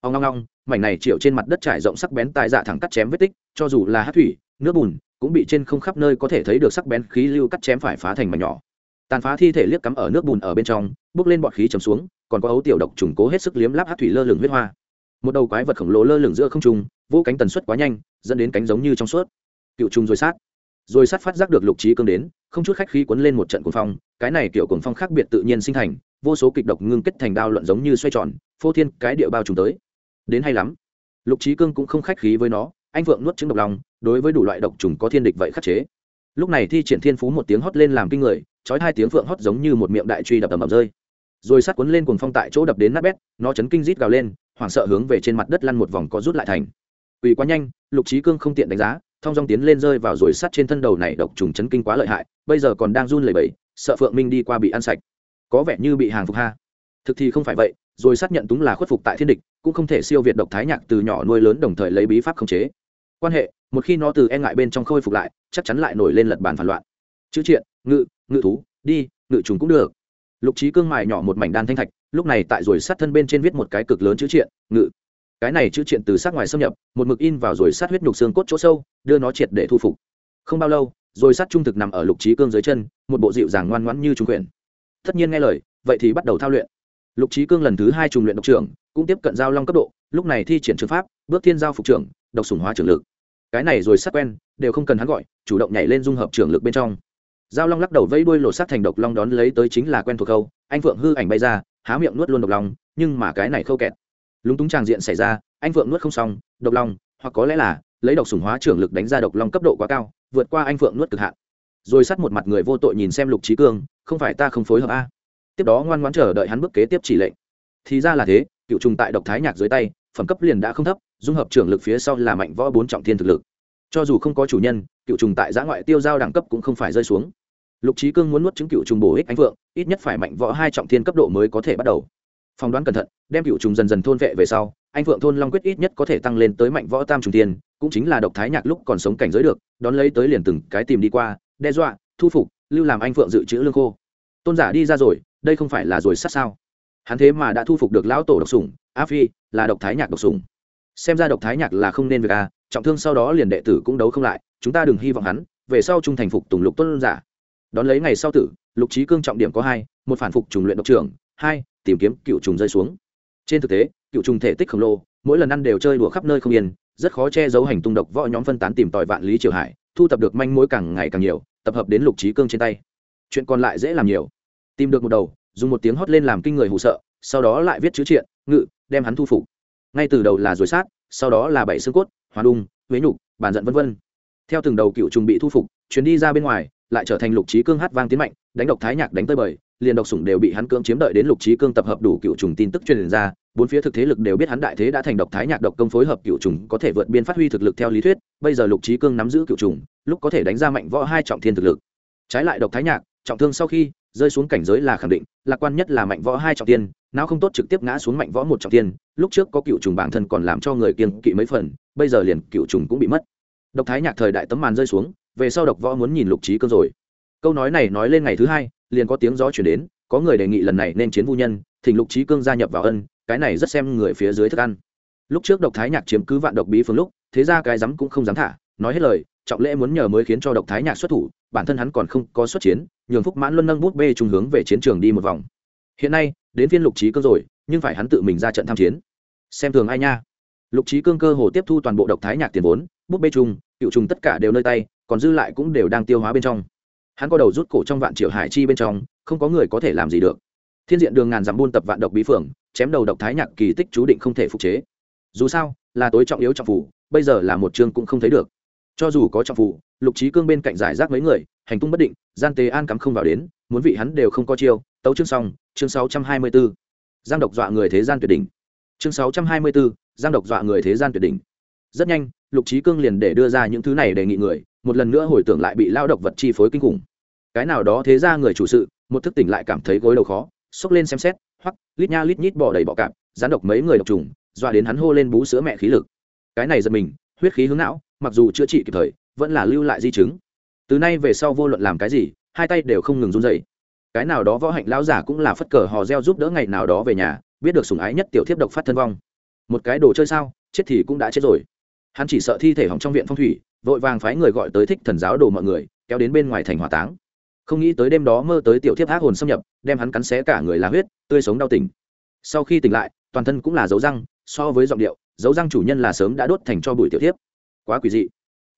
Ông ngong ngong mảnh này triệu trên mặt đất trải rộng sắc bén tài dạ thẳng cắt chém vết tích, cho dù là hát thủy, nước bùn, cũng bị trên không khắp nơi có thể thấy được sắc bén khí lưu cắt chém phải phá thành mảnh nhỏ. Tàn phá thi thể liếc cắm ở nước bùn ở bên trong, bước lên bọt khí chầm xuống, còn có ấu tiểu độc trùng cố hết sức liếm láp hát thủy lơ lửng huyết hoa. Một đầu quái vật khổng lồ lơ lửng giữa không trung vô cánh tần suất quá nhanh dẫn đến cánh giống như trong suốt. Cựu trùng rồi sát. Rồi sát phát giác được lục trí cương đến, không chút khách khí cuốn lên một trận cuồng phong, cái này kiểu cuồng phong khác biệt tự nhiên sinh thành, vô số kịch độc ngưng kết thành đao luận giống như xoay tròn, phô thiên cái địa bao trùng tới. Đến hay lắm. Lục trí cương cũng không khách khí với nó, anh vượng nuốt trứng độc lòng, đối với đủ loại độc trùng có thiên địch vậy khắc chế. Lúc này thi triển thiên phú một tiếng hót lên làm kinh người trói hai tiếng phượng hót giống như một miệng đại truy đập ầm ầm rơi. Rồi sát cuốn lên cuồng phong tại chỗ đập đến nát bét, nó chấn kinh rít gào lên, hoảng sợ hướng về trên mặt đất lăn một vòng có rút lại thành. Quỷ quá nhanh, lục trí cương không tiện đánh giá, thông dong tiến lên rơi vào rồi sát trên thân đầu này độc trùng chấn kinh quá lợi hại, bây giờ còn đang run lẩy bẩy, sợ phượng minh đi qua bị ăn sạch. Có vẻ như bị hàng phục ha. Thực thì không phải vậy, rồi sát nhận túng là khuất phục tại thiên địch, cũng không thể siêu việt độc thái nhạc từ nhỏ nuôi lớn đồng thời lấy bí pháp khống chế. Quan hệ, một khi nó từ e ngại bên trong khôi phục lại, chắc chắn lại nổi lên lật bàn phản loạn. Chữ triện, ngự ngự thú, đi, ngự trùng cũng được. Lục trí cương mài nhỏ một mảnh đan thanh thạch, lúc này tại rồi sát thân bên trên viết một cái cực lớn chữ triện, ngự cái này chữ triện từ sát ngoài xâm nhập, một mực in vào rồi sát huyết nhục xương cốt chỗ sâu, đưa nó triệt để thu phục. Không bao lâu, rồi sát trung thực nằm ở lục trí cương dưới chân, một bộ dịu dàng ngoan ngoãn như trung quyền tất nhiên nghe lời, vậy thì bắt đầu thao luyện. Lục trí cương lần thứ hai trùng luyện độc trưởng, cũng tiếp cận giao long cấp độ, lúc này thi triển trường pháp, bước thiên giao phục trưởng, độc sủng hóa trưởng lực. Cái này rồi sát quen, đều không cần hắn gọi, chủ động nhảy lên dung hợp trưởng lực bên trong. Giao long lắc đầu vẫy đuôi lột sát thành độc long đón lấy tới chính là quen thuộc khâu, anh phượng hư ảnh bay ra, há miệng nuốt luôn độc long, nhưng mà cái này khâu kẹt lúng túng tràng diện xảy ra anh phượng nuốt không xong độc long hoặc có lẽ là lấy độc sủng hóa trưởng lực đánh ra độc long cấp độ quá cao vượt qua anh phượng nuốt cực hạn. Rồi sát một mặt người vô tội nhìn xem lục trí cương không phải ta không phối hợp a. Tiếp đó ngoan ngoãn chờ đợi hắn bước kế tiếp chỉ lệnh. Thì ra là thế cựu trùng tại độc thái nhạc dưới tay phẩm cấp liền đã không thấp dung hợp trưởng lực phía sau là mạnh võ bốn trọng thiên thực lực. Cho dù không có chủ nhân cựu trùng tại giã ngoại tiêu giao đẳng cấp cũng không phải rơi xuống. Lục trí cương muốn nuốt chứng cựu trùng bổ ích anh phượng, ít nhất phải mạnh võ hai trọng thiên cấp độ mới có thể bắt đầu phỏng đoán cẩn thận, đem cựu trùng dần dần thôn vệ về sau, anh phượng thôn long quyết ít nhất có thể tăng lên tới mạnh võ tam trùng tiên, cũng chính là độc thái nhạc lúc còn sống cảnh giới được, đón lấy tới liền từng cái tìm đi qua, đe dọa, thu phục, lưu làm anh phượng dự trữ lương khô. Tôn giả đi ra rồi, đây không phải là rồi sát sao? Hắn thế mà đã thu phục được lão tổ độc sủng, a phi, là độc thái nhạc độc sủng. Xem ra độc thái nhạc là không nên việc a trọng thương sau đó liền đệ tử cũng đấu không lại, chúng ta đừng hy vọng hắn, về sau trung thành phục tùng lục tôn giả. Đón lấy ngày sau tử, lục trí cương trọng điểm có hai, một phản phục trùng luyện độc trưởng, hai tìm kiếm cựu trùng rơi xuống. Trên thực tế, cựu trùng thể tích khổng lồ, mỗi lần ăn đều chơi đùa khắp nơi không yên, rất khó che giấu hành tung độc võ nhóm phân tán tìm tòi vạn lý triều hải, thu tập được manh mối càng ngày càng nhiều, tập hợp đến lục trí cương trên tay. Chuyện còn lại dễ làm nhiều. Tìm được một đầu, dùng một tiếng hót lên làm kinh người hụ sợ, sau đó lại viết chữ triện, ngự, đem hắn thu phục. Ngay từ đầu là rồi sát, sau đó là bảy xương cốt, hoa đung, huế nhục bản giận vân vân. Theo từng đầu cựu trùng bị thu phục chuyến đi ra bên ngoài, lại trở thành lục trí cương hát vang tiến mạnh, đánh độc thái nhạc đánh tơi bời liền độc sủng đều bị hắn cưỡng chiếm đợi đến lục trí cương tập hợp đủ cựu trùng tin tức truyền ra, bốn phía thực thế lực đều biết hắn đại thế đã thành độc thái nhạc độc công phối hợp cựu trùng có thể vượt biên phát huy thực lực theo lý thuyết, bây giờ lục trí cương nắm giữ cựu trùng, lúc có thể đánh ra mạnh võ hai trọng thiên thực lực. Trái lại độc thái nhạc, trọng thương sau khi rơi xuống cảnh giới là khẳng định, lạc quan nhất là mạnh võ hai trọng tiên não không tốt trực tiếp ngã xuống mạnh võ một trọng tiên lúc trước có cựu trùng bản thân còn làm cho người kiên kỵ mấy phần, bây giờ liền cựu trùng cũng bị mất. Độc thái nhạc thời đại tấm màn rơi xuống, về sau độc võ muốn nhìn lục trí cương rồi. Câu nói này nói lên ngày thứ hai liền có tiếng gió chuyển đến, có người đề nghị lần này nên chiến vu nhân, thỉnh lục trí cương gia nhập vào ân, cái này rất xem người phía dưới thức ăn. Lúc trước độc thái nhạc chiếm cứ vạn độc bí phương lúc, thế ra cái dám cũng không dám thả, nói hết lời, trọng lễ muốn nhờ mới khiến cho độc thái nhạc xuất thủ, bản thân hắn còn không có xuất chiến, nhường phúc mãn luân nâng bút bê trùng hướng về chiến trường đi một vòng. Hiện nay, đến phiên lục trí cương rồi, nhưng phải hắn tự mình ra trận tham chiến. Xem thường ai nha. Lục trí cương cơ hồ tiếp thu toàn bộ độc thái nhạc tiền vốn, bút bê trùng cựu trùng tất cả đều nơi tay, còn dư lại cũng đều đang tiêu hóa bên trong hắn có đầu rút cổ trong vạn triệu hải chi bên trong không có người có thể làm gì được. Thiên diện đường ngàn dặm buôn tập vạn độc bí phượng chém đầu độc thái nhạc kỳ tích chú định không thể phục chế. Dù sao là tối trọng yếu trọng phủ bây giờ là một chương cũng không thấy được. Cho dù có trọng phủ lục trí cương bên cạnh giải rác mấy người hành tung bất định gian tế an cắm không vào đến muốn vị hắn đều không có chiêu tấu chương xong chương sáu trăm hai mươi 624. giang độc dọa người thế gian tuyệt đỉnh. Chương sáu trăm hai mươi 624, giang độc dọa người thế gian tuyệt đỉnh. Rất nhanh lục trí cương liền để đưa ra những thứ này đề nghị người một lần nữa hồi tưởng lại bị lao độc vật chi phối kinh khủng. Cái nào đó thế ra người chủ sự, một thức tỉnh lại cảm thấy gối đầu khó, xốc lên xem xét hoặc lít nha lít nhít bỏ đầy bọ cạp rán độc mấy người độc trùng, dọa đến hắn hô lên bú sữa mẹ khí lực. Cái này giật mình, huyết khí hướng não, mặc dù chữa trị kịp thời, vẫn là lưu lại di chứng. Từ nay về sau vô luận làm cái gì, hai tay đều không ngừng run dậy cái nào đó võ hạnh lão giả cũng là phất cờ hò reo giúp đỡ ngày nào đó về nhà, biết được sủng ái nhất tiểu thiếp độc phát thân vong. Một cái đồ chơi sao, chết thì cũng đã chết rồi. Hắn chỉ sợ thi thể hỏng trong viện phong thủy vội vàng phái người gọi tới thích thần giáo đồ mọi người, kéo đến bên ngoài thành hỏa táng. Không nghĩ tới đêm đó mơ tới tiểu thiếp ác hồn xâm nhập, đem hắn cắn xé cả người là huyết, tươi sống đau tỉnh. Sau khi tỉnh lại, toàn thân cũng là dấu răng, so với giọng điệu, dấu răng chủ nhân là sớm đã đốt thành cho bụi tiểu thiếp. Quá quỷ dị.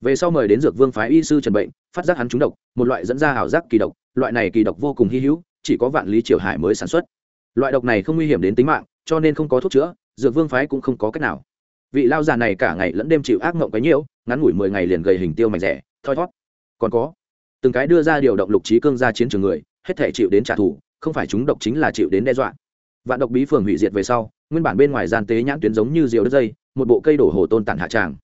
Về sau mời đến dược vương phái y sư trần bệnh, phát giác hắn trúng độc, một loại dẫn ra ảo giác kỳ độc, loại này kỳ độc vô cùng hy hữu, chỉ có vạn lý triều hải mới sản xuất. Loại độc này không nguy hiểm đến tính mạng, cho nên không có thuốc chữa, dược vương phái cũng không có cách nào vị lao già này cả ngày lẫn đêm chịu ác mộng cái nhiễu, ngắn ngủi mười ngày liền gầy hình tiêu mảnh rẻ, thoi thót. Còn có, từng cái đưa ra điều động lục trí cương ra chiến trường người, hết thể chịu đến trả thù, không phải chúng độc chính là chịu đến đe dọa. Vạn độc bí phường hủy diệt về sau, nguyên bản bên ngoài gian tế nhãn tuyến giống như diều đất dây, một bộ cây đổ hồ tôn tản hạ tràng.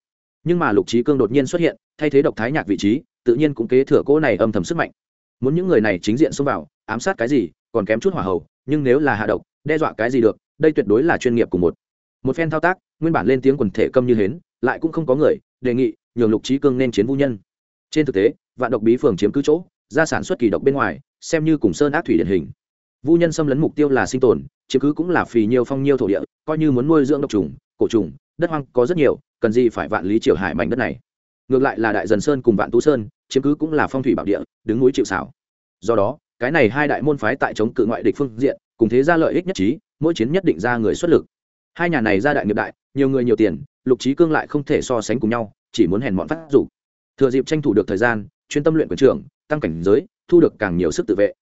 Nhưng mà lục trí cương đột nhiên xuất hiện, thay thế độc thái nhạc vị trí, tự nhiên cũng kế thừa cỗ này âm thầm sức mạnh. Muốn những người này chính diện xông vào, ám sát cái gì, còn kém chút hỏa hầu, nhưng nếu là hạ độc, đe dọa cái gì được, đây tuyệt đối là chuyên nghiệp của một một phen thao tác, nguyên bản lên tiếng quần thể câm như hến, lại cũng không có người, đề nghị, nhường lục trí cương nên chiến vũ nhân. Trên thực tế, vạn độc bí phường chiếm cứ chỗ ra sản xuất kỳ độc bên ngoài, xem như cùng sơn ác thủy điển hình. Vũ nhân xâm lấn mục tiêu là sinh tồn, chiếm cứ cũng là phì nhiều phong nhiêu thổ địa, coi như muốn nuôi dưỡng độc trùng, cổ trùng, đất hoang có rất nhiều, cần gì phải vạn lý triều hải mảnh đất này. Ngược lại là đại dần sơn cùng vạn tú sơn, chiếm cứ cũng là phong thủy bảo địa, đứng núi chịu xảo do đó, cái này hai đại môn phái tại chống cự ngoại địch phương diện, cùng thế ra lợi ích nhất trí, mỗi chiến nhất định ra người xuất lực hai nhà này ra đại nghiệp đại, nhiều người nhiều tiền, lục trí cương lại không thể so sánh cùng nhau, chỉ muốn hèn mọn phát dục. Thừa dịp tranh thủ được thời gian, chuyên tâm luyện quyền trưởng, tăng cảnh giới, thu được càng nhiều sức tự vệ.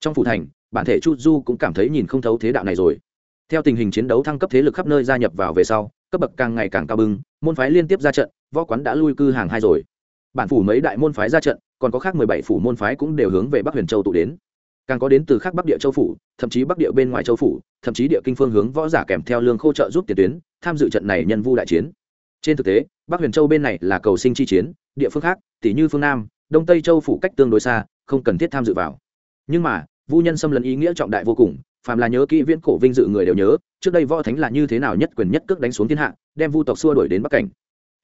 Trong phủ thành, bản thể chu du cũng cảm thấy nhìn không thấu thế đạo này rồi. Theo tình hình chiến đấu thăng cấp thế lực khắp nơi gia nhập vào về sau, cấp bậc càng ngày càng cao bưng môn phái liên tiếp ra trận, võ quán đã lui cư hàng hai rồi. Bản phủ mấy đại môn phái ra trận, còn có khác mười bảy phủ môn phái cũng đều hướng về bắc huyền châu tụ đến càng có đến từ khác bắc địa châu phủ, thậm chí bắc địa bên ngoài châu phủ, thậm chí địa kinh phương hướng võ giả kèm theo lương khô trợ giúp tiền tuyến, tham dự trận này nhân vu đại chiến. Trên thực tế, bắc huyền châu bên này là cầu sinh chi chiến, địa phương khác tỷ như phương nam, đông tây châu phủ cách tương đối xa, không cần thiết tham dự vào. Nhưng mà, vu nhân xâm lấn ý nghĩa trọng đại vô cùng, phàm là nhớ kỹ viễn cổ vinh dự người đều nhớ, trước đây võ thánh là như thế nào nhất quyền nhất cước đánh xuống thiên hạ, đem vu tộc xua đuổi đến bắc cảnh.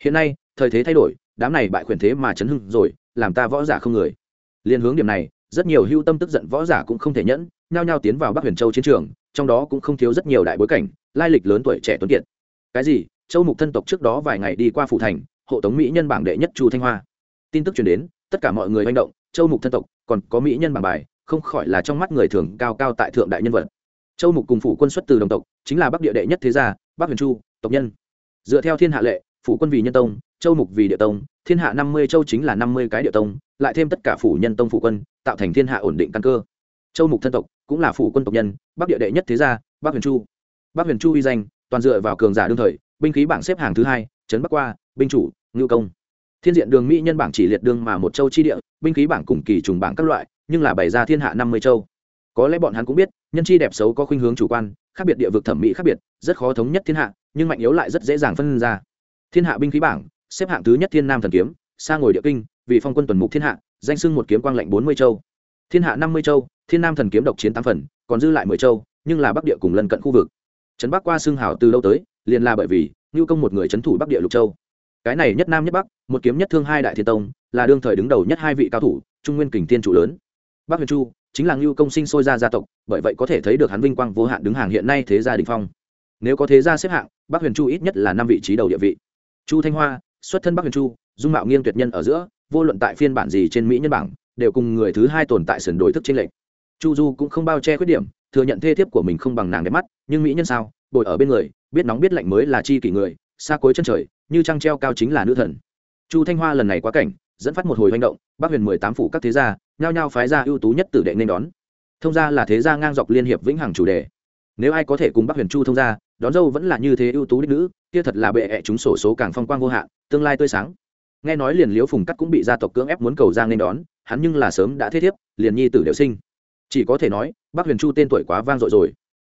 Hiện nay, thời thế thay đổi, đám này bại quyền thế mà chấn hưng rồi, làm ta võ giả không người. Liên hướng điểm này rất nhiều hưu tâm tức giận võ giả cũng không thể nhẫn, nhao nhao tiến vào bắc huyền châu chiến trường, trong đó cũng không thiếu rất nhiều đại bối cảnh, lai lịch lớn tuổi trẻ tuấn kiệt. Cái gì? Châu mục thân tộc trước đó vài ngày đi qua phủ thành, hộ tống mỹ nhân bảng đệ nhất chu thanh hoa. Tin tức truyền đến, tất cả mọi người manh động, châu mục thân tộc còn có mỹ nhân bảng bài, không khỏi là trong mắt người thường cao cao tại thượng đại nhân vật. Châu mục cùng phủ quân xuất từ đồng tộc, chính là bắc địa đệ nhất thế gia, bắc huyền chu, tộc nhân. Dựa theo thiên hạ lệ, phủ quân vì nhân tông châu mục vì địa tông, thiên hạ năm mươi châu chính là năm mươi cái địa tông, lại thêm tất cả phủ nhân tông phủ quân, tạo thành thiên hạ ổn định căn cơ. Châu mục thân tộc cũng là phủ quân tộc nhân, bắc địa đệ nhất thế gia, bắc huyền chu. Bắc huyền chu uy danh, toàn dựa vào cường giả đương thời, binh khí bảng xếp hàng thứ hai, trấn bắc qua, binh chủ, ngưu công. Thiên diện đường mỹ nhân bảng chỉ liệt đương mà một châu chi địa, binh khí bảng cùng kỳ trùng bảng các loại, nhưng là bày ra thiên hạ năm mươi châu. Có lẽ bọn hắn cũng biết, nhân chi đẹp xấu có khuynh hướng chủ quan, khác biệt địa vực thẩm mỹ khác biệt, rất khó thống nhất thiên hạ, nhưng mạnh yếu lại rất dễ dàng phân ra. Thiên hạ binh khí bảng xếp hạng thứ nhất thiên nam thần kiếm, xa ngồi địa kinh, vì phong quân tuần mục thiên hạ, danh sưng một kiếm quang lệnh bốn mươi châu. Thiên hạ năm mươi châu, thiên nam thần kiếm độc chiến tám phần, còn dư lại mười châu, nhưng là bắc địa cùng lân cận khu vực. Trấn bắc qua xương hảo từ lâu tới, liền là bởi vì ngưu công một người trấn thủ bắc địa lục châu. Cái này nhất nam nhất bắc, một kiếm nhất thương hai đại thiên tông, là đương thời đứng đầu nhất hai vị cao thủ, trung nguyên kình thiên chủ lớn. Bắc huyền chu chính là ngưu công sinh sôi ra gia tộc, bởi vậy có thể thấy được hắn vinh quang vô hạn đứng hàng hiện nay thế gia đình phong. Nếu có thế gia xếp hạng, bắc huyền chu ít nhất là năm vị trí đầu địa vị. Chu thanh hoa xuất thân bắc huyền chu, dung mạo nghiêng tuyệt nhân ở giữa, vô luận tại phiên bản gì trên mỹ nhân bảng, đều cùng người thứ hai tồn tại sườn đối thức trên lệnh chu du cũng không bao che khuyết điểm, thừa nhận thê thiếp của mình không bằng nàng đẹp mắt, nhưng mỹ nhân sao, bồi ở bên người, biết nóng biết lạnh mới là chi kỷ người, xa cuối chân trời, như trăng treo cao chính là nữ thần. Chu thanh hoa lần này quá cảnh, dẫn phát một hồi hành động, bắc huyền mười tám phủ các thế gia, nhao nhao phái ra ưu tú nhất tử đệ nên đón. Thông ra là thế gia ngang dọc liên hiệp vĩnh hằng chủ đề nếu ai có thể cùng bắc huyền chu thông gia, đón dâu vẫn là như thế ưu tú đích nữ, kia thật là bệ hẹ chúng sổ số càng phong quang vô hạn, tương lai tươi sáng. Nghe nói liền liễu phùng cắt cũng bị gia tộc cưỡng ép muốn cầu giang nên đón, hắn nhưng là sớm đã thế thiếp, liền nhi tử đều sinh. Chỉ có thể nói, bắc huyền chu tên tuổi quá vang dội rồi.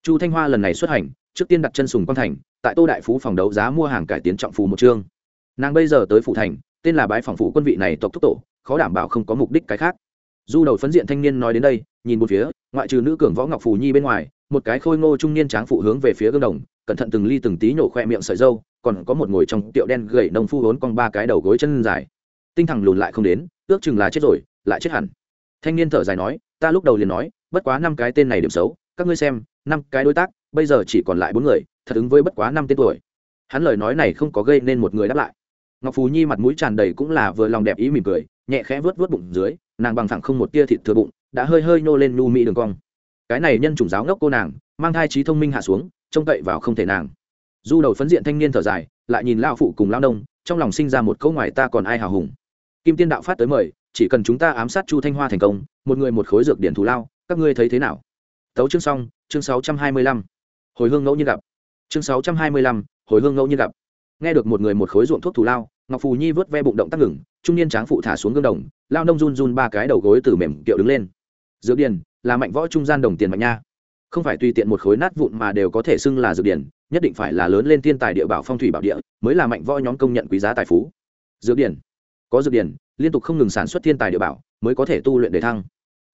Chu thanh hoa lần này xuất hành, trước tiên đặt chân sùng quang thành, tại tô đại phú phòng đấu giá mua hàng cải tiến trọng phù một chương. Nàng bây giờ tới phủ thành, tên là bái phòng phủ quân vị này tộc thúc tổ, khó đảm bảo không có mục đích cái khác. Du đầu phấn diện thanh niên nói đến đây, nhìn một phía, ngoại trừ nữ cường võ ngọc phù nhi bên ngoài một cái khôi ngô trung niên tráng phụ hướng về phía gương đồng, cẩn thận từng ly từng tí nhổ khoe miệng sợi dâu, còn có một ngồi trong tiệu đen gầy nông phu hốn cong ba cái đầu gối chân dài. Tinh thẳng lùn lại không đến, ước chừng là chết rồi, lại chết hẳn. Thanh niên thở dài nói, ta lúc đầu liền nói, bất quá năm cái tên này điểm xấu, các ngươi xem, năm cái đối tác, bây giờ chỉ còn lại bốn người, thật ứng với bất quá năm tên tuổi. Hắn lời nói này không có gây nên một người đáp lại. Ngọc phú nhi mặt mũi tràn đầy cũng là vừa lòng đẹp ý mỉm cười, nhẹ khẽ vớt vớt bụng dưới, nàng bằng thẳng không một tia thịt thừa bụng, đã hơi hơi nô lên nu mỹ đường cong cái này nhân chủng giáo ngốc cô nàng, mang thai trí thông minh hạ xuống, trông cậy vào không thể nàng. Du đầu phấn diện thanh niên thở dài, lại nhìn lao phụ cùng lao nông, trong lòng sinh ra một câu ngoài ta còn ai hào hùng. Kim tiên đạo phát tới mời, chỉ cần chúng ta ám sát chu thanh hoa thành công, một người một khối dược điển thù lao, các ngươi thấy thế nào? Tấu chương xong, chương sáu trăm hai mươi lăm. Hồi hương ngẫu nhiên gặp. Chương sáu trăm hai mươi lăm, hồi hương ngẫu nhiên gặp. Nghe được một người một khối ruộng thuốc thù lao, ngọc phù nhi vớt ve bụng động tác ngừng, trung niên tráng phụ thả xuống gương đồng lao nông run run ba cái đầu gối từ mềm kiệu đứng lên. Dược điển là mạnh võ trung gian đồng tiền mạnh nha. Không phải tùy tiện một khối nát vụn mà đều có thể xưng là dược điển, nhất định phải là lớn lên thiên tài địa bảo phong thủy bảo địa mới là mạnh võ nhóm công nhận quý giá tài phú. Dược điển. Có dược điển, liên tục không ngừng sản xuất thiên tài địa bảo mới có thể tu luyện để thăng.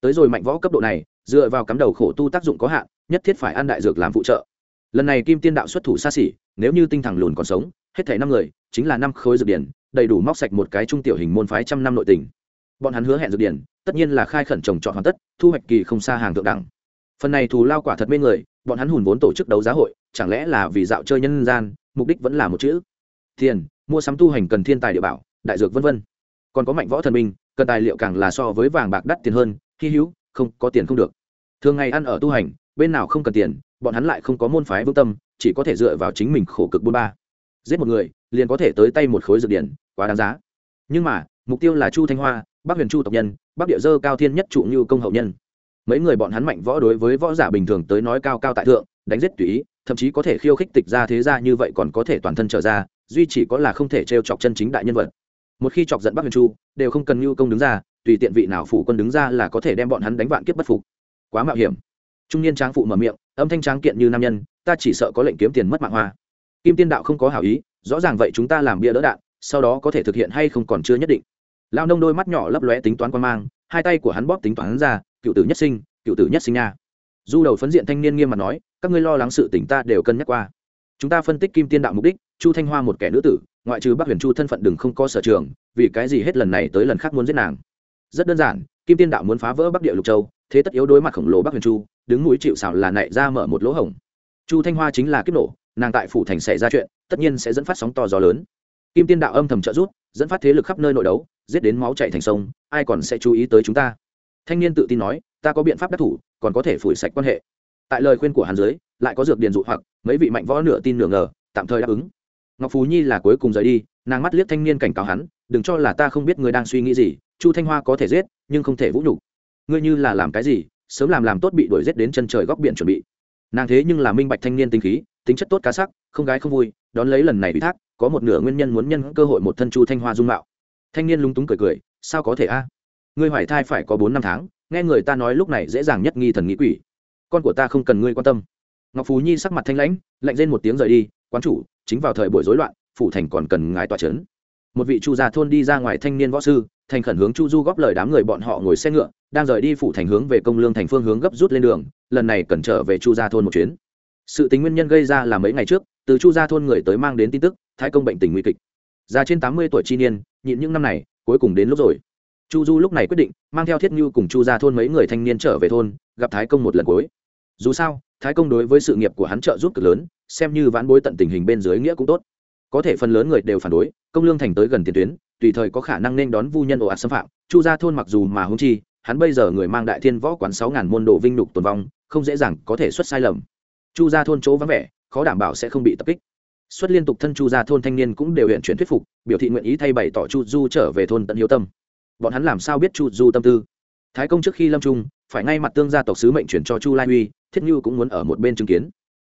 Tới rồi mạnh võ cấp độ này, dựa vào cắm đầu khổ tu tác dụng có hạn, nhất thiết phải ăn đại dược làm phụ trợ. Lần này kim tiên đạo xuất thủ xa xỉ, nếu như tinh thẳng lùn còn sống, hết thảy năm người, chính là năm khối dược điển, đầy đủ móc sạch một cái trung tiểu hình môn phái trăm năm nội tình bọn hắn hứa hẹn dược điển, tất nhiên là khai khẩn trồng trọt hoàn tất, thu hoạch kỳ không xa hàng thượng đẳng. Phần này thù lao quả thật mê người, bọn hắn hùn vốn tổ chức đấu giá hội, chẳng lẽ là vì dạo chơi nhân gian, mục đích vẫn là một chữ? Tiền, mua sắm tu hành cần thiên tài địa bảo, đại dược vân vân. Còn có mạnh võ thần minh, cần tài liệu càng là so với vàng bạc đắt tiền hơn, hy hữu, không, có tiền không được. Thường ngày ăn ở tu hành, bên nào không cần tiền, bọn hắn lại không có môn phái vững tâm, chỉ có thể dựa vào chính mình khổ cực bôn ba. Giết một người, liền có thể tới tay một khối dược điển, quá đáng giá. Nhưng mà, mục tiêu là chu thanh hoa bắc huyền chu tộc nhân, bắc địa dơ cao thiên nhất trụ như công hậu nhân. Mấy người bọn hắn mạnh võ đối với võ giả bình thường tới nói cao cao tại thượng, đánh giết tùy ý, thậm chí có thể khiêu khích tịch ra thế ra như vậy còn có thể toàn thân trở ra, duy chỉ có là không thể t chọc chân chính đại nhân vật. Một khi chọc giận bắc huyền chu, đều không cần như công đứng ra, tùy tiện vị nào phủ quân đứng ra là có thể đem bọn hắn đánh vạn kiếp bất phục. Quá mạo hiểm. Trung niên tráng phụ mở miệng, âm thanh tráng kiện như nam nhân, ta chỉ sợ có lệnh kiếm tiền mất mạng hoa. Kim tiên đạo không có hảo ý, rõ ràng vậy chúng ta làm bia đỡ đạn, sau đó có thể thực hiện hay không còn chưa nhất định lao nông đôi mắt nhỏ lấp lóe tính toán quan mang, hai tay của hắn bóp tính toán ra, cựu tử nhất sinh, cựu tử nhất sinh nha. Du đầu phấn diện thanh niên nghiêm mặt nói, các ngươi lo lắng sự tỉnh ta đều cân nhắc qua. Chúng ta phân tích kim tiên đạo mục đích, chu thanh hoa một kẻ nữ tử, ngoại trừ bắc huyền chu thân phận đừng không có sở trường, vì cái gì hết lần này tới lần khác muốn giết nàng? Rất đơn giản, kim tiên đạo muốn phá vỡ bắc địa lục châu, thế tất yếu đối mặt khổng lồ bắc huyền chu, đứng núi chịu xảo là nảy ra mở một lỗ hổng. Chu thanh hoa chính là kiếp nổ, nàng tại phủ thành xảy ra chuyện, tất nhiên sẽ dẫn phát sóng to gió lớn kim tiên đạo âm thầm trợ rút dẫn phát thế lực khắp nơi nội đấu, giết đến máu chạy thành sông, ai còn sẽ chú ý tới chúng ta? Thanh niên tự tin nói, ta có biện pháp đắc thủ, còn có thể phủi sạch quan hệ. Tại lời khuyên của hàn dưới, lại có dược điền dụ hoặc, mấy vị mạnh võ nửa tin nửa ngờ, tạm thời đáp ứng. Ngọc phú nhi là cuối cùng rời đi, nàng mắt liếc thanh niên cảnh cáo hắn, đừng cho là ta không biết ngươi đang suy nghĩ gì, chu thanh hoa có thể giết, nhưng không thể vũ nhục. Ngươi như là làm cái gì, sớm làm làm tốt bị đuổi giết đến chân trời góc biển chuẩn bị. Nàng thế nhưng là minh bạch thanh niên tinh khí, tính chất tốt cá sắc, không gái không vui, đón lấy lần này ủy thác có một nửa nguyên nhân muốn nhân cơ hội một thân chu thanh hoa dung mạo. Thanh niên lúng túng cười cười, sao có thể a? Ngươi hoài thai phải có bốn năm tháng, nghe người ta nói lúc này dễ dàng nhất nghi thần nghĩ quỷ. Con của ta không cần ngươi quan tâm. Ngọc phú nhi sắc mặt thanh lãnh, lạnh lên một tiếng rời đi, quán chủ, chính vào thời buổi rối loạn, phủ thành còn cần ngài tỏa trấn. Một vị chu gia thôn đi ra ngoài thanh niên võ sư, thành khẩn hướng chu du góp lời đám người bọn họ ngồi xe ngựa, đang rời đi phủ thành hướng về công lương thành phương hướng gấp rút lên đường, lần này cần trở về chu gia thôn một chuyến. Sự tính nguyên nhân gây ra là mấy ngày trước từ chu gia thôn người tới mang đến tin tức, thái công bệnh tình nguy kịch. Già trên tám mươi tuổi chi niên, nhịn những năm này, cuối cùng đến lúc rồi. Chu du lúc này quyết định, mang theo thiết như cùng chu gia thôn mấy người thanh niên trở về thôn, gặp thái công một lần cuối. Dù sao, thái công đối với sự nghiệp của hắn trợ giúp cực lớn, xem như vãn bối tận tình hình bên dưới nghĩa cũng tốt. Có thể phần lớn người đều phản đối, công lương thành tới gần tiền tuyến, tùy thời có khả năng nên đón vu nhân ồ ạt xâm phạm. Chu gia thôn mặc dù mà hung chi, hắn bây giờ người mang đại thiên võ quán sáu ngàn môn đồ vinh đục tồn vong, không dễ dàng có thể xuất sai lầm. Chu gia thôn chỗ vắng vẻ khó đảm bảo sẽ không bị tập kích. Xuất liên tục thân chu gia thôn thanh niên cũng đều hiện chuyển thuyết phục, biểu thị nguyện ý thay bày tỏ chu du trở về thôn tận hiếu tâm. Bọn hắn làm sao biết chu du tâm tư? Thái công trước khi lâm trung, phải ngay mặt tương gia tộc sứ mệnh chuyển cho chu lai uy, thiết như cũng muốn ở một bên chứng kiến.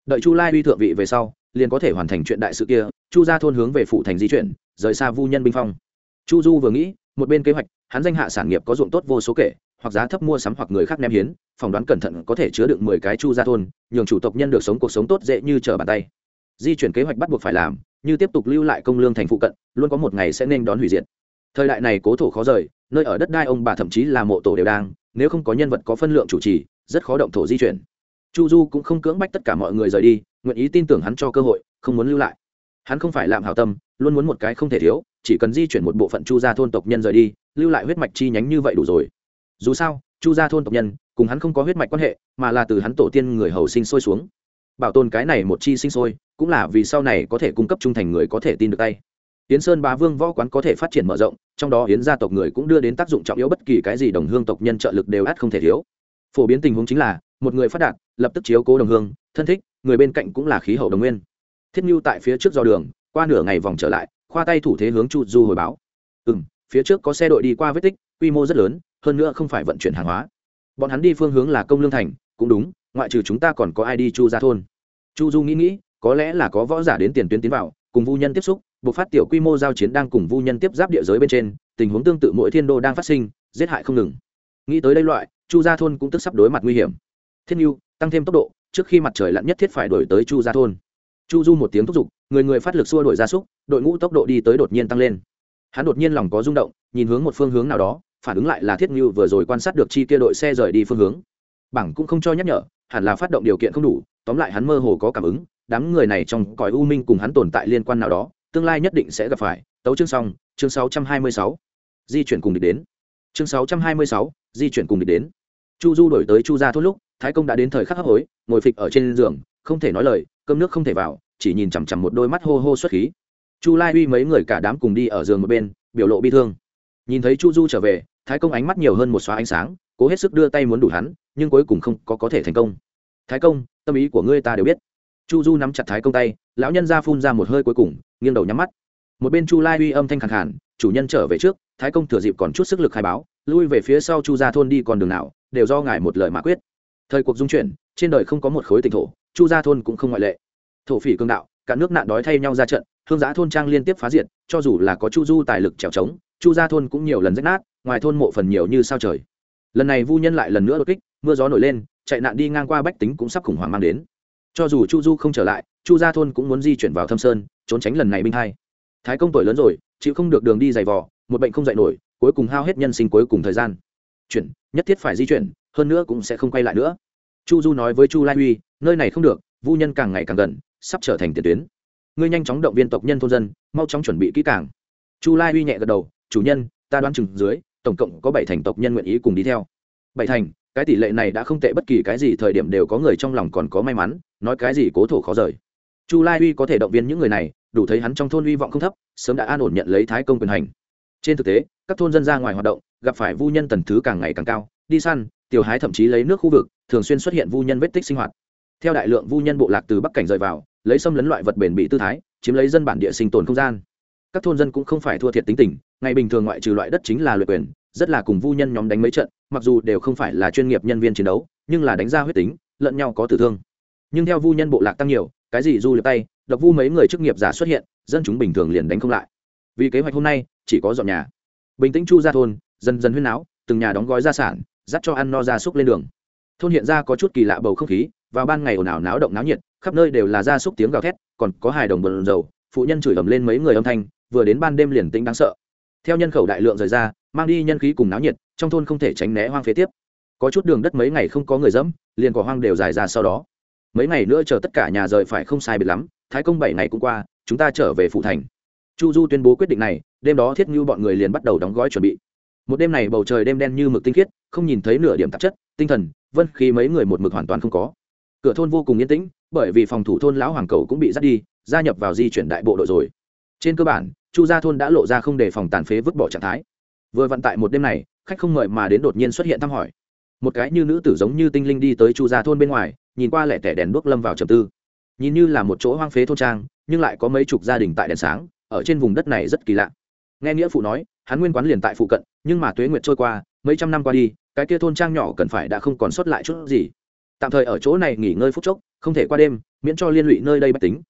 Đợi chu lai uy thượng vị về sau, liền có thể hoàn thành chuyện đại sự kia, chu gia thôn hướng về phụ thành di chuyển, rời xa vu nhân binh phong. Chu du vừa nghĩ, một bên kế hoạch, hắn danh hạ sản nghiệp có ruộng tốt vô số kể hoặc giá thấp mua sắm hoặc người khác ném hiến, phỏng đoán cẩn thận có thể chứa được mười cái chu gia thôn, nhường chủ tộc nhân được sống cuộc sống tốt dễ như trở bàn tay. Di chuyển kế hoạch bắt buộc phải làm, như tiếp tục lưu lại công lương thành phụ cận, luôn có một ngày sẽ nên đón hủy diệt. Thời đại này cố thổ khó rời, nơi ở đất đai ông bà thậm chí là mộ tổ đều đang, nếu không có nhân vật có phân lượng chủ trì, rất khó động thổ di chuyển. Chu du cũng không cưỡng bách tất cả mọi người rời đi, nguyện ý tin tưởng hắn cho cơ hội, không muốn lưu lại. Hắn không phải làm hảo tâm, luôn muốn một cái không thể thiếu, chỉ cần di chuyển một bộ phận chu gia thôn tộc nhân rời đi, lưu lại huyết mạch chi nhánh như vậy đủ rồi dù sao chu gia thôn tộc nhân cùng hắn không có huyết mạch quan hệ mà là từ hắn tổ tiên người hầu sinh sôi xuống bảo tồn cái này một chi sinh sôi cũng là vì sau này có thể cung cấp trung thành người có thể tin được tay Yến Sơn Bá Vương võ quán có thể phát triển mở rộng, trong đó Yến gia tộc người cũng đưa đến tác dụng trọng yếu bất kỳ cái gì đồng hương tộc nhân trợ lực đều ắt không thể thiếu. Phổ biến tình huống chính là, một người phát đạt, lập tức chiếu cố đồng hương, thân thích, người bên cạnh cũng là khí hậu đồng nguyên. Thiết Nưu tại phía trước do đường, qua nửa ngày vòng trở lại, khoa tay thủ thế hướng Chu Du hồi báo. "Ừm, phía trước có xe đội đi qua vết tích, quy mô rất lớn, hơn nữa không phải vận chuyển hàng hóa. Bọn hắn đi phương hướng là Công Lương thành, cũng đúng, ngoại trừ chúng ta còn có ai đi Chu gia thôn." Chu Du nghĩ nghĩ, có lẽ là có võ giả đến tiền tuyến tiến vào, cùng vu nhân tiếp xúc, buộc phát tiểu quy mô giao chiến đang cùng vu nhân tiếp giáp địa giới bên trên tình huống tương tự mỗi thiên đô đang phát sinh giết hại không ngừng nghĩ tới đây loại chu gia thôn cũng tức sắp đối mặt nguy hiểm thiên nhu tăng thêm tốc độ trước khi mặt trời lặn nhất thiết phải đổi tới chu gia thôn chu du một tiếng thúc giục người người phát lực xua đổi gia súc đội ngũ tốc độ đi tới đột nhiên tăng lên hắn đột nhiên lòng có rung động nhìn hướng một phương hướng nào đó phản ứng lại là thiết như vừa rồi quan sát được chi kia đội xe rời đi phương hướng. Bảng cũng không cho nhắc nhở, hẳn là phát động điều kiện không đủ, tóm lại hắn mơ hồ có cảm ứng, đám người này trong cõi u minh cùng hắn tồn tại liên quan nào đó, tương lai nhất định sẽ gặp phải. Tấu chương xong, chương 626. di chuyển cùng địch đến. Chương 626. di chuyển cùng địch đến. Chu du đổi tới chu gia thốt lúc, thái công đã đến thời khắc hấp hối, ngồi phịch ở trên giường, không thể nói lời, cơm nước không thể vào, chỉ nhìn chằm chằm một đôi mắt hô hô xuất khí. Chu lai uy mấy người cả đám cùng đi ở giường một bên, biểu lộ bi thương. Nhìn thấy chu du trở về thái công ánh mắt nhiều hơn một xóa ánh sáng, cố hết sức đưa tay muốn đủ hắn, nhưng cuối cùng không có có thể thành công. Thái công, tâm ý của ngươi ta đều biết. Chu du nắm chặt thái công tay, lão nhân ra phun ra một hơi cuối cùng, nghiêng đầu nhắm mắt. Một bên chu lai uy âm thanh khẳng hẳn chủ nhân trở về trước, thái công thừa dịp còn chút sức lực khai báo, lui về phía sau chu gia thôn đi còn đường nào, đều do ngài một lời mà quyết. Thời cuộc dung chuyển, trên đời không có một khối tỉnh thổ, chu gia thôn cũng không ngoại lệ. Thổ phỉ cương đạo, cả nước nạn đói thay nhau ra trận, hương giã thôn trang liên tiếp phá diệt, cho dù là có chu du tài lực trèo trống, chu gia thôn cũng nhiều lần rách nát ngoài thôn mộ phần nhiều như sao trời. Lần này vu nhân lại lần nữa đột kích, mưa gió nổi lên, chạy nạn đi ngang qua bách tính cũng sắp khủng hoảng mang đến. Cho dù chu du không trở lại, chu gia thôn cũng muốn di chuyển vào thâm sơn, trốn tránh lần này binh hai. Thái công tuổi lớn rồi, chịu không được đường đi dày vò, một bệnh không dạy nổi, cuối cùng hao hết nhân sinh cuối cùng thời gian. Chuyển, nhất thiết phải di chuyển, hơn nữa cũng sẽ không quay lại nữa. Chu du nói với chu lai huy nơi này không được, vu nhân càng ngày càng gần, sắp trở thành tiền tuyến. Ngươi nhanh chóng động viên tộc nhân thôn dân, mau chóng chuẩn bị kỹ càng. Chu lai huy nhẹ gật đầu, chủ nhân, ta đoán chừng dưới tổng cộng có bảy thành tộc nhân nguyện ý cùng đi theo. Bảy thành, cái tỷ lệ này đã không tệ, bất kỳ cái gì thời điểm đều có người trong lòng còn có may mắn, nói cái gì cố thổ khó rời. Chu lai huy có thể động viên những người này, đủ thấy hắn trong thôn hy vọng không thấp, sớm đã an ổn nhận lấy thái công quyền hành. Trên thực tế, các thôn dân ra ngoài hoạt động, gặp phải vu nhân tần thứ càng ngày càng cao, đi săn, tiểu hái thậm chí lấy nước khu vực, thường xuyên xuất hiện vu nhân vết tích sinh hoạt. Theo đại lượng vu nhân bộ lạc từ bắc cảnh rời vào, lấy xâm lấn loại vật bền bị tư thái, chiếm lấy dân bản địa sinh tồn không gian. Các thôn dân cũng không phải thua thiệt tính tình ngày bình thường ngoại trừ loại đất chính là luyện quyền, rất là cùng vu nhân nhóm đánh mấy trận, mặc dù đều không phải là chuyên nghiệp nhân viên chiến đấu, nhưng là đánh ra huyết tính, lẫn nhau có tử thương. Nhưng theo vu nhân bộ lạc tăng nhiều, cái gì du liệp tay, độc vu mấy người chức nghiệp giả xuất hiện, dân chúng bình thường liền đánh không lại. Vì kế hoạch hôm nay, chỉ có dọn nhà. Bình tĩnh chu ra thôn, dần dần huyên náo, từng nhà đóng gói gia sản, dắt cho ăn no gia súc lên đường. Thôn hiện ra có chút kỳ lạ bầu không khí, vào ban ngày ồn ào náo động náo nhiệt, khắp nơi đều là gia súc tiếng gào thét, còn có hài đồng bờn dầu phụ nhân chửi ầm lên mấy người âm thanh, vừa đến ban đêm liền tĩnh đáng sợ theo nhân khẩu đại lượng rời ra, mang đi nhân khí cùng náo nhiệt, trong thôn không thể tránh né hoang phế tiếp. Có chút đường đất mấy ngày không có người dẫm, liền cỏ hoang đều dài ra sau đó. Mấy ngày nữa chờ tất cả nhà rời phải không sai biệt lắm, thái công bảy ngày cũng qua, chúng ta trở về phụ thành. Chu du tuyên bố quyết định này, đêm đó thiết Ngưu bọn người liền bắt đầu đóng gói chuẩn bị. Một đêm này bầu trời đêm đen như mực tinh khiết, không nhìn thấy nửa điểm tạp chất, tinh thần, vân khi mấy người một mực hoàn toàn không có. Cửa thôn vô cùng yên tĩnh, bởi vì phòng thủ thôn lão hoàng cầu cũng bị dắt đi, gia nhập vào di chuyển đại bộ đội rồi trên cơ bản, chu gia thôn đã lộ ra không để phòng tàn phế vứt bỏ trạng thái. Vừa vận tại một đêm này, khách không mời mà đến đột nhiên xuất hiện thăm hỏi. Một cái như nữ tử giống như tinh linh đi tới chu gia thôn bên ngoài, nhìn qua lẻ tẻ đèn đuốc lâm vào trầm tư. Nhìn như là một chỗ hoang phế thôn trang, nhưng lại có mấy chục gia đình tại đèn sáng, ở trên vùng đất này rất kỳ lạ. Nghe nghĩa phụ nói, hắn nguyên quán liền tại phụ cận, nhưng mà tuế nguyệt trôi qua, mấy trăm năm qua đi, cái kia thôn trang nhỏ cần phải đã không còn sót lại chút gì. Tạm thời ở chỗ này nghỉ ngơi phút chốc, không thể qua đêm, miễn cho liên lụy nơi đây bách tính.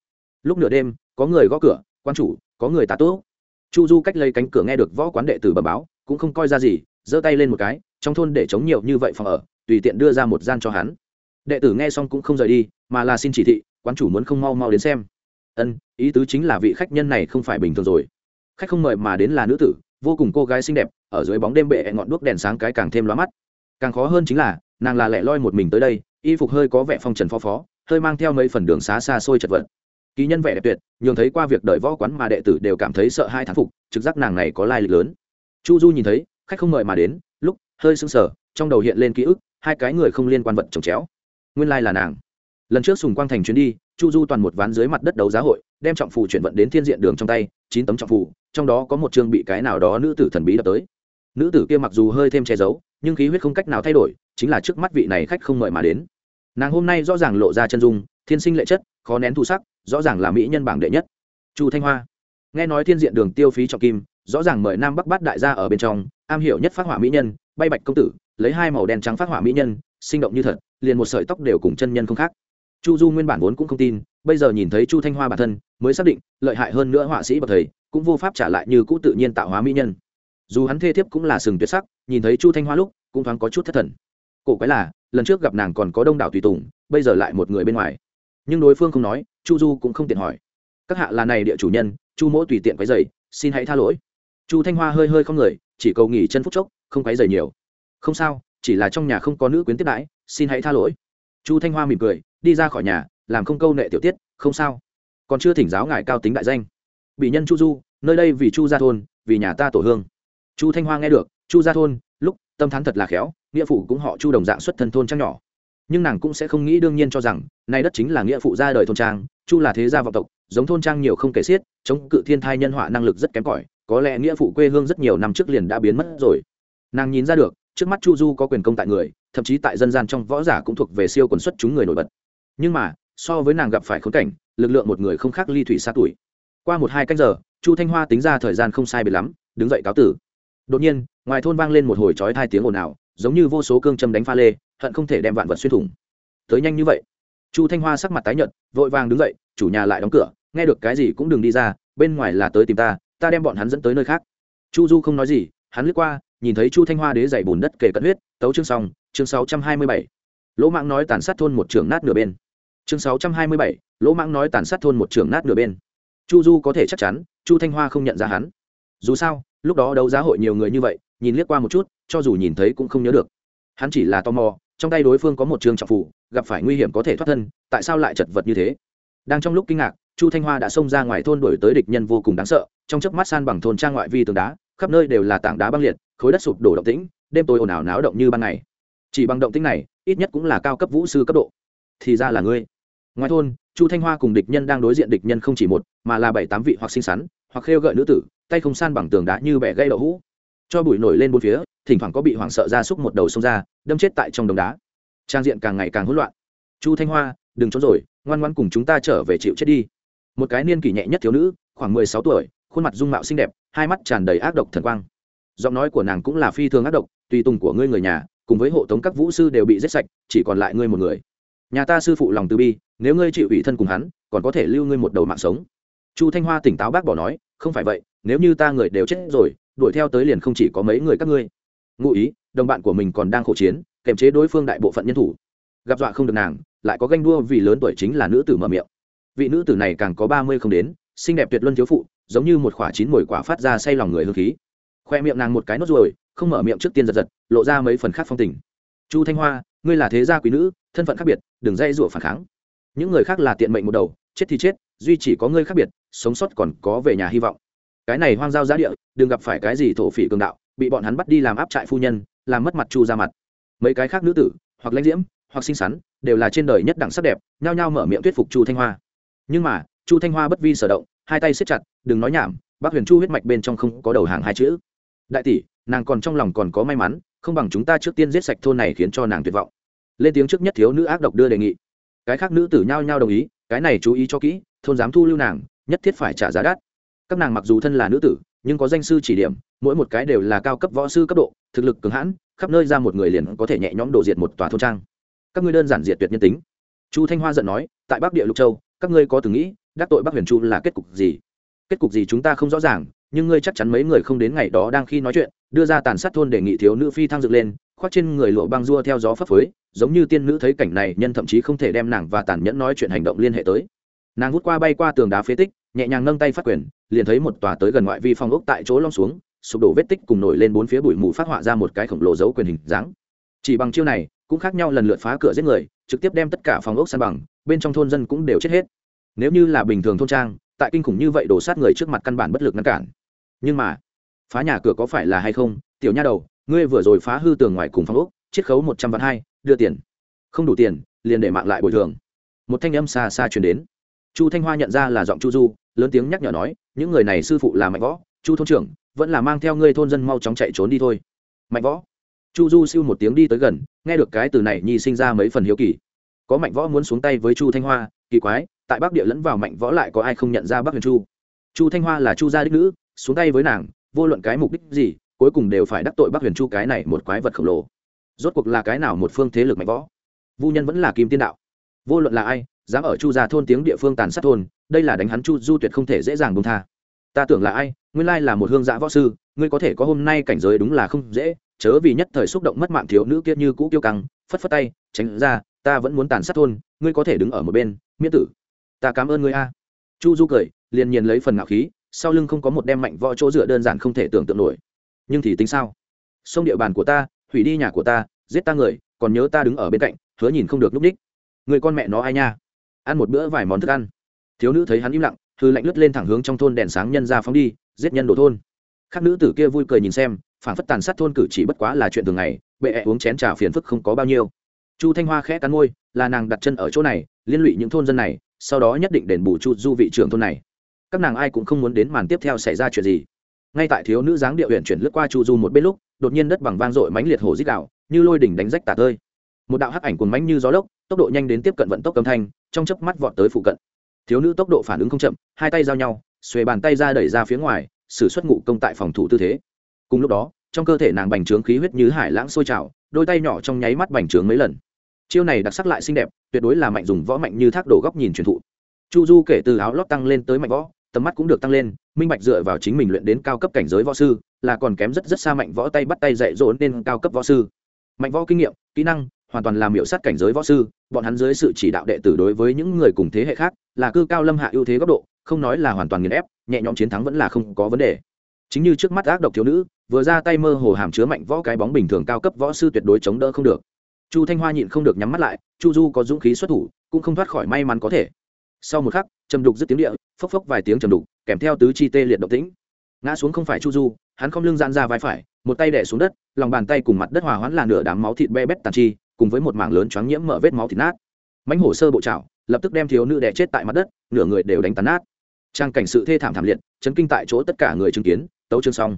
Lúc nửa đêm, có người gõ cửa quan chủ, có người tá tốt chu du cách lấy cánh cửa nghe được võ quán đệ tử bẩm báo, cũng không coi ra gì, giơ tay lên một cái, trong thôn để chống nhiều như vậy phòng ở, tùy tiện đưa ra một gian cho hắn. Đệ tử nghe xong cũng không rời đi, mà là xin chỉ thị, quán chủ muốn không mau mau đến xem. Ân, ý tứ chính là vị khách nhân này không phải bình thường rồi. Khách không mời mà đến là nữ tử, vô cùng cô gái xinh đẹp, ở dưới bóng đêm bệ ngọn đuốc đèn sáng cái càng thêm lóa mắt. Càng khó hơn chính là, nàng là lẻ loi một mình tới đây, y phục hơi có vẻ phong trần phó phó, hơi mang theo mấy phần đường xá xa xôi chật vật ký nhân vẻ đẹp tuyệt, nhường thấy qua việc đợi võ quán mà đệ tử đều cảm thấy sợ hai thán phục, trực giác nàng này có lai lịch lớn. Chu du nhìn thấy, khách không mời mà đến, lúc hơi sưng sờ, trong đầu hiện lên ký ức, hai cái người không liên quan vật trồng chéo. Nguyên lai là nàng. Lần trước sùng quang thành chuyến đi, chu du toàn một ván dưới mặt đất đấu giá hội, đem trọng phù chuyển vận đến thiên diện đường trong tay, chín tấm trọng phù, trong đó có một chương bị cái nào đó nữ tử thần bí đập tới. Nữ tử kia mặc dù hơi thêm che giấu, nhưng khí huyết không cách nào thay đổi, chính là trước mắt vị này khách không mời mà đến. Nàng hôm nay rõ ràng lộ ra chân dung, thiên sinh lệ chất khó nén thu sắc, rõ ràng là mỹ nhân bảng đệ nhất. Chu thanh hoa. Nghe nói thiên diện đường tiêu phí trọng kim, rõ ràng mời nam bắc bát đại gia ở bên trong, am hiểu nhất phát họa mỹ nhân, bay bạch công tử, lấy hai màu đen trắng phát họa mỹ nhân, sinh động như thật, liền một sợi tóc đều cùng chân nhân không khác. Chu du nguyên bản vốn cũng không tin, bây giờ nhìn thấy chu thanh hoa bản thân, mới xác định, lợi hại hơn nữa họa sĩ bậc thầy, cũng vô pháp trả lại như cũ tự nhiên tạo hóa mỹ nhân. Dù hắn thê thiếp cũng là sừng tuyệt sắc, nhìn thấy chu thanh hoa lúc, cũng thoáng có chút thất thần. Cổ quái là, lần trước gặp nàng còn có đông đảo tùy tùng, bây giờ lại một người bên ngoài nhưng đối phương không nói, chu du cũng không tiện hỏi. Các hạ là này địa chủ nhân, chu mỗ tùy tiện quấy dày xin hãy tha lỗi. Chu thanh hoa hơi hơi không người, chỉ cầu nghỉ chân phút chốc, không quấy dày nhiều. Không sao, chỉ là trong nhà không có nữ quyến tiếp đãi, xin hãy tha lỗi. Chu thanh hoa mỉm cười, đi ra khỏi nhà, làm không câu nệ tiểu tiết, không sao. Còn chưa thỉnh giáo ngài cao tính đại danh. Bị nhân chu du, nơi đây vì chu gia thôn, vì nhà ta tổ hương. Chu thanh hoa nghe được, chu gia thôn, lúc tâm thán thật là khéo, nghĩa phụ cũng họ chu đồng dạng xuất thân thôn trang nhỏ nhưng nàng cũng sẽ không nghĩ đương nhiên cho rằng nay đất chính là nghĩa phụ ra đời thôn trang, chu là thế gia vọng tộc, giống thôn trang nhiều không kể xiết, chống cự thiên thai nhân họa năng lực rất kém cỏi, có lẽ nghĩa phụ quê hương rất nhiều năm trước liền đã biến mất rồi. Nàng nhìn ra được, trước mắt chu du có quyền công tại người, thậm chí tại dân gian trong võ giả cũng thuộc về siêu quần xuất chúng người nổi bật. Nhưng mà, so với nàng gặp phải khốn cảnh, lực lượng một người không khác ly thủy xa tuổi. Qua một hai canh giờ, chu thanh hoa tính ra thời gian không sai biệt lắm, đứng dậy cáo tử. Đột nhiên, ngoài thôn vang lên một hồi trói thai tiếng ồn ào, giống như vô số cương châm đánh pha lê hận không thể đem vạn vật xuyên thủng. Tới nhanh như vậy, chu thanh hoa sắc mặt tái nhợt, vội vàng đứng dậy, chủ nhà lại đóng cửa, nghe được cái gì cũng đừng đi ra, bên ngoài là tới tìm ta ta đem bọn hắn dẫn tới nơi khác. Chu du không nói gì, hắn lướt qua, nhìn thấy chu thanh hoa đế dày bùn đất kề cận huyết, tấu chương xong, chương sáu trăm hai mươi bảy. Lỗ mạng nói tàn sát thôn một trường nát nửa bên. Chương sáu trăm hai mươi bảy, lỗ mạng nói tàn sát thôn một trường nát nửa bên. Chu du có thể chắc chắn, chu thanh hoa không nhận ra hắn. Dù sao, lúc đó đấu giá hội nhiều người như vậy, nhìn liếc qua một chút, cho dù nhìn thấy cũng không nhớ được hắn chỉ là tò mò, trong tay đối phương có một trường trọng phụ gặp phải nguy hiểm có thể thoát thân, tại sao lại chật vật như thế? Đang trong lúc kinh ngạc, chu thanh hoa đã xông ra ngoài thôn đổi tới địch nhân vô cùng đáng sợ, trong chớp mắt san bằng thôn trang ngoại vi tường đá, khắp nơi đều là tảng đá băng liệt, khối đất sụp đổ động tĩnh, đêm tối ồn ào náo động như ban ngày. Chỉ bằng động tĩnh này, ít nhất cũng là cao cấp vũ sư cấp độ. Thì ra là ngươi. Ngoài thôn, chu thanh hoa cùng địch nhân đang đối diện địch nhân không chỉ một, mà là bảy tám vị hoặc xinh xắn, hoặc khêu gợi nữ tử, tay không san bằng tường đá như bẻ gây đậu hũ cho bụi nổi lên bốn phía, thỉnh thoảng có bị hoảng sợ ra xúc một đầu xông ra, đâm chết tại trong đồng đá. Trang diện càng ngày càng hỗn loạn. Chu thanh hoa, đừng trốn rồi, ngoan ngoan cùng chúng ta trở về chịu chết đi. Một cái niên kỷ nhẹ nhất thiếu nữ, khoảng mười sáu tuổi, khuôn mặt dung mạo xinh đẹp, hai mắt tràn đầy ác độc thần quang. Giọng nói của nàng cũng là phi thường ác độc, tùy tùng của ngươi người nhà, cùng với hộ tống các vũ sư đều bị giết sạch, chỉ còn lại ngươi một người. Nhà ta sư phụ lòng từ bi, nếu ngươi chịu ủy thân cùng hắn, còn có thể lưu ngươi một đầu mạng sống. Chu thanh hoa tỉnh táo bác bỏ nói, không phải vậy, nếu như ta người đều chết rồi đuổi theo tới liền không chỉ có mấy người các ngươi. Ngụ ý, đồng bạn của mình còn đang khổ chiến kèm chế đối phương đại bộ phận nhân thủ. Gặp dọa không được nàng, lại có ganh đua vì lớn tuổi chính là nữ tử mở miệng. Vị nữ tử này càng có ba mươi không đến, xinh đẹp tuyệt luân thiếu phụ, giống như một quả chín mồi quả phát ra say lòng người hương khí. Khoe miệng nàng một cái nốt ruồi, không mở miệng trước tiên giật giật, lộ ra mấy phần khác phong tình. Chu thanh hoa, ngươi là thế gia quý nữ, thân phận khác biệt, đừng dây rủa phản kháng. Những người khác là tiện mệnh một đầu, chết thì chết, duy chỉ có ngươi khác biệt, sống sót còn có về nhà hy vọng cái này hoang giao giá địa, đừng gặp phải cái gì thổ phỉ cường đạo, bị bọn hắn bắt đi làm áp trại phu nhân, làm mất mặt chu ra mặt. Mấy cái khác nữ tử, hoặc lãnh diễm, hoặc xinh xắn, đều là trên đời nhất đẳng sắc đẹp, nhao nhao mở miệng thuyết phục chu thanh hoa. Nhưng mà, chu thanh hoa bất vi sở động, hai tay siết chặt, đừng nói nhảm bác huyền chu huyết mạch bên trong không có đầu hàng hai chữ. Đại tỷ, nàng còn trong lòng còn có may mắn, không bằng chúng ta trước tiên giết sạch thôn này khiến cho nàng tuyệt vọng. Lên tiếng trước nhất thiếu nữ ác độc đưa đề nghị. Cái khác nữ tử nhao nhao đồng ý, cái này chú ý cho kỹ, thôn dám thu lưu nàng, nhất thiết phải trả giá đắt các nàng mặc dù thân là nữ tử, nhưng có danh sư chỉ điểm, mỗi một cái đều là cao cấp võ sư cấp độ, thực lực cường hãn, khắp nơi ra một người liền có thể nhẹ nhõm đổ diệt một tòa thôn trang. Các ngươi đơn giản diệt tuyệt nhân tính. Chu thanh hoa giận nói, tại bắc địa lục châu, các ngươi có từng nghĩ, đắc tội bắc huyền chu là kết cục gì? Kết cục gì chúng ta không rõ ràng, nhưng ngươi chắc chắn mấy người không đến ngày đó đang khi nói chuyện, đưa ra tàn sát thôn đề nghị thiếu nữ phi thăng dựng lên, khoác trên người lụa băng dua theo gió phấp phới, giống như tiên nữ thấy cảnh này, nhân thậm chí không thể đem nàng và tàn nhẫn nói chuyện hành động liên hệ tới. Nàng hút qua bay qua tường đá phế tích, nhẹ nhàng nâng tay phát quyền liền thấy một tòa tới gần ngoại vi phong ốc tại chỗ lom xuống, sụp đổ vết tích cùng nổi lên bốn phía bụi mù phát họa ra một cái khổng lồ dấu quyền hình dáng. Chỉ bằng chiêu này, cũng khác nhau lần lượt phá cửa giết người, trực tiếp đem tất cả phòng ốc san bằng, bên trong thôn dân cũng đều chết hết. Nếu như là bình thường thôn trang, tại kinh khủng như vậy đổ sát người trước mặt căn bản bất lực ngăn cản. Nhưng mà, phá nhà cửa có phải là hay không? Tiểu nha đầu, ngươi vừa rồi phá hư tường ngoài cùng phòng ốc, chiết khấu một trăm vạn hai, đưa tiền. Không đủ tiền, liền để mạng lại bồi thường. Một thanh âm xa xa chuyển đến. Chu thanh hoa nhận ra là giọng chu du lớn tiếng nhắc nhở nói, những người này sư phụ là mạnh võ, chu thôn trưởng, vẫn là mang theo ngươi thôn dân mau chóng chạy trốn đi thôi. Mạnh võ. Chu du siêu một tiếng đi tới gần, nghe được cái từ này nhi sinh ra mấy phần hiếu kỳ. Có mạnh võ muốn xuống tay với chu thanh hoa, kỳ quái, tại bắc địa lẫn vào mạnh võ lại có ai không nhận ra bắc huyền chu? Chu thanh hoa là chu gia đích nữ, xuống tay với nàng, vô luận cái mục đích gì, cuối cùng đều phải đắc tội bắc huyền chu cái này một quái vật khổng lồ. Rốt cuộc là cái nào một phương thế lực mạnh võ? Vu nhân vẫn là kim tiên đạo. Vô luận là ai, dám ở chu gia thôn tiếng địa phương tàn sát thôn đây là đánh hắn chu du tuyệt không thể dễ dàng bông tha. Ta tưởng là ai? Nguyên lai là một hương giã võ sư, ngươi có thể có hôm nay cảnh giới đúng là không dễ, chớ vì nhất thời xúc động mất mạng thiếu nữ kia như cũ kiêu căng, phất phất tay, tránh ra, ta vẫn muốn tàn sát thôn, ngươi có thể đứng ở một bên, miễn tử. Ta cảm ơn ngươi a. Chu du cười, liền nhìn lấy phần ngạo khí, sau lưng không có một đem mạnh võ chỗ dựa đơn giản không thể tưởng tượng nổi. Nhưng thì tính sao? Sông địa bàn của ta, hủy đi nhà của ta, giết ta người, còn nhớ ta đứng ở bên cạnh, hứa nhìn không được núp ních. Người con mẹ nó ai nha? Ăn một bữa vài món thức ăn thiếu nữ thấy hắn im lặng thư lạnh lướt lên thẳng hướng trong thôn đèn sáng nhân ra phóng đi, giết nhân đồ thôn. Khác nữ tử kia vui cười nhìn xem, phản phất tàn sát thôn cử chỉ bất quá là chuyện thường ngày, bệ ẹ uống chén trà phiền phức không có bao nhiêu. Chu thanh hoa khẽ cắn môi, là nàng đặt chân ở chỗ này, liên lụy những thôn dân này, sau đó nhất định đền bù chu du vị trưởng thôn này. Các nàng ai cũng không muốn đến màn tiếp theo xảy ra chuyện gì. Ngay tại thiếu nữ dáng điệu huyện chuyển lướt qua chu du một bên lúc, đột nhiên đất bằng vang dội mánh liệt hồ dít đạo như lôi đỉnh đánh rách tả tơi. Một đạo hắc ảnh cuồng mánh như gió lốc, tốc độ nhanh đến tiếp cận vận tốc âm thanh, trong chớp mắt vọt tới phụ cận thiếu nữ tốc độ phản ứng không chậm, hai tay giao nhau, xuề bàn tay ra đẩy ra phía ngoài, sử xuất ngụ công tại phòng thủ tư thế. Cùng lúc đó, trong cơ thể nàng bành trướng khí huyết như hải lãng sôi trào, đôi tay nhỏ trong nháy mắt bành trướng mấy lần. Chiêu này đặc sắc lại xinh đẹp, tuyệt đối là mạnh dùng võ mạnh như thác đổ góc nhìn truyền thụ. Chu du kể từ áo lót tăng lên tới mạnh võ, tầm mắt cũng được tăng lên, minh bạch dựa vào chính mình luyện đến cao cấp cảnh giới võ sư, là còn kém rất rất xa mạnh võ tay bắt tay dạy dỗ nên cao cấp võ sư. Mạnh võ kinh nghiệm, kỹ năng hoàn toàn làm miểu sát cảnh giới võ sư, bọn hắn dưới sự chỉ đạo đệ tử đối với những người cùng thế hệ khác, là cư cao lâm hạ ưu thế góc độ, không nói là hoàn toàn nghiền ép, nhẹ nhõm chiến thắng vẫn là không có vấn đề. Chính như trước mắt ác độc thiếu nữ, vừa ra tay mơ hồ hàm chứa mạnh võ cái bóng bình thường cao cấp võ sư tuyệt đối chống đỡ không được. Chu thanh hoa nhịn không được nhắm mắt lại, chu du có dũng khí xuất thủ, cũng không thoát khỏi may mắn có thể. Sau một khắc, trầm đục dứt tiếng địa, phốc phốc vài tiếng trầm đục, kèm theo tứ chi tê liệt động tĩnh. Ngã xuống không phải chu du, hắn không lưng dạn ra vai phải, một tay đẻ xuống đất, lòng bàn tay cùng mặt đất hòa hoãn là nửa đám máu thịt be bét tàn chi cùng với một mảng lớn choáng nhiễm mở vết máu thịt nát. Mãnh hổ sơ bộ trảo, lập tức đem thiếu nữ đẻ chết tại mặt đất, nửa người đều đánh tan nát. Trang cảnh sự thê thảm thảm liệt, chấn kinh tại chỗ tất cả người chứng kiến, tấu chương xong.